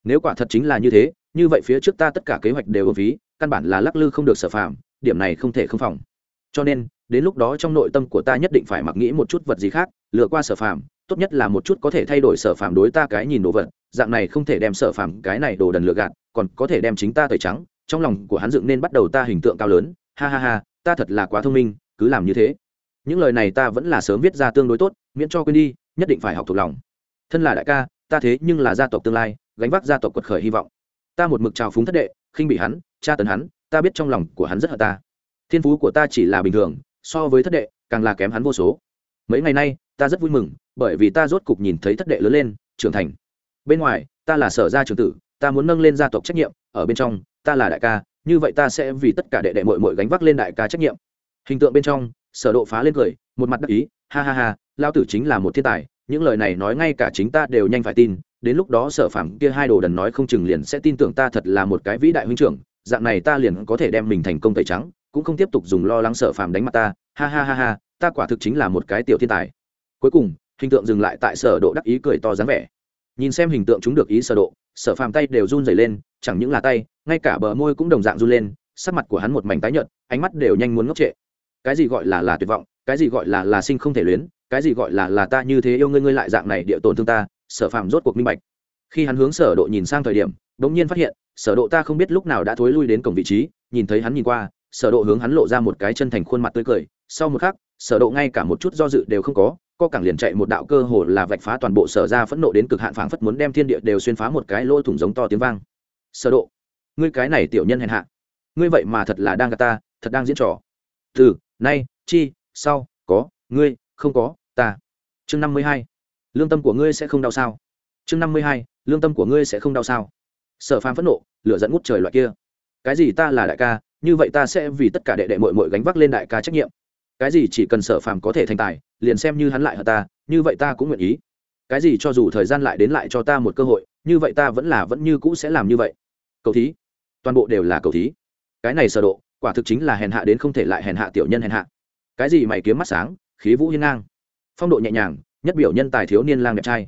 Nếu quả thật chính là như thế, như vậy phía trước ta tất cả kế hoạch đều ở ví căn bản là lắc lư không được sở phạm điểm này không thể không phòng. Cho nên, đến lúc đó trong nội tâm của ta nhất định phải mặc nghĩ một chút vật gì khác lựa qua sở phạm tốt nhất là một chút có thể thay đổi sở phạm đối ta cái nhìn đồ vật, dạng này không thể đem sở phạm cái này đồ đần lừa gạt, còn có thể đem chính ta tẩy trắng, trong lòng của hắn dựng nên bắt đầu ta hình tượng cao lớn, ha ha ha, ta thật là quá thông minh, cứ làm như thế. Những lời này ta vẫn là sớm viết ra tương đối tốt, miễn cho quên đi, nhất định phải học thuộc lòng thân là đại ca, ta thế nhưng là gia tộc tương lai, gánh vác gia tộc quật khởi hy vọng. Ta một mực trào phúng thất đệ, khinh bị hắn, tra tấn hắn, ta biết trong lòng của hắn rất hận ta. Thiên phú của ta chỉ là bình thường, so với thất đệ, càng là kém hắn vô số. Mấy ngày nay, ta rất vui mừng, bởi vì ta rốt cục nhìn thấy thất đệ lớn lên, trưởng thành. Bên ngoài, ta là sở gia trưởng tử, ta muốn nâng lên gia tộc trách nhiệm, ở bên trong, ta là đại ca, như vậy ta sẽ vì tất cả đệ đệ mội mội gánh vác lên đại ca trách nhiệm. Hình tượng bên trong, sở độ phá lên cười, một mặt đắc ý, ha ha ha lao tử chính là một thiên tài những lời này nói ngay cả chính ta đều nhanh phải tin, đến lúc đó sở phàm kia hai đồ đần nói không chừng liền sẽ tin tưởng ta thật là một cái vĩ đại huynh trưởng, dạng này ta liền có thể đem mình thành công tẩy trắng, cũng không tiếp tục dùng lo lắng sở phàm đánh mặt ta, ha ha ha ha, ta quả thực chính là một cái tiểu thiên tài. Cuối cùng, hình tượng dừng lại tại sở độ đắc ý cười to dáng vẻ. Nhìn xem hình tượng chúng được ý sở độ, sở phàm tay đều run rẩy lên, chẳng những là tay, ngay cả bờ môi cũng đồng dạng run lên, sắc mặt của hắn một mảnh tái nhợt, ánh mắt đều nhanh muốn ngốc trệ. Cái gì gọi là là tuyệt vọng, cái gì gọi là là sinh không thể luyến cái gì gọi là là ta như thế yêu ngươi ngươi lại dạng này địa tổn thương ta, sở phạm rốt cuộc minh bạch. Khi hắn hướng sở độ nhìn sang thời điểm, đống nhiên phát hiện, sở độ ta không biết lúc nào đã thối lui đến cổng vị trí, nhìn thấy hắn nhìn qua, sở độ hướng hắn lộ ra một cái chân thành khuôn mặt tươi cười. Sau một khắc, sở độ ngay cả một chút do dự đều không có, co cẳng liền chạy một đạo cơ hồ là vạch phá toàn bộ sở ra phẫn nộ đến cực hạn phảng phất muốn đem thiên địa đều xuyên phá một cái lỗ thủng giống to tiếng vang. Sở độ, ngươi cái này tiểu nhân hèn hạ, ngươi vậy mà thật là đang gạt ta, thật đang diễn trò. Từ, nay, chi, sau, có, ngươi không có, ta. Chương năm mươi hai. Lương tâm của ngươi sẽ không đau sao? Chương năm mươi hai, lương tâm của ngươi sẽ không đau sao? Sở phàm phẫn nộ, lửa dẫn ngút trời loại kia. Cái gì ta là đại ca, như vậy ta sẽ vì tất cả đệ đệ mội mội gánh vác lên đại ca trách nhiệm. Cái gì chỉ cần sở phàm có thể thành tài, liền xem như hắn lại ở ta, như vậy ta cũng nguyện ý. Cái gì cho dù thời gian lại đến lại cho ta một cơ hội, như vậy ta vẫn là vẫn như cũ sẽ làm như vậy. Cầu thí. Toàn bộ đều là cầu thí. Cái này sở độ, quả thực chính là hèn hạ đến không thể lại hèn hạ tiểu nhân hèn hạ. Cái gì mày kiếm mắt sáng khí vũ hiên ngang. Phong độ nhẹ nhàng, nhất biểu nhân tài thiếu niên lang đẹp trai.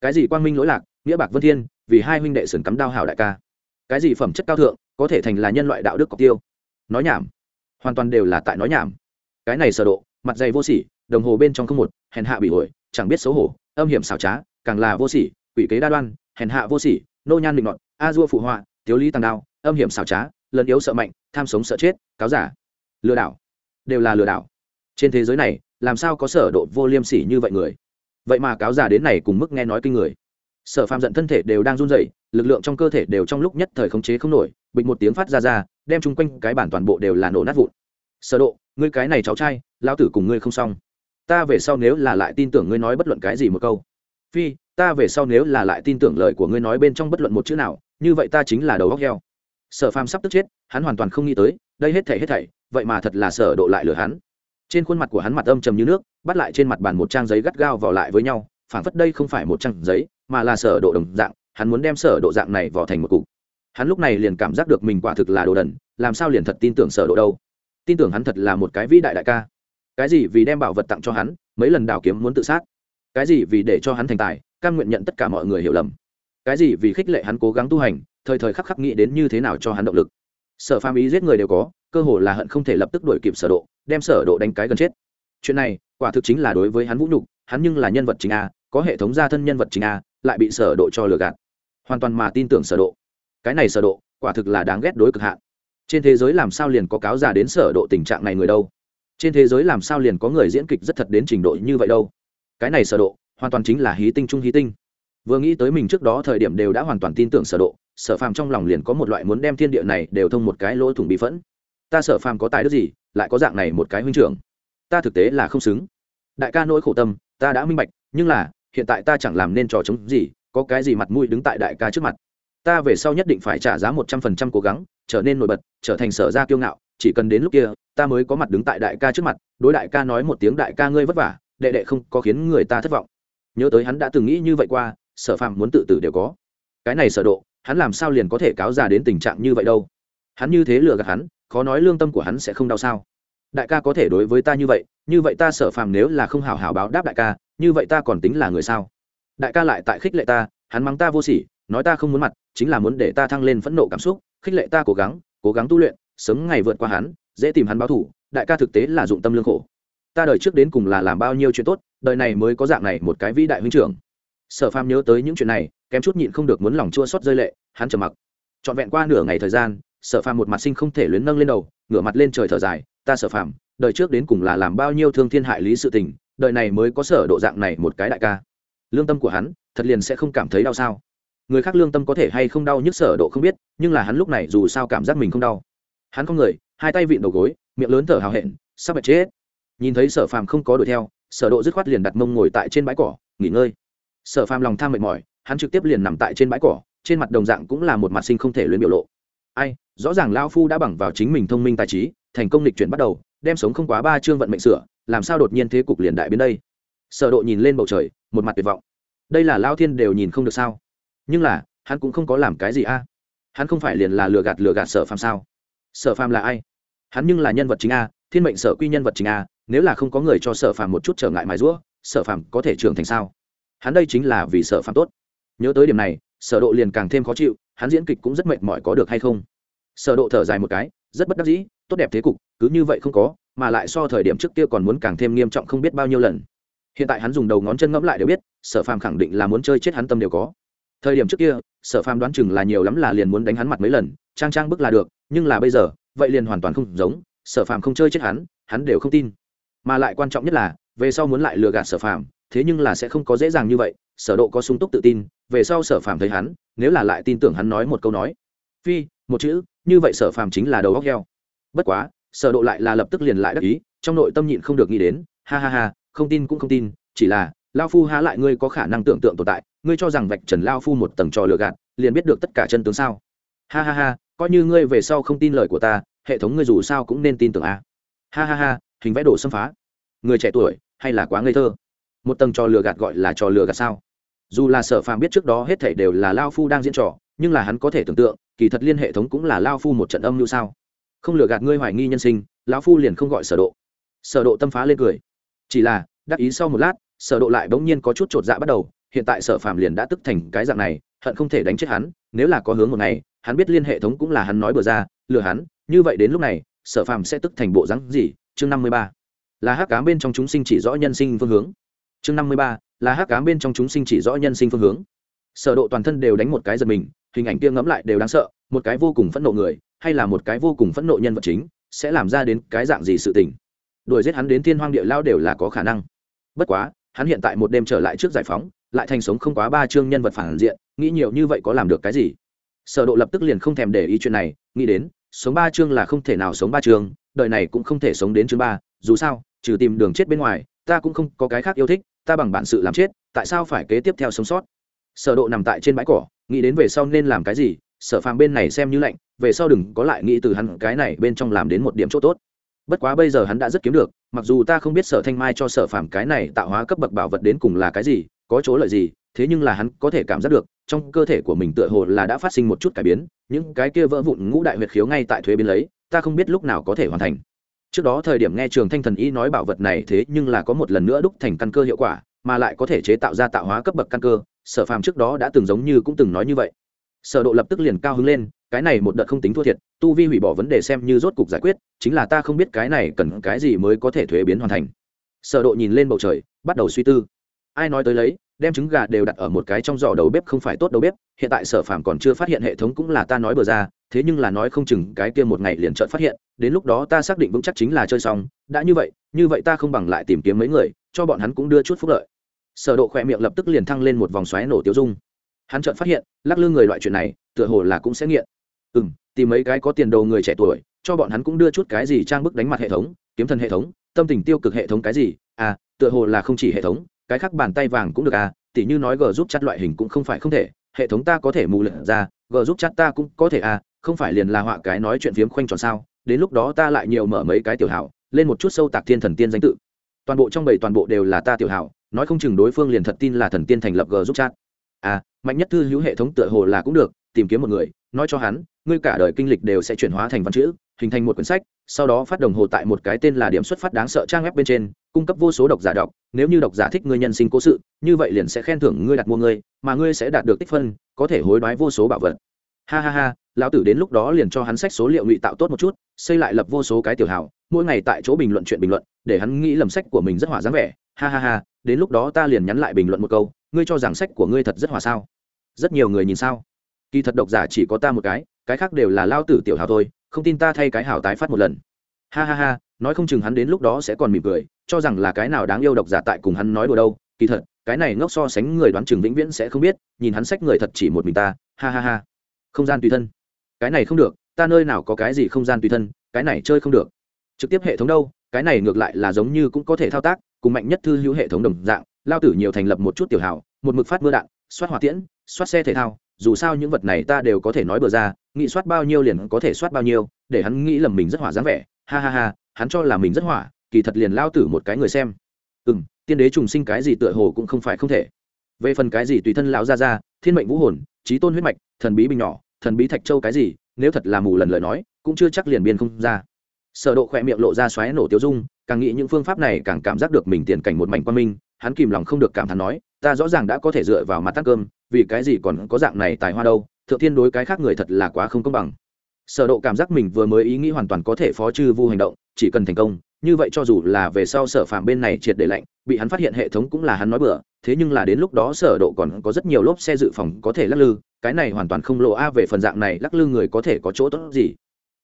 Cái gì quang minh lỗi lạc, nghĩa bạc vân thiên, vì hai huynh đệ sườn cắm đao hảo đại ca. Cái gì phẩm chất cao thượng, có thể thành là nhân loại đạo đức cọc tiêu. Nói nhảm. Hoàn toàn đều là tại nói nhảm. Cái này sở độ, mặt dày vô sỉ, đồng hồ bên trong không một, hèn hạ bị ổi chẳng biết xấu hổ, âm hiểm xảo trá, càng là vô sỉ, quỷ kế đa đoan, hèn hạ vô sỉ, nô nhan định nọt, a dua phụ họa, thiếu lý tăng đao, âm hiểm xảo trá lẫn yếu sợ mạnh, tham sống sợ chết, cáo giả. Lừa đảo. Đều là lừa đảo. Trên thế giới này làm sao có sở độ vô liêm sỉ như vậy người? Vậy mà cáo già đến này cùng mức nghe nói kinh người. Sở phàm giận thân thể đều đang run rẩy, lực lượng trong cơ thể đều trong lúc nhất thời khống chế không nổi, bịch một tiếng phát ra ra, đem chung quanh cái bản toàn bộ đều là nổ nát vụn. Sở độ, ngươi cái này cháu trai, lão tử cùng ngươi không xong. Ta về sau nếu là lại tin tưởng ngươi nói bất luận cái gì một câu. Phi, ta về sau nếu là lại tin tưởng lời của ngươi nói bên trong bất luận một chữ nào, như vậy ta chính là đầu góc heo. Sở phàm sắp tức chết, hắn hoàn toàn không nghĩ tới, đây hết thảy hết thảy, vậy mà thật là sở độ lại lừa hắn trên khuôn mặt của hắn mặt âm trầm như nước, bắt lại trên mặt bàn một trang giấy gắt gao vào lại với nhau, Phảng phất đây không phải một trang giấy, mà là sở độ đồng dạng, hắn muốn đem sở độ dạng này vò thành một cục. Hắn lúc này liền cảm giác được mình quả thực là đồ đần, làm sao liền thật tin tưởng sở độ đâu? Tin tưởng hắn thật là một cái vĩ đại đại ca. Cái gì vì đem bảo vật tặng cho hắn, mấy lần đào kiếm muốn tự sát? Cái gì vì để cho hắn thành tài, cam nguyện nhận tất cả mọi người hiểu lầm? Cái gì vì khích lệ hắn cố gắng tu hành, thời thời khắc khắc nghĩ đến như thế nào cho hắn động lực? Sở phàm ý giết người đều có, cơ hồ là hận không thể lập tức đuổi kịp sở độ, đem sở độ đánh cái gần chết. Chuyện này, quả thực chính là đối với hắn vũ nhục, hắn nhưng là nhân vật chính a, có hệ thống gia thân nhân vật chính a, lại bị sở độ cho lừa gạt. Hoàn toàn mà tin tưởng sở độ. Cái này sở độ, quả thực là đáng ghét đối cực hạn. Trên thế giới làm sao liền có cáo già đến sở độ tình trạng này người đâu? Trên thế giới làm sao liền có người diễn kịch rất thật đến trình độ như vậy đâu? Cái này sở độ, hoàn toàn chính là hí tinh trung hí tinh vừa nghĩ tới mình trước đó thời điểm đều đã hoàn toàn tin tưởng sở độ, sở phàm trong lòng liền có một loại muốn đem thiên địa này đều thông một cái lỗ thủng bị phẫn. Ta sở phàm có tài đức gì, lại có dạng này một cái huynh trưởng? Ta thực tế là không xứng. Đại ca nỗi khổ tâm, ta đã minh bạch, nhưng là, hiện tại ta chẳng làm nên trò chống gì, có cái gì mặt mũi đứng tại đại ca trước mặt. Ta về sau nhất định phải trả giá một trăm phần trăm cố gắng, trở nên nổi bật, trở thành sở gia kiêu ngạo, chỉ cần đến lúc kia, ta mới có mặt đứng tại đại ca trước mặt, đối đại ca nói một tiếng đại ca ngươi vất vả, đệ đệ không có khiến người ta thất vọng. Nhớ tới hắn đã từng nghĩ như vậy qua sở phạm muốn tự tử đều có. Cái này sở độ, hắn làm sao liền có thể cáo già đến tình trạng như vậy đâu? Hắn như thế lừa gạt hắn, khó nói lương tâm của hắn sẽ không đau sao? Đại ca có thể đối với ta như vậy như vậy ta sở phàm nếu là không hảo hảo báo đáp đại ca, như vậy ta còn tính là người sao? Đại ca lại tại khích lệ ta, hắn mắng ta vô sỉ, nói ta không muốn mặt, chính là muốn để ta thăng lên phẫn nộ cảm xúc, khích lệ ta cố gắng cố gắng tu luyện, sớm ngày vượt qua hắn, dễ tìm hắn báo thủ đại ca thực tế là dụng tâm lương khổ. Ta đời trước đến cùng là làm bao nhiêu chuyện tốt, đời này mới có dạng này một cái vĩ đại huynh trưởng sở phàm nhớ tới những chuyện này, kém chút nhịn không được muốn lòng chua xót rơi lệ, hắn trầm mặc. Trọn vẹn qua nửa ngày thời gian, sở phàm một mặt sinh không thể luyến nâng lên đầu, ngửa mặt lên trời thở dài, ta sở phàm, đời trước đến cùng là làm bao nhiêu thương thiên hại lý sự tình, đời này mới có sở độ dạng này một cái đại ca. Lương tâm của hắn, thật liền sẽ không cảm thấy đau sao? Người khác lương tâm có thể hay không đau nhức sở độ không biết, nhưng là hắn lúc này dù sao cảm giác mình không đau. Hắn không người, hai tay vịn đầu gối, miệng lớn thở hào hẹn, sắp bật chết. Nhìn thấy sở phàm không có đuổi theo, sở độ dứt khoát liền đặt mông ngồi tại trên bãi cỏ, nghỉ ngơi sở phàm lòng tham mệt mỏi, hắn trực tiếp liền nằm tại trên bãi cỏ, trên mặt đồng dạng cũng là một mặt sinh không thể luyện biểu lộ. Ai, rõ ràng lao phu đã bằng vào chính mình thông minh tài trí, thành công lịch chuyển bắt đầu, đem sống không quá ba chương vận mệnh sửa, làm sao đột nhiên thế cục liền đại biến đây? Sở độ nhìn lên bầu trời, một mặt tuyệt vọng. Đây là lao thiên đều nhìn không được sao? Nhưng là, hắn cũng không có làm cái gì a. Hắn không phải liền là lừa gạt lừa gạt sở phàm sao? Sở phàm là ai? Hắn nhưng là nhân vật chính a, thiên mệnh sở quy nhân vật chính a, nếu là không có người cho sở phàm một chút trở ngại mài rũa sở phàm có thể trưởng thành sao? Hắn đây chính là vì sở Phạm tốt. Nhớ tới điểm này, sở độ liền càng thêm khó chịu, hắn diễn kịch cũng rất mệt mỏi có được hay không? Sở độ thở dài một cái, rất bất đắc dĩ, tốt đẹp thế cục, cứ như vậy không có, mà lại so thời điểm trước kia còn muốn càng thêm nghiêm trọng không biết bao nhiêu lần. Hiện tại hắn dùng đầu ngón chân ngẫm lại đều biết, sở phàm khẳng định là muốn chơi chết hắn tâm đều có. Thời điểm trước kia, sở phàm đoán chừng là nhiều lắm là liền muốn đánh hắn mặt mấy lần, trang trang bức là được, nhưng là bây giờ, vậy liền hoàn toàn không giống, sở phàm không chơi chết hắn hắn đều không tin. Mà lại quan trọng nhất là, về sau muốn lại lừa gạt sở phàm thế nhưng là sẽ không có dễ dàng như vậy, sở độ có sung túc tự tin, về sau sở phàm thấy hắn, nếu là lại tin tưởng hắn nói một câu nói. Phi, một chữ, như vậy sở phàm chính là đầu óc heo. Bất quá, sở độ lại là lập tức liền lại đắc ý, trong nội tâm nhịn không được nghĩ đến, ha ha ha, không tin cũng không tin, chỉ là, lao phu há lại ngươi có khả năng tưởng tượng tồn tại, ngươi cho rằng vạch trần lao phu một tầng trò lừa gạt, liền biết được tất cả chân tướng sao? Ha ha ha, coi như ngươi về sau không tin lời của ta, hệ thống ngươi dù sao cũng nên tin tưởng a. Ha ha ha, hình vẽ đồ xâm phá. Người trẻ tuổi, hay là quá ngây thơ? Một tầng trò lừa gạt gọi là trò lừa gạt sao? Dù là sở phàm biết trước đó hết thảy đều là lao phu đang diễn trò, nhưng là hắn có thể tưởng tượng, kỳ thật liên hệ thống cũng là lao phu một trận âm như sao? Không lừa gạt ngươi hoài nghi nhân sinh, lão phu liền không gọi sở độ. Sở độ tâm phá lên cười. Chỉ là, đắc ý sau một lát, sở độ lại bỗng nhiên có chút trột dạ bắt đầu, hiện tại sở phàm liền đã tức thành cái dạng này, hận không thể đánh chết hắn, nếu là có hướng một ngày, hắn biết liên hệ thống cũng là hắn nói bừa ra, lừa hắn, như vậy đến lúc này, sở phàm sẽ tức thành bộ dáng gì? Chương năm mươi ba. Là hắc cá bên trong chúng sinh chỉ rõ nhân sinh phương hướng chương năm mươi ba là hắc cám bên trong chúng sinh chỉ rõ nhân sinh phương hướng. Sở độ toàn thân đều đánh một cái giật mình, hình ảnh kia ngẫm lại đều đáng sợ, một cái vô cùng phẫn nộ người, hay là một cái vô cùng phẫn nộ nhân vật chính, sẽ làm ra đến cái dạng gì sự tình. Đuổi giết hắn đến thiên hoang địa lao đều là có khả năng. Bất quá, hắn hiện tại một đêm trở lại trước giải phóng, lại thành sống không quá ba chương nhân vật phản diện, nghĩ nhiều như vậy có làm được cái gì? Sở độ lập tức liền không thèm để ý chuyện này, nghĩ đến, sống ba chương là không thể nào sống ba chương, đời này cũng không thể sống đến chương ba, dù sao, trừ tìm đường chết bên ngoài, ta cũng không có cái khác yêu thích ta bằng bản sự làm chết, tại sao phải kế tiếp theo sống sót? Sở độ nằm tại trên bãi cỏ, nghĩ đến về sau nên làm cái gì, sở phàm bên này xem như lạnh, về sau đừng có lại nghĩ từ hắn cái này bên trong làm đến một điểm chỗ tốt. Bất quá bây giờ hắn đã rất kiếm được, mặc dù ta không biết sở thanh mai cho sở phàm cái này tạo hóa cấp bậc bảo vật đến cùng là cái gì, có chỗ lợi gì, thế nhưng là hắn có thể cảm giác được, trong cơ thể của mình tựa hồ là đã phát sinh một chút cải biến, những cái kia vỡ vụn ngũ đại huyệt khiếu ngay tại thuế biến lấy, ta không biết lúc nào có thể hoàn thành trước đó thời điểm nghe trường thanh thần y nói bảo vật này thế nhưng là có một lần nữa đúc thành căn cơ hiệu quả, mà lại có thể chế tạo ra tạo hóa cấp bậc căn cơ, sở phàm trước đó đã từng giống như cũng từng nói như vậy. Sở độ lập tức liền cao hứng lên, cái này một đợt không tính thua thiệt, tu vi hủy bỏ vấn đề xem như rốt cục giải quyết, chính là ta không biết cái này cần cái gì mới có thể thuế biến hoàn thành. Sở độ nhìn lên bầu trời, bắt đầu suy tư. Ai nói tới lấy, đem trứng gà đều đặt ở một cái trong giỏ đầu bếp không phải tốt đầu bếp, hiện tại sở phàm còn chưa phát hiện hệ thống cũng là ta nói bừa ra thế nhưng là nói không chừng cái kia một ngày liền chợt phát hiện, đến lúc đó ta xác định vững chắc chính là chơi xong. Đã như vậy như vậy ta không bằng lại tìm kiếm mấy người, cho bọn hắn cũng đưa chút phúc lợi. Sở độ khỏe miệng lập tức liền thăng lên một vòng xoáy nổ tiêu dung. Hắn chợt phát hiện, lắc lư người loại chuyện này, tựa hồ là cũng sẽ nghiện. Ừm, tìm mấy cái có tiền đồ người trẻ tuổi, cho bọn hắn cũng đưa chút cái gì trang bức đánh mặt hệ thống, kiếm thần hệ thống, tâm tình tiêu cực hệ thống cái gì? À tựa hồ là không chỉ hệ thống, cái khác bàn tay vàng cũng được à tỉ như nói g giúp chặt loại hình cũng không phải không thể hệ thống ta có thể mù lượn ra g giúp chat ta cũng có thể à không phải liền là họa cái nói chuyện phiếm khoanh tròn sao, đến lúc đó ta lại nhiều mở mấy cái tiểu hảo, lên một chút sâu tạc thiên thần tiên danh tự. Toàn bộ trong bảy toàn bộ đều là ta tiểu hảo, nói không chừng đối phương liền thật tin là thần tiên thành lập g giúp chat. À mạnh nhất thư hữu hệ thống tựa hồ là cũng được, tìm kiếm một người, nói cho hắn ngươi cả đời kinh lịch đều sẽ chuyển hóa thành văn chữ, hình thành một quyển sách, sau đó phát đồng hồ tại một cái tên là điểm xuất phát đáng sợ trang web bên trên, cung cấp vô số độc giả đọc, nếu như độc giả thích ngươi nhân sinh cố sự, như vậy liền sẽ khen thưởng ngươi đặt mua ngươi, mà ngươi sẽ đạt được tích phân, có thể hối đoái vô số bảo vật. Ha ha ha, lão tử đến lúc đó liền cho hắn sách số liệu ngụy tạo tốt một chút, xây lại lập vô số cái tiểu hảo mỗi ngày tại chỗ bình luận chuyện bình luận, để hắn nghĩ lầm sách của mình rất hỏa dáng vẻ. Ha ha ha, đến lúc đó ta liền nhắn lại bình luận một câu, ngươi cho rằng sách của ngươi thật rất hỏa sao? Rất nhiều người nhìn sao? Kỳ thật độc giả chỉ có ta một cái cái khác đều là lao tử tiểu hào thôi, không tin ta thay cái hào tái phát một lần. Ha ha ha, nói không chừng hắn đến lúc đó sẽ còn mỉm cười, cho rằng là cái nào đáng yêu độc giả tại cùng hắn nói đùa đâu, kỳ thật, cái này ngốc so sánh người đoán chừng vĩnh viễn sẽ không biết, nhìn hắn sách người thật chỉ một mình ta, ha ha ha. Không gian tùy thân. Cái này không được, ta nơi nào có cái gì không gian tùy thân, cái này chơi không được. Trực tiếp hệ thống đâu, cái này ngược lại là giống như cũng có thể thao tác, cùng mạnh nhất thư hữu hệ thống đồng dạng, lao tử nhiều thành lập một chút tiểu hảo một mực phát mưa đạn soát hỏa tiễn soát xe thể thao dù sao những vật này ta đều có thể nói bừa ra nghĩ soát bao nhiêu liền có thể soát bao nhiêu, để hắn nghĩ lầm mình rất hỏa dáng vẻ. Ha ha ha, hắn cho là mình rất hỏa, kỳ thật liền lao tử một cái người xem. Ừ m tiên đế trùng sinh cái gì tựa hồ cũng không phải không thể. Về phần cái gì tùy thân lão ra ra thiên mệnh vũ hồn trí tôn huyết mạch, thần bí bình nhỏ, thần bí thạch châu cái gì, nếu thật là mù lần lời nói, cũng chưa chắc liền biên không ra. Sở độ khỏe miệng lộ ra xoáy nổ tiêu dung, càng nghĩ những phương pháp này càng cảm giác được mình tiền cảnh một mảnh quan minh, hắn kìm lòng không được cảm thán nói, ta rõ ràng đã có thể dựa vào mặt tắt cơm vì cái gì còn có dạng này tài hoa đâu, thượng thiên đối cái khác người thật là quá không công bằng. Sở độ cảm giác mình vừa mới ý nghĩ hoàn toàn có thể phó trừ vu hành động, chỉ cần thành công, như vậy cho dù là về sau sở phạm bên này triệt để lạnh, bị hắn phát hiện hệ thống cũng là hắn nói bừa, thế nhưng là đến lúc đó sở độ còn có rất nhiều lốp xe dự phòng có thể lắc lư, cái này hoàn toàn không lộ a về phần dạng này lắc lư người có thể có chỗ tốt gì.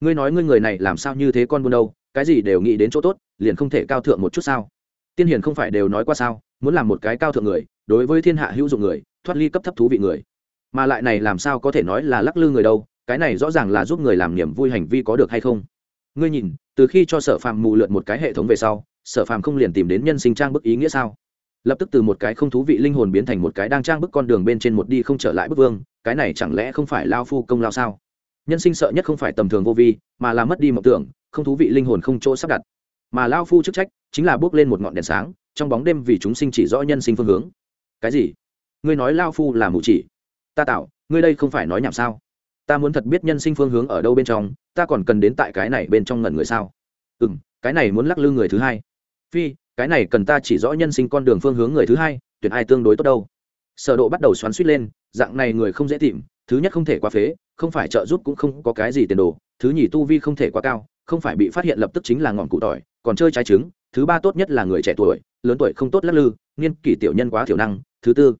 Ngươi nói ngươi người này làm sao như thế con buôn đâu, cái gì đều nghĩ đến chỗ tốt, liền không thể cao thượng một chút sao? Tiên hiền không phải đều nói qua sao, muốn làm một cái cao thượng người, đối với thiên hạ hữu dụng người thoát ly cấp thấp thú vị người. Mà lại này làm sao có thể nói là lắc lư người đâu, cái này rõ ràng là giúp người làm niềm vui hành vi có được hay không? Ngươi nhìn, từ khi cho sở phàm mù lượn một cái hệ thống về sau, sở phàm không liền tìm đến nhân sinh trang bức ý nghĩa sao? Lập tức từ một cái không thú vị linh hồn biến thành một cái đang trang bức con đường bên trên một đi không trở lại bức vương, cái này chẳng lẽ không phải lao phu công lao sao? Nhân sinh sợ nhất không phải tầm thường vô vi, mà là mất đi mộng tưởng, không thú vị linh hồn không chỗ sắp đặt. Mà lao phu chức trách, chính là bước lên một ngọn đèn sáng, trong bóng đêm vì chúng sinh chỉ rõ nhân sinh phương hướng. Cái gì? Ngươi nói lao phu là mù chỉ. Ta tạo, ngươi đây không phải nói nhảm sao? Ta muốn thật biết nhân sinh phương hướng ở đâu bên trong, ta còn cần đến tại cái này bên trong ngẩn người sao? Ừ m cái này muốn lắc lư người thứ hai. Phi, cái này cần ta chỉ rõ nhân sinh con đường phương hướng người thứ hai, tuyển ai tương đối tốt đâu? Sở độ bắt đầu xoắn suýt lên, dạng này người không dễ tìm, thứ nhất không thể quá phế, không phải trợ giúp cũng không có cái gì tiền đồ, thứ nhì tu vi không thể quá cao, không phải bị phát hiện lập tức chính là ngọn cụ tỏi, còn chơi trái trứng, thứ ba tốt nhất là người trẻ tuổi, lớn tuổi không tốt lắc lư, niên kỷ tiểu nhân quá thiểu năng, thứ tư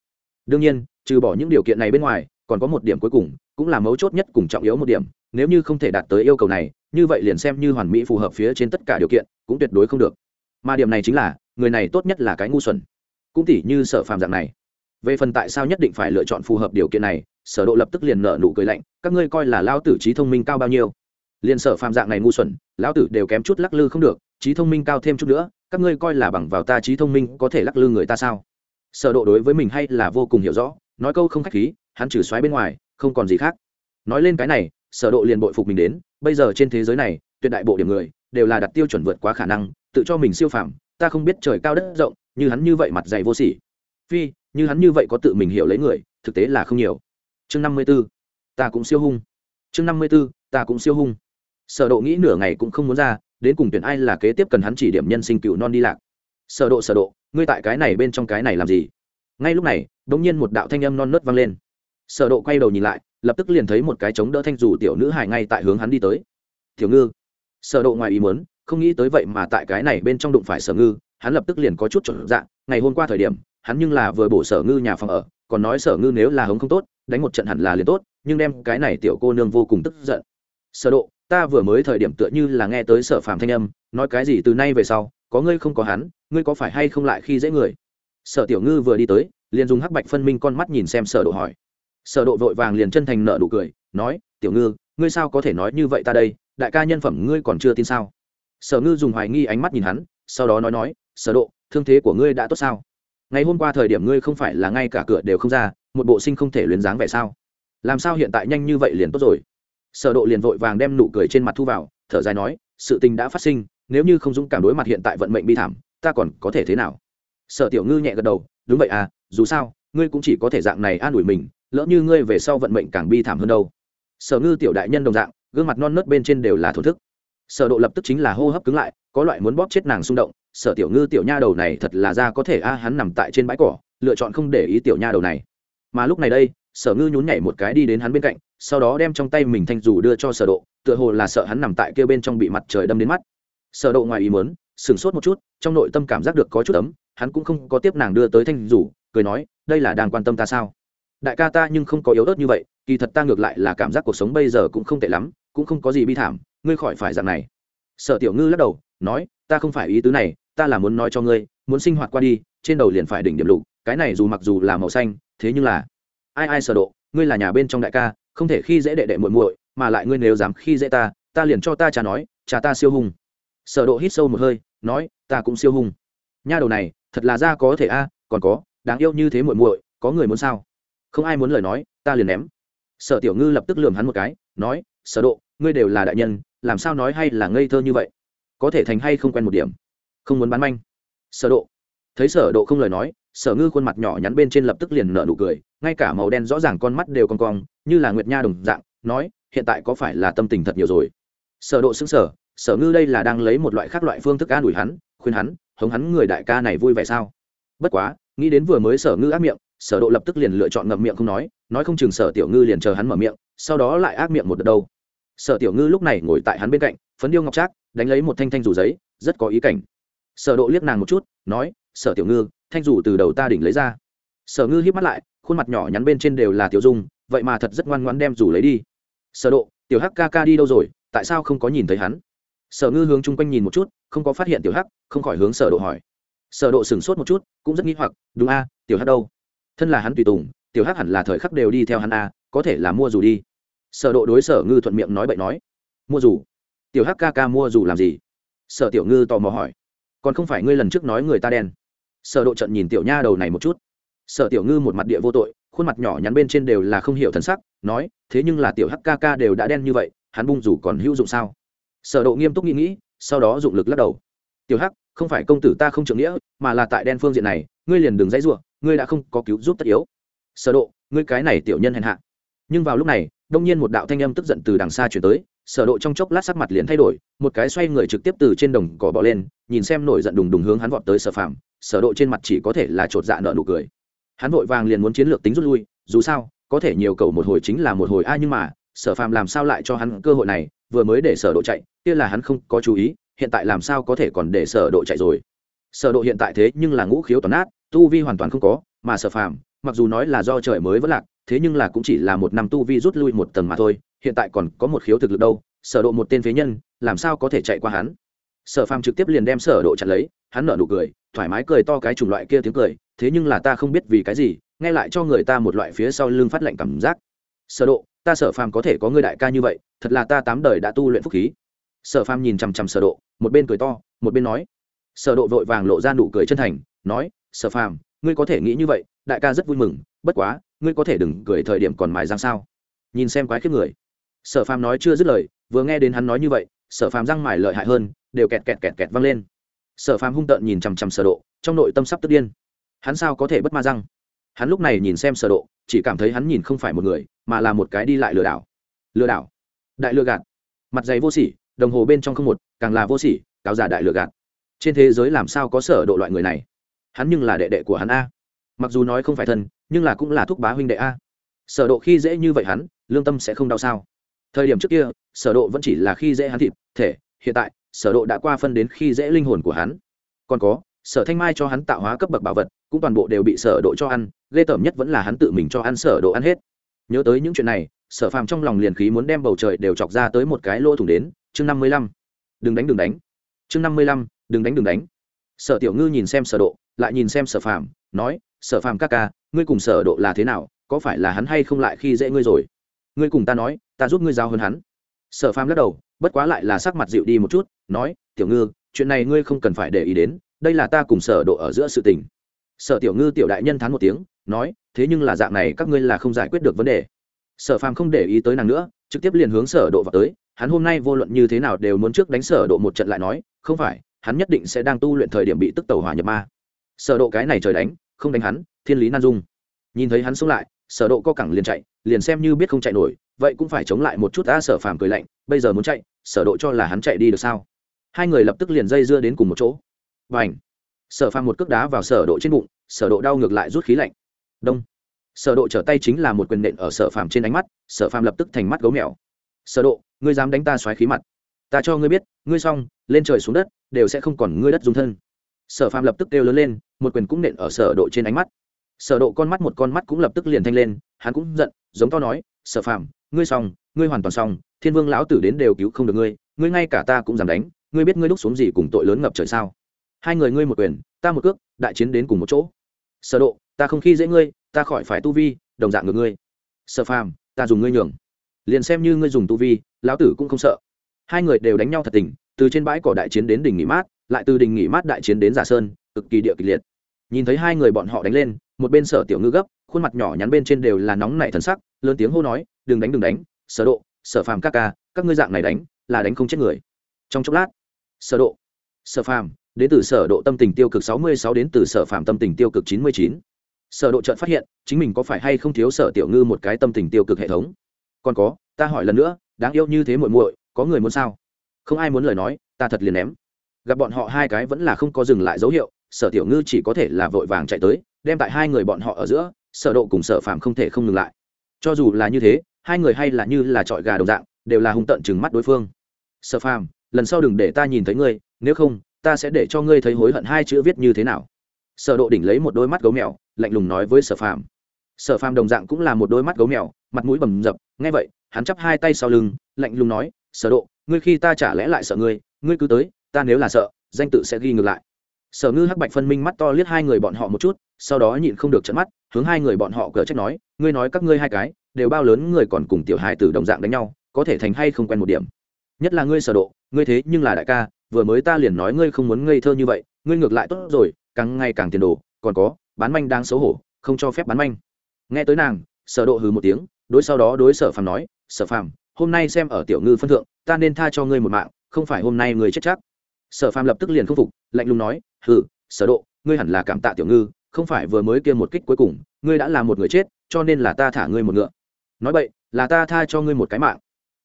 đương nhiên, trừ bỏ những điều kiện này bên ngoài, còn có một điểm cuối cùng, cũng là mấu chốt nhất cùng trọng yếu một điểm, nếu như không thể đạt tới yêu cầu này, như vậy liền xem như hoàn mỹ phù hợp phía trên tất cả điều kiện, cũng tuyệt đối không được. Mà điểm này chính là, người này tốt nhất là cái ngu xuẩn. Cũng tỉ như sở phàm dạng này. Về phần tại sao nhất định phải lựa chọn phù hợp điều kiện này, sở độ lập tức liền nở nụ cười lạnh, các ngươi coi là lao tử trí thông minh cao bao nhiêu? Liền sở phàm dạng này ngu xuẩn, lão tử đều kém chút lắc lư không được, trí thông minh cao thêm chút nữa, các ngươi coi là bằng vào ta trí thông minh có thể lắc lư người ta sao? Sở độ đối với mình hay là vô cùng hiểu rõ nói câu không khách khí hắn trừ xoáy bên ngoài không còn gì khác. Nói lên cái này sở độ liền bội phục mình đến bây giờ trên thế giới này tuyệt đại bộ điểm người đều là đặt tiêu chuẩn vượt quá khả năng tự cho mình siêu phàm ta không biết trời cao đất rộng như hắn như vậy mặt dày vô sỉ. Phi như hắn như vậy có tự mình hiểu lấy người thực tế là không nhiều. Chương năm mươi 54, ta cũng siêu hung. Chương năm mươi 54, ta cũng siêu hung. Sở độ nghĩ nửa ngày cũng không muốn ra đến cùng tuyển ai là kế tiếp cần hắn chỉ điểm nhân sinh cựu non đi lạc sở độ sở độ, ngươi tại cái này bên trong cái này làm gì? Ngay lúc này, đống nhiên một đạo thanh âm non nớt vang lên. Sở độ quay đầu nhìn lại, lập tức liền thấy một cái chống đỡ thanh dù tiểu nữ hài ngay tại hướng hắn đi tới. Tiểu ngư. Sở độ ngoài ý muốn, không nghĩ tới vậy mà tại cái này bên trong đụng phải sở ngư, hắn lập tức liền có chút trở dạng ngày hôm qua thời điểm, hắn nhưng là vừa bổ sở ngư nhà phòng ở, còn nói sở ngư nếu là hống không tốt, đánh một trận hẳn là liền tốt, nhưng đem cái này tiểu cô nương vô cùng tức giận. Sở độ, ta vừa mới thời điểm tựa như là nghe tới sở phàm thanh âm, nói cái gì từ nay về sau, có ngươi không có hắn ngươi có phải hay không lại khi dễ người? Sở tiểu ngư vừa đi tới, liền dùng hắc bạch phân minh con mắt nhìn xem sở độ hỏi. Sở độ vội vàng liền chân thành nở nụ cười, nói, tiểu ngư, ngươi sao có thể nói như vậy ta đây? Đại ca nhân phẩm ngươi còn chưa tin sao? Sở ngư dùng hoài nghi ánh mắt nhìn hắn, sau đó nói nói, sở độ, thương thế của ngươi đã tốt sao? Ngày hôm qua thời điểm ngươi không phải là ngay cả cửa đều không ra, một bộ sinh không thể luyến dáng vẻ sao? Làm sao hiện tại nhanh như vậy liền tốt rồi? Sở độ liền vội vàng đem nụ cười trên mặt thu vào, thở dài nói, sự tình đã phát sinh, nếu như không dũng cảm đối mặt hiện tại vận mệnh bi thảm ta còn có thể thế nào? Sở tiểu ngư nhẹ gật đầu, đúng vậy à dù sao, ngươi cũng chỉ có thể dạng này an ủi mình, lỡ như ngươi về sau vận mệnh càng bi thảm hơn đâu. Sở ngư tiểu đại nhân đồng dạng, gương mặt non nớt bên trên đều là thổ thức. Sở độ lập tức chính là hô hấp cứng lại, có loại muốn bóp chết nàng xung động, sở tiểu ngư tiểu nha đầu này thật là ra có thể a, hắn nằm tại trên bãi cỏ, lựa chọn không để ý tiểu nha đầu này. Mà lúc này đây, sở ngư nhún nhảy một cái đi đến hắn bên cạnh, sau đó đem trong tay mình thanh dù đưa cho sở độ, tựa hồ là sợ hắn nằm tại kia bên trong bị mặt trời đâm đến mắt. Sở độ ngoài ý muốn sửng sốt một chút, trong nội tâm cảm giác được có chút ấm, hắn cũng không có tiếp nàng đưa tới thanh rủ, cười nói, đây là đang quan tâm ta sao đại ca ta nhưng không có yếu ớt như vậy, kỳ thật ta ngược lại là cảm giác cuộc sống bây giờ cũng không tệ lắm, cũng không có gì bi thảm, ngươi khỏi phải dạng này sở tiểu ngư lắc đầu, nói, ta không phải ý tứ này, ta là muốn nói cho ngươi, muốn sinh hoạt qua đi, trên đầu liền phải đỉnh điểm lục, cái này dù mặc dù là màu xanh, thế nhưng là ai ai sở độ, ngươi là nhà bên trong đại ca, không thể khi dễ đệ đệ muội muội, mà lại ngươi nếu dám khi dễ ta ta liền cho ta cha nói, cha ta siêu hùng. sở độ hít sâu một hơi nói, ta cũng siêu hung. Nha đầu này, thật là ra có thể a, còn có, đáng yêu như thế muội muội, có người muốn sao? Không ai muốn lời nói, ta liền ném. Sở tiểu ngư lập tức lườm hắn một cái, nói, sở độ, ngươi đều là đại nhân, làm sao nói hay là ngây thơ như vậy? Có thể thành hay không quen một điểm? Không muốn bán manh. Sở độ. Thấy sở độ không lời nói, sở ngư khuôn mặt nhỏ nhắn bên trên lập tức liền nở nụ cười, ngay cả màu đen rõ ràng con mắt đều cong cong, như là nguyệt nha đồng dạng, nói, hiện tại có phải là tâm tình thật nhiều rồi? Sở độ sững sờ sở ngư đây là đang lấy một loại khác loại phương thức an ủi hắn, khuyên hắn, hống hắn, người đại ca này vui vẻ sao? Bất quá, nghĩ đến vừa mới sở ngư ác miệng, sở độ lập tức liền lựa chọn ngậm miệng không nói nói không chừng sở tiểu ngư liền chờ hắn mở miệng, sau đó lại ác miệng một đợt đâu. Sở tiểu ngư lúc này ngồi tại hắn bên cạnh, phấn điêu ngọc trác, đánh lấy một thanh thanh rủ giấy, rất có ý cảnh. Sở độ liếc nàng một chút, nói, sở tiểu ngư, thanh rủ từ đầu ta đỉnh lấy ra. Sở ngư híp mắt lại, khuôn mặt nhỏ nhắn bên trên đều là tiểu dung, vậy mà thật rất ngoan ngoãn đem rủ lấy đi. Sở độ, tiểu hắc ca ca đi đâu rồi? Tại sao không có nhìn thấy hắn? Sở ngư hướng chung quanh nhìn một chút, không có phát hiện tiểu hắc, không khỏi hướng sở độ hỏi. Sở độ sừng sốt một chút, cũng rất nghi hoặc, đúng a, tiểu hắc đâu? Thân là hắn tùy tùng, tiểu hắc hẳn là thời khắc đều đi theo hắn a, có thể là mua dù đi. Sở độ đối sở ngư thuận miệng nói bậy nói. Mua dù? Tiểu hắc ca ca mua dù làm gì? Sở tiểu ngư tò mò hỏi. Còn không phải ngươi lần trước nói người ta đen? Sở độ trận nhìn tiểu nha đầu này một chút. Sở tiểu ngư một mặt địa vô tội, khuôn mặt nhỏ nhắn bên trên đều là không hiểu thần sắc, nói, thế nhưng là tiểu hắc ca ca đều đã đen như vậy, hắn bung dù còn hữu dụng sao? Sở độ nghiêm túc nghĩ nghĩ, sau đó dụng lực lắc đầu. Tiểu hắc, không phải công tử ta không trưởng nghĩa, mà là tại đen phương diện này, ngươi liền đừng dãy rủa, ngươi đã không có cứu giúp tất yếu. Sở độ, ngươi cái này tiểu nhân hèn hạ. Nhưng vào lúc này, đông nhiên một đạo thanh âm tức giận từ đằng xa truyền tới, sở độ trong chốc lát sắc mặt liền thay đổi, một cái xoay người trực tiếp từ trên đồng cỏ bò lên, nhìn xem nổi giận đùng đùng hướng hắn vọt tới sở phạm sở độ trên mặt chỉ có thể là trột dạ nở nụ cười. Hắn vội vàng liền muốn chiến lược tính rút lui, dù sao, có thể nhiều cầu một hồi chính là một hồi a, nhưng mà, sở phàm làm sao lại cho hắn cơ hội này vừa mới để sở độ chạy, kia là hắn không có chú ý, hiện tại làm sao có thể còn để sở độ chạy rồi? Sở độ hiện tại thế nhưng là ngũ khiếu toàn nát, tu vi hoàn toàn không có, mà sở phàm, mặc dù nói là do trời mới vẫn lạc, thế nhưng là cũng chỉ là một năm tu vi rút lui một tầng mà thôi, hiện tại còn có một khiếu thực lực đâu, sở độ một tên phế nhân, làm sao có thể chạy qua hắn? Sở phàm trực tiếp liền đem sở độ chặn lấy, hắn nở nụ cười, thoải mái cười to cái chủng loại kia tiếng cười, thế nhưng là ta không biết vì cái gì, nghe lại cho người ta một loại phía sau lưng phát lạnh cảm giác. Sở độ, ta sở phàm có thể có ngươi đại ca như vậy thật là ta tám đời đã tu luyện phúc khí. Sở phàm nhìn chằm chằm sở độ, một bên cười to, một bên nói. Sở độ vội vàng lộ ra nụ cười chân thành, nói, sở phàm, ngươi có thể nghĩ như vậy, đại ca rất vui mừng, bất quá, ngươi có thể đừng cười thời điểm còn mài răng sao? Nhìn xem quái khiếp người. Sở phàm nói chưa dứt lời, vừa nghe đến hắn nói như vậy, sở phàm răng mài lợi hại hơn, đều kẹt kẹt kẹt kẹt văng lên. Sở phàm hung tợn nhìn chằm chằm sở độ, trong nội tâm sắp tức điên. Hắn sao có thể bất ma răng? Hắn lúc này nhìn xem sở độ, chỉ cảm thấy hắn nhìn không phải một người, mà là một cái đi lại lừa đảo. Lừa đảo? Đại lừa gạt. Mặt dày vô sỉ, đồng hồ bên trong không một, càng là vô sỉ, cáo giả đại lừa gạt. Trên thế giới làm sao có sở độ loại người này? Hắn nhưng là đệ đệ của hắn a. Mặc dù nói không phải thân, nhưng là cũng là thúc bá huynh đệ a. Sở độ khi dễ như vậy hắn, lương tâm sẽ không đau sao? Thời điểm trước kia, sở độ vẫn chỉ là khi dễ hắn thịt, thể, hiện tại, sở độ đã qua phân đến khi dễ linh hồn của hắn. Còn có, sở thanh mai cho hắn tạo hóa cấp bậc bảo vật, cũng toàn bộ đều bị sở độ cho ăn, ghê tởm nhất vẫn là hắn tự mình cho ăn sở độ ăn hết. Nhớ tới những chuyện này sở phàm trong lòng liền khí muốn đem bầu trời đều chọc ra tới một cái lỗ thủng đến, chương năm mươi lăm. Đừng đánh đừng đánh. Chương năm mươi lăm, đừng đánh đừng đánh. Sở tiểu ngư nhìn xem sở độ, lại nhìn xem sở phàm, nói, sở phàm ca ca, ngươi cùng sở độ là thế nào, có phải là hắn hay không lại khi dễ ngươi rồi? Ngươi cùng ta nói, ta giúp ngươi giao hơn hắn. Sở phàm lắc đầu, bất quá lại là sắc mặt dịu đi một chút, nói, tiểu ngư, chuyện này ngươi không cần phải để ý đến, đây là ta cùng sở độ ở giữa sự tình. Sở tiểu ngư tiểu đại nhân thán một tiếng, nói, thế nhưng là dạng này các ngươi là không giải quyết được vấn đề sở phàm không để ý tới nàng nữa trực tiếp liền hướng sở độ vào tới hắn hôm nay vô luận như thế nào đều muốn trước đánh sở độ một trận lại nói không phải hắn nhất định sẽ đang tu luyện thời điểm bị tức tàu hỏa nhập ma. Sở độ cái này trời đánh không đánh hắn thiên lý nan dung. Nhìn thấy hắn xuống lại sở độ co cẳng liền chạy liền xem như biết không chạy nổi vậy cũng phải chống lại một chút a sở phàm cười lạnh bây giờ muốn chạy sở độ cho là hắn chạy đi được sao? Hai người lập tức liền dây dưa đến cùng một chỗ. Bành, sở phàm một cước đá vào sở độ trên bụng sở độ đau ngược lại rút khí lạnh. Đông! Sở độ trở tay chính là một quyền nện ở sở phàm trên ánh mắt, sở phàm lập tức thành mắt gấu mèo. Sở độ, ngươi dám đánh ta xoáy khí mặt. Ta cho ngươi biết, ngươi xong, lên trời xuống đất, đều sẽ không còn ngươi đất dung thân. Sở phàm lập tức kêu lớn lên, một quyền cũng nện ở sở độ trên ánh mắt. Sở độ con mắt một con mắt cũng lập tức liền thanh lên, hắn cũng giận, giống to nói, sở phàm, ngươi xong, ngươi hoàn toàn xong, thiên vương lão tử đến đều cứu không được ngươi ngươi ngay cả ta cũng dám đánh, ngươi biết ngươi lúc xuống gì cùng tội lớn ngập trời sao? Hai người ngươi một quyền, ta một cước, đại chiến đến cùng một chỗ. Sở độ ta không khi dễ ngươi, ta khỏi phải tu vi, đồng dạng ngược ngươi. Sở phàm, ta dùng ngươi nhường. Liền xem như ngươi dùng tu vi, lão tử cũng không sợ. Hai người đều đánh nhau thật tình, từ trên bãi cỏ đại chiến đến đỉnh nghỉ mát, lại từ đỉnh nghỉ mát đại chiến đến giả sơn, cực kỳ địa kịch liệt. Nhìn thấy hai người bọn họ đánh lên, một bên sở tiểu ngư gấp, khuôn mặt nhỏ nhắn bên trên đều là nóng nảy thần sắc, lớn tiếng hô nói, đừng đánh đừng đánh, sở độ, sở phàm các ca, các ngươi dạng này đánh, là đánh không chết người. Trong chốc lát, sở độ, sở phàm, đến từ sở độ tâm tình tiêu cực 66 đến từ sở phàm tâm tình tiêu cực 99 sở độ trợn phát hiện, chính mình có phải hay không thiếu sở tiểu ngư một cái tâm tình tiêu cực hệ thống. Còn có, ta hỏi lần nữa, đáng yêu như thế muội muội, có người muốn sao? Không ai muốn lời nói, ta thật liền ném. Gặp bọn họ hai cái vẫn là không có dừng lại dấu hiệu, sở tiểu ngư chỉ có thể là vội vàng chạy tới, đem tại hai người bọn họ ở giữa, sở độ cùng sở phàm không thể không ngừng lại. Cho dù là như thế, hai người hay là như là trọi gà đồng dạng, đều là hung tận chừng mắt đối phương. Sở phàm, lần sau đừng để ta nhìn thấy ngươi, nếu không, ta sẽ để cho ngươi thấy hối hận hai chữ viết như thế nào sở độ đỉnh lấy một đôi mắt gấu mèo, lạnh lùng nói với sở phàm. Sở phàm đồng dạng cũng là một đôi mắt gấu mèo, mặt mũi bầm dập, nghe vậy, hắn chắp hai tay sau lưng, lạnh lùng nói, sở độ, ngươi khi ta trả lẽ lại sợ ngươi ngươi cứ tới, ta nếu là sợ, danh tự sẽ ghi ngược lại. Sở ngư hắc bạch phân minh mắt to liếc hai người bọn họ một chút, sau đó nhịn không được trợn mắt, hướng hai người bọn họ cờ trách nói, ngươi nói các ngươi hai cái, đều bao lớn người còn cùng tiểu hài tử đồng dạng đánh nhau, có thể thành hay không quen một điểm? Nhất là ngươi, sở độ, ngươi thế nhưng là đại ca, vừa mới ta liền nói ngươi không muốn ngây thơ như vậy ngươi ngược lại tốt rồi, càng ngày càng tiền đồ, còn có, bán manh đang xấu hổ, không cho phép bán manh. Nghe tới nàng, sở độ hừ một tiếng, đối sau đó đối sở phàm nói, sở phàm, hôm nay xem ở tiểu ngư phân thượng, ta nên tha cho ngươi một mạng, không phải hôm nay ngươi chết chắc. Sở phàm lập tức liền không phục, lạnh lùng nói, hừ, sở độ, ngươi hẳn là cảm tạ tiểu ngư, không phải vừa mới kia một kích cuối cùng, ngươi đã là một người chết, cho nên là ta thả ngươi một ngựa. Nói vậy là ta tha cho ngươi một cái mạng.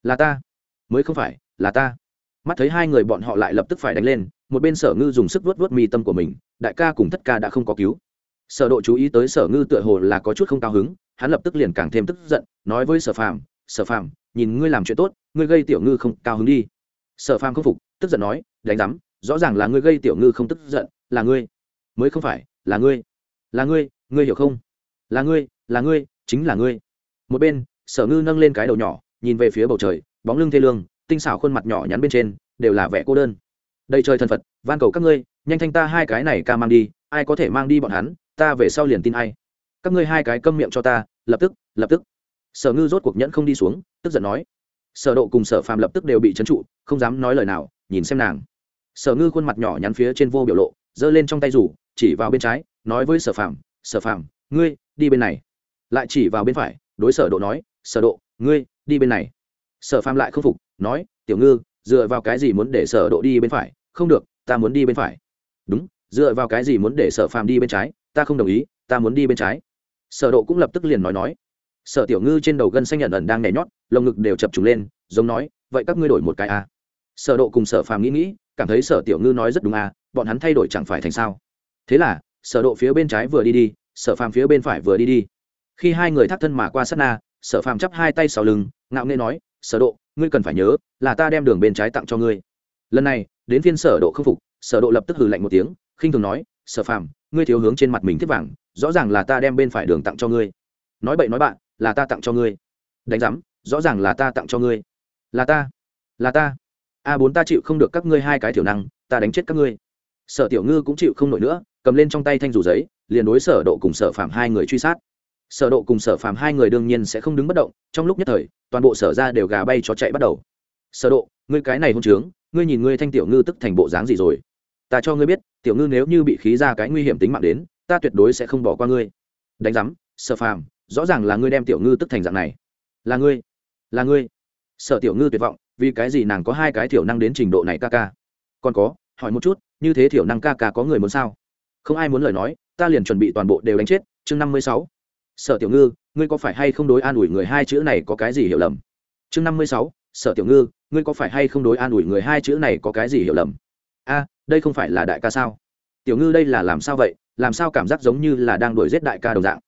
Là ta. Mới không phải, là ta. Mắt thấy hai người bọn họ lại lập tức phải đánh lên một bên sở ngư dùng sức vuốt vuốt mi tâm của mình, đại ca cùng tất ca đã không có cứu. Sở độ chú ý tới sở ngư tựa hồ là có chút không cao hứng, hắn lập tức liền càng thêm tức giận, nói với sở phàm sở phàm, nhìn ngươi làm chuyện tốt, ngươi gây tiểu ngư không cao hứng đi. Sở phàm không phục, tức giận nói, đánh rắm rõ ràng là ngươi gây tiểu ngư không tức giận, là ngươi. Mới không phải, là ngươi là ngươi ngươi hiểu không? Là ngươi là ngươi, chính là ngươi. Một bên, sở ngư nâng lên cái đầu nhỏ, nhìn về phía bầu trời, bóng lưng thê lương, tinh xảo khuôn mặt nhỏ nhắn bên trên, đều là vẻ cô đơn đầy trời thần phật, van cầu các ngươi, nhanh thanh ta hai cái này ca mang đi, ai có thể mang đi bọn hắn, ta về sau liền tin ai. Các ngươi hai cái câm miệng cho ta, lập tức lập tức. Sở ngư rốt cuộc nhẫn không đi xuống, tức giận nói. Sở độ cùng sở phàm lập tức đều bị chấn trụ, không dám nói lời nào, nhìn xem nàng. Sở ngư khuôn mặt nhỏ nhắn phía trên vô biểu lộ, giơ lên trong tay rủ, chỉ vào bên trái, nói với sở phàm sở phàm, ngươi, đi bên này. Lại chỉ vào bên phải, đối sở độ nói, sở độ, ngươi, đi bên này. Sở phàm lại không phục, nói, tiểu ngư dựa vào cái gì muốn để sở độ đi bên phải? Không được ta muốn đi bên phải. Đúng dựa vào cái gì muốn để sở phàm đi bên trái? Ta không đồng ý ta muốn đi bên trái. Sở độ cũng lập tức liền nói nói. Sở tiểu ngư trên đầu gân xanh nhận ẩn đang nhảy nhót lồng ngực đều chập trùng lên giống nói vậy các ngươi đổi một cái a à. sở độ cùng sở phàm nghĩ nghĩ cảm thấy sở tiểu ngư nói rất đúng a à, bọn hắn thay đổi chẳng phải thành sao? Thế là sở độ phía bên trái vừa đi đi sở phàm phía bên phải vừa đi đi. Khi hai người thắt thân mà qua sát na sở phàm chắp hai tay sau lưng ngạo nghễ nói sở độ ngươi cần phải nhớ là ta đem đường bên trái tặng cho ngươi. Lần này, đến phiên sở độ không phục, sở độ lập tức hừ lạnh một tiếng, khinh thường nói, sở phàm, ngươi thiếu hướng trên mặt mình thiết vàng, rõ ràng là ta đem bên phải đường tặng cho ngươi. Nói bậy nói bạn, là ta tặng cho ngươi. Đánh giám, rõ ràng là ta tặng cho ngươi. Là ta là ta. A bốn ta chịu không được các ngươi hai cái thiểu năng, ta đánh chết các ngươi. Sở tiểu ngư cũng chịu không nổi nữa, cầm lên trong tay thanh rủ giấy, liền đối sở độ cùng sở phạm hai người truy sát sở độ cùng sở phạm hai người đương nhiên sẽ không đứng bất động, trong lúc nhất thời, toàn bộ sở ra đều gà bay cho chạy bắt đầu. Sở độ, ngươi cái này hôn trướng, ngươi nhìn ngươi thanh tiểu ngư tức thành bộ dáng gì rồi? Ta cho ngươi biết, tiểu ngư nếu như bị khí ra cái nguy hiểm tính mạng đến, ta tuyệt đối sẽ không bỏ qua ngươi. Đánh giám, sở phàm, rõ ràng là ngươi đem tiểu ngư tức thành dạng này. Là ngươi là ngươi. Sở tiểu ngư tuyệt vọng, vì cái gì nàng có hai cái thiểu năng đến trình độ này ca ca? Còn có, hỏi một chút, như thế thiểu năng ca ca có người muốn sao? Không ai muốn lời nói, ta liền chuẩn bị toàn bộ đều đánh chết, chương năm mươi sáu sở tiểu ngư, ngươi có phải hay không đối an ủi người hai chữ này có cái gì hiểu lầm? Chương năm mươi sáu, sở tiểu ngư, ngươi có phải hay không đối an ủi người hai chữ này có cái gì hiểu lầm? A, đây không phải là đại ca sao? Tiểu ngư đây là làm sao vậy? Làm sao cảm giác giống như là đang đuổi giết đại ca đồng dạng?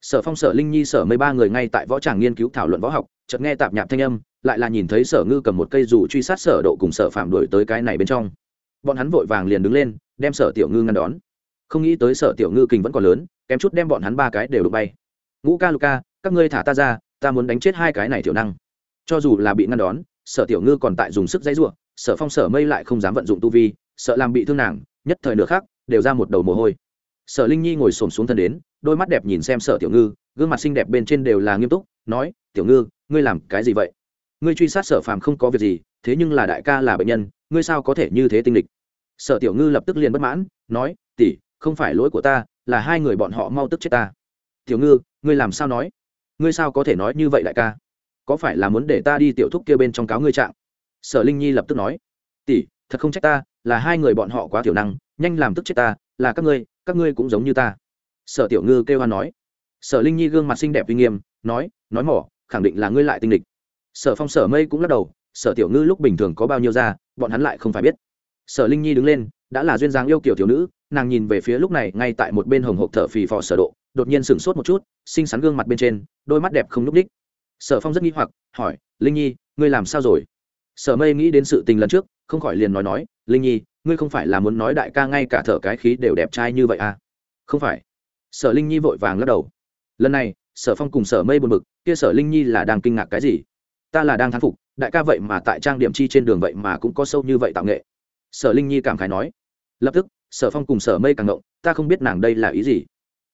Sở phong, sở linh nhi, sở mấy ba người ngay tại võ tràng nghiên cứu thảo luận võ học, chợt nghe tạp nhạp thanh âm, lại là nhìn thấy sở ngư cầm một cây dù truy sát sở độ cùng sở phạm đuổi tới cái này bên trong. Bọn hắn vội vàng liền đứng lên, đem sở tiểu ngư ngăn đón. Không nghĩ tới sở tiểu ngư kình vẫn còn lớn, kém chút đem bọn hắn ba cái đều đụng bay ngũ ca luca các ngươi thả ta ra, ta muốn đánh chết hai cái này tiểu năng. Cho dù là bị ngăn đón, sở tiểu ngư còn tại dùng sức dãy ruộng sở phong, sở mây lại không dám vận dụng tu vi, sợ làm bị thương nàng, nhất thời nửa khác đều ra một đầu mồ hôi. Sở linh nhi ngồi xổm xuống thân đến, đôi mắt đẹp nhìn xem sở tiểu ngư, gương mặt xinh đẹp bên trên đều là nghiêm túc, nói, tiểu ngư, ngươi làm cái gì vậy? Ngươi truy sát sở phàm không có việc gì, thế nhưng là đại ca là bệnh nhân, ngươi sao có thể như thế tinh lịch sở tiểu ngư lập tức liền bất mãn, nói, tỷ, không phải lỗi của ta, là hai người bọn họ mau tức chết ta. Tiểu ngư ngươi làm sao nói? Ngươi sao có thể nói như vậy đại ca? Có phải là muốn để ta đi tiểu thúc kia bên trong cáo ngươi trạng? Sở linh nhi lập tức nói. Tỷ, thật không trách ta, là hai người bọn họ quá tiểu năng, nhanh làm tức chết ta, là các ngươi các ngươi cũng giống như ta. Sở tiểu ngư kêu hoan nói. Sở linh nhi gương mặt xinh đẹp uy nghiêm, nói nói mỏ, khẳng định là ngươi lại tinh địch sở phong sở mây cũng lắc đầu, sở tiểu ngư lúc bình thường có bao nhiêu ra, bọn hắn lại không phải biết. Sở linh nhi đứng lên, đã là duyên dáng yêu kiểu thiếu nữ nàng nhìn về phía lúc này ngay tại một bên hồng hộp thở phì phò sở độ, đột nhiên sửng sốt một chút, xinh xắn gương mặt bên trên, đôi mắt đẹp không núp đích sở phong rất nghi hoặc, hỏi, linh nhi, ngươi làm sao rồi? Sở mây nghĩ đến sự tình lần trước, không khỏi liền nói nói, linh nhi, ngươi không phải là muốn nói đại ca ngay cả thở cái khí đều đẹp trai như vậy à? Không phải. Sở linh nhi vội vàng lắc đầu. Lần này, sở phong cùng sở mây buồn bực, kia sở linh nhi là đang kinh ngạc cái gì? Ta là đang thán phục, đại ca vậy mà tại trang điểm chi trên đường vậy mà cũng có sâu như vậy tạo nghệ. Sở linh nhi cảm khái nói. Lập tức sở phong cùng sở mây càng ngộng, ta không biết nàng đây là ý gì.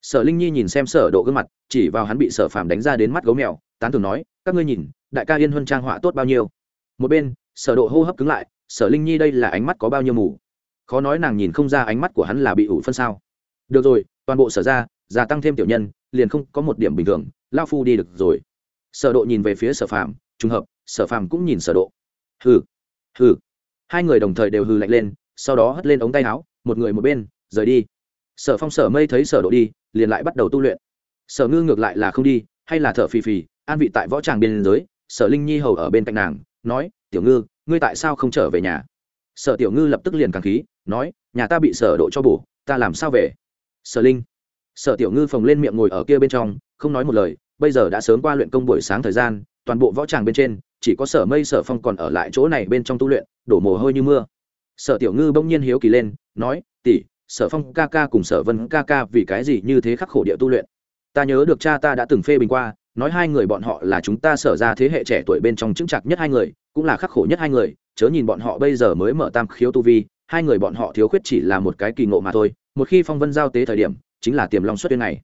Sở linh nhi nhìn xem sở độ gương mặt, chỉ vào hắn bị sở phàm đánh ra đến mắt gấu mèo, tán thường nói, các ngươi nhìn, đại ca yên huân trang họa tốt bao nhiêu? Một bên, sở độ hô hấp cứng lại, sở linh nhi đây là ánh mắt có bao nhiêu mù? Khó nói nàng nhìn không ra ánh mắt của hắn là bị ủ phân sao. Được rồi, toàn bộ sở ra, gia tăng thêm tiểu nhân, liền không có một điểm bình thường lao phu đi được rồi. Sở độ nhìn về phía sở phàm, trùng hợp, sở phàm cũng nhìn sở độ. Hừ hừ. Hai người đồng thời đều hừ lạnh lên, sau đó hất lên ống tay áo một người một bên, rời đi. Sở phong sở mây thấy sở độ đi, liền lại bắt đầu tu luyện. Sở ngư ngược lại là không đi, hay là thở phì phì, an vị tại võ tràng biên giới, sở linh nhi hầu ở bên cạnh nàng, nói, tiểu ngư, ngươi tại sao không trở về nhà? Sở tiểu ngư lập tức liền càng khí, nói, nhà ta bị sở độ cho bổ, ta làm sao về? Sở linh. Sở tiểu ngư phồng lên miệng ngồi ở kia bên trong, không nói một lời, bây giờ đã sớm qua luyện công buổi sáng thời gian, toàn bộ võ tràng bên trên, chỉ có sở mây, sở phong còn ở lại chỗ này bên trong tu luyện, đổ mồ hôi như mưa. Sở tiểu ngư bỗng nhiên hiếu kỳ lên nói, tỷ, sở phong ca ca cùng sở vân ca ca vì cái gì như thế khắc khổ địa tu luyện? Ta nhớ được cha ta đã từng phê bình qua, nói hai người bọn họ là chúng ta sở ra thế hệ trẻ tuổi bên trong chững chặt nhất hai người, cũng là khắc khổ nhất hai người, chớ nhìn bọn họ bây giờ mới mở tam khiếu tu vi, hai người bọn họ thiếu khuyết chỉ là một cái kỳ ngộ mà thôi, một khi phong vân giao tế thời điểm, chính là tiềm long xuất viên này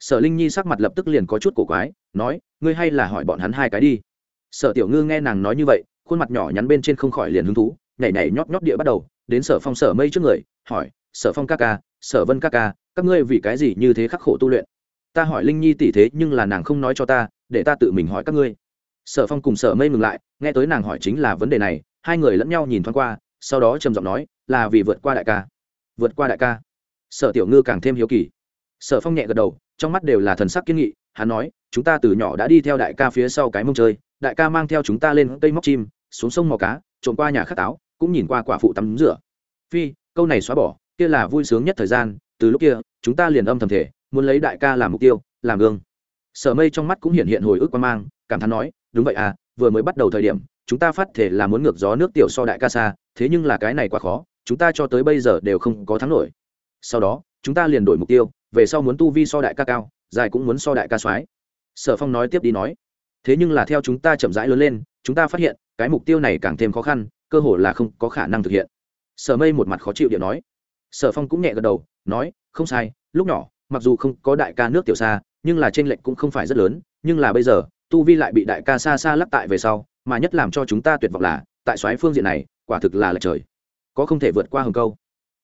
sở linh nhi sắc mặt lập tức liền có chút cổ quái, nói, ngươi hay là hỏi bọn hắn hai cái đi. Sở tiểu ngư nghe nàng nói như vậy, khuôn mặt nhỏ nhắn bên trên không khỏi liền hứng thú, nhảy nhảy nhót nhót địa bắt đầu đến sở phong sở mây trước người, hỏi, sở phong ca ca, sở vân ca ca, các ngươi vì cái gì như thế khắc khổ tu luyện? Ta hỏi linh nhi tỷ thế nhưng là nàng không nói cho ta, để ta tự mình hỏi các ngươi. Sở phong cùng sở mây ngừng lại, nghe tới nàng hỏi chính là vấn đề này, hai người lẫn nhau nhìn thoáng qua, sau đó trầm giọng nói, là vì vượt qua đại ca. Vượt qua đại ca? Sở tiểu ngư càng thêm hiếu kỳ. Sở phong nhẹ gật đầu, trong mắt đều là thần sắc kiên nghị, hắn nói, chúng ta từ nhỏ đã đi theo đại ca phía sau cái mông chơi, đại ca mang theo chúng ta lên cây móc chim, xuống sông mò cá, trộm qua nhà khát táo cũng nhìn qua quả phụ tắm rửa. Phi, câu này xóa bỏ, kia là vui sướng nhất thời gian, từ lúc kia, chúng ta liền âm thầm thể, muốn lấy đại ca làm mục tiêu, làm gương. Sở mây trong mắt cũng hiện hiện hồi ức quan mang, cảm thán nói, đúng vậy à vừa mới bắt đầu thời điểm, chúng ta phát thể là muốn ngược gió nước tiểu so đại ca xa, thế nhưng là cái này quá khó, chúng ta cho tới bây giờ đều không có thắng nổi. Sau đó, chúng ta liền đổi mục tiêu, về sau muốn tu vi so đại ca cao, dài cũng muốn so đại ca soái. Sở phong nói tiếp đi nói, thế nhưng là theo chúng ta chậm rãi lớn lên, chúng ta phát hiện, cái mục tiêu này càng thêm khó khăn cơ hồ là không có khả năng thực hiện. Sở mây một mặt khó chịu điện nói. Sở phong cũng nhẹ gật đầu, nói, không sai, lúc nhỏ, mặc dù không có đại ca nước tiểu xa, nhưng là t r ê n lệch cũng không phải rất lớn, nhưng là bây giờ, tu vi lại bị đại ca xa xa lắc tại về sau, mà nhất làm cho chúng ta tuyệt vọng là, tại xoáy phương diện này, quả thực là lệch trời. Có không thể vượt qua hầm câu.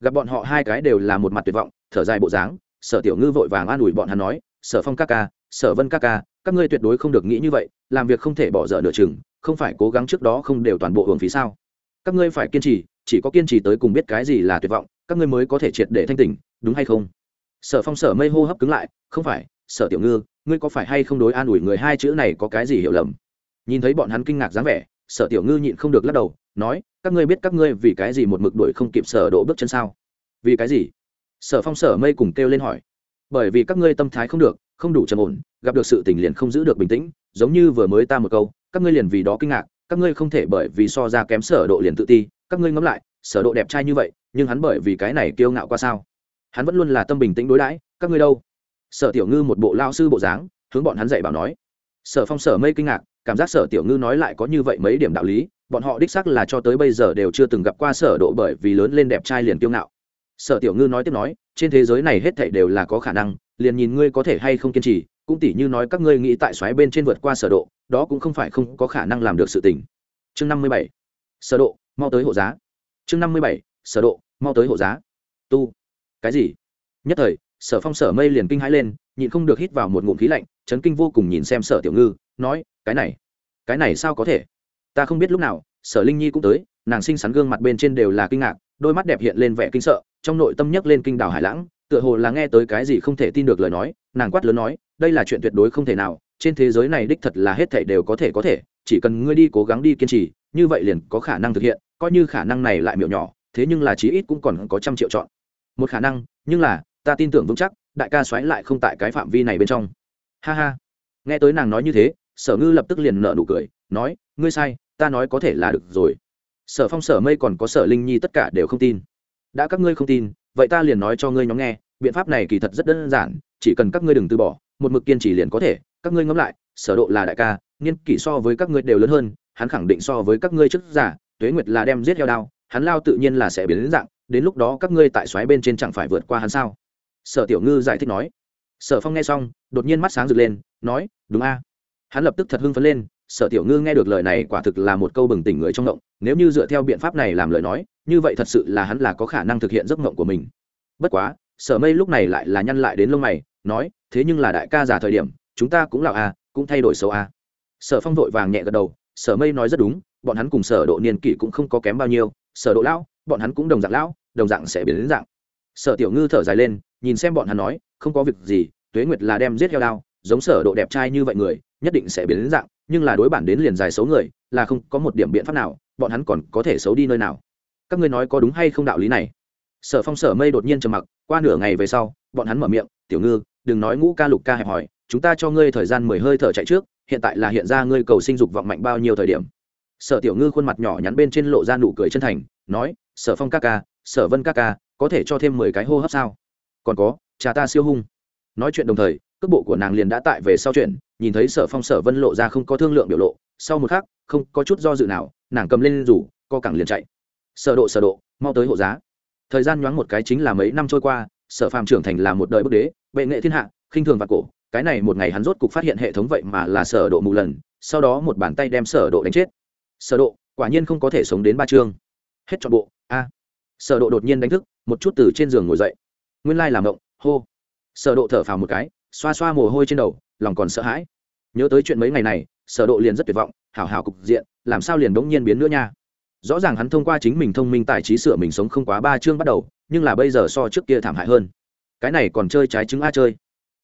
Gặp bọn họ hai cái đều là một mặt tuyệt vọng, thở dài bộ dáng, sở tiểu ngư vội vàng an ủi bọn hắn nói, sở phong ca ca, sở vân ca ca, các ngươi tuyệt đối không được nghĩ như vậy, làm việc không thể bỏ dở nửa chừng, không phải cố gắng trước đó không đều toàn bộ hưởng phí sao? Các ngươi phải kiên trì, chỉ có kiên trì tới cùng biết cái gì là tuyệt vọng, các ngươi mới có thể triệt để thanh tỉnh, đúng hay không? Sở phong sở mây hô hấp cứng lại, không phải, sở tiểu ngư, ngươi có phải hay không đối an ủi người hai chữ này có cái gì hiểu lầm? Nhìn thấy bọn hắn kinh ngạc dáng vẻ, sở tiểu ngư nhịn không được lắc đầu, nói, các ngươi biết các ngươi vì cái gì một mực đuổi không kịp sở độ bước chân sao? Vì cái gì? Sở phong sở mây cùng kêu lên hỏi. Bởi vì các ngươi tâm thái không được, không đủ trầm ổn, gặp được sự tình liền không giữ được bình tĩnh, giống như vừa mới ta một câu, các ngươi liền vì đó kinh ngạc các ngươi không thể bởi vì so ra kém sở độ liền tự ti, các ngươi ngẫm lại, sở độ đẹp trai như vậy, nhưng hắn bởi vì cái này kiêu ngạo qua sao? Hắn vẫn luôn là tâm bình tĩnh đối đãi, các ngươi đâu? Sở tiểu ngư một bộ lao sư bộ dáng, hướng bọn hắn dạy bảo nói. Sở phong sở mây kinh ngạc, cảm giác sở tiểu ngư nói lại có như vậy mấy điểm đạo lý, bọn họ đích xác là cho tới bây giờ đều chưa từng gặp qua sở độ bởi vì lớn lên đẹp trai liền kiêu ngạo. Sở tiểu ngư nói tiếp nói, trên thế giới này hết thảy đều là có khả năng liền nhìn ngươi có thể hay không kiên trì, cũng tỉ như nói các ngươi nghĩ tại xoáy bên trên vượt qua sở độ, đó cũng không phải không có khả năng làm được sự tình. Chương năm mươi bảy, sở độ, mau tới hộ giá. Chương năm mươi bảy, sở độ, mau tới hộ giá. Tu. Cái gì? Nhất thời, sở phong sở mây liền kinh hãi lên, nhịn không được hít vào một ngụm khí lạnh, chấn kinh vô cùng nhìn xem sở tiểu ngư, nói, cái này cái này sao có thể? Ta không biết lúc nào, sở linh nhi cũng tới, nàng xinh xắn gương mặt bên trên đều là kinh ngạc, đôi mắt đẹp hiện lên vẻ kinh sợ, trong nội tâm nhấc lên kinh đảo hải lãng tựa hồ là nghe tới cái gì không thể tin được lời nói, nàng quát lớn nói, đây là chuyện tuyệt đối không thể nào, trên thế giới này đích thật là hết thảy đều có thể có thể, chỉ cần ngươi đi cố gắng đi kiên trì, như vậy liền có khả năng thực hiện, coi như khả năng này lại miệu nhỏ, thế nhưng là chí ít cũng còn có trăm triệu chọn. Một khả năng, nhưng là, ta tin tưởng vững chắc, đại ca xoáy lại không tại cái phạm vi này bên trong. Ha ha. Nghe tới nàng nói như thế, sở ngư lập tức liền nợ nụ cười, nói, ngươi sai, ta nói có thể là được rồi. Sở phong, sở mây còn có sở linh nhi tất cả đều không tin. Đã các ngươi không tin, vậy ta liền nói cho ngươi nhóm nghe biện pháp này kỳ thật rất đơn giản, chỉ cần các ngươi đừng từ bỏ, một mực kiên trì liền có thể. Các ngươi ngẫm lại, sở độ là đại ca, niên kỷ so với các ngươi đều lớn hơn, hắn khẳng định so với các ngươi trước giả tuế nguyệt là đem giết heo đao, hắn lao tự nhiên là sẽ biến đến dạng, đến lúc đó các ngươi tại xoáy bên trên chẳng phải vượt qua hắn sao? Sở tiểu ngư giải thích nói. Sở phong nghe xong, đột nhiên mắt sáng rực lên, nói, đúng a. Hắn lập tức thật hưng phấn lên, sở tiểu ngư nghe được lời này quả thực là một câu bừng tỉnh người trong ngộng, nếu như dựa theo biện pháp này làm lời nói, như vậy thật sự là hắn là có khả năng thực hiện giấc ngộng của mình. Bất quá sở mây lúc này lại là nhăn lại đến lông mày, nói, thế nhưng là đại ca già thời điểm, chúng ta cũng là a cũng thay đổi xấu a sở phong vội vàng nhẹ gật đầu, sở mây nói rất đúng, bọn hắn cùng sở độ niên kỷ cũng không có kém bao nhiêu, sở độ lão, bọn hắn cũng đồng dạng lão, đồng dạng sẽ biến đến dạng. Sở tiểu ngư thở dài lên, nhìn xem bọn hắn nói, không có việc gì, tuế nguyệt là đem giết heo đao, giống sở độ đẹp trai như vậy người, nhất định sẽ biến đến dạng, nhưng là đối bản đến liền dài xấu người, là không có một điểm biện pháp nào, bọn hắn còn có thể xấu đi nơi nào. Các ngươi nói có đúng hay không đạo lý này? Sở phong, sở mây đột nhiên trầm mặc qua nửa ngày về sau, bọn hắn mở miệng, tiểu ngư, đừng nói ngũ ca lục ca hẹp hỏi chúng ta cho ngươi thời gian mười hơi thở chạy trước, hiện tại là hiện ra ngươi cầu sinh dục vọng mạnh bao nhiêu thời điểm. Sở tiểu ngư khuôn mặt nhỏ nhắn bên trên lộ ra nụ cười chân thành, nói, sở phong ca ca, sở vân ca ca, có thể cho thêm mười cái hô hấp sao? Còn có, cha ta siêu hung. Nói chuyện đồng thời, cước bộ của nàng liền đã tại về sau chuyện, nhìn thấy sở phong, sở vân lộ ra không có thương lượng biểu lộ, sau một khắc, không có chút do dự nào, nàng cầm lên rủ co cẳng liền chạy. Sở độ sở độ, mau tới hộ giá thời gian nhoáng một cái chính là mấy năm trôi qua, sở phàm trưởng thành là một đời bức đế, bệ nghệ thiên hạ, khinh thường và cổ. Cái này một ngày hắn rốt cục phát hiện hệ thống vậy mà là sở độ mù lần, sau đó một bàn tay đem sở độ đánh chết. Sở độ, quả nhiên không có thể sống đến ba chương. Hết trọn bộ, a. Sở độ đột nhiên đánh thức, một chút từ trên giường ngồi dậy. Nguyên lai làm động hô. Sở độ thở phào một cái, xoa xoa mồ hôi trên đầu, lòng còn sợ hãi. Nhớ tới chuyện mấy ngày này, sở độ liền rất tuyệt vọng, hảo hảo cục diện, làm sao liền đống nhiên biến nữa nha rõ ràng hắn thông qua chính mình thông minh tài trí sửa mình sống không quá ba chương bắt đầu, nhưng là bây giờ so trước kia thảm hại hơn. Cái này còn chơi trái trứng a chơi.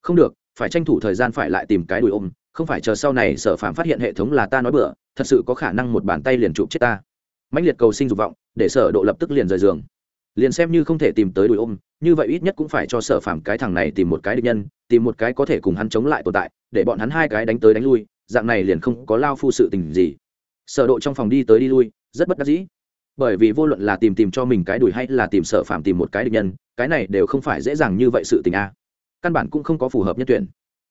Không được, phải tranh thủ thời gian phải lại tìm cái đùi ôm, không phải chờ sau này sở phạm phát hiện hệ thống là ta nói bừa, thật sự có khả năng một bàn tay liền chụp chết ta. Mãnh liệt cầu sinh dục vọng, để sở độ lập tức liền rời giường. Liền xem như không thể tìm tới đùi ôm, như vậy ít nhất cũng phải cho sở phạm cái thằng này tìm một cái địch nhân, tìm một cái có thể cùng hắn chống lại tồn tại, để bọn hắn hai cái đánh tới đánh lui, dạng này liền không có lao phu sự tình gì. Sở độ trong phòng đi tới đi lui rất bất đắc dĩ. Bởi vì vô luận là tìm tìm cho mình cái đùi hay là tìm sở phạm tìm một cái địch nhân, cái này đều không phải dễ dàng như vậy sự tình a. Căn bản cũng không có phù hợp nhất tuyển.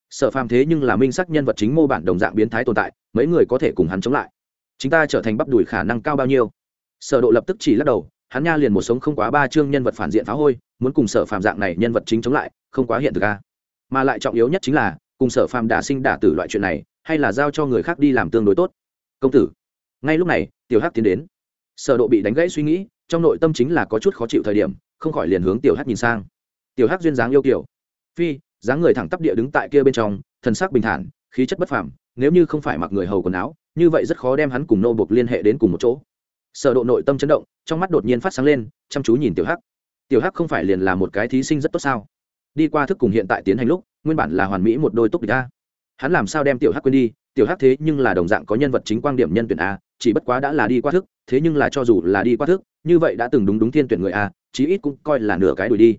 Sở phàm thế nhưng là minh sắc nhân vật chính mô bản đồng dạng biến thái tồn tại, mấy người có thể cùng hắn chống lại. Chúng ta trở thành bắp đùi khả năng cao bao nhiêu? Sở độ lập tức chỉ lắc đầu, hắn nha liền một sống không quá ba chương nhân vật phản diện phá hôi, muốn cùng sở phàm dạng này nhân vật chính chống lại, không quá hiện thực a. Mà lại trọng yếu nhất chính là, cùng sở phàm đả sinh đả tử loại chuyện này, hay là giao cho người khác đi làm tương đối tốt. Công tử ngay lúc này, tiểu hắc tiến đến. Sở độ bị đánh gãy suy nghĩ, trong nội tâm chính là có chút khó chịu thời điểm, không khỏi liền hướng tiểu hắc nhìn sang. Tiểu hắc duyên dáng yêu kiều. Phi, dáng người thẳng tắp địa đứng tại kia bên trong, thần sắc bình thản, khí chất bất phàm, nếu như không phải mặc người hầu quần áo, như vậy rất khó đem hắn cùng nô bộc liên hệ đến cùng một chỗ. Sở độ nội tâm chấn động, trong mắt đột nhiên phát sáng lên, chăm chú nhìn tiểu hắc. Tiểu hắc không phải liền là một cái thí sinh rất tốt sao? Đi qua thức cùng hiện tại tiến hành lúc, nguyên bản là hoàn mỹ một đôi túc địch a. Hắn làm sao đem tiểu hắc quên đi? Tiểu hắc thế nhưng là đồng dạng có nhân vật chính quan điểm nhân tuyển a chỉ bất quá đã là đi qua thức, thế nhưng là cho dù là đi qua thức, như vậy đã từng đúng đúng thiên tuyển người a, chí ít cũng coi là nửa cái đuổi đi.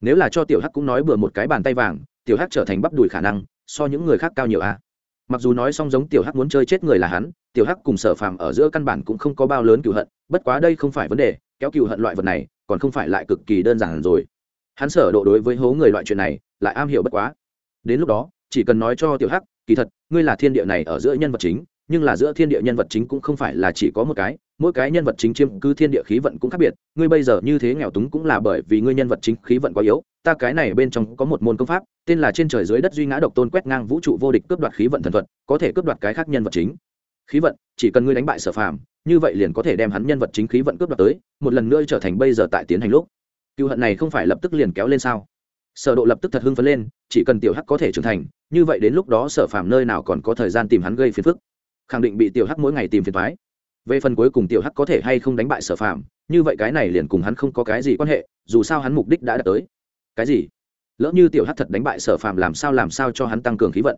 Nếu là cho tiểu hắc cũng nói bừa một cái bàn tay vàng, tiểu hắc trở thành bắp đùi khả năng, so những người khác cao nhiều a. Mặc dù nói xong giống tiểu hắc muốn chơi chết người là hắn, tiểu hắc cùng sở phàm ở giữa căn bản cũng không có bao lớn cựu hận, bất quá đây không phải vấn đề, kéo cựu hận loại vật này, còn không phải lại cực kỳ đơn giản rồi. Hắn sở độ đối với hố người loại chuyện này, lại am hiểu bất quá. Đến lúc đó, chỉ cần nói cho tiểu hắc, kỳ thật, ngươi là thiên địa này ở giữa nhân vật chính nhưng là giữa thiên địa nhân vật chính cũng không phải là chỉ có một cái, mỗi cái nhân vật chính chiếm cứ thiên địa khí vận cũng khác biệt. Ngươi bây giờ như thế nghèo túng cũng là bởi vì ngươi nhân vật chính khí vận quá yếu, ta cái này bên trong có một môn công pháp, tên là trên trời dưới đất duy ngã độc tôn quét ngang vũ trụ vô địch cướp đoạt khí vận thần thuật, có thể cướp đoạt cái khác nhân vật chính. Khí vận, chỉ cần ngươi đánh bại sở phàm, như vậy liền có thể đem hắn nhân vật chính khí vận cướp đoạt tới, một lần nữa trở thành bây giờ tại tiến hành lúc. Cựu hận này không phải lập tức liền kéo lên sao? Sở độ lập tức thật hưng phấn lên, chỉ cần tiểu hắc có thể trưởng thành, như vậy đến lúc đó sở phàm nơi nào còn có thời gian tìm hắn gây phiền phức khẳng định bị tiểu hắc mỗi ngày tìm phiền thoái. Về phần cuối cùng tiểu hắc có thể hay không đánh bại sở Phạm, như vậy cái này liền cùng hắn không có cái gì quan hệ dù sao hắn mục đích đã đạt tới. Cái gì? Lỡ như tiểu hắc thật đánh bại sở Phạm, làm sao làm sao cho hắn tăng cường khí vận?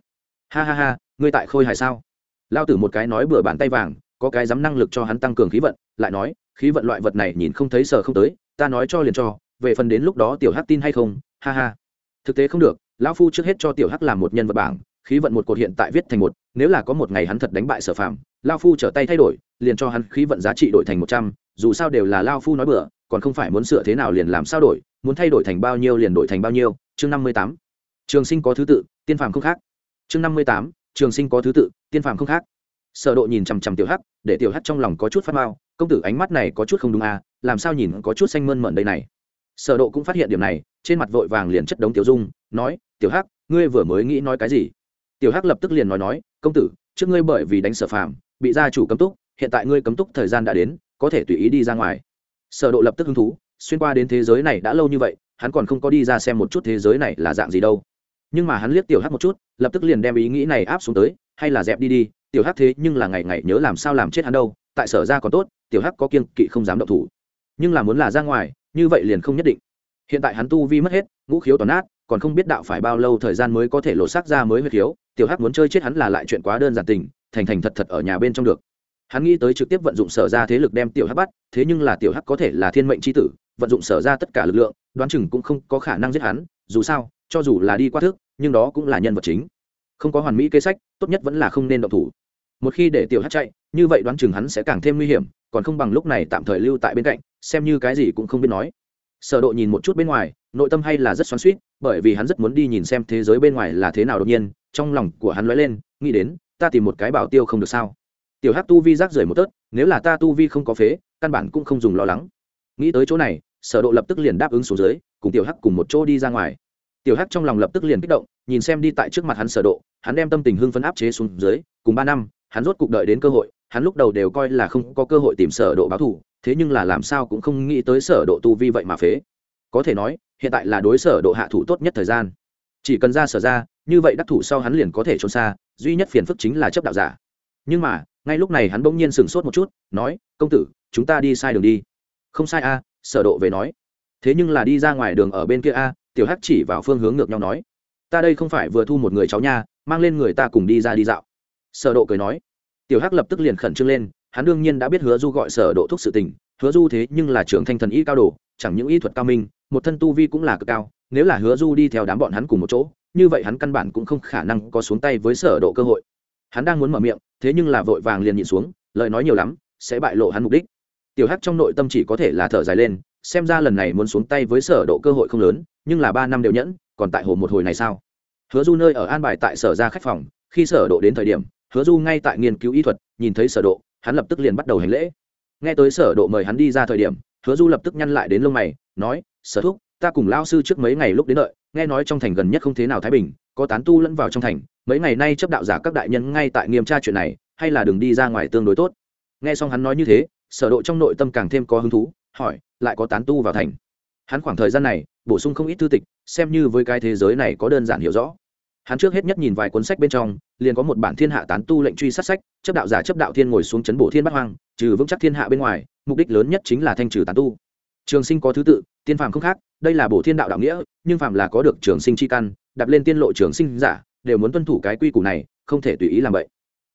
Ha ha ha ngươi tại khôi hài sao? Lao tử một cái nói bừa bàn tay vàng có cái dám năng lực cho hắn tăng cường khí vận lại nói khí vận loại vật này nhìn không thấy sở không tới ta nói cho liền cho về phần đến lúc đó tiểu hắc tin hay không? Ha ha. Thực tế không được lão phu trước hết cho tiểu hắc làm một nhân vật bảng khí vận một cột hiện tại viết thành một, nếu là có một ngày hắn thật đánh bại sở phạm lao phu trở tay thay đổi, liền cho hắn khí vận giá trị đổi thành một trăm, dù sao đều là lao phu nói bừa, còn không phải muốn sửa thế nào liền làm sao đổi, muốn thay đổi thành bao nhiêu liền đổi thành bao nhiêu, chương năm mươi tám. Trường sinh có thứ tự, tiên phàm không khác. Chương năm mươi tám, trường sinh có thứ tự, tiên phàm không khác. Sở độ nhìn chằm chằm tiểu hắc, để tiểu hắc trong lòng có chút phát mao công tử ánh mắt này có chút không đúng à làm sao nhìn có chút xanh mơn mởn đây này. Sở độ cũng phát hiện điểm này, trên mặt vội vàng liền chất đống tiểu dung, nói, tiểu hắc, ngươi vừa mới nghĩ nói cái gì? Tiểu hắc lập tức liền nói nói, công tử, trước ngươi bởi vì đánh sở phàm, bị gia chủ cấm túc, hiện tại ngươi cấm túc thời gian đã đến, có thể tùy ý đi ra ngoài. Sở độ lập tức hứng thú, xuyên qua đến thế giới này đã lâu như vậy, hắn còn không có đi ra xem một chút thế giới này là dạng gì đâu. Nhưng mà hắn liếc tiểu hắc một chút, lập tức liền đem ý nghĩ này áp xuống tới, hay là dẹp đi đi, tiểu hắc thế nhưng là ngày ngày nhớ làm sao làm chết hắn đâu, tại sở ra còn tốt, tiểu hắc có kiên kỵ không dám động thủ. Nhưng là muốn là ra ngoài, như vậy liền không nhất định. Hiện tại hắn tu vi mất hết, ngũ khiếu toàn nát còn không biết đạo phải bao lâu thời gian mới có thể lộ xác ra mới huyết khiếu, tiểu hắc muốn chơi chết hắn là lại chuyện quá đơn giản tình, thành thành thật thật ở nhà bên trong được. Hắn nghĩ tới trực tiếp vận dụng sở ra thế lực đem tiểu hắc bắt, thế nhưng là tiểu hắc có thể là thiên mệnh c h i tử, vận dụng sở ra tất cả lực lượng, đoán chừng cũng không có khả năng giết hắn, dù sao, cho dù là đi qua thức, nhưng đó cũng là nhân vật chính. Không có hoàn mỹ kế sách, tốt nhất vẫn là không nên động thủ. Một khi để tiểu hắc chạy, như vậy đoán chừng hắn sẽ càng thêm nguy hiểm, còn không bằng lúc này tạm thời lưu tại bên cạnh, xem như cái gì cũng không biết nói. Sở độ nhìn một chút bên ngoài nội tâm hay là rất xoắn xuýt, bởi vì hắn rất muốn đi nhìn xem thế giới bên ngoài là thế nào đột nhiên, trong lòng của hắn lóe lên, nghĩ đến, ta tìm một cái bảo tiêu không được sao? Tiểu hắc tu vi rác rưởi một tớt nếu là ta tu vi không có phế, căn bản cũng không dùng lo lắng. Nghĩ tới chỗ này, sở độ lập tức liền đáp ứng xuống dưới, cùng tiểu hắc cùng một chỗ đi ra ngoài. Tiểu hắc trong lòng lập tức liền kích động, nhìn xem đi tại trước mặt hắn sở độ, hắn đem tâm tình hưng phấn áp chế xuống dưới, cùng ba năm, hắn rốt cục đợi đến cơ hội, hắn lúc đầu đều coi là không có cơ hội tìm sở độ báo thù, thế nhưng là làm sao cũng không nghĩ tới sở độ tu vi vậy mà phế có thể nói, hiện tại là đối sở độ hạ thủ tốt nhất thời gian. Chỉ cần ra sở ra, như vậy đắc thủ sau hắn liền có thể trốn xa, duy nhất phiền phức chính là chấp đạo giả. Nhưng mà, ngay lúc này hắn bỗng nhiên sửng sốt một chút, nói, công tử, chúng ta đi sai đường đi. Không sai a, sở độ về nói. Thế nhưng là đi ra ngoài đường ở bên kia a, tiểu hắc chỉ vào phương hướng ngược nhau nói. Ta đây không phải vừa thu một người cháu nha, mang lên người ta cùng đi ra đi dạo. Sở độ cười nói. Tiểu hắc lập tức liền khẩn trương lên, hắn đương nhiên đã biết hứa du gọi sở độ thúc sự tình, hứa du thế nhưng là trưởng thanh thần y cao đồ, chẳng những y thuật cao minh một thân tu vi cũng là cực cao, nếu là hứa du đi theo đám bọn hắn cùng một chỗ, như vậy hắn căn bản cũng không khả năng có xuống tay với sở độ cơ hội. Hắn đang muốn mở miệng, thế nhưng là vội vàng liền nhịn xuống, lời nói nhiều lắm, sẽ bại lộ hắn mục đích. Tiểu hắc trong nội tâm chỉ có thể là thở dài lên, xem ra lần này muốn xuống tay với sở độ cơ hội không lớn, nhưng là ba năm đều nhẫn, còn tại hồ một hồi này sao? Hứa du nơi ở an bài tại sở ra khách phòng, khi sở độ đến thời điểm, hứa du ngay tại nghiên cứu y thuật, nhìn thấy sở độ, hắn lập tức liền bắt đầu hành lễ. Nghe tới sở độ mời hắn đi ra thời điểm hứa du lập tức nhăn lại đến lông mày, nói, sở thúc, ta cùng lao sư trước mấy ngày lúc đến đợi, nghe nói trong thành gần nhất không thế nào thái bình, có tán tu lẫn vào trong thành, mấy ngày nay chấp đạo giả các đại nhân ngay tại nghiêm tra chuyện này, hay là đừng đi ra ngoài tương đối tốt. Nghe xong hắn nói như thế, sở độ trong nội tâm càng thêm có hứng thú, hỏi, lại có tán tu vào thành? Hắn khoảng thời gian này, bổ sung không ít thư tịch, xem như với cái thế giới này có đơn giản hiểu rõ. Hắn trước hết nhất nhìn vài cuốn sách bên trong, liền có một bản thiên hạ tán tu lệnh truy sát sách, chấp đạo giả chấp đạo thiên ngồi xuống chấn bổ thiên bát hoang, trừ vững chắc thiên hạ bên ngoài mục đích lớn nhất chính là thanh trừ tán tu. Trường sinh có thứ tự, tiên phàm không khác, đây là bổ thiên đạo đạo nghĩa, nhưng phàm là có được trường sinh chi căn đặt lên tiên lộ trường sinh giả, đều muốn tuân thủ cái quy củ này, không thể tùy ý làm vậy.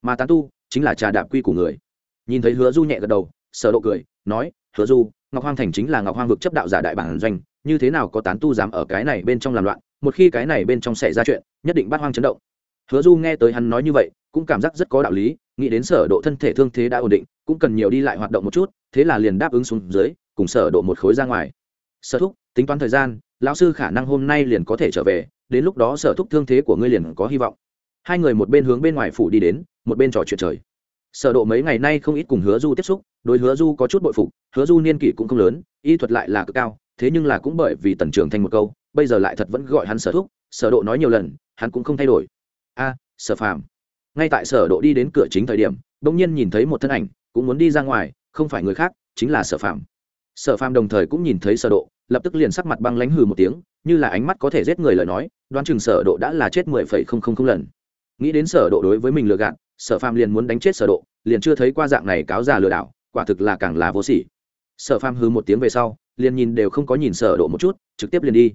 Mà tán tu, chính là trà đạp quy củ người. Nhìn thấy hứa du nhẹ gật đầu, sở độ cười, nói, hứa du, ngọc hoang thành chính là ngọc hoang vực chấp đạo giả đại bản doanh, như thế nào có tán tu dám ở cái này bên trong làm loạn, một khi cái này bên trong xảy ra chuyện, nhất định bắt hoang chấn động. Hứa du nghe tới hắn nói như vậy, cũng cảm giác rất có đạo lý, nghĩ đến sở độ thân thể thương thế đã ổn định cũng cần nhiều đi lại hoạt động một chút, thế là liền đáp ứng xuống dưới, cùng sở độ một khối ra ngoài. Sở thúc, tính toán thời gian, lão sư khả năng hôm nay liền có thể trở về, đến lúc đó sở thúc thương thế của ngươi liền có hy vọng. Hai người một bên hướng bên ngoài phủ đi đến, một bên trò chuyện trời. Sở độ mấy ngày nay không ít cùng hứa du tiếp xúc, đối hứa du có chút bội phục, hứa du niên kỷ cũng không lớn, y thuật lại là cực cao, thế nhưng là cũng bởi vì tần trường thành một câu, bây giờ lại thật vẫn gọi hắn sở thúc, sở độ nói nhiều lần, hắn cũng không thay đổi. A, sở phàm. Ngay tại sở độ đi đến cửa chính thời điểm đông nhiên nhìn thấy một thân ảnh cũng muốn đi ra ngoài, không phải người khác, chính là sở phạm sở phạm đồng thời cũng nhìn thấy sở độ, lập tức liền sắc mặt băng lãnh hừ một tiếng, như là ánh mắt có thể giết người lời nói, đoán chừng sở độ đã là chết mười phẩy không không không lần. Nghĩ đến sở độ đối với mình lừa gạt, sở phạm liền muốn đánh chết sở độ, liền chưa thấy qua dạng này cáo già lừa đảo, quả thực là càng là vô sỉ. Sở phạm hừ một tiếng về sau, liền nhìn đều không có nhìn sở độ một chút, trực tiếp liền đi.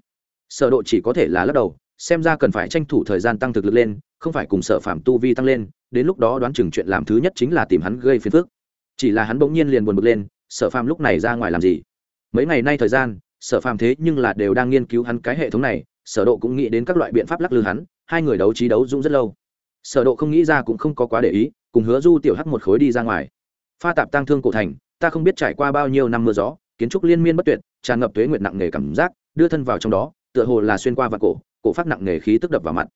Sở độ chỉ có thể là lắc đầu, xem ra cần phải tranh thủ thời gian tăng thực lực lên, không phải cùng sở phạm tu vi tăng lên, đến lúc đó đoán chừng chuyện làm thứ nhất chính là tìm hắn gây phiền phức chỉ là hắn bỗng nhiên liền buồn bực lên, sở phàm lúc này ra ngoài làm gì? Mấy ngày nay thời gian, sở phàm thế nhưng là đều đang nghiên cứu hắn cái hệ thống này, sở độ cũng nghĩ đến các loại biện pháp lắc lư hắn, hai người đấu trí đấu dũng rất lâu. Sở độ không nghĩ ra cũng không có quá để ý, cùng hứa du tiểu hắc một khối đi ra ngoài. Pha tạp tăng thương cổ thành, ta không biết trải qua bao nhiêu năm mưa gió, kiến trúc liên miên bất tuyệt, tràn ngập tuế nguyệt nặng nề cảm giác, đưa thân vào trong đó, tựa hồ là xuyên qua vạt cổ cổ phát nặng nề khí tức đập vào mặt.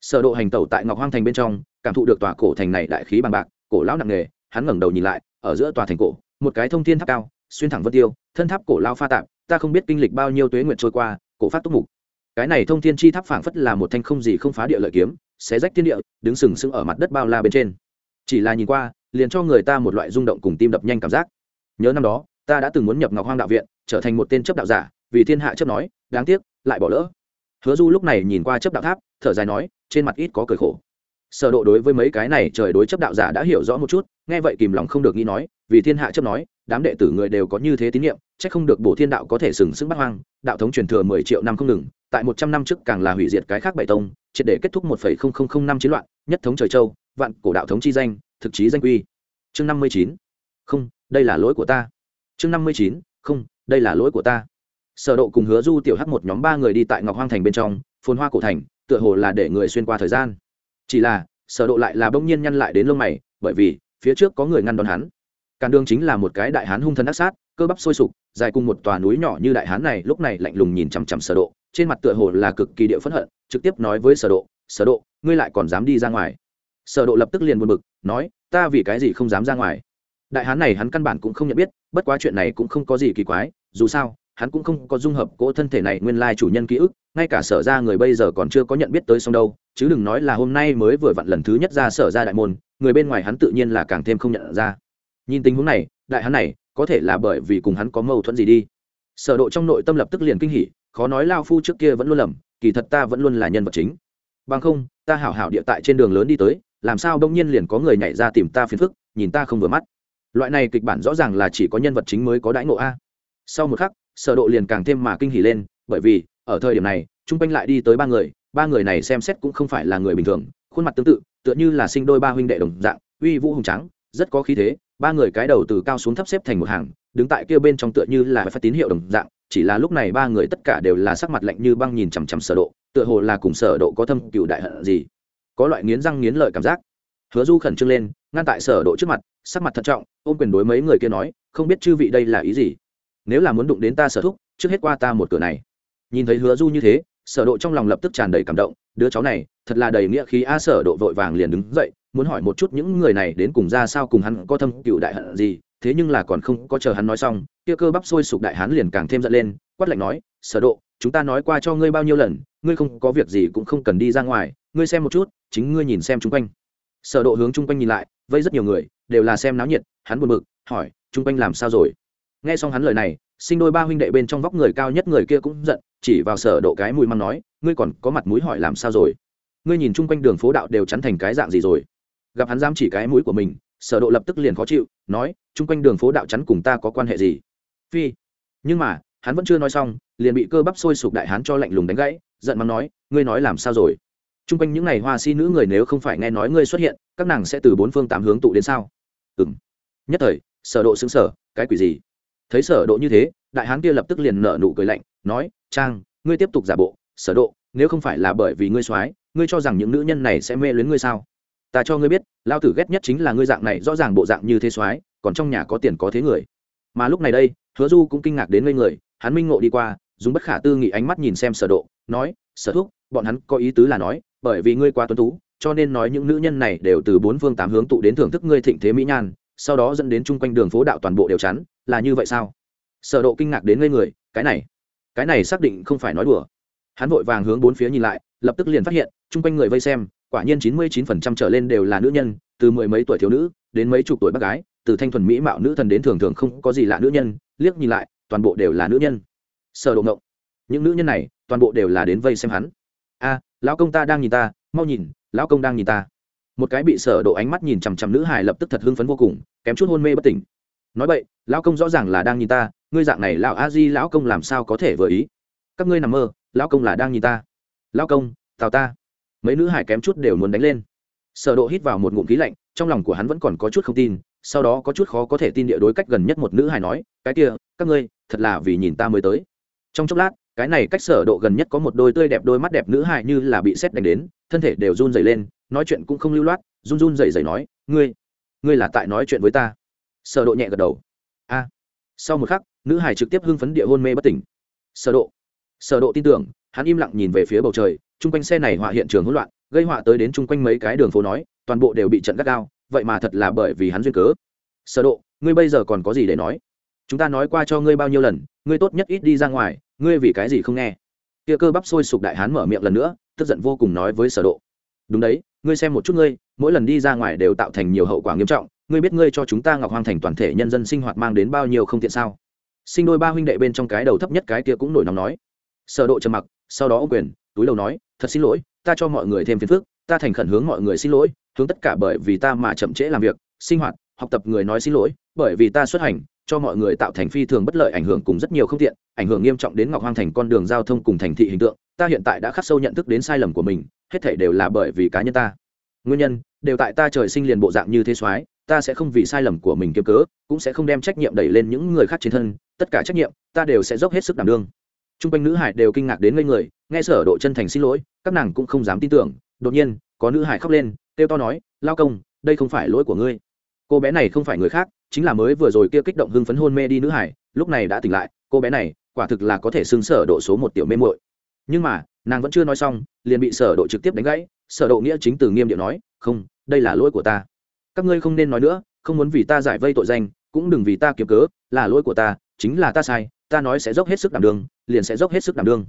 Sở độ hành tẩu tại ngọc hoang thành bên trong, cảm thụ được tòa cổ thành này đại khí bằng bạc, cổ lão nặng nề, hắn ngẩng đầu nhìn lại ở giữa tòa thành cổ, một cái thông thiên tháp cao, xuyên thẳng vân tiêu, thân tháp cổ lao pha tạp, ta không biết kinh lịch bao nhiêu tuế nguyện trôi qua, cổ phát túc mục. Cái này thông thiên chi tháp phảng phất là một thanh không gì không phá địa lợi kiếm, xé rách thiên địa, đứng sừng sững ở mặt đất bao la bên trên. Chỉ là nhìn qua, liền cho người ta một loại rung động cùng tim đập nhanh cảm giác. Nhớ năm đó, ta đã từng muốn nhập ngọc hoang đạo viện, trở thành một tên chấp đạo giả, vì thiên hạ chấp nói, đáng tiếc, lại bỏ lỡ. Hứa du lúc này nhìn qua chấp đạo tháp, thở dài nói, trên mặt ít có cười khổ sở độ đối với mấy cái này trời đối chấp đạo giả đã hiểu rõ một chút nghe vậy kìm lòng không được nghĩ nói vì thiên hạ chấp nói đám đệ tử người đều có như thế tín niệm chắc không được bổ thiên đạo có thể sừng sững bắt hoang đạo thống truyền thừa 10 triệu năm không ngừng tại 100 năm trước càng là hủy diệt cái khác bảy tông triệt để kết thúc 1,0005 năm chiến loạn nhất thống trời châu vạn cổ đạo thống chi danh thực chí danh quy chương 59 không đây là lỗi của ta. Chương 59 không đây là lỗi của ta. Sở độ cùng hứa du tiểu hắc một nhóm ba người đi tại ngọc hoang thành bên trong phồn hoa cổ thành tựa hồ là để người xuyên qua thời gian chỉ là, sở độ lại là bỗng nhiên nhăn lại đến lông mày, bởi vì, phía trước có người ngăn đón hắn. Cản đường chính là một cái đại hán hung thần ác sát, cơ bắp sôi sục, dài cùng một tòa núi nhỏ như đại hán này lúc này lạnh lùng nhìn chằm chằm sở độ, trên mặt tựa hồ là cực kỳ địa phẫn hận, trực tiếp nói với sở độ sở độ, ngươi lại còn dám đi ra ngoài. Sở độ lập tức liền buồn bực, nói, ta vì cái gì không dám ra ngoài? Đại hán này hắn căn bản cũng không nhận biết, bất quá chuyện này cũng không có gì kỳ quái, dù sao hắn cũng không có dung hợp cỗ thân thể này nguyên lai chủ nhân ký ức, ngay cả sở ra người bây giờ còn chưa có nhận biết tới xong đâu, chứ đừng nói là hôm nay mới vừa vặn lần thứ nhất ra sở ra đại môn, người bên ngoài hắn tự nhiên là càng thêm không nhận ra. Nhìn tình huống này, đại hắn này, có thể là bởi vì cùng hắn có mâu thuẫn gì đi. Sở độ trong nội tâm lập tức liền kinh hỉ, khó nói lao phu trước kia vẫn luôn lầm, kỳ thật ta vẫn luôn là nhân vật chính. Bằng không, ta hảo hảo địa tại trên đường lớn đi tới, làm sao đông nhiên liền có người nhảy ra tìm ta phiền phức, nhìn ta không vừa mắt. Loại này kịch bản rõ ràng là chỉ có nhân vật chính mới có đãi ngộ a. Sau một khắc sở độ liền càng thêm mà kinh hỉ lên, bởi vì, ở thời điểm này trung quanh lại đi tới ba người ba người này xem xét cũng không phải là người bình thường, khuôn mặt tương tự, tựa như là sinh đôi ba huynh đệ đồng dạng, uy vũ hùng trắng rất có khí thế, ba người cái đầu từ cao xuống thấp xếp thành một hàng, đứng tại kia bên trong tựa như là phát tín hiệu đồng dạng, chỉ là lúc này ba người tất cả đều là sắc mặt lạnh như băng nhìn chằm chằm sở độ, tựa hồ là cùng sở độ có thâm cựu đại hận gì. Có loại nghiến răng nghiến lợi cảm giác. Hứa du khẩn trương lên, ngăn tại sở độ trước mặt, sắc mặt thận trọng, ôm quyền đối mấy người kia nói, không biết chư vị đây là ý gì? Nếu là muốn đụng đến ta sở thúc, trước hết qua ta một cửa này. Nhìn thấy hứa du như thế, sở độ trong lòng lập tức tràn đầy cảm động, đứa cháu này, thật là đầy nghĩa khí a, sở độ vội vàng liền đứng dậy, muốn hỏi một chút những người này đến cùng ra sao cùng hắn có thâm cựu đại hận gì, thế nhưng là còn không có chờ hắn nói xong, kia cơ bắp sôi sục đại hán liền càng thêm giận lên, quát lạnh nói, sở độ, chúng ta nói qua cho ngươi bao nhiêu lần, ngươi không có việc gì cũng không cần đi ra ngoài, ngươi xem một chút, chính ngươi nhìn xem chung quanh. Sở độ hướng chung quanh nhìn lại, vây rất nhiều người, đều là xem náo nhiệt, hắn buồn bực, hỏi, chung quanh làm sao rồi? Nghe xong hắn lời này, sinh đôi ba huynh đệ bên trong vóc người cao nhất người kia cũng giận, chỉ vào sở độ cái mũi măng nói, ngươi còn có mặt mũi hỏi làm sao rồi? Ngươi nhìn chung quanh đường phố đạo đều chắn thành cái dạng gì rồi? Gặp hắn dám chỉ cái mũi của mình, sở độ lập tức liền khó chịu, nói, chung quanh đường phố đạo chắn cùng ta có quan hệ gì? Phi. Nhưng mà, hắn vẫn chưa nói xong, liền bị cơ bắp sôi sục đại hán cho lạnh lùng đánh gãy, giận mắng nói, ngươi nói làm sao rồi? Chung quanh những ngày hoa si nữ người nếu không phải nghe nói ngươi xuất hiện, các nàng sẽ từ bốn phương tám hướng tụ đến sao? Ừm. Nhất thời, sở độ sững sờ, cái quỷ gì? Thấy sở độ như thế, đại hán kia lập tức liền nở nụ cười lạnh, nói, trang, ngươi tiếp tục giả bộ, sở độ, nếu không phải là bởi vì ngươi soái, ngươi cho rằng những nữ nhân này sẽ mê luyến ngươi sao? Ta cho ngươi biết, lao tử ghét nhất chính là ngươi dạng này, rõ ràng bộ dạng như thế soái, còn trong nhà có tiền có thế người. Mà lúc này đây, hứa du cũng kinh ngạc đến ngây người, hắn minh ngộ đi qua, dùng bất khả tư nghị ánh mắt nhìn xem sở độ, nói, sở thúc, bọn hắn có ý tứ là nói, bởi vì ngươi quá tuấn tú, cho nên nói những nữ nhân này đều từ bốn phương tám hướng tụ đến thưởng thức ngươi thịnh thế mỹ nhan sau đó dẫn đến chung quanh đường phố đạo toàn bộ đều chắn, là như vậy sao? Sở độ kinh ngạc đến ngây người, cái này cái này xác định không phải nói đùa. Hắn vội vàng hướng bốn phía nhìn lại, lập tức liền phát hiện, chung quanh người vây xem, quả nhiên chín mươi 99% trở lên đều là nữ nhân, từ mười mấy tuổi thiếu nữ đến mấy chục tuổi bác gái, từ thanh thuần mỹ mạo nữ thần đến thường thường không có gì lạ nữ nhân, liếc nhìn lại, toàn bộ đều là nữ nhân. Sở độ ngộng. Những nữ nhân này, toàn bộ đều là đến vây xem hắn. A, lão công ta đang nhìn ta, mau nhìn, lão công đang nhìn ta một cái bị sở độ ánh mắt nhìn chằm chằm nữ hài lập tức thật hưng phấn vô cùng, kém chút hôn mê bất tỉnh. Nói vậy lão công rõ ràng là đang nhìn ta, ngươi dạng này lão a di, lão công làm sao có thể vừa ý? Các ngươi nằm mơ, lão công là đang nhìn ta. Lão công, tào ta. Mấy nữ hải kém chút đều muốn đánh lên. Sở độ hít vào một ngụm khí lạnh, trong lòng của hắn vẫn còn có chút không tin, sau đó có chút khó có thể tin địa đối cách gần nhất một nữ hải nói, cái kia, các ngươi, thật là vì nhìn ta mới tới. Trong chốc lát, cái này cách sở độ gần nhất có một đôi tươi đẹp đôi mắt đẹp nữ hải như là bị sét đánh đến, thân thể đều run rẩy lên nói chuyện cũng không lưu loát, run run rẩy rẩy nói, ngươi ngươi là tại nói chuyện với ta. Sở độ nhẹ gật đầu. A. Sau một khắc, nữ hải trực tiếp hưng phấn địa hôn mê bất tỉnh. Sở độ. Sở độ tin tưởng, hắn im lặng nhìn về phía bầu trời, chung quanh xe này họa hiện trường hỗn loạn, gây họa tới đến chung quanh mấy cái đường phố nói, toàn bộ đều bị trận gắt gao, vậy mà thật là bởi vì hắn duyên cớ. Sở độ, ngươi bây giờ còn có gì để nói? Chúng ta nói qua cho ngươi bao nhiêu lần, ngươi tốt nhất ít đi ra ngoài, ngươi vì cái gì không nghe? Kia cơ bắp sôi sục đại hán mở miệng lần nữa, tức giận vô cùng nói với sở độ. Đúng đấy ngươi xem một chút ngươi, mỗi lần đi ra ngoài đều tạo thành nhiều hậu quả nghiêm trọng, ngươi biết ngươi cho chúng ta ngọc hoang thành toàn thể nhân dân sinh hoạt mang đến bao nhiêu không tiện sao? Sinh đôi ba huynh đệ bên trong cái đầu thấp nhất cái kia cũng nổi nóng nói. Sở độ trầm mặc, sau đó ông quyền, túi đầu nói, thật xin lỗi, ta cho mọi người thêm phiền phức, ta thành khẩn hướng mọi người xin lỗi, hướng tất cả bởi vì ta mà chậm trễ làm việc, sinh hoạt, học tập người nói xin lỗi, bởi vì ta xuất hành, cho mọi người tạo thành phi thường bất lợi ảnh hưởng cùng rất nhiều không tiện, ảnh hưởng nghiêm trọng đến ngọc hoang thành con đường giao thông cùng thành thị hình tượng, ta hiện tại đã khắc sâu nhận thức đến sai lầm của mình hết thảy đều là bởi vì cá nhân ta. Nguyên nhân, đều tại ta trời sinh liền bộ dạng như thế soái, ta sẽ không vì sai lầm của mình kiếm cớ, cũng sẽ không đem trách nhiệm đẩy lên những người khác trên thân, tất cả trách nhiệm, ta đều sẽ dốc hết sức đảm đương. T r u n g quanh nữ hải đều kinh ngạc đến ngây người, nghe sở độ chân thành xin lỗi, các nàng cũng không dám tin tưởng. Đột nhiên, có nữ hải khóc lên, kêu to nói, lao công, đây không phải lỗi của ngươi. Cô bé này không phải người khác, chính là mới vừa rồi kia kích động hưng phấn hôn mê đi nữ hải, lúc này đã tỉnh lại, cô bé này, quả thực là có thể xưng sở độ số một tiểu mê muội nhưng mà, nàng vẫn chưa nói xong, liền bị sở độ trực tiếp đánh gãy, sở độ nghĩa chính từ nghiêm điệu nói, không, đây là lỗi của ta. Các ngươi không nên nói nữa, không muốn vì ta giải vây tội danh, cũng đừng vì ta kiếm cớ, là lỗi của ta, chính là ta sai, ta nói sẽ dốc hết sức đảm đương, liền sẽ dốc hết sức đảm đương.